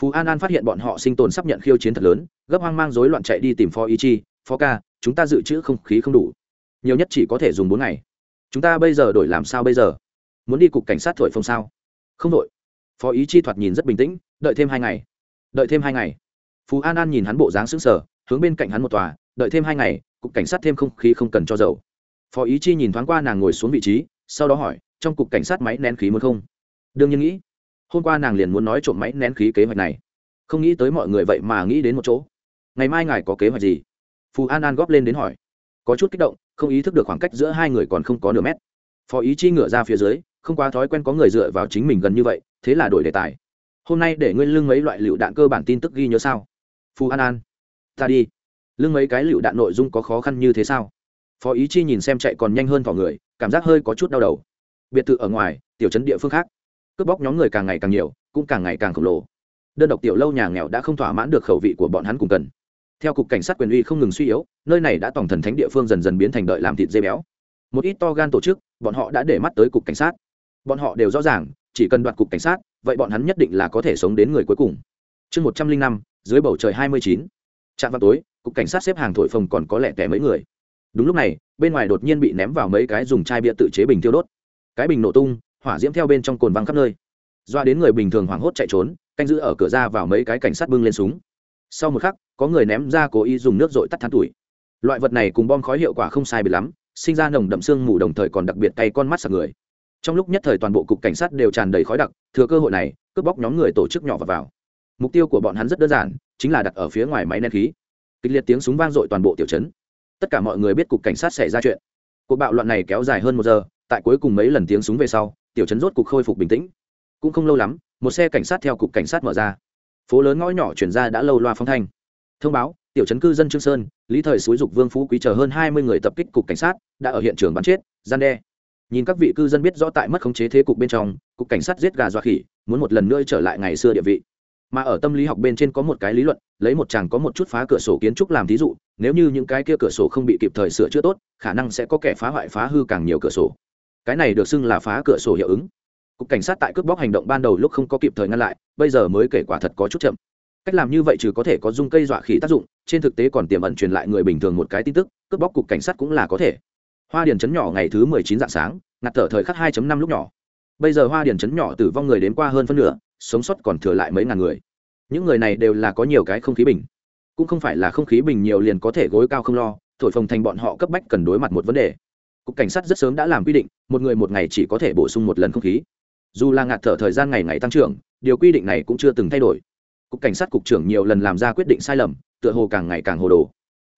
[SPEAKER 1] Phú an an phát hiện bọn họ sinh tồn sắp nhận khiêu chiến thật lớn, gấp hoang mang rối loạn chạy đi tìm phó ý chi, phó ca, chúng ta dự trữ không khí không đủ. Nhiều nhất chỉ có thể dùng bốn ngày. Chúng ta bây giờ đổi làm sao bây giờ? Muốn đi cục cảnh sát thổi phong sao? Không đội. Phó ý chi thoạt nhìn rất bình tĩnh, đợi thêm hai ngày. Đợi thêm hai ngày. Phú an an nhìn hắn bộ dáng xứng sở hướng bên cạnh hắn một tòa, đợi thêm hai ngày, cục cảnh sát thêm không khí không cần cho dầu. Phó ý chi nhìn thoáng qua nàng ngồi xuống vị trí, sau đó hỏi, trong cục cảnh sát máy nén khí muốn không? Đương nhiên nghĩ. Hôm qua nàng liền muốn nói trộm máy nén khí kế hoạch này. Không nghĩ tới mọi người vậy mà nghĩ đến một chỗ. Ngày mai ngài có kế hoạch gì? Phù an an góp lên đến hỏi. Có chút kích động, không ý thức được khoảng cách giữa hai người còn không có nửa mét. Phó ý chi ngửa ra phía dưới, không quá thói quen có người dựa vào chính mình gần như vậy, thế là đổi đề tài. Hôm nay để ngươi lưng mấy loại lựu đạn cơ bản tin tức ghi nhớ sao? Phù an an ta đi. Lưng mấy cái lựu đạn nội dung có khó khăn như thế sao? Phó ý chi nhìn xem chạy còn nhanh hơn thỏ người, cảm giác hơi có chút đau đầu. Biệt thự ở ngoài, tiểu trấn địa phương khác. Cướp bóc nhóm người càng ngày càng nhiều, cũng càng ngày càng khổng lồ. Đơn độc tiểu lâu nhà nghèo đã không thỏa mãn được khẩu vị của bọn hắn cùng cần. Theo cục cảnh sát quyền uy không ngừng suy yếu, nơi này đã tổng thần thánh địa phương dần dần biến thành đợi làm thịt dây béo. Một ít to gan tổ chức, bọn họ đã để mắt tới cục cảnh sát. Bọn họ đều rõ ràng, chỉ cần đoạt cục cảnh sát, vậy bọn hắn nhất định là có thể sống đến người cuối cùng. Chương một trăm linh năm, dưới bầu trời hai mươi chín trạm vào tối cục cảnh sát xếp hàng thổi phồng còn có lẽ tẻ mấy người. Đúng lúc này bên ngoài đột nhiên bị ném vào mấy cái dùng chai bia tự chế bình tiêu đốt. Cái bình nổ tung hỏa diễm theo bên trong cồn văng khắp nơi. Doa đến người bình thường hoảng hốt chạy trốn canh giữ ở cửa ra vào mấy cái cảnh sát bưng lên súng. Sau một khắc có người ném ra cố ý dùng nước dội tắt than tuổi. Loại vật này cùng bom khói hiệu quả không sai biệt lắm sinh ra nồng đậm xương mù đồng thời còn đặc biệt tay con mắt sạc người. Trong lúc nhất thời toàn bộ cục cảnh sát đều tràn đầy khói đặc thừa cơ hội này cướp bóc nhóm người tổ chức nhỏ vào, vào. mục tiêu của bọn hắn rất đơn giản chính là đặt ở phía ngoài máy nén khí. Kịch liệt tiếng súng vang dội toàn bộ tiểu trấn. Tất cả mọi người biết cục cảnh sát xảy ra chuyện. Cuộc bạo loạn này kéo dài hơn một giờ, tại cuối cùng mấy lần tiếng súng về sau, tiểu trấn rốt cục khôi phục bình tĩnh. Cũng không lâu lắm, một xe cảnh sát theo cục cảnh sát mở ra. Phố lớn ngõ nhỏ chuyển ra đã lâu loa phong thanh. Thông báo, tiểu trấn cư dân trương sơn, lý thời xúi dục vương phú quý chờ hơn hai mươi người tập kích cục cảnh sát, đã ở hiện trường bắn chết, gian đe. Nhìn các vị cư dân biết rõ tại mất khống chế thế cục bên trong, cục cảnh sát giết gà dọa khỉ, muốn một lần nữa trở lại ngày xưa địa vị mà ở tâm lý học bên trên có một cái lý luận, lấy một chàng có một chút phá cửa sổ kiến trúc làm thí dụ, nếu như những cái kia cửa sổ không bị kịp thời sửa chữa tốt, khả năng sẽ có kẻ phá hoại phá hư càng nhiều cửa sổ. Cái này được xưng là phá cửa sổ hiệu ứng. Cục cảnh sát tại cướp bóc hành động ban đầu lúc không có kịp thời ngăn lại, bây giờ mới kể quả thật có chút chậm. Cách làm như vậy trừ có thể có dung cây dọa khỉ tác dụng, trên thực tế còn tiềm ẩn truyền lại người bình thường một cái tin tức, cướp bóc cục cảnh sát cũng là có thể. Hoa điền chấn nhỏ ngày thứ mười chín dạng sáng, ngặt thở thời khắc hai năm lúc nhỏ. Bây giờ hoa điền chấn nhỏ tử vong người đến qua hơn phân nửa sống sót còn thừa lại mấy ngàn người. Những người này đều là có nhiều cái không khí bình. Cũng không phải là không khí bình nhiều liền có thể gối cao không lo, thổi phồng thành bọn họ cấp bách cần đối mặt một vấn đề. Cục cảnh sát rất sớm đã làm quy định, một người một ngày chỉ có thể bổ sung một lần không khí. Dù là ngạt thở thời gian ngày ngày tăng trưởng, điều quy định này cũng chưa từng thay đổi. Cục cảnh sát cục trưởng nhiều lần làm ra quyết định sai lầm, tựa hồ càng ngày càng hồ đồ.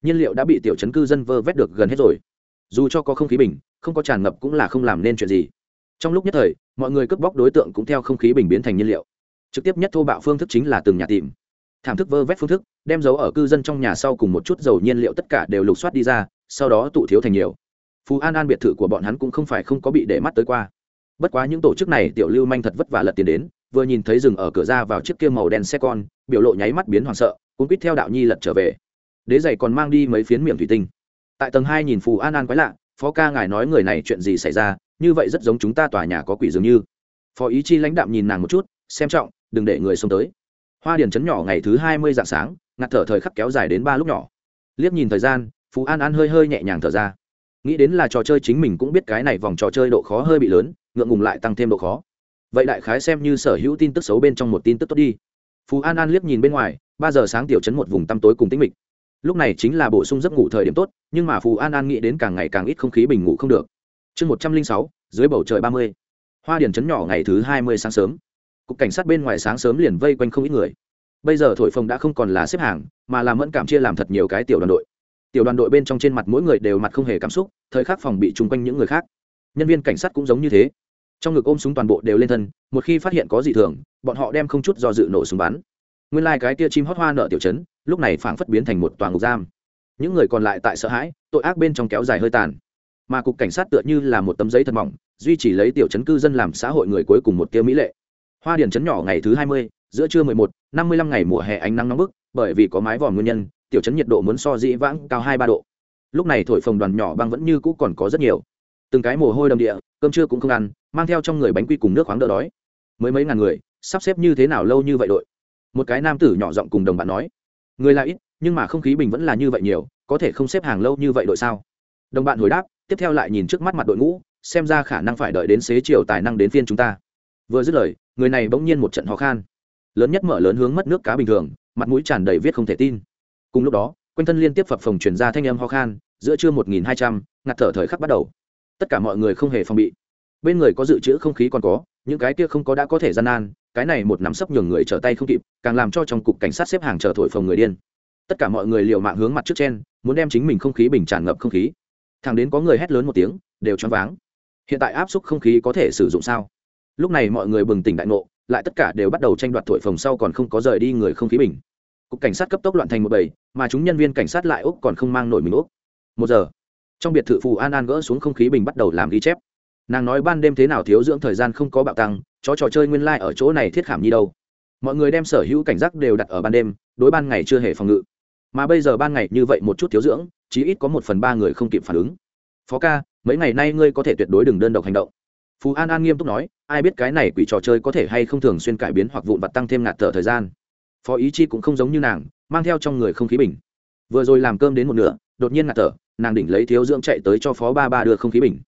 [SPEAKER 1] Nhiên liệu đã bị tiểu chấn cư dân vơ vét được gần hết rồi. Dù cho có không khí bình, không có tràn ngập cũng là không làm nên chuyện gì. Trong lúc nhất thời, mọi người cướp bóc đối tượng cũng theo không khí bình biến thành nhiên liệu trực tiếp nhất thô bạo phương thức chính là từng nhà tìm. Thảm thức vơ vét phương thức, đem dấu ở cư dân trong nhà sau cùng một chút dầu nhiên liệu tất cả đều lục soát đi ra, sau đó tụ thiếu thành nhiều. Phú an an biệt thự của bọn hắn cũng không phải không có bị để mắt tới qua. Bất quá những tổ chức này, tiểu lưu manh thật vất vả lật tiền đến, vừa nhìn thấy rừng ở cửa ra vào chiếc kia màu đen xe con, biểu lộ nháy mắt biến hoảng sợ cũng quýt theo đạo nhi lật trở về. Đế giày còn mang đi mấy phiến miệng thủy tinh. Tại tầng hai nhìn phù an an quái lạ, phó ca ngài nói người này chuyện gì xảy ra, như vậy rất giống chúng ta tòa nhà có quỷ dường như. Phó ý chi lãnh đạm nhìn nàng một chút, xem trọng đừng để người xông tới. Hoa điền chấn nhỏ ngày thứ hai mươi dạng sáng, ngạt thở thời khắc kéo dài đến ba lúc nhỏ. Liếc nhìn thời gian, phú an an hơi hơi nhẹ nhàng thở ra. Nghĩ đến là trò chơi chính mình cũng biết cái này vòng trò chơi độ khó hơi bị lớn, ngượng ngùng lại tăng thêm độ khó. Vậy đại khái xem như sở hữu tin tức xấu bên trong một tin tức tốt đi. Phú an an liếc nhìn bên ngoài, ba giờ sáng tiểu chấn một vùng tăm tối cùng tĩnh mịch. Lúc này chính là bổ sung giấc ngủ thời điểm tốt, nhưng mà Phú an an nghĩ đến càng ngày càng ít không khí bình ngủ không được. Chương một trăm linh sáu, dưới bầu trời ba mươi. Hoa điển chấn nhỏ ngày thứ hai mươi sáng sớm cục cảnh sát bên ngoài sáng sớm liền vây quanh không ít người. Bây giờ thổi phồng đã không còn là xếp hàng, mà là mẫn cảm chia làm thật nhiều cái tiểu đoàn đội. Tiểu đoàn đội bên trong trên mặt mỗi người đều mặt không hề cảm xúc, thời khắc phòng bị chung quanh những người khác. Nhân viên cảnh sát cũng giống như thế. Trong ngực ôm súng toàn bộ đều lên thân, một khi phát hiện có gì thường, bọn họ đem không chút do dự nổ súng bắn. Nguyên lai、like、cái tia chim hót hoa nợ tiểu chấn lúc này phảng phất biến thành một toàn ngục giam. Những người còn lại tại sợ hãi, tội ác bên trong kéo dài hơi tàn. Mà cục cảnh sát tựa như là một tấm giấy thật mỏng, duy trì lấy tiểu chấn cư dân làm xã hội người cuối cùng một tia mỹ lệ hoa điển Trấn nhỏ ngày thứ hai mươi, giữa trưa mười một, năm mươi lăm ngày mùa hè ánh nắng nóng bức, bởi vì có mái vòm nguyên nhân, tiểu trấn nhiệt độ muốn so dĩ vãng cao hai ba độ. Lúc này thổi phồng đoàn nhỏ băng vẫn như cũ còn có rất nhiều. Từng cái mồ hôi đầm địa, cơm trưa cũng không ăn, mang theo trong người bánh quy cùng nước khoáng đỡ đói. Mới mấy ngàn người, sắp xếp như thế nào lâu như vậy đội? Một cái nam tử nhỏ giọng cùng đồng bạn nói, người là ít, nhưng mà không khí bình vẫn là như vậy nhiều, có thể không xếp hàng lâu như vậy đội sao? Đồng bạn hồi đáp, tiếp theo lại nhìn trước mắt mặt đội ngũ, xem ra khả năng phải đợi đến xế chiều tài năng đến phiên chúng ta. Vừa dứt lời người này bỗng nhiên một trận ho khan. Lớn nhất mở lớn hướng mất nước cá bình thường, mặt mũi tràn đầy viết không thể tin. Cùng lúc đó, quanh thân liên tiếp phập phồng truyền ra thanh âm ho khan, giữa trưa một nghìn hai trăm ngạt thở thời khắc bắt đầu. Tất cả mọi người không hề phòng bị. Bên người có dự trữ không khí còn có, những cái kia không có đã có thể gian nan, cái này một nắm sấp nhường người trở tay không kịp, càng làm cho trong cục cảnh sát xếp hàng chờ thổi phồng người điên. Tất cả mọi người liều mạng hướng mặt trước trên, muốn đem chính mình không khí bình tràn ngập không khí. Thằng đến có người hét lớn một tiếng, đều choáng váng. Hiện tại áp suất không khí có thể sử dụng sao? Lúc này mọi người bừng tỉnh đại ngộ, lại tất cả đều bắt đầu tranh đoạt thổi phồng sau còn không có rời đi người không khí bình. Cục cảnh sát cấp tốc loạn thành một bầy, mà chúng nhân viên cảnh sát lại úc còn không mang nổi mình úc. Một giờ, trong biệt thự phù an an gỡ xuống không khí bình bắt đầu làm ghi chép. Nàng nói ban đêm thế nào thiếu dưỡng thời gian không có bạo tăng, chó trò chơi nguyên lai、like、ở chỗ này thiết khảm như đâu. Mọi người đem sở hữu cảnh giác đều đặt ở ban đêm, đối ban ngày chưa hề phòng ngự. Mà bây giờ ban ngày như vậy một chút thiếu dưỡng, chí ít có một phần ba người không kịp phản ứng. Phó ca, mấy ngày nay ngươi có thể tuyệt đối đừng đơn độc hành động. Phú an an nghiêm túc nói ai biết cái này quỷ trò chơi có thể hay không thường xuyên cải biến hoặc vụn vặt tăng thêm ngạt thở thời gian. Phó ý chi cũng không giống như nàng, mang theo trong người không khí bình. Vừa rồi làm cơm đến một nửa, đột nhiên ngạt thở, nàng đỉnh lấy thiếu dưỡng chạy tới cho phó ba ba đưa không khí bình.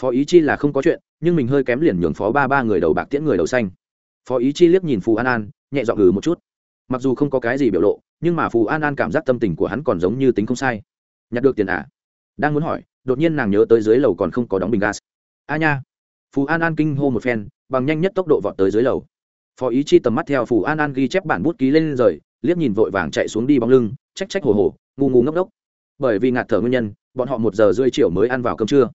[SPEAKER 1] Phó ý chi là không có chuyện, nhưng mình hơi kém liền nhường phó ba ba người đầu bạc tiễn người đầu xanh. Phó ý chi liếc nhìn phù an an, nhẹ dọn ngừ một chút. Mặc dù không có cái gì biểu lộ, nhưng mà phù an an cảm giác tâm tình của hắn còn giống như tính không sai. Nhặt được tiền à? Đang muốn hỏi, đột nhiên nàng nhớ tới dưới lầu còn không có đóng bình gas. A nha phù an an kinh hô một phen, bằng nhanh nhất tốc độ vọt tới dưới lầu. Phó ý chi tầm mắt theo phù an an ghi chép bản bút ký lên rời, liếc nhìn vội vàng chạy xuống đi bóng lưng, trách trách hồ hồ, ngu ngu ngốc ngốc bởi vì ngạt thở nguyên nhân, bọn họ một giờ rưỡi chiều mới ăn vào cơm trưa.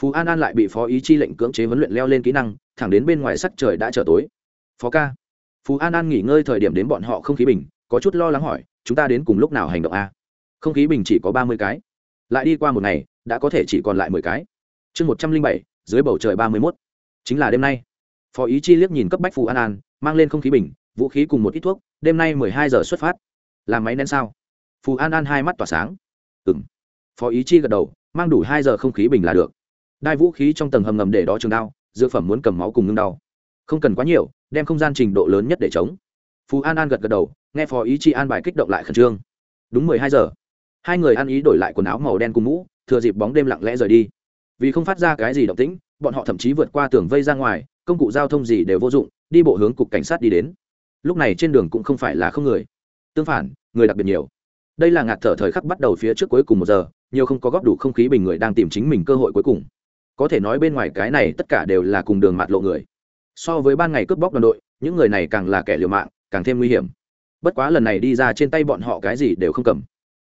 [SPEAKER 1] Phú an an lại bị phó ý chi lệnh cưỡng chế huấn luyện leo lên kỹ năng, thẳng đến bên ngoài sắc trời đã trở tối. Phó ca. Phú an an nghỉ ngơi thời điểm đến bọn họ không khí bình, có chút lo lắng hỏi, chúng ta đến cùng lúc nào hành động a? Không khí bình chỉ có ba mươi cái. Lại đi qua một ngày, đã có thể chỉ còn lại mười cái. Chương một trăm linh bảy, dưới bầu trời ba mươi mốt chính là đêm nay. Phó ý chi liếc nhìn cấp bách phù an an, mang lên không khí bình, vũ khí cùng một ít thuốc, đêm nay mười hai giờ xuất phát. Làm máy nén sao? Phù an an hai mắt tỏa sáng. Ừ m phó ý chi gật đầu, mang đủ hai giờ không khí bình là được. Đai vũ khí trong tầng hầm ngầm để đó trường đao, dược phẩm muốn cầm máu cùng ngưng đau. Không cần quá nhiều, đem không gian trình độ lớn nhất để chống. Phú an an gật gật đầu, nghe phó ý chi an bài kích động lại khẩn trương. Đúng mười hai giờ. Hai người ăn ý đổi lại quần áo màu đen cùng mũ, thừa dịp bóng đêm lặng lẽ rời đi. Vì không phát ra cái gì động tĩnh bọn họ thậm chí vượt qua tường vây ra ngoài, công cụ giao thông gì đều vô dụng, đi bộ hướng cục cảnh sát đi đến. Lúc này trên đường cũng không phải là không người. Tương phản, người đặc biệt nhiều. Đây là ngạt thở thời khắc bắt đầu phía trước cuối cùng một giờ, nhiều không có góp đủ không khí bình người đang tìm chính mình cơ hội cuối cùng. Có thể nói bên ngoài cái này tất cả đều là cùng đường mạt lộ người. So với ban ngày cướp bóc đoàn đội, những người này càng là kẻ liều mạng, càng thêm nguy hiểm. Bất quá lần này đi ra trên tay bọn họ cái gì đều không cầm.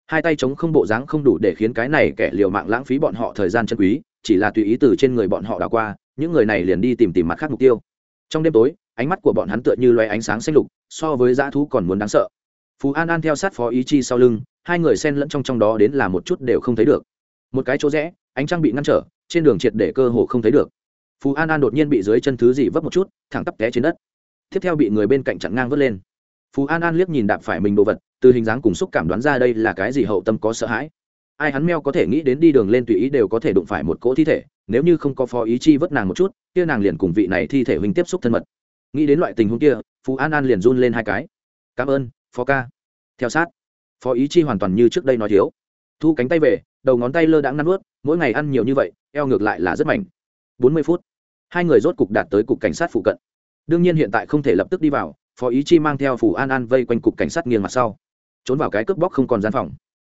[SPEAKER 1] Hai tay chống không bộ dáng không đủ để khiến cái này kẻ liều mạng lãng phí bọn họ thời gian chân quý chỉ là tùy ý từ trên người bọn họ đảo qua, những người này liền đi tìm tìm mặt khác mục tiêu. Trong đêm tối, ánh mắt của bọn hắn tựa như loé ánh sáng xanh lục, so với dã thú còn muốn đáng sợ. Phú an an theo sát phó ý chi sau lưng, hai người xen lẫn trong trong đó đến là một chút đều không thấy được. Một cái chỗ rẽ, ánh trăng bị ngăn trở, trên đường triệt để cơ hồ không thấy được. Phú an an đột nhiên bị dưới chân thứ gì vấp một chút, thẳng tắp té trên đất. Tiếp theo bị người bên cạnh chặn ngang vớt lên. Phú an an liếc nhìn đạp phải mình đồ vật, từ hình dáng cùng xúc cảm đoán ra đây là cái gì hậu tâm có sợ hãi ai hắn meo có thể nghĩ đến đi đường lên tùy ý đều có thể đụng phải một cỗ thi thể, nếu như không có phó ý chi vớt nàng một chút, kia nàng liền cùng vị này thi thể huynh tiếp xúc thân mật. Nghĩ đến loại tình huống kia, phú an an liền run lên hai cái. Cảm ơn, phó ca. Theo sát, phó ý chi hoàn toàn như trước đây nói thiếu. Thu cánh tay về, đầu ngón tay lơ đãng năn ướt mỗi ngày ăn nhiều như vậy, eo ngược lại là rất mảnh. Bốn mươi phút, hai người rốt cục đạt tới cục cảnh sát phụ cận. Đương nhiên hiện tại không thể lập tức đi vào, phó ý chi mang theo phủ an an vây quanh cục cảnh sát nghiêng mặt sau. Trốn vào cái cướp bóc không còn gian phòng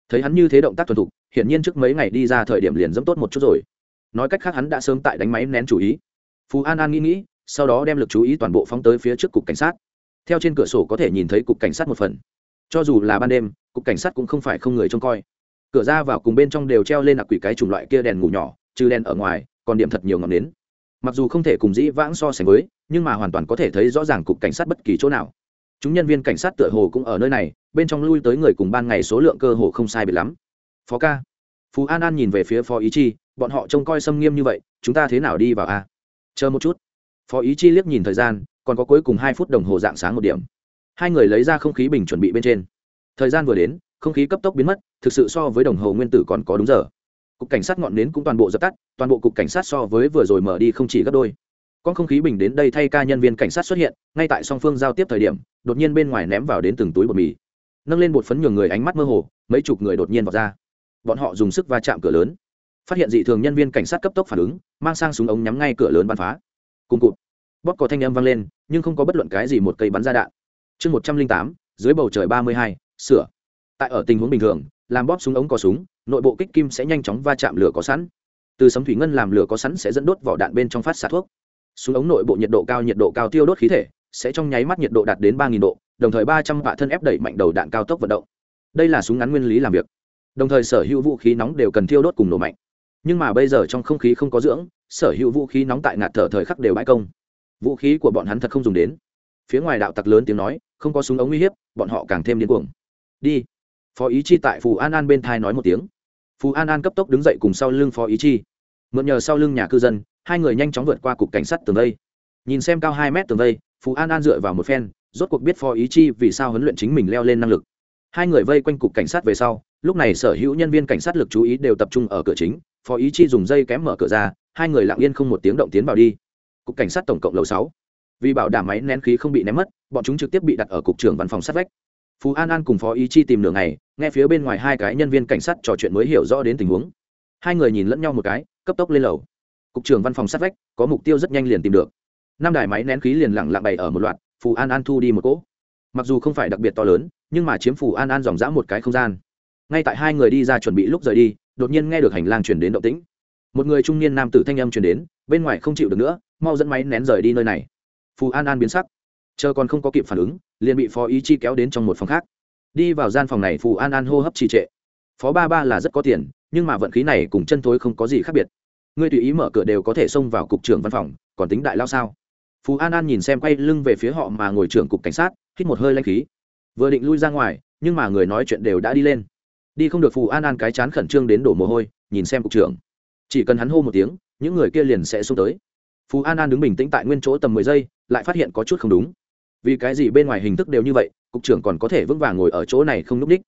[SPEAKER 1] thấy hắn như thế động tác thuần thục, hiển nhiên trước mấy ngày đi ra thời điểm liền dẫm tốt một chút rồi. Nói cách khác hắn đã sớm tại đánh máy nén chủ ý. Phú an an nghĩ nghĩ, sau đó đem l ự c chú ý toàn bộ phóng tới phía trước cục cảnh sát. Theo trên cửa sổ có thể nhìn thấy cục cảnh sát một phần. Cho dù là ban đêm, cục cảnh sát cũng không phải không người trông coi. Cửa ra vào cùng bên trong đều treo lên đặc quỷ cái chủng loại kia đèn ngủ nhỏ, trừ đèn ở ngoài, còn điểm thật nhiều ngọn nến. Mặc dù không thể cùng dĩ vãng so sánh với, nhưng mà hoàn toàn có thể thấy rõ ràng cục cảnh sát bất kỳ chỗ nào chúng nhân viên cảnh sát tựa hồ cũng ở nơi này, bên trong lui tới người cùng ban ngày số lượng cơ hồ không sai biệt lắm. Phó ca. Phú an an nhìn về phía phó ý chi, bọn họ trông coi xâm nghiêm như vậy, chúng ta thế nào đi vào a? Chờ một chút. Phó ý chi liếc nhìn thời gian, còn có cuối cùng hai phút đồng hồ dạng sáng một điểm. Hai người lấy ra không khí bình chuẩn bị bên trên. Thời gian vừa đến, không khí cấp tốc biến mất, thực sự so với đồng hồ nguyên tử còn có đúng giờ. Cục cảnh sát ngọn nến cũng toàn bộ dập tắt, toàn bộ cục cảnh sát so với vừa rồi mở đi không chỉ gấp đôi con không khí bình đến đây thay ca nhân viên cảnh sát xuất hiện, ngay tại song phương giao tiếp thời điểm, đột nhiên bên ngoài ném vào đến từng túi bột mì. Nâng lên bột phấn nhường người ánh mắt mơ hồ, mấy chục người đột nhiên vào ra. Bọn họ dùng sức va chạm cửa lớn. Phát hiện dị thường nhân viên cảnh sát cấp tốc phản ứng, mang sang súng ống nhắm ngay cửa lớn bắn phá. Cùng cụt. Bóp có thanh âm vang lên, nhưng không có bất luận cái gì một cây bắn ra đạn. Chương một trăm linh tám, dưới bầu trời ba mươi hai, sửa. Tại ở tình huống bình thường, làm bóp súng ống có súng, nội bộ kích kim sẽ nhanh chóng va chạm lửa có sẵn. Từ sấm thủy ngân làm lửa có sẵn sẽ dẫn đốt vỏ đạn bên trong phát xạ thuốc súng ống nội bộ nhiệt độ cao, nhiệt độ cao tiêu đốt khí thể, sẽ trong nháy mắt nhiệt độ đạt đến ba độ, đồng thời ba trăm vạ thân ép đẩy mạnh đầu đạn cao tốc vận động. Đây là súng ngắn nguyên lý làm việc. Đồng thời sở hữu vũ khí nóng đều cần thiêu đốt cùng nổ mạnh. Nhưng mà bây giờ trong không khí không có dưỡng, sở hữu vũ khí nóng tại ngạt thở thời khắc đều bãi công. Vũ khí của bọn hắn thật không dùng đến. Phía ngoài đạo tặc lớn tiếng nói, không có súng ống uy hiếp, bọn họ càng thêm điên cuồng. Đi. Phó ý chi tại phù an an bên thai nói một tiếng. Phù an an cấp tốc đứng dậy cùng sau lưng phó ý chi. Mượn nhờ sau lưng nhà cư dân hai người nhanh chóng vượt qua cục cảnh sát tường vây. Nhìn xem cao hai mét tường vây, Phú an an dựa vào một phen, rốt cuộc biết phó ý chi vì sao huấn luyện chính mình leo lên năng lực. Hai người vây quanh cục cảnh sát về sau, lúc này sở hữu nhân viên cảnh sát lực chú ý đều tập trung ở cửa chính, phó ý chi dùng dây kém mở cửa ra, hai người lặng yên không một tiếng động tiến vào đi. Cục cảnh sát tổng cộng lầu sáu. Vì bảo đảm máy nén khí không bị ném mất, bọn chúng trực tiếp bị đặt ở cục trưởng văn phòng sát vách. Phú an an cùng phó ý chi tìm đường này nghe phía bên ngoài hai cái nhân viên cảnh sát trò chuyện mới hiểu rõ đến tình huống. Hai người nhìn lẫn nhau một cái, cấp tốc lên lầu cục trưởng văn phòng sát vách, có mục tiêu rất nhanh liền tìm được. Năm đài máy nén khí liền lẳng lặng bày ở một loạt, phù an an thu đi một cỗ. Mặc dù không phải đặc biệt to lớn, nhưng mà chiếm phù an an dòng dã một cái không gian. Ngay tại hai người đi ra chuẩn bị lúc rời đi, đột nhiên nghe được hành lang chuyển đến động tĩnh. Một người trung niên nam tử thanh âm chuyển đến, bên ngoài không chịu được nữa, mau dẫn máy nén rời đi nơi này. Phù an an biến sắc. Chờ còn không có kịp phản ứng, liền bị phó ý chi kéo đến trong một phòng khác. Đi vào gian phòng này, phù an an hô hấp trì trệ. Phó ba ba là rất có tiền, nhưng mà vận khí này cùng chân thối không có gì khác biệt ngươi tùy ý mở cửa đều có thể xông vào cục trưởng văn phòng, còn tính đại lao sao? Phú an an nhìn xem quay lưng về phía họ mà ngồi trưởng cục cảnh sát, hít một hơi lanh khí. Vừa định lui ra ngoài, nhưng mà người nói chuyện đều đã đi lên. Đi không được phù an an cái chán khẩn trương đến đổ mồ hôi, nhìn xem cục trưởng. Chỉ cần hắn hô một tiếng, những người kia liền sẽ xông tới. Phú an an đứng bình tĩnh tại nguyên chỗ tầm mười giây, lại phát hiện có chút không đúng. Vì cái gì bên ngoài hình thức đều như vậy, cục trưởng còn có thể vững vàng ngồi ở chỗ này không núp đích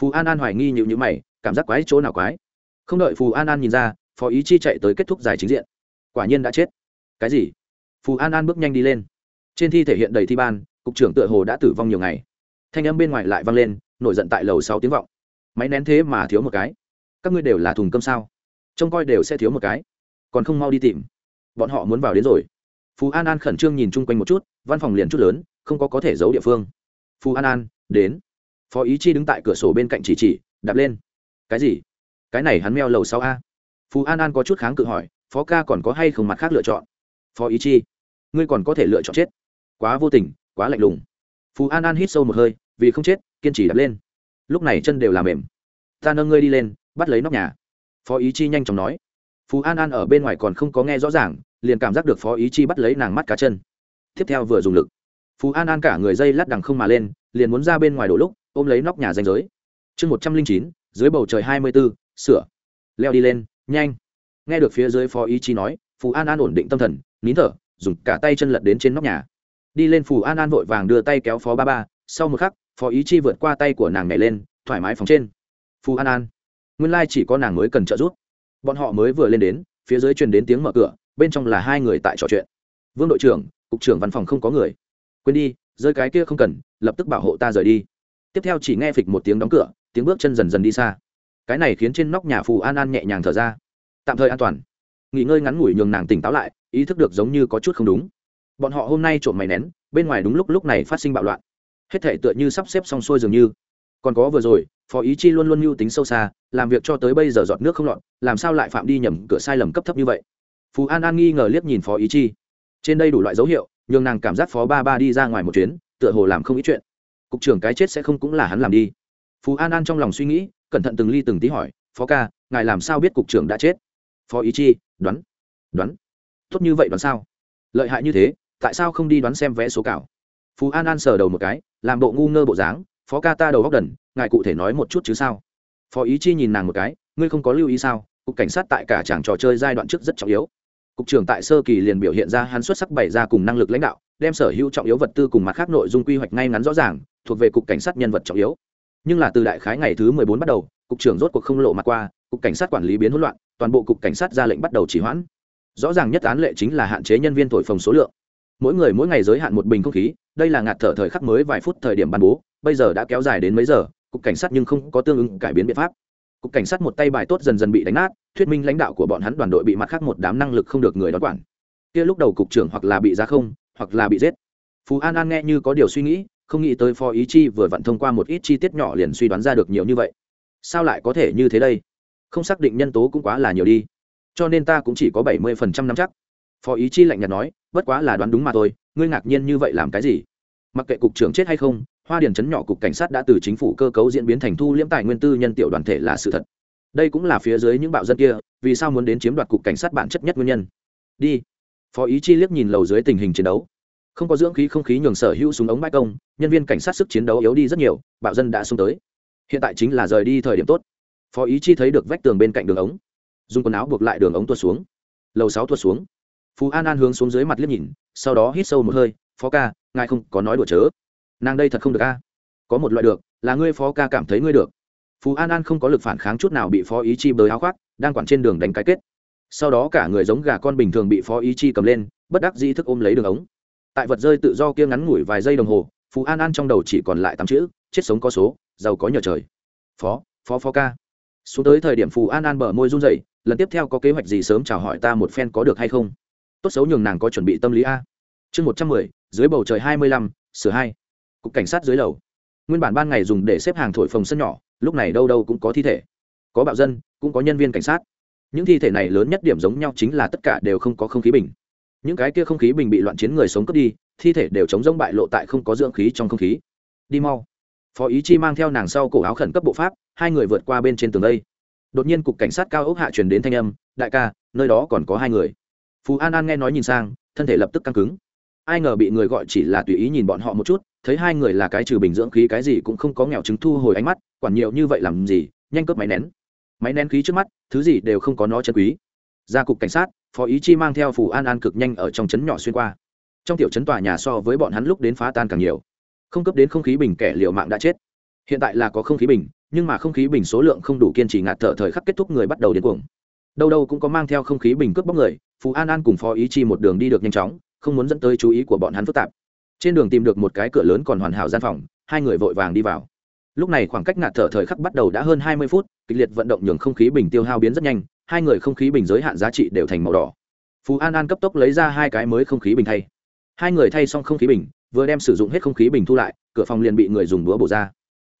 [SPEAKER 1] phú an an hoài nghi nhịu nhữ mày, cảm giác quái chỗ nào quái? Không đợi phù an an nhìn ra phó ý chi chạy tới kết thúc giải chính diện. Quả nhiên đã chết. Cái gì? Phù an an bước nhanh đi lên. Trên thi thể hiện đầy thi ban, cục trưởng tựa hồ đã tử vong nhiều ngày. Thanh âm bên ngoài lại vang lên, nổi giận tại lầu sáu tiếng vọng. Máy nén thế mà thiếu một cái. Các ngươi đều là thùng cơm sao? Trông coi đều sẽ thiếu một cái. Còn không mau đi tìm. Bọn họ muốn vào đến rồi. Phú an an khẩn trương nhìn chung quanh một chút, văn phòng liền chút lớn, không có có thể giấu địa phương. Phú an an, đến. Phó ý chi đứng tại cửa sổ bên cạnh chỉ chỉ, đạp lên. Cái gì? Cái này hắn meo lầu sáu a phú an an có chút kháng cự hỏi, phó ca còn có hay không mặt khác lựa chọn? Phó ý chi, ngươi còn có thể lựa chọn chết. Quá vô tình, quá lạnh lùng. Phú an an hít sâu một hơi, vì không chết, kiên trì đập lên. Lúc này chân đều làm mềm. Ta nâng ngươi đi lên, bắt lấy nóc nhà. Phó ý chi nhanh chóng nói. Phú an an ở bên ngoài còn không có nghe rõ ràng, liền cảm giác được phó ý chi bắt lấy nàng mắt cá chân. Tiếp theo vừa dùng lực, phú an an cả người dây lát đằng không mà lên, liền muốn ra bên ngoài đổ lúc, ôm lấy nóc nhà danh giới. Chương một trăm linh chín, dưới bầu trời hai mươi b ố sửa. Leo đi lên nhanh. Nghe được phía dưới phó ý chi nói, phù an an ổn định tâm thần, nín thở, dùng cả tay chân lật đến trên nóc nhà. Đi lên phù an an vội vàng đưa tay kéo phó ba ba, sau một khắc, phó ý chi vượt qua tay của nàng nhảy lên, thoải mái phòng trên. Phù an an, nguyên lai、like、chỉ có nàng mới cần trợ giúp. Bọn họ mới vừa lên đến, phía dưới truyền đến tiếng mở cửa, bên trong là hai người tại trò chuyện. Vương đội trưởng, cục trưởng văn phòng không có người. Quên đi, rơi cái kia không cần, lập tức bảo hộ ta rời đi. Tiếp theo chỉ nghe phịch một tiếng đóng cửa, tiếng bước chân dần dần đi xa cái này khiến trên nóc nhà phù an an nhẹ nhàng thở ra. Tạm thời an toàn. Nghỉ ngơi ngắn ngủi nhường nàng tỉnh táo lại, ý thức được giống như có chút không đúng. Bọn họ hôm nay trộm mày nén, bên ngoài đúng lúc lúc này phát sinh bạo loạn. Hết thể tựa như sắp xếp xong xuôi dường như. Còn có vừa rồi, phó ý chi luôn luôn mưu tính sâu xa, làm việc cho tới bây giờ giọt nước không lọt, làm sao lại phạm đi nhầm cửa sai lầm cấp thấp như vậy? Phú an an nghi ngờ liếc nhìn phó ý chi. Trên đây đủ loại dấu hiệu, nhường nàng cảm giác phó ba ba đi ra ngoài một chuyến, tựa hồ làm không ít chuyện. Cục trưởng cái chết sẽ không cũng là hắn làm đi. Phú an an trong lòng suy nghĩ cẩn thận từng ly từng tí hỏi, phó ca, ngài làm sao biết cục trưởng đã chết? Phó ý chi, đoán đoán. Tốt như vậy đoán sao? Lợi hại như thế, tại sao không đi đoán xem vé số cảo? Phú an an sờ đầu một cái, làm bộ ngu ngơ bộ dáng, phó ca ta đầu góc đần, ngài cụ thể nói một chút chứ sao? Phó ý chi nhìn nàng một cái, ngươi không có lưu ý sao? Cục cảnh sát tại cả tràng trò chơi giai đoạn trước rất trọng yếu. Cục trưởng tại sơ kỳ liền biểu hiện ra hắn xuất sắc bày ra cùng năng lực lãnh đạo, đem sở hữu trọng yếu vật tư cùng mặt khác nội dung quy hoạch ngay ngắn rõ ràng, thuộc về cục cảnh sát nhân vật trọng yếu nhưng là từ đại khái ngày thứ mười bốn bắt đầu, cục trưởng rốt cuộc không lộ mặt qua, cục cảnh sát quản lý biến hỗn loạn, toàn bộ cục cảnh sát ra lệnh bắt đầu chỉ hoãn. Rõ ràng nhất án lệ chính là hạn chế nhân viên thổi phồng số lượng. Mỗi người mỗi ngày giới hạn một bình không khí, đây là ngạt thở thời khắc mới vài phút thời điểm ban bố, bây giờ đã kéo dài đến mấy giờ, cục cảnh sát nhưng không có tương ứng cải biến biện pháp. Cục cảnh sát một tay bài tốt dần dần bị đánh nát, thuyết minh lãnh đạo của bọn hắn đoàn đội bị mặt khác một đám năng lực không được người đón quản. Kia lúc đầu cục trưởng hoặc là bị ra không, hoặc là bị giết. Phú an an nghe như có điều suy nghĩ không nghĩ tới phó ý chi vừa vặn thông qua một ít chi tiết nhỏ liền suy đoán ra được nhiều như vậy. Sao lại có thể như thế đây? Không xác định nhân tố cũng quá là nhiều đi. Cho nên ta cũng chỉ có bảy mươi phần trăm năm chắc. Phó ý chi lạnh nhạt nói, bất quá là đoán đúng mà thôi, ngươi ngạc nhiên như vậy làm cái gì? Mặc kệ cục trưởng chết hay không, hoa điền chấn nhỏ cục cảnh sát đã từ chính phủ cơ cấu diễn biến thành thu liễm tài nguyên tư nhân tiểu đoàn thể là sự thật. Đây cũng là phía dưới những bạo dân kia, vì sao muốn đến chiếm đoạt cục cảnh sát bản chất nhất nguyên nhân? Đi. Phó ý chi liếc nhìn lầu dưới tình hình chiến đấu không có dưỡng khí không khí nhường sở hữu súng ống bãi công, nhân viên cảnh sát sức chiến đấu yếu đi rất nhiều, bạo dân đã xung tới. Hiện tại chính là rời đi thời điểm tốt. Phó ý chi thấy được vách tường bên cạnh đường ống, dùng quần áo buộc lại đường ống tuột xuống. Lầu sáu tuột xuống. Phú an an hướng xuống dưới mặt liếc nhìn, sau đó hít sâu một hơi, phó ca, ngài không có nói đùa chớ. Nàng đây thật không được a. Có một loại được, là ngươi phó ca cảm thấy ngươi được. Phú an an không có lực phản kháng chút nào bị phó ý chi bới áo khoác, đang quản trên đường đánh cái kết. Sau đó cả người giống gà con bình thường bị phó ý chi cầm lên, bất đắc dĩ thức ôm lấy đường ống tại vật rơi tự do kia ngắn ngủi vài giây đồng hồ phú an an trong đầu chỉ còn lại tám chữ, chết sống có số, giàu có nhờ trời. Phó phó phó ca. Xuống tới thời điểm phù an an bờ môi run rẩy, lần tiếp theo có kế hoạch gì sớm chào hỏi ta một phen có được hay không? Tốt xấu nhường nàng có chuẩn bị tâm lý a. Chương một trăm mười, dưới bầu trời hai mươi lăm, sửa hai. Cục cảnh sát dưới lầu. Nguyên bản ban ngày dùng để xếp hàng thổi phồng sân nhỏ, lúc này đâu đâu cũng có thi thể. Có bạo dân, cũng có nhân viên cảnh sát. Những thi thể này lớn nhất điểm giống nhau chính là tất cả đều không có không khí bình những cái kia không khí bình bị loạn chiến người sống cướp đi, thi thể đều chống rông bại lộ tại không có dưỡng khí trong không khí. Đi mau. Phó ý chi mang theo nàng sau cổ áo khẩn cấp bộ pháp, hai người vượt qua bên trên tường đây. Đột nhiên cục cảnh sát cao ốc hạ truyền đến thanh âm, đại ca, nơi đó còn có hai người. Phú an an nghe nói nhìn sang, thân thể lập tức căng cứng. Ai ngờ bị người gọi chỉ là tùy ý nhìn bọn họ một chút, thấy hai người là cái trừ bình dưỡng khí cái gì cũng không có nghèo chứng thu hồi ánh mắt, quản nhiều như vậy làm gì, nhanh cướp máy nén. Máy nén khí trước mắt, thứ gì đều không có nó chân quý. Ra cục cảnh sát phó ý chi mang theo phù an an cực nhanh ở trong trấn nhỏ xuyên qua. Trong tiểu trấn tòa nhà so với bọn hắn lúc đến phá tan càng nhiều. Không cấp đến không khí bình kẻ liệu mạng đã chết. Hiện tại là có không khí bình, nhưng mà không khí bình số lượng không đủ kiên trì ngạt thở thời khắc kết thúc người bắt đầu điên cuồng. Đâu đâu cũng có mang theo không khí bình cướp bóc người phú an an cùng phó ý chi một đường đi được nhanh chóng, không muốn dẫn tới chú ý của bọn hắn phức tạp. Trên đường tìm được một cái cửa lớn còn hoàn hảo gian phòng, hai người vội vàng đi vào. Lúc này khoảng cách ngạt thở thời khắc bắt đầu đã hơn hai mươi phút, kịch liệt vận động nhường không khí bình tiêu hao biến rất nhanh hai người không khí bình giới hạn giá trị đều thành màu đỏ. Phú an an cấp tốc lấy ra hai cái mới không khí bình thay. Hai người thay xong không khí bình, vừa đem sử dụng hết không khí bình thu lại, cửa phòng liền bị người dùng búa bổ ra.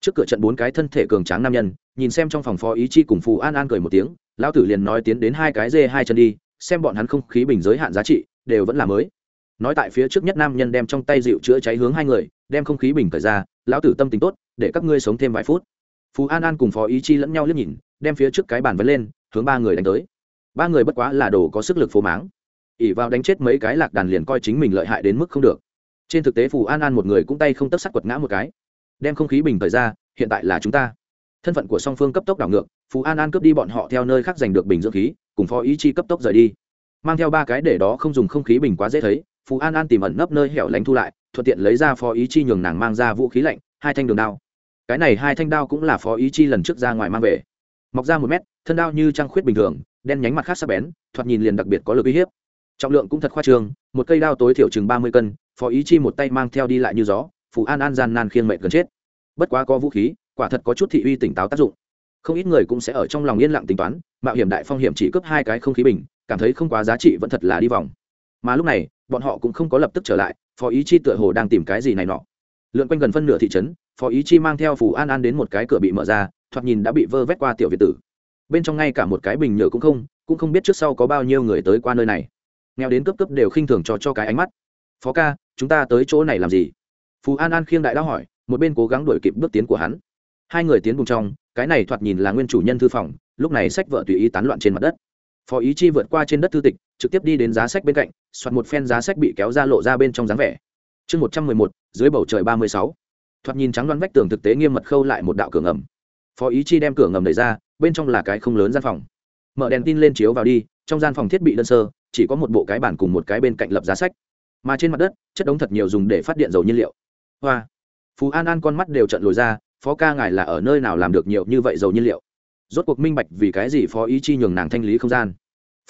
[SPEAKER 1] Trước cửa trận bốn cái thân thể cường tráng nam nhân, nhìn xem trong phòng phó ý chi cùng phù an an cười một tiếng, lão tử liền nói tiến đến hai cái dê hai chân đi, xem bọn hắn không khí bình giới hạn giá trị, đều vẫn là mới. Nói tại phía trước nhất nam nhân đem trong tay dịu chữa cháy hướng hai người, đem không khí bình cởi ra, lão tử tâm tính tốt, để các ngươi sống thêm vài phút. Phú an an cùng phó ý chi lẫn nhau liếc nhìn, đem phía trước cái bàn vấn lên hướng ba người đánh tới. Ba người bất quá là đồ có sức lực phô máng. Ỉ vào đánh chết mấy cái lạc đàn liền coi chính mình lợi hại đến mức không được. Trên thực tế phù an an một người cũng tay không tấc sắt quật ngã một cái. Đem không khí bình thời ra, hiện tại là chúng ta. Thân phận của song phương cấp tốc đảo ngược, phù an an cướp đi bọn họ theo nơi khác giành được bình dưỡng khí, cùng phó ý chi cấp tốc rời đi. Mang theo ba cái để đó không dùng không khí bình quá dễ thấy, phù an an tìm ẩn nấp nơi hẻo lánh thu lại, thuận tiện lấy ra phó ý chi nhường nàng mang ra vũ khí lạnh, hai thanh đường đao. Cái này hai thanh đao cũng là phó ý chi lần trước ra ngoài mang về mọc ra một mét, thân đao như trăng khuyết bình thường, đen nhánh mặt khác sắc bén, thoạt nhìn liền đặc biệt có lực uy hiếp. Trọng lượng cũng thật khoa trương, một cây đao tối thiểu chừng ba mươi cân, phó ý chi một tay mang theo đi lại như gió phủ an an gian nan khiêng mệnh gần chết. Bất quá có vũ khí, quả thật có chút thị uy tỉnh táo tác dụng. Không ít người cũng sẽ ở trong lòng yên lặng tính toán, mạo hiểm đại phong hiểm chỉ cướp hai cái không khí bình, cảm thấy không quá giá trị vẫn thật là đi vòng. Mà lúc này, bọn họ cũng không có lập tức trở lại, phó ý chi tựa hồ đang tìm cái gì này nọ. Lượn quanh gần phân nửa thị trấn, phó ý chi mang theo phủ an an đến một cái cửa bị mở ra thoạt nhìn đã bị vơ vét qua tiểu việt tử. Bên trong ngay cả một cái bình nhựa cũng không cũng không biết trước sau có bao nhiêu người tới qua nơi này. Nghèo đến cấp cấp đều khinh thường cho cho cái ánh mắt. Phó ca, chúng ta tới chỗ này làm gì? Phú an an khiêng đại đã hỏi, một bên cố gắng đuổi kịp bước tiến của hắn. Hai người tiến cùng trong, cái này thoạt nhìn là nguyên chủ nhân thư phòng, lúc này sách vợ tùy ý tán loạn trên mặt đất. Phó ý chi vượt qua trên đất thư tịch, trực tiếp đi đến giá sách bên cạnh, soạt một phen giá sách bị kéo ra lộ ra bên trong dáng vẻ. Chương một trăm mười một, dưới bầu trời ba mươi sáu. Thoạt nhìn trắng đoán vách tường thực tế nghiêm mật khâu lại một đạo cửa ngầm phó ý chi đem cửa ngầm đẩy ra, bên trong là cái không lớn gian phòng. Mở đèn tin lên chiếu vào đi, trong gian phòng thiết bị đơn sơ, chỉ có một bộ cái bản cùng một cái bên cạnh lập giá sách. Mà trên mặt đất, chất đống thật nhiều dùng để phát điện dầu nhiên liệu. Hoa! Phú an an con mắt đều trận lồi ra, phó ca ngài là ở nơi nào làm được nhiều như vậy dầu nhiên liệu? Rốt cuộc minh bạch vì cái gì phó ý chi nhường nàng thanh lý không gian.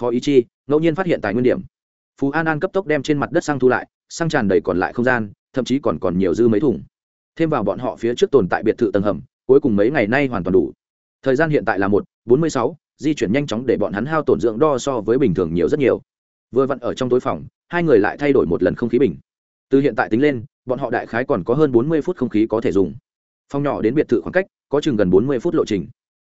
[SPEAKER 1] Phó ý chi, ngẫu nhiên phát hiện tài nguyên điểm. Phú an an cấp tốc đem trên mặt đất sang thu lại sang tràn đầy còn lại không gian, thậm chí còn còn nhiều dư mấy thùng. Thêm vào bọn họ phía trước tồn tại biệt thự tầng hầm cuối cùng mấy ngày nay hoàn toàn đủ. Thời gian hiện tại là một, bốn mươi sáu, di chuyển nhanh chóng để bọn hắn hao tổn dưỡng đo so với bình thường nhiều rất nhiều. Vừa vặn ở trong tối phòng, hai người lại thay đổi một lần không khí bình. Từ hiện tại tính lên, bọn họ đại khái còn có hơn bốn mươi phút không khí có thể dùng. Phòng nhỏ đến biệt thự khoảng cách, có chừng gần bốn mươi phút lộ trình.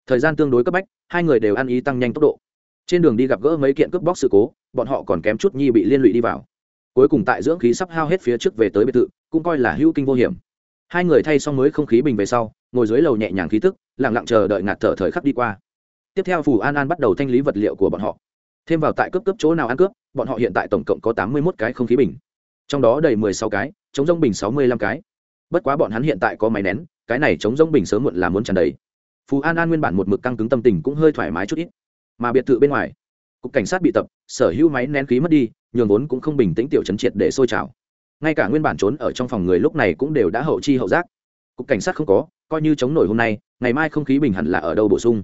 [SPEAKER 1] Thời gian tương đối cấp bách, hai người đều ăn ý tăng nhanh tốc độ. Trên đường đi gặp gỡ mấy kiện cướp bóc sự cố, bọn họ còn kém chút nhi bị liên lụy đi vào. Cuối cùng tại dưỡng khí sắp hao hết phía trước về tới biệt thự, cũng coi là hữu kinh vô hiểm. Hai người thay xong mới không khí bình về sau ngồi dưới lầu nhẹ nhàng khí tức lẳng lặng chờ đợi ngạt thở thời khắc đi qua. Tiếp theo phù an an bắt đầu thanh lý vật liệu của bọn họ. Thêm vào tại cướp cướp chỗ nào ăn cướp, bọn họ hiện tại tổng cộng có tám mươi một cái không khí bình. Trong đó đầy mười sáu cái chống rông bình sáu mươi lăm cái. Bất quá bọn hắn hiện tại có máy nén, cái này chống rông bình sớm muộn là muốn tràn đầy. Phù an an nguyên bản một mực căng cứng tâm tình cũng hơi thoải mái chút ít. Mà biệt thự bên ngoài, cục cảnh sát bị tập, sở hữu máy nén khí mất đi, nhường vốn cũng không bình tĩnh tiểu chấn triệt để sôi trào. Ngay cả nguyên bản trốn ở trong phòng người lúc này cũng đều đã hậu chi hậu giác cục cảnh sát không có, coi như chống nổi hôm nay, ngày mai không khí bình hẳn là ở đâu bổ sung.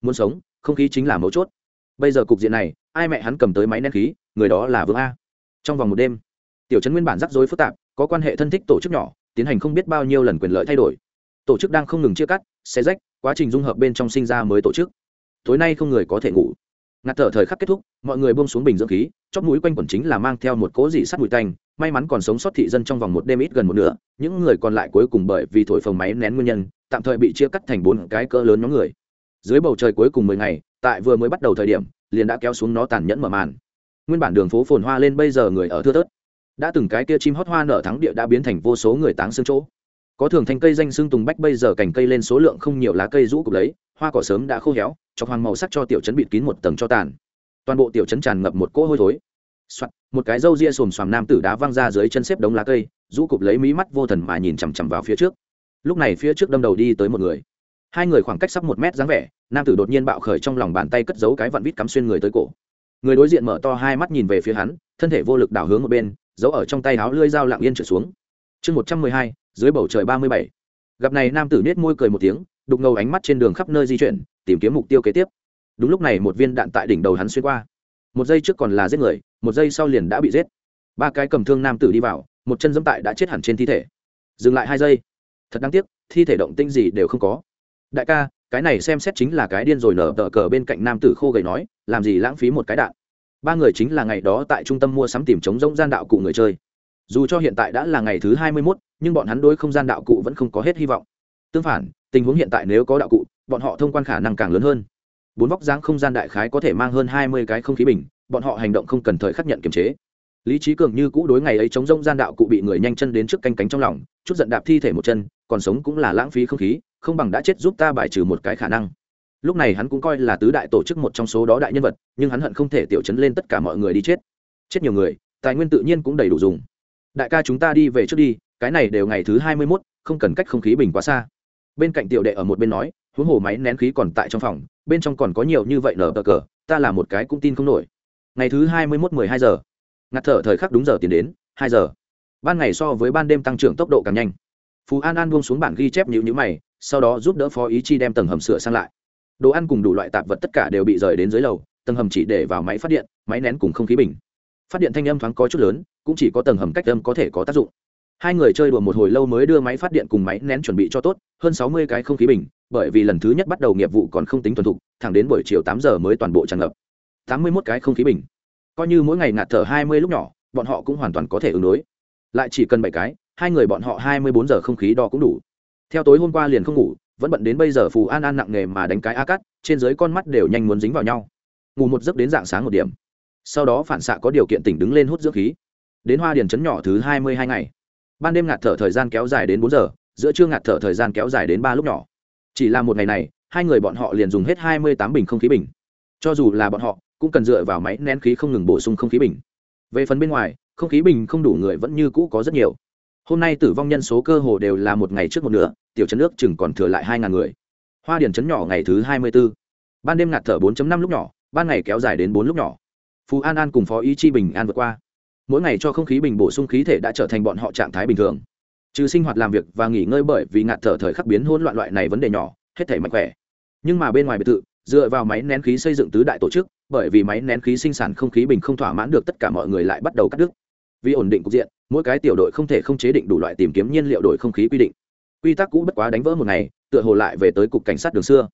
[SPEAKER 1] Muốn sống, không khí chính là mấu chốt. Bây giờ cục diện này, ai mẹ hắn cầm tới máy nén khí, người đó là vương a. Trong vòng một đêm, tiểu trấn nguyên bản rắc rối phức tạp, có quan hệ thân thích tổ chức nhỏ, tiến hành không biết bao nhiêu lần quyền lợi thay đổi. Tổ chức đang không ngừng chia cắt xe rách, quá trình dung hợp bên trong sinh ra mới tổ chức. Tối nay không người có thể ngủ ngạt thở thời khắc kết thúc, mọi người buông xuống bình dưỡng khí, chóp mũi quanh quẩn chính là mang theo một cố dị sắt mùi tanh, may mắn còn sống sót thị dân trong vòng một đêm ít gần một nửa, những người còn lại cuối cùng bởi vì thổi phồng máy nén nguyên nhân, tạm thời bị chia cắt thành bốn cái cỡ lớn nhóm người. Dưới bầu trời cuối cùng mười ngày, tại vừa mới bắt đầu thời điểm, liền đã kéo xuống nó tàn nhẫn mở màn. Nguyên bản đường phố phồn hoa lên bây giờ người ở thưa thớt. Đã từng cái kia chim hót hoa nở thắng địa đã biến thành vô số người táng xương chỗ. Có thường thành cây danh xương tùng bách bây giờ cành cây lên số lượng không nhiều lá cây rũ cục lấy hoa cỏ sớm đã khô héo chọc hoàng màu sắc cho tiểu trấn bịt kín một tầng cho tàn. Toàn bộ tiểu trấn tràn ngập một cỗ hôi thối. Soạn, một cái râu ria xồm xoàm nam tử đá văng ra dưới chân xếp đống lá cây rũ cụp lấy mí mắt vô thần mà nhìn chằm chằm vào phía trước. Lúc này phía trước đâm đầu đi tới một người. Hai người khoảng cách sắp một mét dáng vẻ nam tử đột nhiên bạo khởi trong lòng bàn tay cất giấu cái vặn vít cắm xuyên người tới cổ. Người đối diện mở to hai mắt nhìn về phía hắn thân thể vô lực đảo hướng một bên giấu ở trong tay áo lưỡi dao lặng yên trở xuống. Chương một trăm mười hai dưới bầu trời ba mươi bảy. Gặp này nam tử nết môi cười một tiếng đục ngầu ánh mắt trên đường khắp nơi di chuyển, tìm kiếm mục tiêu kế tiếp. Đúng lúc này một viên đạn tại đỉnh đầu hắn xuyên qua. Một giây trước còn là giết người, một giây sau liền đã bị giết. Ba cái cầm thương nam tử đi vào, một chân dẫm tại đã chết hẳn trên thi thể. Dừng lại hai giây. Thật đáng tiếc, thi thể động tinh gì đều không có. Đại ca, cái này xem xét chính là cái điên rồi nở tờ cờ bên cạnh nam tử khô gầy nói, làm gì lãng phí một cái đạn. Ba người chính là ngày đó tại trung tâm mua sắm tìm chống rỗng gian đạo cụ người chơi. Dù cho hiện tại đã là ngày thứ hai mươi mốt, nhưng bọn hắn đối không gian đạo cụ vẫn không có hết hy vọng. Tương phản tình huống hiện tại nếu có đạo cụ, bọn họ thông quan khả năng càng lớn hơn. Bốn vóc dáng không gian đại khái có thể mang hơn hai mươi cái không khí bình, bọn họ hành động không cần thời khắc nhận kiềm chế. Lý trí cường như cũ đối ngày ấy chống rông gian đạo cụ bị người nhanh chân đến trước canh cánh trong lòng, chút giận đạp thi thể một chân, còn sống cũng là lãng phí không khí, không bằng đã chết giúp ta bài trừ một cái khả năng. Lúc này hắn cũng coi là tứ đại tổ chức một trong số đó đại nhân vật, nhưng hắn hận không thể tiểu chấn lên tất cả mọi người đi chết. Chết nhiều người, tài nguyên tự nhiên cũng đầy đủ dùng. Đại ca chúng ta đi về trước đi, cái này đều ngày thứ hai mươi mốt, không cần cách không khí bình quá xa bên cạnh tiểu đệ ở một bên nói, huống hồ máy nén khí còn tại trong phòng, bên trong còn có nhiều như vậy nở bờ cờ, ta là một cái cũng tin không nổi. Ngày thứ hai mươi mốt mười hai giờ. Ngặt thở thời khắc đúng giờ tiến đến, hai giờ. Ban ngày so với ban đêm tăng trưởng tốc độ càng nhanh. Phú an an buông xuống bản ghi chép nhữ nhữ mày, sau đó giúp đỡ phó ý chi đem tầng hầm sửa sang lại. Đồ ăn cùng đủ loại tạp vật tất cả đều bị rời đến dưới lầu, tầng hầm chỉ để vào máy phát điện, máy nén cùng không khí bình. Phát điện thanh âm thoáng có chút lớn, cũng chỉ có tầng hầm cách âm có thể có tác dụng hai người chơi đùa một hồi lâu mới đưa máy phát điện cùng máy nén chuẩn bị cho tốt, hơn sáu mươi cái không khí bình, bởi vì lần thứ nhất bắt đầu nghiệp vụ còn không tính thuần thục, thẳng đến buổi chiều tám giờ mới toàn bộ tràn ngập. Tám mươi mốt cái không khí bình. Coi như mỗi ngày ngạt thở hai mươi lúc nhỏ, bọn họ cũng hoàn toàn có thể ứng đối. Lại chỉ cần bảy cái, hai người bọn họ hai mươi bốn giờ không khí đo cũng đủ. Theo tối hôm qua liền không ngủ, vẫn bận đến bây giờ phù an an nặng nghề mà đánh cái a cắt, trên dưới con mắt đều nhanh muốn dính vào nhau. Ngủ một giấc đến dạng sáng một điểm. Sau đó phản xạ có điều kiện tỉnh đứng lên hút dưỡng khí. Đến hoa điền trấn nhỏ thứ hai mươi hai ngày ban đêm ngạt thở thời gian kéo dài đến bốn giờ, giữa trưa ngạt thở thời gian kéo dài đến ba lúc nhỏ. Chỉ là một ngày này, hai người bọn họ liền dùng hết hai mươi tám bình không khí bình. Cho dù là bọn họ, cũng cần dựa vào máy nén khí không ngừng bổ sung không khí bình. Về phần bên ngoài, không khí bình không đủ người vẫn như cũ có rất nhiều. Hôm nay tử vong nhân số cơ hồ đều là một ngày trước một nửa, tiểu trấn nước chừng còn thừa lại hai ngàn người. Hoa điển trấn nhỏ ngày thứ hai mươi b ố ban đêm ngạt thở 4 năm lúc nhỏ, ban ngày kéo dài đến bốn lúc nhỏ. Phú an an cùng phó ý chi bình an vượt qua mỗi ngày cho không khí bình bổ sung khí thể đã trở thành bọn họ trạng thái bình thường. Trừ sinh hoạt làm việc và nghỉ ngơi bởi vì ngạt thở thời khắc biến hỗn loạn loại này vấn đề nhỏ, hết thể mạnh khỏe. Nhưng mà bên ngoài biệt thự, dựa vào máy nén khí xây dựng tứ đại tổ chức, bởi vì máy nén khí sinh sản không khí bình không thỏa mãn được tất cả mọi người lại bắt đầu cắt đứt. Vì ổn định cục diện, mỗi cái tiểu đội không thể không chế định đủ loại tìm kiếm nhiên liệu đổi không khí quy định. Quy tắc cũ bất quá đánh vỡ một ngày, tựa hồ lại về tới cục cảnh sát đường xưa.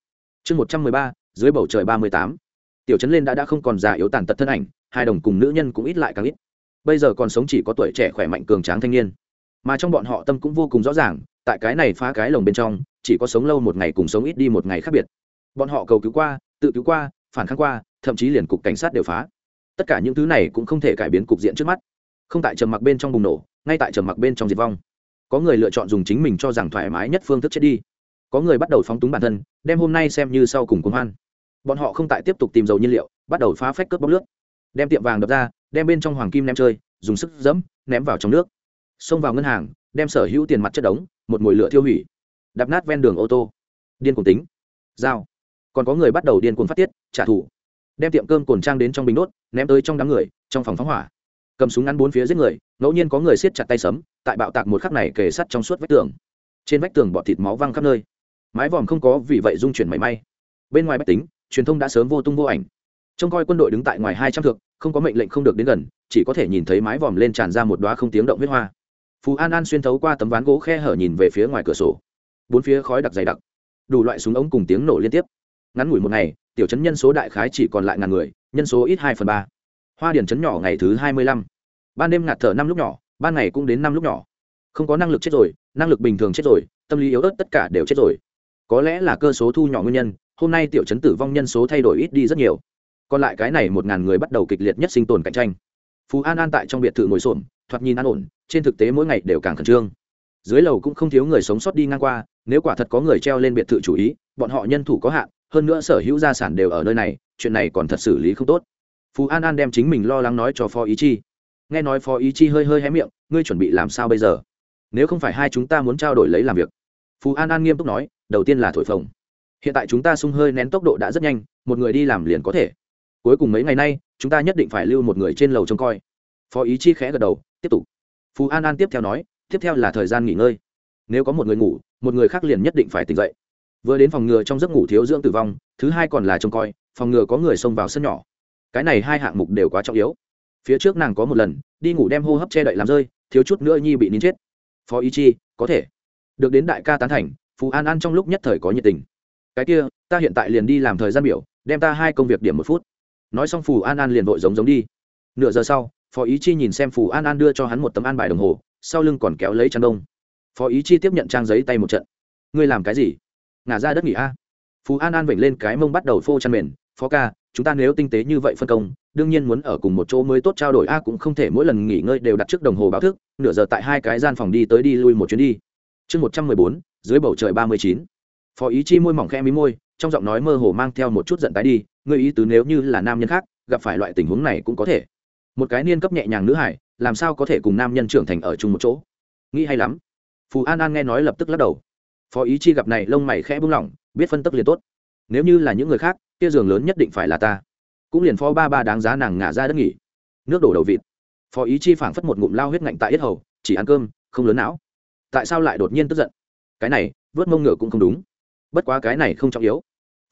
[SPEAKER 1] Chương một trăm mười ba, dưới bầu trời ba mươi tám. Tiểu trấn lên đã đã không còn già yếu tàn tật thân ảnh, hai đồng cùng nữ nhân cũng ít lại càng ít bây giờ còn sống chỉ có tuổi trẻ khỏe mạnh cường tráng thanh niên. Mà trong bọn họ tâm cũng vô cùng rõ ràng, tại cái này phá cái lồng bên trong, chỉ có sống lâu một ngày cùng sống ít đi một ngày khác biệt. Bọn họ cầu cứu qua, tự cứu qua, phản kháng qua, thậm chí liền cục cảnh sát đều phá. Tất cả những thứ này cũng không thể cải biến cục diện trước mắt. Không tại trầm mặc bên trong bùng nổ, ngay tại trầm mặc bên trong diệt vong. Có người lựa chọn dùng chính mình cho rằng thoải mái nhất phương thức chết đi. Có người bắt đầu phóng túng bản thân, đem hôm nay xem như sau cùng cuốn hoan. Bọn họ không tại tiếp tục tìm dầu nhiên liệu, bắt đầu phá phách cướp bóc nước đem tiệm vàng đập ra, đem bên trong hoàng kim ném chơi, dùng sức dẫm ném vào trong nước. Xông vào ngân hàng, đem sở hữu tiền mặt chất đống, một mồi lửa thiêu hủy. Đập nát ven đường ô tô. Điên cuồng tính. Dao còn có người bắt đầu điên cuồng phát tiết, trả thù. Đem tiệm cơm cồn trang đến trong bình đốt, ném tới trong đám người, trong phòng phóng hỏa. Cầm súng ngắn bốn phía giết người, ngẫu nhiên có người siết chặt tay sấm, tại bạo tạc một khắc này kề sắt trong suốt vách tường. Trên vách tường bọt thịt máu văng khắp nơi. Mái vòm không có vì vậy dung chuyển mảy may. Bên ngoài bách tính, truyền thông đã sớm vô tung vô ảnh trông coi quân đội đứng tại ngoài hai trăm thước, không có mệnh lệnh không được đến gần, chỉ có thể nhìn thấy mái vòm lên tràn ra một đoá không tiếng động huyết hoa. Phú an an xuyên thấu qua tấm ván gỗ khe hở nhìn về phía ngoài cửa sổ. Bốn phía khói đặc dày đặc. Đủ loại súng ống cùng tiếng nổ liên tiếp. Ngắn ngủi một ngày, tiểu chấn nhân số đại khái chỉ còn lại ngàn người, nhân số ít hai phần ba. Hoa điển chấn nhỏ ngày thứ hai mươi lăm. Ban đêm ngạt thở năm lúc nhỏ, ban ngày cũng đến năm lúc nhỏ. Không có năng lực chết rồi, năng lực bình thường chết rồi, tâm lý yếu ớt tất cả đều chết rồi. Có lẽ là cơ số thu nhỏ nguyên nhân, hôm nay tiểu chấn tử vong nhân số thay đổi ít đi rất nhiều còn lại cái này một ngàn người bắt đầu kịch liệt nhất sinh tồn cạnh tranh. Phú an an tại trong biệt thự ngồi xổm, thoạt nhìn an ổn, trên thực tế mỗi ngày đều càng khẩn trương. Dưới lầu cũng không thiếu người sống sót đi ngang qua, nếu quả thật có người treo lên biệt thự chủ ý, bọn họ nhân thủ có hạn, hơn nữa sở hữu gia sản đều ở nơi này, chuyện này còn thật xử lý không tốt. Phú an an đem chính mình lo lắng nói cho phó ý chi. Nghe nói phó ý chi hơi hơi hé miệng, ngươi chuẩn bị làm sao bây giờ? Nếu không phải hai chúng ta muốn trao đổi lấy làm việc. Phú an an nghiêm túc nói, đầu tiên là thổi phồng. Hiện tại chúng ta sung hơi nén tốc độ đã rất nhanh, một người đi làm liền có thể cuối cùng mấy ngày nay, chúng ta nhất định phải lưu một người trên lầu trông coi. Phó ý chi khẽ gật đầu, tiếp tục. Phú an an tiếp theo nói, tiếp theo là thời gian nghỉ ngơi. Nếu có một người ngủ, một người khác liền nhất định phải tỉnh dậy. Vừa đến phòng ngừa trong giấc ngủ thiếu dưỡng tử vong, thứ hai còn là trông coi, phòng ngừa có người xông vào sân nhỏ. Cái này hai hạng mục đều quá trọng yếu. Phía trước nàng có một lần, đi ngủ đem hô hấp che đậy làm rơi, thiếu chút nữa nhi bị nín chết. Phó ý chi, có thể. Được đến đại ca tán thành, phú an an trong lúc nhất thời có nhiệt tình. Cái kia, ta hiện tại liền đi làm thời gian biểu, đem ta hai công việc điểm một phút nói xong phù an an liền vội giống giống đi. Nửa giờ sau, phó ý chi nhìn xem phù an an đưa cho hắn một tấm an bài đồng hồ, sau lưng còn kéo lấy chăn đông. Phó ý chi tiếp nhận trang giấy tay một trận. Ngươi làm cái gì? Ngả ra đất nghỉ a. Phú an an vểnh lên cái mông bắt đầu phô chăn mền. Phó ca, chúng ta nếu tinh tế như vậy phân công, đương nhiên muốn ở cùng một chỗ mới tốt trao đổi a, cũng không thể mỗi lần nghỉ ngơi đều đặt trước đồng hồ báo thức. Nửa giờ tại hai cái gian phòng đi tới đi lui một chuyến đi. Chương một trăm mười bốn, dưới bầu trời ba mươi chín. Phó ý chi môi mỏng khe mí môi trong giọng nói mơ hồ mang theo một chút giận tái đi, ngươi ý tứ nếu như là nam nhân khác, gặp phải loại tình huống này cũng có thể. Một cái niên cấp nhẹ nhàng nữ hải, làm sao có thể cùng nam nhân trưởng thành ở chung một chỗ? Nghĩ hay lắm. Phù an an nghe nói lập tức lắc đầu. Phó ý chi gặp này lông mày khẽ buông lỏng, biết phân tức liền tốt. Nếu như là những người khác, kia giường lớn nhất định phải là ta. Cũng liền phó ba ba đáng giá nàng ngả ra đất nghỉ. Nước đổ đầu vịt. Phó ý chi phảng phất một ngụm lao huyết ngạnh tại yết hầu, chỉ ăn cơm, không lớn não. Tại sao lại đột nhiên tức giận? Cái này, vớt mông ngựa cũng không đúng. Bất quá cái này không trọng yếu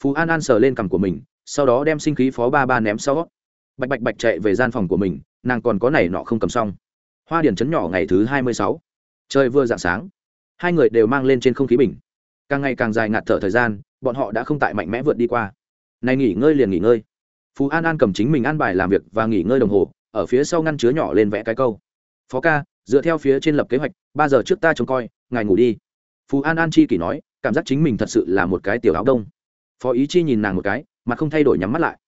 [SPEAKER 1] phú an an sờ lên cằm của mình, sau đó đem sinh khí phó ba ba ném sau. Bạch bạch bạch chạy về gian phòng của mình, nàng còn có này nọ không cầm xong. Hoa điển chấn nhỏ ngày thứ hai mươi sáu. Trời vừa dạng sáng, hai người đều mang lên trên không khí bình. Càng ngày càng dài ngạt thở thời gian, bọn họ đã không tại mạnh mẽ vượt đi qua. Này nghỉ ngơi liền nghỉ ngơi. Phú an an cầm chính mình an bài làm việc và nghỉ ngơi đồng hồ, ở phía sau ngăn chứa nhỏ lên vẽ cái câu. Phó ca, dựa theo phía trên lập kế hoạch, ba giờ trước ta trông coi, ngài ngủ đi. Phú an an chi kỷ nói, cảm giác chính mình thật sự là một cái tiểu áo đông phó ý chi nhìn nàng một cái, mà không thay đổi nhắm mắt lại.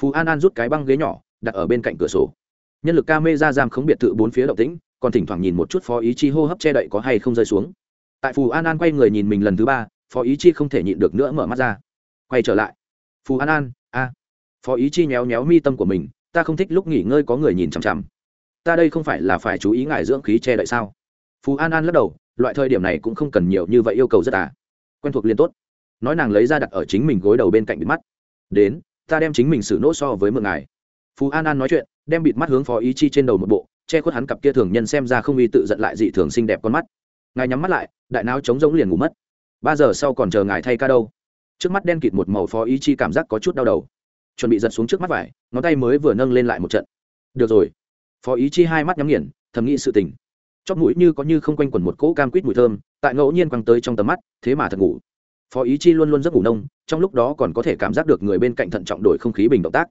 [SPEAKER 1] Phú an an rút cái băng ghế nhỏ, đặt ở bên cạnh cửa sổ. Nhân lực ca mê ra giam không biệt thự bốn phía động tĩnh, còn thỉnh thoảng nhìn một chút phó ý chi hô hấp che đậy có hay không rơi xuống. Tại phù an an quay người nhìn mình lần thứ ba, phó ý chi không thể nhịn được nữa mở mắt ra. Quay trở lại. Phù an an, a. Phó ý chi nhéo nhéo mi tâm của mình, ta không thích lúc nghỉ ngơi có người nhìn chằm chằm. Ta đây không phải là phải chú ý ngại dưỡng khí che đậy sao? Phù an an lắc đầu, loại thời điểm này cũng không cần nhiều như vậy yêu cầu rất à. Quen thuộc liên tốt nói nàng lấy ra đặt ở chính mình gối đầu bên cạnh bịt mắt. Đến, ta đem chính mình xử nỗ so với mượn ngài. Phú an an nói chuyện, đem bịt mắt hướng phó ý chi trên đầu một bộ, che khuất hắn cặp kia thường nhân xem ra không uy tự giận lại dị thường xinh đẹp con mắt. Ngài nhắm mắt lại, đại não trống rỗng liền ngủ mất. Ba giờ sau còn chờ ngài thay ca đâu. Trước mắt đen kịt một màu phó ý chi cảm giác có chút đau đầu. Chuẩn bị giật xuống trước mắt vải, ngón tay mới vừa nâng lên lại một trận. Được rồi. Phó ý chi hai mắt nhắm nghiền, thầm nghĩ sự tình. Chóp mũi như có như không quanh quẩn một cỗ cam quýt mùi thơm, tại ngẫu nhiên quăng tới trong tầm mắt, thế mà thật ngủ phó ý chi luôn luôn rất ngủ nông, trong lúc đó còn có thể cảm giác được người bên cạnh thận trọng đổi không khí bình động tác.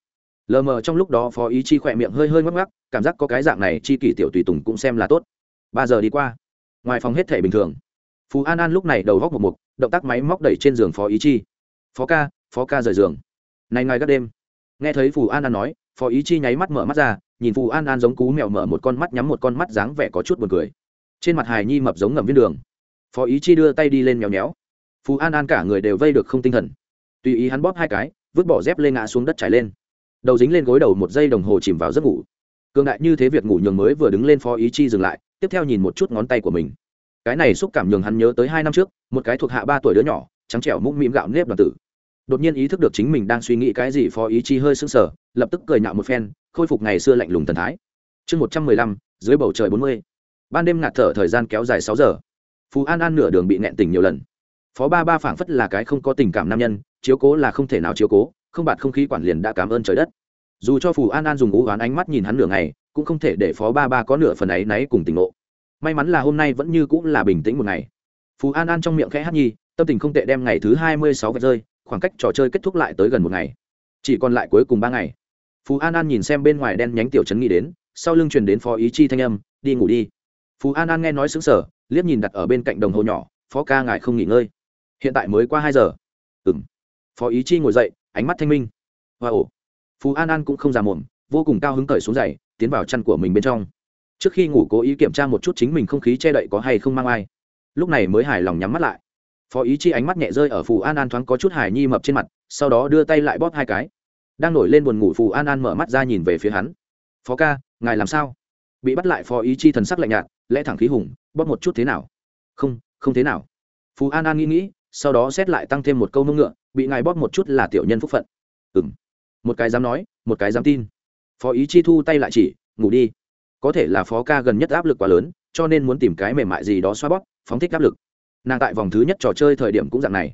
[SPEAKER 1] Lờ mờ trong lúc đó phó ý chi khỏe miệng hơi hơi ngắc ngắc cảm giác có cái dạng này chi kỷ tiểu tùy tùng cũng xem là tốt. Ba giờ đi qua, ngoài phòng hết thể bình thường. Phú an an lúc này đầu góc một mục, động tác máy móc đẩy trên giường phó ý chi. Phó ca phó ca rời giường. Này ngày các đêm. Nghe thấy phù an an nói, phó ý chi nháy mắt mở mắt ra, nhìn phù an an giống cú mèo mở một con mắt nhắm một con mắt dáng vẻ có chút buồn cười. Trên mặt hài nhi mập giống ngầm viên đường. Phó ý chi đưa tay đi lên nhéo nhéo Phú an an cả người đều vây được không tinh thần. Tùy ý hắn bóp hai cái, vứt bỏ dép lên ngã xuống đất trải lên. Đầu dính lên gối đầu một giây đồng hồ chìm vào giấc ngủ. Cường đại như thế việc ngủ nhường mới vừa đứng lên phó ý chi dừng lại, tiếp theo nhìn một chút ngón tay của mình. Cái này xúc cảm nhường hắn nhớ tới hai năm trước, một cái thuộc hạ ba tuổi đứa nhỏ, trắng trẻo mũm mĩm gạo nếp đoàn tử. Đột nhiên ý thức được chính mình đang suy nghĩ cái gì, phó ý chi hơi sững sờ, lập tức cười nhạo một phen, khôi phục ngày xưa lạnh lùng thần thái. Chương một trăm mười lăm, dưới bầu trời bốn mươi. Ban đêm ngạt thở thời gian kéo dài sáu giờ. Phú an an nửa đường bị nẹn tỉnh nhiều lần phó ba ba phảng phất là cái không có tình cảm nam nhân, chiếu cố là không thể nào chiếu cố, không bạt không khí quản liền đã cảm ơn trời đất. Dù cho phù an an dùng ngũ oán ánh mắt nhìn hắn nửa ngày, cũng không thể để phó ba ba có nửa phần ấy náy cùng tình ngộ. May mắn là hôm nay vẫn như cũng là bình tĩnh một ngày. Phù an an trong miệng khẽ hát nhi, tâm tình không tệ đem ngày thứ hai mươi sáu vạch rơi, khoảng cách trò chơi kết thúc lại tới gần một ngày. Chỉ còn lại cuối cùng ba ngày. Phú an an nhìn xem bên ngoài đen nhánh tiểu trấn nghĩ đến, sau lưng truyền đến phó ý chi thanh âm, đi ngủ đi. Phú an an nghe nói xứng sở liếc nhìn đặt ở bên cạnh đồng hồ nhỏ, phó ca ngài không nghỉ ngơi hiện tại mới qua hai giờ. Ừ m phó ý chi ngồi dậy, ánh mắt thanh minh. Hoa ồ phú an an cũng không già mồm vô cùng cao hứng cởi xuống giày, tiến vào chăn của mình bên trong. Trước khi ngủ cố ý kiểm tra một chút chính mình không khí che đậy có hay không mang ai. Lúc này mới hài lòng nhắm mắt lại. Phó ý chi ánh mắt nhẹ rơi ở phù an an thoáng có chút hài nhi mập trên mặt, sau đó đưa tay lại bóp hai cái. Đang nổi lên buồn ngủ phù an an mở mắt ra nhìn về phía hắn. Phó ca, ngài làm sao? Bị bắt lại, phó ý chi thần sắc lạnh nhạt, lẽ thẳng khí hùng, bóp một chút thế nào? Không không thế nào. Phù an an nghĩ nghĩ sau đó xét lại tăng thêm một câu mông ngựa, bị ngài bóp một chút là tiểu nhân phúc phận. Ừ m một cái dám nói, một cái dám tin. Phó ý chi thu tay lại chỉ, ngủ đi. Có thể là phó ca gần nhất áp lực quá lớn, cho nên muốn tìm cái mềm mại gì đó xoa bóp, phóng thích áp lực. Nàng tại vòng thứ nhất trò chơi thời điểm cũng dạng này.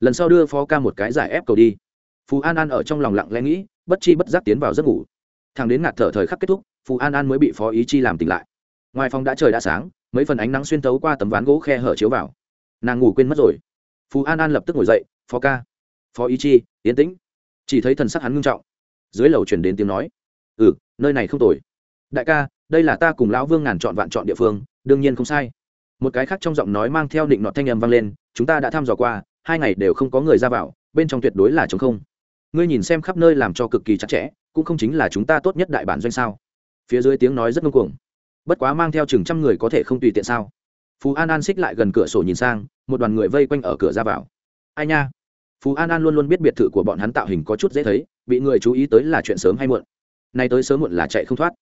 [SPEAKER 1] Lần sau đưa phó ca một cái giải ép cầu đi. Phú an an ở trong lòng lặng lẽ nghĩ, bất chi bất giác tiến vào giấc ngủ. Thằng đến ngạt thở thời khắc kết thúc phú an an mới bị phó ý chi làm tỉnh lại. Ngoài phòng đã trời đã sáng, mấy phần ánh nắng xuyên tấu qua tấm ván gỗ khe hở chiếu vào. Nàng ngủ quên mất rồi phú an an lập tức ngồi dậy, phó ca, phó ý chi, yên tĩnh. Chỉ thấy thần sắc hắn ngưng trọng. Dưới lầu chuyển đến tiếng nói ừ nơi này không tồi. Đại ca, đây là ta cùng lão vương ngàn chọn vạn chọn địa phương, đương nhiên không sai. Một cái khác trong giọng nói mang theo định nọt thanh âm vang lên, chúng ta đã thăm dò qua, hai ngày đều không có người ra vào, bên trong tuyệt đối là chống không. Ngươi nhìn xem khắp nơi làm cho cực kỳ chặt chẽ, cũng không chính là chúng ta tốt nhất đại bản doanh sao? Phía dưới tiếng nói rất ngông cuồng. Bất quá mang theo chừng trăm người có thể không tùy tiện sao? Phú an an xích lại gần cửa sổ nhìn sang, một đoàn người vây quanh ở cửa ra vào. Ai nha? Phú an an luôn luôn biết biệt thự của bọn hắn tạo hình có chút dễ thấy, bị người chú ý tới là chuyện sớm hay muộn. Nay tới sớm muộn là chạy không thoát.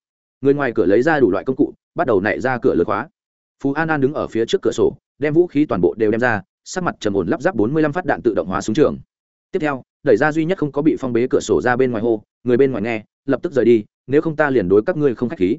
[SPEAKER 1] Người ngoài cửa lấy ra đủ loại công cụ, bắt đầu nảy ra cửa lượt khóa. Phú an an đứng ở phía trước cửa sổ, đem vũ khí toàn bộ đều đem ra, sắc mặt trầm ổn lắp ráp bốn mươi lăm phát đạn tự động hóa súng trường. Tiếp theo, đẩy ra duy nhất không có bị phong bế cửa sổ ra bên ngoài hô, người bên ngoài nghe, lập tức rời đi, nếu không ta liền đối các ngươi không k h á c h khí.